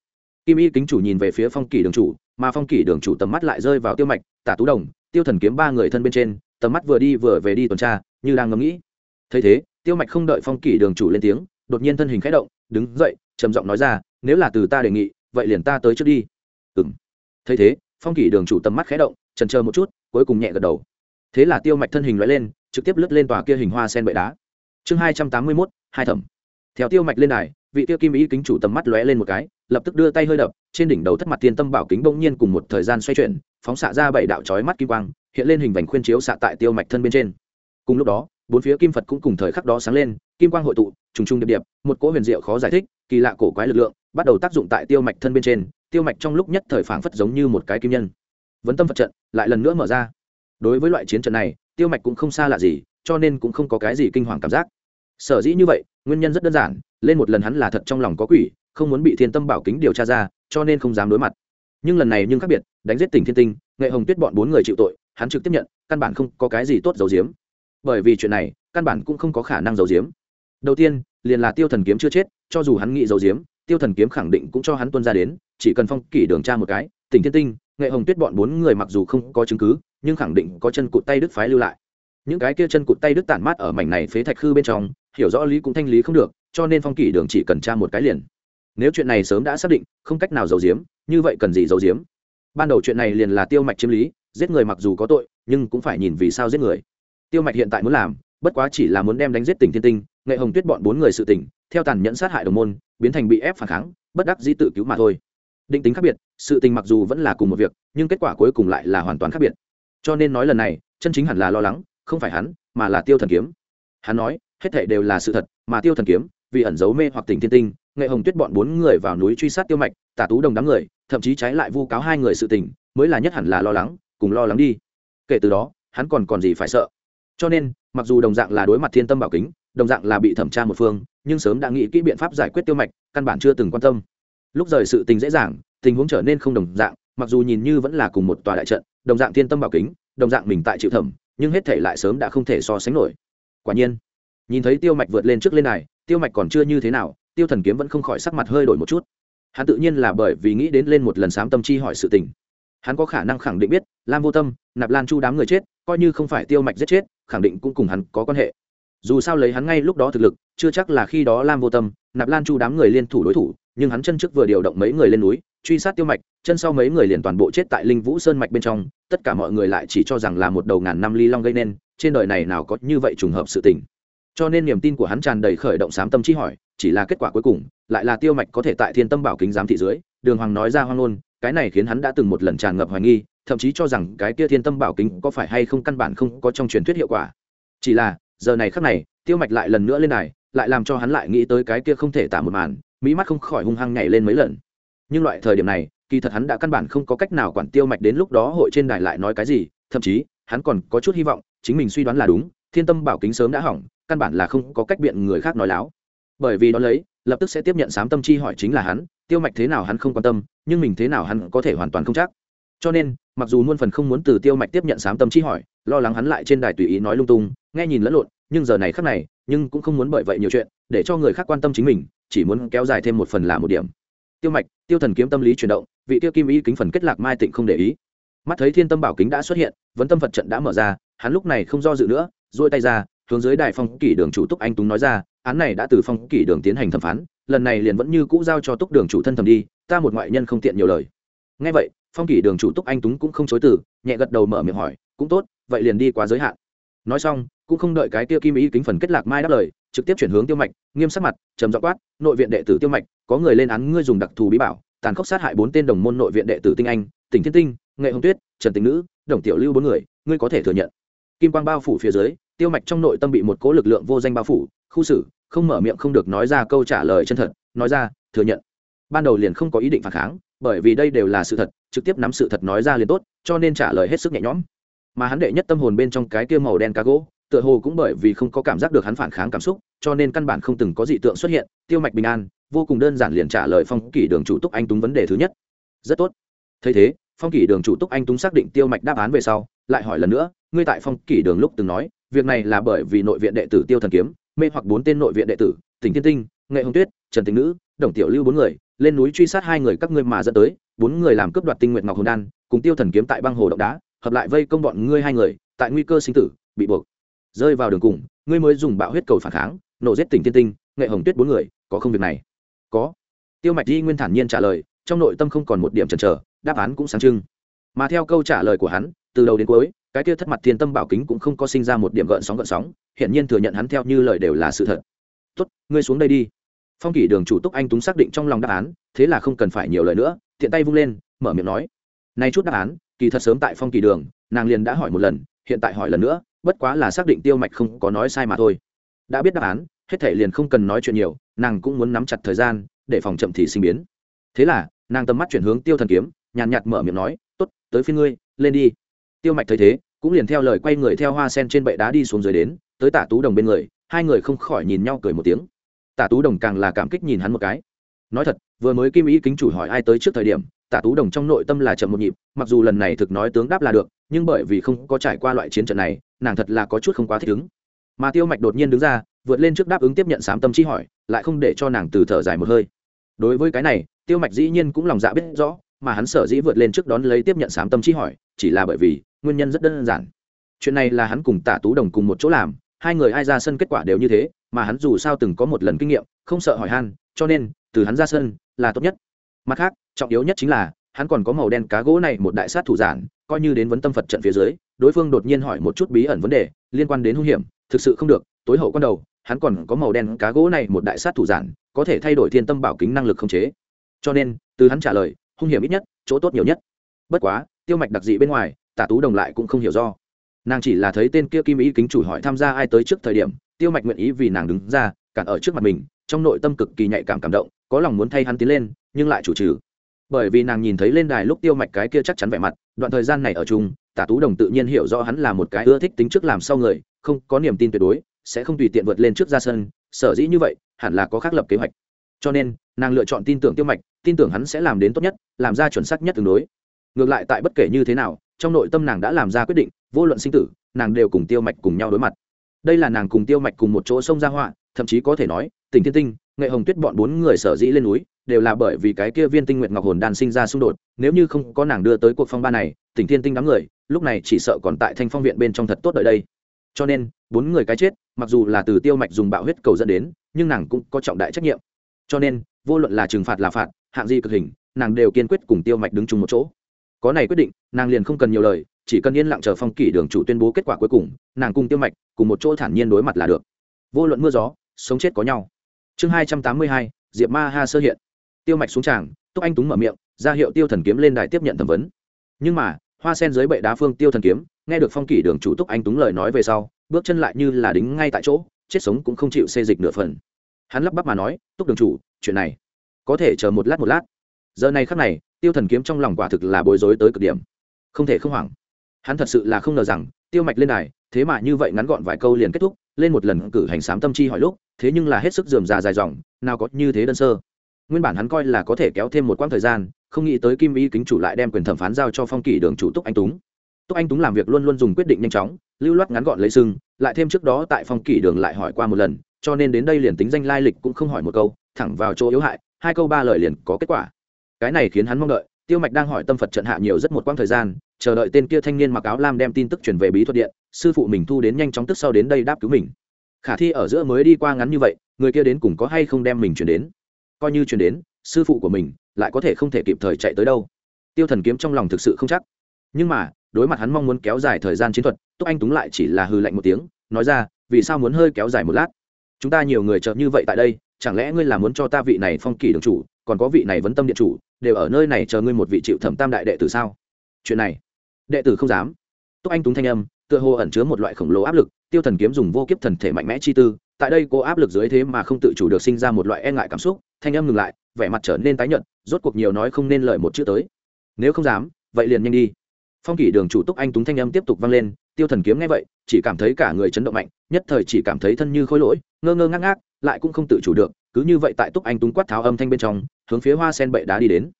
Kim y kính chủ nhìn về phía phong kỷ đường chủ, mà phong kỷ đường chủ tầm mắt lại rơi vào tiêu mạch, tả tú đồng, tiêu thần kiếm ba người thân bên trên tầm mắt vừa đi vừa về đi tuần tra, như đang ngẫm nghĩ. Thấy thế, tiêu mạch không đợi phong kỷ đường chủ lên tiếng, đột nhiên thân hình khẽ động, đứng dậy, trầm giọng nói ra, nếu là từ ta đề nghị, vậy liền ta tới trước đi. Ừng thấy thế, phong kỷ đường chủ tầm mắt khẽ động trần chờ một chút, cuối cùng nhẹ gật đầu. Thế là tiêu mạch thân hình loại lên, trực tiếp lướt lên tòa kia hình hoa sen bệ đá. Chương hai trăm tám mươi mốt, hai thẩm. Theo tiêu mạch lên đài, vị tiêu kim ý kính chủ tầm mắt lóe lên một cái, lập tức đưa tay hơi đập, trên đỉnh đầu thất mặt thiên tâm bảo kính bỗng nhiên cùng một thời gian xoay chuyển, phóng xạ ra bảy đạo chói mắt kim quang hiện lên hình vành khuyên chiếu xạ tại tiêu mạch thân bên trên. Cùng lúc đó, bốn phía kim phật cũng cùng thời khắc đó sáng lên, kim quang hội tụ, trùng trùng điệp điệp, một cỗ huyền diệu khó giải thích, kỳ lạ cổ quái lực lượng, bắt đầu tác dụng tại tiêu mạch thân bên trên, tiêu mạch trong lúc nhất thời phảng phất giống như một cái kim nhân. Vấn tâm phật trận lại lần nữa mở ra. Đối với loại chiến trận này, tiêu mạch cũng không xa lạ gì, cho nên cũng không có cái gì kinh hoàng cảm giác. Sở dĩ như vậy, nguyên nhân rất đơn giản, lên một lần hắn là thật trong lòng có quỷ, không muốn bị thiên tâm bảo kính điều tra ra, cho nên không dám đối mặt. Nhưng lần này nhưng khác biệt, đánh giết tỉnh thiên tinh, nghệ hồng tuyết bọn bốn người chịu tội hắn trực tiếp nhận, căn bản không có cái gì tốt giấu giếm. Bởi vì chuyện này, căn bản cũng không có khả năng giấu giếm. Đầu tiên, liền là tiêu thần kiếm chưa chết, cho dù hắn nghĩ giấu giếm, tiêu thần kiếm khẳng định cũng cho hắn tuân ra đến, chỉ cần phong kỷ đường tra một cái, tỉnh thiên tinh, nghệ hồng tuyết bọn bốn người mặc dù không có chứng cứ, nhưng khẳng định có chân cụt tay đức phái lưu lại. Những cái kia chân cụt tay đức tản mát ở mảnh này phế thạch khư bên trong, hiểu rõ lý cũng thanh lý không được, cho nên phong kỷ đường chỉ cần tra một cái liền. Nếu chuyện này sớm đã xác định, không cách nào giấu giếm, như vậy cần gì giấu giếm? Ban đầu chuyện này liền là tiêu mạch chiếm lý giết người mặc dù có tội, nhưng cũng phải nhìn vì sao giết người. Tiêu mạch hiện tại muốn làm, bất quá chỉ là muốn đem đánh giết tỉnh thiên tinh, nghệ hồng tuyết bọn bốn người sự tỉnh theo tàn nhẫn sát hại đồng môn, biến thành bị ép phản kháng, bất đắc dĩ tự cứu mà thôi. Định tính khác biệt, sự tình mặc dù vẫn là cùng một việc, nhưng kết quả cuối cùng lại là hoàn toàn khác biệt. Cho nên nói lần này, chân chính hẳn là lo lắng, không phải hắn, mà là tiêu thần kiếm. Hắn nói, hết thể đều là sự thật, mà tiêu thần kiếm, vì ẩn giấu mê hoặc tình thiên tinh, nghệ hồng tuyết bọn bốn người vào núi truy sát tiêu mạch tả tú đồng đám người, thậm chí trái lại vu cáo hai người sự tình, mới là nhất hẳn là lo lắng cùng lo lắng đi. Kể từ đó, hắn còn còn gì phải sợ. Cho nên, mặc dù đồng dạng là đối mặt thiên tâm bảo kính, đồng dạng là bị thẩm tra một phương, nhưng sớm đã nghĩ kỹ biện pháp giải quyết tiêu mạch, căn bản chưa từng quan tâm. Lúc rời sự tình dễ dàng, tình huống trở nên không đồng dạng, mặc dù nhìn như vẫn là cùng một tòa đại trận, đồng dạng thiên tâm bảo kính, đồng dạng mình tại chịu thẩm, nhưng hết thể lại sớm đã không thể so sánh nổi. Quả nhiên, nhìn thấy tiêu mạch vượt lên trước lên này, tiêu mạch còn chưa như thế nào, tiêu thần kiếm vẫn không khỏi sắc mặt hơi đổi một chút. Hắn tự nhiên là bởi vì nghĩ đến lên một lần sám tâm chi hỏi sự tình hắn có khả năng khẳng định biết, lam vô tâm, nạp lan chu đám người chết, coi như không phải tiêu mạch giết chết, khẳng định cũng cùng hắn có quan hệ. Dù sao lấy hắn ngay lúc đó thực lực, chưa chắc là khi đó lam vô tâm, nạp lan chu đám người liên thủ đối thủ, nhưng hắn chân trước vừa điều động mấy người lên núi, truy sát tiêu mạch, chân sau mấy người liền toàn bộ chết tại linh vũ sơn mạch bên trong, tất cả mọi người lại chỉ cho rằng là một đầu ngàn năm ly long gây nên, trên đời này nào có như vậy trùng hợp sự tình. Cho nên niềm tin của hắn tràn đầy khởi động sám tâm trí hỏi, chỉ là kết quả cuối cùng, lại là tiêu mạch có thể tại thiên tâm bảo kính giám thị dưới, đường hoàng nói ra hoang ngôn cái này khiến hắn đã từng một lần tràn ngập hoài nghi, thậm chí cho rằng cái kia thiên tâm bảo kính có phải hay không căn bản không có trong truyền thuyết hiệu quả. Chỉ là, giờ này khắc này, tiêu mạch lại lần nữa lên đài, lại làm cho hắn lại nghĩ tới cái kia không thể tả một màn, mỹ mắt không khỏi hung hăng nhảy lên mấy lần. Nhưng loại thời điểm này, kỳ thật hắn đã căn bản không có cách nào quản tiêu mạch đến lúc đó hội trên đài lại nói cái gì, thậm chí, hắn còn có chút hy vọng, chính mình suy đoán là đúng, thiên tâm bảo kính sớm đã hỏng, căn bản là không có cách biện người khác nói láo. Bởi vì đó lấy, lập tức sẽ tiếp nhận sám tâm chi hỏi chính là hắn tiêu mạch thế nào hắn không quan tâm, nhưng mình thế nào hắn có thể hoàn toàn không chắc. Cho nên, mặc dù muôn phần không muốn từ tiêu mạch tiếp nhận sám tâm chi hỏi, lo lắng hắn lại trên đài tùy ý nói lung tung, nghe nhìn lẫn lộn, nhưng giờ này khác này, nhưng cũng không muốn bởi vậy nhiều chuyện, để cho người khác quan tâm chính mình, chỉ muốn kéo dài thêm một phần là một điểm. Tiêu mạch, tiêu thần kiếm tâm lý chuyển động, vị tiêu kim y kính phần kết lạc mai tịnh không để ý. Mắt thấy thiên tâm bảo kính đã xuất hiện vấn tâm phật trận đã mở ra, hắn lúc này không do dự nữa dôi tay ra hướng dưới đài phong kỷ đường chủ túc anh túng nói ra, án này đã từ phong kỷ đường tiến hành thẩm phán, lần này liền vẫn như cũ giao cho túc đường chủ thân thẩm đi, ta một ngoại nhân không tiện nhiều lời. Ngay vậy, phong kỷ đường chủ túc anh túng cũng không chối từ, nhẹ gật đầu mở miệng hỏi, cũng tốt, vậy liền đi quá giới hạn. Nói xong, cũng không đợi cái tiêu kim ý kính phần kết lạc mai đáp lời, trực tiếp chuyển hướng tiêu mạch, nghiêm sắc mặt, trầm dọ quát, nội viện đệ tử tiêu mạch, có người lên án ngươi dùng đặc thù bí bảo, tàn khốc sát hại bốn tên đồng môn nội viện đệ tử tinh anh, tỉnh thiên tinh, nghệ hồng tuyết, trần tình nữ, đồng tiểu lưu bốn người, ngươi có thể thừa nhận. Kim quang bao phủ phía dưới tiêu mạch trong nội tâm bị một cố lực lượng vô danh bao phủ, khu xử, không mở miệng không được nói ra câu trả lời chân thật, nói ra, thừa nhận. Ban đầu liền không có ý định phản kháng, bởi vì đây đều là sự thật, trực tiếp nắm sự thật nói ra liền tốt, cho nên trả lời hết sức nhẹ nhõm. Mà hắn đệ nhất tâm hồn bên trong cái kia màu đen cá gỗ, tựa hồ cũng bởi vì không có cảm giác được hắn phản kháng cảm xúc, cho nên căn bản không từng có dị tượng xuất hiện. Tiêu mạch bình an, vô cùng đơn giản liền trả lời phong kỷ đường chủ túc anh túng vấn đề thứ nhất. Rất tốt. Thấy thế, phong kỷ đường chủ túc anh túng xác định tiêu mạch đáp án về sau, lại hỏi lần nữa, ngươi tại phong kỷ đường lúc từng nói việc này là bởi vì nội viện đệ tử tiêu thần kiếm, mê hoặc bốn tên nội viện đệ tử, tỉnh thiên tinh, nghệ hồng tuyết, trần tình nữ, đồng tiểu lưu bốn người, lên núi truy sát hai người các ngươi mà dẫn tới, bốn người làm cướp đoạt tinh nguyện ngọc hồn đan, cùng tiêu thần kiếm tại băng hồ động đá, hợp lại vây công bọn ngươi hai người, tại nguy cơ sinh tử, bị buộc. Rơi vào đường cùng, ngươi mới dùng bạo huyết cầu phản kháng, nổ giết tỉnh thiên tinh, nghệ hồng tuyết bốn người, có không việc này? Có. Tiêu mạch di nguyên thản nhiên trả lời, trong nội tâm không còn một điểm chần chờ, đáp án cũng sáng trưng. Mà theo câu trả lời của hắn, từ đầu đến cuối cái kia thất mặt thiên tâm bảo kính cũng không có sinh ra một điểm gợn sóng gợn sóng, hiển nhiên thừa nhận hắn theo như lời đều là sự thật. Tốt, ngươi xuống đây đi. Phong kỷ đường chủ túc anh túng xác định trong lòng đáp án, thế là không cần phải nhiều lời nữa thiện tay vung lên, mở miệng nói. Nay chút đáp án, kỳ thật sớm tại phong kỳ đường, nàng liền đã hỏi một lần, hiện tại hỏi lần nữa, bất quá là xác định tiêu mạch không có nói sai mà thôi. Đã biết đáp án, hết thể liền không cần nói chuyện nhiều, nàng cũng muốn nắm chặt thời gian, để phòng chậm thì sinh biến. Thế là, nàng tầm mắt chuyển hướng tiêu thần kiếm, nhàn nhạt mở miệng nói, tốt, tới phía ngươi, lên đi tiêu mạch thấy thế, cũng liền theo lời quay người theo hoa sen trên bệ đá đi xuống dưới đến, tới tả tú đồng bên người, hai người không khỏi nhìn nhau cười một tiếng. Tả tú đồng càng là cảm kích nhìn hắn một cái. Nói thật, vừa mới kim ý kính chủ hỏi ai tới trước thời điểm, tả tú đồng trong nội tâm là chậm một nhịp, mặc dù lần này thực nói tướng đáp là được, nhưng bởi vì không có trải qua loại chiến trận này, nàng thật là có chút không quá thích ứng. Mà tiêu mạch đột nhiên đứng ra, vượt lên trước đáp ứng tiếp nhận sám tâm chi hỏi, lại không để cho nàng từ thở dài một hơi. Đối với cái này, tiêu mạch dĩ nhiên cũng lòng dạ biết rõ, mà hắn sở dĩ vượt lên trước đón lấy tiếp nhận sám tâm chi hỏi, chỉ là bởi vì nguyên nhân rất đơn giản. Chuyện này là hắn cùng tả tú đồng cùng một chỗ làm, hai người ai ra sân kết quả đều như thế, mà hắn dù sao từng có một lần kinh nghiệm, không sợ hỏi han, cho nên, từ hắn ra sân là tốt nhất. Mặt khác, trọng yếu nhất chính là, hắn còn có màu đen cá gỗ này một đại sát thủ giản, coi như đến vấn tâm phật trận phía dưới, đối phương đột nhiên hỏi một chút bí ẩn vấn đề, liên quan đến hung hiểm, thực sự không được, tối hậu quan đầu, hắn còn có màu đen cá gỗ này một đại sát thủ giản, có thể thay đổi thiên tâm bảo kính năng lực không chế. Cho nên, từ hắn trả lời, hung hiểm ít nhất, chỗ tốt nhiều nhất. Bất quá, tiêu mạch đặc dị bên ngoài tả tú đồng lại cũng không hiểu do. Nàng chỉ là thấy tên kia kim ý kính chủ hỏi tham gia ai tới trước thời điểm, tiêu mạch nguyện ý vì nàng đứng ra, cản ở trước mặt mình, trong nội tâm cực kỳ nhạy cảm cảm động, có lòng muốn thay hắn tiến lên, nhưng lại chủ trừ. Bởi vì nàng nhìn thấy lên đài lúc tiêu mạch cái kia chắc chắn vẻ mặt, đoạn thời gian này ở chung, tả tú đồng tự nhiên hiểu rõ hắn là một cái ưa thích tính trước làm sau người, không có niềm tin tuyệt đối, sẽ không tùy tiện vượt lên trước ra sân, sở dĩ như vậy, hẳn là có khác lập kế hoạch. Cho nên, nàng lựa chọn tin tưởng tiêu mạch, tin tưởng hắn sẽ làm đến tốt nhất, làm ra chuẩn xác nhất tương đối ngược lại tại bất kể như thế nào, trong nội tâm nàng đã làm ra quyết định, vô luận sinh tử, nàng đều cùng tiêu mạch cùng nhau đối mặt. Đây là nàng cùng tiêu mạch cùng một chỗ sông ra họa, thậm chí có thể nói Tỉnh thiên tinh, nghệ hồng tuyết bọn bốn người sở dĩ lên núi, đều là bởi vì cái kia viên tinh nguyện ngọc hồn đan sinh ra xung đột, nếu như không có nàng đưa tới cuộc phong ba này tỉnh thiên tinh đám người, lúc này chỉ sợ còn tại thanh phong viện bên trong thật tốt đợi đây. Cho nên, bốn người cái chết, mặc dù là từ tiêu mạch dùng bạo huyết cầu dẫn đến, nhưng nàng cũng có trọng đại trách nhiệm. Cho nên, vô luận là trừng phạt là phạt, hạng di cực hình, nàng đều kiên quyết cùng tiêu mạch đứng chung một chỗ có này quyết định, nàng liền không cần nhiều lời, chỉ cần yên lặng chờ phong kỷ đường chủ tuyên bố kết quả cuối cùng, nàng cùng tiêu mạch, cùng một chỗ thản nhiên đối mặt là được. Vô luận mưa gió, sống chết có nhau. Chương hai trăm tám mươi hai, diệp ma ha sơ hiện. Tiêu mạch xuống tràng, túc anh túng mở miệng, ra hiệu tiêu thần kiếm lên đài tiếp nhận thẩm vấn. Nhưng mà, hoa sen dưới bệ đá phương tiêu thần kiếm, nghe được phong kỷ đường chủ túc anh túng lời nói về sau, bước chân lại như là đính ngay tại chỗ, chết sống cũng không chịu xê dịch nửa phần. Hắn lắp bắp mà nói, túc đường chủ, chuyện này, có thể chờ một lát một lát giờ này khắc này, tiêu thần kiếm trong lòng quả thực là bối rối tới cực điểm. Không thể không hoảng. Hắn thật sự là không ngờ rằng, tiêu mạch lên đài, thế mà như vậy ngắn gọn vài câu liền kết thúc, lên một lần cử hành sám tâm chi hỏi lúc, thế nhưng là hết sức dườm già dài dòng, nào có như thế đơn sơ. Nguyên bản hắn coi là có thể kéo thêm một quãng thời gian, không nghĩ tới kim y kính chủ lại đem quyền thẩm phán giao cho phong kỷ đường chủ túc anh túng. Túc anh túng làm việc luôn luôn dùng quyết định nhanh chóng, lưu loát ngắn gọn lấy sưng lại thêm trước đó tại phong kỷ đường lại hỏi qua một lần, cho nên đến đây liền tính danh lai lịch cũng không hỏi một câu, thẳng vào chỗ yếu hại, hai câu ba lời liền có kết quả cái này khiến hắn mong đợi, tiêu mạch đang hỏi tâm phật trận hạ nhiều rất một quãng thời gian, chờ đợi tên kia thanh niên mặc áo lam đem tin tức truyền về bí thuật điện, sư phụ mình thu đến nhanh chóng tức sau đến đây đáp cứu mình. Khả thi ở giữa mới đi qua ngắn như vậy, người kia đến cùng có hay không đem mình chuyển đến? Coi như chuyển đến, sư phụ của mình lại có thể không thể kịp thời chạy tới đâu. Tiêu thần kiếm trong lòng thực sự không chắc. Nhưng mà, đối mặt hắn mong muốn kéo dài thời gian chiến thuật, túc anh túng lại chỉ là hư lạnh một tiếng, nói ra, vì sao muốn hơi kéo dài một lát? Chúng ta nhiều người chợt như vậy tại đây chẳng lẽ ngươi là muốn cho ta vị này phong kỳ đường chủ, còn có vị này vấn tâm điện chủ, đều ở nơi này chờ ngươi một vị chịu thẩm tam đại đệ tử sao? Chuyện này, đệ tử không dám. Túc anh túng thanh âm, tựa hồ ẩn chứa một loại khổng lồ áp lực, tiêu thần kiếm dùng vô kiếp thần thể mạnh mẽ chi tư, tại đây cô áp lực dưới thế mà không tự chủ được sinh ra một loại e ngại cảm xúc, thanh âm ngừng lại, vẻ mặt trở nên tái nhợt, rốt cuộc nhiều nói không nên lời một chữ tới. Nếu không dám, vậy liền nhanh đi. Phong kỷ đường chủ túc anh túng thanh âm tiếp tục vang lên tiêu thần kiếm nghe vậy, chỉ cảm thấy cả người chấn động mạnh, nhất thời chỉ cảm thấy thân như khối lỗi, ngơ ngơ ngác ngác, lại cũng không tự chủ được, cứ như vậy tại túc anh túng quát tháo âm thanh bên trong, hướng phía hoa sen bệ đá đi đến.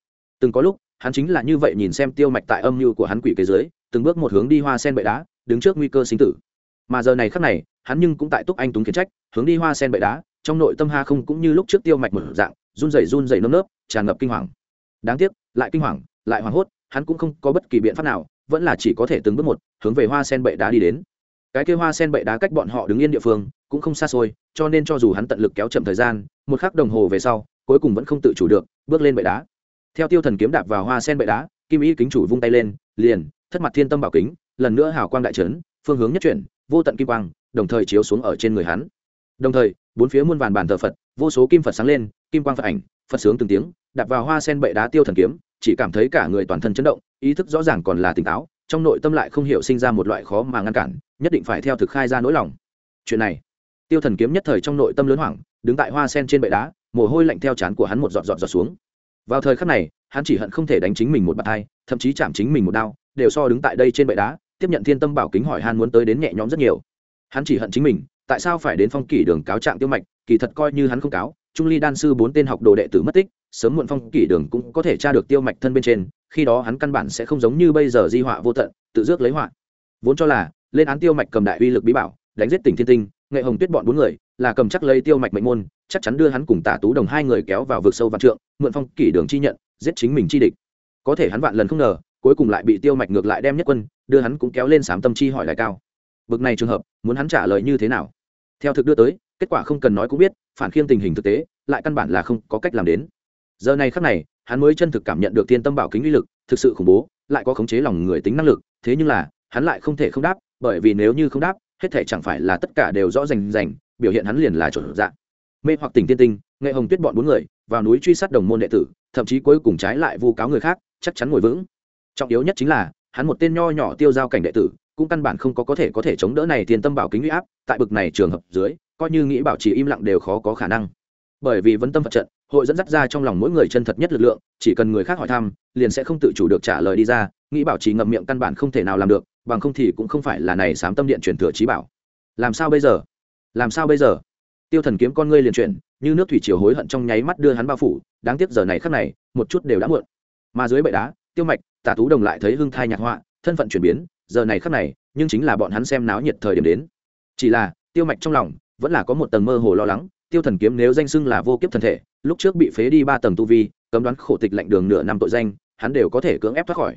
Từng có lúc, hắn chính là như vậy nhìn xem tiêu mạch tại âm mưu của hắn quỷ kế dưới từng bước một hướng đi hoa sen bệ đá, đứng trước nguy cơ sinh tử. Mà giờ này khắc này, hắn nhưng cũng tại túc anh túng kiến trách, hướng đi hoa sen bệ đá, trong nội tâm ha không cũng như lúc trước tiêu mạch một dạng, run rẩy run rẩy nơm nớp, tràn ngập kinh hoàng. Đáng tiếc, lại kinh hoàng, lại hoảng hốt, hắn cũng không có bất kỳ biện pháp nào vẫn là chỉ có thể từng bước một hướng về hoa sen bệ đá đi đến. Cái kia hoa sen bệ đá cách bọn họ đứng yên địa phương cũng không xa xôi, cho nên cho dù hắn tận lực kéo chậm thời gian, một khắc đồng hồ về sau, cuối cùng vẫn không tự chủ được, bước lên bệ đá. Theo tiêu thần kiếm đạp vào hoa sen bệ đá, kim ý kính chủ vung tay lên, liền, thất mặt thiên tâm bảo kính, lần nữa hào quang đại trấn, phương hướng nhất chuyển, vô tận kim quang, đồng thời chiếu xuống ở trên người hắn. Đồng thời, bốn phía muôn vàn bàn thờ phật, vô số kim phật sáng lên, kim quang phật ảnh, phật sướng từng tiếng, đạp vào hoa sen bệ đá tiêu thần kiếm chỉ cảm thấy cả người toàn thân chấn động, ý thức rõ ràng còn là tỉnh táo, trong nội tâm lại không hiểu sinh ra một loại khó mà ngăn cản, nhất định phải theo thực khai ra nỗi lòng. Chuyện này, tiêu thần kiếm nhất thời trong nội tâm lớn hoảng, đứng tại hoa sen trên bệ đá, mồ hôi lạnh theo chán của hắn một giọt giọt giọt xuống. Vào thời khắc này, hắn chỉ hận không thể đánh chính mình một bàn tay, thậm chí chạm chính mình một đao, đều so đứng tại đây trên bệ đá, tiếp nhận thiên tâm bảo kính hỏi han muốn tới đến nhẹ nhõm rất nhiều. Hắn chỉ hận chính mình, tại sao phải đến phong kỷ đường cáo trạng tiêu mạch, kỳ thật coi như hắn không cáo, trung ly đan sư bốn tên học đồ đệ tử mất tích sớm muộn phong kỷ đường cũng có thể tra được tiêu mạch thân bên trên, khi đó hắn căn bản sẽ không giống như bây giờ di họa vô tận, tự dước lấy họa. Vốn cho là, lên án tiêu mạch cầm đại uy lực bí bảo, đánh giết tỉnh thiên tinh, nghệ hồng tuyết bọn bốn người, là cầm chắc lấy tiêu mạch mệnh môn, chắc chắn đưa hắn cùng tả tú đồng hai người kéo vào vực sâu vạn trượng, mượn phong kỷ đường chi nhận, giết chính mình chi địch. Có thể hắn vạn lần không ngờ, cuối cùng lại bị tiêu mạch ngược lại đem nhất quân, đưa hắn cũng kéo lên sám tâm chi hỏi lại cao. Bực này trường hợp, muốn hắn trả lời như thế nào? Theo thực đưa tới, kết quả không cần nói cũng biết, phản khiêng tình hình thực tế, lại căn bản là không có cách làm đến giờ này khắc này, hắn mới chân thực cảm nhận được tiên tâm bảo kính uy lực, thực sự khủng bố, lại có khống chế lòng người tính năng lực, thế nhưng là, hắn lại không thể không đáp, bởi vì nếu như không đáp, hết thể chẳng phải là tất cả đều rõ rành rành, biểu hiện hắn liền là chuẩn dạng. Mê hoặc tình tiên tinh, nghệ hồng tuyết bọn bốn người, vào núi truy sát đồng môn đệ tử, thậm chí cuối cùng trái lại vu cáo người khác, chắc chắn ngồi vững. Trọng yếu nhất chính là, hắn một tên nho nhỏ tiêu giao cảnh đệ tử, cũng căn bản không có có thể có thể chống đỡ này tiền tâm bảo kính uy áp, tại bực này trường hợp dưới, coi như nghĩ bảo trì im lặng đều khó có khả năng. Bởi vì vấn tâm phật trận hội dẫn dắt ra trong lòng mỗi người chân thật nhất lực lượng, chỉ cần người khác hỏi thăm, liền sẽ không tự chủ được trả lời đi ra, nghĩ bảo trì ngậm miệng căn bản không thể nào làm được, bằng không thì cũng không phải là này sám tâm điện truyền thừa trí bảo. Làm sao bây giờ? Làm sao bây giờ? Tiêu thần kiếm con ngươi liền chuyển, như nước thủy chiều hối hận trong nháy mắt đưa hắn bao phủ, đáng tiếc giờ này khắc này, một chút đều đã muộn. Mà dưới bệ đá, tiêu mạch tả tú đồng lại thấy hưng thai nhạc họa, thân phận chuyển biến, giờ này khắc này, nhưng chính là bọn hắn xem náo nhiệt thời điểm đến. Chỉ là, tiêu mạch trong lòng vẫn là có một tầng mơ hồ lo lắng tiêu thần kiếm nếu danh xưng là vô kiếp thần thể, lúc trước bị phế đi ba tầng tu vi, cấm đoán khổ tịch lạnh đường nửa năm tội danh, hắn đều có thể cưỡng ép thoát khỏi.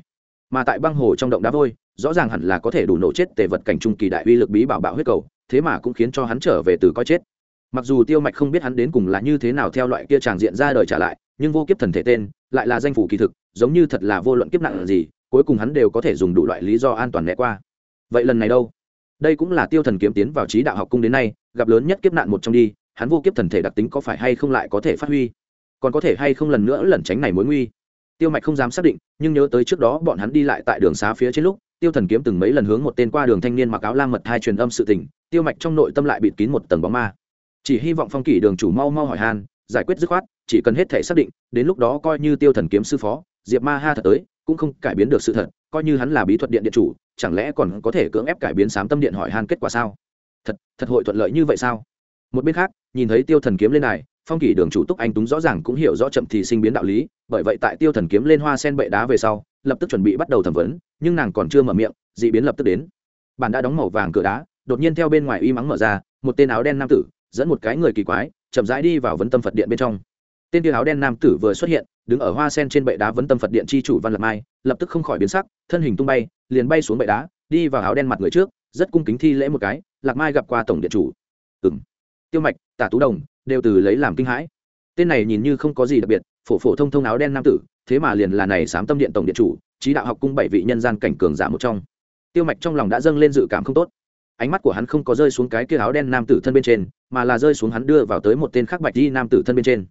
Mà tại băng hồ trong động đá vôi, rõ ràng hẳn là có thể đủ nổ chết tề vật cảnh trung kỳ đại uy lực bí bảo bạo huyết cầu, thế mà cũng khiến cho hắn trở về từ coi chết. Mặc dù tiêu mạch không biết hắn đến cùng là như thế nào theo loại kia tràng diện ra đời trả lại, nhưng vô kiếp thần thể tên, lại là danh phủ kỳ thực, giống như thật là vô luận kiếp nặng gì, cuối cùng hắn đều có thể dùng đủ loại lý do an toàn né qua. Vậy lần này đâu? Đây cũng là tiêu thần kiếm tiến vào trí đạo học cung đến nay, gặp lớn nhất kiếp nạn một trong đi hắn vô kiếp thần thể đặc tính có phải hay không lại có thể phát huy? Còn có thể hay không lần nữa lẩn tránh này mối nguy? Tiêu mạch không dám xác định, nhưng nhớ tới trước đó bọn hắn đi lại tại đường xá phía trên lúc, tiêu thần kiếm từng mấy lần hướng một tên qua đường thanh niên mặc áo lam mật hai truyền âm sự tình, tiêu mạch trong nội tâm lại bịt kín một tầng bóng ma. Chỉ hy vọng phong kỷ đường chủ mau mau hỏi han, giải quyết dứt khoát, chỉ cần hết thể xác định, đến lúc đó coi như tiêu thần kiếm sư phó, diệp ma ha thật tới, cũng không cải biến được sự thật, coi như hắn là bí thuật điện điện chủ, chẳng lẽ còn có thể cưỡng ép cải biến sám tâm điện hỏi han kết quả sao? Thật thật hội thuận lợi như vậy sao? Một bên khác, nhìn thấy tiêu thần kiếm lên này phong kỷ đường chủ túc anh túng rõ ràng cũng hiểu rõ chậm thì sinh biến đạo lý, bởi vậy tại tiêu thần kiếm lên hoa sen bệ đá về sau, lập tức chuẩn bị bắt đầu thẩm vấn, nhưng nàng còn chưa mở miệng d ị biến lập tức đến. Bản đã đóng màu vàng cửa đá, đột nhiên theo bên ngoài y mắng mở ra, một tên áo đen nam tử, dẫn một cái người kỳ quái, chậm rãi đi vào vấn tâm phật điện bên trong. Tên tiêu áo đen nam tử vừa xuất hiện, đứng ở hoa sen trên bệ đá vấn tâm phật điện c h i chủ văn lập mai, lập tức không khỏi biến sắc, thân hình tung bay, liền bay xuống bệ đá, đi vào áo đen mặt người trước, rất cung kính thi lễ một cái, lạc mai gặp qua tổng điện chủ. Ừ m tiêu mạch, tả tú đồng đều từ lấy làm kinh hãi. Tên này nhìn như không có gì đặc biệt, phổ phổ thông thông áo đen nam tử, thế mà liền là này sám tâm điện tổng điện chủ, trí đạo học cung bảy vị nhân gian cảnh cường giả một trong. Tiêu mạch trong lòng đã dâng lên dự cảm không tốt. Ánh mắt của hắn không có rơi xuống cái kia áo đen nam tử thân bên trên, mà là rơi xuống hắn đưa vào tới một tên khác bạch đi nam tử thân bên trên.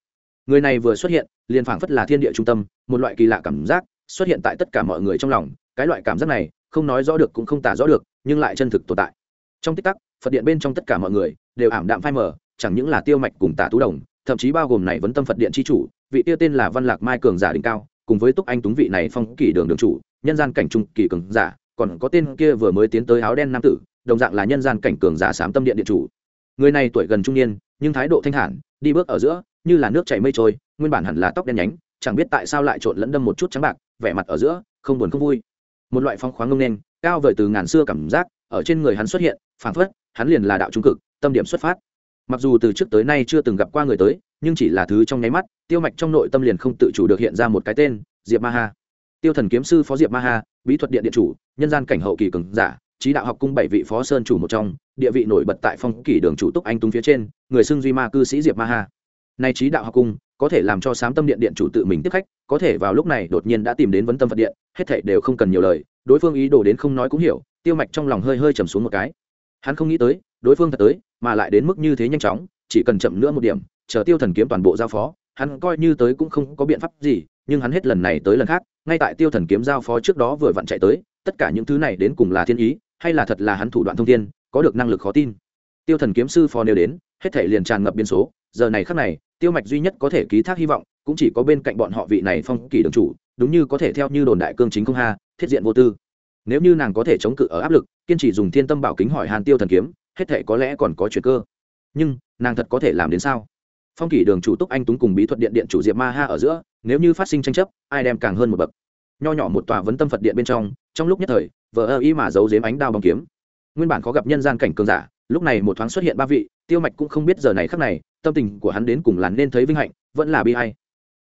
Người này vừa xuất hiện, liền phảng phất là thiên địa trung tâm, một loại kỳ lạ cảm giác xuất hiện tại tất cả mọi người trong lòng. Cái loại cảm giác này, không nói rõ được cũng không tả rõ được, nhưng lại chân thực tồn tại. Trong tích tắc, phật điện bên trong tất cả mọi người đều ảm đạm phai mờ, chẳng những là tiêu mạch cùng tả tú đồng, thậm chí bao gồm này vấn tâm phật điện c h i chủ, vị tiêu tên là văn lạc mai cường giả đỉnh cao, cùng với túc anh túng vị này phong kỷ đường đường chủ, nhân gian cảnh trung kỳ cường giả, còn có tên kia vừa mới tiến tới áo đen nam tử, đồng dạng là nhân gian cảnh cường giả sám tâm điện điện chủ. Người này tuổi gần trung niên, nhưng thái độ thanh thản, đi bước ở giữa, như là nước chảy mây trôi, nguyên bản hẳn là tóc đen nhánh, chẳng biết tại sao lại trộn lẫn đâm một chút trắng bạc, vẻ mặt ở giữa, không buồn không vui. Một loại phong khoáng ngông nên cao vời từ ngàn xưa cảm giác, ở trên người hắn xuất hiện, phảng phất, hắn liền là đạo trung cực tâm điểm xuất phát. Mặc dù từ trước tới nay chưa từng gặp qua người tới, nhưng chỉ là thứ trong nháy mắt, tiêu mạch trong nội tâm liền không tự chủ được hiện ra một cái tên, diệp ma ha. Tiêu thần kiếm sư phó diệp ma ha, bí thuật điện điện chủ, nhân gian cảnh hậu kỳ cường giả, trí đạo học cung bảy vị phó sơn chủ một trong, địa vị nổi bật tại phong kỷ đường chủ túc anh túng phía trên, người xưng duy ma cư sĩ diệp ma ha. Nay trí đạo học cung, có thể làm cho sám tâm điện điện chủ tự mình tiếp khách, có thể vào lúc này đột nhiên đã tìm đến vấn tâm phật điện, hết thảy đều không cần nhiều lời, đối phương ý đồ đến không nói cũng hiểu, tiêu mạch trong lòng hơi hơi trầm xuống một cái. Hắn không nghĩ tới đối phương thật tới, mà lại đến mức như thế nhanh chóng, chỉ cần chậm nữa một điểm, chờ tiêu thần kiếm toàn bộ giao phó, hắn coi như tới cũng không có biện pháp gì, nhưng hắn hết lần này tới lần khác, ngay tại tiêu thần kiếm giao phó trước đó vừa vặn chạy tới, tất cả những thứ này đến cùng là thiên ý, hay là thật là hắn thủ đoạn thông tin có được năng lực khó tin. Tiêu thần kiếm sư phó nêu đến, hết thể liền tràn ngập biên số, giờ này khắc này, tiêu mạch duy nhất có thể ký thác hy vọng, cũng chỉ có bên cạnh bọn họ vị này phong kỳ đường chủ, đúng như có thể theo như đồn đại cương chính không ha, thiết diện vô tư. Nếu như nàng có thể chống cự ở áp lực, kiên trì dùng thiên tâm bảo kính hỏi hàn tiêu thần kiếm hết thể có lẽ còn có chuyện cơ. Nhưng, nàng thật có thể làm đến sao? Phong kỷ đường chủ túc anh túng cùng bí thuật điện điện chủ diệp ma ha ở giữa, nếu như phát sinh tranh chấp, ai đem càng hơn một bậc? Nho nhỏ một tòa vấn tâm phật điện bên trong trong lúc nhất thời vợ ơ ý mà giấu dếm ánh đao bóng kiếm. Nguyên bản khó gặp nhân gian cảnh cường giả, lúc này một thoáng xuất hiện ba vị, tiêu mạch cũng không biết giờ này khắc này, tâm tình của hắn đến cùng là nên thấy vinh hạnh, vẫn là bi hay